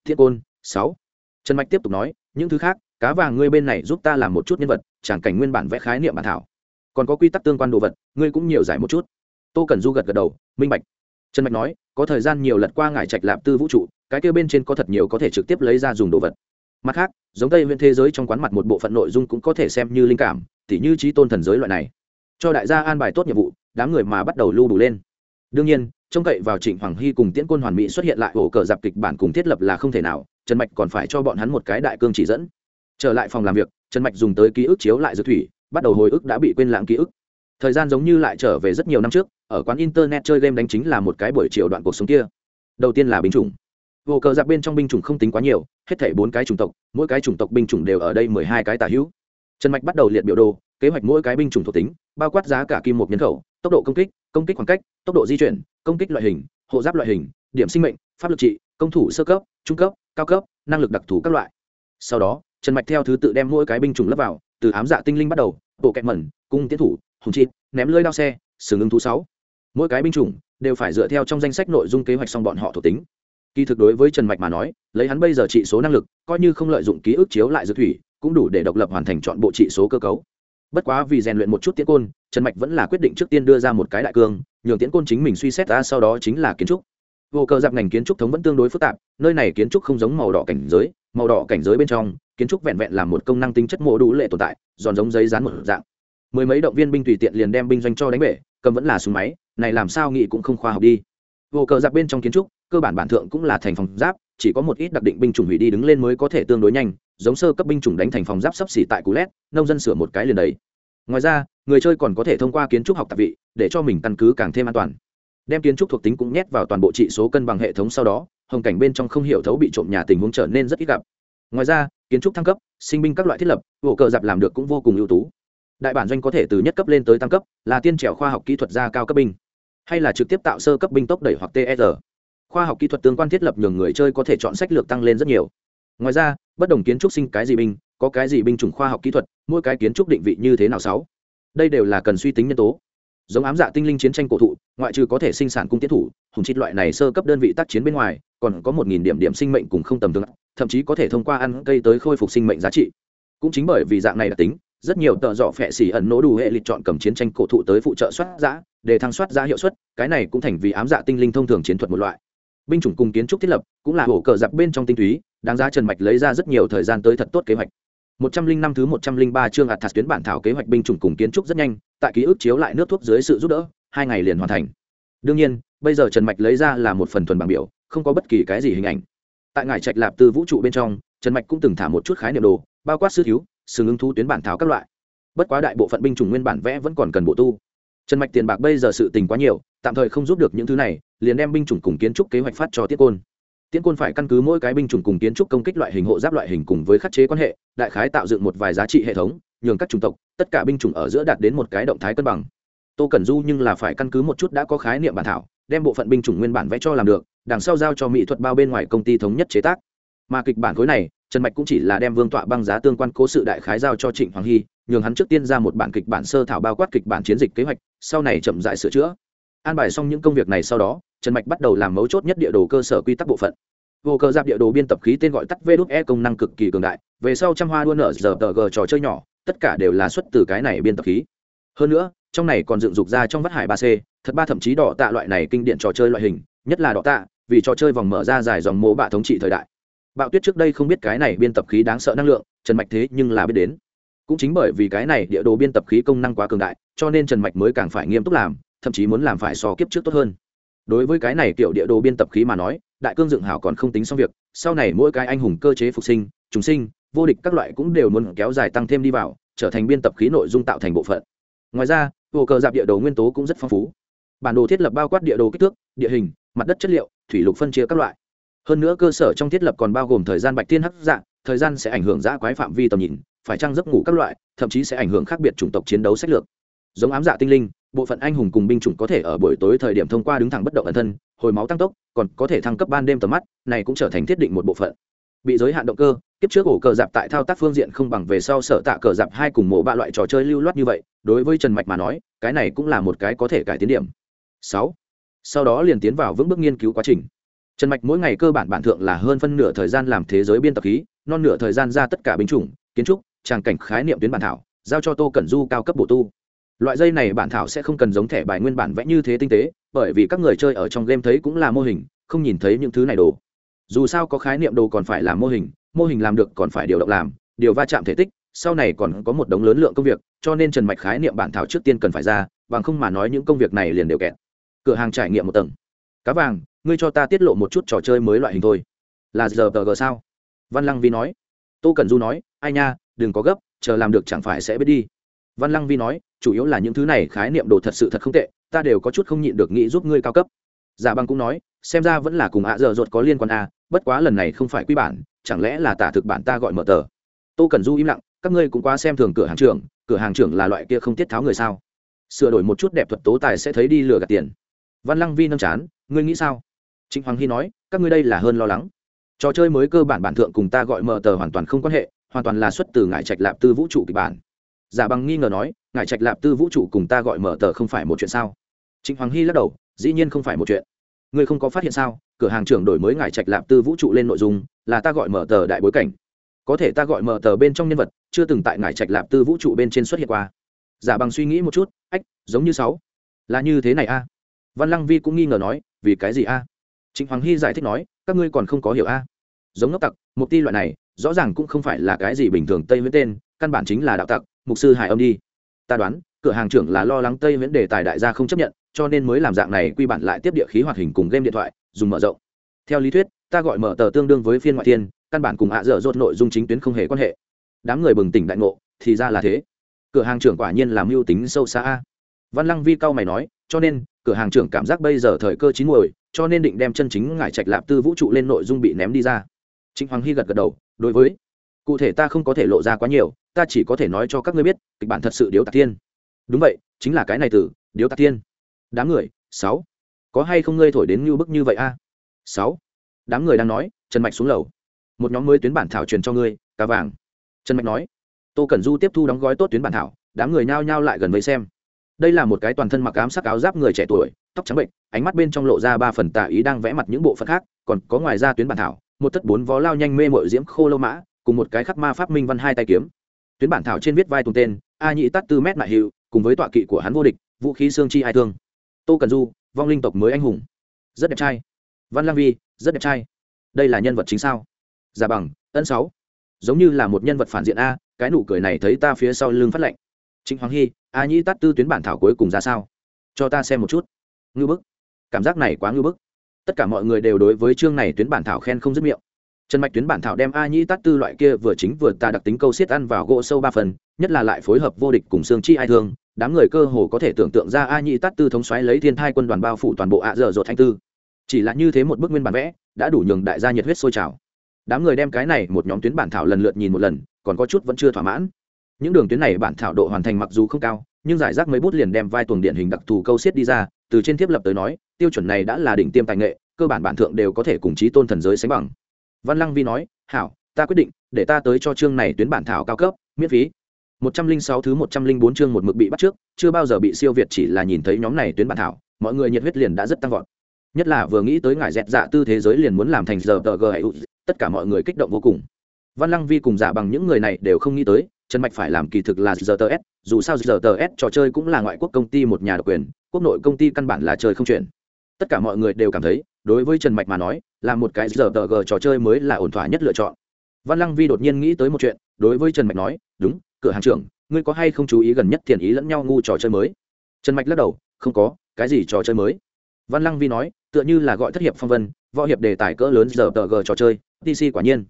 S1: Thiết côn, sáu. Trần mạch tiếp tục nói, những thứ khác cá vàng ngươi bên này giúp ta làm một chút nhân vật tràng cảnh nguyên bản vẽ khái niệm bản thảo. Còn có quy tắc tương quan đồ vật, ngươi cũng nhiều giải một chút. Tô cần du gật gật đầu, minh bạch. Trần mạch nói, có thời gian nhiều lật qua ngải trạch lạp tư vũ trụ, cái kia bên trên có thật nhiều có thể trực tiếp lấy ra dùng đồ vật. Mặt khác, giống tây huyện thế giới trong quán mặt một bộ phận nội dung cũng có thể xem như linh cảm, tỉ như trí tôn thần giới loại này. Cho đại gia an bài tốt nhiệm vụ, đám người mà bắt đầu lưu đủ lên. Đương nhiên, trông cậy vào trịnh hoàng hy cùng tiễn Quân hoàn mỹ xuất hiện lại ổ cờ dạp kịch bản cùng thiết lập là không thể nào, trần mạch còn phải cho bọn hắn một cái đại cương chỉ dẫn trở lại phòng làm việc, trần mạch dùng tới ký ức chiếu lại dược thủy, bắt đầu hồi ức đã bị quên lãng ký ức. Thời gian giống như lại trở về rất nhiều năm trước, ở quán internet chơi game đánh chính là một cái buổi chiều đoạn cuộc sống kia. Đầu tiên là binh chủng. Vô cờ giặc bên trong binh chủng không tính quá nhiều, hết thảy bốn cái chủng tộc, mỗi cái chủng tộc binh chủng đều ở đây mười hai cái tả hữu. Trần mạch bắt đầu liệt biểu đồ, kế hoạch mỗi cái binh chủng thuộc tính, bao quát giá cả kim một nhân khẩu, tốc độ công kích công kích khoảng cách, tốc độ di chuyển, công kích loại hình, hộ giáp loại hình, điểm sinh mệnh, pháp lực trị, công thủ sơ cấp, trung cấp, cao cấp, năng lực đặc thù các loại. Sau đó trần mạch theo thứ tự đem mỗi cái binh chủng lấp vào từ ám dạ tinh linh bắt đầu bộ kẹt mẩn cung tiến thủ hùng Chi, ném lưới đao xe sừng ứng thú sáu. Mỗi cái binh chủng đều phải dựa theo trong danh sách nội dung kế hoạch xong bọn họ thuộc tính. Kỳ thực đối với trần mạch mà nói lấy hắn bây giờ trị số năng lực coi như không lợi dụng ký ức chiếu lại dược thủy cũng đủ để độc lập hoàn thành chọn bộ trị số cơ cấu. Bất quá vì rèn luyện một chút tiễn côn trần mạch vẫn là quyết định trước tiên đưa ra một cái đại cương nhường tiễn côn chính mình suy xét ra sau đó chính là kiến trúc. Vô Cơ dạp ngành kiến trúc thống vẫn tương đối phức tạp nơi này kiến trúc không giống màu đỏ cảnh giới màu đỏ cảnh giới bên trong kiến trúc vẹn vẹn là một công năng tính chất mộ đủ lệ tồn tại, giòn giống giấy dán một dạng. Mười mấy động viên binh tùy tiện liền đem binh doanh cho đánh bể, cầm vẫn là súng máy, này làm sao nghĩ cũng không khoa học đi. Vô cờ giặc bên trong kiến trúc, cơ bản bản thượng cũng là thành phòng giáp, chỉ có một ít đặc định binh chủng hủy đi đứng lên mới có thể tương đối nhanh, giống sơ cấp binh chủng đánh thành phòng giáp sắp xỉ tại cú lét, nông dân sửa một cái liền đấy ngoài ra, người chơi còn có thể thông qua kiến trúc học tạp vị, để cho mình căn cứ càng thêm an toàn. Đem kiến trúc thuộc tính cũng nhét vào toàn bộ trị số cân bằng hệ thống sau đó, hồng cảnh bên trong không hiểu thấu bị trộm nhà tình huống trở nên rất ít gặp. Ngoài ra kiến trúc thăng cấp, sinh binh các loại thiết lập bộ cờ dạp làm được cũng vô cùng ưu tú. Đại bản doanh có thể từ nhất cấp lên tới tăng cấp, là tiên trèo khoa học kỹ thuật gia cao cấp binh, hay là trực tiếp tạo sơ cấp binh tốc đẩy hoặc tsr khoa học kỹ thuật tương quan thiết lập nhường người chơi có thể chọn sách lược tăng lên rất nhiều. Ngoài ra, bất đồng kiến trúc sinh cái gì binh, có cái gì binh chủng khoa học kỹ thuật, mỗi cái kiến trúc định vị như thế nào sáu. Đây đều là cần suy tính nhân tố. Giống ám dạ tinh linh chiến tranh cổ thụ, ngoại trừ có thể sinh sản cung tiến thủ, hùng chít loại này sơ cấp đơn vị tác chiến bên ngoài còn có một nghìn điểm điểm sinh mệnh cùng không tầm tương thậm chí có thể thông qua ăn cây tới khôi phục sinh mệnh giá trị. Cũng chính bởi vì dạng này đặc tính, rất nhiều tợ dọ phẹ xỉ ẩn nỗ đủ hệ lịch chọn cầm chiến tranh cổ thụ tới phụ trợ soát giã, để thăng soát giã hiệu suất, cái này cũng thành vì ám dạ tinh linh thông thường chiến thuật một loại. Binh chủng cùng kiến trúc thiết lập, cũng là hổ cờ giặc bên trong tinh túy, đáng giá trần mạch lấy ra rất nhiều thời gian tới thật tốt kế hoạch. Một trăm linh năm thứ một trăm linh ba chương ạt thạt tuyến bản thảo kế hoạch binh chủng cùng kiến trúc rất nhanh, tại ký ức chiếu lại nước thuốc dưới sự giúp đỡ, hai ngày liền hoàn thành. Đương nhiên, bây giờ trần mạch lấy ra là một phần thuần bảng biểu không có bất kỳ cái gì hình ảnh. Tại ngải trạch lạp từ vũ trụ bên trong, trần mạch cũng từng thả một chút khái niệm đồ, bao quát sư thiếu, sừng ứng thu tuyến bản thảo các loại. Bất quá đại bộ phận binh chủng nguyên bản vẽ vẫn còn cần bộ tu. Trần mạch tiền bạc bây giờ sự tình quá nhiều, tạm thời không giúp được những thứ này, liền đem binh chủng cùng kiến trúc kế hoạch phát cho tiết côn. Tiễn côn phải căn cứ mỗi cái binh chủng cùng kiến trúc công kích loại hình hộ giáp loại hình cùng với khắc chế quan hệ, đại khái tạo dựng một vài giá trị hệ thống, nhường các chủng tộc, tất cả binh chủng ở giữa đạt đến một cái động thái cân bằng tô cẩn du nhưng là phải căn cứ một chút đã có khái niệm bản thảo, đem bộ phận binh chủng nguyên bản vẽ cho làm được, đằng sau giao cho mỹ thuật bao bên ngoài công ty thống nhất chế tác. Mà kịch bản khối này, trần mạch cũng chỉ là đem vương tọa băng giá tương quan cố sự đại khái giao cho trịnh hoàng hy, nhường hắn trước tiên ra một bản kịch bản sơ thảo bao quát kịch bản chiến dịch kế hoạch, sau này chậm dại sửa chữa. An bài xong những công việc này sau đó, trần mạch bắt đầu làm mấu chốt nhất địa đồ cơ sở quy tắc bộ phận. Vô cơ giáp địa đồ biên tập khí tên gọi tắt vê đúc e công năng cực kỳ cường đại, về sau trăm hoa đua nở giờ tờ g trò chơi nhỏ, tất cả đều là xuất từ cái này biên tập khí. Hơn nữa trong này còn dựng dục ra trong vắt hải ba c, thật ba thậm chí đỏ tạ loại này kinh điện trò chơi loại hình, nhất là đỏ tạ, vì trò chơi vòng mở ra dài dòng mô bạ thống trị thời đại. Bạo tuyết trước đây không biết cái này biên tập khí đáng sợ năng lượng, trần mạch thế nhưng là biết đến. Cũng chính bởi vì cái này địa đồ biên tập khí công năng quá cường đại, cho nên trần mạch mới càng phải nghiêm túc làm, thậm chí muốn làm phải so kiếp trước tốt hơn. Đối với cái này kiểu địa đồ biên tập khí mà nói, đại cương dựng hảo còn không tính xong việc, sau này mỗi cái anh hùng cơ chế phục sinh, trùng sinh, vô địch các loại cũng đều muốn kéo dài tăng thêm đi vào, trở thành biên tập khí nội dung tạo thành bộ phận. Ngoài ra hồ cờ dạp địa đồ nguyên tố cũng rất phong phú. Bản đồ thiết lập bao quát địa đồ kích thước, địa hình, mặt đất chất liệu, thủy lục phân chia các loại. Hơn nữa cơ sở trong thiết lập còn bao gồm thời gian bạch tiên hắc dạng thời gian sẽ ảnh hưởng giã quái phạm vi tầm nhìn, phải trăng giấc ngủ các loại, thậm chí sẽ ảnh hưởng khác biệt chủng tộc chiến đấu sách lược. Giống ám dạ tinh linh, bộ phận anh hùng cùng binh chủng có thể ở buổi tối thời điểm thông qua đứng thẳng bất động ẩn thân, hồi máu tăng tốc, còn có thể thăng cấp ban đêm tầm mắt, này cũng trở thành thiết định một bộ phận bị giới hạn động cơ, kiếp trước ổ cờ dạp tại thao tác phương diện không bằng về sau sở tạ cờ dạp hai cùng mộ ba loại trò chơi lưu loát như vậy, đối với trần mạch mà nói, cái này cũng là một cái có thể cải tiến điểm. Sáu. Sau đó liền tiến vào vững bước nghiên cứu quá trình. Trần mạch mỗi ngày cơ bản bản thượng là hơn phân nửa thời gian làm thế giới biên tập khí, non nửa thời gian ra tất cả binh chủng, kiến trúc, tràng cảnh khái niệm tuyến bản thảo, giao cho tô cẩn du cao cấp bổ tu. Loại dây này bản thảo sẽ không cần giống thẻ bài nguyên bản vẽ như thế tinh tế, bởi vì các người chơi ở trong game thấy cũng là mô hình, không nhìn thấy những thứ này đồ dù sao có khái niệm đồ còn phải làm mô hình mô hình làm được còn phải điều động làm, điều va chạm thể tích, sau này còn có một đống lớn lượng công việc, cho nên trần mạch khái niệm bản thảo trước tiên cần phải ra, bằng không mà nói những công việc này liền đều kẹt. Cửa hàng trải nghiệm một tầng. Cá vàng, ngươi cho ta tiết lộ một chút trò chơi mới loại hình thôi. Là giờ tờ gờ sao? Văn lăng vi nói. Tô cần du nói, ai nha, đừng có gấp, chờ làm được chẳng phải sẽ biết đi. Văn lăng vi nói, chủ yếu là những thứ này khái niệm đồ thật sự thật không tệ, ta đều có chút không nhịn được nghĩ giúp ngươi cao cấp. Giả băng cũng nói, xem ra vẫn là cùng ạ giờ ruột có liên quan à? Bất quá lần này không phải quy bản, chẳng lẽ là tả thực bản ta gọi mở tờ? Tô cần du im lặng, các ngươi cũng quá xem thường cửa hàng trưởng, cửa hàng trưởng là loại kia không tiết tháo người sao? Sửa đổi một chút đẹp thuật tố tài sẽ thấy đi lừa gạt tiền. Văn lăng vi nâng chán, ngươi nghĩ sao? Trịnh hoàng hy nói, các ngươi đây là hơn lo lắng. Trò chơi mới cơ bản bản thượng cùng ta gọi mở tờ hoàn toàn không quan hệ, hoàn toàn là xuất từ ngải trạch lạp tư vũ trụ kịch bản. Giả bằng nghi ngờ nói, ngải trạch lạp tư vũ trụ cùng ta gọi mở tờ không phải một chuyện sao? Trịnh hoàng hy lắc đầu, dĩ nhiên không phải một chuyện ngươi không có phát hiện sao? Cửa hàng trưởng đổi mới ngải trạch lạp tư vũ trụ lên nội dung, là ta gọi mở tờ đại bối cảnh. Có thể ta gọi mở tờ bên trong nhân vật, chưa từng tại ngải trạch lạp tư vũ trụ bên trên xuất hiện qua. Giả bằng suy nghĩ một chút, ách, giống như sáu. Là như thế này a. Văn lăng vi cũng nghi ngờ nói, vì cái gì a? Trịnh hoàng hy giải thích nói, các ngươi còn không có hiểu a. Giống ngốc tặc, mục ti loại này, rõ ràng cũng không phải là cái gì bình thường tây với tên, căn bản chính là đạo tặc, mục sư hải âm đi. Ta đoán cửa hàng trưởng là lo lắng tây viễn đề tài đại gia không chấp nhận, cho nên mới làm dạng này quy bản lại tiếp địa khí hoạt hình cùng game điện thoại, dùng mở rộng. Theo lý thuyết, ta gọi mở tờ tương đương với phiên ngoại thiên, căn bản cùng hạ dở dột nội dung chính tuyến không hề quan hệ. Đám người bừng tỉnh đại ngộ, thì ra là thế. Cửa hàng trưởng quả nhiên làm mưu tính sâu xa văn lăng vi cao mày nói, cho nên, cửa hàng trưởng cảm giác bây giờ thời cơ chín muồi, cho nên định đem chân chính ngải trạch lạp tư vũ trụ lên nội dung bị ném đi ra. Chính hoàng hy gật gật đầu, đối với, cụ thể ta không có thể lộ ra quá nhiều, ta chỉ có thể nói cho các ngươi biết, kịch bản thật sự điếu tạc tiên đúng vậy, chính là cái này từ, điếu tạc tiên đám người, sáu. Có hay không ngươi thổi đến như bức như vậy a? Sáu. Đám người đang nói, trần mạch xuống lầu. Một nhóm mới tuyến bản thảo truyền cho ngươi, cá vàng. Trần mạch nói, tô cẩn du tiếp thu đóng gói tốt tuyến bản thảo, đám người nhao nhao lại gần với xem. Đây là một cái toàn thân mặc ám sắc áo giáp người trẻ tuổi, tóc trắng bệnh ánh mắt bên trong lộ ra ba phần tà ý đang vẽ mặt những bộ phận khác, còn có ngoài ra tuyến bản thảo, một thất bốn vó lao nhanh mê mội diễm khô lâu mã, cùng một cái khắc ma pháp minh văn hai tay kiếm. Tuyến bản thảo trên viết vai tùng tên, a nhị tắt tư mét mại hiệu cùng với tọa kỵ của hắn vô địch, vũ khí xương chi ai thương. Tô cần du, vong linh tộc mới anh hùng. Rất đẹp trai. Văn lang vi, rất đẹp trai. Đây là nhân vật chính sao? Giả bằng, ân sáu. Giống như là một nhân vật phản diện a, cái nụ cười này thấy ta phía sau lưng phát lệnh trịnh hoàng hy, a nhĩ tắt tư tuyến bản thảo cuối cùng ra sao? Cho ta xem một chút. Ngư bức. Cảm giác này quá ngư bức. Tất cả mọi người đều đối với chương này tuyến bản thảo khen không dứt miệng. Trần mạch tuyến bản thảo đem a nhĩ tắt tư loại kia vừa chính vừa ta đặc tính câu xiết ăn vào gỗ sâu ba phần, nhất là lại phối hợp vô địch cùng xương chi ai thương đám người cơ hồ có thể tưởng tượng ra a nhị tát tư thống xoáy lấy thiên thai quân đoàn bao phủ toàn bộ ạ dở dột thanh tư. Chỉ là như thế một bức nguyên bản vẽ, đã đủ nhường đại gia nhiệt huyết sôi trào. Đám người đem cái này một nhóm tuyến bản thảo lần lượt nhìn một lần, còn có chút vẫn chưa thỏa mãn. Những đường tuyến này bản thảo độ hoàn thành mặc dù không cao, nhưng giải rác mấy bút liền đem vai tuồng điện hình đặc thù câu xiết đi ra, từ trên thiết lập tới nói, tiêu chuẩn này đã là đỉnh tiêm tài nghệ, cơ bản bản thượng đều có thể cùng chí tôn thần giới sánh bằng. Văn lăng vi nói, hảo, ta quyết định, để ta tới cho chương này tuyến bản thảo cao cấp, miễn phí một trăm linh sáu thứ một trăm linh bốn chương một mực bị bắt trước, chưa bao giờ bị siêu việt chỉ là nhìn thấy nhóm này tuyến bản thảo, mọi người nhiệt huyết liền đã rất tăng vọt. Nhất là vừa nghĩ tới ngải dẹt dạ tư thế giới liền muốn làm thành giờ tờ g tất cả mọi người kích động vô cùng. Văn lăng vi cùng giả bằng những người này đều không nghĩ tới, trần mạch phải làm kỳ thực là giờ tờ s, dù sao giờ tờ s trò chơi cũng là ngoại quốc công ty một nhà độc quyền, quốc nội công ty căn bản là chơi không chuyển. Tất cả mọi người đều cảm thấy, đối với trần mạch mà nói, là một cái giờ tờ g trò chơi mới là ổn thỏa nhất lựa chọn. Văn lăng vi đột nhiên nghĩ tới một chuyện, đối với trần mạch nói, đúng cửa hàng trưởng, ngươi có hay không chú ý gần nhất thiền ý lẫn nhau ngu trò chơi mới? Trần mạch lắc đầu, không có, cái gì trò chơi mới? Văn lăng vi nói, tựa như là gọi thất hiệp phong vân, võ hiệp đề tài cỡ lớn giờ tờ g trò chơi tc quả nhiên.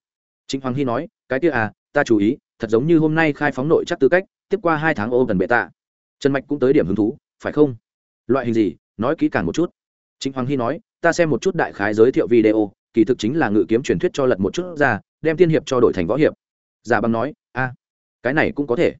S1: Chính hoàng hy nói, cái kia à ta chú ý, thật giống như hôm nay khai phóng nội chắc tư cách, tiếp qua hai tháng ô gần bệ tạ trần mạch cũng tới điểm hứng thú, phải không? Loại hình gì, nói kỹ càng một chút. Chính hoàng hy nói, ta xem một chút đại khái giới thiệu video, kỳ thực chính là ngự kiếm truyền thuyết cho lật một chút ra, đem tiên hiệp cho đổi thành võ hiệp. Giả bằng nói a cái này cũng có thể.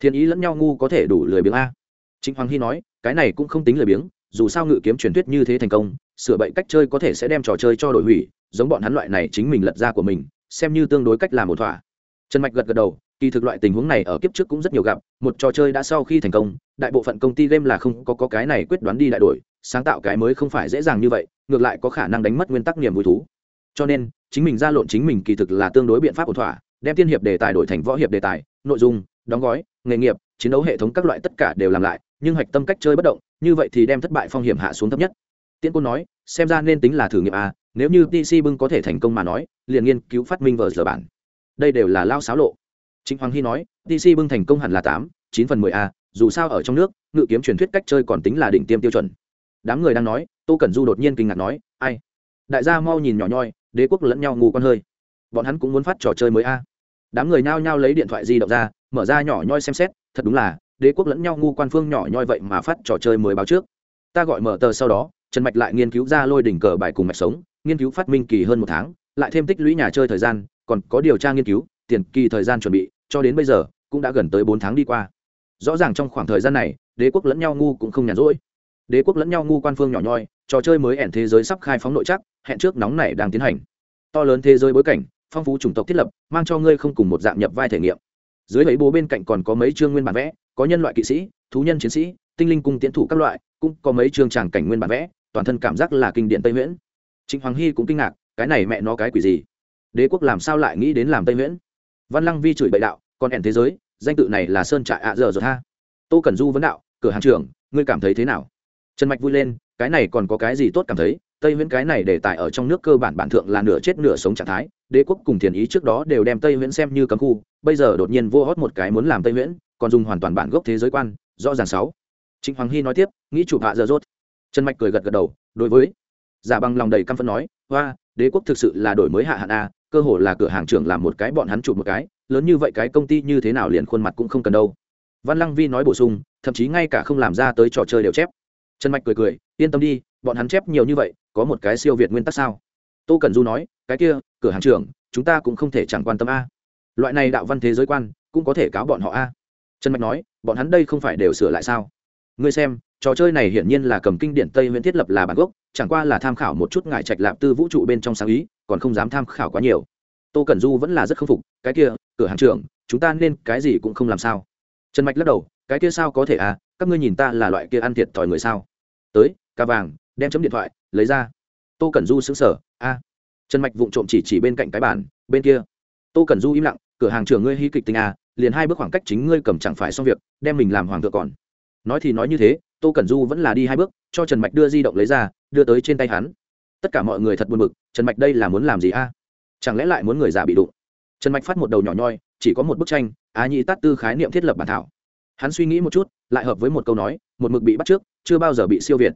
S1: Thiên ý lẫn nhau ngu có thể đủ lười biếng a. Chính hoàng hy nói cái này cũng không tính lười biếng dù sao ngự kiếm truyền thuyết như thế thành công sửa bậy cách chơi có thể sẽ đem trò chơi cho đổi hủy giống bọn hắn loại này chính mình lật ra của mình xem như tương đối cách làm một thỏa. Trần mạch gật gật đầu kỳ thực loại tình huống này ở kiếp trước cũng rất nhiều gặp một trò chơi đã sau khi thành công đại bộ phận công ty game là không có, có cái này quyết đoán đi đại đổi sáng tạo cái mới không phải dễ dàng như vậy ngược lại có khả năng đánh mất nguyên tắc niềm vui thú. Cho nên chính mình ra lộn chính mình kỳ thực là tương đối biện pháp ổn thỏa đem tiên hiệp đề tài đổi thành võ hiệp đề tài, nội dung, đóng gói, nghề nghiệp, chiến đấu hệ thống các loại tất cả đều làm lại, nhưng hạch tâm cách chơi bất động, như vậy thì đem thất bại phong hiểm hạ xuống thấp nhất. Tiễn côn nói, xem ra nên tính là thử nghiệm a, nếu như pc bưng có thể thành công mà nói, liền nghiên cứu phát minh vờ giờ bản. Đây đều là lao xáo lộ. Chính hoàng hy nói pc bưng thành công hẳn là tám, chín phần mười a, dù sao ở trong nước, ngự kiếm truyền thuyết cách chơi còn tính là đỉnh tiêm tiêu chuẩn. Đám người đang nói, tô cẩn du đột nhiên kinh ngạc nói, ai? Đại gia mau nhìn nhỏ nhoi, đế quốc lẫn nhau ngủ con hơi. Bọn hắn cũng muốn phát trò chơi mới a đám người nhao nhao lấy điện thoại di động ra, mở ra nhỏ nhoi xem xét, thật đúng là, đế quốc lẫn nhau ngu quan phương nhỏ nhoi vậy mà phát trò chơi mới báo trước. Ta gọi mở tờ sau đó, trần mạch lại nghiên cứu ra lôi đỉnh cờ bài cùng mạch sống, nghiên cứu phát minh kỳ hơn một tháng, lại thêm tích lũy nhà chơi thời gian, còn có điều tra nghiên cứu, tiền kỳ thời gian chuẩn bị, cho đến bây giờ, cũng đã gần tới bốn tháng đi qua. Rõ ràng trong khoảng thời gian này, đế quốc lẫn nhau ngu cũng không nhàn rỗi. Đế quốc lẫn nhau ngu quan phương nhỏ nhoi, trò chơi mới ẻn thế giới sắp khai phóng nội chắc, hẹn trước nóng này đang tiến hành. To lớn thế giới bối cảnh phong phú chủng tộc thiết lập, mang cho ngươi không cùng một dạng nhập vai thể nghiệm. Dưới lấy bố bên cạnh còn có mấy chương nguyên bản vẽ, có nhân loại kỵ sĩ, thú nhân chiến sĩ, tinh linh cung tiến thủ các loại, cũng có mấy chương tràng cảnh nguyên bản vẽ, toàn thân cảm giác là kinh điển tây nguyễn. Trịnh hoàng hy cũng kinh ngạc, cái này mẹ nó cái quỷ gì? Đế quốc làm sao lại nghĩ đến làm tây nguyễn? Văn lăng vi chửi bậy đạo còn ẻn thế giới, danh tự này là sơn trại ạ dở rồi ha tô cần du vấn đạo, cửa hàng trưởng, ngươi cảm thấy thế nào? Trần mạch vui lên, cái này còn có cái gì tốt cảm thấy? Tây nguyễn cái này để tại ở trong nước cơ bản bản thượng là nửa chết nửa sống trạng thái đế quốc cùng thiền ý trước đó đều đem tây nguyễn xem như cấm khu, bây giờ đột nhiên vô hót một cái muốn làm tây nguyễn còn dùng hoàn toàn bản gốc thế giới quan, rõ ràng sáu. Trịnh hoàng hy nói tiếp, nghĩ chủ hạ giờ rốt. Trần mạch cười gật gật đầu, đối với. Giả bằng lòng đầy căm phẫn nói hoa đế quốc thực sự là đổi mới hạ hạn a, cơ hồ là cửa hàng trưởng làm một cái, bọn hắn chụp một cái, lớn như vậy cái công ty như thế nào liền khuôn mặt cũng không cần đâu. Văn lăng vi nói bổ sung, thậm chí ngay cả không làm ra tới trò chơi đều chép. Trần mạch cười cười, yên tâm đi, bọn hắn chép nhiều như vậy, có một cái siêu việt nguyên tắc sao? Tô cần du nói, cái kia, cửa hàng trưởng, chúng ta cũng không thể chẳng quan tâm a. Loại này đạo văn thế giới quan, cũng có thể cáo bọn họ a. Trần mạch nói, bọn hắn đây không phải đều sửa lại sao? Ngươi xem, trò chơi này hiển nhiên là cầm kinh điển tây nguyễn thiết lập là bản gốc, chẳng qua là tham khảo một chút ngại trạch lạp tư vũ trụ bên trong sáng ý, còn không dám tham khảo quá nhiều. Tô cẩn du vẫn là rất k phục, cái kia, cửa hàng trưởng, chúng ta nên cái gì cũng không làm sao. Trần mạch lắc đầu, cái kia sao có thể à? Các ngươi nhìn ta là loại kia ăn thiệt thòi người sao? Tới, ca vàng, đem chấm điện thoại, lấy ra tô cẩn du xứng sở a, trần mạch vụng trộm chỉ chỉ bên cạnh cái bàn, bên kia. Tô cẩn du im lặng, cửa hàng trưởng ngươi hy kịch tình à liền hai bước khoảng cách chính ngươi cầm chẳng phải xong việc, đem mình làm hoàng thượng còn. Nói thì nói như thế, tô cẩn du vẫn là đi hai bước, cho trần mạch đưa di động lấy ra, đưa tới trên tay hắn. Tất cả mọi người thật buồn b ự c trần mạch đây là muốn làm gì a? Chẳng lẽ lại muốn người già bị đụng? Trần mạch phát một đầu nhỏ nhoi, chỉ có một bức tranh á nhị tát tư khái niệm thiết lập bản thảo. Hắn suy nghĩ một chút, lại hợp với một câu nói, một mực bị bắt trước, chưa bao giờ bị siêu việt.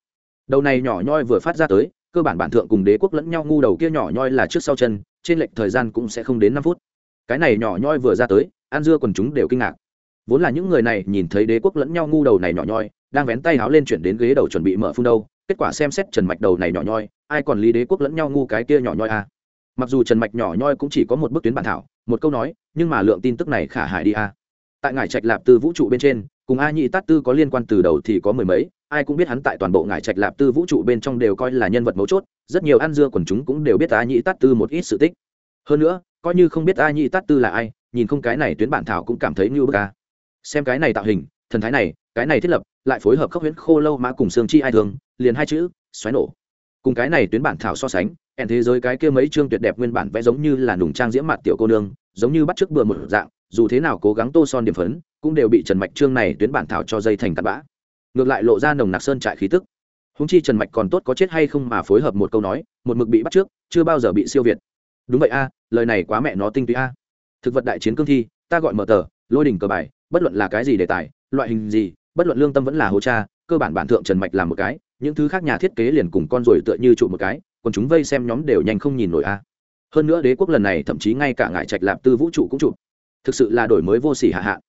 S1: Đầu này nhỏ nhoi vừa phát ra tới cơ bản bản thượng cùng đế quốc lẫn nhau ngu đầu kia nhỏ nhoi là trước sau chân, trên lệnh thời gian cũng sẽ không đến năm phút cái này nhỏ nhoi vừa ra tới, an dưa quần chúng đều kinh ngạc vốn là những người này nhìn thấy đế quốc lẫn nhau ngu đầu này nhỏ nhoi, đang vén tay háo lên chuyển đến ghế đầu chuẩn bị mở phun đâu, kết quả xem xét trần mạch đầu này nhỏ nhoi, ai còn lý đế quốc lẫn nhau ngu cái kia nhỏ nhoi à. mặc dù trần mạch nhỏ nhoi cũng chỉ có một bức tuyến bản thảo, một câu nói, nhưng mà lượng tin tức này khả hại đi à tại ngải trạch lạp tư vũ trụ bên trên, cùng a nhị tát tư có liên quan từ đầu thì có mười mấy, ai cũng biết hắn tại toàn bộ ngải trạch lạp tư vũ trụ bên trong đều coi là nhân vật mấu chốt, rất nhiều ăn dưa quần chúng cũng đều biết a nhị tát tư một ít sự tích. Hơn nữa, coi như không biết a nhị tát tư là ai, nhìn không cái này tuyến bản thảo cũng cảm thấy như bức a. Xem cái này tạo hình, thần thái này, cái này thiết lập, lại phối hợp khốc huyễn khô lâu mã cùng xương chi ai thường, liền hai chữ, xoáy nổ. Cùng cái này tuyến bản thảo so sánh ẹn thế giới cái kia mấy chương tuyệt đẹp nguyên bản vẽ giống như là nùng trang diễm mặt tiểu cô nương giống như bắt trước bừa một dạng, dù thế nào cố gắng tô son điểm phấn, cũng đều bị trần mạch Trương này tuyến bản thảo cho dây thành tạt bã. Ngược lại lộ ra nồng nặc sơn trại khí tức. Húng chi trần mạch còn tốt có chết hay không mà phối hợp một câu nói, một mực bị bắt trước, chưa bao giờ bị siêu việt. Đúng vậy a, lời này quá mẹ nó tinh túy a. Thực vật đại chiến cương thi, ta gọi mở tờ, lôi đỉnh cờ bài, bất luận là cái gì đề tài, loại hình gì, bất luận lương tâm vẫn là hô cha, cơ bản bản thượng trần mạch làm một cái, những thứ khác nhà thiết kế liền cùng con rồi tựa như trụ một cái, còn chúng vây xem nhóm đều nhanh không nhìn nổi a hơn nữa đế quốc lần này thậm chí ngay cả ngại trạch lạp tư vũ trụ cũng chụp. Thực sự là đổi mới vô sỉ hạ hạ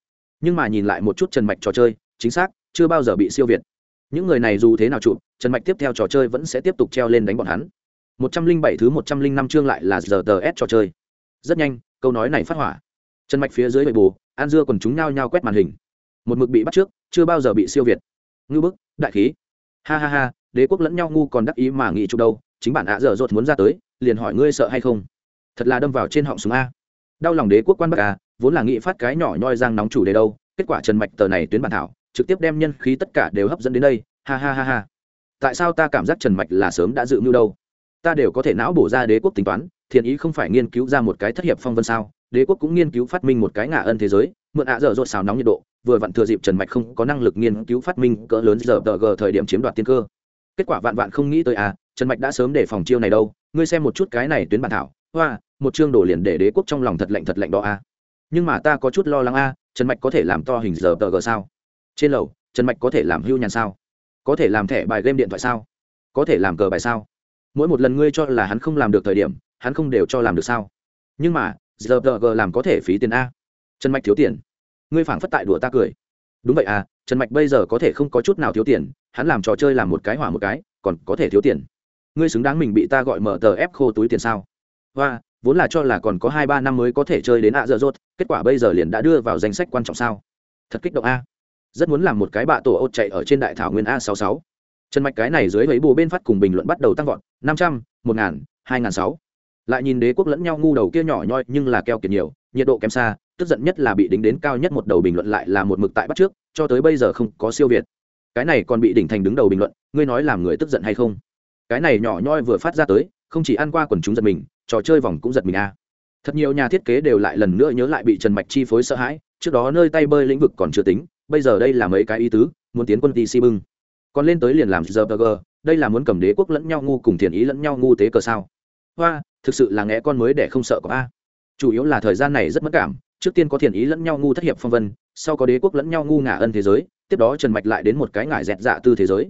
S1: nhưng mà nhìn lại một chút trần mạch trò chơi, chính xác, chưa bao giờ bị siêu việt. Những người này dù thế nào chụp, trần mạch tiếp theo trò chơi vẫn sẽ tiếp tục treo lên đánh bọn hắn. Một trăm linh bảy thứ một trăm linh năm chương lại là giờ tờ s trò chơi. Rất nhanh, câu nói này phát hỏa. Trần mạch phía dưới bệ bù an dưa còn chúng nhao nhao quét màn hình. Một mực bị bắt trước, chưa bao giờ bị siêu việt. Ngư bức, đại khí. Ha ha ha, đế quốc lẫn nhau ngu còn đắc ý mà nghĩ chụp đâu, chính bản ạ dở dột muốn ra tới liền hỏi ngươi sợ hay không? Thật là đâm vào trên họng súng a. Đau lòng đế quốc quan bắc a, vốn là nghị phát cái nhỏ nhoi giang nóng chủ đề đâu, kết quả trần mạch tờ này tuyến bản thảo, trực tiếp đem nhân khí tất cả đều hấp dẫn đến đây, ha ha ha ha. Tại sao ta cảm giác trần mạch là sớm đã dự mưu đâu? Ta đều có thể não bổ ra đế quốc tính toán, thiện ý không phải nghiên cứu ra một cái thất hiệp phong vân sao? Đế quốc cũng nghiên cứu phát minh một cái ngả ân thế giới, mượn ạ dở dột xào nóng nhiệt độ, vừa vặn thừa dịp trần mạch không có năng lực nghiên cứu phát minh cỡ lớn giờ tờ g thời điểm chiếm đoạt tiên cơ kết quả vạn vạn không nghĩ tới à trần mạch đã sớm để phòng chiêu này đâu, ngươi xem một chút cái này tuyến bản thảo, hoa, một chương đổ liền để đế quốc trong lòng thật lạnh thật lạnh đó a nhưng mà ta có chút lo lắng a trần mạch có thể làm to hình giờ tờ gờ sao? Trên lầu, trần mạch có thể làm hưu nhàn sao? Có thể làm thẻ bài game điện thoại sao? Có thể làm cờ bài sao? Mỗi một lần ngươi cho là hắn không làm được thời điểm, hắn không đều cho làm được sao? Nhưng mà, giờ tờ gờ làm có thể phí tiền a trần mạch thiếu tiền. Ngươi phảng phất tại đùa ta cười. Đúng vậy à trần mạch bây giờ có thể không có chút nào thiếu tiền hắn làm trò chơi làm một cái hỏa một cái, còn có thể thiếu tiền. Ngươi xứng đáng mình bị ta gọi mở tờ ép khô túi tiền sao? Và vốn là cho là còn có hai ba năm mới có thể chơi đến ạ giờ dốt kết quả bây giờ liền đã đưa vào danh sách quan trọng sao? Thật kích động a. Rất muốn làm một cái bạ tổ ốt chạy ở trên đại thảo nguyên a sáu sáu trần mạch cái này dưới ấy bù bên phát cùng bình luận bắt đầu tăng vọt, năm trăm, một ngàn, hai ngàn sáu. Lại nhìn đế quốc lẫn nhau ngu đầu kia nhỏ nhoi nhưng là keo kiệt nhiều, nhiệt độ kém xa, tức giận nhất là bị đính đến cao nhất một đầu bình luận lại là một mực tại bắt trước, cho tới bây giờ không có siêu việt cái này còn bị đỉnh thành đứng đầu bình luận, ngươi nói làm người tức giận hay không? Cái này nhỏ nhoi vừa phát ra tới, không chỉ ăn qua quần chúng giật mình, trò chơi vòng cũng giật mình a. À. thật nhiều nhà thiết kế đều lại lần nữa nhớ lại bị trần mạch chi phối sợ hãi, trước đó nơi tay bơi lĩnh vực còn chưa tính, bây giờ đây là mấy cái ý tứ, muốn tiến quân tc bưng. Còn lên tới liền làm giờ đây là muốn cầm đế quốc lẫn nhau ngu cùng thiền ý lẫn nhau ngu tế cờ sao? Hoa, thực sự là nghe con mới để không sợ có a. Chủ yếu là thời gian này rất mất cảm, trước tiên có thiền ý lẫn nhau ngu thất hiệp phong vân, sau có đế quốc lẫn nhau ngu ngả ân thế giới tiếp đó trần mạch lại đến một cái ngải dẹt dạ tư thế giới.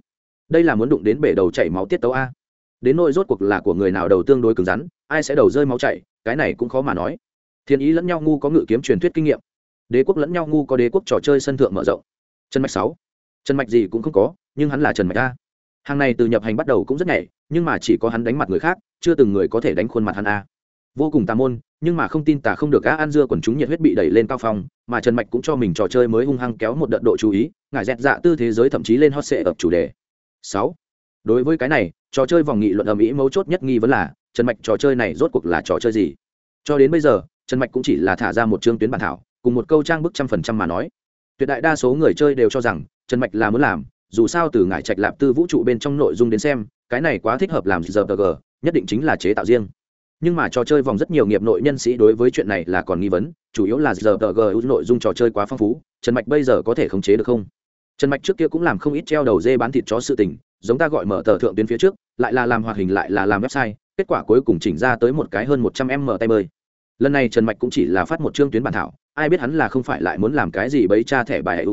S1: Đây là muốn đụng đến bể đầu chảy máu tiết tấu a. Đến nỗi rốt cuộc là của người nào đầu tương đối cứng rắn, ai sẽ đầu rơi máu chảy, cái này cũng khó mà nói. Thiên ý lẫn nhau ngu có ngự kiếm truyền thuyết kinh nghiệm. Đế quốc lẫn nhau ngu có đế quốc trò chơi sân thượng mở rộng. Trần mạch sáu. Trần mạch gì cũng không có, nhưng hắn là trần mạch a. Hàng này từ nhập hành bắt đầu cũng rất nhảy, nhưng mà chỉ có hắn đánh mặt người khác, chưa từng người có thể đánh khuôn mặt hắn a vô cùng tà môn, nhưng mà không tin tà không được á ăn dưa quần chúng nhiệt huyết bị đẩy lên cao phong, mà trần mạch cũng cho mình trò chơi mới hung hăng kéo một đợt độ chú ý ngại dẹt dạ tư thế giới thậm chí lên hot sệ ập chủ đề. Sáu. Đối với cái này, trò chơi vòng nghị luận ầm ĩ mấu chốt nhất nghi vấn là, trần mạch trò chơi này rốt cuộc là trò chơi gì? Cho đến bây giờ, trần mạch cũng chỉ là thả ra một chương tuyến bản thảo, cùng một câu trang bức trăm phần trăm mà nói. Tuyệt đại đa số người chơi đều cho rằng, trần mạch là muốn làm, dù sao từ ngại trạch lạp tư vũ trụ bên trong nội dung đến xem, cái này quá thích hợp làm giờ gờ, nhất định chính là chế tạo riêng nhưng mà trò chơi vòng rất nhiều nghiệp nội nhân sĩ đối với chuyện này là còn nghi vấn, chủ yếu là giờ g nội dung trò chơi quá phong phú, trần mạch bây giờ có thể khống chế được không? Trần mạch trước kia cũng làm không ít treo đầu dê bán thịt chó sự tình, giống ta gọi mở tờ thượng tuyến phía trước, lại là làm hoạt hình lại là làm website, kết quả cuối cùng chỉnh ra tới một cái hơn một trăm em mở tay bơi. Lần này trần mạch cũng chỉ là phát một chương tuyến bản thảo, ai biết hắn là không phải lại muốn làm cái gì bấy cha thẻ bài hệ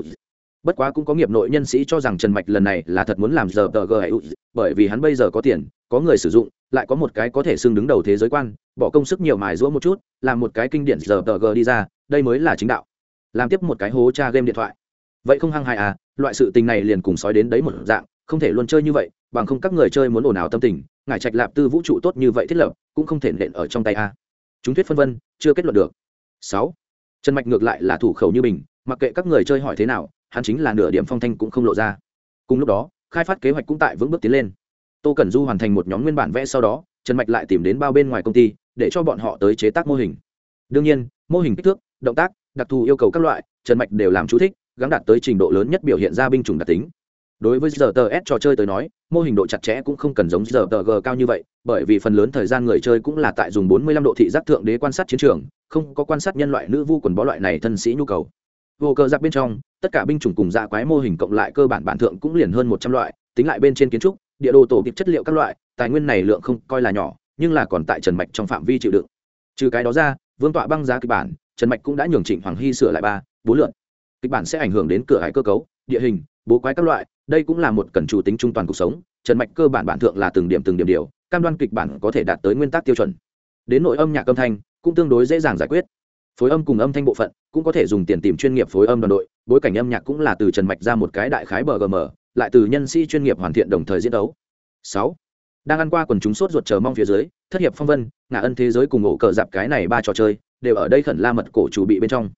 S1: bất quá cũng có nghiệp nội nhân sĩ cho rằng trần mạch lần này là thật muốn làm giờ tờ g hệ bởi vì hắn bây giờ có tiền, có người sử dụng, lại có một cái có thể xưng đứng đầu thế giới quan, bỏ công sức nhiều mài rũa một chút, làm một cái kinh điển giờ tờ g đi ra, đây mới là chính đạo. Làm tiếp một cái hố cha game điện thoại. Vậy không hăng hại à loại sự tình này liền cùng sói đến đấy một dạng, không thể luôn chơi như vậy, bằng không các người chơi muốn ồn ào tâm tình ngài trạch lạp tư vũ trụ tốt như vậy thiết lập, cũng không thể nện ở trong tay a. Chúng thuyết phân vân, chưa kết luận được. Sáu. Trần mạch ngược lại là thủ khẩu như bình mặc kệ các người chơi hỏi thế nào, hắn chính là nửa điểm phong thanh cũng không lộ ra. Cùng lúc đó khai phát kế hoạch cũng tại vững bước tiến lên. Tô cẩn du hoàn thành một nhóm nguyên bản vẽ sau đó, trần mạch lại tìm đến bao bên ngoài công ty, để cho bọn họ tới chế tác mô hình. Đương nhiên, mô hình kích thước, động tác, đặc thù yêu cầu các loại, trần mạch đều làm chú thích, gắn đạt tới trình độ lớn nhất biểu hiện ra binh chủng đặc tính. Đối với giờ tờ s trò chơi tới nói, mô hình độ chặt chẽ cũng không cần giống giờ tờ g cao như vậy, bởi vì phần lớn thời gian người chơi cũng là tại dùng 45 độ thị giác thượng đế quan sát chiến trường, không có quan sát nhân loại nữ vu quần bó loại này thân sĩ nhu cầu vô cơ giặc bên trong, tất cả binh chủng cùng dạ quái mô hình cộng lại cơ bản bản thượng cũng liền hơn một trăm loại, tính lại bên trên kiến trúc, địa đồ tổ kịp chất liệu các loại, tài nguyên này lượng không coi là nhỏ, nhưng là còn tại trần mạch trong phạm vi chịu đựng. Trừ cái đó ra, vương tọa băng giá kịch bản, trần mạch cũng đã nhường trịnh hoàng hy sửa lại ba bốn lượn. Kịch bản sẽ ảnh hưởng đến cửa hải cơ cấu, địa hình, bố quái các loại, đây cũng là một cần chủ tính trung toàn cuộc sống, trần mạch cơ bản bản thượng là từng điểm từng điểm điều, cam đoan kịch bản có thể đạt tới nguyên tắc tiêu chuẩn. Đến nội âm nhạc âm thanh, cũng tương đối dễ dàng giải quyết phối âm cùng âm thanh bộ phận, cũng có thể dùng tiền tìm chuyên nghiệp phối âm đoàn đội, bối cảnh âm nhạc cũng là từ trần mạch ra một cái đại khái bờ gm lại từ nhân sĩ chuyên nghiệp hoàn thiện đồng thời diễn đấu. Sáu, đang ăn qua quần chúng sốt ruột chờ mong phía dưới, thất hiệp phong vân ngã ân thế giới cùng ổ cờ dạp cái này ba trò chơi, đều ở đây khẩn la mật cổ chủ bị bên trong.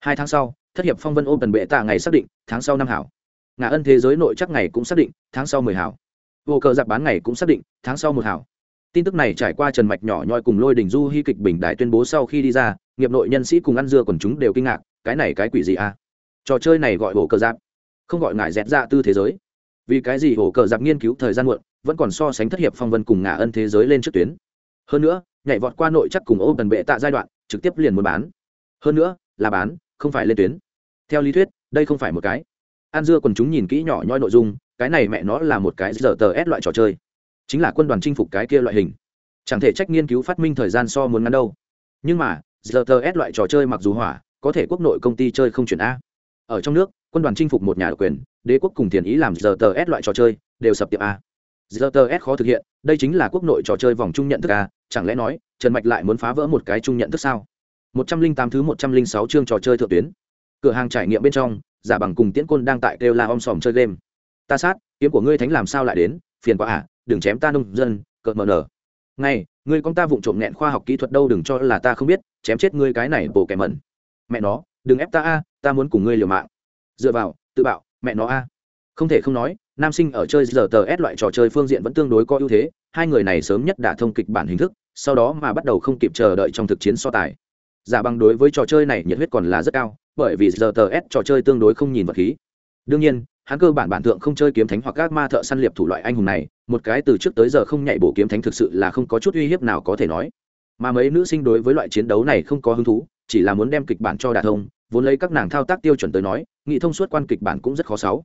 S1: Hai tháng sau, thất hiệp phong vân ôm tần bệ tạ ngày xác định, tháng sau năm hảo. Ngã ân thế giới nội chắc ngày cũng xác định, tháng sau mười hảo. Ổ cờ dạp bán ngày cũng xác định, tháng sau một hảo. Tin tức này trải qua trần mạch nhỏ nhoi cùng lôi đình du hy kịch bình đại tuyên bố sau khi đi ra nghiệp nội nhân sĩ cùng ăn dưa còn chúng đều kinh ngạc, cái này cái quỷ gì à? Trò chơi này gọi hổ cờ giặc không gọi ngại dẹt ra tư thế giới. Vì cái gì hổ cờ giặc nghiên cứu thời gian muộn, vẫn còn so sánh thất hiệp phong vân cùng ngả ân thế giới lên trước tuyến. Hơn nữa, nhảy vọt qua nội chắc cùng ô tần bệ tạ giai đoạn, trực tiếp liền muốn bán. Hơn nữa, là bán, không phải lên tuyến. Theo lý thuyết, đây không phải một cái. An dưa còn chúng nhìn kỹ nhỏ nhoi nội dung, cái này mẹ nó là một cái giờ tờ s loại trò chơi. Chính là quân đoàn chinh phục cái kia loại hình. Chẳng thể trách nghiên cứu phát minh thời gian so muốn ngắn đâu. Nhưng mà giờ tờ s loại trò chơi mặc dù hỏa, có thể quốc nội công ty chơi không chuyển a. Ở trong nước, quân đoàn chinh phục một nhà độc quyền, đế quốc cùng tiền ý làm giờ tờ s loại trò chơi, đều sập tiệm a. Giờ tờ s khó thực hiện, đây chính là quốc nội trò chơi vòng trung nhận thức a, chẳng lẽ nói, trần mạch lại muốn phá vỡ một cái trung nhận thức sao? Một trăm linh tám thứ một trăm linh sáu chương trò chơi thượng tuyến. Cửa hàng trải nghiệm bên trong, giả bằng cùng tiễn côn đang tại kêu la om sòm chơi game. Ta sát, kiếm của ngươi thánh làm sao lại đến? Phiền quá à đừng chém ta nông dân, cợt mờ nở ngay, ngươi con ta vụng trộm nghẹn khoa học kỹ thuật đâu đừng cho là ta không biết, chém chết ngươi cái này bổ kẻ mẩn. Mẹ nó, đừng ép ta a, ta muốn cùng ngươi liều mạng. Dựa vào, tự bạo, mẹ nó a. Không thể không nói, nam sinh ở chơi giờ tờ s loại trò chơi phương diện vẫn tương đối có ưu thế, hai người này sớm nhất đã thông kịch bản hình thức, sau đó mà bắt đầu không kịp chờ đợi trong thực chiến so tài. Giả bằng đối với trò chơi này nhiệt huyết còn là rất cao, bởi vì giờ tờ s trò chơi tương đối không nhìn vật khí. Đương nhiên, hắn cơ bản bản thượng không chơi kiếm thánh hoặc các ma thợ săn liệp thủ loại anh hùng này một cái từ trước tới giờ không nhảy bổ kiếm thánh thực sự là không có chút uy hiếp nào có thể nói. Mà mấy nữ sinh đối với loại chiến đấu này không có hứng thú, chỉ là muốn đem kịch bản cho đà thông, vốn lấy các nàng thao tác tiêu chuẩn tới nói, nghị thông suốt quan kịch bản cũng rất khó sáu.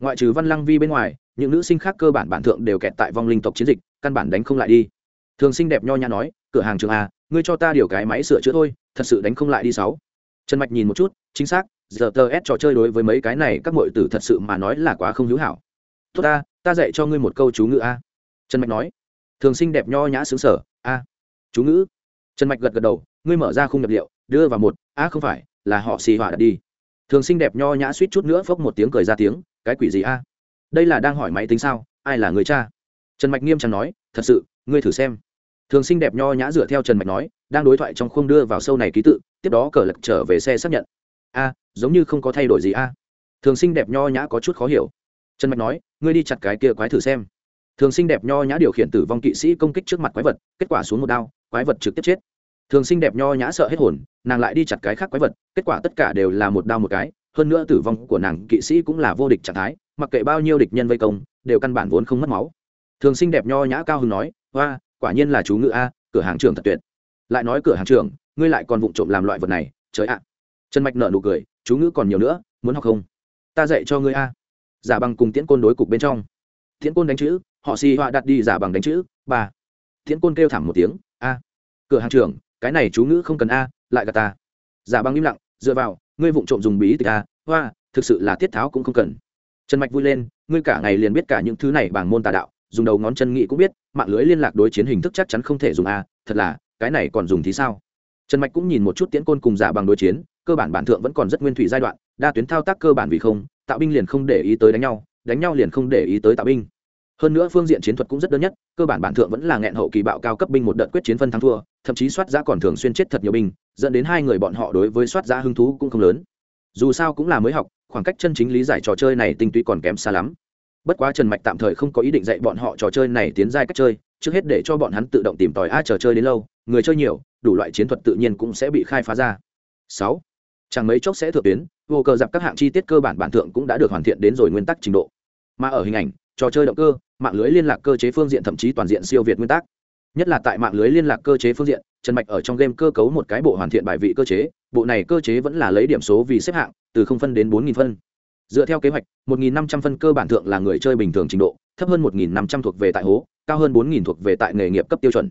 S1: Ngoại trừ văn lăng vi bên ngoài, những nữ sinh khác cơ bản bản thượng đều kẹt tại vong linh tộc chiến dịch, căn bản đánh không lại đi. Thường sinh đẹp nho nhã nói, cửa hàng trường a, ngươi cho ta điều cái máy sửa chữa thôi, thật sự đánh không lại đi sáu. Trần mạch nhìn một chút, chính xác, giờ tờ s trò chơi đối với mấy cái này các mọi tử thật sự mà nói là quá không hữu hảo. Tốt ta ta dạy cho ngươi một câu chú ngữ a. Trần mạch nói. Thường Sinh đẹp nho nhã xứng sở, a. Chú ngữ. Trần mạch gật gật đầu, ngươi mở ra khung nhập liệu, đưa vào một, a không phải, là họ xì hỏa đặt đi. Thường Sinh đẹp nho nhã suýt chút nữa phốc một tiếng cười ra tiếng, cái quỷ gì a? Đây là đang hỏi máy tính sao, ai là người cha? Trần mạch nghiêm trang nói, thật sự, ngươi thử xem. Thường Sinh đẹp nho nhã dựa theo trần mạch nói, đang đối thoại trong khung đưa vào sâu này ký tự, tiếp đó cờ lật trở về xe xác nhận. A, giống như không có thay đổi gì a. Thường Sinh đẹp nho nhã có chút khó hiểu. Trần mạch nói ngươi đi chặt cái kia quái thử xem. Thường sinh đẹp nho nhã điều khiển tử vong kỵ sĩ công kích trước mặt quái vật, kết quả xuống một đao, quái vật trực tiếp chết. Thường sinh đẹp nho nhã sợ hết hồn, nàng lại đi chặt cái khác quái vật, kết quả tất cả đều là một đao một cái, hơn nữa tử vong của nàng kỵ sĩ cũng là vô địch trạng thái, mặc kệ bao nhiêu địch nhân vây công, đều căn bản vốn không mất máu. Thường sinh đẹp nho nhã cao hưng nói hoa quả nhiên là chú ngữ a, cửa hàng trưởng thật tuyệt. Lại nói cửa hàng trưởng, ngươi lại còn vụng trộm làm loại vật này, trời ạ. Trần mạch nợ nụ cười, chú ngữ còn nhiều nữa, muốn học không? Ta dạy cho ngươi a giả bằng cùng tiễn côn đối cục bên trong. Tiễn côn đánh chữ, họ xì họa đặt đi giả bằng đánh chữ, ba. Tiễn côn kêu thảm một tiếng, a. Cửa hàng trưởng, cái này chú ngữ không cần a, lại gà ta. Giả bằng im lặng, dựa vào, ngươi vụng trộm dùng bí tịch a, hoa, thực sự là tiết tháo cũng không cần. Trần mạch vui lên, ngươi cả ngày liền biết cả những thứ này bằng môn tà đạo, dùng đầu ngón chân nghị cũng biết, mạng lưới liên lạc đối chiến hình thức chắc chắn không thể dùng a, thật là, cái này còn dùng thì sao? Trần mạch cũng nhìn một chút tiễn côn cùng giả bằng đối chiến, cơ bản bản thượng vẫn còn rất nguyên thủy giai đoạn, đa tuyến thao tác cơ bản vì không tạo binh liền không để ý tới đánh nhau đánh nhau liền không để ý tới tạo binh. Hơn nữa phương diện chiến thuật cũng rất đơn nhất, cơ bản bản thượng vẫn là nghẹn hậu kỳ bạo cao cấp binh một đợt quyết chiến phân thắng thua, thậm chí soát giã còn thường xuyên chết thật nhiều binh, dẫn đến hai người bọn họ đối với soát giã hứng thú cũng không lớn. Dù sao cũng là mới học, khoảng cách chân chính lý giải trò chơi này tinh túy còn kém xa lắm. Bất quá trần mạch tạm thời không có ý định dạy bọn họ trò chơi này tiến giai cách chơi, trước hết để cho bọn hắn tự động tìm tòi a trò chơi đến lâu, người chơi nhiều, đủ loại chiến thuật tự nhiên cũng sẽ bị khai phá ra. Sáu chẳng mấy chốc sẽ thượng tuyến, vô cờ dạp các hạng chi tiết cơ bản bản thượng cũng đã được hoàn thiện đến rồi nguyên tắc trình độ. Mà ở hình ảnh, trò chơi động cơ, mạng lưới liên lạc cơ chế phương diện thậm chí toàn diện siêu việt nguyên tắc. Nhất là tại mạng lưới liên lạc cơ chế phương diện, trần mạch ở trong game cơ cấu một cái bộ hoàn thiện bài vị cơ chế, bộ này cơ chế vẫn là lấy điểm số vì xếp hạng, từ không phân đến bốn nghìn phân. Dựa theo kế hoạch, một nghìn năm trăm phân cơ bản thượng là người chơi bình thường trình độ, thấp hơn một nghìn năm trăm thuộc về tại hố, cao hơn bốn nghìn thuộc về tại nghề nghiệp cấp tiêu chuẩn.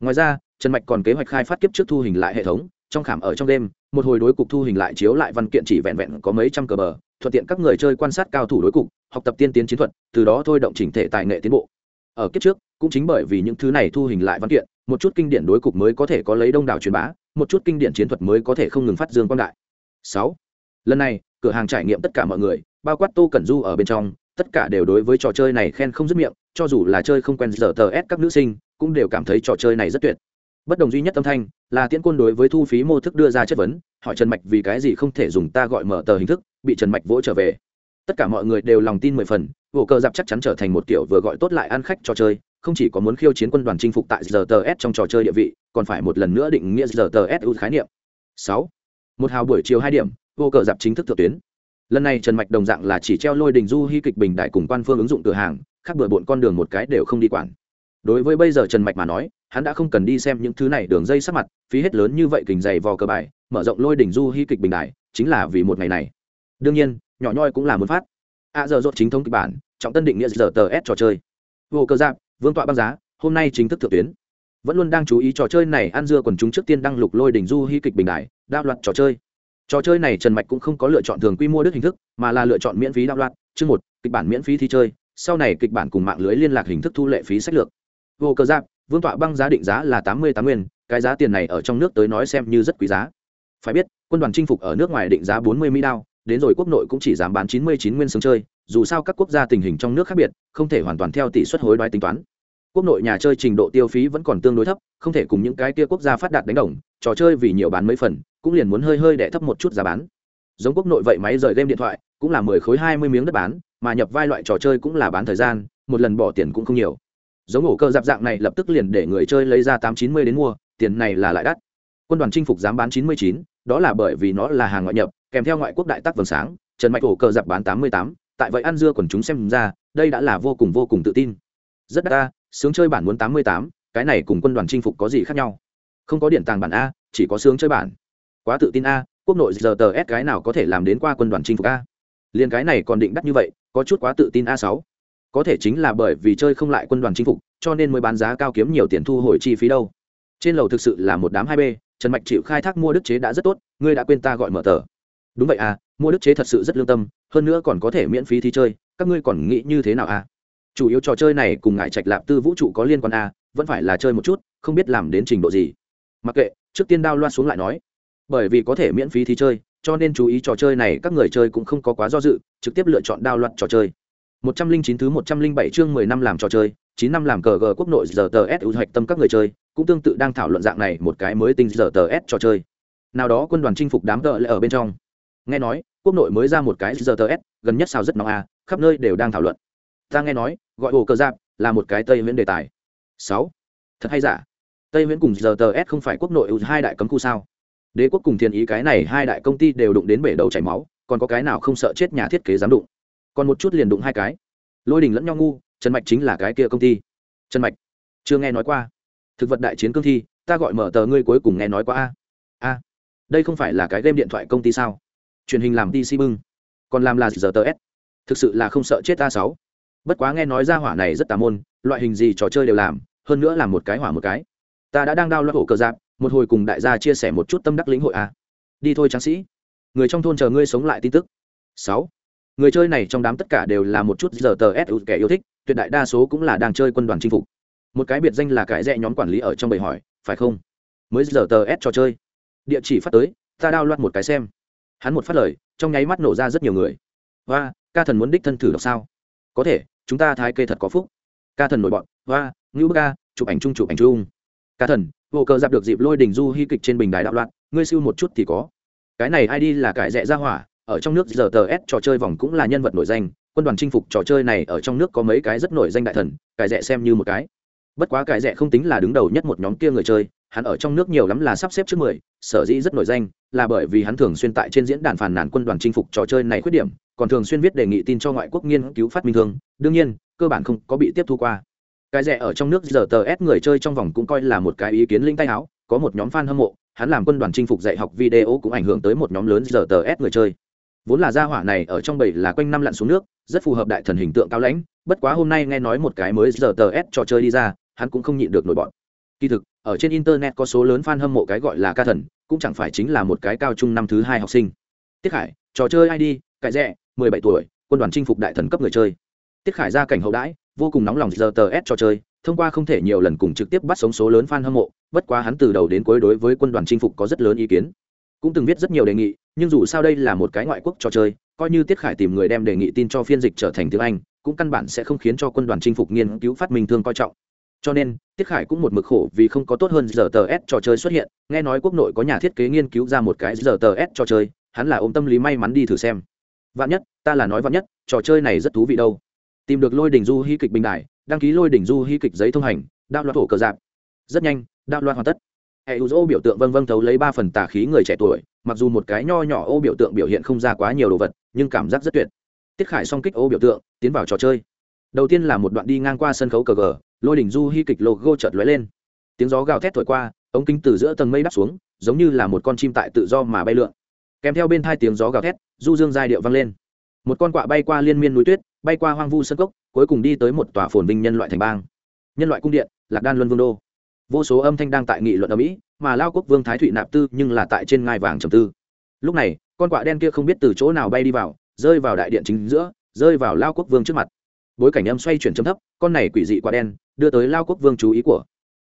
S1: Ngoài ra, trần mạch còn kế hoạch khai phát kiếp trước thu hình lại hệ thống, trong khảm ở trong đêm một hồi đối cục thu hình lại chiếu lại văn kiện chỉ vẹn vẹn có mấy trăm cờ bờ, thuận tiện các người chơi quan sát cao thủ đối cục, học tập tiên tiến chiến thuật, từ đó thôi động chỉnh thể tài nghệ tiến bộ. Ở kiếp trước, cũng chính bởi vì những thứ này thu hình lại văn kiện, một chút kinh điển đối cục mới có thể có lấy đông đảo truyền bá, một chút kinh điển chiến thuật mới có thể không ngừng phát dương quang đại. Sáu, lần này, cửa hàng trải nghiệm tất cả mọi người, bao quát tô cẩn du ở bên trong, tất cả đều đối với trò chơi này khen không dứt miệng, cho dù là chơi không quen giờ tờ s các nữ sinh, cũng đều cảm thấy trò chơi này rất tuyệt. Bất đồng duy nhất âm thanh là tiễn quân đối với thu phí mô thức đưa ra chất vấn, hỏi trần mạch vì cái gì không thể dùng ta gọi mở tờ hình thức, bị trần mạch vỗ trở về. Tất cả mọi người đều lòng tin mười phần vụ cơ giặc chắc chắn trở thành một kiểu vừa gọi tốt lại ăn khách trò chơi, không chỉ có muốn khiêu chiến quân đoàn chinh phục tại giờ tờ s trong trò chơi địa vị, còn phải một lần nữa định nghĩa giờ tờ s ưu khái niệm. Sáu, một hào buổi chiều hai điểm vô cờ dạp chính thức thượng tuyến. Lần này trần mạch đồng dạng là chỉ treo lôi đình du hy kịch bình đại cùng quan phương ứng dụng cửa hàng, khác bừa bộn con đường một cái đều không đi quản. Đối với bây giờ trần mạch mà nói hắn đã không cần đi xem những thứ này đường dây sắc mặt, phí hết lớn như vậy kình dày vò cơ bài, mở rộng lôi đỉnh du hy kịch bình đại, chính là vì một ngày này. Đương nhiên, nhỏ nhoi cũng là muốn phát. A giờ dốt chính thống kịch bản, trọng tân định nghĩa giờ tờ s trò chơi. Vô cơ giáp, vương tọa băng giá, hôm nay chính thức thượng tuyến. Vẫn luôn đang chú ý trò chơi này ăn dưa quần chúng trước tiên đăng lục lôi đỉnh du hy kịch bình đại, đạo loạt trò chơi. Trò chơi này trần mạch cũng không có lựa chọn thường quy mô đức hình thức, mà là lựa chọn miễn phí đạo loạt. Chương một, kịch bản miễn phí thi chơi. Sau này kịch bản cùng mạng lưới liên lạc hình thức thu lệ phí sách lược. Vô cơ giáp vương tọa băng giá định giá là tám mươi tám nguyên, cái giá tiền này ở trong nước tới nói xem như rất quý giá. Phải biết, quân đoàn chinh phục ở nước ngoài định giá bốn mươi mỹ đao, đến rồi quốc nội cũng chỉ dám bán chín mươi chín nguyên sướng chơi, dù sao các quốc gia tình hình trong nước khác biệt, không thể hoàn toàn theo tỷ suất hối đoái tính toán. Quốc nội nhà chơi trình độ tiêu phí vẫn còn tương đối thấp, không thể cùng những cái kia quốc gia phát đạt đánh đồng, trò chơi vì nhiều bán mấy phần, cũng liền muốn hơi hơi đẻ thấp một chút giá bán. Giống quốc nội vậy máy rời game điện thoại, cũng là mười khối hai mươi miếng đất bán, mà nhập vai loại trò chơi cũng là bán thời gian, một lần bỏ tiền cũng không nhiều giống ổ cơ dạp dạng này lập tức liền để người chơi lấy ra tám chín mươi đến mua, tiền này là lại đắt. Quân đoàn chinh phục dám bán chín mươi chín, đó là bởi vì nó là hàng ngoại nhập, kèm theo ngoại quốc đại tác vầng sáng, trần mạch ổ cơ dạp bán tám mươi tám, tại vậy ăn dưa quần chúng xem ra, đây đã là vô cùng vô cùng tự tin. Rất đắt ta, sướng chơi bản muốn tám mươi tám, cái này cùng quân đoàn chinh phục có gì khác nhau? Không có điện tàng bản a, chỉ có sướng chơi bản. Quá tự tin a, quốc nội giờ tờ s cái nào có thể làm đến qua quân đoàn chinh phục a? Liền cái này còn định đắt như vậy, có chút quá tự tin a sáu có thể chính là bởi vì chơi không lại quân đoàn chinh phục, cho nên mới bán giá cao kiếm nhiều tiền thu hồi chi phí đâu. Trên lầu thực sự là một đám hai b trần mạch chịu khai thác mua đức chế đã rất tốt, ngươi đã quên ta gọi mở tờ. Đúng vậy à mua đức chế thật sự rất lương tâm, hơn nữa còn có thể miễn phí thi chơi, các ngươi còn nghĩ như thế nào à? Chủ yếu trò chơi này cùng ngại trạch lạp tư vũ trụ có liên quan à vẫn phải là chơi một chút, không biết làm đến trình độ gì. Mặc kệ, trước tiên đao loa xuống lại nói. Bởi vì có thể miễn phí thi chơi, cho nên chú ý trò chơi này các người chơi cũng không có quá do dự, trực tiếp lựa chọn đao loạt trò chơi một trăm linh chín thứ một trăm linh bảy chương mười năm làm trò chơi, chín năm làm cờ g quốc nội giờ tờ s ưu hoạch tâm các người chơi, cũng tương tự đang thảo luận dạng này một cái mới tinh giờ tờ s trò chơi. Nào đó quân đoàn chinh phục đám tợ lại ở bên trong. Nghe nói, quốc nội mới ra một cái giờ tờ s, gần nhất sao rất nóng à khắp nơi đều đang thảo luận. Ta nghe nói, gọi hồ cờ giáp, là một cái tây viễn đề tài. Sáu. Thật hay giả? Tây viễn cùng giờ tờ s không phải quốc nội hai đại cấm khu sao? Đế quốc cùng thiên ý cái này hai đại công ty đều đụng đến bể đầu chảy máu, còn có cái nào không sợ chết nhà thiết kế dám đụng? Còn một chút liền đụng hai cái. Lôi đình lẫn nhau ngu, trần mạch chính là cái kia công ty. Trần mạch, chưa nghe nói qua. Thực vật đại chiến cương thi, ta gọi mở tờ ngươi cuối cùng nghe nói qua a. A, đây không phải là cái game điện thoại công ty sao? Truyền hình làm dc bưng. Còn làm là giờ tờ s. Thực sự là không sợ chết a sáu. Bất quá nghe nói ra hỏa này rất tà môn, loại hình gì trò chơi đều làm, hơn nữa là một cái hỏa một cái. Ta đã đang đao loạt hổ cờ giáp một hồi cùng đại gia chia sẻ một chút tâm đắc lĩnh hội a. Đi thôi tráng sĩ. Người trong thôn chờ ngươi sống lại tin tức. Sáu người chơi này trong đám tất cả đều là một chút giờ tờ s kẻ yêu thích, tuyệt đại đa số cũng là đang chơi quân đoàn chinh phục. Một cái biệt danh là cái rẽ nhóm quản lý ở trong bầy hỏi, phải không? Mới giờ tờ s trò chơi. Địa chỉ phát tới, ta đao loạt một cái xem. Hắn một phát lời, trong nháy mắt nổ ra rất nhiều người. Và ca thần muốn đích thân thử đọc sao? Có thể, chúng ta thái kê thật có phúc. Ca thần nổi bọn và ngữ ca chụp ảnh chung, chụp ảnh chung. Ca thần, vô cờ dạp được dịp lôi đình du hy kịch trên bình đài đạo loạn ngươi siêu một chút thì có. Cái này ai đi là cải rẽ ra hỏa ở trong nước giờ tờ s trò chơi vòng cũng là nhân vật nổi danh, quân đoàn chinh phục trò chơi này ở trong nước có mấy cái rất nổi danh đại thần, cải rẽ xem như một cái. Bất quá cải rẽ không tính là đứng đầu nhất một nhóm kia người chơi, hắn ở trong nước nhiều lắm là sắp xếp trước mười, sở dĩ rất nổi danh là bởi vì hắn thường xuyên tại trên diễn đàn phàn nàn quân đoàn chinh phục trò chơi này khuyết điểm, còn thường xuyên viết đề nghị tin cho ngoại quốc nghiên cứu phát minh thương, đương nhiên, cơ bản không có bị tiếp thu qua. Cái rẻ ở trong nước giờ tờ s người chơi trong vòng cũng coi là một cái ý kiến linh tay áo, có một nhóm fan hâm mộ, hắn làm quân đoàn chinh phục dạy học video cũng ảnh hưởng tới một nhóm lớn giờ tờ s người chơi vốn là gia hỏa này ở trong bầy là quanh năm lặn xuống nước, rất phù hợp đại thần hình tượng cao lãnh, bất quá hôm nay nghe nói một cái mới giờ tờ s trò chơi đi ra, hắn cũng không nhịn được nổi bọn. Kỳ thực, ở trên internet có số lớn fan hâm mộ cái gọi là ca thần, cũng chẳng phải chính là một cái cao trung năm thứ hai học sinh. Tiết khải, trò chơi id cãi rẽ mười bảy tuổi, quân đoàn chinh phục đại thần cấp người chơi. Tiết khải ra cảnh hậu đãi, vô cùng nóng lòng giờ tờ s trò chơi, thông qua không thể nhiều lần cùng trực tiếp bắt sống số lớn fan hâm mộ, bất quá hắn từ đầu đến cuối đối với quân đoàn chinh phục có rất lớn ý kiến cũng từng viết rất nhiều đề nghị, nhưng dù sao đây là một cái ngoại quốc trò chơi, coi như tiết khải tìm người đem đề nghị tin cho phiên dịch trở thành tiếng anh, cũng căn bản sẽ không khiến cho quân đoàn chinh phục nghiên cứu phát minh thương coi trọng. Cho nên, tiết khải cũng một mực khổ vì không có tốt hơn giờ tờ s trò chơi xuất hiện, nghe nói quốc nội có nhà thiết kế nghiên cứu ra một cái giờ tờ s trò chơi, hắn là ôm tâm lý may mắn đi thử xem. Vạn nhất, ta là nói vạn nhất, trò chơi này rất thú vị đâu. Tìm được lôi đỉnh du hy kịch bình đại, đăng ký lôi đỉnh du hy kịch giấy thông hành, đạo loạt thổ cờ dạp rất nhanh, đạo loạt hoàn tất hệ ô biểu tượng vân vân thấu lấy ba phần tà khí người trẻ tuổi, mặc dù một cái nho nhỏ ô biểu tượng biểu hiện không ra quá nhiều đồ vật, nhưng cảm giác rất tuyệt. Tiết khải song kích ô biểu tượng, tiến vào trò chơi. Đầu tiên là một đoạn đi ngang qua sân khấu cờ gờ, lôi đỉnh du hy kịch logo chợt lóe lên. Tiếng gió gào thét thổi qua, ống kính từ giữa tầng mây đắp xuống, giống như là một con chim tại tự do mà bay lượn. Kèm theo bên thai tiếng gió gào thét, du dương giai điệu vang lên. Một con quạ bay qua liên miên núi tuyết, bay qua hoang vu sân cốc, cuối cùng đi tới một tòa phồn vinh nhân loại thành bang. Nhân loại cung điện, lạc đan luân vương đô vô số âm thanh đang tại nghị luận ở mỹ, mà lao quốc vương thái thụy nạp tư nhưng là tại trên ngai vàng trầm tư. Lúc này, con quạ đen kia không biết từ chỗ nào bay đi vào, rơi vào đại điện chính giữa, rơi vào lao quốc vương trước mặt. Bối cảnh âm xoay chuyển chấm thấp, con này quỷ dị quạ đen đưa tới lao quốc vương chú ý của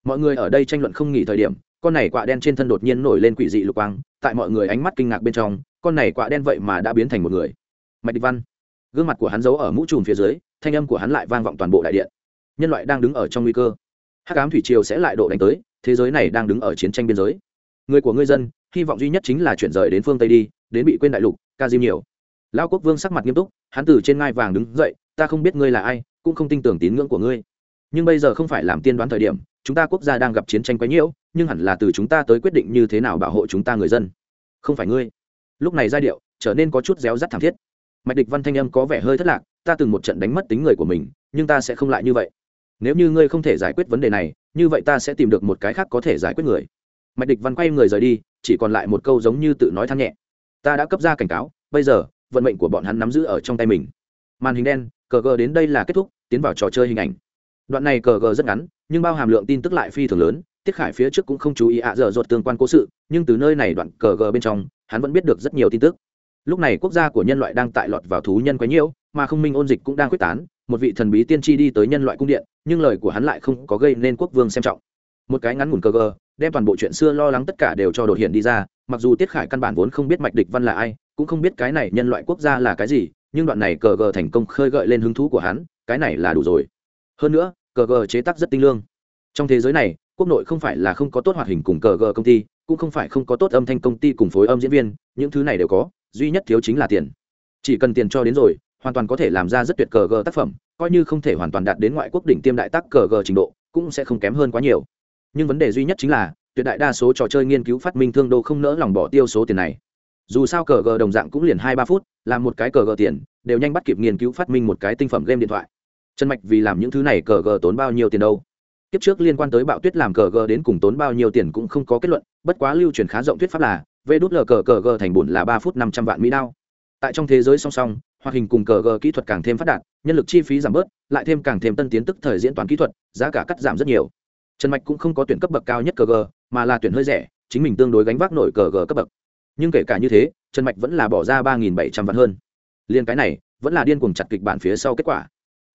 S1: mọi người ở đây tranh luận không nghỉ thời điểm, con này quạ đen trên thân đột nhiên nổi lên quỷ dị lục quang, tại mọi người ánh mắt kinh ngạc bên trong, con này quạ đen vậy mà đã biến thành một người. Mạch địch văn. Gương mặt của hắn giấu ở mũ trùm phía dưới, thanh âm của hắn lại vang vọng toàn bộ đại điện. Nhân loại đang đứng ở trong nguy cơ hát cám thủy triều sẽ lại độ đánh tới, thế giới này đang đứng ở chiến tranh biên giới. Người của ngư dân, hy vọng duy nhất chính là chuyển rời đến phương tây đi, đến bị quên đại lục, ca diêm nhiều. Lao quốc vương sắc mặt nghiêm túc, hắn từ trên ngai vàng đứng dậy, ta không biết ngươi là ai, cũng không tin tưởng tín ngưỡng của ngươi. Nhưng bây giờ không phải làm tiên đoán thời điểm, chúng ta quốc gia đang gặp chiến tranh quấy nhiễu, nhưng hẳn là từ chúng ta tới quyết định như thế nào bảo hộ chúng ta người dân. Không phải ngươi. Lúc này giai điệu trở nên có chút réo rắt thảm thiết. Mạch địch văn thanh âm có vẻ hơi thất lạc, ta từng một trận đánh mất tính người của mình, nhưng ta sẽ không lại như vậy nếu như ngươi không thể giải quyết vấn đề này, như vậy ta sẽ tìm được một cái khác có thể giải quyết người. Mạch địch văn quay người rời đi, chỉ còn lại một câu giống như tự nói than nhẹ. Ta đã cấp ra cảnh cáo, bây giờ, vận mệnh của bọn hắn nắm giữ ở trong tay mình. Màn hình đen, cờ gờ đến đây là kết thúc, tiến vào trò chơi hình ảnh. Đoạn này cờ gờ rất ngắn, nhưng bao hàm lượng tin tức lại phi thường lớn, tiết khải phía trước cũng không chú ý ạ dở dột tương quan cố sự, nhưng từ nơi này đoạn cờ gờ bên trong, hắn vẫn biết được rất nhiều tin tức. Lúc này quốc gia của nhân loại đang tại lọt vào thú nhân quấy nhiễu, mà không minh ôn dịch cũng đang quyết tán một vị thần bí tiên tri đi tới nhân loại cung điện, nhưng lời của hắn lại không có gây nên quốc vương xem trọng. Một cái ngắn ngủn cờ gờ, đem toàn bộ chuyện xưa lo lắng tất cả đều cho đột hiện đi ra, mặc dù tiết khải căn bản vốn không biết mạch địch văn là ai, cũng không biết cái này nhân loại quốc gia là cái gì, nhưng đoạn này cờ gờ thành công khơi gợi lên hứng thú của hắn, cái này là đủ rồi. Hơn nữa, cờ gờ chế tác rất tinh lương. Trong thế giới này, quốc nội không phải là không có tốt hoạt hình cùng cờ gờ công ty, cũng không phải không có tốt âm thanh công ty cùng phối âm diễn viên, những thứ này đều có, duy nhất thiếu chính là tiền. Chỉ cần tiền cho đến rồi hoàn toàn có thể làm ra rất tuyệt cờ gờ tác phẩm, coi như không thể hoàn toàn đạt đến ngoại quốc đỉnh tiêm đại tác cờ gờ trình độ, cũng sẽ không kém hơn quá nhiều. Nhưng vấn đề duy nhất chính là, tuyệt đại đa số trò chơi nghiên cứu phát minh thương đô không nỡ lòng bỏ tiêu số tiền này. Dù sao cờ gờ đồng dạng cũng liền hai ba phút, làm một cái cờ gờ tiền, đều nhanh bắt kịp nghiên cứu phát minh một cái tinh phẩm game điện thoại. Trần mạch vì làm những thứ này cờ gờ tốn bao nhiêu tiền đâu? Kiếp trước liên quan tới bạo tuyết làm cờ gờ đến cùng tốn bao nhiêu tiền cũng không có kết luận, bất quá lưu truyền khá rộng thuyết pháp là vê đút lờ cờ cờ gờ thành bùn là ba phút năm trăm vạn mỹ đao. Tại trong thế giới song song hoạt hình cùng cờ gờ kỹ thuật càng thêm phát đạt, nhân lực chi phí giảm bớt, lại thêm càng thêm tân tiến tức thời diễn toán kỹ thuật, giá cả cắt giảm rất nhiều. Trần mạch cũng không có tuyển cấp bậc cao nhất cờ gờ, mà là tuyển hơi rẻ, chính mình tương đối gánh vác nổi cờ gờ cấp bậc. Nhưng kể cả như thế, trần mạch vẫn là bỏ ra ba nghìn bảy trăm vạn hơn. Liên cái này, vẫn là điên cuồng chặt kịch bản phía sau kết quả.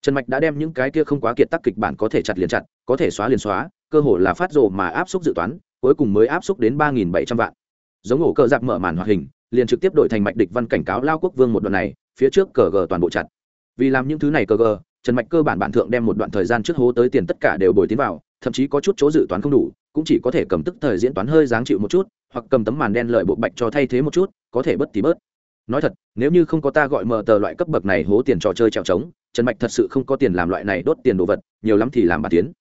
S1: Trần mạch đã đem những cái kia không quá kiệt tác kịch bản có thể chặt liền chặt, có thể xóa liền xóa, cơ hội là phát rồ mà áp suất dự toán, cuối cùng mới áp suất đến ba nghìn bảy trăm vạn. Giống ổ cờ giặc mở màn hoạt hình, liền trực tiếp đổi thành mạch địch văn cảnh cáo lao quốc vương một đoạn này phía trước cờ gờ toàn bộ chặt. Vì làm những thứ này cờ gờ, trần mạch cơ bản bản thượng đem một đoạn thời gian trước hố tới tiền tất cả đều bồi tiến vào, thậm chí có chút chỗ dự toán không đủ, cũng chỉ có thể cầm tức thời diễn toán hơi dáng chịu một chút, hoặc cầm tấm màn đen lợi bộ bạch cho thay thế một chút, có thể bớt tí bớt. Nói thật, nếu như không có ta gọi mờ tờ loại cấp bậc này hố tiền trò chơi trèo trống, trần mạch thật sự không có tiền làm loại này đốt tiền đồ vật, nhiều lắm thì làm bản tiến.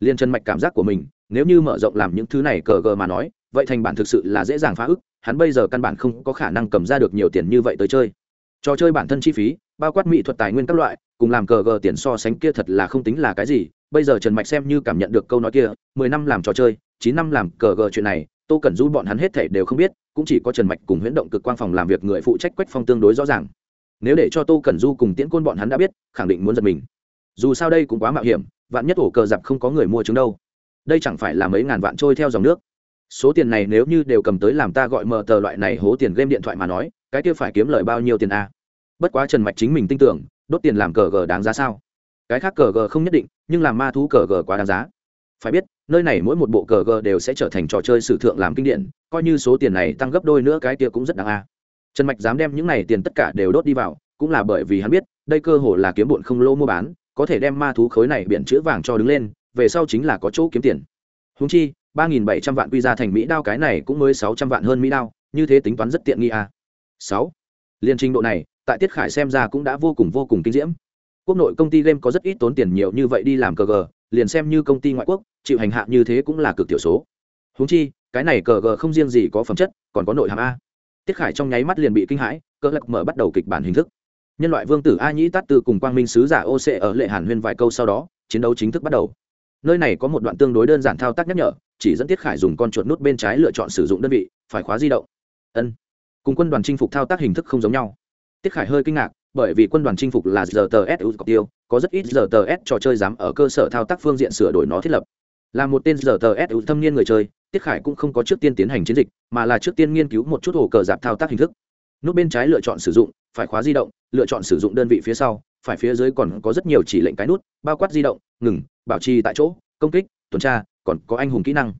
S1: Liên trần mạch cảm giác của mình, nếu như mở rộng làm những thứ này cờ gờ mà nói, vậy thành bản thực sự là dễ dàng phá ức, hắn bây giờ căn bản không có khả năng cầm ra được nhiều tiền như vậy tới chơi trò chơi bản thân chi phí, bao quát mỹ thuật tài nguyên các loại, cùng làm cờ gờ tiền so sánh kia thật là không tính là cái gì. Bây giờ trần mạch xem như cảm nhận được câu nói kia, mười năm làm trò chơi, chín năm làm cờ gờ chuyện này, tô cần du bọn hắn hết thể đều không biết, cũng chỉ có trần mạch cùng huyễn động cực quang phòng làm việc người phụ trách quách phong tương đối rõ ràng. Nếu để cho tô cần du cùng tiễn côn bọn hắn đã biết, khẳng định muốn giật mình. Dù sao đây cũng quá mạo hiểm, vạn nhất ổ cờ giặc không có người mua chứng đâu. Đây chẳng phải là mấy ngàn vạn trôi theo dòng nước. Số tiền này nếu như đều cầm tới làm ta gọi mờ tờ loại này hố tiền game điện thoại mà nói cái kia phải kiếm lời bao nhiêu tiền a? Bất quá trần mạch chính mình tin tưởng, đốt tiền làm cờ gờ đáng giá sao? Cái khác cờ gờ không nhất định, nhưng làm ma thú cờ gờ quá đáng giá. Phải biết, nơi này mỗi một bộ cờ gờ đều sẽ trở thành trò chơi sử thượng làm kinh điển, coi như số tiền này tăng gấp đôi nữa cái kia cũng rất đáng a. Trần mạch dám đem những này tiền tất cả đều đốt đi vào, cũng là bởi vì hắn biết, đây cơ hội là kiếm bụn không lỗ mua bán, có thể đem ma thú khối này biển chữ vàng cho đứng lên, về sau chính là có chỗ kiếm tiền. Húng chi, ba nghìn bảy trăm vạn quy ra thành mỹ đao cái này cũng mới sáu trăm vạn hơn mỹ đao, như thế tính toán rất tiện nghi à? Sáu. Liên trình độ này, tại tiết khải xem ra cũng đã vô cùng vô cùng kinh diễm. Quốc nội công ty game có rất ít tốn tiền nhiều như vậy đi làm cờ gờ, liền xem như công ty ngoại quốc, chịu hành hạ như thế cũng là cực tiểu số. Húng chi, cái này cờ gờ không riêng gì có phẩm chất, còn có nội hàm a. Tiết khải trong nháy mắt liền bị kinh hãi cỡ lực mở bắt đầu kịch bản hình thức. Nhân loại vương tử a nhĩ tát từ cùng quang minh sứ giả oc ở lệ hàn huyên vài câu sau đó, chiến đấu chính thức bắt đầu. Nơi này có một đoạn tương đối đơn giản thao tác nhắc nhở, chỉ dẫn tiết khải dùng con chuột nút bên trái lựa chọn sử dụng đơn vị, phải khóa di động. Ân cùng quân đoàn chinh phục thao tác hình thức không giống nhau. Tiết khải hơi kinh ngạc, bởi vì quân đoàn chinh phục là giờ tờ s cọc tiêu, có rất ít giờ tờ s trò chơi dám ở cơ sở thao tác phương diện sửa đổi nó thiết lập. Là một tên giờ tờ s thâm niên người chơi, tiết khải cũng không có trước tiên tiến hành chiến dịch, mà là trước tiên nghiên cứu một chút hồ cờ dạp thao tác hình thức. Nút bên trái lựa chọn sử dụng, phải khóa di động, lựa chọn sử dụng đơn vị phía sau, phải phía dưới còn có rất nhiều chỉ lệnh cái nút, bao quát di động, ngừng, bảo trì tại chỗ, công kích, tuần tra, còn có anh hùng kỹ năng.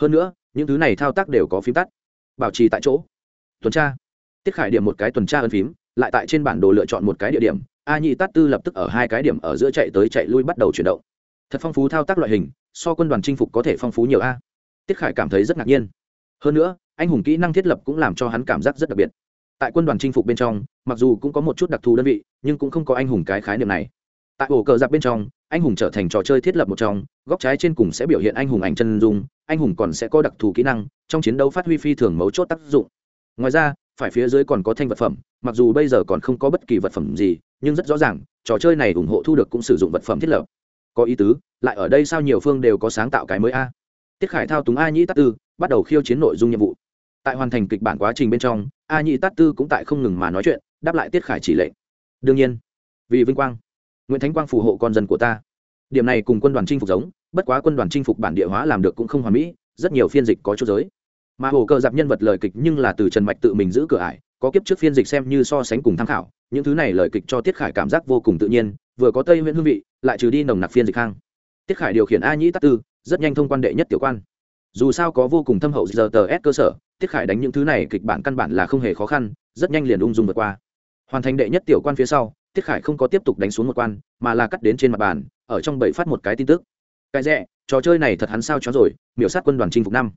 S1: Hơn nữa, những thứ này thao tác đều có phím tắt. Bảo trì tại chỗ tuần tra. Tiết khải điểm một cái tuần tra ân phím, lại tại trên bản đồ lựa chọn một cái địa điểm. A nhị tát tư lập tức ở hai cái điểm ở giữa chạy tới chạy lui bắt đầu chuyển động. Thật phong phú thao tác loại hình, so quân đoàn chinh phục có thể phong phú nhiều a. Tiết khải cảm thấy rất ngạc nhiên. Hơn nữa, anh hùng kỹ năng thiết lập cũng làm cho hắn cảm giác rất đặc biệt. Tại quân đoàn chinh phục bên trong, mặc dù cũng có một chút đặc thù đơn vị, nhưng cũng không có anh hùng cái khái niệm này. Tại ổ cờ giặc bên trong, anh hùng trở thành trò chơi thiết lập một trong, góc trái trên cùng sẽ biểu hiện anh hùng ảnh chân dung, anh hùng còn sẽ có đặc thù kỹ năng, trong chiến đấu phát huy phi thường mấu chốt tác dụng ngoài ra, phải phía dưới còn có thanh vật phẩm, mặc dù bây giờ còn không có bất kỳ vật phẩm gì, nhưng rất rõ ràng, trò chơi này ủng hộ thu được cũng sử dụng vật phẩm thiết lập. Có ý tứ, lại ở đây sao nhiều phương đều có sáng tạo cái mới a? Tiết khải thao túng a nhĩ tát tư, bắt đầu khiêu chiến nội dung nhiệm vụ. Tại hoàn thành kịch bản quá trình bên trong, a nhĩ tát tư cũng tại không ngừng mà nói chuyện, đáp lại tiết khải chỉ lệnh. Đương nhiên, vì vinh quang, nguyễn thánh quang phù hộ con dân của ta. Điểm này cùng quân đoàn chinh phục giống, bất quá quân đoàn chinh phục bản địa hóa làm được cũng không hoàn mỹ, rất nhiều phiên dịch có chỗ giới mà hồ cờ dạp nhân vật lời kịch nhưng là từ trần mạch tự mình giữ cửa ải, có kiếp trước phiên dịch xem như so sánh cùng tham khảo, những thứ này lời kịch cho tiết khải cảm giác vô cùng tự nhiên, vừa có tây huyện hương vị, lại trừ đi nồng nặc phiên dịch khang tiết khải điều khiển a nhĩ tắc tư, rất nhanh thông quan đệ nhất tiểu quan. Dù sao có vô cùng thâm hậu giờ tờ s cơ sở, tiết khải đánh những thứ này kịch bản căn bản là không hề khó khăn, rất nhanh liền ung dung vượt qua. Hoàn thành đệ nhất tiểu quan phía sau, tiết khải không có tiếp tục đánh xuống một quan, mà là cắt đến trên mặt bàn, ở trong bảy phát một cái tin tức. Cái rẽ, trò chơi này thật hắn sao cho rồi, miểu sát quân đoàn chinh phục năm.